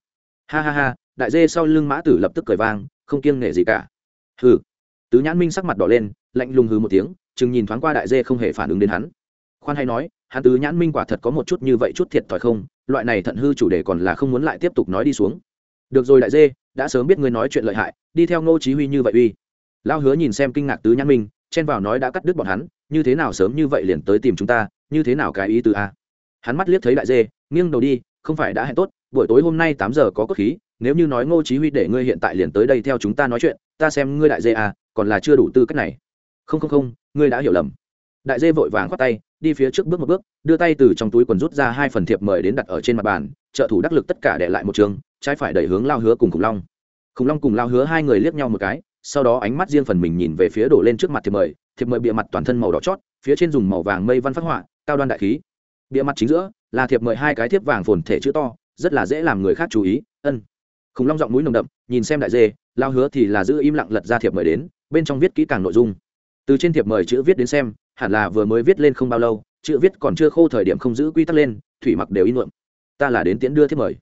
Ha ha ha đại dê sau lưng mã tử lập tức cười vang không kiêng nể gì cả. Hừ, tứ nhãn minh sắc mặt đỏ lên lạnh lùng hừ một tiếng chừng nhìn thoáng qua đại dê không hề phản ứng đến hắn. Khoan hay nói hắn tứ nhãn minh quả thật có một chút như vậy chút thiệt thòi không loại này thận hư chủ đề còn là không muốn lại tiếp tục nói đi xuống được rồi đại dê, đã sớm biết ngươi nói chuyện lợi hại, đi theo ngô chí huy như vậy uy. Lao hứa nhìn xem kinh ngạc tứ nhãn minh chen vào nói đã cắt đứt bọn hắn, như thế nào sớm như vậy liền tới tìm chúng ta, như thế nào cái ý từ a? Hắn mắt liếc thấy đại dê, nghiêng đầu đi, không phải đã hẹn tốt, buổi tối hôm nay tám giờ có cốt khí, nếu như nói ngô chí huy để ngươi hiện tại liền tới đây theo chúng ta nói chuyện, ta xem ngươi đại dê a còn là chưa đủ tư cách này. Không không không, ngươi đã hiểu lầm đại dê vội vàng khoát tay, đi phía trước bước một bước, đưa tay từ trong túi quần rút ra hai phần thiệp mời đến đặt ở trên mặt bàn, trợ thủ đắc lực tất cả để lại một trường, trái phải đẩy hướng lao hứa cùng khủng long. Khủng long cùng lao hứa hai người liếc nhau một cái, sau đó ánh mắt riêng phần mình nhìn về phía đổ lên trước mặt thiệp mời thiệp mời bịa mặt toàn thân màu đỏ chót, phía trên dùng màu vàng mây văn phát họa, cao đoan đại khí. Bịa mặt chính giữa là thiệp mời hai cái thiếp vàng phồn thể chữ to, rất là dễ làm người khác chú ý, ân. Khủng long giọng mũi nồng đậm, nhìn xem đại dê, lao hứa thì là giữ im lặng lật ra thiệp mời đến, bên trong viết kỹ càng nội dung. Từ trên thiệp mời chữ viết đến xem hẳn là vừa mới viết lên không bao lâu, chữ viết còn chưa khô thời điểm không giữ quy tắc lên, thủy mặc đều in luận ta là đến tiễn đưa thiết mời.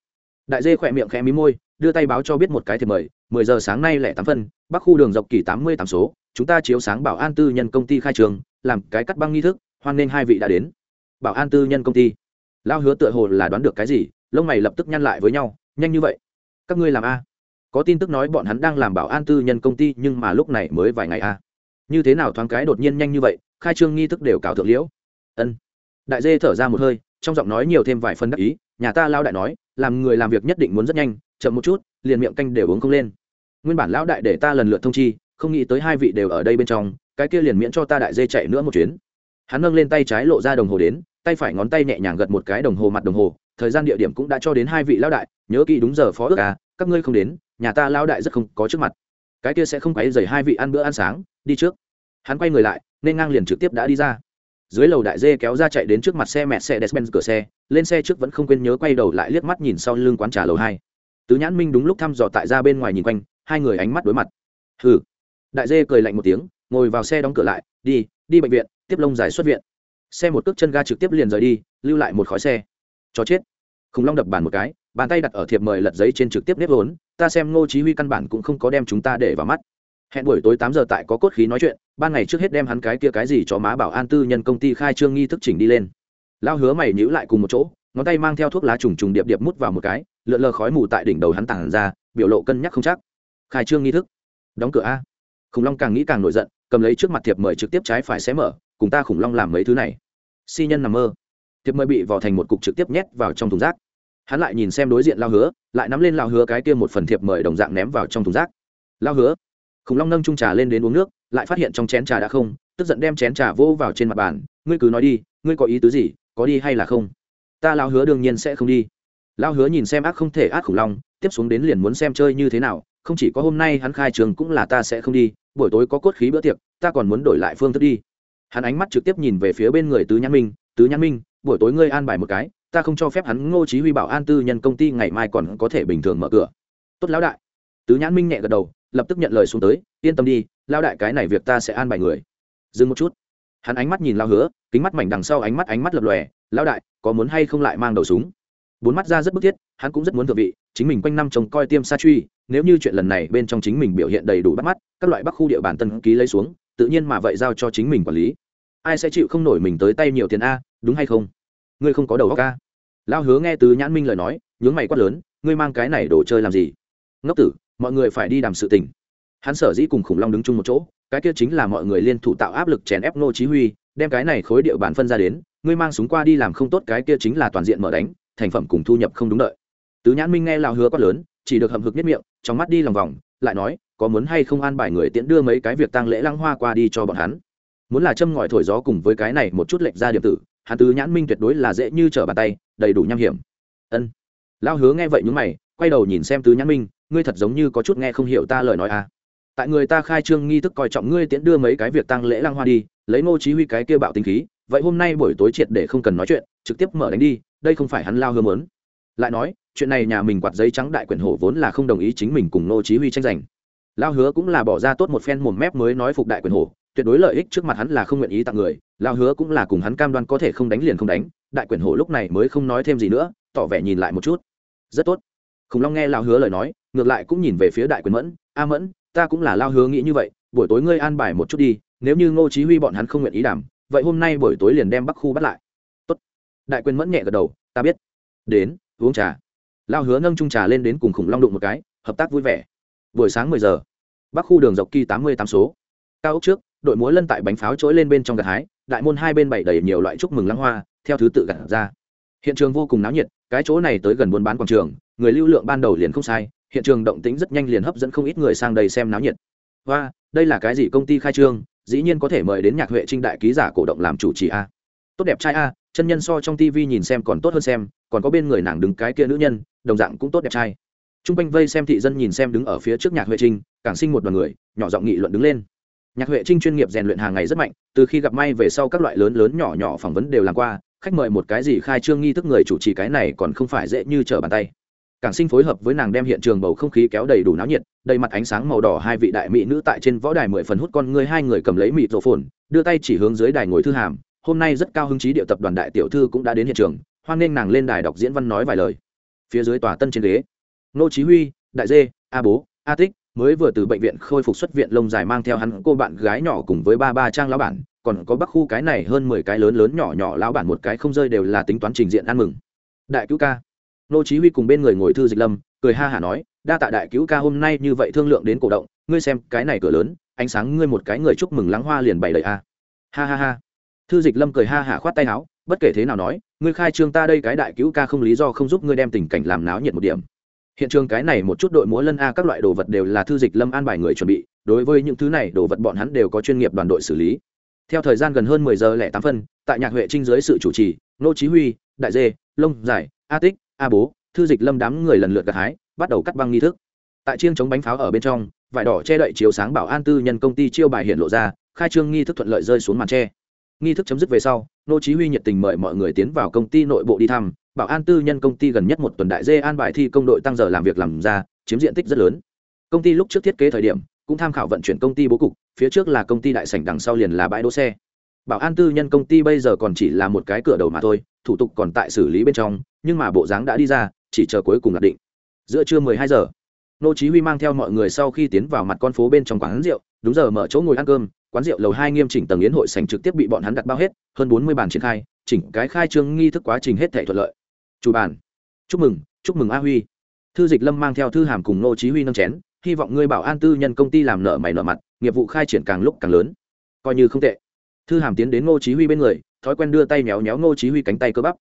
Đại dê khỏe miệng khẽ mí môi, đưa tay báo cho biết một cái thiệp mời, mười giờ sáng nay lẻ tám phân, bắc khu đường dọc kỳ tám mươi tám số, chúng ta chiếu sáng bảo an tư nhân công ty khai trường, làm cái cắt băng nghi thức, hoan nghênh hai vị đã đến. Bảo an tư nhân công ty. Lao hứa tựa hồ là đoán được cái gì, lông mày lập tức nhăn lại với nhau, nhanh như vậy. Các ngươi làm a? Có tin tức nói bọn hắn đang làm bảo an tư nhân công ty, nhưng mà lúc này mới vài ngày a như thế nào thoáng cái đột nhiên nhanh như vậy, khai trương nghi thức đều cào thượng liễu. Ân. Đại dê thở ra một hơi, trong giọng nói nhiều thêm vài phân đắc ý, nhà ta lao đại nói, làm người làm việc nhất định muốn rất nhanh, chậm một chút, liền miệng canh đều uống không lên. Nguyên bản lão đại để ta lần lượt thông chi, không nghĩ tới hai vị đều ở đây bên trong, cái kia liền miễn cho ta đại dê chạy nữa một chuyến. Hắn nâng lên tay trái lộ ra đồng hồ đến, tay phải ngón tay nhẹ nhàng gật một cái đồng hồ mặt đồng hồ, thời gian địa điểm cũng đã cho đến hai vị lão đại, nhớ kỹ đúng giờ phó ước à các ngươi không đến, nhà ta lão đại rất không có trước mặt cái kia sẽ không quấy dày hai vị ăn bữa ăn sáng, đi trước. Hắn quay người lại, nên ngang liền trực tiếp đã đi ra. Dưới lầu đại dê kéo ra chạy đến trước mặt xe mẹ xe despen cửa xe, lên xe trước vẫn không quên nhớ quay đầu lại liếc mắt nhìn sau lưng quán trà lầu hai. Tứ nhãn minh đúng lúc thăm dò tại ra bên ngoài nhìn quanh, hai người ánh mắt đối mặt. Hừ. Đại dê cười lạnh một tiếng, ngồi vào xe đóng cửa lại, đi đi bệnh viện, tiếp lông dài xuất viện. Xe một cước chân ga trực tiếp liền rời đi, lưu lại một khói xe. Chó chết. Khủng long đập bàn một cái bàn tay đặt ở thiệp mời lật giấy trên trực tiếp nếp vốn, ta xem ngô chí huy căn bản cũng không có đem chúng ta để vào mắt. Hẹn buổi tối tám giờ tại có cốt khí nói chuyện, ban ngày trước hết đem hắn cái kia cái gì cho má bảo an tư nhân công ty khai trương nghi thức chỉnh đi lên. Lao hứa mày nhíu lại cùng một chỗ, ngón tay mang theo thuốc lá trùng trùng điệp điệp mút vào một cái, lượn lờ khói mù tại đỉnh đầu hắn tàng ra, biểu lộ cân nhắc không chắc. Khai trương nghi thức. Đóng cửa a. Khủng long càng nghĩ càng nổi giận, cầm lấy trước mặt thiệp mời trực tiếp trái phải xé mở, cùng ta khủng long làm mấy thứ này. Si nhân nằm mơ. Thiệp mời bị vò thành một cục trực tiếp nhét vào trong thùng rác hắn lại nhìn xem đối diện lao hứa, lại nắm lên lao hứa cái kia một phần thiệp mời đồng dạng ném vào trong thùng rác. Lao hứa. Khủng long nâng trung trà lên đến uống nước, lại phát hiện trong chén trà đã không, tức giận đem chén trà vô vào trên mặt bàn, ngươi cứ nói đi, ngươi có ý tứ gì, có đi hay là không? Ta lao hứa đương nhiên sẽ không đi. Lao hứa nhìn xem ác không thể ác khủng long, tiếp xuống đến liền muốn xem chơi như thế nào, không chỉ có hôm nay hắn khai trường cũng là ta sẽ không đi, buổi tối có cốt khí bữa tiệc, ta còn muốn đổi lại phương thức đi. Hắn ánh mắt trực tiếp nhìn về phía bên người tứ nhãn minh, tứ nhãn minh, buổi tối ngươi an bài một cái ta không cho phép hắn ngô chí huy bảo an tư nhân công ty ngày mai còn có thể bình thường mở cửa. Tốt lão đại. Tứ nhãn minh nhẹ gật đầu, lập tức nhận lời xuống tới, yên tâm đi, lão đại cái này việc ta sẽ an bài người. Dừng một chút. Hắn ánh mắt nhìn lao hứa, kính mắt mảnh đằng sau ánh mắt ánh mắt lập lòe, lão đại, có muốn hay không lại mang đầu súng? Bốn mắt ra rất bức thiết, hắn cũng rất muốn thượng vị, chính mình quanh năm trông coi tiêm sa truy, nếu như chuyện lần này bên trong chính mình biểu hiện đầy đủ bắt mắt, các loại bắc khu địa bàn tân ký lấy xuống, tự nhiên mà vậy giao cho chính mình quản lý. Ai sẽ chịu không nổi mình tới tay nhiều tiền a, đúng hay không? Ngươi không có đầu óc a? Lao hứa nghe từ nhãn minh lời nói, nhướng mày quát lớn, ngươi mang cái này đồ chơi làm gì? Ngốc tử, mọi người phải đi đàm sự tình. Hắn sở dĩ cùng khủng long đứng chung một chỗ, cái kia chính là mọi người liên thủ tạo áp lực chèn ép nô chí huy, đem cái này khối địa bàn phân ra đến, ngươi mang súng qua đi làm không tốt cái kia chính là toàn diện mở đánh, thành phẩm cùng thu nhập không đúng đợi. Tứ nhãn minh nghe lao hứa quát lớn, chỉ được hậm hực nhất miệng, trong mắt đi lòng vòng, lại nói, có muốn hay không an bài người tiễn đưa mấy cái việc tăng lễ lăng hoa qua đi cho bọn hắn? Muốn là châm ngòi thổi gió cùng với cái này một chút lệnh ra điểm tử hắn tứ nhãn minh tuyệt đối là dễ như trở bàn tay, đầy đủ nham hiểm. Ân. Lão hứa nghe vậy nhúng mày, quay đầu nhìn xem tứ nhãn minh, ngươi thật giống như có chút nghe không hiểu ta lời nói à. Tại người ta khai trương nghi thức coi trọng ngươi tiễn đưa mấy cái việc tăng lễ lăng hoa đi, lấy ngô chí huy cái kia bạo tinh khí, vậy hôm nay buổi tối triệt để không cần nói chuyện, trực tiếp mở đánh đi, đây không phải hắn lao hứa muốn. Lại nói, chuyện này nhà mình quạt giấy trắng đại quyển hổ vốn là không đồng ý chính mình cùng ngô chí huy tranh giành. Lao hứa cũng là bỏ ra tốt một phen mồm mép mới nói phục đại quyển hổ tuyệt đối lợi ích trước mặt hắn là không nguyện ý tặng người lao hứa cũng là cùng hắn cam đoan có thể không đánh liền không đánh, đại quyển hổ lúc này mới không nói thêm gì nữa, tỏ vẻ nhìn lại một chút. Rất tốt. Khủng long nghe lao hứa lời nói, ngược lại cũng nhìn về phía đại quyền mẫn, a mẫn, ta cũng là lao hứa nghĩ như vậy, buổi tối ngươi an bài một chút đi, nếu như ngô chí huy bọn hắn không nguyện ý đảm, vậy hôm nay buổi tối liền đem bắc khu bắt lại. Tốt. Đại quyền mẫn nhẹ gật đầu, ta biết. Đến, uống trà. Lao hứa nâng chung trà lên đến cùng khủng long đụng một cái, hợp tác vui vẻ. Buổi sáng 10 giờ, bắc khu đường dọc kỳ 88 số. Cao ốc trước đội múa lân tại bánh pháo trỗi lên bên trong gặt hái, đại môn hai bên bày đầy nhiều loại chúc mừng lăng hoa, theo thứ tự gặt ra. Hiện trường vô cùng náo nhiệt, cái chỗ này tới gần buôn bán quảng trường, người lưu lượng ban đầu liền không sai, hiện trường động tĩnh rất nhanh liền hấp dẫn không ít người sang đây xem náo nhiệt. Và đây là cái gì công ty khai trương, dĩ nhiên có thể mời đến nhạc huệ trinh đại ký giả cổ động làm chủ trì a. Tốt đẹp trai a, chân nhân so trong tv nhìn xem còn tốt hơn xem, còn có bên người nàng đứng cái kia nữ nhân, đồng dạng cũng tốt đẹp trai. T r u n g quanh vây xem thị dân nhìn xem đứng ở phía trước nhạc huệ trinh, càng sinh một đoàn người, nhỏ giọng nghị luận đứng lên nhạc huệ trinh chuyên nghiệp rèn luyện hàng ngày rất mạnh từ khi gặp may về sau các loại lớn lớn nhỏ nhỏ phỏng vấn đều làm qua khách mời một cái gì khai trương nghi thức người chủ trì cái này còn không phải dễ như trở bàn tay Cảng Sinh phối hợp với nàng đem hiện trường bầu không khí kéo đầy đủ náo nhiệt, đầy mặt ánh sáng màu đỏ hai vị đại mỹ nữ tại trên võ đài mười phần hút con người hai người cầm lấy mịt rổ phồn, đưa tay chỉ hướng dưới đài ngồi thư hàm. Hôm nay rất cao hứng chí điệu tập đoàn đại tiểu thư cũng đã đến hiện trường, hoan nghênh nàng lên đài đọc diễn văn nói vài lời. Phía dưới tòa tân trên ghế, Nô Chí Huy, Đại Dê, A Bố, A Tích mới vừa từ bệnh viện khôi phục xuất viện lông dài mang theo hắn cô bạn gái nhỏ cùng với ba ba trang lão bản, còn có bắc khu cái này hơn mười cái lớn lớn nhỏ nhỏ lão bản một cái không rơi đều là tính toán trình diện ăn mừng. Đại cứu ca. Nô chí huy cùng bên người ngồi thư dịch lâm cười ha hả nói đa tạ đại cứu ca hôm nay như vậy thương lượng đến cổ động ngươi xem cái này cửa lớn ánh sáng ngươi một cái người chúc mừng lắng hoa liền bày đầy a. Ha ha ha. Thư dịch lâm cười ha hả khoát tay áo bất kể thế nào nói ngươi khai trương ta đây cái đại cứu ca không lý do không giúp ngươi đem tình cảnh làm náo nhiệt một điểm hiện trường cái này một chút đội múa lân a các loại đồ vật đều là thư dịch lâm an bài người chuẩn bị, đối với những thứ này đồ vật bọn hắn đều có chuyên nghiệp đoàn đội xử lý. Theo thời gian gần hơn mười giờ lẻ tám phân, tại nhạc huệ trinh dưới sự chủ trì nô chí huy, đại dê lông giải, a tích, a bố, thư dịch lâm đám người lần lượt gặt hái, bắt đầu cắt băng nghi thức. Tại chiêng chống bánh pháo ở bên trong, vải đỏ che đậy chiếu sáng bảo an tư nhân công ty chiêu bài hiện lộ ra, khai trương nghi thức thuận lợi rơi xuống màn tre nghi thức chấm dứt về sau, nô chí huy nhiệt tình mời mọi người tiến vào công ty nội bộ đi thăm, bảo an tư nhân công ty gần nhất một tuần đại dê an bài thi công đội tăng giờ làm việc làm ra, chiếm diện tích rất lớn. Công ty lúc trước thiết kế thời điểm, cũng tham khảo vận chuyển công ty bố cục, phía trước là công ty đại sảnh đằng sau liền là bãi đỗ xe. Bảo an tư nhân công ty bây giờ còn chỉ là một cái cửa đầu mà thôi, thủ tục còn tại xử lý bên trong, nhưng mà bộ dáng đã đi ra, chỉ chờ cuối cùng là định. Giữa trưa mười hai giờ, nô chí huy mang theo mọi người sau khi tiến vào mặt con phố bên trong quán rượu, đúng giờ mở chỗ ngồi ăn cơm quán rượu lầu hai nghiêm chỉnh tầng yến hội sảnh trực tiếp bị bọn hắn đặt bao hết, hơn bốn mươi bàn triển khai, chỉnh cái khai trương nghi thức quá trình hết thảy thuận lợi. Chủ bàn, chúc mừng chúc mừng a huy. Thư dịch lâm mang theo thư hàm cùng nô chí huy nâng chén, hy vọng ngươi bảo an tư nhân công ty làm nợ mày nợ mặt, nghiệp vụ khai triển càng lúc càng lớn. Coi như không tệ. Thư hàm tiến đến ngô chí huy bên người, thói quen đưa tay méo méo ngô chí huy cánh tay cơ bắp.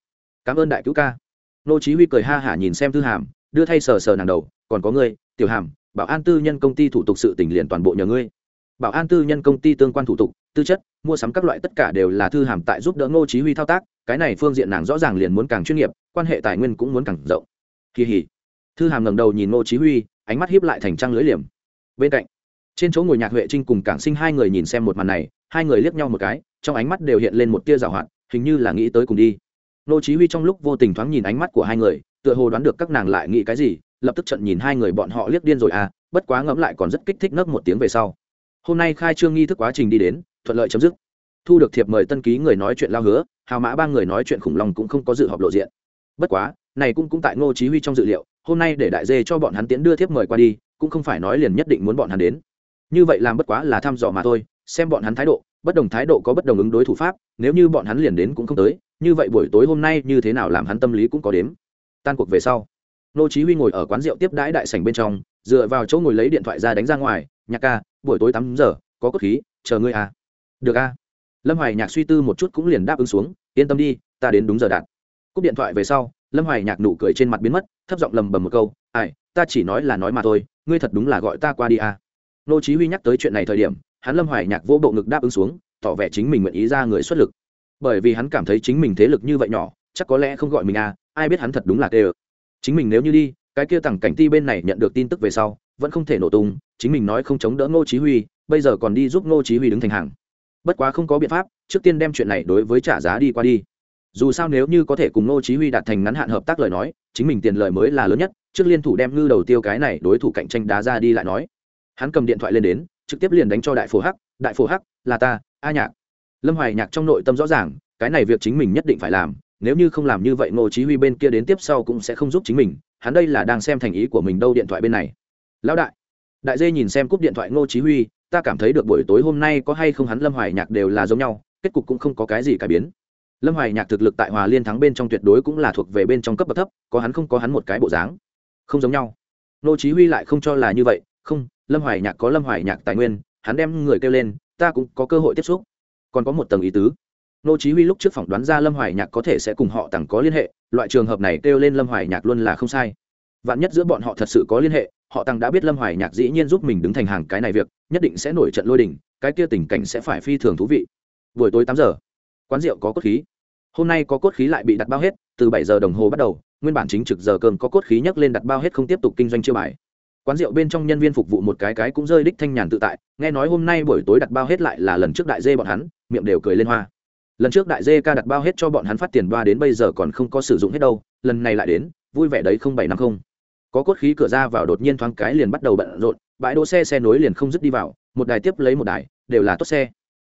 Cảm ơn đại cứu ca. Ngô chí huy cười ha hả nhìn xem thư hàm, đưa thay sờ sờ nàng đầu, còn có ngươi, tiểu hàm, bảo an tư nhân công ty thủ tục sự tình liền toàn bộ nhờ ngươi bảo an tư nhân công ty tương quan thủ tục, tư chất, mua sắm các loại tất cả đều là thư hàm tại giúp đỡ ngô chí huy thao tác, cái này phương diện nàng rõ ràng liền muốn càng chuyên nghiệp, quan hệ tài nguyên cũng muốn càng rộng. Kỳ hỉ. Thư hàm ngẩng đầu nhìn ngô chí huy, ánh mắt hiếp lại thành trăng lưỡi liềm. Bên cạnh, trên chỗ ngồi nhạc huệ trinh cùng cảng sinh hai người nhìn xem một màn này, hai người liếc nhau một cái, trong ánh mắt đều hiện lên một tia rào hoạt, hình như là nghĩ tới cùng đi. Ngô chí huy trong lúc vô tình thoáng nhìn ánh mắt của hai người, tựa hồ đoán được các nàng lại nghĩ cái gì, lập tức trận nhìn hai người bọn họ liếc điên rồi à bất quá ngẫm lại còn rất kích thích nấc một tiếng về sau hôm nay khai trương nghi thức quá trình đi đến, thuận lợi chấm dứt. Thu được thiệp mời tân ký người nói chuyện lao hứa, hào mã ba người nói chuyện khủng long cũng không có dự họp lộ diện. Bất quá, này cũng cũng tại ngô chí huy trong dự liệu, hôm nay để đại dê cho bọn hắn tiến đưa thiệp mời qua đi, cũng không phải nói liền nhất định muốn bọn hắn đến. Như vậy làm bất quá là thăm dò mà thôi, xem bọn hắn thái độ, bất đồng thái độ có bất đồng ứng đối thủ pháp, nếu như bọn hắn liền đến cũng không tới, như vậy buổi tối hôm nay như thế nào làm hắn tâm lý cũng có đếm. Tan cuộc về sau nô chí huy ngồi ở quán rượu tiếp đãi đại sảnh bên trong, dựa vào chỗ ngồi lấy điện thoại ra đánh ra ngoài, nhạc ca buổi tối tám giờ, có cốt khí, chờ ngươi à. Được a lâm hoài nhạc suy tư một chút cũng liền đáp ứng xuống, yên tâm đi, ta đến đúng giờ đạt. Cúp điện thoại về sau, lâm hoài nhạc nụ cười trên mặt biến mất, thấp giọng lầm bầm một câu, ai, ta chỉ nói là nói mà thôi, ngươi thật đúng là gọi ta qua đi à. nô chí huy nhắc tới chuyện này thời điểm, hắn lâm hoài nhạc vô bộ ngực đáp ứng xuống, tỏ vẻ chính mình nguyện ý ra người xuất lực. Bởi vì hắn cảm thấy chính mình thế lực như vậy nhỏ, chắc có lẽ không gọi mình à ai biết hắn thật đúng là tê ơ. Chính mình nếu như đi, cái kia tặng cảnh ti bên này nhận được tin tức về sau vẫn không thể nổ tung, chính mình nói không chống đỡ ngô chí huy, bây giờ còn đi giúp ngô chí huy đứng thành hàng. Bất quá không có biện pháp, trước tiên đem chuyện này đối với trả giá đi qua đi. Dù sao nếu như có thể cùng ngô chí huy đạt thành ngắn hạn hợp tác lời nói, chính mình tiền lợi mới là lớn nhất, trước liên thủ đem ngư đầu tiêu cái này đối thủ cạnh tranh đá ra đi lại nói. Hắn cầm điện thoại lên đến, trực tiếp liền đánh cho đại phổ hắc, đại phổ hắc, là ta, a nhạc. Lâm hoài nhạc trong nội tâm rõ ràng, cái này việc chính mình nhất định phải làm, nếu như không làm như vậy ngô chí huy bên kia đến tiếp sau cũng sẽ không giúp chính mình, hắn đây là đang xem thành ý của mình đâu điện thoại bên này lão đại. Đại dê nhìn xem cúp điện thoại ngô chí huy, ta cảm thấy được buổi tối hôm nay có hay không hắn lâm hoài nhạc đều là giống nhau, kết cục cũng không có cái gì cải biến. Lâm hoài nhạc thực lực tại hòa liên thắng bên trong tuyệt đối cũng là thuộc về bên trong cấp bậc thấp, có hắn không có hắn một cái bộ dáng. Không giống nhau. Ngô chí huy lại không cho là như vậy, không, lâm hoài nhạc có lâm hoài nhạc tài nguyên, hắn đem người kêu lên, ta cũng có cơ hội tiếp xúc. Còn có một tầng ý tứ. Nô chí huy lúc trước phỏng đoán ra lâm hoài nhạc có thể sẽ cùng họ tặng có liên hệ, loại trường hợp này kêu lên lâm hoài nhạc luôn là không sai. Vạn nhất giữa bọn họ thật sự có liên hệ họ tăng đã biết lâm hoài nhạc dĩ nhiên giúp mình đứng thành hàng cái này việc, nhất định sẽ nổi trận lôi đình, cái kia tình cảnh sẽ phải phi thường thú vị. Buổi tối tám giờ, quán rượu có cốt khí. Hôm nay có cốt khí lại bị đặt bao hết, từ bảy giờ đồng hồ bắt đầu, nguyên bản chính trực giờ cơm có cốt khí nhấc lên đặt bao hết không tiếp tục kinh doanh chưa bài. Quán rượu bên trong nhân viên phục vụ một cái cái cũng rơi đích thanh nhàn tự tại, nghe nói hôm nay buổi tối đặt bao hết lại là lần trước đại dê bọn hắn, miệng đều cười lên hoa. Lần trước đại dê ca đặt bao hết cho bọn hắn phát tiền ba đến bây giờ còn không có sử dụng hết đâu, lần này lại đến, vui vẻ đấy không bảy năm không có cốt khí cửa ra vào đột nhiên thoáng cái liền bắt đầu bận rộn, bãi đỗ xe xe nối liền không dứt đi vào, một đài tiếp lấy một đài, đều là tốt xe.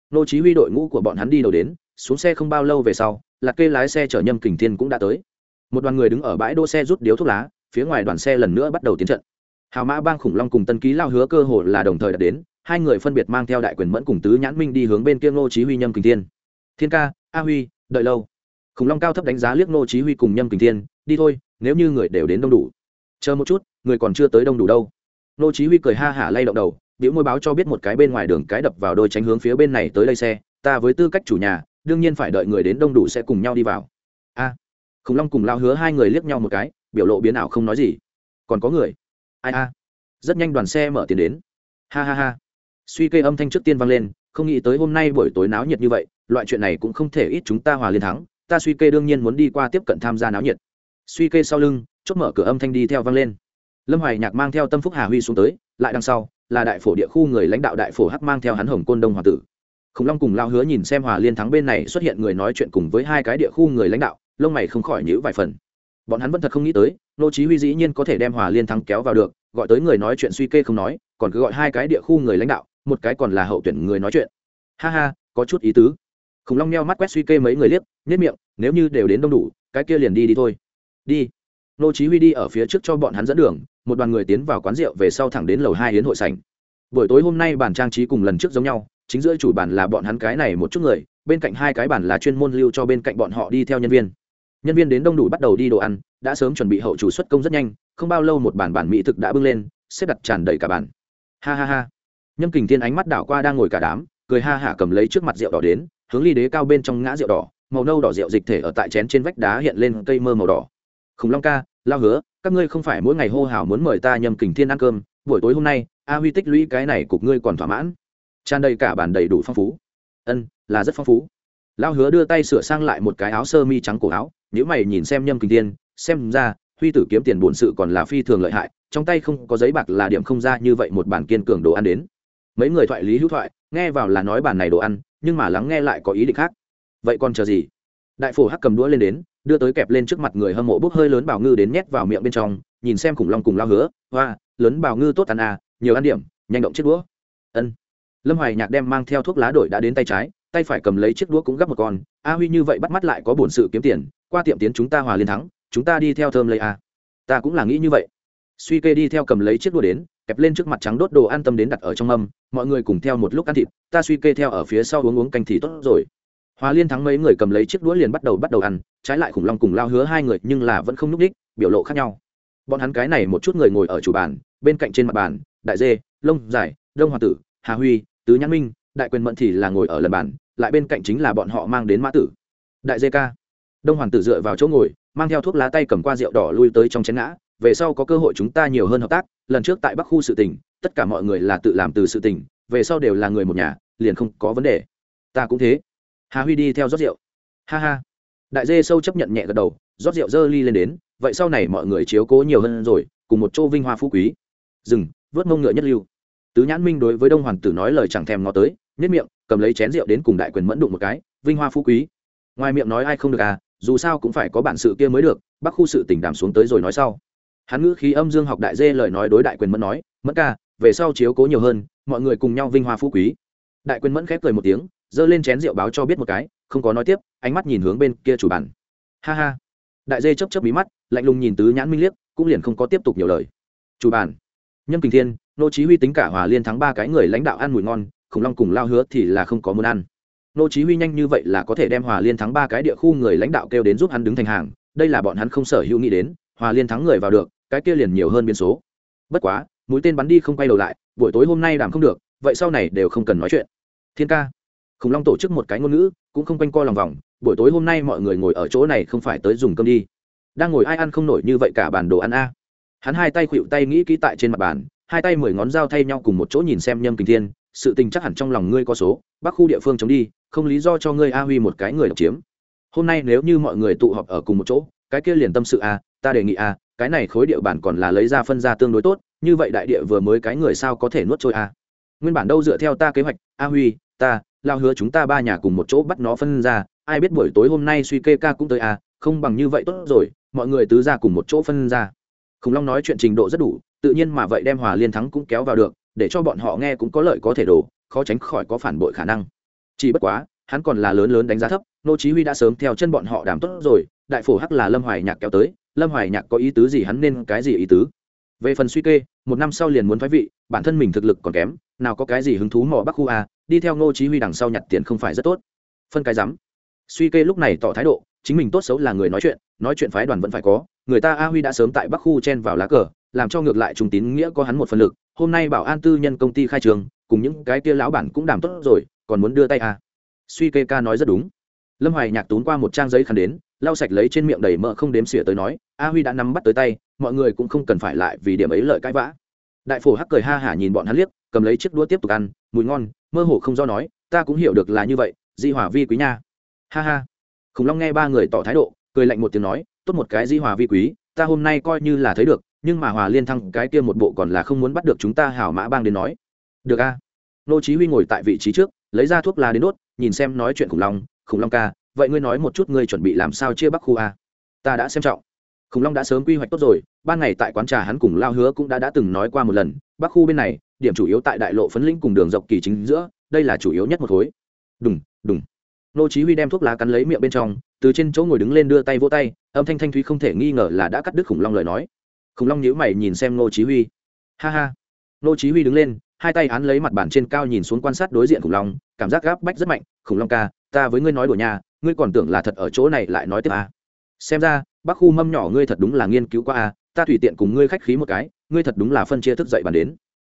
Nô chí huy đội ngũ của bọn hắn đi đầu đến, xuống xe không bao lâu về sau, lạc kê lái xe chở nhâm kình thiên cũng đã tới. Một đoàn người đứng ở bãi đỗ xe rút điếu thuốc lá, phía ngoài đoàn xe lần nữa bắt đầu tiến trận. Hào mã bang, khủng long cùng tân ký lao hứa cơ hồ là đồng thời đã đến, hai người phân biệt mang theo đại quyền mẫn cùng tứ nhãn minh đi hướng bên kia nô chí huy, nhâm kình thiên. Thiên ca, a huy, đợi lâu. Khủng long cao thấp đánh giá liếc nô chí huy cùng nhâm kình thiên, đi thôi, nếu như người đều đến đông đủ chờ một chút, người còn chưa tới đông đủ đâu. Nô chí huy cười ha hả lay động đầu, biểu môi báo cho biết một cái bên ngoài đường cái đập vào đôi tránh hướng phía bên này tới đây xe, ta với tư cách chủ nhà, đương nhiên phải đợi người đến đông đủ sẽ cùng nhau đi vào. A, khủng long cùng lao hứa hai người liếc nhau một cái, biểu lộ biến ảo không nói gì. Còn có người? Ai a? Rất nhanh đoàn xe mở tiền đến. Ha ha ha. Suy kê âm thanh trước tiên vang lên, không nghĩ tới hôm nay buổi tối náo nhiệt như vậy, loại chuyện này cũng không thể ít chúng ta hòa liên thắng, ta suy kê đương nhiên muốn đi qua tiếp cận tham gia náo nhiệt. Suy kê sau lưng chốt mở cửa âm thanh đi theo vang lên. Lâm hoài nhạc mang theo tâm phúc hà huy xuống tới, lại đằng sau, là đại phổ địa khu người lãnh đạo đại phổ hắc mang theo hắn hồng côn đông hoàng tử. Khủng long cùng lao hứa nhìn xem hòa liên thắng bên này xuất hiện người nói chuyện cùng với hai cái địa khu người lãnh đạo, lông mày không khỏi nhữ vài phần. Bọn hắn vẫn thật không nghĩ tới, nô chí huy dĩ nhiên có thể đem hòa liên thắng kéo vào được, gọi tới người nói chuyện suy kê không nói, còn cứ gọi hai cái địa khu người lãnh đạo, một cái còn là hậu tuyển người nói chuyện. Ha ha, có chút ý tứ. Khủng long neo mắt quét suy kê mấy người liếc nhất miệng, nếu như đều đến đông đủ, cái kia liền đi đi thôi. Đi nô chí huy đi ở phía trước cho bọn hắn dẫn đường, một đoàn người tiến vào quán rượu về sau thẳng đến lầu hai hiến hội sảnh. Buổi tối hôm nay bàn trang trí cùng lần trước giống nhau, chính giữa chủ bàn là bọn hắn cái này một chút người, bên cạnh hai cái bàn là chuyên môn lưu cho bên cạnh bọn họ đi theo nhân viên. Nhân viên đến đông đủ bắt đầu đi đồ ăn, đã sớm chuẩn bị hậu chủ xuất công rất nhanh, không bao lâu một bàn bản mỹ thực đã bưng lên, xếp đặt tràn đầy cả bàn. Ha ha ha. Nhâm kình thiên ánh mắt đảo qua đang ngồi cả đám, cười ha hả cầm lấy trước mặt rượu đỏ đến, hướng ly đế cao bên trong ngã rượu đỏ, màu nâu đỏ rượu dịch thể ở tại chén trên vách đá hiện lên cây mơ màu đỏ khủng long ca, lao hứa, các ngươi không phải mỗi ngày hô hào muốn mời ta nhâm kình thiên ăn cơm, buổi tối hôm nay, a huy tích lũy cái này cục ngươi còn thỏa mãn. Tràn đầy cả bản đầy đủ phong phú. Ân, là rất phong phú. Lao hứa đưa tay sửa sang lại một cái áo sơ mi trắng cổ áo nếu mày nhìn xem nhâm kinh tiên xem ra, huy tử kiếm tiền bổn sự còn là phi thường lợi hại, trong tay không có giấy bạc là điểm không ra như vậy một bản kiên cường đồ ăn đến. Mấy người thoại lý hữu thoại, nghe vào là nói bản này đồ ăn, nhưng mà lắng nghe lại có ý định khác. Vậy còn chờ gì? Đại phổ hắc cầm đũa lên đến đưa tới kẹp lên trước mặt người hâm mộ bốc hơi lớn bảo ngư đến nhét vào miệng bên trong nhìn xem khủng long cùng lao hứa hoa lớn bảo ngư tốt ăn à nhiều ăn điểm nhanh động chiếc đũa. Ân. Lâm hoài nhạc đem mang theo thuốc lá đổi đã đến tay trái tay phải cầm lấy chiếc đũa cũng gắp một con a huy như vậy bắt mắt lại có bổn sự kiếm tiền qua tiệm tiến chúng ta hòa liên thắng chúng ta đi theo thơm lấy a ta cũng là nghĩ như vậy. Suy kê đi theo cầm lấy chiếc đũa đến kẹp lên trước mặt trắng đốt đồ an tâm đến đặt ở trong âm, mọi người cùng theo một lúc ăn thịt ta suy kê theo ở phía sau uống uống canh thì tốt rồi hòa liên thắng mấy người cầm lấy chiếc đũa liền bắt đầu bắt đầu ăn, trái lại khủng long cùng lao hứa hai người nhưng là vẫn không n ú c đích biểu lộ khác nhau. Bọn hắn cái này một chút người ngồi ở chủ bàn, bên cạnh trên mặt bàn, đại dê, lông giải đông hoàng tử, hà huy, tứ nhãn minh, đại quyền mẫn thì là ngồi ở lần bàn, lại bên cạnh chính là bọn họ mang đến mã tử. Đại dê ca. Đông hoàng tử dựa vào chỗ ngồi, mang theo thuốc lá tay cầm qua rượu đỏ lui tới trong chén ngã, về sau có cơ hội chúng ta nhiều hơn hợp tác, lần trước tại bắc khu sự tỉnh tất cả mọi người là tự làm từ sự tỉnh về sau đều là người một nhà, liền không có vấn đề. Ta cũng thế hà huy đi theo rót rượu. Ha ha. Đại dê sâu chấp nhận nhẹ gật đầu, rót rượu dơ ly lên đến, vậy sau này mọi người chiếu cố nhiều hơn rồi, cùng một chỗ vinh hoa phú quý. Dừng, vớt mông ngựa nhất lưu. Tứ nhãn minh đối với đông hoàng tử nói lời chẳng thèm ngó tới, nhất miệng, cầm lấy chén rượu đến cùng đại quyền mẫn đụng một cái, vinh hoa phú quý. Ngoài miệng nói ai không được à dù sao cũng phải có bản sự kia mới được, bắc khu sự tỉnh đàm xuống tới rồi nói sau. Hắn ngữ khí âm dương học đại dê lời nói đối đại quyền mẫn nói, mẫn ca, về sau chiếu cố nhiều hơn, mọi người cùng nhau vinh hoa phú quý. Đại quyền mẫn khép cười một tiếng giơ lên chén rượu báo cho biết một cái, không có nói tiếp, ánh mắt nhìn hướng bên kia chủ bàn. Ha ha. Đại dê chấp chấp bí mắt, lạnh lùng nhìn tứ nhãn minh liếc, cũng liền không có tiếp tục nhiều lời. Chủ bàn. Nhâm kình thiên, nô chí huy tính cả hòa liên thắng ba cái người lãnh đạo ăn mùi ngon, khủng long cùng lao hứa thì là không có muốn ăn. Nô chí huy nhanh như vậy là có thể đem hòa liên thắng ba cái địa khu người lãnh đạo kêu đến giúp hắn đứng thành hàng, đây là bọn hắn không sở hữu nghĩ đến, hòa liên thắng người vào được, cái kia liền nhiều hơn biên số. Bất quá, mũi tên bắn đi không quay đầu lại, buổi tối hôm nay đảm không được, vậy sau này đều không cần nói chuyện. Thiên ca khủng long tổ chức một cái ngôn ngữ, cũng không quanh coi lòng vòng, buổi tối hôm nay mọi người ngồi ở chỗ này không phải tới dùng cơm đi. Đang ngồi ai ăn không nổi như vậy cả bản đồ ăn a. Hắn hai tay khuỵu tay nghĩ kỹ tại trên mặt bàn, hai tay mười ngón dao thay nhau cùng một chỗ nhìn xem nhâm kinh thiên, sự tình chắc hẳn trong lòng ngươi có số, bắc khu địa phương chống đi, không lý do cho ngươi a huy một cái người độc chiếm. Hôm nay nếu như mọi người tụ họp ở cùng một chỗ, cái kia liền tâm sự a, ta đề nghị a, cái này khối địa bản còn là lấy ra phân ra tương đối tốt, như vậy đại địa vừa mới cái người sao có thể nuốt trôi a. Nguyên bản đâu dựa theo ta kế hoạch, a huy, ta lao hứa chúng ta ba nhà cùng một chỗ bắt nó phân ra, ai biết buổi tối hôm nay suy kê ca cũng tới à không bằng như vậy tốt rồi, mọi người tứ ra cùng một chỗ phân ra. Khủng long nói chuyện trình độ rất đủ, tự nhiên mà vậy đem hòa liên thắng cũng kéo vào được, để cho bọn họ nghe cũng có lợi có thể đổ, khó tránh khỏi có phản bội khả năng. Chỉ bất quá, hắn còn là lớn lớn đánh giá thấp, nô chí huy đã sớm theo chân bọn họ đàm tốt rồi, đại phổ hắc là lâm hoài nhạc kéo tới, lâm hoài nhạc có ý tứ gì hắn nên cái gì ý tứ? Về phần suy kê, một năm sau liền muốn thoái vị, bản thân mình thực lực còn kém, nào có cái gì hứng thú mò bắc khu a đi theo ngô chí huy đằng sau nhặt tiền không phải rất tốt. Phân cái rắm suy kê lúc này tỏ thái độ, chính mình tốt xấu là người nói chuyện nói chuyện phái đoàn vẫn phải có, người ta a huy đã sớm tại bắc khu chen vào lá cờ, làm cho ngược lại trung tín nghĩa có hắn một phần lực, hôm nay bảo an tư nhân công ty khai trường, cùng những cái kia lão bản cũng đảm tốt rồi, còn muốn đưa tay à? suy kê ca nói rất đúng. Lâm hoài nhạc tốn qua một trang giấy khăn đến, lau sạch lấy trên miệng đầy mỡ không đếm xỉa tới nói, a huy đã nắm bắt tới tay, mọi người cũng không cần phải lại vì điểm ấy lợi cãi vã. Đại phổ hắc cười ha hả nhìn bọn hắn liếc, cầm lấy chiếc đũa tiếp tục ăn mùi ngon, mơ hồ không do nói, ta cũng hiểu được là như vậy, di hòa vi quý nha. Ha ha. Khủng long nghe ba người tỏ thái độ, cười lạnh một tiếng nói, tốt một cái di hòa vi quý, ta hôm nay coi như là thấy được, nhưng mà hòa liên thăng cái kia một bộ còn là không muốn bắt được chúng ta hảo mã bang đến nói. Được a. Nô chí huy ngồi tại vị trí trước, lấy ra thuốc lá đến đốt, nhìn xem nói chuyện khủng long khủng long ca, vậy ngươi nói một chút ngươi chuẩn bị làm sao chia bắc khu a? Ta đã xem trọng. Khủng long đã sớm quy hoạch tốt rồi ban ngày tại quán trà hắn cùng lao hứa cũng đã đã từng nói qua một lần, bắc khu bên này, điểm chủ yếu tại đại lộ phấn lĩnh cùng đường dọc kỳ chính giữa, đây là chủ yếu nhất một khối. Đùng đùng. Nô chí huy đem thuốc lá cắn lấy miệng bên trong, từ trên chỗ ngồi đứng lên đưa tay vỗ tay, âm thanh thanh thúy không thể nghi ngờ là đã cắt đứt khủng long lời nói. Khủng long nhíu mày nhìn xem nô chí huy. Ha ha. Nô chí huy đứng lên, hai tay án lấy mặt bàn trên cao nhìn xuống quan sát đối diện khủng long, cảm giác gáp bách rất mạnh. Khủng long ca, ta với ngươi nói đùa nhà ngươi còn tưởng là thật ở chỗ này lại nói tiếp à. xem ra, bắc khu mâm nhỏ ngươi thật đúng là nghiên cứu qua à ta tùy tiện cùng ngươi khách khí một cái, ngươi thật đúng là phân chia thức dậy bàn đến.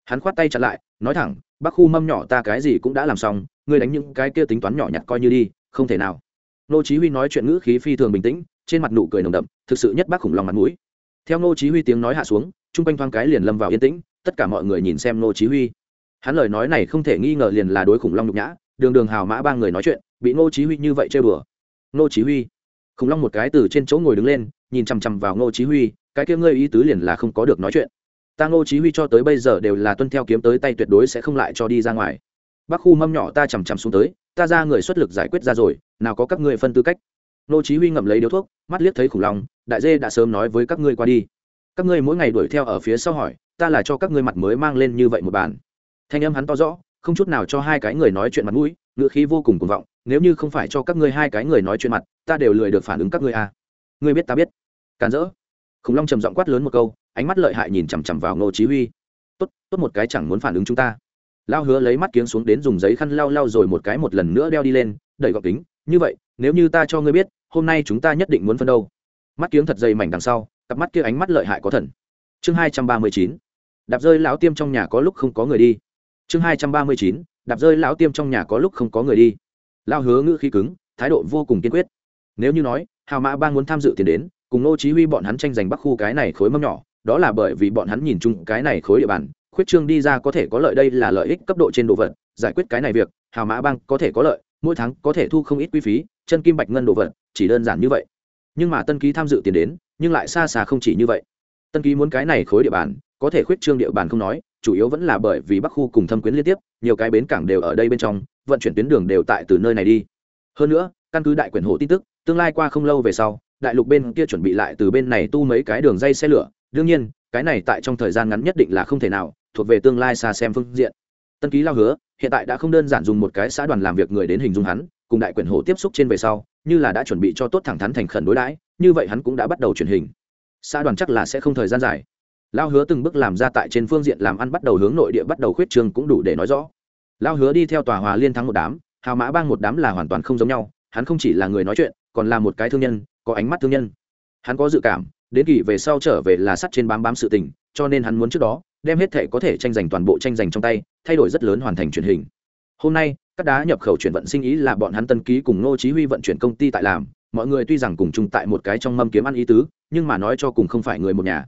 Hắn khoát tay chặn lại, nói thẳng, bác khu mâm nhỏ ta cái gì cũng đã làm xong, ngươi đánh những cái kia tính toán nhỏ nhặt coi như đi, không thể nào. Nô chí huy nói chuyện ngữ khí phi thường bình tĩnh, trên mặt nụ cười nồng đậm, thực sự nhất bác khủng long mặt mũi. Theo nô chí huy tiếng nói hạ xuống trung quanh thoáng cái liền lâm vào yên tĩnh, tất cả mọi người nhìn xem nô chí huy. Hắn lời nói này không thể nghi ngờ liền là đối khủng long nhục nhã, đường đường hào mã ba người nói chuyện, bị nô chí huy như vậy chơi bừa. Nô chí huy khủng long một cái từ trên chỗ ngồi đứng lên, nhìn chằm chằm vào ngô chí huy, cái kia ngươi ý tứ liền là không có được nói chuyện. Ta ngô chí huy cho tới bây giờ đều là tuân theo kiếm tới tay tuyệt đối sẽ không lại cho đi ra ngoài. Bắc khu mâm nhỏ ta chằm chằm xuống tới, ta ra người xuất lực giải quyết ra rồi, nào có các ngươi phân tư cách. Ngô chí huy ngậm lấy điếu thuốc, mắt liếc thấy khủng long, đại dê đã sớm nói với các ngươi qua đi. Các ngươi mỗi ngày đuổi theo ở phía sau hỏi, ta là cho các ngươi mặt mới mang lên như vậy một bàn. Thanh âm hắn to rõ, không chút nào cho hai cái người nói chuyện mặt mũi ngựa khí vô cùng cuồng vọng, nếu như không phải cho các ngươi hai cái người nói chuyện mặt, ta đều lười được phản ứng các ngươi à. ngươi biết ta biết. Càn rỡ. Khủng long trầm giọng quát lớn một câu, ánh mắt lợi hại nhìn chằm chằm vào ngô chí huy. Tốt tốt một cái chẳng muốn phản ứng chúng ta. Lao hứa lấy mắt kiếng xuống đến dùng giấy khăn lau lau rồi một cái một lần nữa đeo đi lên, đẩy gọng kính, như vậy, nếu như ta cho ngươi biết, hôm nay chúng ta nhất định muốn phân đâu? Mắt kiếng thật dày mảnh đằng sau, cặp mắt kia ánh mắt lợi hại có thần. Chương hai trăm ba mươi chín. Đạp rơi lão tiêm trong nhà có lúc không có người đi. Chương hai trăm ba mươi chín đạp rơi lão tiêm trong nhà có lúc không có người đi. Lao hứa ngữ khí cứng, thái độ vô cùng kiên quyết. Nếu như nói, hào mã bang muốn tham dự tiền đến, cùng nô chí huy bọn hắn tranh giành bắc khu cái này khối mâm nhỏ, đó là bởi vì bọn hắn nhìn chung cái này khối địa bàn, khuyết trương đi ra có thể có lợi đây là lợi ích cấp độ trên đồ vật, giải quyết cái này việc, hào mã bang có thể có lợi, mỗi tháng có thể thu không ít quy phí, chân kim bạch ngân đồ vật, chỉ đơn giản như vậy. Nhưng mà tân ký tham dự tiền đến, nhưng lại xa xa không chỉ như vậy. Tân ký muốn cái này khối địa bàn, có thể khuyết trương địa bàn không nói chủ yếu vẫn là bởi vì bắc khu cùng thâm quyến liên tiếp, nhiều cái bến cảng đều ở đây bên trong, vận chuyển tuyến đường đều tại từ nơi này đi. Hơn nữa, căn cứ đại quyền hộ tin tức, tương lai qua không lâu về sau, đại lục bên kia chuẩn bị lại từ bên này tu mấy cái đường dây xe lửa. Đương nhiên, cái này tại trong thời gian ngắn nhất định là không thể nào, thuộc về tương lai xa xem phương diện. Tân ký lao hứa, hiện tại đã không đơn giản dùng một cái xã đoàn làm việc người đến hình dung hắn, cùng đại quyền hộ tiếp xúc trên về sau, như là đã chuẩn bị cho tốt thẳng thắn thành khẩn đối đãi, như vậy hắn cũng đã bắt đầu truyền hình. Xã đoàn chắc là sẽ không thời gian dài lao hứa từng bước làm ra tại trên phương diện làm ăn bắt đầu hướng nội địa bắt đầu khuyết trường cũng đủ để nói rõ. Lao hứa đi theo tòa hòa liên thắng một đám, hào mã bang một đám là hoàn toàn không giống nhau, hắn không chỉ là người nói chuyện, còn là một cái thương nhân, có ánh mắt thương nhân. Hắn có dự cảm, đến kỳ về sau trở về là sắt trên bám bám sự tình, cho nên hắn muốn trước đó, đem hết thể có thể tranh giành toàn bộ tranh giành trong tay, thay đổi rất lớn hoàn thành truyền hình. Hôm nay, các đá nhập khẩu chuyển vận sinh ý là bọn hắn tân ký cùng ngô chí huy vận chuyển công ty tại làm, mọi người tuy rằng cùng chung tại một cái trong mâm kiếm ăn ý tứ, nhưng mà nói cho cùng không phải người một nhà.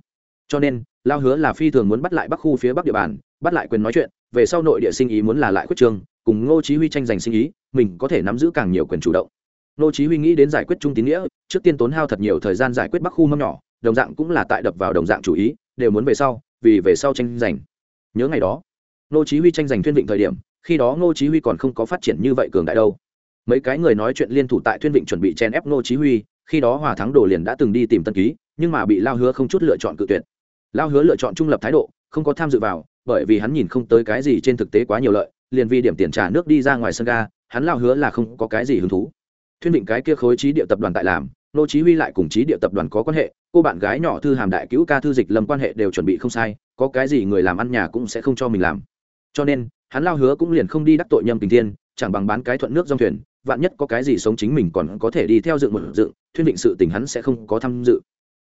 Cho nên lao hứa là phi thường muốn bắt lại bắc khu phía bắc địa bàn, bắt lại quyền nói chuyện, về sau nội địa sinh ý muốn là lại quyết trương, cùng ngô chí huy tranh giành sinh ý, mình có thể nắm giữ càng nhiều quyền chủ động. Ngô chí huy nghĩ đến giải quyết trung tín nghĩa, trước tiên tốn hao thật nhiều thời gian giải quyết bắc khu mâm nhỏ, đồng dạng cũng là tại đập vào đồng dạng chủ ý, đều muốn về sau, vì về sau tranh giành. Nhớ ngày đó, ngô chí huy tranh giành thuyên vịnh thời điểm, khi đó ngô chí huy còn không có phát triển như vậy cường đại đâu. Mấy cái người nói chuyện liên thủ tại thuyên vịnh chuẩn bị chen ép ngô chí huy, khi đó hòa thắng đồ liền đã từng đi tìm tân ký, nhưng mà bị lao hứa không chút lựa chọn cự tuyệt lao hứa lựa chọn trung lập thái độ, không có tham dự vào, bởi vì hắn nhìn không tới cái gì trên thực tế quá nhiều lợi, liền vì điểm tiền trả nước đi ra ngoài sân ga, hắn lao hứa là không có cái gì hứng thú. Thuyên định cái kia khối trí địa tập đoàn tại làm, nô chí huy lại cùng trí địa tập đoàn có quan hệ, cô bạn gái nhỏ thư hàm đại cứu ca thư dịch lâm quan hệ đều chuẩn bị không sai, có cái gì người làm ăn nhà cũng sẽ không cho mình làm. Cho nên, hắn lao hứa cũng liền không đi đắc tội nhâm tình thiên, chẳng bằng bán cái thuận nước dòng thuyền, vạn nhất có cái gì sống chính mình còn có thể đi theo dựng một dựng, thuyên định sự tình hắn sẽ không có tham dự.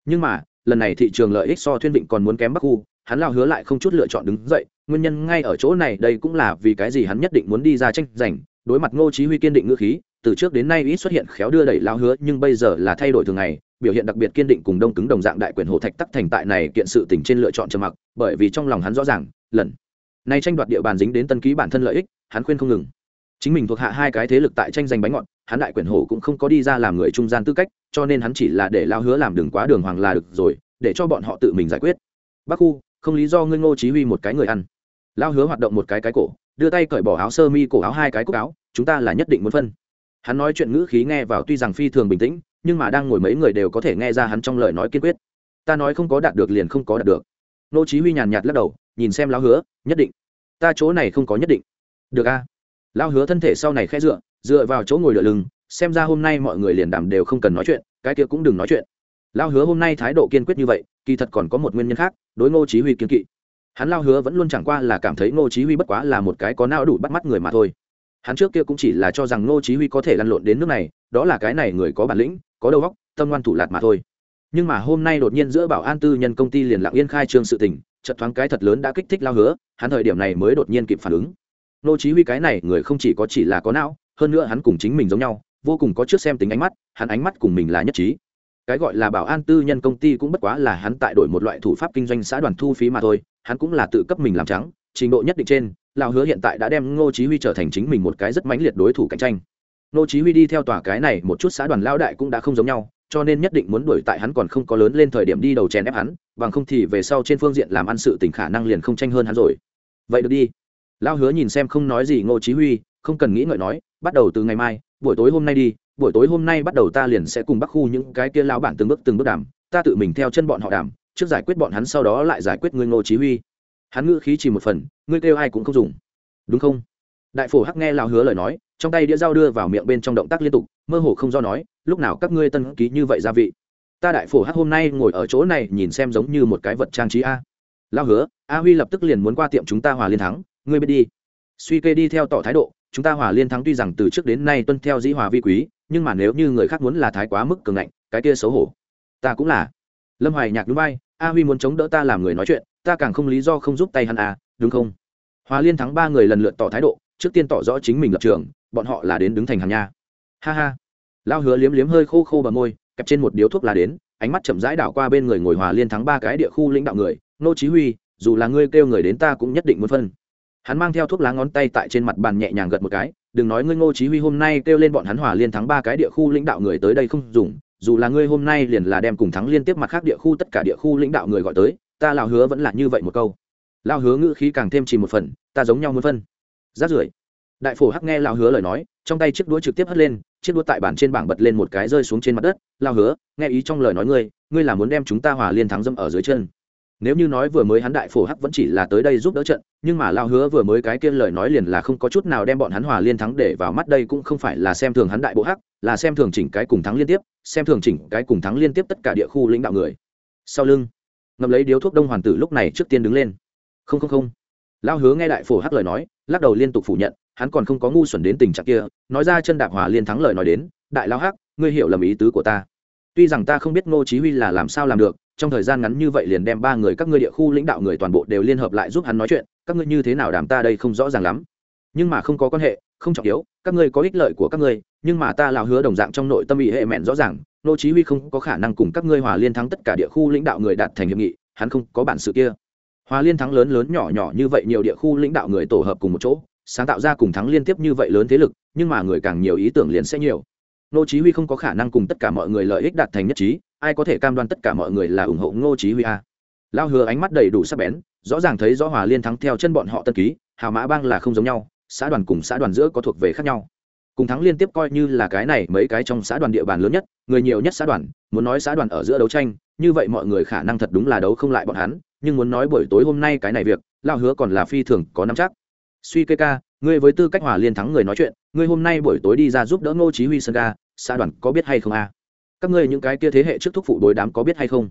Nhưng mà lần này thị trường lợi ích so thuyên vịnh còn muốn kém bắc khu, hắn lao hứa lại không chút lựa chọn đứng dậy, nguyên nhân ngay ở chỗ này, đây cũng là vì cái gì hắn nhất định muốn đi ra tranh giành, đối mặt ngô chí huy kiên định ngữ khí, từ trước đến nay ít xuất hiện khéo đưa đẩy lao hứa, nhưng bây giờ là thay đổi thường ngày, biểu hiện đặc biệt kiên định cùng đông cứng đồng dạng đại quyền hồ thạch tắc thành tại này kiện sự tình trên lựa chọn trầm mặc, bởi vì trong lòng hắn rõ ràng, lần này tranh đoạt địa bàn dính đến tân ký bản thân lợi ích, hắn khuyên không ngừng chính mình thuộc hạ hai cái thế lực tại tranh giành bánh ngọt, hắn đại quyền hổ cũng không có đi ra làm người trung gian tư cách, cho nên hắn chỉ là để lao hứa làm đường quá đường hoàng là được rồi, để cho bọn họ tự mình giải quyết. Bác khu, không lý do ngươi ngô chí huy một cái người ăn. Lao hứa hoạt động một cái cái cổ, đưa tay cởi bỏ áo sơ mi cổ áo hai cái cúc áo, chúng ta là nhất định muốn phân. Hắn nói chuyện ngữ khí nghe vào tuy rằng phi thường bình tĩnh, nhưng mà đang ngồi mấy người đều có thể nghe ra hắn trong lời nói kiên quyết. Ta nói không có đạt được liền không có đạt được. Ngô chí huy nhàn nhạt lắc đầu, nhìn xem lao hứa, nhất định. Ta chỗ này không có nhất định. Được a lao hứa thân thể sau này khẽ dựa dựa vào chỗ ngồi đỡ lưng, xem ra hôm nay mọi người liền đảm đều không cần nói chuyện, cái kia cũng đừng nói chuyện. Lao hứa hôm nay thái độ kiên quyết như vậy, kỳ thật còn có một nguyên nhân khác, đối ngô chí huy kiên kỵ. Hắn lao hứa vẫn luôn chẳng qua là cảm thấy ngô chí huy bất quá là một cái có não đủ bắt mắt người mà thôi. Hắn trước kia cũng chỉ là cho rằng ngô chí huy có thể lăn lộn đến nước này, đó là cái này người có bản lĩnh, có đầu óc, tâm ngoan thủ lạt mà thôi. Nhưng mà hôm nay đột nhiên giữa bảo an tư nhân công ty liền lặng yên khai trương sự tình, chợt thoáng cái thật lớn đã kích thích lao hứa, hắn thời điểm này mới đột nhiên kịp phản ứng. Nô chí huy cái này người không chỉ có chỉ là có não, hơn nữa hắn cùng chính mình giống nhau, vô cùng có trước xem tính ánh mắt, hắn ánh mắt cùng mình là nhất trí. Cái gọi là bảo an tư nhân công ty cũng bất quá là hắn tại đổi một loại thủ pháp kinh doanh xã đoàn thu phí mà thôi, hắn cũng là tự cấp mình làm trắng, trình độ nhất định trên, lão hứa hiện tại đã đem ngô chí huy trở thành chính mình một cái rất mãnh liệt đối thủ cạnh tranh. Ngô chí huy đi theo tòa cái này một chút xã đoàn lão đại cũng đã không giống nhau, cho nên nhất định muốn đuổi tại hắn còn không có lớn lên thời điểm đi đầu chèn ép hắn, bằng không thì về sau trên phương diện làm ăn sự tình khả năng liền không tranh hơn hắn rồi. Vậy được đi lão hứa nhìn xem không nói gì ngô chí huy, không cần nghĩ ngợi nói, bắt đầu từ ngày mai, buổi tối hôm nay đi, buổi tối hôm nay bắt đầu ta liền sẽ cùng bắc khu những cái kia lão bản từng bước từng bước đàm, ta tự mình theo chân bọn họ đàm, trước giải quyết bọn hắn sau đó lại giải quyết ngươi ngô chí huy. Hắn ngữ khí chỉ một phần, ngươi kêu ai cũng không dùng. Đúng không? Đại phổ hắc nghe lão hứa lời nói, trong tay đĩa dao đưa vào miệng bên trong động tác liên tục, mơ hồ không do nói, lúc nào các ngươi tân ký như vậy gia vị? Ta đại phổ hắc hôm nay ngồi ở chỗ này nhìn xem giống như một cái vật trang trí a. Lão hứa, a huy lập tức liền muốn qua tiệm chúng ta hòa liên thắng ngươi biết đi. Suy kê đi theo tỏ thái độ, chúng ta hòa liên thắng tuy rằng từ trước đến nay tuân theo dĩ hòa vi quý, nhưng mà nếu như người khác muốn là thái quá mức cường ngạnh, cái kia xấu hổ. Ta cũng là. Lâm hoài nhạc núi bay a huy muốn chống đỡ ta làm người nói chuyện, ta càng không lý do không giúp tay hắn à đúng không? Hòa liên thắng ba người lần lượt tỏ thái độ, trước tiên tỏ rõ chính mình lập trường, bọn họ là đến đứng thành hàng nha. Ha ha. Lao hứa liếm liếm hơi khô khô bờ môi, kẹp trên một điếu thuốc là đến, ánh mắt chậm rãi đảo qua bên người ngồi hòa liên thắng ba cái địa khu lãnh đạo người, nô chí huy, dù là ngươi kêu người đến ta cũng nhất định muốn phân hắn mang theo thuốc lá ngón tay tại trên mặt bàn nhẹ nhàng gật một cái, đừng nói ngươi ngô chí huy hôm nay kêu lên bọn hắn hòa liên thắng ba cái địa khu lãnh đạo người tới đây không dùng, dù là ngươi hôm nay liền là đem cùng thắng liên tiếp mặt khác địa khu tất cả địa khu lãnh đạo người gọi tới, ta lão hứa vẫn là như vậy một câu. Lão hứa ngữ khí càng thêm chỉ một phần, ta giống nhau muốn phân. Rát rưởi. Đại phổ hắc nghe lão hứa lời nói, trong tay chiếc đũa trực tiếp hất lên, chiếc đũa tại bàn trên bảng bật lên một cái rơi xuống trên mặt đất. Lão hứa, nghe ý trong lời nói ngươi ngươi là muốn đem chúng ta hòa liên thắng dâm ở dưới chân nếu như nói vừa mới hắn đại phổ hắc vẫn chỉ là tới đây giúp đỡ trận, nhưng mà lao hứa vừa mới cái kia lời nói liền là không có chút nào đem bọn hắn hòa liên thắng để vào mắt đây cũng không phải là xem thường hắn đại bộ hắc, là xem thường chỉnh cái cùng thắng liên tiếp, xem thường chỉnh cái cùng thắng liên tiếp tất cả địa khu lãnh đạo người. Sau lưng, ngậm lấy điếu thuốc đông hoàn tử lúc này trước tiên đứng lên. Không không không. Lao hứa nghe đại phổ hắc lời nói, lắc đầu liên tục phủ nhận, hắn còn không có ngu xuẩn đến tình trạng kia, nói ra chân đạp hòa liên thắng lời nói đến, đại lao hắc, ngươi hiểu lầm ý tứ của ta. Tuy rằng ta không biết ngô chí huy là làm sao làm được trong thời gian ngắn như vậy liền đem ba người các ngươi địa khu lãnh đạo người toàn bộ đều liên hợp lại giúp hắn nói chuyện, các ngươi như thế nào đảm ta đây không rõ ràng lắm. Nhưng mà không có quan hệ, không trọng yếu, các ngươi có ích lợi của các ngươi, nhưng mà ta lào hứa đồng dạng trong nội tâm ý hệ mẹn rõ ràng nô chí huy không có khả năng cùng các ngươi hòa liên thắng tất cả địa khu lãnh đạo người đạt thành hiệp nghị, hắn không có bản sự kia. Hòa liên thắng lớn lớn nhỏ nhỏ như vậy nhiều địa khu lãnh đạo người tổ hợp cùng một chỗ, sáng tạo ra cùng thắng liên tiếp như vậy lớn thế lực, nhưng mà người càng nhiều ý tưởng liền sẽ nhiều. Nô chí huy không có khả năng cùng tất cả mọi người lợi ích đạt thành nhất trí ai có thể cam đoan tất cả mọi người là ủng hộ ngô chí huy a? Lao hứa ánh mắt đầy đủ sắc bén, rõ ràng thấy rõ hòa liên thắng theo chân bọn họ tân ký hào mã bang là không giống nhau, xã đoàn cùng xã đoàn giữa có thuộc về khác nhau. Cùng thắng liên tiếp coi như là cái này mấy cái trong xã đoàn địa bàn lớn nhất, người nhiều nhất xã đoàn, muốn nói xã đoàn ở giữa đấu tranh, như vậy mọi người khả năng thật đúng là đấu không lại bọn hắn, nhưng muốn nói buổi tối hôm nay cái này việc lao hứa còn là phi thường có nắm chắc. Suy kê ca, ngươi với tư cách hòa liên thắng người nói chuyện, ngươi hôm nay buổi tối đi ra giúp đỡ ngô chí huy sơn ca xã đoàn có biết hay không a? Các ngươi những cái kia thế hệ trước thúc phụ đối đám có biết hay không?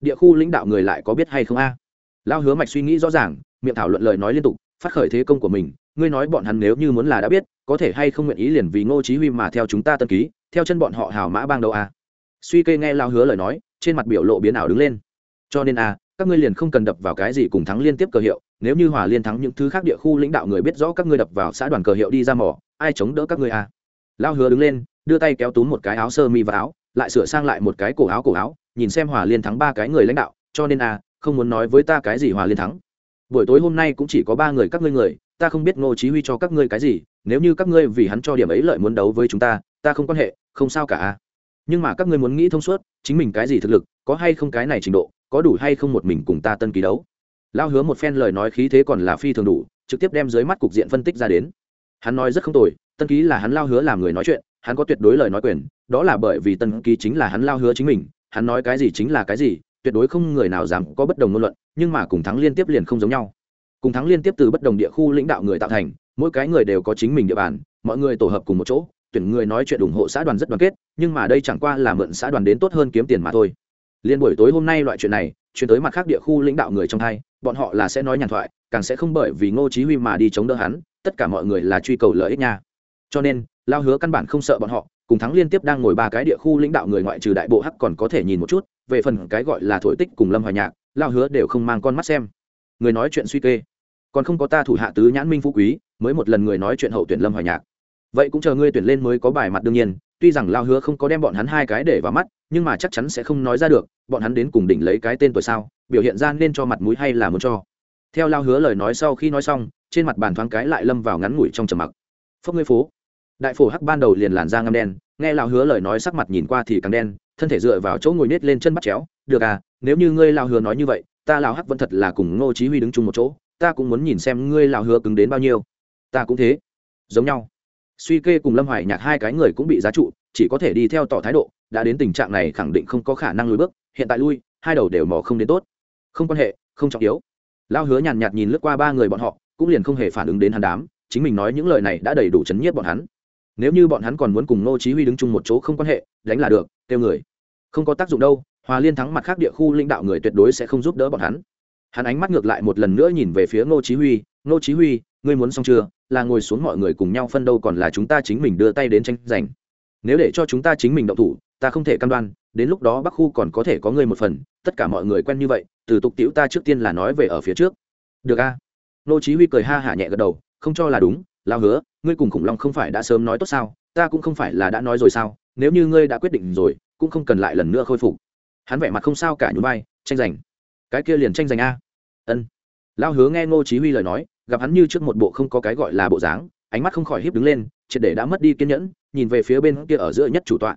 Địa khu lãnh đạo người lại có biết hay không a? Lao hứa mạch suy nghĩ rõ ràng, miệng thảo luận lời nói liên tục, phát khởi thế công của mình, ngươi nói bọn hắn nếu như muốn là đã biết, có thể hay không nguyện ý liền vì ngô chí huy mà theo chúng ta tân ký, theo chân bọn họ hào mã bang đâu a? Suy kê nghe lao hứa lời nói, trên mặt biểu lộ biến ảo đứng lên. Cho nên a, các ngươi liền không cần đập vào cái gì cùng thắng liên tiếp cờ hiệu, nếu như hòa liên thắng những thứ khác địa khu lãnh đạo người biết rõ các ngươi đập vào xã đoàn cờ hiệu đi ra mỏ, ai chống đỡ các ngươi a? Lao hứa đứng lên, đưa tay kéo túm một cái áo sơ mi và áo lại sửa sang lại một cái cổ áo cổ áo, nhìn xem hòa liên thắng ba cái người lãnh đạo, cho nên a không muốn nói với ta cái gì hòa liên thắng. Buổi tối hôm nay cũng chỉ có ba người các ngươi người, ta không biết ngô chí huy cho các ngươi cái gì, nếu như các ngươi vì hắn cho điểm ấy lợi muốn đấu với chúng ta ta không quan hệ, không sao cả à. nhưng mà các ngươi muốn nghĩ thông suốt, chính mình cái gì thực lực, có hay không cái này trình độ, có đủ hay không một mình cùng ta tân ký đấu. Lao hứa một phen lời nói khí thế còn là phi thường đủ, trực tiếp đem dưới mắt cục diện phân tích ra đến. Hắn nói rất không tồi, tân ký là hắn lao hứa làm người nói chuyện hắn có tuyệt đối lời nói quyền, đó là bởi vì tân ký chính là hắn lao hứa chính mình, hắn nói cái gì chính là cái gì, tuyệt đối không người nào dám có bất đồng ngôn luận, nhưng mà cùng thắng liên tiếp liền không giống nhau. Cùng thắng liên tiếp từ bất đồng địa khu lãnh đạo người tạo thành, mỗi cái người đều có chính mình địa bàn, mọi người tổ hợp cùng một chỗ, tuyển người nói chuyện ủng hộ xã đoàn rất đoàn kết, nhưng mà đây chẳng qua là mượn xã đoàn đến tốt hơn kiếm tiền mà thôi. Liên buổi tối hôm nay loại chuyện này, chuyển tới mặt khác địa khu lãnh đạo người trong hai, bọn họ là sẽ nói nhàn thoại, càng sẽ không bởi vì ngô chí huy mà đi chống đỡ hắn, tất cả mọi người là truy cầu lợi ích nha. Cho nên lao hứa căn bản không sợ bọn họ, cùng thắng liên tiếp đang ngồi ba cái địa khu lãnh đạo người ngoại trừ đại bộ hắc còn có thể nhìn một chút, về phần cái gọi là thổi tích cùng lâm hoài nhạc, lao hứa đều không mang con mắt xem. Người nói chuyện suy kê. Còn không có ta thủ hạ tứ nhãn minh phú quý, mới một lần người nói chuyện hậu tuyển lâm hoài nhạc. Vậy cũng chờ ngươi tuyển lên mới có bài mặt đương nhiên, tuy rằng lao hứa không có đem bọn hắn hai cái để vào mắt, nhưng mà chắc chắn sẽ không nói ra được, bọn hắn đến cùng đỉnh lấy cái tên tuổi sao, biểu hiện ra nên cho mặt mũi hay là muốn cho. Theo lao hứa lời nói sau khi nói xong, trên mặt bàn thoáng cái lại lâm vào ngắn ngủi trong trầm mặc. Phốc ngươi phố đại phổ hắc ban đầu liền làn da ngăm đen, nghe lao hứa lời nói sắc mặt nhìn qua thì càng đen, thân thể dựa vào chỗ ngồi nết lên chân bắt chéo. Được à nếu như ngươi lao hứa nói như vậy, ta lao hắc vẫn thật là cùng ngô chí huy đứng chung một chỗ, ta cũng muốn nhìn xem ngươi lao hứa cứng đến bao nhiêu. Ta cũng thế. Giống nhau. Suy kê cùng lâm hoài nhạc hai cái người cũng bị giá trụ, chỉ có thể đi theo tỏ thái độ, đã đến tình trạng này khẳng định không có khả năng lùi bước, hiện tại lui, hai đầu đều mò không đến tốt. Không quan hệ, không trọng yếu. Lao hứa nhàn nhạt nhìn lướt qua ba người bọn họ, cũng liền không hề phản ứng đến hắn đám, chính mình nói những lời này đã đầy đủ chấn nhiếp bọn hắn nếu như bọn hắn còn muốn cùng ngô chí huy đứng chung một chỗ không quan hệ, đánh là được tiêu người. Không có tác dụng đâu, hòa liên thắng mặt khác địa khu lãnh đạo người tuyệt đối sẽ không giúp đỡ bọn hắn. Hắn ánh mắt ngược lại một lần nữa nhìn về phía ngô chí huy, ngô chí huy, ngươi muốn xong chưa? Là ngồi xuống mọi người cùng nhau phân đâu còn là chúng ta chính mình đưa tay đến tranh giành. Nếu để cho chúng ta chính mình động thủ, ta không thể cam đoan, đến lúc đó bắc khu còn có thể có ngươi một phần, tất cả mọi người quen như vậy, từ tục tiểu ta trước tiên là nói về ở phía trước. Được a. Ngô chí huy cười ha hả nhẹ gật đầu, không cho là đúng lao hứa, ngươi cùng khủng long không phải đã sớm nói tốt sao? Ta cũng không phải là đã nói rồi sao? Nếu như ngươi đã quyết định rồi, cũng không cần lại lần nữa khôi phục. Hắn vẻ mặt không sao cả nhún vai, tranh giành. Cái kia liền tranh giành a. Ân. Lao hứa nghe ngô chí huy lời nói, gặp hắn như trước một bộ không có cái gọi là bộ dáng, ánh mắt không khỏi híp đứng lên, triệt để đã mất đi kiên nhẫn, nhìn về phía bên kia ở giữa nhất chủ tọa.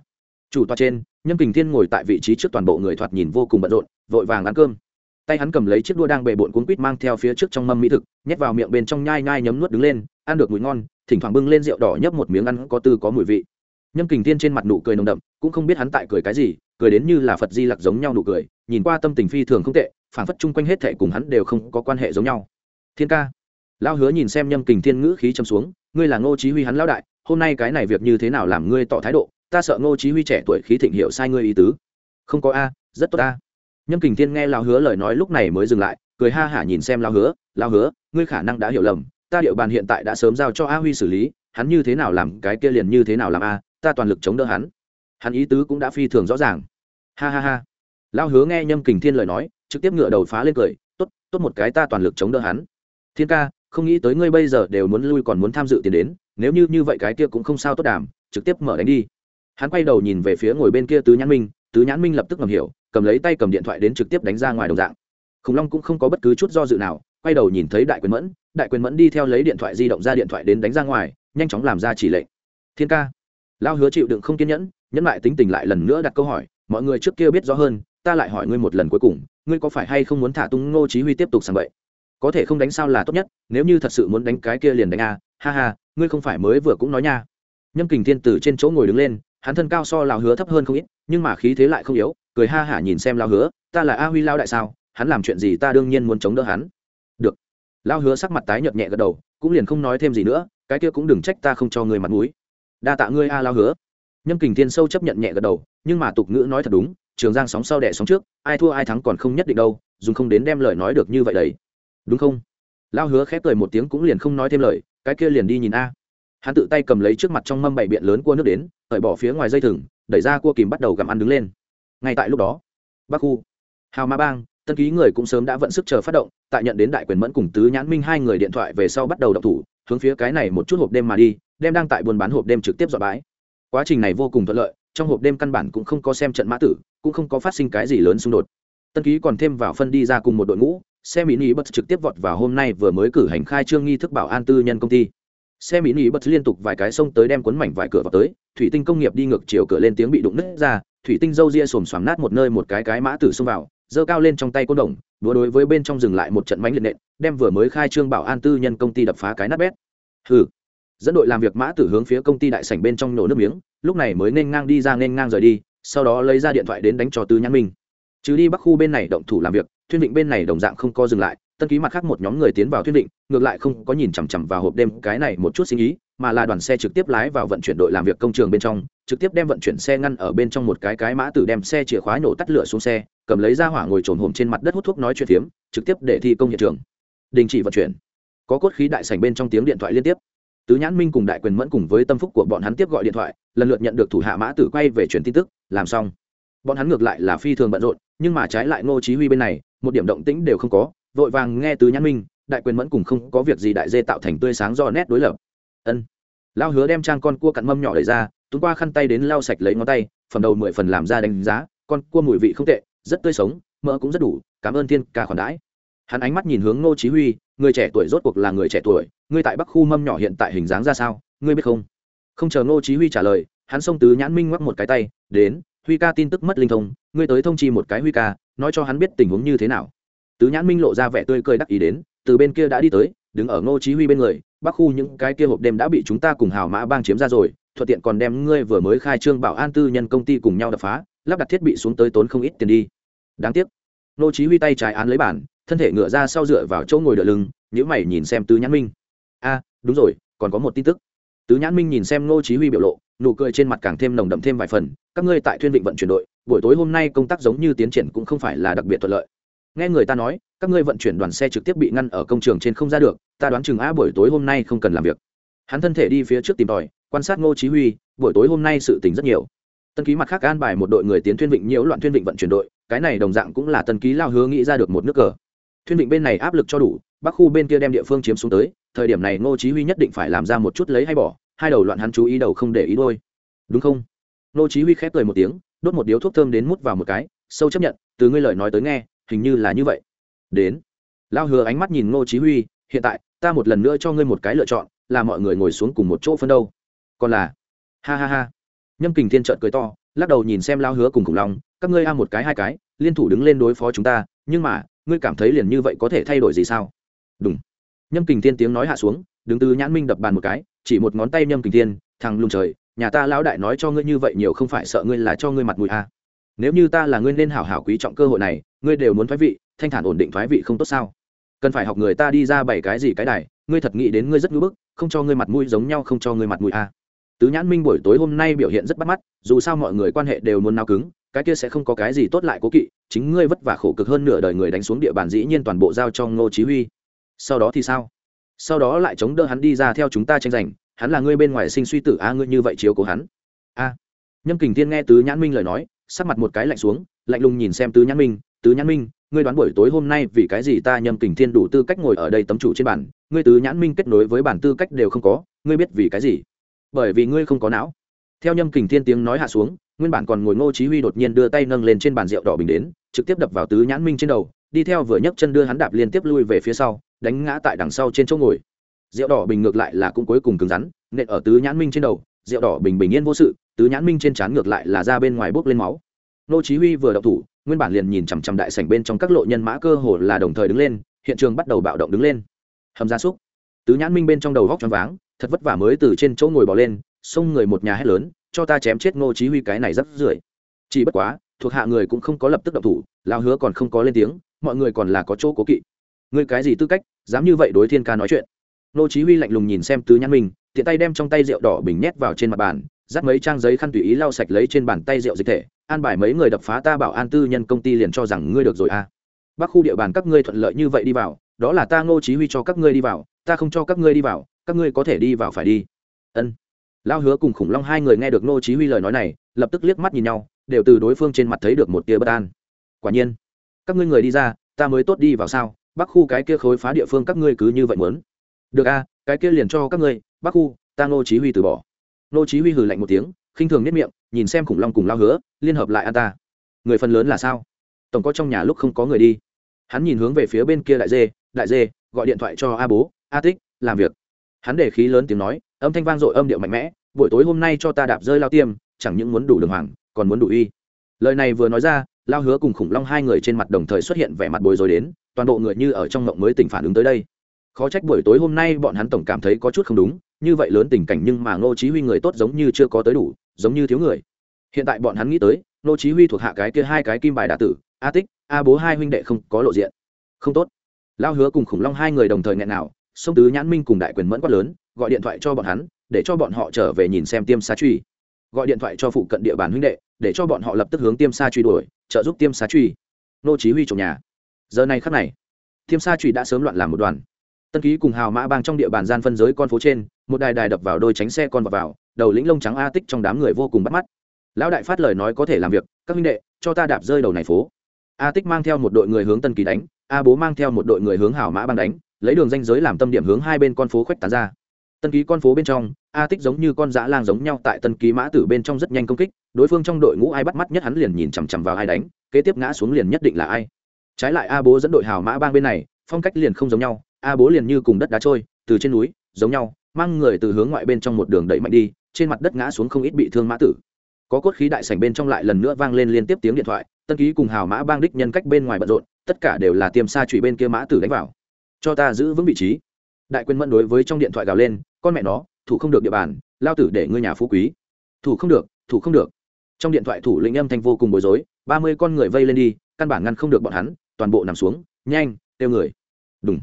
Chủ tọa trên, nhâm kình thiên ngồi tại vị trí trước toàn bộ người thoạt nhìn vô cùng bận rộn, vội vàng ăn cơm. Tay hắn cầm lấy chiếc đua đang bề bộn cuốn quýt mang theo phía trước trong mâm mỹ thực, nhét vào miệng bên trong nhai nhai nhấm nuốt đứng lên ăn được mùi ngon, thỉnh thoảng bưng lên rượu đỏ nhấp một miếng ăn có tư có mùi vị. Nhâm kình thiên trên mặt nụ cười nồng đậm, cũng không biết hắn tại cười cái gì, cười đến như là phật di lặc giống nhau nụ cười, nhìn qua tâm tình phi thường không tệ phản phất chung quanh hết thệ cùng hắn đều không có quan hệ giống nhau. Thiên ca lao hứa nhìn xem nhâm kình thiên ngữ khí châm xuống, ngươi là ngô chí huy hắn lão đại, hôm nay cái này việc như thế nào làm ngươi tỏ thái độ, ta sợ ngô chí huy trẻ tuổi khí thịnh hiểu sai ngươi ý tứ. Không có a, rất tốt a. Nhâm kình thiên nghe lao hứa lời nói lúc này mới dừng lại, cười ha hả nhìn xem lao hứa lao hứa, ngươi khả năng đã hiểu lầm ta địa bàn hiện tại đã sớm giao cho a huy xử lý, hắn như thế nào làm, cái kia liền như thế nào làm a, ta toàn lực chống đỡ hắn. Hắn ý tứ cũng đã phi thường rõ ràng. Ha ha ha. Lao hứa nghe nhâm kình thiên lời nói, trực tiếp ngựa đầu phá lên cười, tốt tốt một cái ta toàn lực chống đỡ hắn. Thiên ca, không nghĩ tới ngươi bây giờ đều muốn lui còn muốn tham dự tiền đến, nếu như như vậy cái kia cũng không sao tốt đàm, trực tiếp mở đánh đi. Hắn quay đầu nhìn về phía ngồi bên kia tứ nhãn minh, tứ nhãn minh lập tức ngầm hiểu, cầm lấy tay cầm điện thoại đến trực tiếp đánh ra ngoài đồng dạng. Khủng long cũng không có bất cứ chút do dự nào, quay đầu nhìn thấy đại quyền mẫn đại quyền mẫn đi theo lấy điện thoại di động ra điện thoại đến đánh ra ngoài, nhanh chóng làm ra chỉ lệnh. Thiên ca. Lao hứa chịu đựng không kiên nhẫn nhẫn lại tính tình lại lần nữa đặt câu hỏi, mọi người trước kia biết rõ hơn, ta lại hỏi ngươi một lần cuối cùng, ngươi có phải hay không muốn thả tung ngô chí huy tiếp tục sang vậy có thể không đánh sao là tốt nhất, nếu như thật sự muốn đánh cái kia liền đánh a, ha ha, ngươi không phải mới vừa cũng nói nha. Nhâm kình thiên Tử trên chỗ ngồi đứng lên, hắn thân cao so lao hứa thấp hơn không ít, nhưng mà khí thế lại không yếu, cười ha hả nhìn xem lao hứa, ta là a huy lao đại sao, hắn làm chuyện gì ta đương nhiên muốn chống đỡ hắn lao hứa sắc mặt tái nhợt nhẹ gật đầu, cũng liền không nói thêm gì nữa, cái kia cũng đừng trách ta không cho ngươi mặt mũi. Đa tạ ngươi a lao hứa. Nhâm kình thiên sâu chấp nhận nhẹ gật đầu, nhưng mà tục ngữ nói thật đúng, trường giang sóng sau đẻ sóng trước, ai thua ai thắng còn không nhất định đâu, dùng không đến đem lời nói được như vậy đấy. Đúng không? Lao hứa khép cười một tiếng cũng liền không nói thêm lời, cái kia liền đi nhìn a. Hắn tự tay cầm lấy trước mặt trong mâm bảy biện lớn cua nước đến hởi bỏ phía ngoài dây thừng, đẩy ra cua kìm bắt đầu gặm ăn đứng lên. Ngay tại lúc đó, bắc khu, hào ma bang tân ký người cũng sớm đã vận sức chờ phát động, tại nhận đến đại quyền mẫn cùng tứ nhãn minh hai người điện thoại về sau bắt đầu đọc thủ, hướng phía cái này một chút hộp đêm mà đi, đem đang tại buôn bán hộp đêm trực tiếp dọa bãi. Quá trình này vô cùng thuận lợi, trong hộp đêm căn bản cũng không có xem trận mã tử, cũng không có phát sinh cái gì lớn xung đột. Tân ký còn thêm vào phân đi ra cùng một đội ngũ, xe mỹ nỉ bật trực tiếp vọt vào hôm nay vừa mới cử hành khai trương nghi thức bảo an tư nhân công ty. Xe mỹ nỉ bật liên tục vài cái sông tới đem cuốn mảnh vài cửa vào tới, thủy tinh công nghiệp đi ngược chiều cửa lên tiếng bị đụng nứt ra, thủy tinh dâu ria xồm xoàm nát một nơi một cái cái mã tử xông vào giơ cao lên trong tay côn đồng đúa đối với bên trong dừng lại một trận mánh liệt nện, đem vừa mới khai trương bảo an tư nhân công ty đập phá cái nát bét. Hừ. Dẫn đội làm việc mã tử hướng phía công ty đại sảnh bên trong nổ nước miếng, lúc này mới nên ngang đi ra nên ngang rời đi, sau đó lấy ra điện thoại đến đánh cho tư nhãn minh. Chứ đi bắc khu bên này động thủ làm việc, thuyên định bên này đồng dạng không có dừng lại, tân ký mặt khác một nhóm người tiến vào thuyên định ngược lại không có nhìn chằm chằm vào hộp đêm, cái này một chút sinh ý mà là đoàn xe trực tiếp lái vào vận chuyển đội làm việc công trường bên trong, trực tiếp đem vận chuyển xe ngăn ở bên trong một cái cái mã tử đem xe chìa khóa nổ tắt lửa xuống xe, cầm lấy ra hỏa ngồi trồn hồm trên mặt đất hút thuốc nói chuyện phiếm, trực tiếp để thi công hiện trường. Đình chỉ vận chuyển. Có cốt khí đại sảnh bên trong tiếng điện thoại liên tiếp. Tứ nhãn minh cùng đại quyền mẫn cùng với tâm phúc của bọn hắn tiếp gọi điện thoại, lần lượt nhận được thủ hạ mã tử quay về truyền tin tức, làm xong. Bọn hắn ngược lại là phi thường bận rộn, nhưng mà trái lại ngô chí huy bên này, một điểm động tĩnh đều không có, vội vàng nghe tứ nhãn minh, đại quyền mẫn cùng không có việc gì đại dê tạo thành tươi sáng do nét đối lập ân. Lao hứa đem trang con cua cặn mâm nhỏ đẩy ra túng qua khăn tay đến lau sạch lấy ngón tay phần đầu mười phần làm ra đánh giá, con cua mùi vị không tệ, rất tươi sống, mỡ cũng rất đủ, cảm ơn thiên ca khoản đãi. Hắn ánh mắt nhìn hướng ngô chí huy, người trẻ tuổi rốt cuộc là người trẻ tuổi, ngươi tại bắc khu mâm nhỏ hiện tại hình dáng ra sao, ngươi biết không? Không chờ ngô chí huy trả lời, hắn xông tứ nhãn minh ngoắc một cái tay, đến, huy ca tin tức mất linh thông, ngươi tới thông chi một cái huy ca, nói cho hắn biết tình huống như thế nào. Tứ nhãn minh lộ ra vẻ tươi cười đắc ý đến, từ bên kia đã đi tới, đứng ở ngô chí huy bên người bắc khu những cái kia hộp đêm đã bị chúng ta cùng hào mã bang chiếm ra rồi, thuận tiện còn đem ngươi vừa mới khai trương bảo an tư nhân công ty cùng nhau đập phá, lắp đặt thiết bị xuống tới tốn không ít tiền đi. Đáng tiếc. Nô chí huy tay trái án lấy bản, thân thể ngựa ra sau dựa vào chỗ ngồi đỡ lưng, nhíu mày nhìn xem tứ nhãn minh. A, đúng rồi, còn có một tin tức. Tứ nhãn minh nhìn xem Nô chí huy biểu lộ, nụ cười trên mặt càng thêm nồng đậm thêm vài phần, các ngươi tại thuyên vịnh vận chuyển đội, buổi tối hôm nay công tác giống như tiến triển cũng không phải là đặc biệt thuận lợi nghe người ta nói, các ngươi vận chuyển đoàn xe trực tiếp bị ngăn ở công trường trên không ra được, ta đoán chừng a buổi tối hôm nay không cần làm việc. Hắn thân thể đi phía trước tìm tòi, quan sát ngô chí huy, buổi tối hôm nay sự tình rất nhiều. Tân ký mặt khác an bài một đội người tiến thuyên vịnh nhiễu loạn thuyên vịnh vận chuyển đội, cái này đồng dạng cũng là tân ký lao hứa nghĩ ra được một nước cờ. Thuyên vịnh bên này áp lực cho đủ, bắc khu bên kia đem địa phương chiếm xuống tới, thời điểm này ngô chí huy nhất định phải làm ra một chút lấy hay bỏ, hai đầu loạn hắn chú ý đầu không để ý đôi. Đúng không? Ngô chí huy khép cười một tiếng, đốt một điếu thuốc thơm đến mút vào một cái, sâu chấp nhận, từ ngươi lời nói tới nghe hình như là như vậy. Đến. Lao hứa ánh mắt nhìn ngô chí huy, hiện tại, ta một lần nữa cho ngươi một cái lựa chọn, là mọi người ngồi xuống cùng một chỗ phân đâu. Còn là, ha ha ha. Nhâm kình thiên trợn cười to, lắc đầu nhìn xem lao hứa cùng khủng long, các ngươi a một cái hai cái, liên thủ đứng lên đối phó chúng ta, nhưng mà, ngươi cảm thấy liền như vậy có thể thay đổi gì sao? Đúng nhâm kình thiên tiếng nói hạ xuống, đứng từ nhãn minh đập bàn một cái, chỉ một ngón tay nhâm kình thiên, thằng lùng trời, nhà ta lão đại nói cho ngươi như vậy nhiều không phải sợ ngươi là cho ngươi mặt mũi a nếu như ta là ngươi nên hảo hảo quý trọng cơ hội này, ngươi đều muốn thoái vị, thanh thản ổn định thoái vị không tốt sao? Cần phải học người ta đi ra bảy cái gì cái đài, ngươi thật nghĩ đến ngươi rất ngưỡng bức, không cho ngươi mặt mũi giống nhau, không cho ngươi mặt mũi a tứ nhãn minh buổi tối hôm nay biểu hiện rất bắt mắt, dù sao mọi người quan hệ đều muốn nao cứng, cái kia sẽ không có cái gì tốt lại cố kỵ, chính ngươi vất vả khổ cực hơn nửa đời người đánh xuống địa bàn dĩ nhiên toàn bộ giao cho ngô chí huy. Sau đó thì sao? Sau đó lại chống đỡ hắn đi ra theo chúng ta tranh giành, hắn là ngươi bên ngoài sinh suy tử a, ngươi như vậy chiếu cố hắn. A. Nhâm kình thiên nghe tứ nhãn minh lời nói sắc mặt một cái lạnh xuống, lạnh lùng nhìn xem tứ nhãn minh, tứ nhãn minh, ngươi đoán buổi tối hôm nay vì cái gì ta nhâm kình thiên đủ tư cách ngồi ở đây tấm chủ trên bản ngươi tứ nhãn minh kết nối với bản tư cách đều không có, ngươi biết vì cái gì? Bởi vì ngươi không có não. Theo nhâm kình thiên tiếng nói hạ xuống, nguyên bản còn ngồi ngô chí huy đột nhiên đưa tay nâng lên trên bàn rượu đỏ bình đến, trực tiếp đập vào tứ nhãn minh trên đầu, đi theo vừa nhấc chân đưa hắn đạp liên tiếp lui về phía sau, đánh ngã tại đằng sau trên chỗ ngồi. Rượu đỏ bình ngược lại là cũng cuối cùng cứng rắn, nện ở tứ nhãn minh trên đầu rượu đỏ bình bình yên vô sự, tứ nhãn minh trên trán ngược lại là ra bên ngoài bốc lên máu. Nô chí huy vừa động thủ, nguyên bản liền nhìn chằm chằm đại sảnh bên trong các lộ nhân mã cơ hồ là đồng thời đứng lên, hiện trường bắt đầu bạo động đứng lên. Hầm gia súc. Tứ nhãn minh bên trong đầu góc tròn váng, thật vất vả mới từ trên chỗ ngồi bò lên, xông người một nhà hét lớn, cho ta chém chết ngô chí huy cái này rất rưởi. Chỉ bất quá, thuộc hạ người cũng không có lập tức động thủ lao hứa còn không có lên tiếng, mọi người còn là có chỗ cố kỵ. Ngươi cái gì tư cách, dám như vậy đối thiên ca nói chuyện? Ngô chí huy lạnh lùng nhìn xem tứ nhãn minh tiện tay đem trong tay rượu đỏ bình nhét vào trên mặt bàn, dắt mấy trang giấy khăn tùy ý lau sạch lấy trên bàn tay rượu dịch thể, an bài mấy người đập phá ta bảo an tư nhân công ty liền cho rằng ngươi được rồi à. Bắc khu địa bàn các ngươi thuận lợi như vậy đi vào, đó là ta ngô chí huy cho các ngươi đi vào, ta không cho các ngươi đi vào, các ngươi có thể đi vào phải đi. Ân. Lao hứa cùng khủng long hai người nghe được ngô chí huy lời nói này, lập tức liếc mắt nhìn nhau, đều từ đối phương trên mặt thấy được một tia bất an. Quả nhiên, các ngươi người đi ra, ta mới tốt đi vào sao? Bắc khu cái kia khối phá địa phương các ngươi cứ như vậy muốn. Được a cái kia liền cho các ngươi bắc khu, ta ngô chí huy từ bỏ. Ngô chí huy hừ lạnh một tiếng, khinh thường nhất miệng, nhìn xem khủng long cùng lao hứa, liên hợp lại an ta. Người phần lớn là sao? Tổng có trong nhà lúc không có người đi. Hắn nhìn hướng về phía bên kia đại dê đại dê, gọi điện thoại cho a bố, a tích, làm việc. Hắn để khí lớn tiếng nói, âm thanh vang dội âm điệu mạnh mẽ, buổi tối hôm nay cho ta đạp rơi lao tiêm, chẳng những muốn đủ đường hoàng, còn muốn đủ y. lời này vừa nói ra, lao hứa cùng khủng long hai người trên mặt đồng thời xuất hiện vẻ mặt bối rối đến, toàn bộ người như ở trong mộng mới tỉnh phản ứng tới đây. Khó trách buổi tối hôm nay bọn hắn tổng cảm thấy có chút không đúng như vậy lớn tình cảnh nhưng mà ngô chí huy người tốt giống như chưa có tới đủ, giống như thiếu người. Hiện tại bọn hắn nghĩ tới, ngô chí huy thuộc hạ cái kia hai cái kim bài đả tử, a tích, a bố hai huynh đệ không có lộ diện. Không tốt. Lao hứa cùng khủng long hai người đồng thời nghẹn nào sông tứ nhãn minh cùng đại quyền mẫn quát lớn, gọi điện thoại cho bọn hắn, để cho bọn họ trở về nhìn xem tiêm sa truy. Gọi điện thoại cho phụ cận địa bàn huynh đệ, để cho bọn họ lập tức hướng tiêm xa truy đuổi, trợ giúp tiêm sa truy. Nô chí huy trồng nhà. Giờ này khắc này, tiêm xa truy đã sớm loạn làm một đoàn tân ký cùng hào mã bang trong địa bàn gian phân giới con phố trên, một đài đài đập vào đôi tránh xe con vào vào, đầu lĩnh lông trắng a tích trong đám người vô cùng bắt mắt. Lão đại phát lời nói có thể làm việc, các huynh đệ, cho ta đạp rơi đầu này phố. A tích mang theo một đội người hướng tân Kỳ đánh, a bố mang theo một đội người hướng hào mã bang đánh, lấy đường danh giới làm tâm điểm hướng hai bên con phố khuếch tán ra. Tân ký con phố bên trong, a tích giống như con dã lang giống nhau tại tân ký mã tử bên trong rất nhanh công kích, đối phương trong đội ngũ ai bắt mắt nhất hắn liền nhìn chằm chằm vào ai đánh, kế tiếp ngã xuống liền nhất định là ai. Trái lại a bố dẫn đội hào mã bang bên này, phong cách liền không giống nhau a bố liền như cùng đất đá trôi, từ trên núi, giống nhau, mang người từ hướng ngoại bên trong một đường đẩy mạnh đi, trên mặt đất ngã xuống không ít bị thương mã tử. Có cốt khí đại sảnh bên trong lại lần nữa vang lên liên tiếp tiếng điện thoại, tân ký cùng hào mã bang đích nhân cách bên ngoài bận rộn, tất cả đều là tiêm xa trụy bên kia mã tử đánh vào. Cho ta giữ vững vị trí. Đại quyền mẫn đối với trong điện thoại gào lên, con mẹ nó, thủ không được địa bàn, lao tử để ngươi nhà phú quý. Thủ không được, thủ không được. Trong điện thoại thủ lĩnh âm thanh vô cùng bối rối, ba mươi con người vây lên đi, căn bản ngăn không được bọn hắn, toàn bộ nằm xuống, nhanh têu người. Đúng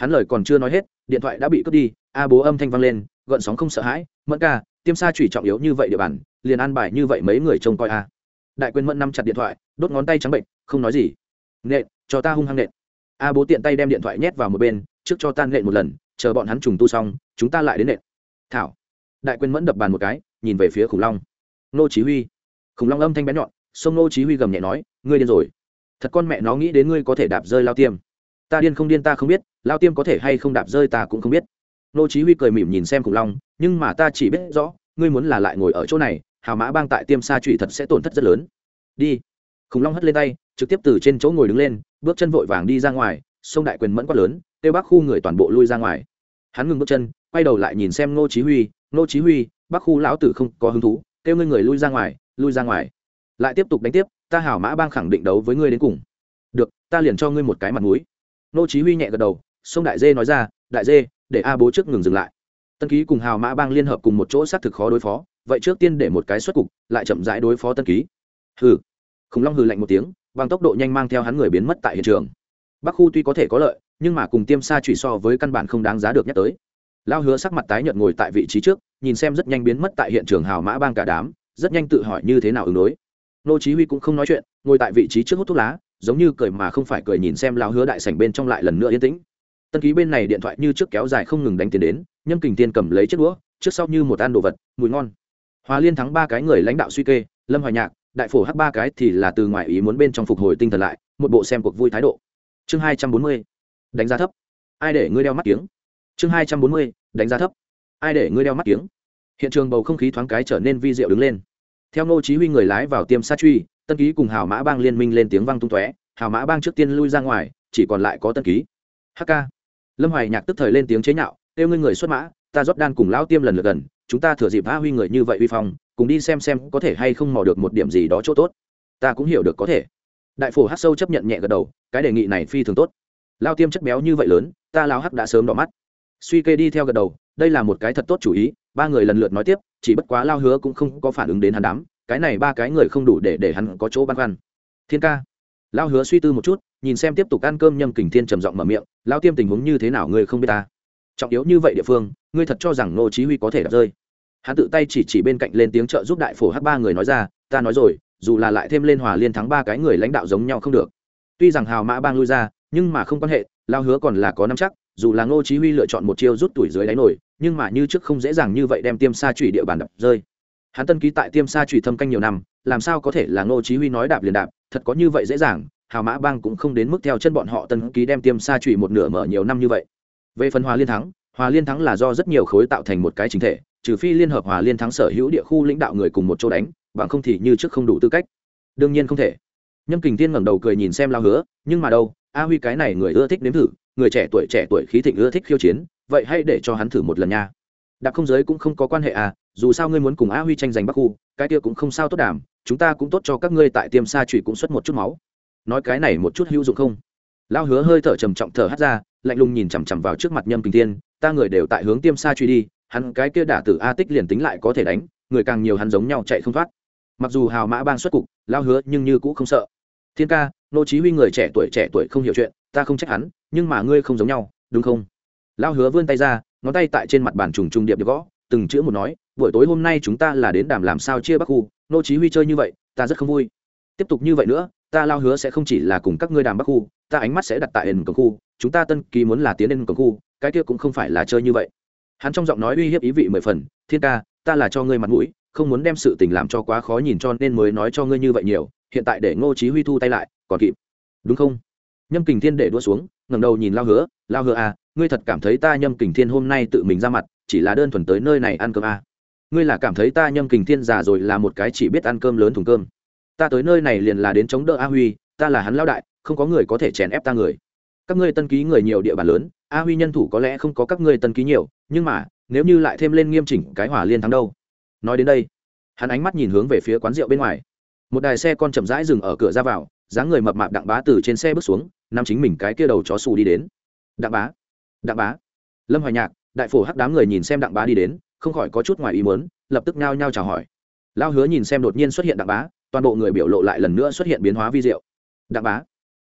hắn lời còn chưa nói hết, điện thoại đã bị cướp đi, a bố âm thanh vang lên, gợn sóng không sợ hãi, mẫn ca, tiêm sa chủy trọng yếu như vậy địa bàn, liền an bài như vậy mấy người trông coi a. Đại quyền mẫn nắm chặt điện thoại, đốt ngón tay trắng bệnh, không nói gì. Nện, cho ta hung hăng nện. A bố tiện tay đem điện thoại nhét vào một bên, trước cho tan nện một lần, chờ bọn hắn trùng tu xong, chúng ta lại đến nện. Thảo. Đại quyền mẫn đập bàn một cái, nhìn về phía khủng long. Nô chí huy. Khủng long âm thanh bé nhọn, sông nô chí huy gầm nhẹ nói, ngươi điên rồi. Thật con mẹ nó nghĩ đến ngươi có thể đạp rơi lao tiêm ta điên không điên ta không biết, lao tiêm có thể hay không đạp rơi ta cũng không biết. Nô chí huy cười mỉm nhìn xem khủng long, nhưng mà ta chỉ biết rõ, ngươi muốn là lại ngồi ở chỗ này, hào mã bang tại tiêm sa trụy thật sẽ tổn thất rất lớn. Đi. Khủng long hất lên tay, trực tiếp từ trên chỗ ngồi đứng lên, bước chân vội vàng đi ra ngoài, sông đại quyền mẫn quá lớn tiêu Bắc khu người toàn bộ lui ra ngoài. Hắn ngừng bước chân, quay đầu lại nhìn xem nô chí huy, nô chí huy, Bắc khu lão tử không có hứng thú tiêu ngươi người lui ra ngoài, lui ra ngoài. Lại tiếp tục đánh tiếp, ta hảo mã bang khẳng định đấu với ngươi đến cùng. Được, ta liền cho ngươi một cái mặt mũi nô chí huy nhẹ gật đầu sông đại dê nói ra, đại dê, để a bố trước ngừng dừng lại. Tân ký cùng hào mã bang liên hợp cùng một chỗ xác thực khó đối phó, vậy trước tiên để một cái xuất cục, lại chậm rãi đối phó tân ký. Hừ. Khủng long hừ lạnh một tiếng, bằng tốc độ nhanh mang theo hắn người biến mất tại hiện trường. Bắc khu tuy có thể có lợi, nhưng mà cùng tiêm xa chủy so với căn bản không đáng giá được nhắc tới. Lao hứa sắc mặt tái nhợt ngồi tại vị trí trước, nhìn xem rất nhanh biến mất tại hiện trường hào mã bang cả đám, rất nhanh tự hỏi như thế nào ứng đối. Nô chí huy cũng không nói chuyện, ngồi tại vị trí trước hút thuốc lá giống như cười mà không phải cười nhìn xem lao hứa đại sảnh bên trong lại lần nữa yên tĩnh. Tân ký bên này điện thoại như trước kéo dài không ngừng đánh tiền đến, nhâm kình tiên cầm lấy chiếc đũa, trước sau như một ăn đồ vật, mùi ngon. Hòa liên thắng ba cái người lãnh đạo suy kê, lâm hoài nhạc, đại phổ hắc ba cái thì là từ ngoài ý muốn bên trong phục hồi tinh thần lại, một bộ xem cuộc vui thái độ. Chương hai trăm bốn mươi, đánh giá thấp. Ai để ngươi đeo mắt kiếng? Chương hai trăm bốn mươi, đánh giá thấp. Ai để ngươi đeo mắt kiếng? Hiện trường bầu không khí thoáng cái trở nên vi diệu đứng lên. Theo ngô chí huy người lái vào tiêm sát truy tân ký cùng hào mã bang liên minh lên tiếng vang tung tóe, hào mã bang trước tiên lui ra ngoài, chỉ còn lại có tân ký. Hk lâm hoài nhạc tức thời lên tiếng chế nhạo, kêu ngươi người xuất mã, ta rót đan cùng lão tiêm lần lượt gần, chúng ta thừa dịp a huy người như vậy uy phong, cùng đi xem xem có thể hay không mò được một điểm gì đó chỗ tốt. Ta cũng hiểu được có thể. Đại phổ hát sâu chấp nhận nhẹ gật đầu, cái đề nghị này phi thường tốt. Lao tiêm chất béo như vậy lớn, ta lao hắc đã sớm đỏ mắt. Suy kê đi theo gật đầu, đây là một cái thật tốt chủ ý. Ba người lần lượt nói tiếp, chỉ bất quá lao hứa cũng không có phản ứng đến hắn đám cái này ba cái người không đủ để để hắn có chỗ băn khoăn. Thiên ca lao hứa suy tư một chút, nhìn xem tiếp tục ăn cơm nhâm kình thiên trầm giọng mở miệng lao tiêm tình huống như thế nào ngươi không biết ta? Trọng yếu như vậy địa phương, ngươi thật cho rằng nô chí huy có thể đạp rơi? Hắn tự tay chỉ chỉ bên cạnh lên tiếng trợ giúp đại phổ hắc ba người nói ra, ta nói rồi, dù là lại thêm lên hòa liên thắng ba cái người lãnh đạo giống nhau không được. Tuy rằng hào mã bang lui ra, nhưng mà không quan hệ lao hứa còn là có năm chắc, dù là ngô chí huy lựa chọn một chiêu rút tuổi dưới đáy nổi, nhưng mà như trước không dễ dàng như vậy đem tiêm sa chủy địa bàn đập rơi hắn tân ký tại tiêm sa Trụy thâm canh nhiều năm, làm sao có thể là ngô chí huy nói đạp liền đạp, thật có như vậy dễ dàng, hào mã bang cũng không đến mức theo chân bọn họ tân ký đem tiêm sa Trụy một nửa mở nhiều năm như vậy. Về phần hòa liên thắng, hòa liên thắng là do rất nhiều khối tạo thành một cái chính thể, trừ phi liên hợp hòa liên thắng sở hữu địa khu lãnh đạo người cùng một chỗ đánh, bằng không thì như trước không đủ tư cách. Đương nhiên không thể. Nhâm kình tiên ngẩng đầu cười nhìn xem lao hứa, nhưng mà đâu, a huy cái này người ưa thích nếm thử, người trẻ tuổi trẻ tuổi khí thịnh ưa thích khiêu chiến, vậy hãy để cho hắn thử một lần nha. Đạp không giới cũng không có quan hệ à dù sao ngươi muốn cùng a huy tranh giành bắc khu cái kia cũng không sao tốt đảm chúng ta cũng tốt cho các ngươi tại tiêm sa trụy cũng xuất một chút máu. Nói cái này một chút hữu dụng không? Lao hứa hơi thở trầm trọng thở hắt ra lạnh lùng nhìn chằm chằm vào trước mặt nhâm kình Thiên, ta người đều tại hướng tiêm sa truy đi hắn cái kia đả tử a tích liền tính lại có thể đánh người càng nhiều hắn giống nhau chạy không thoát. Mặc dù hào mã bang xuất cục lao hứa nhưng như cũng không sợ. Thiên ca nô chí huy người trẻ tuổi trẻ tuổi không hiểu chuyện ta không trách hắn nhưng mà ngươi không giống nhau đúng không? Lao hứa vươn tay ra ngón tay tại trên mặt bàn trùng trùng điệp được gõ từng chữ một nói buổi tối hôm nay chúng ta là đến đàm làm sao chia bắc khu, nô chí huy chơi như vậy, ta rất không vui. Tiếp tục như vậy nữa, ta lao hứa sẽ không chỉ là cùng các ngươi đàm bắc khu, ta ánh mắt sẽ đặt tại ẩn cổng khu, chúng ta tân kỳ muốn là tiến lên cổng khu, cái kia cũng không phải là chơi như vậy. Hắn trong giọng nói uy hiếp ý vị mười phần, thiên ca, ta là cho ngươi mặt mũi, không muốn đem sự tình làm cho quá khó nhìn cho nên mới nói cho ngươi như vậy nhiều, hiện tại để ngô chí huy thu tay lại, còn kịp. Đúng không? Nhâm kình thiên để đua xuống, ngẩng đầu nhìn lao hứa lao hứa à ngươi thật cảm thấy ta nhâm kình thiên hôm nay tự mình ra mặt, chỉ là đơn thuần tới nơi này ăn cơm à ngươi là cảm thấy ta nhâm kình thiên già rồi là một cái chỉ biết ăn cơm lớn thùng cơm. Ta tới nơi này liền là đến chống đỡ a huy, ta là hắn lao đại, không có người có thể chèn ép ta người. Các ngươi tân ký người nhiều địa bàn lớn, a huy nhân thủ có lẽ không có các ngươi tân ký nhiều, nhưng mà, nếu như lại thêm lên nghiêm chỉnh cái hỏa liên thắng đâu? Nói đến đây, hắn ánh mắt nhìn hướng về phía quán rượu bên ngoài. Một đài xe con chậm rãi dừng ở cửa ra vào, dáng người mập mạp đặng bá từ trên xe bước xuống nằm chính mình cái kia đầu chó xù đi đến. Đặng bá đặng bá. Lâm hoài nhạc, đại phổ hắc đám người nhìn xem đặng bá đi đến không khỏi có chút ngoài ý muốn, lập tức nhao nhao chào hỏi. Lao hứa nhìn xem đột nhiên xuất hiện đặng bá, toàn bộ người biểu lộ lại lần nữa xuất hiện biến hóa vi diệu. Đặng bá,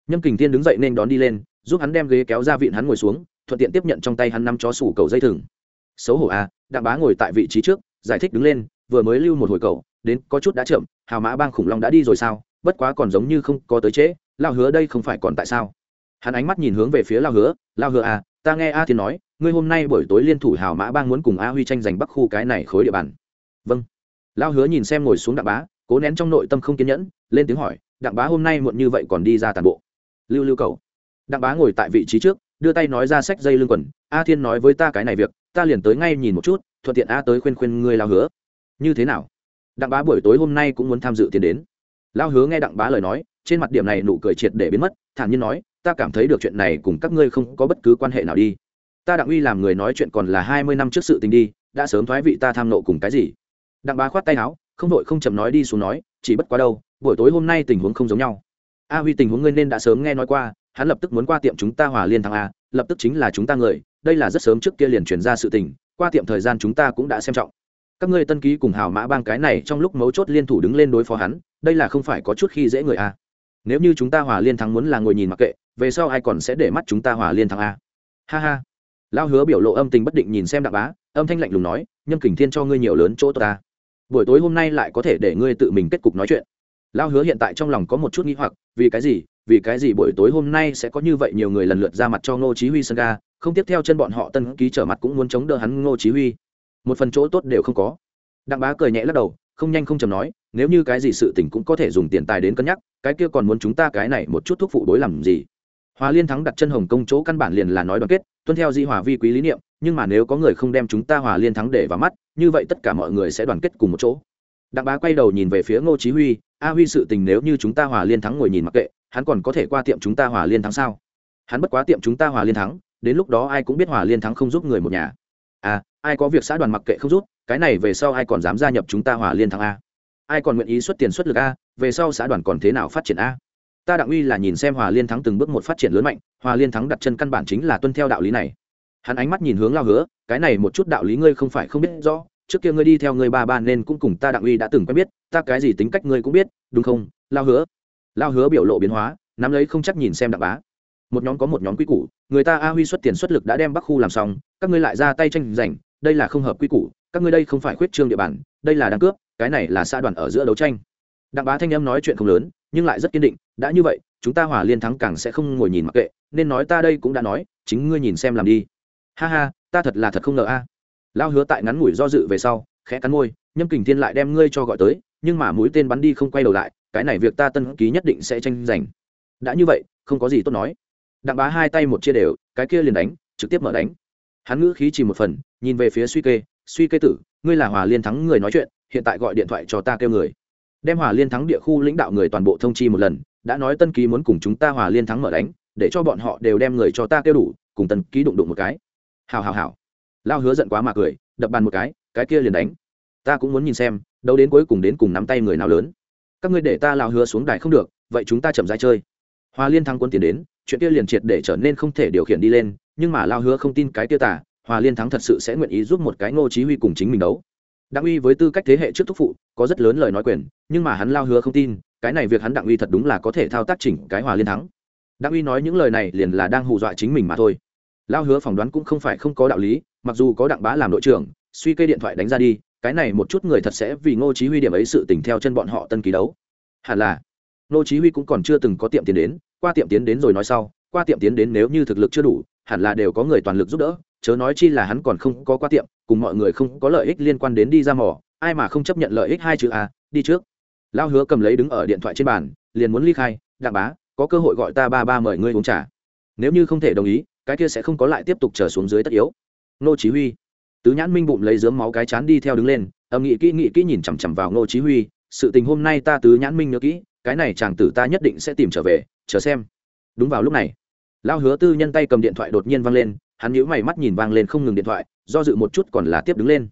nhâm kình thiên đứng dậy nên đón đi lên, giúp hắn đem ghế kéo ra vịn hắn ngồi xuống, thuận tiện tiếp nhận trong tay hắn năm chó sủ cầu dây thừng. Xấu hổ à đặng bá ngồi tại vị trí trước, giải thích đứng lên, vừa mới lưu một hồi cầu, đến có chút đã chậm, hào mã bang khủng long đã đi rồi sao? Bất quá còn giống như không có tới trễ lao hứa đây không phải còn tại sao? Hắn ánh mắt nhìn hướng về phía lao hứa lao hứa à ta nghe a thiên nói ngươi hôm nay buổi tối liên thủ hào mã bang muốn cùng a huy tranh giành bắc khu cái này khối địa bàn. Vâng. Lao hứa nhìn xem ngồi xuống đặng bá, cố nén trong nội tâm không kiên nhẫn, lên tiếng hỏi, đặng bá hôm nay muộn như vậy còn đi ra tàn bộ? Lưu lưu cầu đặng bá ngồi tại vị trí trước, đưa tay nói ra sách dây lưng quần, a thiên nói với ta cái này việc, ta liền tới ngay nhìn một chút, thuận tiện a tới khuyên khuyên ngươi lao hứa. Như thế nào? Đặng bá buổi tối hôm nay cũng muốn tham dự tiền đến. Lao hứa nghe đặng bá lời nói, trên mặt điểm này nụ cười triệt để biến mất, thản nhiên nói, ta cảm thấy được chuyện này cùng các ngươi không có bất cứ quan hệ nào đi ta đặng uy làm người nói chuyện còn là hai mươi năm trước sự tình đi, đã sớm thoái vị ta tham nộ cùng cái gì? Đặng bá khoát tay áo, không đội không chậm nói đi xuống nói, chỉ bất quá đâu, buổi tối hôm nay tình huống không giống nhau. A huy tình huống ngươi nên đã sớm nghe nói qua, hắn lập tức muốn qua tiệm chúng ta hòa liên thăng a, lập tức chính là chúng ta người, đây là rất sớm trước kia liền truyền ra sự tình, qua tiệm thời gian chúng ta cũng đã xem trọng. Các ngươi tân ký cùng hào mã bang cái này trong lúc mấu chốt liên thủ đứng lên đối phó hắn, đây là không phải có chút khi dễ người a. Nếu như chúng ta hòa liên thắng muốn là ngồi nhìn mặc kệ, về sau ai còn sẽ để mắt chúng ta hòa liên thắng a? Ha ha lao hứa biểu lộ âm tình bất định nhìn xem đặng bá, âm thanh lạnh lùng nói, nhâm kình thiên cho ngươi nhiều lớn chỗ ta. Buổi tối hôm nay lại có thể để ngươi tự mình kết cục nói chuyện. Lao hứa hiện tại trong lòng có một chút nghĩ hoặc, vì cái gì? Vì cái gì buổi tối hôm nay sẽ có như vậy nhiều người lần lượt ra mặt cho ngô chí huy sân ga? Không tiếp theo chân bọn họ tân ký trở mặt cũng muốn chống đỡ hắn ngô chí huy. Một phần chỗ tốt đều không có. Đặng bá cười nhẹ lắc đầu, không nhanh không chậm nói, nếu như cái gì sự tình cũng có thể dùng tiền tài đến cân nhắc, cái kia còn muốn chúng ta cái này một chút thuốc phụ đối làm gì? Hòa liên thắng đặt chân hồng công chỗ căn bản liền là nói đoàn kết tuân theo di hòa vi quý lý niệm, nhưng mà nếu có người không đem chúng ta hòa liên thắng để vào mắt, như vậy tất cả mọi người sẽ đoàn kết cùng một chỗ. Đặng bá quay đầu nhìn về phía ngô chí huy, a huy sự tình nếu như chúng ta hòa liên thắng ngồi nhìn mặc kệ, hắn còn có thể qua tiệm chúng ta hòa liên thắng sao? Hắn bất quá tiệm chúng ta hòa liên thắng, đến lúc đó ai cũng biết hòa liên thắng không giúp người một nhà. À ai có việc xã đoàn mặc kệ không rút cái này về sau ai còn dám gia nhập chúng ta hòa liên thắng a? Ai còn nguyện ý xuất tiền xuất lực a, về sau xã đoàn còn thế nào phát triển a? Ta đặng uy là nhìn xem hòa liên thắng từng bước một phát triển lớn mạnh, hòa liên thắng đặt chân căn bản chính là tuân theo đạo lý này. Hắn ánh mắt nhìn hướng lao hứa, cái này một chút đạo lý ngươi không phải không biết rõ, trước kia ngươi đi theo ngươi ba ba nên cũng cùng ta đặng uy đã từng quen biết, ta cái gì tính cách ngươi cũng biết, đúng không, lao hứa? Lao hứa biểu lộ biến hóa, nắm lấy không chắc nhìn xem đặng bá. Một nhóm có một nhóm quy củ, người ta a huy xuất tiền xuất lực đã đem bắc khu làm xong, các ngươi lại ra tay tranh giành, đây là không hợp quy củ, các ngươi đây không phải khuyết trương địa bàn, đây là đang cướp, cái này là xã đoàn ở giữa đấu tranh. Đặng bá thanh em nói chuyện không lớn nhưng lại rất kiên định, đã như vậy, chúng ta hòa liên thắng càng sẽ không ngồi nhìn mặc kệ, nên nói ta đây cũng đã nói, chính ngươi nhìn xem làm đi. Ha ha, ta thật là thật không ngờ a. Lao hứa tại ngắn ngủi do dự về sau, khẽ cắn môi, nhâm kình thiên lại đem ngươi cho gọi tới, nhưng mà mũi tên bắn đi không quay đầu lại, cái này việc ta tân ký nhất định sẽ tranh giành. Đã như vậy, không có gì tốt nói. Đặng bá hai tay một chia đều, cái kia liền đánh, trực tiếp mở đánh. Hắn ngữ khí chỉ một phần, nhìn về phía suy kê suy kê tử, ngươi là hòa liên thắng người nói chuyện, hiện tại gọi điện thoại cho ta kêu người đem hòa liên thắng địa khu lãnh đạo người toàn bộ thông chi một lần, đã nói tân ký muốn cùng chúng ta hòa liên thắng mở đánh, để cho bọn họ đều đem người cho ta kêu đủ, cùng tân ký đụng đụng một cái. Hào hào hào. Lao hứa giận quá mà cười, đập bàn một cái cái kia liền đánh. Ta cũng muốn nhìn xem, đâu đến cuối cùng đến cùng nắm tay người nào lớn. Các ngươi để ta lao hứa xuống đài không được, vậy chúng ta chậm dài chơi. Hòa liên thắng quân tiến đến, chuyện kia liền triệt để trở nên không thể điều khiển đi lên, nhưng mà lao hứa không tin cái kia tả hòa liên thắng thật sự sẽ nguyện ý giúp một cái ngô chí huy cùng chính mình đấu đặng uy với tư cách thế hệ trước thúc phụ, có rất lớn lời nói quyền, nhưng mà hắn lao hứa không tin, cái này việc hắn đặng uy thật đúng là có thể thao tác chỉnh cái hòa liên thắng. Đặng uy nói những lời này liền là đang hù dọa chính mình mà thôi. Lao hứa phỏng đoán cũng không phải không có đạo lý, mặc dù có đặng bá làm đội trưởng, suy cây điện thoại đánh ra đi, cái này một chút người thật sẽ vì ngô chí huy điểm ấy sự tình theo chân bọn họ tân ký đấu. Hẳn là, ngô chí huy cũng còn chưa từng có tiệm tiền đến, qua tiệm tiến đến rồi nói sau, qua tiệm tiến đến nếu như thực lực chưa đủ, hẳn là đều có người toàn lực giúp đỡ chớ nói chi là hắn còn không có qua tiệm, cùng mọi người không có lợi ích liên quan đến đi ra mỏ ai mà không chấp nhận lợi ích hai chữ a, đi trước. Lao hứa cầm lấy đứng ở điện thoại trên bàn, liền muốn ly khai, đặng bá, có cơ hội gọi ta ba ba mời ngươi uống trà. Nếu như không thể đồng ý, cái kia sẽ không có lại tiếp tục trở xuống dưới tất yếu. Nô chí huy. Tứ nhãn minh bụng lấy dướng máu cái chán đi theo đứng lên, âm nghị kỹ nghị kỹ nhìn chằm chằm vào nô chí huy, sự tình hôm nay ta tứ nhãn minh nhớ kỹ, cái này chàng tử ta nhất định sẽ tìm trở về, chờ xem. Đúng vào lúc này lao hứa tư nhân tay cầm điện thoại đột nhiên văng lên hắn nhíu mày mắt nhìn vang lên không ngừng điện thoại, do dự một chút còn là tiếp đứng lên.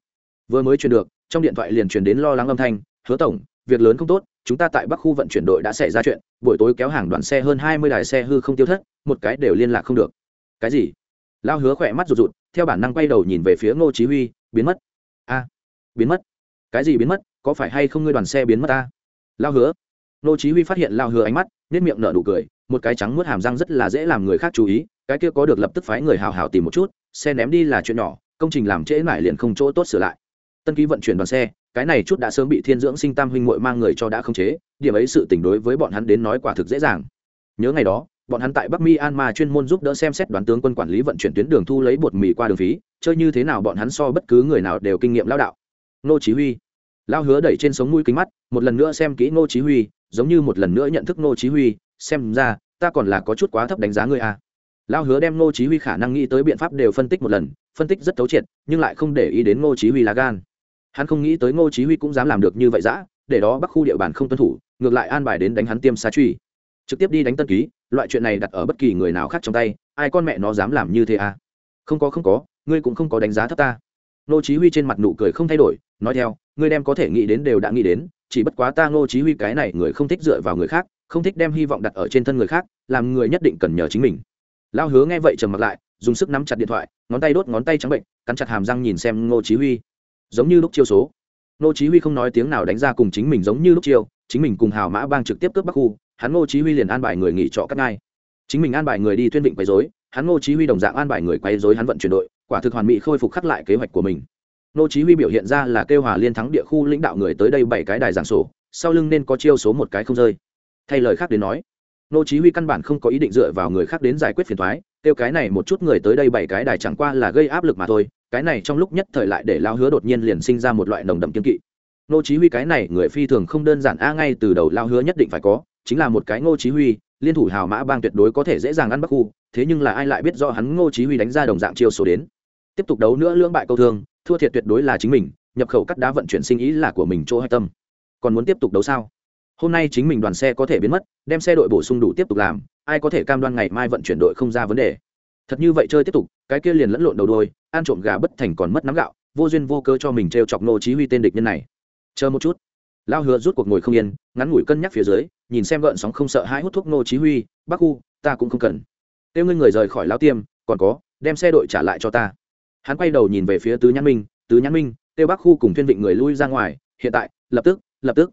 Vừa mới truyền được, trong điện thoại liền truyền đến lo lắng âm thanh, hứa tổng, việc lớn không tốt, chúng ta tại bắc khu vận chuyển đội đã xảy ra chuyện, buổi tối kéo hàng đoàn xe hơn hai mươi đài xe hư không tiêu thất, một cái đều liên lạc không được. Cái gì? Lao hứa khỏe mắt rụt rụt, theo bản năng quay đầu nhìn về phía ngô chí huy, biến mất. A, biến mất? Cái gì biến mất? Có phải hay không ngươi đoàn xe biến mất ta? Lao hứa. Ngô chí huy phát hiện lao hứa ánh mắt nét miệng nở nụ cười một cái trắng muốt hàm răng rất là dễ làm người khác chú ý, cái kia có được lập tức phái người hào hào tìm một chút, xe ném đi là chuyện nhỏ, công trình làm trễ mãi liền không chỗ tốt sửa lại. Tân ký vận chuyển đoàn xe, cái này chút đã sớm bị thiên dưỡng sinh tam huynh muội mang người cho đã không chế, điểm ấy sự tình đối với bọn hắn đến nói quả thực dễ dàng. Nhớ ngày đó, bọn hắn tại bắc myanmar chuyên môn giúp đỡ xem xét đoán tướng quân quản lý vận chuyển tuyến đường thu lấy bột mì qua đường phí, chơi như thế nào bọn hắn so bất cứ người nào đều kinh nghiệm lao đạo. Nô chí huy. Lao hứa đẩy trên sống mũi kính mắt, một lần nữa xem kỹ nô chí huy, giống như một lần nữa nhận thức nô chí huy xem ra, ta còn là có chút quá thấp đánh giá ngươi à. Lao hứa đem Ngô chí huy khả năng nghĩ tới biện pháp đều phân tích một lần, phân tích rất thấu triệt, nhưng lại không để ý đến Ngô chí huy là gan. Hắn không nghĩ tới ngô chí huy cũng dám làm được như vậy dã, để đó bắc khu địa bàn không tuân thủ, ngược lại an bài đến đánh hắn tiêm xa truy. Trực tiếp đi đánh tân ký, loại chuyện này đặt ở bất kỳ người nào khác trong tay, ai con mẹ nó dám làm như thế à? Không có không có, ngươi cũng không có đánh giá thấp ta. Ngô chí huy trên mặt nụ cười không thay đổi, nói theo, ngươi đem có thể nghĩ đến đều đã nghĩ đến, chỉ bất quá ta ngô chí huy cái này người không thích dựa vào người khác không thích đem hy vọng đặt ở trên thân người khác, làm người nhất định cần nhờ chính mình. Lao hứa nghe vậy trầm mặt lại, dùng sức nắm chặt điện thoại, ngón tay đốt ngón tay trắng bệnh, cắn chặt hàm răng nhìn xem ngô chí huy. Giống như lúc chiêu số. Ngô chí huy không nói tiếng nào đánh ra cùng chính mình giống như lúc chiêu, chính mình cùng hào mã bang trực tiếp cướp bắc khu, hắn ngô chí huy liền an bài người nghỉ trọ cắt ngay. Chính mình an bài người đi tuyên vịnh quấy rối, hắn ngô chí huy đồng dạng an bài người quấy rối hắn vận chuyển đội, quả thực hoàn mỹ khôi phục khắc lại kế hoạch của mình. Ngô chí huy biểu hiện ra là kêu hòa liên thắng địa khu lãnh đạo người tới đây bảy cái đài giảng sổ, sau lưng nên có chiêu số một cái không rơi thay lời khác đến nói. Ngô chí huy căn bản không có ý định dựa vào người khác đến giải quyết phiền toái tiêu cái này một chút người tới đây bảy cái đài chẳng qua là gây áp lực mà thôi, cái này trong lúc nhất thời lại để lao hứa đột nhiên liền sinh ra một loại nồng đậm kiên kỵ. Ngô chí huy cái này người phi thường không đơn giản a, ngay từ đầu lao hứa nhất định phải có, chính là một cái ngô chí huy, liên thủ hào mã bang tuyệt đối có thể dễ dàng ăn bắc khu, thế nhưng là ai lại biết do hắn ngô chí huy đánh ra đồng dạng chiêu số đến. Tiếp tục đấu nữa lưỡng bại câu thương, thua thiệt tuyệt đối là chính mình, nhập khẩu cắt đá vận chuyển sinh ý là của mình chỗ hay tâm. Còn muốn tiếp tục đấu sao? Hôm nay chính mình đoàn xe có thể biến mất, đem xe đội bổ sung đủ tiếp tục làm, ai có thể cam đoan ngày mai vận chuyển đội không ra vấn đề. Thật như vậy chơi tiếp tục, cái kia liền lẫn lộn đầu đôi, ăn trộm gà bất thành còn mất nắm gạo, vô duyên vô cơ cho mình t r e o chọc nô chí huy tên địch nhân này. Chờ một chút. Lao hứa rút cuộc ngồi không yên, ngắn ngủi cân nhắc phía dưới, nhìn xem gợn sóng không sợ hãi hút thuốc nô chí huy, bác khu, ta cũng không cần. Tiêu ngươi người rời khỏi lao tiêm, còn có, đem xe đội trả lại cho ta. Hắn quay đầu nhìn về phía tứ nhãn minh, tứ nhãn minh, tiêu bác khu cùng thiên vịnh người lui ra ngoài, hiện tại, lập tức lập tức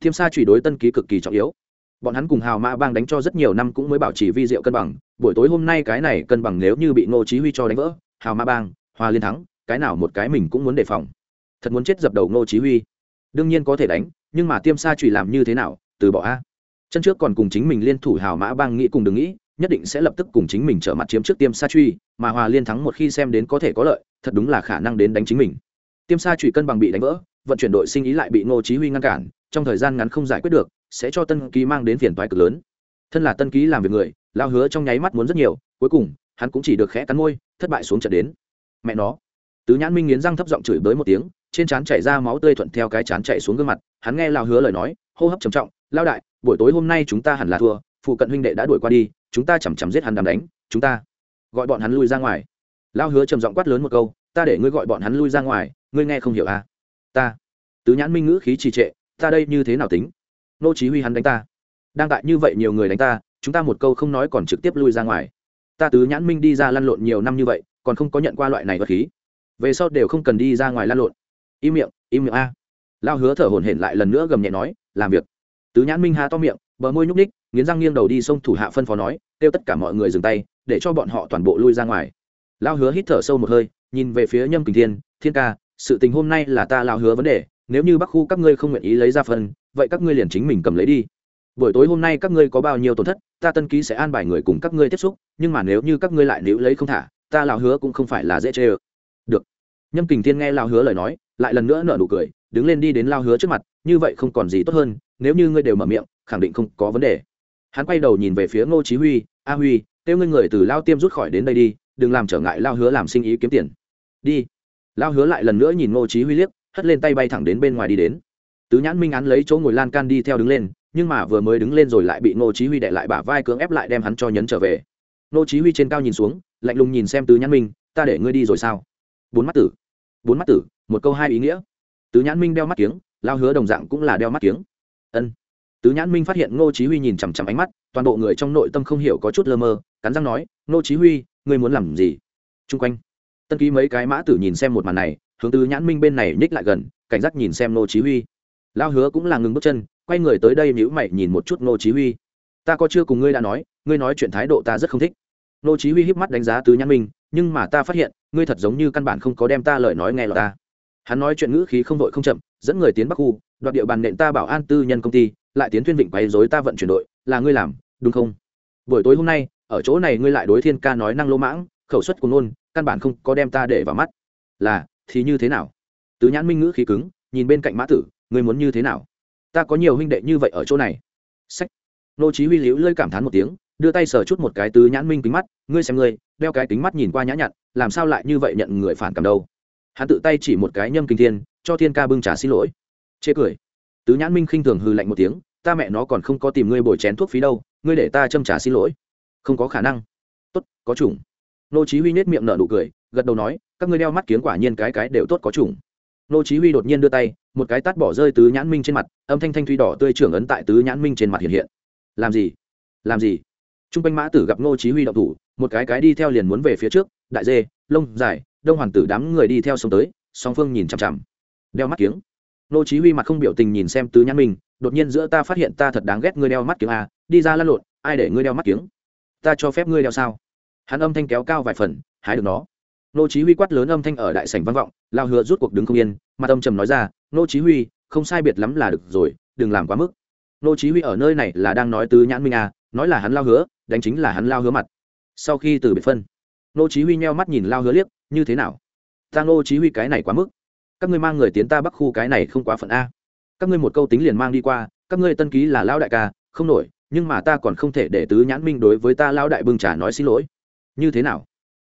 thiêm sa truy đối tân ký cực kỳ trọng yếu. Bọn hắn cùng hào mã bang đánh cho rất nhiều năm cũng mới bảo trì vi diệu cân bằng. Buổi tối hôm nay cái này cân bằng nếu như bị ngô chí huy cho đánh vỡ, hào mã bang hòa liên thắng, cái nào một cái mình cũng muốn đề phòng. Thật muốn chết dập đầu ngô chí huy. Đương nhiên có thể đánh, nhưng mà tiêm sa chùy làm như thế nào, từ bỏ a. Chân trước còn cùng chính mình liên thủ hào mã bang nghĩ cùng đừng nghĩ, nhất định sẽ lập tức cùng chính mình trở mặt chiếm trước tiêm sa truy mà hòa liên thắng một khi xem đến có thể có lợi, thật đúng là khả năng đến đánh chính mình. Tiêm sa truy cân bằng bị đánh vỡ, vận chuyển đội sinh ý lại bị ngô chí huy ngăn cản trong thời gian ngắn không giải quyết được, sẽ cho tân ký mang đến phiền toái cực lớn. Thân là tân ký làm việc người lao hứa trong nháy mắt muốn rất nhiều, cuối cùng, hắn cũng chỉ được khẽ cắn môi, thất bại xuống trận đến. Mẹ nó. Tứ nhãn minh nghiến răng thấp giọng chửi bới một tiếng, trên trán chảy ra máu tươi thuận theo cái chán chạy xuống gương mặt, hắn nghe lao hứa lời nói, hô hấp trầm trọng lao đại, buổi tối hôm nay chúng ta hẳn là thua, phụ cận huynh đệ đã đuổi qua đi, chúng ta chằm chằm giết hắn đàm đánh, chúng ta gọi bọn hắn lui ra ngoài. Lao hứa trầm giọng quát lớn một câu, ta để ngươi gọi bọn hắn lui ra ngoài, ngươi nghe không hiểu à? Ta. Tứ nhãn minh ngữ khí trì trệ ta đây như thế nào tính? Nô chí huy hắn đánh ta. Đang tại như vậy nhiều người đánh ta, chúng ta một câu không nói còn trực tiếp lui ra ngoài. Ta tứ nhãn minh đi ra lăn lộn nhiều năm như vậy, còn không có nhận qua loại này vật khí. Về sau đều không cần đi ra ngoài lăn lộn. Im miệng im miệng a. Lao hứa thở hổn hển lại lần nữa gầm nhẹ nói, làm việc. Tứ nhãn minh há to miệng, bờ môi nhúc ních nghiến răng nghiêng đầu đi xông thủ hạ phân phó nói, kêu tất cả mọi người dừng tay, để cho bọn họ toàn bộ lui ra ngoài. Lao hứa hít thở sâu một hơi, nhìn về phía nhâm kình thiên thiên ca, sự tình hôm nay là ta lao hứa vấn đề nếu như bắc khu các ngươi không nguyện ý lấy ra phần, vậy các ngươi liền chính mình cầm lấy đi. Buổi tối hôm nay các ngươi có bao nhiêu tổn thất ta tân ký sẽ an bài người cùng các ngươi tiếp xúc nhưng mà nếu như các ngươi lại níu lấy không thả ta lào hứa cũng không phải là dễ chê ơ. Được. Nhâm kình thiên nghe lao hứa lời nói lại lần nữa nở nụ cười đứng lên đi đến lao hứa trước mặt như vậy không còn gì tốt hơn nếu như ngươi đều mở miệng khẳng định không có vấn đề. Hắn quay đầu nhìn về phía ngô chí huy a huy kêu ngươi người từ lao tiêm rút khỏi đến đây đi đừng làm trở ngại lao hứa làm sinh ý kiếm tiền. Đi. Lao hứa lại lần nữa nhìn ngô chí huy liếc hất lên tay bay thẳng đến bên ngoài đi đến. Tứ nhãn minh án lấy chỗ ngồi lan can đi theo đứng lên, nhưng mà vừa mới đứng lên rồi lại bị ngô chí huy đè lại bả vai cưỡng ép lại đem hắn cho nhấn trở về. Ngô chí huy trên cao nhìn xuống, lạnh lùng nhìn xem tứ nhãn minh, ta để ngươi đi rồi sao? Bốn mắt tử. Bốn mắt tử, một câu hai ý nghĩa. Tứ nhãn minh đeo mắt kiếng, lao hứa đồng dạng cũng là đeo mắt kiếng. Ân. Tứ nhãn minh phát hiện ngô chí huy nhìn chằm chằm ánh mắt, toàn bộ người trong nội tâm không hiểu có chút lơ mơ, cắn răng nói, ngô chí huy, ngươi muốn làm gì? Trung quanh, tân ký mấy cái mã tử nhìn xem một màn này hướng tứ nhãn minh bên này nhích lại gần, cảnh giác nhìn xem Nô chí huy. Lao hứa cũng là ngừng bước chân, quay người tới đây nhíu mày nhìn một chút Nô chí huy. Ta có chưa cùng ngươi đã nói, ngươi nói chuyện thái độ ta rất không thích. Nô chí huy híp mắt đánh giá tứ nhãn minh, nhưng mà ta phát hiện, ngươi thật giống như căn bản không có đem ta lời nói nghe lọt ta. Hắn nói chuyện ngữ khí không vội không chậm, dẫn người tiến bắc khu, đoạt địa bàn nện ta bảo an tư nhân công ty, lại tiến thuyên vịnh quấy rối ta vận chuyển đội, là ngươi làm, đúng không? Buổi tối hôm nay, ở chỗ này ngươi lại đối thiên ca nói năng lỗ mãng, khẩu suất của ngôn, căn bản không có đem ta để vào mắt. Là thì như thế nào? Tứ nhãn minh ngữ khí cứng, nhìn bên cạnh mã tử, ngươi muốn như thế nào? Ta có nhiều huynh đệ như vậy ở chỗ này. Sách. Nô chí huy liễu lơi cảm thán một tiếng, đưa tay sờ chút một cái tứ nhãn minh kính mắt, ngươi xem ngươi, đeo cái kính mắt nhìn qua nhã nhặn, làm sao lại như vậy nhận người phản cảm đâu? Hắn tự tay chỉ một cái nhâm kinh thiên, cho thiên ca bưng trà xin lỗi. Chê cười. Tứ nhãn minh khinh thường hừ lạnh một tiếng, ta mẹ nó còn không có tìm ngươi bồi chén thuốc phí đâu, ngươi để ta châm trà xin lỗi. Không có khả năng. Tốt, có chủng. Nô chí huy nét miệng nở nụ cười gật đầu nói, các ngươi đeo mắt kiếng quả nhiên cái cái đều tốt có chủng. Nô chí huy đột nhiên đưa tay, một cái tát bỏ rơi tứ nhãn minh trên mặt, âm thanh thanh thủy đỏ tươi trưởng ấn tại tứ nhãn minh trên mặt hiện hiện. Làm gì? Làm gì? Trung quanh mã tử gặp nô chí huy động thủ, một cái cái đi theo liền muốn về phía trước, đại dê, lông dài, đông hoàng tử đám người đi theo sông tới, song phương nhìn chằm chằm. Đeo mắt kiếng. Nô chí huy mặt không biểu tình nhìn xem tứ nhãn minh, đột nhiên giữa ta phát hiện ta thật đáng ghét ngươi đeo mắt kiếng a đi ra lăn lộn, ai để ngươi đeo mắt kiếng? Ta cho phép ngươi đeo sao? Hắn âm thanh kéo cao vài phần, hái được nó nô chí huy quát lớn âm thanh ở đại sảnh vang vọng, lao hứa rút cuộc đứng không yên, mặt âm trầm nói ra, nô chí huy, không sai biệt lắm là được rồi, đừng làm quá mức. Nô chí huy ở nơi này là đang nói tứ nhãn minh a nói là hắn lao hứa, đánh chính là hắn lao hứa mặt. Sau khi từ biệt phân, nô chí huy nheo mắt nhìn lao hứa liếc, như thế nào? Ta nô chí huy cái này quá mức. Các ngươi mang người tiến ta bắc khu cái này không quá phận a. Các ngươi một câu tính liền mang đi qua, các ngươi tân ký là lão đại ca, không nổi, nhưng mà ta còn không thể để tứ nhãn minh đối với ta lão đại bưng trà nói xin lỗi. Như thế nào?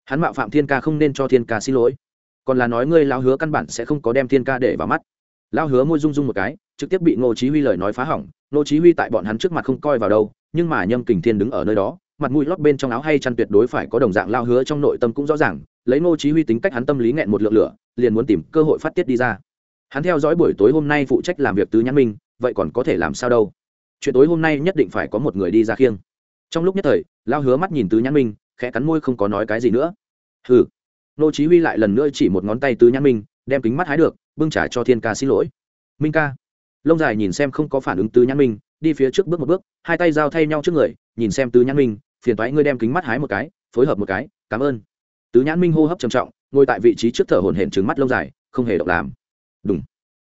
Hắn mạo phạm thiên ca không nên cho thiên ca xin lỗi. Còn là nói ngươi lão hứa căn bản sẽ không có đem thiên ca để vào mắt. Lão hứa môi rung rung một cái, trực tiếp bị ngô chí huy lời nói phá hỏng. Ngô chí huy tại bọn hắn trước mặt không coi vào đâu, nhưng mà nhâm kình thiên đứng ở nơi đó, mặt mũi lót bên trong áo hay chăn tuyệt đối phải có đồng dạng lao hứa trong nội tâm cũng rõ ràng, lấy ngô chí huy tính cách hắn tâm lý nghẹn một lượng lửa, liền muốn tìm cơ hội phát tiết đi ra. Hắn theo dõi buổi tối hôm nay phụ trách làm việc tứ nhãn minh, vậy còn có thể làm sao đâu? Chuyện tối hôm nay nhất định phải có một người đi ra khiêng. Trong lúc nhất thời lao hứa mắt nhìn tứ nhãn minh khẽ cắn môi không có nói cái gì nữa. Hừ. Nô chí huy lại lần nữa chỉ một ngón tay tứ nhãn minh đem kính mắt hái được bưng trả cho thiên ca xin lỗi. Minh ca. Lông dài nhìn xem không có phản ứng tứ nhãn minh đi phía trước bước một bước hai tay giao thay nhau trước người nhìn xem tứ nhãn minh phiền toái ngươi đem kính mắt hái một cái phối hợp một cái cảm ơn. Tứ nhãn minh hô hấp trầm trọng ngồi tại vị trí trước thở hổn hển trừng mắt lông dài không hề động làm. Đùng,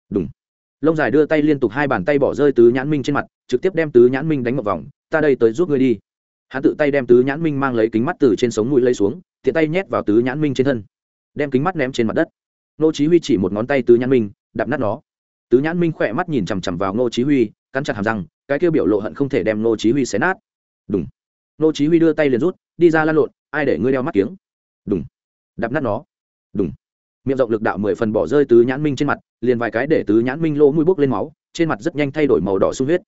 đùng, lông dài đưa tay liên tục hai bàn tay bỏ rơi tứ nhãn minh trên mặt trực tiếp đem tứ nhãn minh đánh một vòng ta đây tới giúp ngươi đi hắn tự tay đem tứ nhãn minh mang lấy kính mắt từ trên sống mũi lấy xuống tiện tay nhét vào tứ nhãn minh trên thân. Đem kính mắt ném trên mặt đất. Nô chí huy chỉ một ngón tay tứ nhãn minh đạp nát nó. Tứ nhãn minh khỏe mắt nhìn chằm chằm vào nô chí huy cắn chặt hàm răng cái kia biểu lộ hận không thể đem nô chí huy xé nát. Đùng, nô chí huy đưa tay liền rút đi ra lan lộn ai để ngươi đeo mắt kiếng? Đùng, đạp nát nó. Đùng, miệng rộng lực đạo mười phần bỏ rơi tứ nhãn minh trên mặt liền vài cái để tứ nhãn minh lỗ mũi bốc lên máu trên mặt rất nhanh thay đổi màu đỏ sung huyết.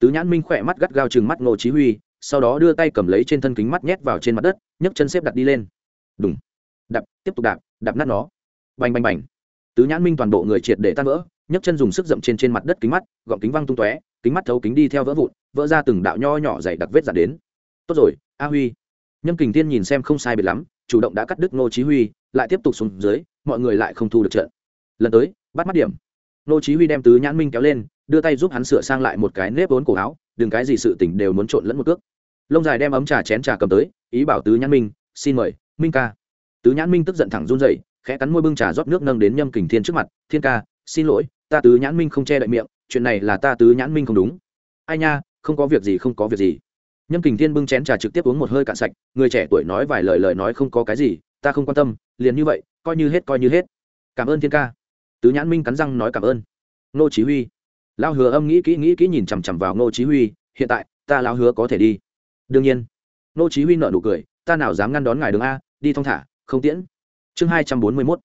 Tứ nhãn minh khỏe mắt gắt gao chừng mắt nô chí huy sau đó đưa tay cầm lấy trên thân kính mắt nhét vào trên mặt đất, nhấc chân xếp đặt đi lên. Đúng đạp, tiếp tục đạp đạp nát nó. Bành bành bành. Tứ nhãn minh toàn bộ người triệt để tan vỡ, nhấc chân dùng sức dậm trên trên mặt đất kính mắt gọn kính văng tung tóe, kính mắt thấu kính đi theo vỡ vụn, vỡ ra từng đạo nho nhỏ dày đặc vết dạn đến. Tốt rồi, a huy. Nhâm kình thiên nhìn xem không sai biệt lắm, chủ động đã cắt đứt ngô chí huy, lại tiếp tục xuống dưới, mọi người lại không thu được trận. Lần tới, bắt mắt điểm. Ngô chí huy đem tứ nhãn minh kéo lên, đưa tay giúp hắn sửa sang lại một cái nếp vốn cổ áo, đừng cái gì sự tình đều muốn trộn lẫn một cước lông dài đem ấm trà chén trà cầm tới, ý bảo tứ nhãn minh, xin mời, minh ca. Tứ nhãn minh tức giận thẳng run rẩy, khẽ cắn môi bưng trà rót nước nâng đến nhâm kình thiên trước mặt, thiên ca, xin lỗi, ta tứ nhãn minh không che đậy miệng, chuyện này là ta tứ nhãn minh không đúng. Ai nha, không có việc gì, không có việc gì. Nhâm kình thiên bưng chén trà trực tiếp uống một hơi cạn sạch, người trẻ tuổi nói vài lời lời nói không có cái gì, ta không quan tâm, liền như vậy, coi như hết, coi như hết. Cảm ơn thiên ca. Tứ nhãn minh cắn răng nói cảm ơn. Nô chí huy. Lao hứa âm nghĩ kỹ nghĩ kỹ nhìn chằm chằm vào nô chí huy, hiện tại, ta lao hứa có thể đi đương nhiên. Nô chí huy nở nụ cười, ta nào dám ngăn đón ngài đường a, đi thong thả, không tiễn. Chương 241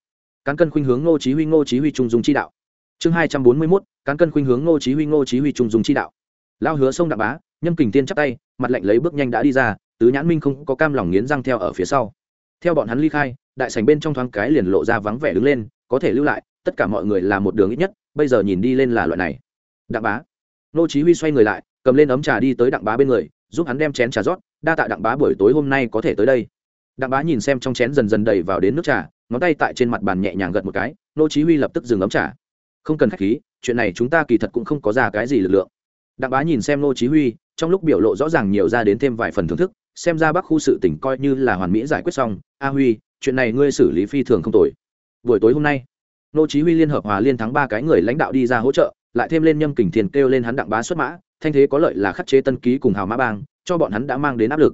cán cân khuynh hướng nô chí huy, nô chí huy trung dung chi đạo. Chương 241 cán cân khuynh hướng nô chí huy, nô chí huy trung dung chi đạo. Lao hứa sông đạm bá, nhâm kình tiên chắp tay, mặt lạnh lấy bước nhanh đã đi ra, tứ nhãn minh không có cam lòng nghiến răng theo ở phía sau. Theo bọn hắn ly khai, đại sảnh bên trong thoáng cái liền lộ ra vắng vẻ đứng lên, có thể lưu lại, tất cả mọi người là một đường ít nhất, bây giờ nhìn đi lên là loại này. Đặng bá. Nô chí huy xoay người lại, cầm lên ấm trà đi tới đặng bá bên người giúp hắn đem chén trà rót, đa tạ đặng bá buổi tối hôm nay có thể tới đây. Đặng bá nhìn xem trong chén dần dần đầy vào đến nước trà, ngón tay tại trên mặt bàn nhẹ nhàng gật một cái, nô chí huy lập tức dừng ấm trà. Không cần khách khí, chuyện này chúng ta kỳ thật cũng không có ra cái gì lực lượng. Đặng bá nhìn xem nô chí huy, trong lúc biểu lộ rõ ràng nhiều ra đến thêm vài phần thưởng thức, xem ra bắc khu sự tỉnh coi như là hoàn mỹ giải quyết xong. A huy, chuyện này ngươi xử lý phi thường không tồi. Buổi tối hôm nay, nô chí huy liên hợp hòa liên thắng ba cái người lãnh đạo đi ra hỗ trợ, lại thêm lên nhâm kình thiền kêu lên hắn đặng bá xuất mã thanh thế có lợi là khắc chế tân ký cùng hào mã bang, cho bọn hắn đã mang đến áp lực.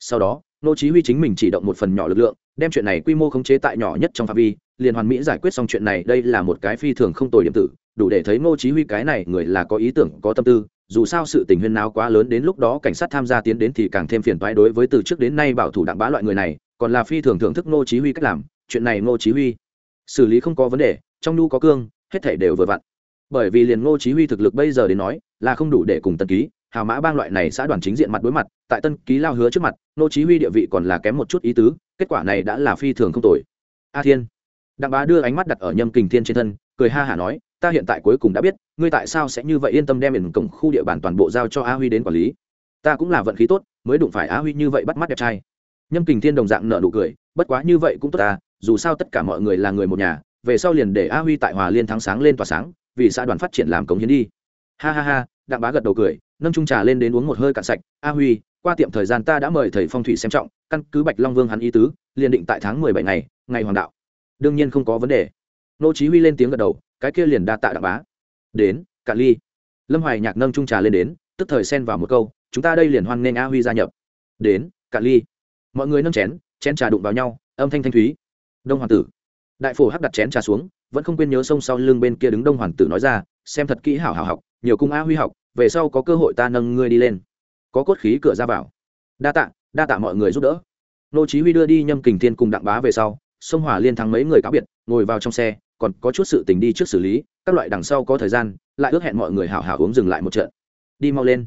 Sau đó nô chí huy chính mình chỉ động một phần nhỏ lực lượng, đem chuyện này quy mô khống chế tại nhỏ nhất trong phạm vi, liền hoàn mỹ giải quyết xong chuyện này, đây là một cái phi thường không tồi điểm tử, đủ để thấy nô chí huy cái này người là có ý tưởng, có tâm tư, dù sao sự tình huyên náo quá lớn đến lúc đó cảnh sát tham gia tiến đến thì càng thêm phiền toái đối với từ trước đến nay bảo thủ đặng bá loại người này, còn là phi thường thưởng thức nô chí huy cách làm, chuyện này nô chí huy xử lý không có vấn đề, trong nu có cương, hết thảy đều vừa vặn. Bởi vì liền nô chí huy thực lực bây giờ đến nói là không đủ để cùng tân ký, hào mã bang loại này xã đoàn chính diện mặt đối mặt, tại tân ký lao hứa trước mặt, nô chí huy địa vị còn là kém một chút ý tứ, kết quả này đã là phi thường không tồi. A thiên. Đặng bá đưa ánh mắt đặt ở nhâm kình thiên trên thân, cười ha hà nói, ta hiện tại cuối cùng đã biết, ngươi tại sao sẽ như vậy yên tâm đem biển cổng khu địa bàn toàn bộ giao cho a huy đến quản lý. Ta cũng là vận khí tốt, mới đụng phải a huy như vậy bắt mắt đẹp trai. Nhâm kình thiên đồng dạng nở nụ cười, bất quá như vậy cũng tốt ta, dù sao tất cả mọi người là người một nhà, về sau liền để a huy tại hòa liên thắng sáng lên tỏa sáng, vì xã đoàn phát triển làm cống hiến đi. Ha ha ha đặng bá gật đầu cười, nâng trung trà lên đến uống một hơi cạn sạch. A huy, qua tiệm thời gian ta đã mời thầy phong thủy xem trọng, căn cứ bạch long vương hắn ý tứ, liền định tại tháng mười bảy ngày ngày hoàng đạo. Đương nhiên không có vấn đề. Nô chí huy lên tiếng gật đầu, cái kia liền đa tạ đặng bá. Đến, cạn ly. Lâm hoài nhạc nâng trung trà lên đến, tức thời xen vào một câu, chúng ta đây liền hoan nghênh a huy gia nhập. Đến, cạn ly. Mọi người nâng chén chén trà đụng vào nhau, âm thanh thanh thúy. Đông hoàng tử. Đại phổ hắc đặt chén trà xuống, vẫn không quên nhớ sông sau lưng bên kia đứng đông hoàng tử nói ra, xem thật kỹ hảo hảo học nhiều cung a huy học, về sau có cơ hội ta nâng ngươi đi lên. Có cốt khí cửa ra vào. Đa tạ đa tạ mọi người giúp đỡ. Nô chí huy đưa đi nhâm kình thiên cùng đặng bá về sau, sông hỏa liên thắng mấy người cáo biệt, ngồi vào trong xe, còn có chút sự tình đi trước xử lý, các loại đằng sau có thời gian, lại ước hẹn mọi người hảo hảo uống dừng lại một trận. Đi mau lên.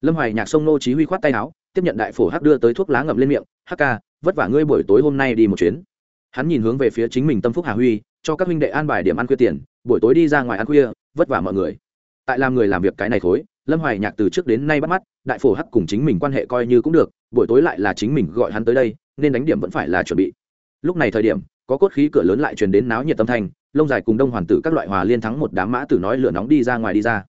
Lâm hoài nhạc sông nô chí huy khoát tay áo, tiếp nhận đại phổ hắc đưa tới thuốc lá ngậm lên miệng, hắc ca, vất vả ngươi buổi tối hôm nay đi một chuyến. Hắn nhìn hướng về phía chính mình tâm phúc hà huy, cho các huynh đệ an bài điểm ăn khuya tiền, buổi tối đi ra ngoài ăn khuya, vất vả mọi người tại làm người làm việc cái này thối lâm hoài nhạc từ trước đến nay bắt mắt, đại phổ hắc cùng chính mình quan hệ coi như cũng được, buổi tối lại là chính mình gọi hắn tới đây, nên đánh điểm vẫn phải là chuẩn bị. Lúc này thời điểm, có cốt khí cửa lớn lại truyền đến náo nhiệt tâm thanh, lông dài cùng đông hoàn tử các loại hòa liên thắng một đám mã tử nói lửa nóng đi ra ngoài đi ra.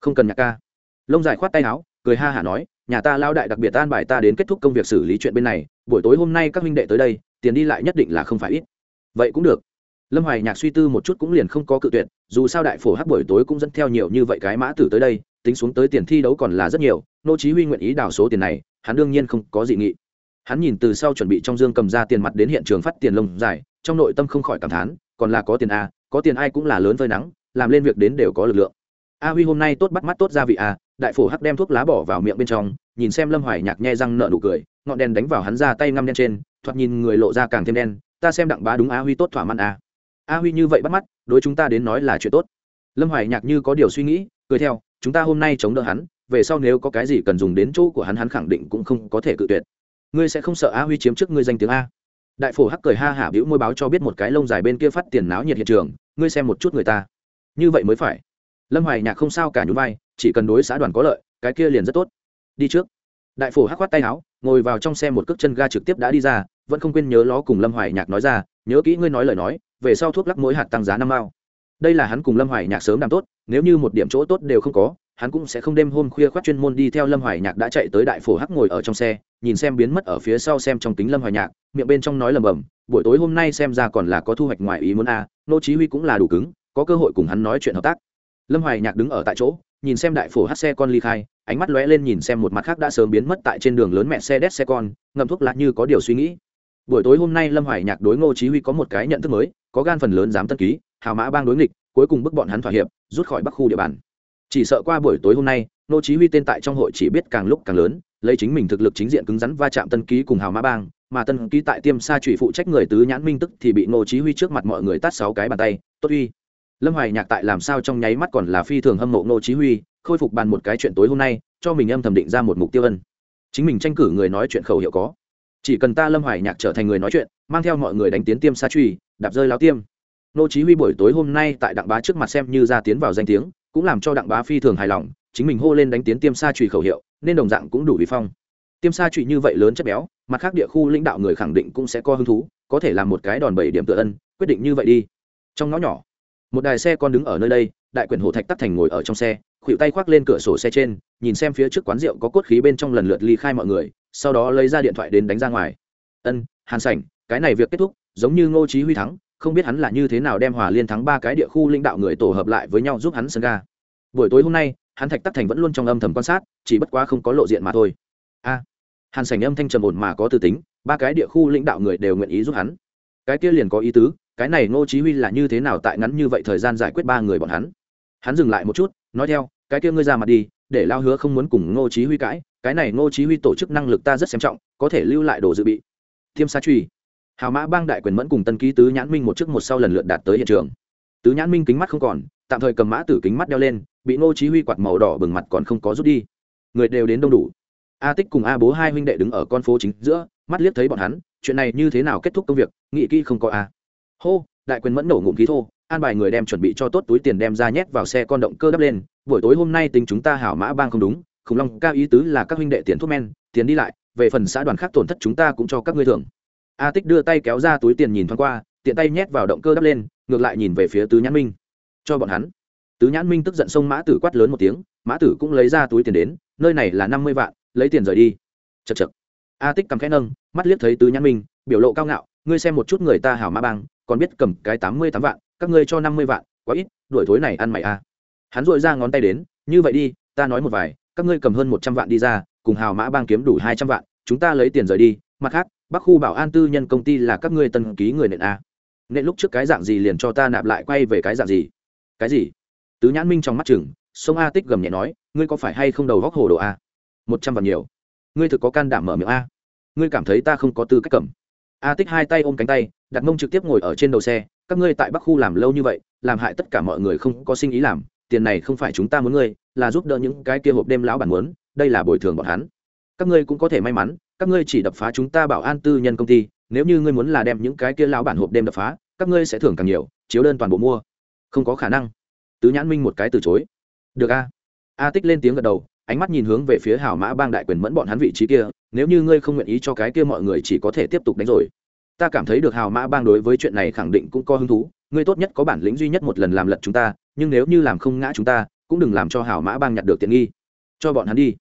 Không cần nhạc ca. Lông dài khoát tay áo, cười ha hả nói, nhà ta lao đại đặc biệt an bài ta đến kết thúc công việc xử lý chuyện bên này, buổi tối hôm nay các huynh đệ tới đây, tiền đi lại nhất định là không phải ít. Vậy cũng được lâm hoài nhạc suy tư một chút cũng liền không có cự tuyệt, dù sao đại phổ hắc buổi tối cũng dẫn theo nhiều như vậy cái mã tử tới đây, tính xuống tới tiền thi đấu còn là rất nhiều, nô chí huy nguyện ý đào số tiền này, hắn đương nhiên không có gì nghị. Hắn nhìn từ sau chuẩn bị trong dương cầm ra tiền mặt đến hiện trường phát tiền lông dài, trong nội tâm không khỏi cảm thán, còn là có tiền a có tiền ai cũng là lớn phơi nắng, làm lên việc đến đều có lực lượng. A huy hôm nay tốt bắt mắt tốt gia vị a đại phổ hắc đem thuốc lá bỏ vào miệng bên trong, nhìn xem lâm hoài nhạc nhe răng nợ nụ cười, ngọn đèn đánh vào hắn ra tay ngăm đen trên, thoạt nhìn người lộ ra càng thêm đen, ta xem đặng bá đúng a huy tốt thỏa mãn a a huy như vậy bắt mắt, đối chúng ta đến nói là chuyện tốt. Lâm hoài nhạc như có điều suy nghĩ, cười theo, chúng ta hôm nay chống đỡ hắn, về sau nếu có cái gì cần dùng đến chỗ của hắn hắn khẳng định cũng không có thể cự tuyệt. Ngươi sẽ không sợ a huy chiếm trước ngươi danh tiếng a? Đại phổ hắc cười ha hả bĩu môi báo cho biết một cái lông dài bên kia phát tiền náo nhiệt hiện trường, ngươi xem một chút người ta. Như vậy mới phải. Lâm hoài nhạc không sao cả nhún vai, chỉ cần đối xã đoàn có lợi, cái kia liền rất tốt. Đi trước. Đại phổ hắc khoát tay áo, ngồi vào trong xe một cước chân ga trực tiếp đã đi ra, vẫn không quên nhớ ló cùng lâm hoài nhạc nói ra, nhớ kỹ ngươi nói lời nói về sau thuốc lắc mỗi hạt tăng giá năm mao. Đây là hắn cùng lâm hoài nhạc sớm làm tốt, nếu như một điểm chỗ tốt đều không có, hắn cũng sẽ không đêm hôm khuya khoác chuyên môn đi theo lâm hoài nhạc đã chạy tới đại phổ hắc ngồi ở trong xe, nhìn xem biến mất ở phía sau xem trong kính lâm hoài nhạc, miệng bên trong nói lầm bầm, buổi tối hôm nay xem ra còn là có thu hoạch ngoài ý muốn a, nô chí huy cũng là đủ cứng, có cơ hội cùng hắn nói chuyện hợp tác. Lâm hoài nhạc đứng ở tại chỗ, nhìn xem đại phổ hắc xe con ly khai, ánh mắt lóe lên nhìn xem một mặt khác đã sớm biến mất tại trên đường lớn mẹ xe đét xe con, ngậm thuốc lạ như có điều suy nghĩ. Buổi tối hôm nay lâm hoài nhạc đối ngô chí huy có một cái nhận thức mới có gan phần lớn dám tân ký, hào mã bang đối nghịch, cuối cùng bức bọn hắn thỏa hiệp, rút khỏi bắc khu địa bàn. Chỉ sợ qua buổi tối hôm nay, nô chí huy tên tại trong hội chỉ biết càng lúc càng lớn, lấy chính mình thực lực chính diện cứng rắn va chạm tân ký cùng hào mã bang, mà tân ký tại tiêm sa trụy phụ trách người tứ nhãn minh tức thì bị nô chí huy trước mặt mọi người tát sáu cái bàn tay, tốt uy lâm hoài nhạc tại làm sao trong nháy mắt còn là phi thường hâm mộ nô chí huy, khôi phục bàn một cái chuyện tối hôm nay, cho mình âm thầm định ra một mục tiêu ân. Chính mình tranh cử người nói chuyện khẩu hiệu có chỉ cần ta lâm hoài nhạc trở thành người nói chuyện, mang theo mọi người đánh tiến tiêm xa truy, đạp rơi lao tiêm. Nô chí huy buổi tối hôm nay tại đặng bá trước mặt xem như ra tiến vào danh tiếng, cũng làm cho đặng bá phi thường hài lòng, chính mình hô lên đánh tiến tiêm xa truy khẩu hiệu, nên đồng dạng cũng đủ vi phong. Tiêm xa truy như vậy lớn chất béo, mặt khác địa khu lãnh đạo người khẳng định cũng sẽ có hứng thú, có thể làm một cái đòn bẩy điểm tự ân, quyết định như vậy đi. Trong ngõ nhỏ, một đài xe con đứng ở nơi đây, đại quyền hồ thạch tắt thành ngồi ở trong xe khuỷu tay khoác lên cửa sổ xe trên, nhìn xem phía trước quán rượu có cốt khí bên trong lần lượt ly khai mọi người, sau đó lấy ra điện thoại đến đánh ra ngoài. Ân, hàn sảnh, cái này việc kết thúc, giống như ngô chí huy thắng, không biết hắn là như thế nào đem hòa liên thắng ba cái địa khu lãnh đạo người tổ hợp lại với nhau giúp hắn sân ga. Buổi tối hôm nay, hắn thạch tắc thành vẫn luôn trong âm thầm quan sát, chỉ bất quá không có lộ diện mà thôi. A. Hàn sảnh âm thanh trầm ổn mà có từ tính, ba cái địa khu lãnh đạo người đều nguyện ý giúp hắn. Cái kia liền có ý tứ, cái này ngô chí huy là như thế nào tại ngắn như vậy thời gian giải quyết ba người bọn hắn? Hắn dừng lại một chút nói theo, cái kia ngươi ra mặt đi, để lao hứa không muốn cùng ngô chí huy cãi, cái này ngô chí huy tổ chức năng lực ta rất xem trọng, có thể lưu lại đồ dự bị. Thiêm sa truy hào mã bang đại quyền mẫn cùng tân ký tứ nhãn minh một trước một sau lần lượt đạt tới hiện trường. Tứ nhãn minh kính mắt không còn, tạm thời cầm mã tử kính mắt đeo lên, bị ngô chí huy quạt màu đỏ bừng mặt còn không có rút đi. Người đều đến đông đủ. A tích cùng a bố hai huynh đệ đứng ở con phố chính giữa, mắt liếc thấy bọn hắn, chuyện này như thế nào kết thúc công việc, nghị kỹ không có a. Hô đại quyền mẫn nổ ngụm khí thô, an bài người đem chuẩn bị cho tốt túi tiền đem ra nhét vào xe con động cơ đắp lên, buổi tối hôm nay tính chúng ta hảo mã bang không đúng, khủng long cao ý tứ là các huynh đệ tiền thuốc men, tiền đi lại, về phần xã đoàn khác tổn thất chúng ta cũng cho các ngươi thưởng. A tích đưa tay kéo ra túi tiền nhìn thoáng qua, tiện tay nhét vào động cơ đắp lên, ngược lại nhìn về phía tứ nhãn minh. Cho bọn hắn. Tứ nhãn minh tức giận xông mã tử quát lớn một tiếng, mã tử cũng lấy ra túi tiền đến, nơi này là năm mươi vạn, lấy tiền rời đi. Chật chật a tích cầm khẽ nâng, mắt liếc thấy tứ nhãn minh, biểu lộ cao ngạo, ngươi xem một chút người ta hảo mã bang còn biết cầm cái tám mươi tám vạn, các ngươi cho năm mươi vạn, quá ít, đuổi thối này ăn mày a à. hắn dội ra ngón tay đến, như vậy đi, ta nói một vài, các ngươi cầm hơn một trăm vạn đi ra, cùng hào mã bang kiếm đủ hai trăm vạn, chúng ta lấy tiền rời đi, mặt khác, bắc khu bảo an tư nhân công ty là các ngươi tân ký người nện à. a nên lúc trước cái dạng gì liền cho ta nạp lại quay về cái dạng gì? Cái gì? Tứ nhãn minh trong mắt chừng, sông a tích gầm nhẹ nói, ngươi có phải hay không đầu góc hồ đồ a một trăm vạn nhiều. Ngươi thực có can đảm mở miệng a ngươi cảm thấy ta không có tư cách cầm a tích hai tay ôm cánh tay đặt mông trực tiếp ngồi ở trên đầu xe, các ngươi tại bắc khu làm lâu như vậy, làm hại tất cả mọi người không có sinh ý làm, tiền này không phải chúng ta muốn ngươi, là giúp đỡ những cái kia hộp đêm lão bản muốn, đây là bồi thường bọn hắn. Các ngươi cũng có thể may mắn, các ngươi chỉ đập phá chúng ta bảo an tư nhân công ty, nếu như ngươi muốn là đem những cái kia lão bản hộp đêm đập phá, các ngươi sẽ thưởng càng nhiều, chiếu đơn toàn bộ mua. Không có khả năng. Tứ nhãn minh một cái từ chối. Được a. A tích lên tiếng gật đầu ánh mắt nhìn hướng về phía hào mã bang đại quyền mẫn bọn hắn vị trí kia, nếu như ngươi không nguyện ý cho cái kia mọi người chỉ có thể tiếp tục đánh rồi. Ta cảm thấy được hào mã bang đối với chuyện này khẳng định cũng có hứng thú, ngươi tốt nhất có bản lĩnh duy nhất một lần làm lật chúng ta, nhưng nếu như làm không ngã chúng ta, cũng đừng làm cho hào mã bang nhặt được tiện nghi. Cho bọn hắn đi.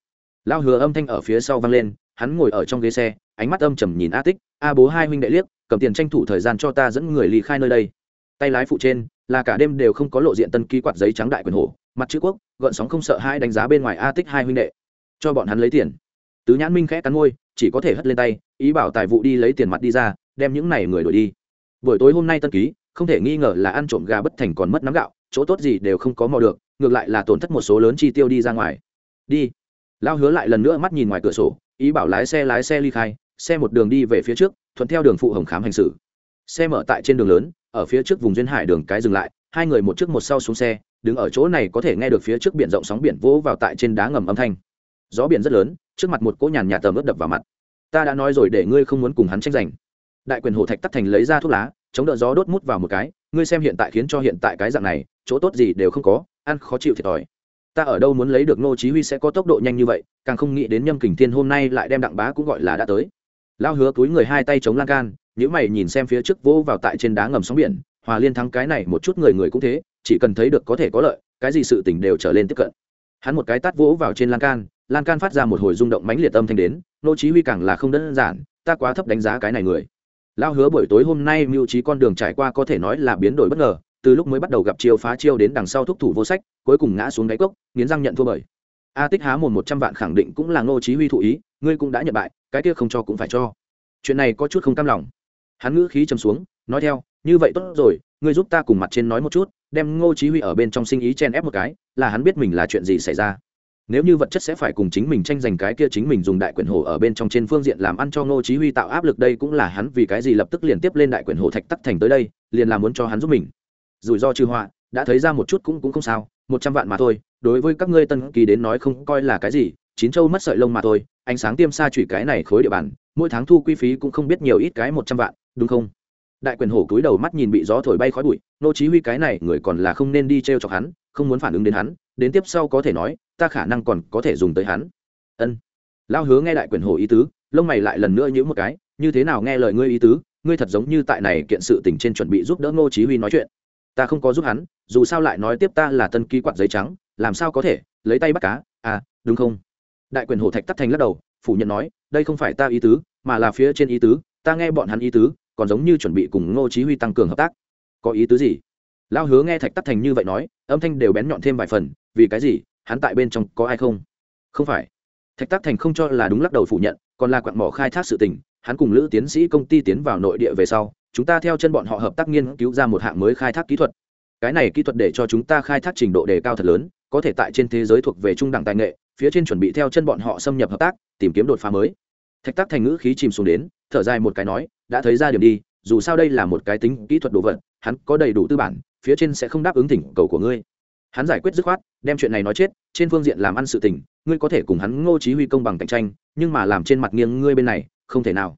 Lao hứa âm thanh ở phía sau vang lên, hắn ngồi ở trong ghế xe, ánh mắt âm trầm nhìn a tích, a bố hai huynh đệ liếc, cầm tiền tranh thủ thời gian cho ta dẫn người ly khai nơi đây. Tay lái phụ trên, là cả đêm đều không có lộ diện tân ký quạt giấy trắng đại quyền hổ mặt chữ quốc gợn sóng không sợ hai đánh giá bên ngoài a tích hai huynh đệ. Cho bọn hắn lấy tiền. Tứ nhãn minh khẽ cắn môi, chỉ có thể hất lên tay, ý bảo tài vụ đi lấy tiền mặt đi ra, đem những này người đuổi đi. Buổi tối hôm nay tân ký, không thể nghi ngờ là ăn trộm gà bất thành còn mất nắm gạo, chỗ tốt gì đều không có mò được, ngược lại là tổn thất một số lớn chi tiêu đi ra ngoài. Đi. Lao hứa lại lần nữa mắt nhìn ngoài cửa sổ, ý bảo lái xe lái xe ly khai, xe một đường đi về phía trước, thuận theo đường phụ hồng khám hành xử. Xe mở tại trên đường lớn, ở phía trước vùng duyên hải đường cái dừng lại, hai người một trước một sau xuống xe đứng ở chỗ này có thể nghe được phía trước biển rộng sóng biển vỗ vào tại trên đá ngầm âm thanh. Gió biển rất lớn, trước mặt một cỗ nhàn nhạt tầm ướt đập vào mặt. Ta đã nói rồi để ngươi không muốn cùng hắn tranh giành. Đại quyền hồ thạch tắt thành lấy ra thuốc lá, chống đỡ gió đốt mút vào một cái, ngươi xem hiện tại khiến cho hiện tại cái dạng này, chỗ tốt gì đều không có, ăn khó chịu thiệt thòi. Ta ở đâu muốn lấy được ngô chí huy sẽ có tốc độ nhanh như vậy, càng không nghĩ đến nhâm kình thiên hôm nay lại đem đặng bá cũng gọi là đã tới. Lao hứa túi người hai tay chống lan can nếu mày nhìn xem phía trước vỗ vào tại trên đá ngầm sóng biển, hòa liên thắng cái này một chút người người cũng thế chỉ cần thấy được có thể có lợi, cái gì sự tình đều trở lên tiếp cận. Hắn một cái tát vỗ vào trên lan can lan can phát ra một hồi rung động mãnh liệt âm thanh đến, Nô chí huy càng là không đơn giản, ta quá thấp đánh giá cái này người. Lao hứa buổi tối hôm nay mưu trí con đường trải qua có thể nói là biến đổi bất ngờ, từ lúc mới bắt đầu gặp chiêu phá chiêu đến đằng sau thúc thủ vô sách, cuối cùng ngã xuống đáy cốc, nghiến răng nhận thua bởi. A tích há một một trăm vạn khẳng định cũng là ngô chí huy thụ ý, ngươi cũng đã nhận bại, cái kia không cho cũng phải cho. Chuyện này có chút không cam lòng. Hắn ngữ khí trầm xuống, nói theo, như vậy tốt rồi, ngươi giúp ta cùng mặt trên nói một chút đem ngô chí huy ở bên trong sinh ý chen ép một cái, là hắn biết mình là chuyện gì xảy ra. Nếu như vật chất sẽ phải cùng chính mình tranh giành cái kia chính mình dùng đại quyền hổ ở bên trong trên phương diện làm ăn cho ngô chí huy tạo áp lực đây cũng là hắn vì cái gì lập tức liền tiếp lên đại quyền hổ thạch tắc thành tới đây, liền là muốn cho hắn giúp mình. Rủi ro trừ họa, đã thấy ra một chút cũng cũng không sao, một trăm vạn mà thôi, đối với các ngươi tân kỳ đến nói không coi là cái gì, chín châu mất sợi lông mà thôi, ánh sáng tiêm xa chủy cái này khối địa bàn, mỗi tháng thu quy phí cũng không biết nhiều ít cái một trăm vạn, đúng không? Đại quyền hổ cúi đầu mắt nhìn bị gió thổi bay khói bụi, nô chí huy cái này người còn là không nên đi treo chọc hắn, không muốn phản ứng đến hắn, đến tiếp sau có thể nói, ta khả năng còn có thể dùng tới hắn. Ân. Lao hứa nghe đại quyền hổ ý tứ, lông mày lại lần nữa nhíu một cái, như thế nào nghe lời ngươi ý tứ, ngươi thật giống như tại này kiện sự tình trên chuẩn bị giúp đỡ ngô chí huy nói chuyện. Ta không có giúp hắn, dù sao lại nói tiếp ta là tân ký quạt giấy trắng, làm sao có thể, lấy tay bắt cá à đúng không? Đại quyền hổ thạch tắt thành lắc đầu, phủ nhận nói, đây không phải ta ý tứ, mà là phía trên ý tứ, ta nghe bọn hắn ý tứ còn giống như chuẩn bị cùng ngô chí huy tăng cường hợp tác. Có ý tứ gì? Lao hứa nghe thạch Tắc thành như vậy nói, âm thanh đều bén nhọn thêm vài phần, vì cái gì? Hắn tại bên trong có ai không? Không phải. Thạch Tắc thành không cho là đúng lắc đầu phủ nhận, còn là quặng mỏ khai thác sự tình, hắn cùng lữ tiến sĩ công ty tiến vào nội địa về sau, chúng ta theo chân bọn họ hợp tác nghiên cứu ra một hạng mới khai thác kỹ thuật. Cái này kỹ thuật để cho chúng ta khai thác trình độ đề cao thật lớn, có thể tại trên thế giới thuộc về trung đẳng tài nghệ, phía trên chuẩn bị theo chân bọn họ xâm nhập hợp tác, tìm kiếm đột phá mới thạch tác thành ngữ khí chìm xuống đến, thở dài một cái nói, đã thấy ra điểm đi, dù sao đây là một cái tính kỹ thuật đồ vật, hắn có đầy đủ tư bản, phía trên sẽ không đáp ứng thỉnh cầu của ngươi. Hắn giải quyết dứt khoát, đem chuyện này nói chết, trên phương diện làm ăn sự tình, ngươi có thể cùng hắn ngô chí huy công bằng cạnh tranh, nhưng mà làm trên mặt nghiêng ngươi bên này, không thể nào.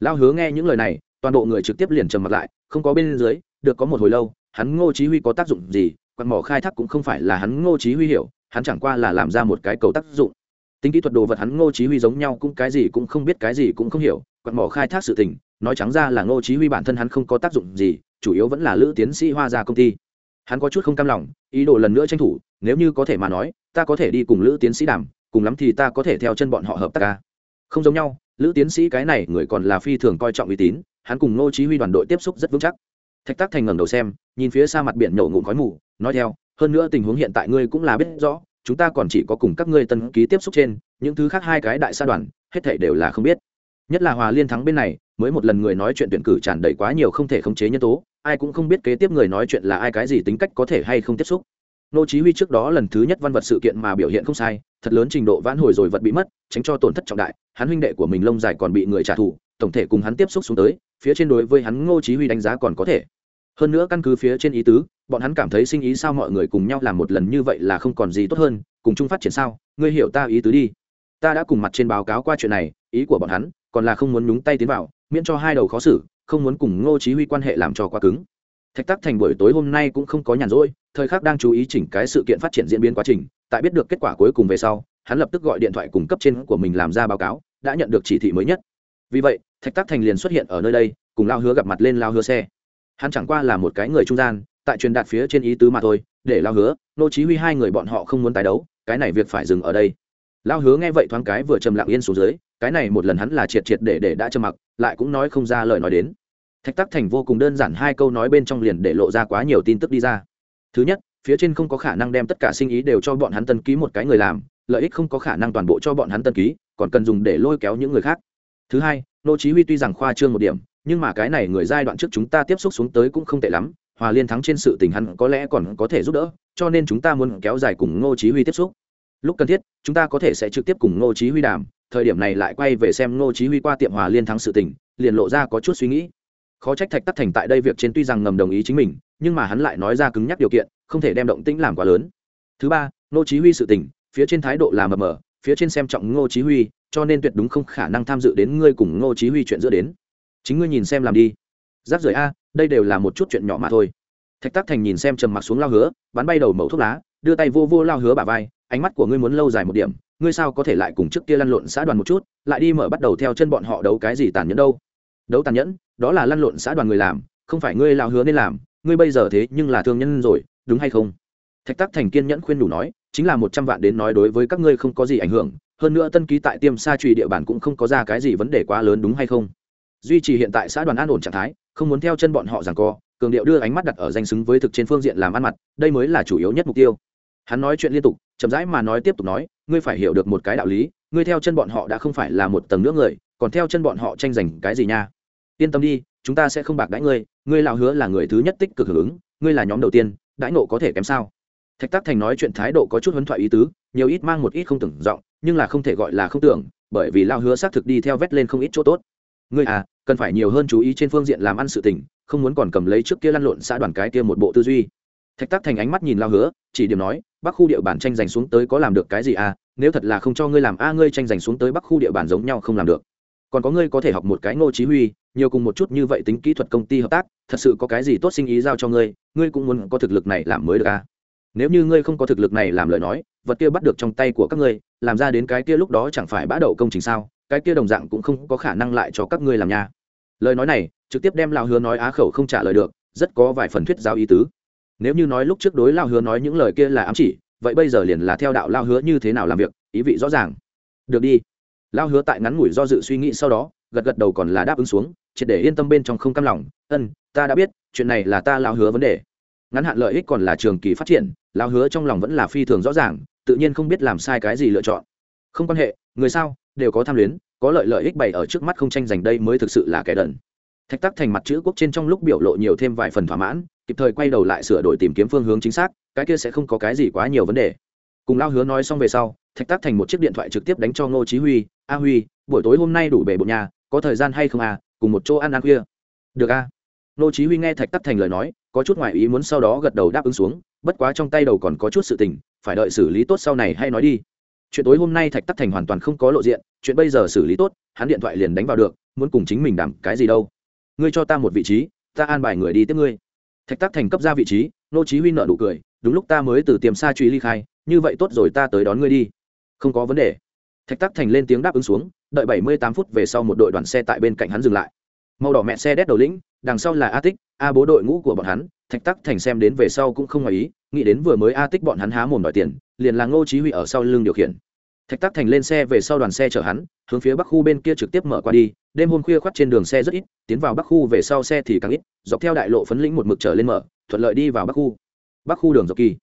Lao hứa nghe những lời này, toàn bộ người trực tiếp liền trầm mặt lại, không có bên dưới, được có một hồi lâu, hắn ngô chí huy có tác dụng gì quan mỏ khai thác cũng không phải là hắn ngô chí huy hiểu, hắn chẳng qua là làm ra một cái cầu tác dụng tính kỹ thuật đồ vật hắn ngô chí huy giống nhau cũng cái gì cũng không biết, cái gì cũng không hiểu quan mỏ khai thác sự tình, nói trắng ra là ngô chí huy bản thân hắn không có tác dụng gì, chủ yếu vẫn là lữ tiến sĩ hoa gia công ty. Hắn có chút không cam lòng, ý đồ lần nữa tranh thủ, nếu như có thể mà nói, ta có thể đi cùng lữ tiến sĩ đàm, cùng lắm thì ta có thể theo chân bọn họ hợp tác ca. Không giống nhau, lữ tiến sĩ cái này người còn là phi thường coi trọng uy tín, hắn cùng ngô chí huy đoàn đội tiếp xúc rất vững chắc. Thạch tác thành ngẩng đầu xem, nhìn phía xa mặt biển nhổ ngụm khói mù, nói theo, hơn nữa tình huống hiện tại ngươi cũng là biết rõ chúng ta còn chỉ có cùng các ngươi tân ký tiếp xúc trên, những thứ khác hai cái đại sa đoàn, hết thảy đều là không biết. Nhất là hòa liên thắng bên này, mới một lần người nói chuyện tuyển cử tràn đầy quá nhiều không thể khống chế nhân tố, ai cũng không biết kế tiếp người nói chuyện là ai, cái gì tính cách có thể hay không tiếp xúc. Nô chí huy trước đó lần thứ nhất văn vật sự kiện mà biểu hiện không sai, thật lớn trình độ vãn hồi rồi vật bị mất, tránh cho tổn thất trọng đại, hắn huynh đệ của mình lông dài còn bị người trả thù, tổng thể cùng hắn tiếp xúc xuống tới, phía trên đối với hắn ngô chí huy đánh giá còn có thể. Hơn nữa căn cứ phía trên ý tứ bọn hắn cảm thấy sinh ý sao mọi người cùng nhau làm một lần như vậy là không còn gì tốt hơn, cùng chung phát triển sao? Ngươi hiểu ta ý tứ đi. Ta đã cùng mặt trên báo cáo qua chuyện này, ý của bọn hắn còn là không muốn nhúng tay tiến vào, miễn cho hai đầu khó xử, không muốn cùng ngô chí huy quan hệ làm cho quá cứng. Thạch tắc thành buổi tối hôm nay cũng không có nhàn rỗi, thời khắc đang chú ý chỉnh cái sự kiện phát triển diễn biến quá trình, tại biết được kết quả cuối cùng về sau, hắn lập tức gọi điện thoại cùng cấp trên của mình làm ra báo cáo, đã nhận được chỉ thị mới nhất. Vì vậy, thạch tắc thành liền xuất hiện ở nơi đây, cùng lao hứa gặp mặt lên lao hứa xe. Hắn chẳng qua là một cái người trung gian tại truyền đạt phía trên ý tứ mà thôi, để lao hứa, nô chí huy hai người bọn họ không muốn tái đấu, cái này việc phải dừng ở đây. Lao hứa nghe vậy thoáng cái vừa trầm lặng yên xuống dưới, cái này một lần hắn là triệt triệt để để đã trầm mặc, lại cũng nói không ra lời nói đến. Thạch tắc thành vô cùng đơn giản hai câu nói bên trong liền để lộ ra quá nhiều tin tức đi ra. Thứ nhất, phía trên không có khả năng đem tất cả sinh ý đều cho bọn hắn tân ký một cái người làm, lợi ích không có khả năng toàn bộ cho bọn hắn tân ký, còn cần dùng để lôi kéo những người khác. Thứ hai, nô chí huy tuy rằng khoa trương một điểm, nhưng mà cái này người giai đoạn trước chúng ta tiếp xúc xuống tới cũng không tệ lắm hòa liên thắng trên sự tình hắn có lẽ còn có thể giúp đỡ, cho nên chúng ta muốn kéo dài cùng ngô chí huy tiếp xúc. Lúc cần thiết, chúng ta có thể sẽ trực tiếp cùng ngô chí huy đàm, thời điểm này lại quay về xem ngô chí huy qua tiệm hòa liên thắng sự tình, liền lộ ra có chút suy nghĩ. Khó trách thạch tắc thành tại đây việc trên tuy rằng ngầm đồng ý chính mình, nhưng mà hắn lại nói ra cứng nhắc điều kiện, không thể đem động tĩnh làm quá lớn. Thứ ba, ngô chí huy sự tình, phía trên thái độ là mờ mờ, phía trên xem trọng ngô chí huy, cho nên tuyệt đúng không khả năng tham dự đến ngươi cùng ngô chí huy chuyện giữa đến. Chính ngươi nhìn xem làm đi. Giáp rời a đây đều là một chút chuyện nhỏ mà thôi. Thạch Tắc thành nhìn xem trầm mặc xuống lao hứa, bắn bay đầu mẩu thuốc lá, đưa tay vô vô lao hứa bả vai, ánh mắt của ngươi muốn lâu dài một điểm, ngươi sao có thể lại cùng trước kia lăn lộn xã đoàn một chút, lại đi mở bắt đầu theo chân bọn họ đấu cái gì tàn nhẫn đâu? Đấu tàn nhẫn, đó là lăn lộn xã đoàn người làm, không phải ngươi lao hứa nên làm, ngươi bây giờ thế nhưng là thương nhân rồi, đúng hay không? Thạch Tắc thành kiên nhẫn khuyên đủ nói, chính là một trăm vạn đến nói đối với các ngươi không có gì ảnh hưởng, hơn nữa tân ký tại tiêm sa trụy địa bàn cũng không có ra cái gì vấn đề quá lớn đúng hay không? Duy trì hiện tại xã đoàn an ổn trạng thái, không muốn theo chân bọn họ rằng co, cường điệu đưa ánh mắt đặt ở danh xứng với thực trên phương diện làm ăn mặt, đây mới là chủ yếu nhất mục tiêu. Hắn nói chuyện liên tục, chậm rãi mà nói tiếp tục nói, ngươi phải hiểu được một cái đạo lý, ngươi theo chân bọn họ đã không phải là một tầng nước người, còn theo chân bọn họ tranh giành cái gì nha? Yên tâm đi, chúng ta sẽ không bạc đãi ngươi ngươi lào hứa là người thứ nhất tích cực hưởng ứng, ngươi là nhóm đầu tiên, đãi nộ có thể kém sao? Thạch tác thành nói chuyện thái độ có chút huấn thoại ý tứ, nhiều ít mang một ít không tưởng giọng, nhưng là không thể gọi là không tưởng, bởi vì lao hứa xác thực đi theo vét lên không ít chỗ tốt ngươi à cần phải nhiều hơn chú ý trên phương diện làm ăn sự tình, không muốn còn cầm lấy trước kia lăn lộn xã đoàn cái kia một bộ tư duy. Thạch tác thành ánh mắt nhìn lao hứa, chỉ điểm nói, bắc khu địa bản tranh giành xuống tới có làm được cái gì à? Nếu thật là không cho ngươi làm, a, ngươi tranh giành xuống tới bắc khu địa bàn giống nhau không làm được. Còn có ngươi có thể học một cái ngô chí huy, nhiều cùng một chút như vậy tính kỹ thuật công ty hợp tác, thật sự có cái gì tốt sinh ý giao cho ngươi ngươi cũng muốn có thực lực này làm mới được à? nếu như ngươi không có thực lực này làm lời nói, vật kia bắt được trong tay của các ngươi, làm ra đến cái kia lúc đó chẳng phải bã đậu công trình sao? Cái kia đồng dạng cũng không có khả năng lại cho các ngươi làm nha. Lời nói này, trực tiếp đem lao hứa nói á khẩu không trả lời được, rất có vài phần thuyết giáo ý tứ. Nếu như nói lúc trước đối lao hứa nói những lời kia là ám chỉ, vậy bây giờ liền là theo đạo lao hứa như thế nào làm việc, ý vị rõ ràng. Được đi. Lao hứa tại ngắn ngủi do dự suy nghĩ sau đó, gật gật đầu còn là đáp ứng xuống, triệt để yên tâm bên trong không cam lòng. Ân, ta đã biết, chuyện này là ta lao hứa vấn đề. Ngắn hạn lợi ích còn là trường kỳ phát triển lao hứa trong lòng vẫn là phi thường rõ ràng, tự nhiên không biết làm sai cái gì lựa chọn. Không quan hệ, người sao? Đều có tham luyến, có lợi lợi ích bày ở trước mắt không tranh giành đây mới thực sự là kẻ đần. Thạch tắc thành mặt chữ quốc trên trong lúc biểu lộ nhiều thêm vài phần thỏa mãn, kịp thời quay đầu lại sửa đổi tìm kiếm phương hướng chính xác, cái kia sẽ không có cái gì quá nhiều vấn đề. Cùng lao hứa nói xong về sau, thạch tắc thành một chiếc điện thoại trực tiếp đánh cho ngô chí huy, a huy, buổi tối hôm nay đủ bể bộ nhà, có thời gian hay không à cùng một chỗ ăn ăn khuya. Được a. Ngô chí huy nghe thạch tắc thành lời nói, có chút ngoại ý muốn sau đó gật đầu đáp ứng xuống, bất quá trong tay đầu còn có chút sự tình, phải đợi xử lý tốt sau này hay nói đi chuyện tối hôm nay thạch tắc thành hoàn toàn không có lộ diện, chuyện bây giờ xử lý tốt, hắn điện thoại liền đánh vào được, muốn cùng chính mình đảm cái gì đâu. Ngươi cho ta một vị trí, ta an bài người đi tiếp ngươi. Thạch tắc thành cấp ra vị trí, nô chí huy nợ nụ cười, đúng lúc ta mới từ tiềm xa truy ly khai, như vậy tốt rồi ta tới đón ngươi đi. Không có vấn đề. Thạch tắc thành lên tiếng đáp ứng xuống, đợi 78 phút về sau một đội đoàn xe tại bên cạnh hắn dừng lại. Màu đỏ mẹ xe đét đầu lĩnh, đằng sau là a tích, a bố đội ngũ của bọn hắn, thạch tắc thành xem đến về sau cũng không ngoài ý nghĩ đến vừa mới a tích bọn hắn há mồm đòi tiền, liền là ngô chí huy ở sau lưng điều khiển. Thạch tắc thành lên xe về sau đoàn xe chở hắn, hướng phía bắc khu bên kia trực tiếp mở qua đi, đêm hôm khuya khoắt trên đường xe rất ít, tiến vào bắc khu về sau xe thì càng ít, dọc theo đại lộ phấn lĩnh một mực trở lên mở, thuận lợi đi vào bắc khu. Bắc khu đường dọc kỳ.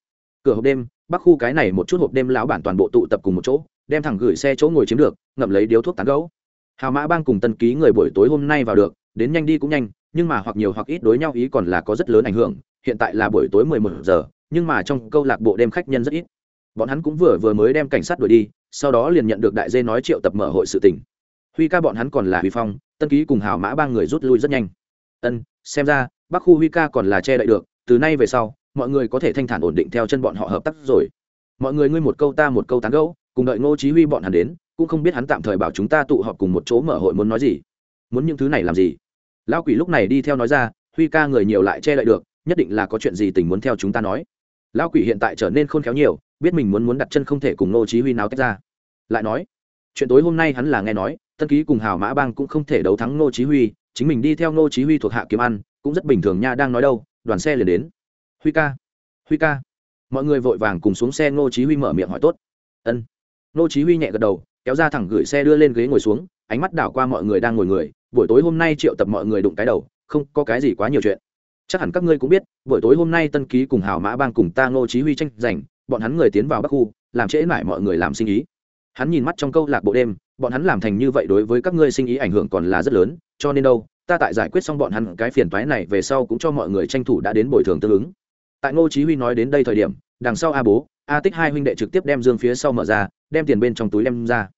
Cửa hộp đêm, bắc khu cái này một chút hộp đêm lão bản toàn bộ tụ tập cùng một chỗ, đem thẳng gửi xe chỗ ngồi chiếm được, ngậm lấy điếu thuốc tán gấu hào mã bang cùng tân ký người buổi tối hôm nay vào được, đến nhanh đi cũng nhanh, nhưng mà hoặc nhiều hoặc ít đối nhau ý còn là có rất lớn ảnh hưởng, hiện tại là buổi tối mười một giờ nhưng mà trong câu lạc bộ đêm khách nhân rất ít. Bọn hắn cũng vừa vừa mới đem cảnh sát đuổi đi, sau đó liền nhận được đại dê nói triệu tập mở hội sự tình. Huy ca bọn hắn còn là huy phong, tân ký cùng hào mã ba người rút lui rất nhanh. Ân, xem ra, bắc khu huy ca còn là che đậy được, từ nay về sau, mọi người có thể thanh thản ổn định theo chân bọn họ hợp tác rồi. Mọi người ngươi một câu ta một câu tán gẫu, cùng đợi ngô chí huy bọn hắn đến, cũng không biết hắn tạm thời bảo chúng ta tụ họp cùng một chỗ mở hội muốn nói gì. Muốn những thứ này làm gì? Lão quỷ lúc này đi theo nói ra, huy ca người nhiều lại che đậy được, nhất định là có chuyện gì tình muốn theo chúng ta nói lão quỷ hiện tại trở nên khôn khéo nhiều, biết mình muốn muốn đặt chân không thể cùng nô chí huy nào tách ra. Lại nói, chuyện tối hôm nay hắn là nghe nói, tân ký cùng hào mã bang cũng không thể đấu thắng nô chí huy, chính mình đi theo nô chí huy thuộc hạ kiếm ăn, cũng rất bình thường nha, đang nói đâu, đoàn xe liền đến. Huy ca huy ca. Mọi người vội vàng cùng xuống xe nô chí huy mở miệng hỏi tốt. Ân. Nô chí huy nhẹ gật đầu, kéo ra thẳng gửi xe đưa lên ghế ngồi xuống, ánh mắt đảo qua mọi người đang ngồi người, buổi tối hôm nay triệu tập mọi người đụng cái đầu, không có cái gì quá nhiều chuyện chắc hẳn các ngươi cũng biết, buổi tối hôm nay tân ký cùng hào mã bang cùng ta ngô chí huy tranh giành, bọn hắn người tiến vào bắc khu, làm trễ mãi mọi người làm sinh ý. Hắn nhìn mắt trong câu lạc bộ đêm, bọn hắn làm thành như vậy đối với các ngươi sinh ý ảnh hưởng còn là rất lớn, cho nên đâu, ta tại giải quyết xong bọn hắn cái phiền toái này về sau cũng cho mọi người tranh thủ đã đến bồi thường tương ứng. Tại ngô chí huy nói đến đây thời điểm, đằng sau a bố, a tích hai huynh đệ trực tiếp đem dương phía sau mở ra, đem tiền bên trong túi đem ra.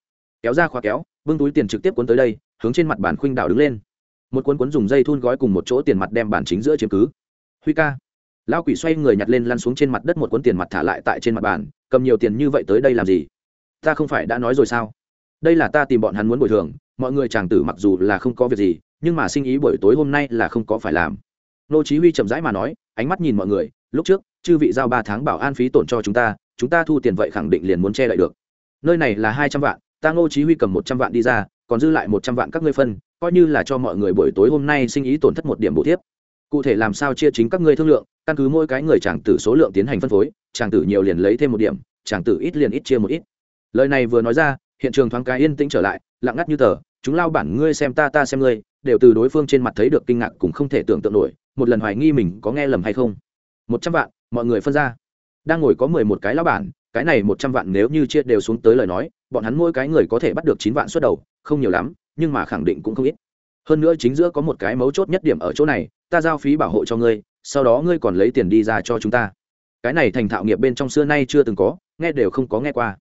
Kéo ra khóa kéo, bưng túi tiền trực tiếp cuốn tới đây, hướng trên mặt bàn khuynh đảo đứng lên một cuốn cuốn dùng dây thun gói cùng một chỗ tiền mặt đem bản chính giữa chiếm cứ. Huy ca. Lão quỷ xoay người nhặt lên lăn xuống trên mặt đất một cuốn tiền mặt thả lại tại trên mặt bàn, cầm nhiều tiền như vậy tới đây làm gì? Ta không phải đã nói rồi sao? Đây là ta tìm bọn hắn muốn bồi thường, mọi người chàng tử mặc dù là không có việc gì, nhưng mà sinh ý buổi tối hôm nay là không có phải làm. Nô chí huy chậm rãi mà nói, ánh mắt nhìn mọi người, lúc trước, chư vị giao ba tháng bảo an phí tổn cho chúng ta chúng ta thu tiền vậy khẳng định liền muốn che đậy được. Nơi này là hai trăm vạn, ta nô chí huy cầm một trăm vạn đi ra còn dư lại một trăm vạn các ngươi phân, coi như là cho mọi người buổi tối hôm nay sinh ý tổn thất một điểm bổ tiếp. Cụ thể làm sao chia chính các ngươi thương lượng, căn cứ mỗi cái người chàng tử số lượng tiến hành phân phối, chàng tử nhiều liền lấy thêm một điểm, chàng tử ít liền ít chia một ít. Lời này vừa nói ra, hiện trường thoáng cái yên tĩnh trở lại, lặng ngắt như tờ, chúng lao bản ngươi xem ta ta xem ngươi, đều từ đối phương trên mặt thấy được kinh ngạc cũng không thể tưởng tượng nổi, một lần hoài nghi mình có nghe lầm hay không. Một trăm vạn, mọi người phân ra. Đang ngồi có mười một cái lao bản, cái này một trăm vạn nếu như chia đều xuống tới lời nói, bọn hắn mỗi cái người có thể bắt được chín vạn suất đầu không nhiều lắm, nhưng mà khẳng định cũng không ít. Hơn nữa chính giữa có một cái mấu chốt nhất điểm ở chỗ này, ta giao phí bảo hộ cho ngươi, sau đó ngươi còn lấy tiền đi ra cho chúng ta. Cái này thành thạo nghiệp bên trong xưa nay chưa từng có, nghe đều không có nghe qua.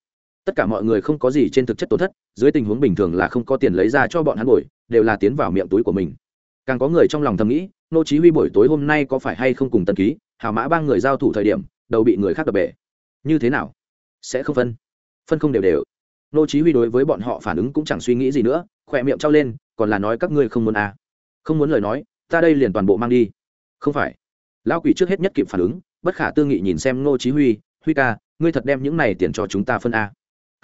Tất cả mọi người không có gì trên thực chất tổn thất, dưới tình huống bình thường là không có tiền lấy ra cho bọn hắn bồi, đều là tiến vào miệng túi của mình. Càng có người trong lòng thầm nghĩ, nô chí huy buổi tối hôm nay có phải hay không cùng tân ký, hào mã ba người giao thủ thời điểm, đầu bị người khác đập bể. Như thế nào? Sẽ không phân. Phân không đều đều nô chí huy đối với bọn họ phản ứng cũng chẳng suy nghĩ gì nữa khoe miệng trao lên, còn là nói các ngươi không muốn à. Không muốn lời nói, ta đây liền toàn bộ mang đi. Không phải. Lão quỷ trước hết nhất kịp phản ứng, bất khả tư nghị nhìn xem nô chí huy huy ca, ngươi thật đem những này tiền cho chúng ta phân a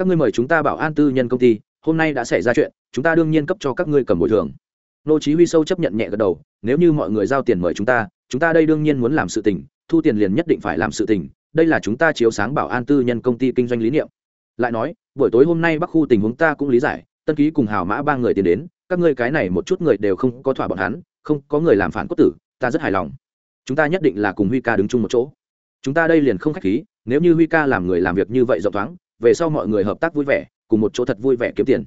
các ngươi mời chúng ta bảo an tư nhân công ty, hôm nay đã xảy ra chuyện, chúng ta đương nhiên cấp cho các ngươi cầm bồi thường. Nô chí huy sâu chấp nhận nhẹ gật đầu, nếu như mọi người giao tiền mời chúng ta chúng ta đây đương nhiên muốn làm sự tình, thu tiền liền nhất định phải làm sự tình, đây là chúng ta chiếu sáng bảo an tư nhân công ty kinh doanh lý niệm lại nói, buổi tối hôm nay bắc khu tình huống ta cũng lý giải, tân ký cùng hào mã ba người tiến đến, các ngươi cái này một chút người đều không có thỏa bọn hắn, không có người làm phản cốt tử, ta rất hài lòng. Chúng ta nhất định là cùng huy ca đứng chung một chỗ. Chúng ta đây liền không khách khí, nếu như huy ca làm người làm việc như vậy rộng thoáng, về sau mọi người hợp tác vui vẻ, cùng một chỗ thật vui vẻ kiếm tiền.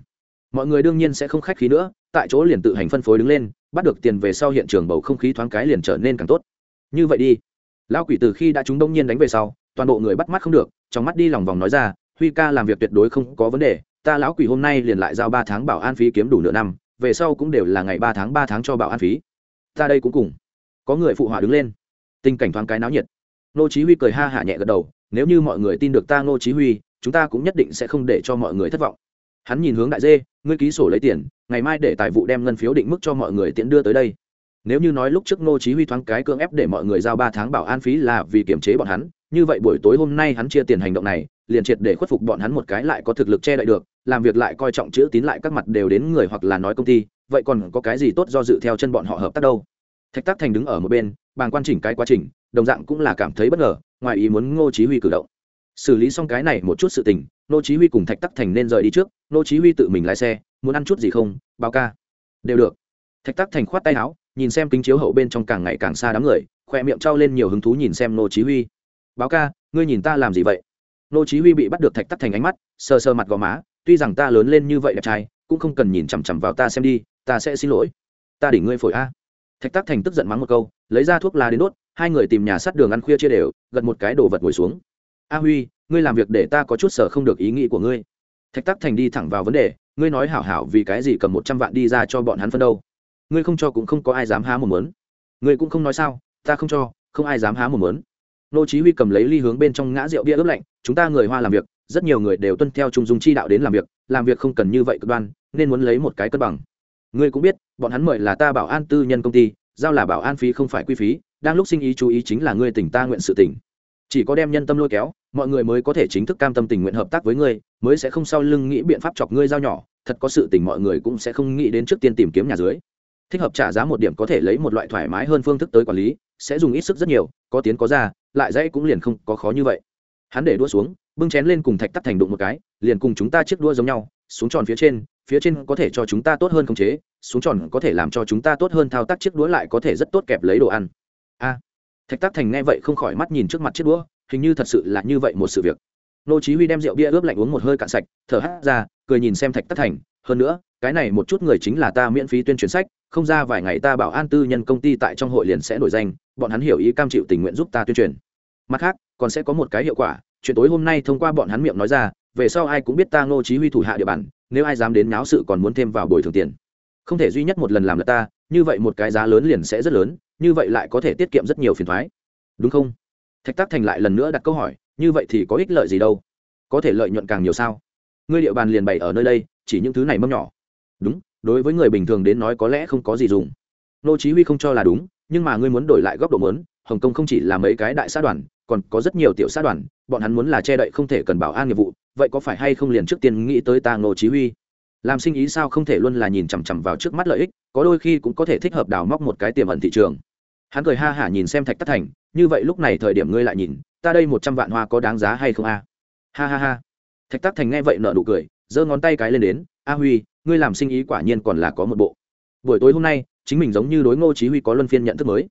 Mọi người đương nhiên sẽ không khách khí nữa, tại chỗ liền tự hành phân phối đứng lên, bắt được tiền về sau hiện trường bầu không khí thoáng cái liền trở nên càng tốt. Như vậy đi. Lão quỷ từ khi đã chúng đông nhiên đánh về sau, toàn bộ người bắt mắt không được, trong mắt đi lòng vòng nói ra huy ca làm việc tuyệt đối không có vấn đề, ta lão quỷ hôm nay liền lại giao ba tháng bảo an phí kiếm đủ nửa năm, về sau cũng đều là ngày ba tháng ba tháng cho bảo an phí. Ta đây cũng cùng. Có người phụ họa đứng lên. Tình cảnh thoáng cái náo nhiệt. Nô chí huy cười ha hả nhẹ gật đầu, nếu như mọi người tin được ta nô chí huy, chúng ta cũng nhất định sẽ không để cho mọi người thất vọng. Hắn nhìn hướng đại dê, ngươi ký sổ lấy tiền, ngày mai để tài vụ đem ngân phiếu định mức cho mọi người tiện đưa tới đây. Nếu như nói lúc trước nô chí huy thoáng cái cưỡng ép để mọi người giao ba tháng bảo an phí là vì kiểm chế bọn hắn, như vậy buổi tối hôm nay hắn chia tiền hành động này liền triệt để khuất phục bọn hắn một cái lại có thực lực che đậy được, làm việc lại coi trọng chữ tín lại các mặt đều đến người hoặc là nói công ty, vậy còn có cái gì tốt do dự theo chân bọn họ hợp tác đâu? Thạch tác thành đứng ở một bên bàn quan chỉnh cái quá trình, đồng dạng cũng là cảm thấy bất ngờ, ngoài ý muốn ngô chí huy cử động. Xử lý xong cái này một chút sự tình, ngô chí huy cùng thạch tắc thành nên rời đi trước, ngô chí huy tự mình lái xe, muốn ăn chút gì không, báo ca. Đều được. Thạch tắc thành khoát tay áo, nhìn xem kính chiếu hậu bên trong càng ngày càng xa đám người, khoe miệng trao lên nhiều hứng thú nhìn xem ngô chí huy. Báo ca, ngươi nhìn ta làm gì vậy? Nô chí huy bị bắt được thạch tắc thành ánh mắt, sờ sờ mặt gò má, tuy rằng ta lớn lên như vậy đẹp trai, cũng không cần nhìn chằm chằm vào ta xem đi, ta sẽ xin lỗi. Ta đỉnh ngươi phổi a. Thạch tắc thành tức giận mắng một câu, lấy ra thuốc lá đến đốt, hai người tìm nhà sát đường ăn khuya chia đều, gật một cái đồ vật ngồi xuống. A huy, ngươi làm việc để ta có chút sở không được ý nghĩ của ngươi. Thạch tắc thành đi thẳng vào vấn đề, ngươi nói hảo hảo vì cái gì cầm một trăm vạn đi ra cho bọn hắn phân đâu? Ngươi không cho cũng không có ai dám há một mớn. Ngươi cũng không nói sao, ta không cho, không ai dám há một mớn nô chí huy cầm lấy ly hướng bên trong ngã rượu bia ướp lạnh, chúng ta người hoa làm việc, rất nhiều người đều tuân theo trung dung chi đạo đến làm việc làm việc không cần như vậy cực đoan, nên muốn lấy một cái cân bằng. Ngươi cũng biết, bọn hắn mời là ta bảo an tư nhân công ty, giao là bảo an phí không phải quy phí, đang lúc sinh ý chú ý chính là ngươi tỉnh ta nguyện sự tỉnh. Chỉ có đem nhân tâm lôi kéo, mọi người mới có thể chính thức cam tâm tình nguyện hợp tác với ngươi, mới sẽ không sau lưng nghĩ biện pháp chọc ngươi giao nhỏ, thật có sự tình mọi người cũng sẽ không nghĩ đến trước tiên tìm kiếm nhà dưới. Thích hợp trả giá một điểm có thể lấy một loại thoải mái hơn phương thức tới quản lý sẽ dùng ít sức rất nhiều, có tiến có ra, lại dãy cũng liền không có khó như vậy. Hắn để đua xuống, bưng chén lên cùng thạch tắc thành đụng một cái, liền cùng chúng ta chiếc đua giống nhau, xuống tròn phía trên phía trên có thể cho chúng ta tốt hơn khống chế, xuống tròn có thể làm cho chúng ta tốt hơn thao tác chiếc đũa lại có thể rất tốt kẹp lấy đồ ăn. A. Thạch Tắc thành nghe vậy không khỏi mắt nhìn trước mặt chiếc đũa, hình như thật sự là như vậy một sự việc. Nô chí huy đem rượu bia ướp lạnh uống một hơi cạn sạch, thở hắt ra, cười nhìn xem thạch Tắc thành hơn nữa cái này một chút người chính là ta miễn phí tuyên truyền sách không ra vài ngày ta bảo an tư nhân công ty tại trong hội liền sẽ nổi danh bọn hắn hiểu ý cam chịu tình nguyện giúp ta tuyên truyền. Mặt khác còn sẽ có một cái hiệu quả chuyện tối hôm nay thông qua bọn hắn miệng nói ra về sau ai cũng biết ta ngô chí huy thủ hạ địa bàn nếu ai dám đến náo sự còn muốn thêm vào bồi thường tiền. Không thể duy nhất một lần làm là ta như vậy một cái giá lớn liền sẽ rất lớn như vậy lại có thể tiết kiệm rất nhiều phiền toái, đúng không? Thạch tác thành lại lần nữa đặt câu hỏi như vậy thì có ích lợi gì đâu? Có thể lợi nhuận càng nhiều sao? Ngươi địa bàn liền bày ở nơi đây chỉ những thứ này mâm nhỏ. Đúng, đối với người bình thường đến nói có lẽ không có gì dùng. Nô chí huy không cho là đúng, nhưng mà ngươi muốn đổi lại góc độ muốn, hồng kông không chỉ là mấy cái đại xã đoàn, còn có rất nhiều tiểu xã đoàn, bọn hắn muốn là che đậy không thể cần bảo an nghiệp vụ, vậy có phải hay không liền trước tiên nghĩ tới ta nô chí huy? Làm sinh ý sao không thể luôn là nhìn chằm chằm vào trước mắt lợi ích, có đôi khi cũng có thể thích hợp đào móc một cái tiềm ẩn thị trường. Hắn cười ha hả nhìn xem thạch tắc thành, như vậy lúc này thời điểm ngươi lại nhìn, ta đây một trăm vạn hoa có đáng giá hay không a? Ha ha ha. Thạch tắc thành nghe vậy nợ nụ cười giơ ngón tay cái lên đến, a huy, ngươi làm sinh ý quả nhiên còn là có một bộ. Buổi tối hôm nay, chính mình giống như đối ngô chí huy có luân phiên nhận thức mới.